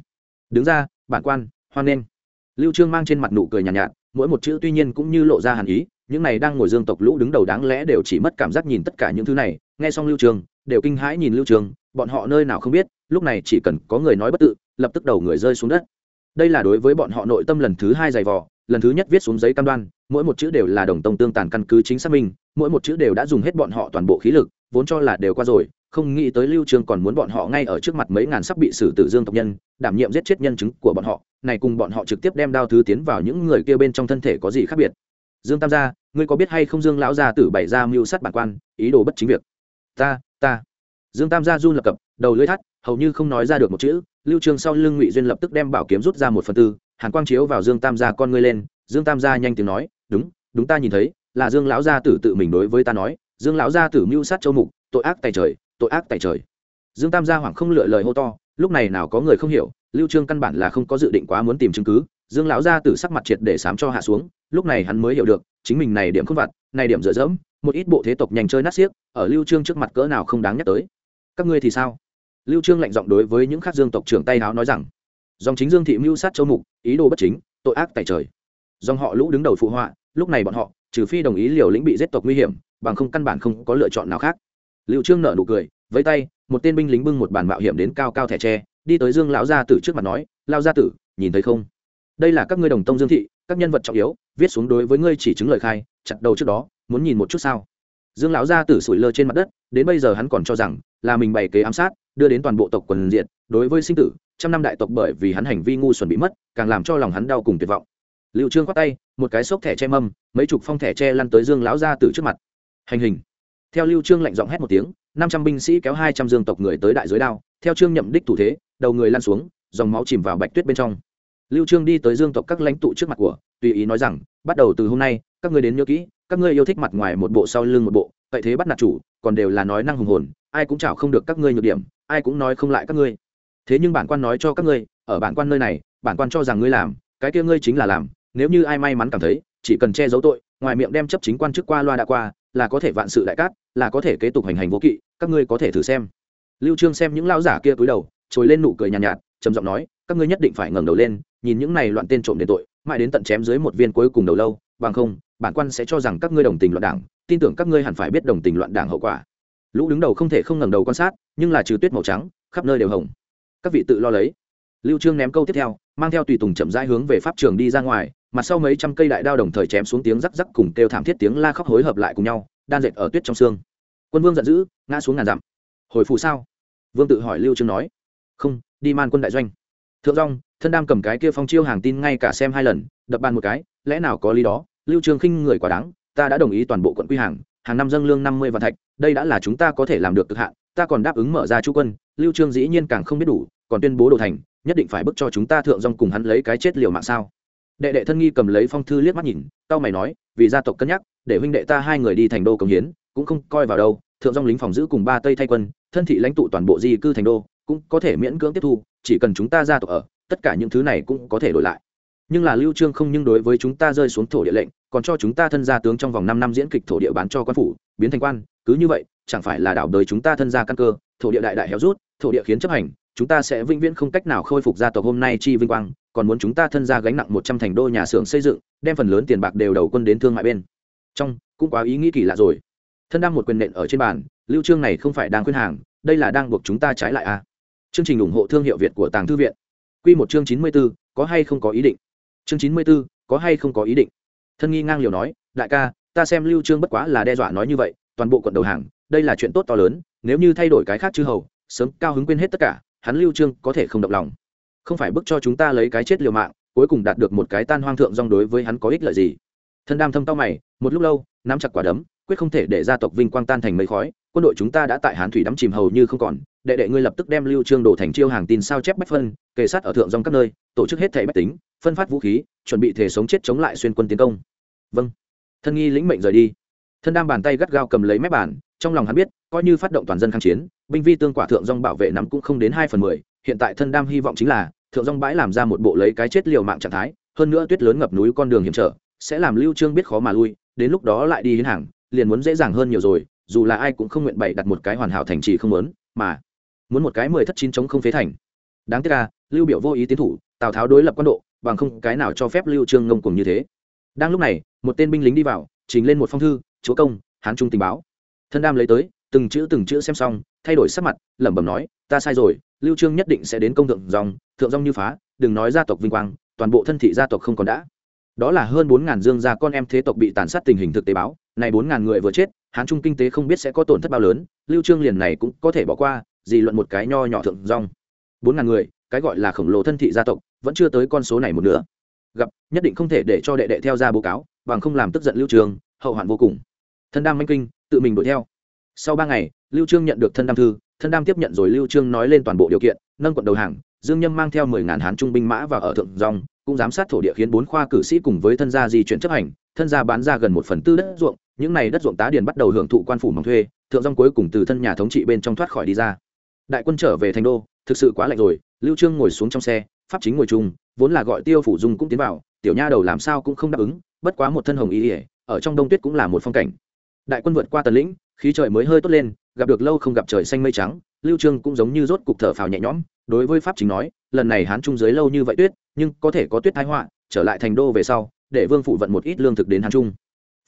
Đứng ra bản quan hoan nghênh. Lưu trương mang trên mặt nụ cười nhàn nhạt, nhạt mỗi một chữ tuy nhiên cũng như lộ ra hàn ý những này đang ngồi dương tộc lũ đứng đầu đáng lẽ đều chỉ mất cảm giác nhìn tất cả những thứ này. Nghe xong lưu trương đều kinh hãi nhìn lưu trương bọn họ nơi nào không biết lúc này chỉ cần có người nói bất tự lập tức đầu người rơi xuống đất. Đây là đối với bọn họ nội tâm lần thứ hai dày vò lần thứ nhất viết xuống giấy cam đoan mỗi một chữ đều là đồng tông tương tàn căn cứ chính xác minh mỗi một chữ đều đã dùng hết bọn họ toàn bộ khí lực vốn cho là đều qua rồi không nghĩ tới lưu trương còn muốn bọn họ ngay ở trước mặt mấy ngàn sắp bị xử tử dương tộc nhân, đảm nhiệm giết chết nhân chứng của bọn họ, này cùng bọn họ trực tiếp đem đao thứ tiến vào những người kia bên trong thân thể có gì khác biệt? Dương tam gia, ngươi có biết hay không dương lão gia tử bày ra mưu sát bản quan, ý đồ bất chính việc? Ta ta. Dương tam gia run lập cập, đầu lưỡi thắt, hầu như không nói ra được một chữ, lưu trương sau lưng ngụy duyên lập tức đem bảo kiếm rút ra một phần tư, hàn quang chiếu vào dương tam gia con ngươi lên, dương tam gia nhanh tiếng nói, đúng đúng ta nhìn thấy, là dương lão gia tử tự mình đối với ta nói, dương lão gia tử mưu sát châu mục, tội ác tài trời tội ác tại trời. Dương tam gia hoảng không lựa lời hô to, lúc này nào có người không hiểu, lưu trương căn bản là không có dự định quá muốn tìm chứng cứ, dương lão gia tử sắc mặt triệt để sám cho hạ xuống, lúc này hắn mới hiểu được, chính mình này điểm không vặt, này điểm dựa dẫm, một ít bộ thế tộc nhanh chơi nát xiếc, ở lưu trương trước mặt cỡ nào không đáng nhắc tới. Các ngươi thì sao? Lưu trương lạnh giọng đối với những khác dương tộc trưởng tay háo nói rằng, dòng chính dương thị mưu sát châu mục, ý đồ bất chính, tội ác tại trời. Dòng họ lũ đứng đầu phụ họa, lúc này bọn họ, trừ phi đồng ý liều lĩnh bị giết tộc nguy hiểm, bằng không căn bản không có lựa chọn nào khác lưu trương nở nụ cười với tay, một tên binh lính bưng một bản mạo hiểm đến cao cao thẻ tre, đi tới dương lão gia tử trước mặt nói lao gia tử, nhìn thấy không? Đây là các ngươi đồng tông dương thị, các nhân vật trọng yếu, viết xuống đối với ngươi chỉ chứng lời khai, chặt đầu trước đó, muốn nhìn một chút sao? Dương lão gia tử sủi lơ trên mặt đất, đến bây giờ hắn còn cho rằng là mình bày kế ám sát, đưa đến toàn bộ tộc quần diện đối với sinh tử, trăm năm đại tộc bởi vì hắn hành vi ngu xuẩn bị mất, càng làm cho lòng hắn đau cùng tuyệt vọng. Liệu trương khoát tay, một cái xốc thẻ che mâm, mấy chục phong thẻ che lăn tới dương lão gia tử trước mặt. Hành hình theo lưu trương lạnh giọng hét một tiếng, năm trăm binh sĩ kéo hai trăm dương tộc người tới đại giới đao, theo trương nhậm đích thủ thế, đầu người lăn xuống, dòng máu chìm vào bạch tuyết bên trong. Lưu trương đi tới dương tộc các lãnh tụ trước mặt của, tùy ý nói rằng, bắt đầu từ hôm nay, các ngươi đến nhớ kỹ, các ngươi yêu thích mặt ngoài một bộ sau lưng một bộ, vậy thế bắt nạt chủ, còn đều là nói năng hùng hồn, ai cũng chảo không được các ngươi nhược điểm, ai cũng nói không lại các ngươi. Thế nhưng bản quan nói cho các ngươi, ở bản quan nơi này, bản quan cho rằng ngươi làm, cái kia ngươi chính là làm, nếu như ai may mắn cảm thấy, chỉ cần che giấu tội, ngoài miệng đem chấp chính quan chức qua loa đã qua là có thể vạn sự đại cát là có thể kế tục hành hành vô kỵ các ngươi có thể thử xem. Lưu trương xem những lão giả kia cúi đầu trồi lên nụ cười nhàn nhạt, nhạt trầm giọng nói các ngươi nhất định phải ngẩng đầu lên nhìn những này loạn tên trộm đến tội mãi đến tận chém dưới một viên cuối cùng đầu lâu bằng không bản quan sẽ cho rằng các ngươi đồng tình loạn đảng tin tưởng các ngươi hẳn phải biết đồng tình loạn đảng hậu quả. Lũ đứng đầu không thể không ngẩng đầu quan sát nhưng là trừ tuyết màu trắng khắp nơi đều hồng. Các vị tự lo lấy. Lưu trương ném câu tiếp theo mang theo tùy tùng chậm rãi hướng về pháp trường đi ra ngoài mặt sau mấy trăm cây đại đao đồng thời chém xuống tiếng rắc rắc cùng kêu thảm thiết tiếng la khóc hối hợp lại cùng nhau, đan dệt ở tuyết trong xương. Quân vương giận dữ, ngã xuống ngàn dặm. Hồi phụ sao? Vương tự hỏi lưu trương nói. Không, đi man quân đại doanh. Thượng rong thân đam cầm cái kia phong chiêu hàng tin ngay cả xem hai lần, đập bàn một cái, lẽ nào có lý đó? Lưu trương khinh người quá đáng, ta đã đồng ý toàn bộ quận quy hàng hàng năm dâng lương năm mươi vạn thạch, đây đã là chúng ta có thể làm được cực hạn, ta còn đáp ứng mở ra chu quân, lưu trương dĩ nhiên càng không biết đủ, còn tuyên bố đồ thành nhất định phải bức cho chúng ta thượng dong cùng hắn lấy cái chết liều mạng sao? Đệ đệ thân nghi cầm lấy phong thư liếc mắt nhìn tao mày nói, vì gia tộc cân nhắc, để huynh đệ ta hai người đi thành đô công hiến, cũng không coi vào đâu, thượng dong lính phòng giữ cùng ba tây thay quân, thân thị lãnh tụ toàn bộ di cư thành đô, cũng có thể miễn cưỡng tiếp thu, chỉ cần chúng ta gia tộc ở, tất cả những thứ này cũng có thể đổi lại. Nhưng là lưu trương không nhưng đối với chúng ta rơi xuống thổ địa lệnh, còn cho chúng ta thân gia tướng trong vòng 5 năm diễn kịch thổ địa bán cho quan phủ, biến thành quan, cứ như vậy, chẳng phải là đảo đời chúng ta thân gia căn cơ, thổ địa đại đại héo rút, thổ địa khiến chấp hành chúng ta sẽ vĩnh viễn không cách nào khôi phục gia tộc hôm nay chi vinh quang còn muốn chúng ta thân gia gánh nặng 100 thành đô nhà xưởng xây dựng đem phần lớn tiền bạc đều đầu quân đến thương mại bên. Trong cũng quá ý nghĩ kỳ lạ rồi. Thân đang một quyền nện ở trên bàn lưu trương này không phải đang khuyên hàng đây là đang buộc chúng ta trái lại à? Chương trình ủng hộ thương hiệu việt của tàng thư viện. Quy một chương 94, có hay không có ý định? Chương 94, có hay không có ý định? Thân nghi ngang liều nói đại ca ta xem lưu trương bất quá là đe dọa nói như vậy toàn bộ quận đầu hàng đây là chuyện tốt to lớn nếu như thay đổi cái khác chư hầu sớm cao hứng quên hết tất cả hắn lưu trương có thể không động lòng. Không phải bức cho chúng ta lấy cái chết liều mạng, cuối cùng đạt được một cái tan hoang thượng dòng đối với hắn có ích lợi gì. Thân đam thâm tao mày, một lúc lâu, nắm chặt quả đấm, quyết không thể để gia tộc vinh quang tan thành mây khói, quân đội chúng ta đã tại hán thủy đắm chìm hầu như không còn, đệ đệ ngươi lập tức đem lưu trương đổ thành chiêu hàng tin sao chép bách phân, kề sát ở thượng dòng các nơi, tổ chức hết thảy bách tính, phân phát vũ khí, chuẩn bị thể sống chết chống lại xuyên quân tiến công. Vâng. Thân nghi lĩnh mệnh rời đi. Thân đam bàn tay gắt gao cầm lấy mép bàn trong lòng hắn biết, coi như phát động toàn dân kháng chiến, binh vi tương quả thượng dong bảo vệ nắm cũng không đến hai phần mười, hiện tại thân đam hy vọng chính là, thượng dong bãi làm ra một bộ lấy cái chết liều mạng trạng thái, hơn nữa tuyết lớn ngập núi con đường hiểm trở, sẽ làm lưu trương biết khó mà lui, đến lúc đó lại đi hiến hàng, liền muốn dễ dàng hơn nhiều rồi, dù là ai cũng không nguyện bày đặt một cái hoàn hảo thành trì không muốn, mà muốn một cái mười thất chín chống không phế thành. Đáng tiếc là lưu biểu vô ý tiến thủ, tào tháo đối lập quan độ, bằng không cái nào cho phép lưu trương ngông cùng như thế. Đang lúc này, một tên binh lính đi vào, trình lên một phong thư, chúa công, hán trung tình báo thân đam lấy tới, từng chữ từng chữ xem xong, thay đổi sắc mặt, lẩm bẩm nói, ta sai rồi, lưu trương nhất định sẽ đến công thượng dòng thượng dòng như phá, đừng nói gia tộc vinh quang, toàn bộ thân thị gia tộc không còn đã. Đó là hơn bốn ngàn dương gia con em thế tộc bị tàn sát tình hình thực tế báo, này bốn ngàn người vừa chết, hán trung kinh tế không biết sẽ có tổn thất bao lớn, lưu trương liền này cũng có thể bỏ qua, gì luận một cái nho nhỏ thượng dòng. Bốn ngàn người, cái gọi là khổng lồ thân thị gia tộc, vẫn chưa tới con số này một nửa. Gặp, nhất định không thể để cho đệ đệ theo ra báo cáo, bằng không làm tức giận lưu trương, hậu hoạn vô cùng. Thân đam manh kinh tự mình đuổi theo. Sau ba ngày, lưu trương nhận được thân đam thư, thân đam tiếp nhận rồi lưu trương nói lên toàn bộ điều kiện, nâng quận đầu hàng, dương nhâm mang theo mười ngàn hán trung binh mã và ở thượng dòng, cũng giám sát thổ địa khiến bốn khoa cử sĩ cùng với thân gia di chuyển chấp hành, thân gia bán ra gần một phần tư đất ruộng, những này đất ruộng tá điền bắt đầu hưởng thụ quan phủ mỏng thuê, thượng dòng cuối cùng từ thân nhà thống trị bên trong thoát khỏi đi ra. Đại quân trở về thành đô, thực sự quá lạnh rồi, lưu trương ngồi xuống trong xe, pháp chính ngồi chung, vốn là gọi tiêu phủ dung cũng tiến vào, tiểu nha đầu làm sao cũng không đáp ứng, bất quá một thân hồng y, ở trong đông tuyết cũng là một phong cảnh đại quân vượt qua tần lĩnh, khí trời mới hơi tốt lên, gặp được lâu không gặp trời xanh mây trắng, lưu trương cũng giống như rốt cục thở phào nhẹ nhõm, đối với pháp chính nói, lần này hán trung dưới lâu như vậy tuyết, nhưng có thể có tuyết thái họa, trở lại thành đô về sau, để vương phủ vận một ít lương thực đến hán trung.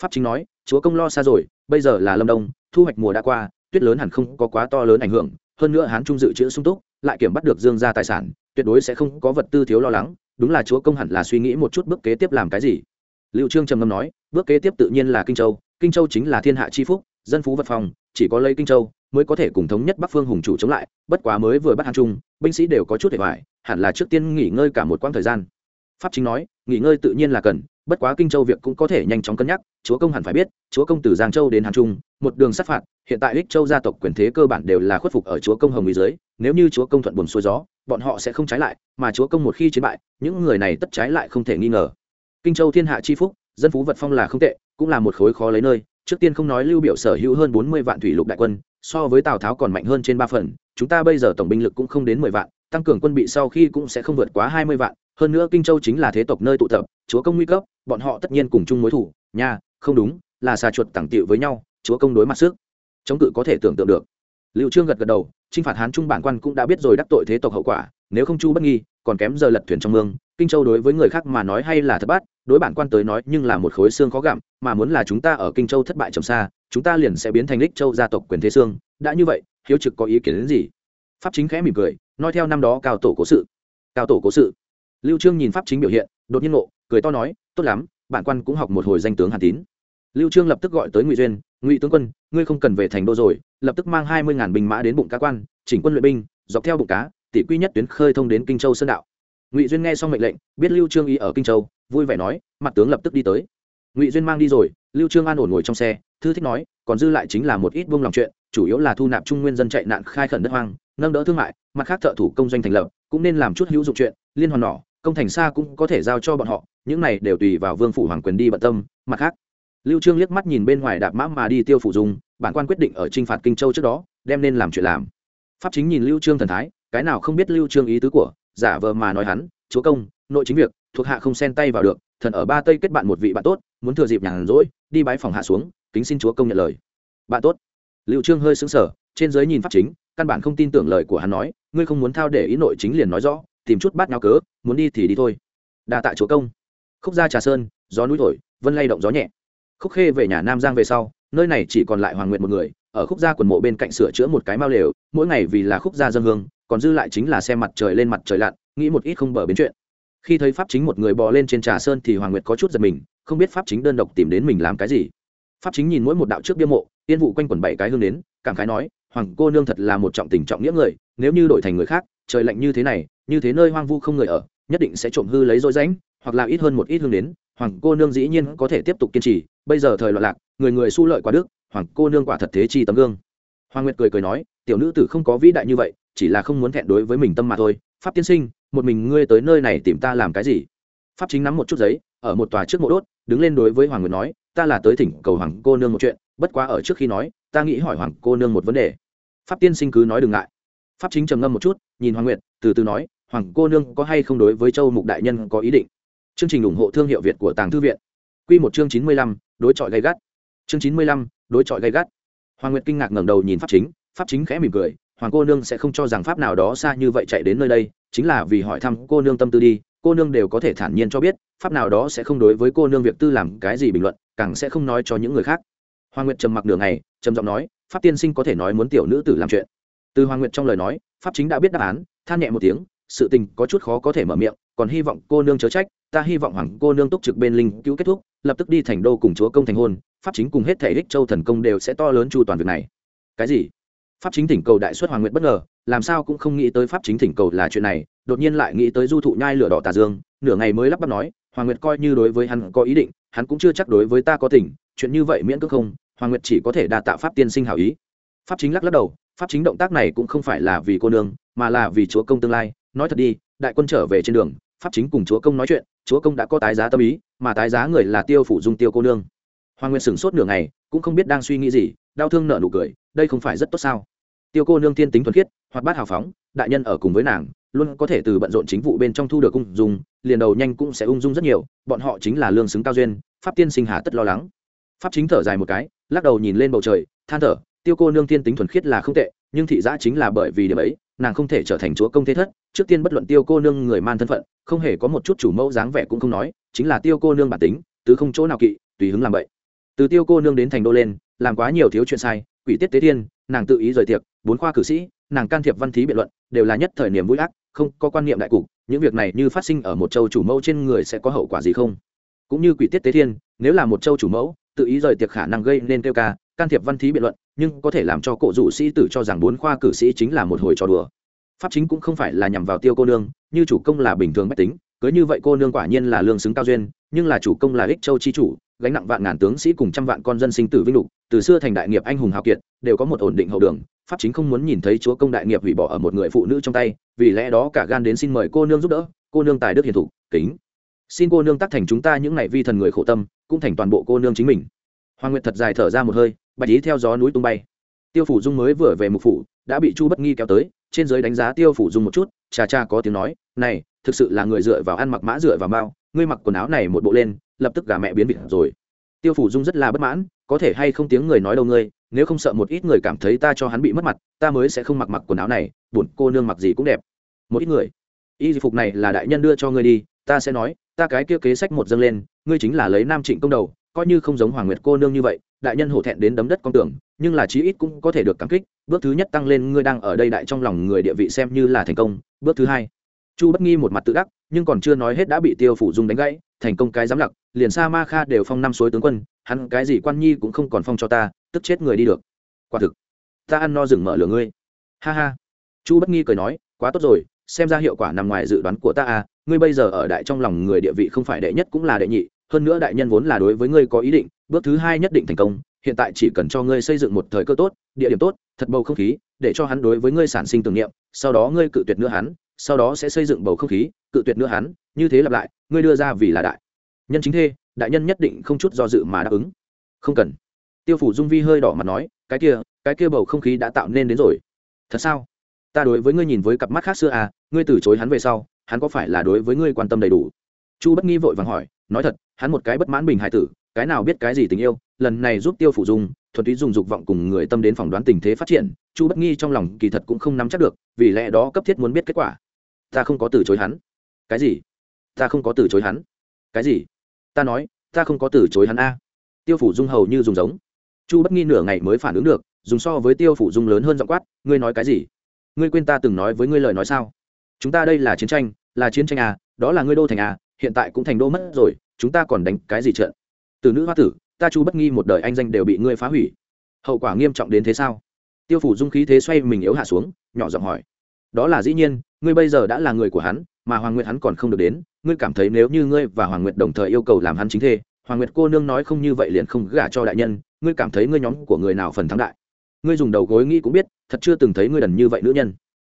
Pháp chính nói, chúa công lo xa rồi, bây giờ là lâm đông, thu hoạch mùa đã qua, tuyết lớn hẳn không có quá to lớn ảnh hưởng, hơn nữa hán trung dự trữ sung túc, lại kiểm bắt được dương gia tài sản, tuyệt đối sẽ không có vật tư thiếu lo lắng, đúng là chúa công hẳn là suy nghĩ một chút bước kế tiếp làm cái gì. Lưu trương trầm ngâm nói, bước kế tiếp tự nhiên là kinh châu kinh châu chính là thiên hạ chi phúc, dân phú vật phòng chỉ có lấy kinh châu mới có thể cùng thống nhất bắc phương hùng chủ chống lại, bất quá mới vừa bắt hàn trung, binh sĩ đều có chút để hoài, hẳn là trước tiên nghỉ ngơi cả một quãng thời gian. Pháp chính nói, nghỉ ngơi tự nhiên là cần, bất quá kinh châu việc cũng có thể nhanh chóng cân nhắc, chúa công hẳn phải biết, chúa công từ giang châu đến hàn trung, một đường sát phạt, hiện tại ích châu gia tộc quyền thế cơ bản đều là khuất phục ở chúa công hồng ý dưới, nếu như chúa công thuận buồn xuôi gió, bọn họ sẽ không trái lại, mà chúa công một khi chiến bại, những người này tất trái lại không thể nghi ngờ. Kinh châu thiên hạ chi phúc, dân phú vật phong là không tệ cũng là một khối khó lấy nơi. Trước tiên không nói lưu biểu sở hữu hơn bốn mươi vạn thủy lục đại quân, so với tào tháo còn mạnh hơn trên ba phần. Chúng ta bây giờ tổng binh lực cũng không đến mười vạn, tăng cường quân bị sau khi cũng sẽ không vượt quá hai mươi vạn. Hơn nữa kinh châu chính là thế tộc nơi tụ tập, chúa công nguy cấp, bọn họ tất nhiên cùng chung mối thủ. Nha, không đúng, là xà chuột tẳng tiệu với nhau, chúa công đối mặt sức. Chống cự có thể tưởng tượng được. Liệu trương gật gật đầu trinh phạt hán trung bản quan cũng đã biết rồi đắc tội thế tộc hậu quả, nếu không chu bất nghi, còn kém giờ lật thuyền trong mương. Kinh châu đối với người khác mà nói hay là thất bát đối bản quan tới nói nhưng là một khối xương khó gặm, mà muốn là chúng ta ở kinh châu thất bại trầm xa, chúng ta liền sẽ biến thành lích châu gia tộc quyền thế xương. Đã như vậy, hiếu trực có ý kiến đến gì? Pháp chính khẽ mỉm cười, nói theo năm đó cao tổ cố sự. Cao tổ cố sự. Lưu trương nhìn pháp chính biểu hiện, đột nhiên ngộ, cười to nói, tốt lắm, bản quan cũng học một hồi danh tướng hàn tín. Lưu trương lập tức gọi tới ngụy duyên, ngụy tướng quân, ngươi không cần về thành đô rồi, lập tức mang hai mươi ngàn binh mã đến bụng cá quan, chỉnh quân luyện binh, dọc theo bụng cá, tỷ quy nhất tuyến khơi thông đến kinh châu sơn đạo. Ngụy duyên nghe xong mệnh lệnh, biết lưu trương ý ở kinh châu vui vẻ nói, mặt tướng lập tức đi tới. Ngụy duyên mang đi rồi, lưu trương an ổn ngồi trong xe, thư thích nói, còn dư lại chính là một ít buông lòng chuyện, chủ yếu là thu nạp trung nguyên dân chạy nạn khai khẩn đất hoang, nâng đỡ thương mại, mặt khác thợ thủ công doanh thành lập, cũng nên làm chút hữu dụng chuyện, liên hoàn nỏ, công thành xa cũng có thể giao cho bọn họ, những này đều tùy vào vương phủ hoàng quyền đi bận tâm, mặt khác. Lưu trương liếc mắt nhìn bên ngoài đạp mã mà đi tiêu phủ dùng, bản quan quyết định ở trinh phạt kinh châu trước đó, đem nên làm chuyện làm. Pháp chính nhìn lưu trương thần thái, cái nào không biết lưu trương ý tứ của, giả vờ mà nói hắn, chúa công nội chính việc, thuộc hạ không xen tay vào được, thần ở ba tây kết bạn một vị bạn tốt, muốn thừa dịp nhàn rỗi, đi bái phòng hạ xuống, kính xin chúa công nhận lời. Bạn tốt. Liệu trương hơi sững sờ, trên giới nhìn pháp chính, căn bản không tin tưởng lời của hắn nói, ngươi không muốn thao để ý nội chính liền nói rõ, tìm chút bát nhau cớ, muốn đi thì đi thôi. Đa tạ chúa công. Khúc gia trà sơn, gió núi thổi, vân lay động gió nhẹ. Khúc khê về nhà nam giang về sau, nơi này chỉ còn lại hoàng nguyệt một người, ở khúc gia quần mộ bên cạnh sửa chữa một cái mao lều, mỗi ngày vì là khúc gia dân hương, còn dư lại chính là xem mặt trời lên mặt trời lặn, nghĩ một ít không bờ biến chuyện khi thấy pháp chính một người bò lên trên trà sơn thì hoàng nguyệt có chút giật mình, không biết pháp chính đơn độc tìm đến mình làm cái gì. Pháp chính nhìn mỗi một đạo trước bia mộ, yên vụ quanh quẩn bảy cái hương đến cảm khái nói, hoàng cô nương thật là một trọng tình trọng nghĩa người, nếu như đổi thành người khác, trời lạnh như thế này, như thế nơi hoang vu không người ở, nhất định sẽ trộm hư lấy dối ránh hoặc là ít hơn một ít hương đến hoàng cô nương dĩ nhiên có thể tiếp tục kiên trì, bây giờ thời loạn lạc, người người su lợi quá đức, hoàng cô nương quả thật thế chi tấm gương. Hoàng nguyệt cười cười nói, tiểu nữ tử không có vĩ đại như vậy, chỉ là không muốn thẹn đối với mình tâm mà thôi, pháp tiên sinh một mình ngươi tới nơi này tìm ta làm cái gì? Pháp chính nắm một chút giấy, ở một tòa trước mộ đốt, đứng lên đối với hoàng nguyệt nói, ta là tới thỉnh cầu hoàng cô nương một chuyện, bất quá ở trước khi nói, ta nghĩ hỏi hoàng cô nương một vấn đề. Pháp tiên sinh cứ nói đừng ngại. Pháp chính trầm ngâm một chút, nhìn hoàng nguyệt, từ từ nói, hoàng cô nương có hay không đối với châu mục đại nhân có ý định? Chương trình ủng hộ thương hiệu việt của tàng thư viện. Q một chương chín mươi lăm, đối chọi gây gắt. Chương chín mươi lăm, đối chọi gây gắt. Hoàng nguyệt kinh ngạc ngẩng đầu nhìn pháp chính pháp chính khẽ mỉm cười, hoàng cô nương sẽ không cho rằng pháp nào đó xa như vậy chạy đến nơi đây chính là vì hỏi thăm cô nương tâm tư đi, cô nương đều có thể thản nhiên cho biết, pháp nào đó sẽ không đối với cô nương việc tư làm cái gì bình luận, càng sẽ không nói cho những người khác. Hoàng nguyệt trầm mặc nửa ngày, trầm giọng nói, pháp tiên sinh có thể nói muốn tiểu nữ tử làm chuyện. Từ hoàng nguyệt trong lời nói, pháp chính đã biết đáp án, than nhẹ một tiếng, sự tình có chút khó có thể mở miệng, còn hy vọng cô nương chớ trách, ta hy vọng hoàng cô nương túc trực bên linh cứu kết thúc, lập tức đi thành đô cùng chúa công thành hôn, pháp chính cùng hết thể ích châu thần công đều sẽ to lớn chu toàn việc này. Cái gì? Pháp chính thỉnh cầu đại xuất hoàng nguyệt bất ngờ làm sao cũng không nghĩ tới pháp chính thỉnh cầu là chuyện này, đột nhiên lại nghĩ tới du thụ nhai lửa đỏ tà dương, nửa ngày mới lắp bắp nói, hoàng nguyệt coi như đối với hắn có ý định, hắn cũng chưa chắc đối với ta có tình, chuyện như vậy miễn cưỡng không, hoàng nguyệt chỉ có thể đa tạ pháp tiên sinh hảo ý. Pháp chính lắc lắc đầu, pháp chính động tác này cũng không phải là vì cô nương, mà là vì chúa công tương lai, nói thật đi, đại quân trở về trên đường, pháp chính cùng chúa công nói chuyện, chúa công đã có tái giá tâm ý, mà tái giá người là tiêu phủ dung tiêu cô nương. Hoàng nguyệt sửng sốt nửa ngày, cũng không biết đang suy nghĩ gì, đau thương nợ nụ cười, đây không phải rất tốt sao? Tiêu cô nương tiên tính thuần khiết hoạt bát hào phóng, đại nhân ở cùng với nàng, luôn có thể từ bận rộn chính vụ bên trong thu được ung dung, liền đầu nhanh cũng sẽ ung dung rất nhiều, bọn họ chính là lương xứng cao duyên, pháp tiên sinh hà tất lo lắng. Pháp chính thở dài một cái, lắc đầu nhìn lên bầu trời, than thở, tiêu cô nương tiên tính thuần khiết là không tệ, nhưng thị giã chính là bởi vì điểm ấy, nàng không thể trở thành chúa công thế thất, trước tiên bất luận tiêu cô nương người man thân phận, không hề có một chút chủ mẫu dáng vẻ cũng không nói, chính là tiêu cô nương bản tính, tứ không chỗ nào kỵ, tùy hứng làm vậy. Từ tiêu cô nương đến thành đô lên, làm quá nhiều thiếu chuyện sai, quỷ tiết tế thiên, nàng tự ý rời tiệc, bốn khoa cử sĩ nàng can thiệp văn thí biện luận, đều là nhất thời niềm vui ác, không có quan niệm đại cục, những việc này như phát sinh ở một châu chủ mẫu trên người sẽ có hậu quả gì không? Cũng như quỷ tiết tế thiên, nếu là một châu chủ mẫu, tự ý rời tiệc khả năng gây nên kêu ca, can thiệp văn thí biện luận, nhưng có thể làm cho cổ dụ sĩ tử cho rằng bốn khoa cử sĩ chính là một hồi trò đùa. Pháp chính cũng không phải là nhằm vào tiêu cô nương, như chủ công là bình thường mách tính cưới như vậy cô nương quả nhiên là lương xứng cao duyên nhưng là chủ công là ích châu chi chủ, gánh nặng vạn ngàn tướng sĩ cùng trăm vạn con dân sinh tử vinh lục, từ xưa thành đại nghiệp anh hùng hào kiệt, đều có một ổn định hậu đường, pháp chính không muốn nhìn thấy chúa công đại nghiệp hủy bỏ ở một người phụ nữ trong tay, vì lẽ đó cả gan đến xin mời cô nương giúp đỡ, cô nương tài đức hiền thủ, kính. Xin cô nương tác thành chúng ta những ngày vi thần người khổ tâm, cũng thành toàn bộ cô nương chính mình. Hoàng nguyệt thật dài thở ra một hơi, bạch ý theo gió núi tung bay. Tiêu phủ dung mới vừa về mục phủ, đã bị chu bất nghi kéo tới, trên giới đánh giá tiêu phủ dung một chút cha cha có tiếng nói, này, thực sự là người dựa vào ăn mặc mã dựa vào mao ngươi mặc quần áo này một bộ lên, lập tức gà mẹ biến vịt rồi. Tiêu phủ dung rất là bất mãn, có thể hay không tiếng người nói đâu ngươi, nếu không sợ một ít người cảm thấy ta cho hắn bị mất mặt, ta mới sẽ không mặc mặc quần áo này, buồn cô nương mặc gì cũng đẹp. Một ít người. Y phục này là đại nhân đưa cho ngươi đi, ta sẽ nói, ta cái kia kế sách một dâng lên, ngươi chính là lấy nam trịnh công đầu, coi như không giống hoàng nguyệt cô nương như vậy, đại nhân hổ thẹn đến đấm đất con tưởng nhưng là chí ít cũng có thể được cảm kích, bước thứ nhất tăng lên ngươi đang ở đây đại trong lòng người địa vị xem như là thành công, bước thứ hai. Chu bất nghi một mặt tự đắc nhưng còn chưa nói hết đã bị tiêu phủ dung đánh gãy, thành công cái giám lặc, liền sa ma kha đều phong năm suối tướng quân, hắn cái gì quan nhi cũng không còn phong cho ta, tức chết người đi được. Quả thực, ta ăn no rừng mở lửa ngươi. Ha ha. Chu bất nghi cười nói, quá tốt rồi, xem ra hiệu quả nằm ngoài dự đoán của ta à ngươi bây giờ ở đại trong lòng người địa vị không phải đệ nhất cũng là đệ nhị, hơn nữa đại nhân vốn là đối với ngươi có ý định, bước thứ hai nhất định thành công, hiện tại chỉ cần cho ngươi xây dựng một thời cơ tốt, địa điểm tốt, thật bầu không khí, để cho hắn đối với ngươi sản sinh tưởng niệm, sau đó ngươi cự tuyệt nữa hắn sau đó sẽ xây dựng bầu không khí, cự tuyệt nữa hắn, như thế lặp lại, ngươi đưa ra vì là đại. Nhân chính thê, đại nhân nhất định không chút do dự mà đáp ứng. Không cần. Tiêu phủ dung vi hơi đỏ mặt nói, cái kia cái kia bầu không khí đã tạo nên đến rồi. Thật sao? Ta đối với ngươi nhìn với cặp mắt khác xưa à ngươi từ chối hắn về sau, hắn có phải là đối với ngươi quan tâm đầy đủ? Chu bất nghi vội vàng hỏi, nói thật, hắn một cái bất mãn bình hải tử, cái nào biết cái gì tình yêu, lần này giúp tiêu phủ dung, thuần túy dùng dục vọng cùng người tâm đến phỏng đoán tình thế phát triển, chu bất nghi trong lòng kỳ thật cũng không nắm chắc được, vì lẽ đó cấp thiết muốn biết kết quả ta không có từ chối hắn. Cái gì? Ta không có từ chối hắn. Cái gì? Ta nói, ta không có từ chối hắn a. Tiêu phủ dung hầu như dùng giống. Chu bất nghi nửa ngày mới phản ứng được, dùng so với tiêu phủ dung lớn hơn giọng quát, ngươi nói cái gì? Ngươi quên ta từng nói với ngươi lời nói sao? Chúng ta đây là chiến tranh, là chiến tranh à đó là ngươi đô thành à hiện tại cũng thành đô mất rồi, chúng ta còn đánh cái gì trận? Từ nữ hoa tử, ta chu bất nghi một đời anh danh đều bị ngươi phá hủy. Hậu quả nghiêm trọng đến thế sao? Tiêu phủ dung khí thế xoay mình yếu hạ xuống, nhỏ giọng hỏi đó là dĩ nhiên, ngươi bây giờ đã là người của hắn, mà hoàng nguyệt hắn còn không được đến, ngươi cảm thấy nếu như ngươi và hoàng nguyệt đồng thời yêu cầu làm hắn chính thê, hoàng nguyệt cô nương nói không như vậy liền không gả cho đại nhân, ngươi cảm thấy ngươi nhóm của người nào phần thắng đại? Ngươi dùng đầu gối nghĩ cũng biết, thật chưa từng thấy ngươi đần như vậy nữ nhân.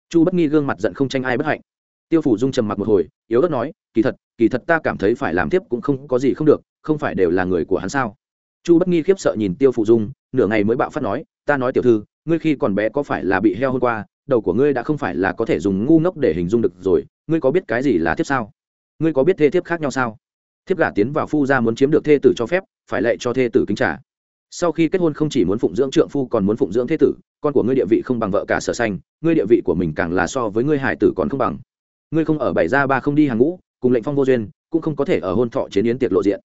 Chu bất nghi gương mặt giận không tranh ai bất hạnh. Tiêu phủ dung trầm mặc một hồi, yếu ớt nói, kỳ thật kỳ thật ta cảm thấy phải làm tiếp cũng không có gì không được, không phải đều là người của hắn sao? Chu bất nghi khiếp sợ nhìn tiêu phủ dung, nửa ngày mới bạo phát nói, ta nói tiểu thư, ngươi khi còn bé có phải là bị heo hôm qua đầu của ngươi đã không phải là có thể dùng ngu ngốc để hình dung được rồi, ngươi có biết cái gì là thiếp sao? Ngươi có biết thê thiếp khác nhau sao? Thiếp gả tiến vào phu ra muốn chiếm được thê tử cho phép, phải lệ cho thê tử kính trả. Sau khi kết hôn không chỉ muốn phụng dưỡng trượng phu còn muốn phụng dưỡng thế tử, con của ngươi địa vị không bằng vợ cả sở xanh ngươi địa vị của mình càng là so với ngươi hải tử còn không bằng. Ngươi không ở bảy gia ba không đi hàng ngũ, cùng lệnh phong vô duyên, cũng không có thể ở hôn thọ chiến yến tiệc lộ diện.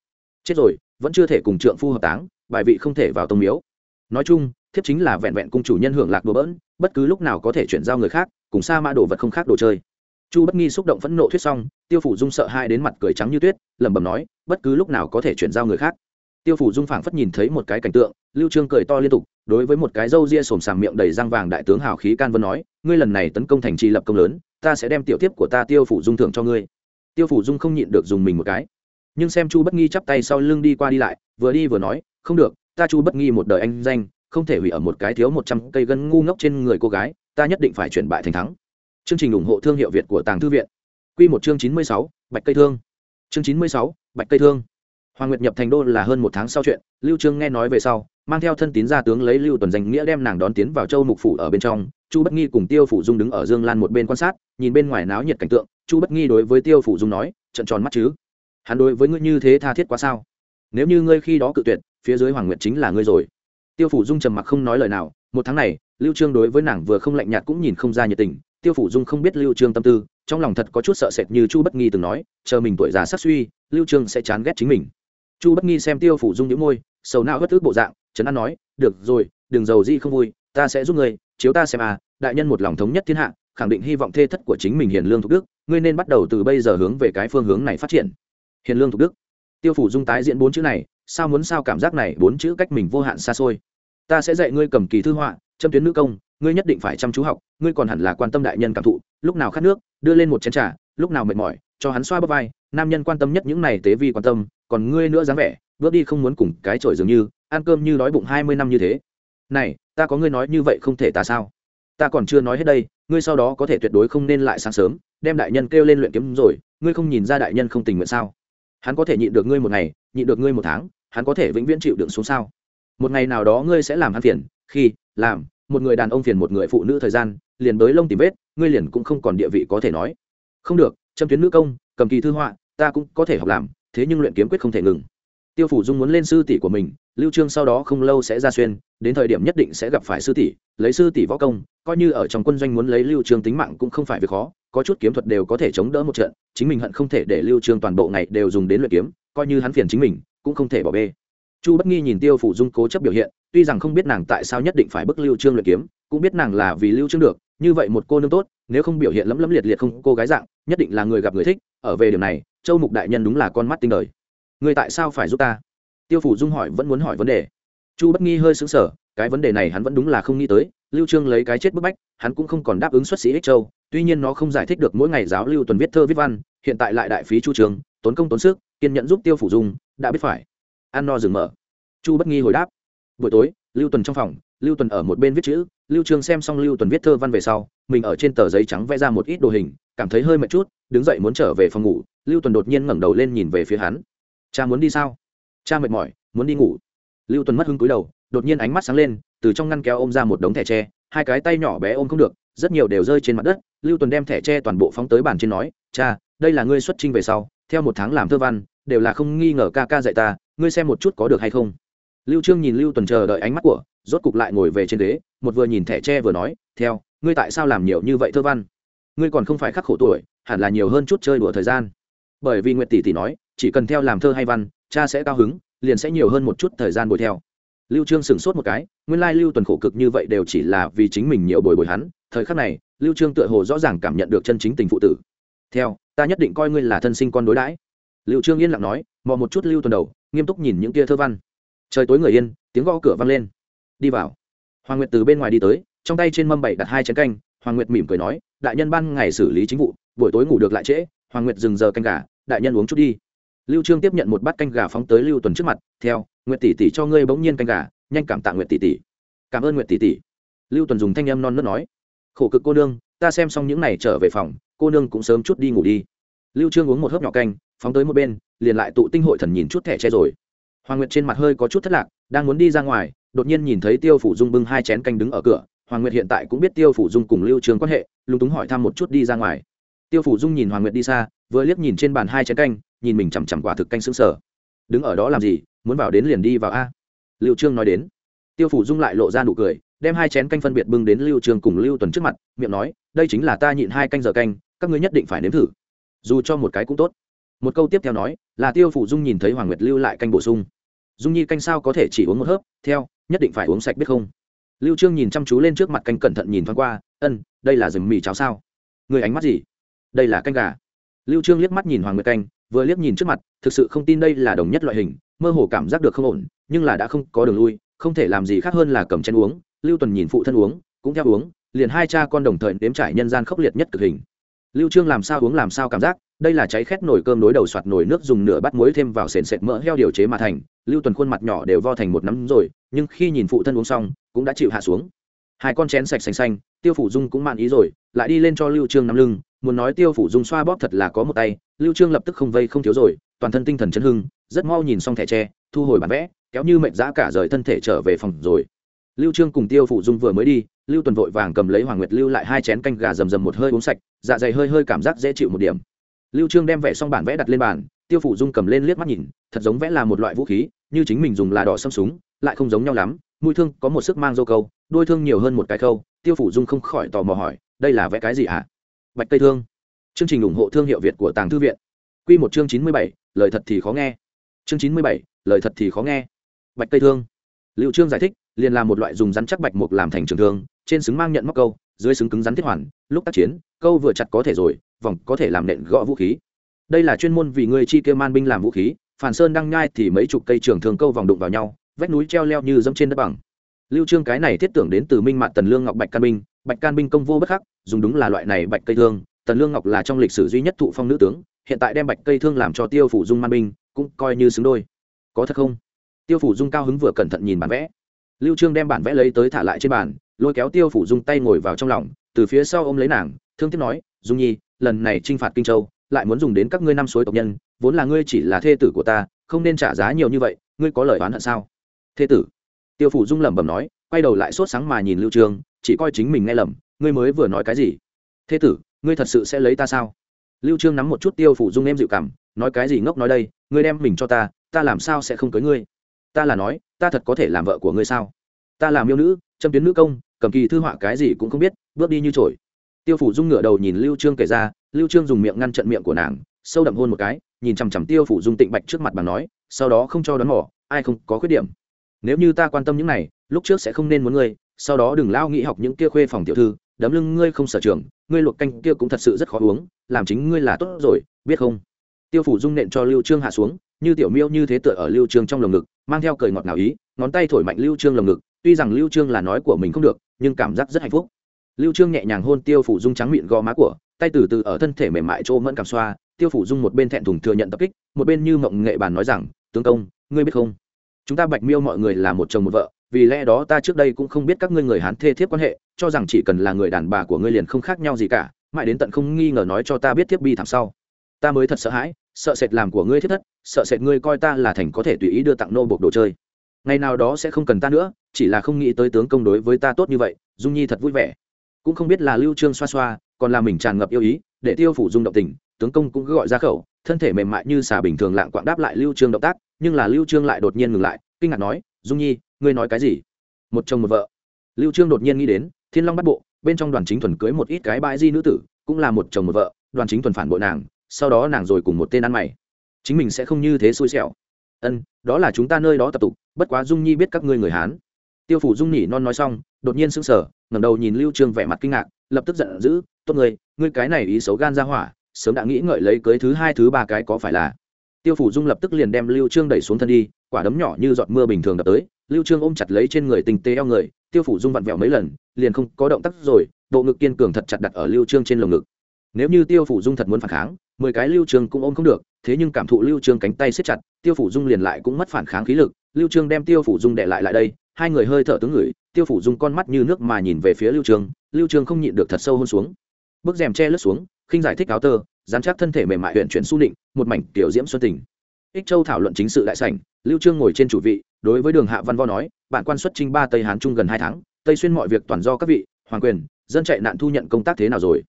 Chết rồi, vẫn chưa thể cùng trượng phu hợp táng, bài vị không thể vào tông miếu. Nói chung thiếp chính là vẹn vẹn cung chủ nhân hưởng lạc đồ bỡn, bất cứ lúc nào có thể chuyển giao người khác, cùng sa mã đồ vật không khác đồ chơi. Chu bất nghi xúc động phẫn nộ thuyết xong, tiêu phủ dung sợ hai đến mặt cười trắng như tuyết, lẩm bẩm nói, bất cứ lúc nào có thể chuyển giao người khác. Tiêu phủ dung phảng phất nhìn thấy một cái cảnh tượng, lưu trương cười to liên tục, đối với một cái râu ria sồm sàm miệng đầy răng vàng đại tướng hào khí can vân nói, ngươi lần này tấn công thành trì lập công lớn, ta sẽ đem tiểu tiếp của ta tiêu phủ dung thưởng cho ngươi. Tiêu phủ dung không nhịn được dùng mình một cái. Nhưng xem chu bất nghi chắp tay sau lưng đi qua đi lại, vừa đi vừa nói, không được, ta chu bất nghi một đời anh danh không thể hủy ở một cái thiếu một trăm cây gân ngu ngốc trên người cô gái, ta nhất định phải chuyển bại thành thắng. Chương trình ủng hộ thương hiệu việt của tàng thư viện. Q một chương chín mươi sáu, bạch cây thương. Chương chín mươi sáu, bạch cây thương. Hoàng nguyệt nhập thành đô là hơn một tháng sau chuyện, lưu trương nghe nói về sau, mang theo thân tín gia tướng lấy lưu tuần danh nghĩa đem nàng đón tiến vào châu mục phủ ở bên trong. Chu bất nghi cùng tiêu phủ dung đứng ở dương lan một bên quan sát, nhìn bên ngoài náo nhiệt cảnh tượng. Chu bất nghi đối với tiêu phủ dung nói, trận tròn mắt chứ? Hắn đối với ngươi như thế tha thiết quá sao? Nếu như ngươi khi đó cự tuyệt, phía dưới hoàng nguyệt chính là ngươi rồi tiêu phủ dung trầm mặc không nói lời nào, một tháng này, lưu trương đối với nàng vừa không lạnh nhạt cũng nhìn không ra nhiệt tình, tiêu phủ dung không biết lưu trương tâm tư, trong lòng thật có chút sợ sệt như chu bất nghi từng nói, chờ mình tuổi già sát suy, lưu trương sẽ chán ghét chính mình. Chu bất nghi xem tiêu phủ dung nhíu môi, sầu não hất ức bộ dạng, trấn an nói, được rồi, đừng giàu gì không vui, ta sẽ giúp ngươi, chiếu ta xem à đại nhân một lòng thống nhất thiên hạ, khẳng định hy vọng thê thất của chính mình hiền lương thục đức, ngươi nên bắt đầu từ bây giờ hướng về cái phương hướng này phát triển. Hiền lương thục đức. Tiêu phủ dung tái diễn bốn chữ này sao muốn sao cảm giác này bốn chữ cách mình vô hạn xa xôi. Ta sẽ dạy ngươi cầm kỳ thư họa, châm tuyến nữ công, ngươi nhất định phải chăm chú học, ngươi còn hẳn là quan tâm đại nhân cảm thụ, lúc nào khát nước, đưa lên một chén trà, lúc nào mệt mỏi, cho hắn xoa bắp vai, nam nhân quan tâm nhất những này tế vi quan tâm, còn ngươi nữa dáng vẻ, bước đi không muốn cùng cái chổi dường như, ăn cơm như đói bụng hai mươi năm như thế. Này, ta có ngươi nói như vậy không thể ta sao? Ta còn chưa nói hết đây, ngươi sau đó có thể tuyệt đối không nên lại sáng sớm, đem đại nhân kêu lên luyện kiếm rồi, ngươi không nhìn ra đại nhân không tình nguyện sao? Hắn có thể nhịn được ngươi một ngày, nhịn được ngươi một tháng, hắn có thể vĩnh viễn chịu đựng xuống sao? Một ngày nào đó ngươi sẽ làm hắn phiền, khi, làm, một người đàn ông phiền một người phụ nữ thời gian, liền bới lông tìm vết, ngươi liền cũng không còn địa vị có thể nói. Không được, châm tuyến nữ công, cầm kỳ thư họa, ta cũng có thể học làm, thế nhưng luyện kiếm quyết không thể ngừng. Tiêu phủ dung muốn lên sư tỷ của mình, lưu trương sau đó không lâu sẽ ra xuyên, đến thời điểm nhất định sẽ gặp phải sư tỷ, lấy sư tỷ võ công, coi như ở trong quân doanh muốn lấy lưu trương tính mạng cũng không phải việc khó có chút kiếm thuật đều có thể chống đỡ một trận, chính mình hận không thể để lưu trương toàn bộ ngày đều dùng đến luyện kiếm, coi như hắn phiền chính mình, cũng không thể bỏ bê. Chu bất nghi nhìn tiêu phủ dung cố chấp biểu hiện, tuy rằng không biết nàng tại sao nhất định phải bức lưu trương luyện kiếm, cũng biết nàng là vì lưu trương được, như vậy một cô nương tốt, nếu không biểu hiện lấm lấm liệt liệt không cô gái dạng, nhất định là người gặp người thích, ở về điểm này, châu mục đại nhân đúng là con mắt tinh đời. Người tại sao phải giúp ta? Tiêu phủ dung hỏi vẫn muốn hỏi vấn đề. Chu bất nghi hơi sững sờ, cái vấn đề này hắn vẫn đúng là không nghĩ tới lưu trương lấy cái chết bức bách, hắn cũng không còn đáp ứng xuất sĩ ích châu, tuy nhiên nó không giải thích được mỗi ngày giáo lưu tuần viết thơ viết văn, hiện tại lại đại phí chu trường, tốn công tốn sức, kiên nhẫn giúp tiêu phủ dung, đã biết phải. Ăn no dừng mở. Chu bất nghi hồi đáp. Buổi tối, lưu tuần trong phòng, lưu tuần ở một bên viết chữ, lưu trương xem xong lưu tuần viết thơ văn về sau, mình ở trên tờ giấy trắng vẽ ra một ít đồ hình, cảm thấy hơi mệt chút, đứng dậy muốn trở về phòng ngủ, lưu tuần đột nhiên ngẩng đầu lên nhìn về phía hắn. Cha muốn đi sao? Cha mệt mỏi, muốn đi ngủ. Lưu tuần mất hứng cúi đầu, đột nhiên ánh mắt sáng lên từ trong ngăn kéo ôm ra một đống thẻ tre, hai cái tay nhỏ bé ôm không được, rất nhiều đều rơi trên mặt đất. Lưu tuần đem thẻ tre toàn bộ phóng tới bàn trên nói, cha, đây là ngươi xuất trinh về sau, theo một tháng làm thơ văn, đều là không nghi ngờ ca ca dạy ta, ngươi xem một chút có được hay không. Lưu trương nhìn lưu tuần chờ đợi ánh mắt của, rốt cục lại ngồi về trên ghế, một vừa nhìn thẻ tre vừa nói, theo, ngươi tại sao làm nhiều như vậy thơ văn? Ngươi còn không phải khắc khổ tuổi, hẳn là nhiều hơn chút chơi đùa thời gian. Bởi vì nguyệt tỷ tỷ nói, chỉ cần theo làm thơ hay văn, cha sẽ cao hứng, liền sẽ nhiều hơn một chút thời gian bồi theo lưu trương sửng sốt một cái, nguyên lai lưu tuần khổ cực như vậy đều chỉ là vì chính mình nhiều bồi bồi hắn, thời khắc này, lưu trương tựa hồ rõ ràng cảm nhận được chân chính tình phụ tử. Theo, ta nhất định coi ngươi là thân sinh con đối đãi. Lưu trương yên lặng nói, mò một chút lưu tuần đầu, nghiêm túc nhìn những kia thơ văn. Trời tối người yên, tiếng gõ cửa vang lên. Đi vào. Hoàng nguyệt từ bên ngoài đi tới, trong tay trên mâm bảy đặt hai chén canh, hoàng nguyệt mỉm cười nói, đại nhân ban ngày xử lý chính vụ, buổi tối ngủ được lại trễ, hoàng nguyệt dừng giờ canh gà, đại nhân uống chút đi lưu trương tiếp nhận một bát canh gà phóng tới lưu tuần trước mặt, theo, nguyệt tỷ tỷ cho ngươi bỗng nhiên canh gà, nhanh cảm tạ nguyệt tỷ tỷ. Cảm ơn nguyệt tỷ tỷ. Lưu tuần dùng thanh âm non nớt nói, khổ cực cô nương, ta xem xong những này trở về phòng, cô nương cũng sớm chút đi ngủ đi. Lưu trương uống một hớp nhỏ canh, phóng tới một bên, liền lại tụ tinh hội thần nhìn chút thẻ che rồi. Hoàng nguyệt trên mặt hơi có chút thất lạc, đang muốn đi ra ngoài, đột nhiên nhìn thấy tiêu phủ dung bưng hai chén canh đứng ở cửa. Hoàng nguyệt hiện tại cũng biết tiêu phủ dung cùng lưu trương quan hệ, lúng túng hỏi thăm một chút đi ra ngoài. Tiêu phủ dung nhìn hoàng nguyệt đi xa, vừa liếc nhìn trên bàn hai chén canh nhìn mình chằm chằm quả thực canh sững sờ. Đứng ở đó làm gì? Muốn vào đến liền đi vào a. Lưu trương nói đến. Tiêu phủ dung lại lộ ra nụ cười, đem hai chén canh phân biệt bưng đến lưu trương cùng lưu tuần trước mặt, miệng nói, đây chính là ta nhịn hai canh giờ canh, các ngươi nhất định phải nếm thử. Dù cho một cái cũng tốt. Một câu tiếp theo nói, là tiêu phủ dung nhìn thấy hoàng nguyệt lưu lại canh bổ sung. Dung nhi canh sao có thể chỉ uống một hớp? Theo, nhất định phải uống sạch biết không? Lưu trương nhìn chăm chú lên trước mặt canh cẩn thận nhìn thoáng qua, ân, đây là rừng mì cháo sao? Người ánh mắt gì? Đây là canh gà. Lưu trương liếc mắt nhìn hoàng nguyệt canh vừa liếc nhìn trước mặt, thực sự không tin đây là đồng nhất loại hình, mơ hồ cảm giác được không ổn, nhưng là đã không có đường lui, không thể làm gì khác hơn là cầm chén uống, lưu tuần nhìn phụ thân uống, cũng theo uống, liền hai cha con đồng thời nếm trải nhân gian khốc liệt nhất cực hình. Lưu trương làm sao uống làm sao cảm giác, đây là cháy khét nồi cơm đối đầu soạt nồi nước dùng nửa bát muối thêm vào sền sệt mỡ heo điều chế mà thành, lưu tuần khuôn mặt nhỏ đều vo thành một nắm rồi, nhưng khi nhìn phụ thân uống xong, cũng đã chịu hạ xuống hai con chén sạch xanh xanh, tiêu phủ dung cũng mạn ý rồi, lại đi lên cho lưu trương nắm lưng, muốn nói tiêu phủ dung xoa bóp thật là có một tay, lưu trương lập tức không vây không thiếu rồi, toàn thân tinh thần chấn hưng, rất mau nhìn xong thẻ tre, thu hồi bản vẽ, kéo như mệnh dã cả rời thân thể trở về phòng rồi. Lưu trương cùng tiêu phủ dung vừa mới đi, lưu tuần vội vàng cầm lấy hoàng nguyệt lưu lại hai chén canh gà rầm rầm một hơi uống sạch dạ dày hơi hơi cảm giác dễ chịu một điểm. Lưu trương đem vẽ xong bản vẽ đặt lên bàn, tiêu phủ dung cầm lên liếc mắt nhìn, thật giống vẽ là một loại vũ khí, như chính mình dùng là đỏ xâm súng, lại không giống nhau lắm mũi thương có một sức mang dâu câu đôi thương nhiều hơn một cái câu tiêu phủ dung không khỏi tò mò hỏi đây là vẽ cái gì hả bạch cây thương. Chương trình ủng hộ thương hiệu việt của tàng thư viện. Quy một chương chín mươi bảy, lời thật thì khó nghe. Chương chín mươi bảy, lời thật thì khó nghe. Bạch cây thương. Liệu trương giải thích liền là một loại dùng rắn chắc bạch mục làm thành trường thương trên xứng mang nhận móc câu dưới xứng cứng rắn thiết hoàn lúc tác chiến câu vừa chặt có thể rồi vòng có thể làm nện gõ vũ khí. Đây là chuyên môn vì người chi kêu man binh làm vũ khí phản sơn đăng nhai thì mấy chục cây trường thường câu vòng đụng vào nhau vách núi treo leo như dẫm trên đất bằng lưu trương cái này thiết tưởng đến từ minh mạn tần lương ngọc bạch can binh, bạch can binh công vô bất khắc, dùng đúng là loại này bạch cây thương, tần lương ngọc là trong lịch sử duy nhất thụ phong nữ tướng, hiện tại đem bạch cây thương làm cho tiêu phủ dung man binh, cũng coi như xứng đôi. Có thật không? Tiêu phủ dung cao hứng vừa cẩn thận nhìn bản vẽ. Lưu trương đem bản vẽ lấy tới thả lại trên bàn, lôi kéo tiêu phủ dung tay ngồi vào trong lòng, từ phía sau ôm lấy nàng, thương tiếc nói, dung nhi, lần này trinh phạt kinh châu, lại muốn dùng đến các ngươi năm suối tộc nhân, vốn là ngươi chỉ là thê tử của ta, không nên trả giá nhiều như vậy, ngươi có lời oán hận sao? Thê tử? Tiêu phủ dung lẩm bẩm nói, quay đầu lại sốt sáng mà nhìn lưu trương chỉ coi chính mình nghe lầm, ngươi mới vừa nói cái gì? Thê tử, ngươi thật sự sẽ lấy ta sao? Lưu trương nắm một chút tiêu phủ dung em dịu cảm, nói cái gì ngốc nói đây, ngươi đem mình cho ta ta làm sao sẽ không cưới ngươi? Ta là nói, ta thật có thể làm vợ của ngươi sao? Ta làm yêu nữ, châm tuyến nữ công, cầm kỳ thư họa cái gì cũng không biết, bước đi như trổi tiêu phủ dung ngửa đầu nhìn lưu trương kể ra, lưu trương dùng miệng ngăn trận miệng của nàng, sâu đậm hôn một cái, nhìn chằm chằm tiêu phủ dung tịnh bạch trước mặt bà nói, sau đó không cho đón mỏ ai không có khuyết điểm nếu như ta quan tâm những này, lúc trước sẽ không nên muốn ngươi, sau đó đừng lao nghĩ học những kia khuê phòng tiểu thư, đấm lưng ngươi không sở trường, ngươi luộc canh kia cũng thật sự rất khó uống, làm chính ngươi là tốt rồi, biết không? Tiêu phủ dung nện cho lưu trương hạ xuống, như tiểu miêu như thế tựa ở lưu trương trong lồng ngực, mang theo cười ngọt ngào ý, ngón tay thổi mạnh lưu trương lồng ngực, tuy rằng lưu trương là nói của mình không được, nhưng cảm giác rất hạnh phúc. Lưu trương nhẹ nhàng hôn tiêu phủ dung trắng miệng gò má của, tay từ từ ở thân thể mềm mại chỗ mẫn cảm xoa, tiêu phủ dung một bên thẹn thùng thừa nhận tập kích, một bên như mộng nghệ bàn nói rằng, tướng công, ngươi biết không? Chúng ta bạch miêu mọi người là một chồng một vợ, vì lẽ đó ta trước đây cũng không biết các ngươi người hán thê thiếp quan hệ, cho rằng chỉ cần là người đàn bà của ngươi liền không khác nhau gì cả, mãi đến tận không nghi ngờ nói cho ta biết thiếp bi thảm sau. Ta mới thật sợ hãi, sợ sệt làm của ngươi thiết thất, sợ sệt ngươi coi ta là thành có thể tùy ý đưa tặng nô bột đồ chơi. Ngày nào đó sẽ không cần ta nữa, chỉ là không nghĩ tới tướng công đối với ta tốt như vậy, dung nhi thật vui vẻ. Cũng không biết là lưu trương xoa xoa, còn là mình tràn ngập yêu ý, để tiêu phủ dung động tình, tướng công cũng cứ gọi ra khẩu, thân thể mềm mại như xà bình thường lạng quạng đáp lại lưu trương động tác nhưng là lưu trương lại đột nhiên ngừng lại, kinh ngạc nói, dung nhi, ngươi nói cái gì? Một chồng một vợ. Lưu trương đột nhiên nghĩ đến, thiên long bắt bộ, bên trong đoàn chính thuần cưới một ít cái bãi di nữ tử, cũng là một chồng một vợ, đoàn chính thuần phản bội nàng, sau đó nàng rồi cùng một tên ăn mày. Chính mình sẽ không như thế xui xẻo. Ân, đó là chúng ta nơi đó tập tục, bất quá dung nhi biết các ngươi người hán. Tiêu phủ dung nhỉ non nói xong, đột nhiên sững sờ, ngẩng đầu nhìn lưu trương vẻ mặt kinh ngạc, lập tức giận dữ, tốt người ngươi cái này ý xấu gan ra hỏa, sớm đã nghĩ ngợi lấy cưới thứ hai thứ ba cái có phải là tiêu phủ dung lập tức liền đem lưu trương đẩy xuống thân đi, quả đấm nhỏ như giọt mưa bình thường đập tới, lưu trương ôm chặt lấy trên người tình tế eo người, tiêu phủ dung vặn vẹo mấy lần, liền không có động tác rồi, bộ ngực kiên cường thật chặt đặt ở lưu trương trên lồng ngực. Nếu như tiêu phủ dung thật muốn phản kháng, mười cái lưu trương cũng ôm không được, thế nhưng cảm thụ lưu trương cánh tay siết chặt, tiêu phủ dung liền lại cũng mất phản kháng khí lực, lưu trương đem tiêu phủ dung đè lại lại đây, hai người hơi thở tướng người tiêu phủ dung con mắt như nước mà nhìn về phía lưu trương lưu trương không nhịn được thật sâu hôn xuống. Bước rèm che lướt xuống, khinh giải thích áo tơ dán chắc thân thể mềm mại huyện chuyển su định một mảnh tiểu diễm xuân tình. Ích châu thảo luận chính sự đại sảnh, lưu trương ngồi trên chủ vị, đối với đường hạ văn vo nói bạn quan xuất trinh ba tây hán trung gần hai tháng, tây xuyên mọi việc toàn do các vị, hoàng quyền, dân chạy nạn thu nhận công tác thế nào rồi?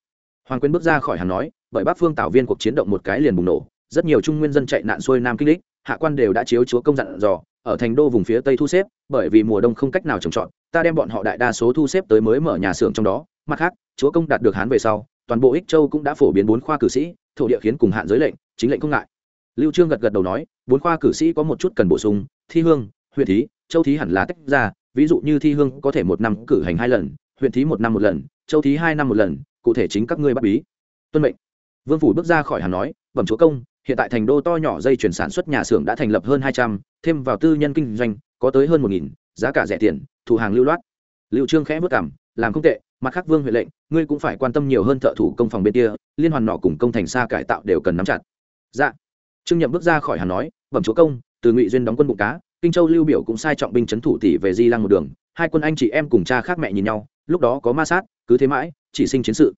Hoàng quyền bước ra khỏi hàng nói, bởi bắc phương tảo viên cuộc chiến động một cái liền bùng nổ, rất nhiều trung nguyên dân chạy nạn xuôi nam kinh lịch hạ quan đều đã chiếu chúa công dặn dò, ở thành đô vùng phía tây thu xếp, bởi vì mùa đông không cách nào trồng trọt, ta đem bọn họ đại đa số thu xếp tới mới mở nhà xưởng trong đó, mặt khác, chúa công đạt được hán về sau toàn bộ ích châu cũng đã phổ biến bốn khoa cử sĩ, thổ địa khiến cùng hạn giới lệnh, chính lệnh không ngại. Lưu trương gật gật đầu nói, bốn khoa cử sĩ có một chút cần bổ sung, thi hương, huyện thí, châu thí hẳn là tách ra, ví dụ như thi hương có thể một năm cử hành hai lần, huyện thí một năm một lần, châu thí hai năm một lần, cụ thể chính các ngươi bắt bí. Tuân mệnh. Vương phủ bước ra khỏi hàng nói, bẩm chúa công, hiện tại thành đô to nhỏ dây chuyển sản xuất nhà xưởng đã thành lập hơn hai trăm, thêm vào tư nhân kinh doanh, có tới hơn một nghìn, giá cả rẻ tiền thủ hàng lưu loát. Lưu trương khẽ bước cảm, làm không tệ mặt khác vương huệ lệnh, ngươi cũng phải quan tâm nhiều hơn thợ thủ công phòng bên kia, liên hoàn nọ cùng công thành xa cải tạo đều cần nắm chặt. Dạ. Trương nhậm bước ra khỏi hàn nói, bẩm chúa công, từ ngụy duyên đóng quân bụng cá, kinh châu lưu biểu cũng sai trọng binh chấn thủ tỷ về di lăng một đường, hai quân anh chị em cùng cha khác mẹ nhìn nhau, lúc đó có ma sát, cứ thế mãi, chỉ sinh chiến sự.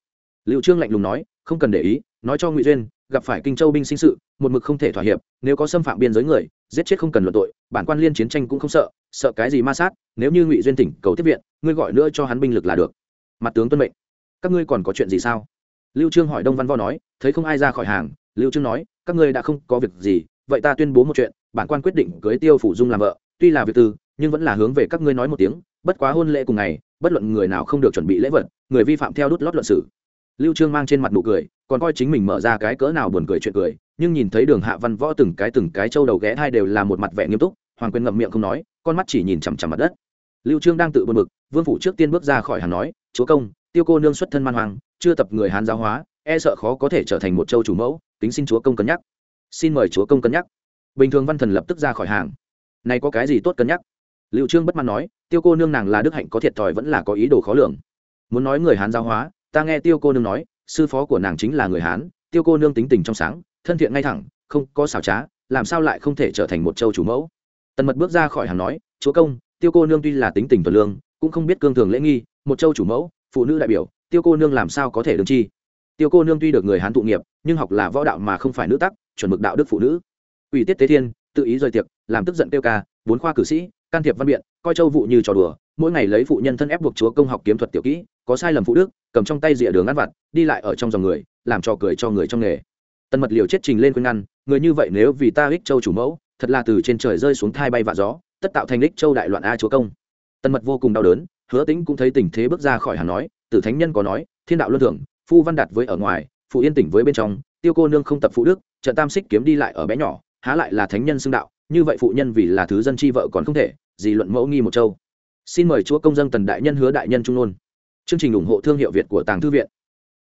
Liệu trương lạnh lùng nói, không cần để ý, nói cho ngụy duyên, gặp phải kinh châu binh sinh sự, một mực không thể thỏa hiệp, nếu có xâm phạm biên giới người, giết chết không cần luận tội, bản quan liên chiến tranh cũng không sợ sợ cái gì ma sát, nếu như ngụy duyên tỉnh cầu tiếp viện, ngươi gọi nữa cho hắn binh lực là được mặt tướng tuân mệnh. Các ngươi còn có chuyện gì sao? Lưu trương hỏi đông văn võ nói, thấy không ai ra khỏi hàng, lưu trương nói, các ngươi đã không có việc gì, vậy ta tuyên bố một chuyện, bản quan quyết định cưới tiêu phủ dung làm vợ, tuy là việc tư, nhưng vẫn là hướng về các ngươi nói một tiếng, bất quá hôn lễ cùng ngày, bất luận người nào không được chuẩn bị lễ vật, người vi phạm theo đút lót luận xử. Lưu trương mang trên mặt nụ cười, còn coi chính mình mở ra cái cỡ nào buồn cười chuyện cười, nhưng nhìn thấy đường hạ văn võ từng cái từng cái châu đầu ghé hai đều là một mặt vẻ nghiêm túc, hoàng quyền ngậm miệng không nói, con mắt chỉ nhìn chằm chằm mặt đất lưu trương đang tự buồn bực, vương phủ trước tiên bước ra khỏi hàng nói, chúa công, tiêu cô nương xuất thân man hoàng chưa tập người hán giáo hóa e sợ khó có thể trở thành một châu chủ mẫu tính xin chúa công cân nhắc. Xin mời chúa công cân nhắc. Bình thường văn thần lập tức ra khỏi hàng. Này có cái gì tốt cân nhắc? Liệu trương bất mãn nói, tiêu cô nương nàng là đức hạnh có thiệt thòi vẫn là có ý đồ khó lường. Muốn nói người hán giáo hóa, ta nghe tiêu cô nương nói, sư phó của nàng chính là người hán, tiêu cô nương tính tình trong sáng, thân thiện ngay thẳng, không có xảo trá, làm sao lại không thể trở thành một châu chủ mẫu? Tần mật bước ra khỏi hàng nói, chúa công tiêu cô nương tuy là tính tình thuần lương, cũng không biết cương thường lễ nghi, một châu chủ mẫu, phụ nữ đại biểu, tiêu cô nương làm sao có thể đương chi? Tiêu cô nương tuy được người hán tụ nghiệp, nhưng học là võ đạo mà không phải nữ tắc, chuẩn mực đạo đức phụ nữ. Ủy tiết tế thiên, tự ý rời tiệc, làm tức giận tiêu ca, bốn khoa cử sĩ, can thiệp văn biện, coi châu vụ như trò đùa, mỗi ngày lấy phụ nhân thân ép buộc chúa công học kiếm thuật tiểu kỹ, có sai lầm phụ đức, cầm trong tay rìa đường ăn vặt, đi lại ở trong dòng người, làm trò cười cho người trong nghề. Tần mật liều chết trình lên khuyên ngăn, người như vậy nếu vì ta ích châu chủ mẫu, thật là từ trên trời rơi xuống thai bay vạ gió tất tạo thành đích châu đại loạn a chúa công. Tần mật vô cùng đau đớn, hứa tính cũng thấy tình thế bước ra khỏi hàng nói, tử thánh nhân có nói, thiên đạo luân thưởng, phu văn đạt với ở ngoài, phụ yên tỉnh với bên trong, tiêu cô nương không tập phụ đức, trận tam xích kiếm đi lại ở bé nhỏ, há lại là thánh nhân xưng đạo, như vậy phụ nhân vì là thứ dân chi vợ còn không thể, gì luận mẫu nghi một châu. Xin mời chúa công dân tần đại nhân hứa đại nhân trung nôn. Chương trình ủng hộ thương hiệu việt của tàng thư viện.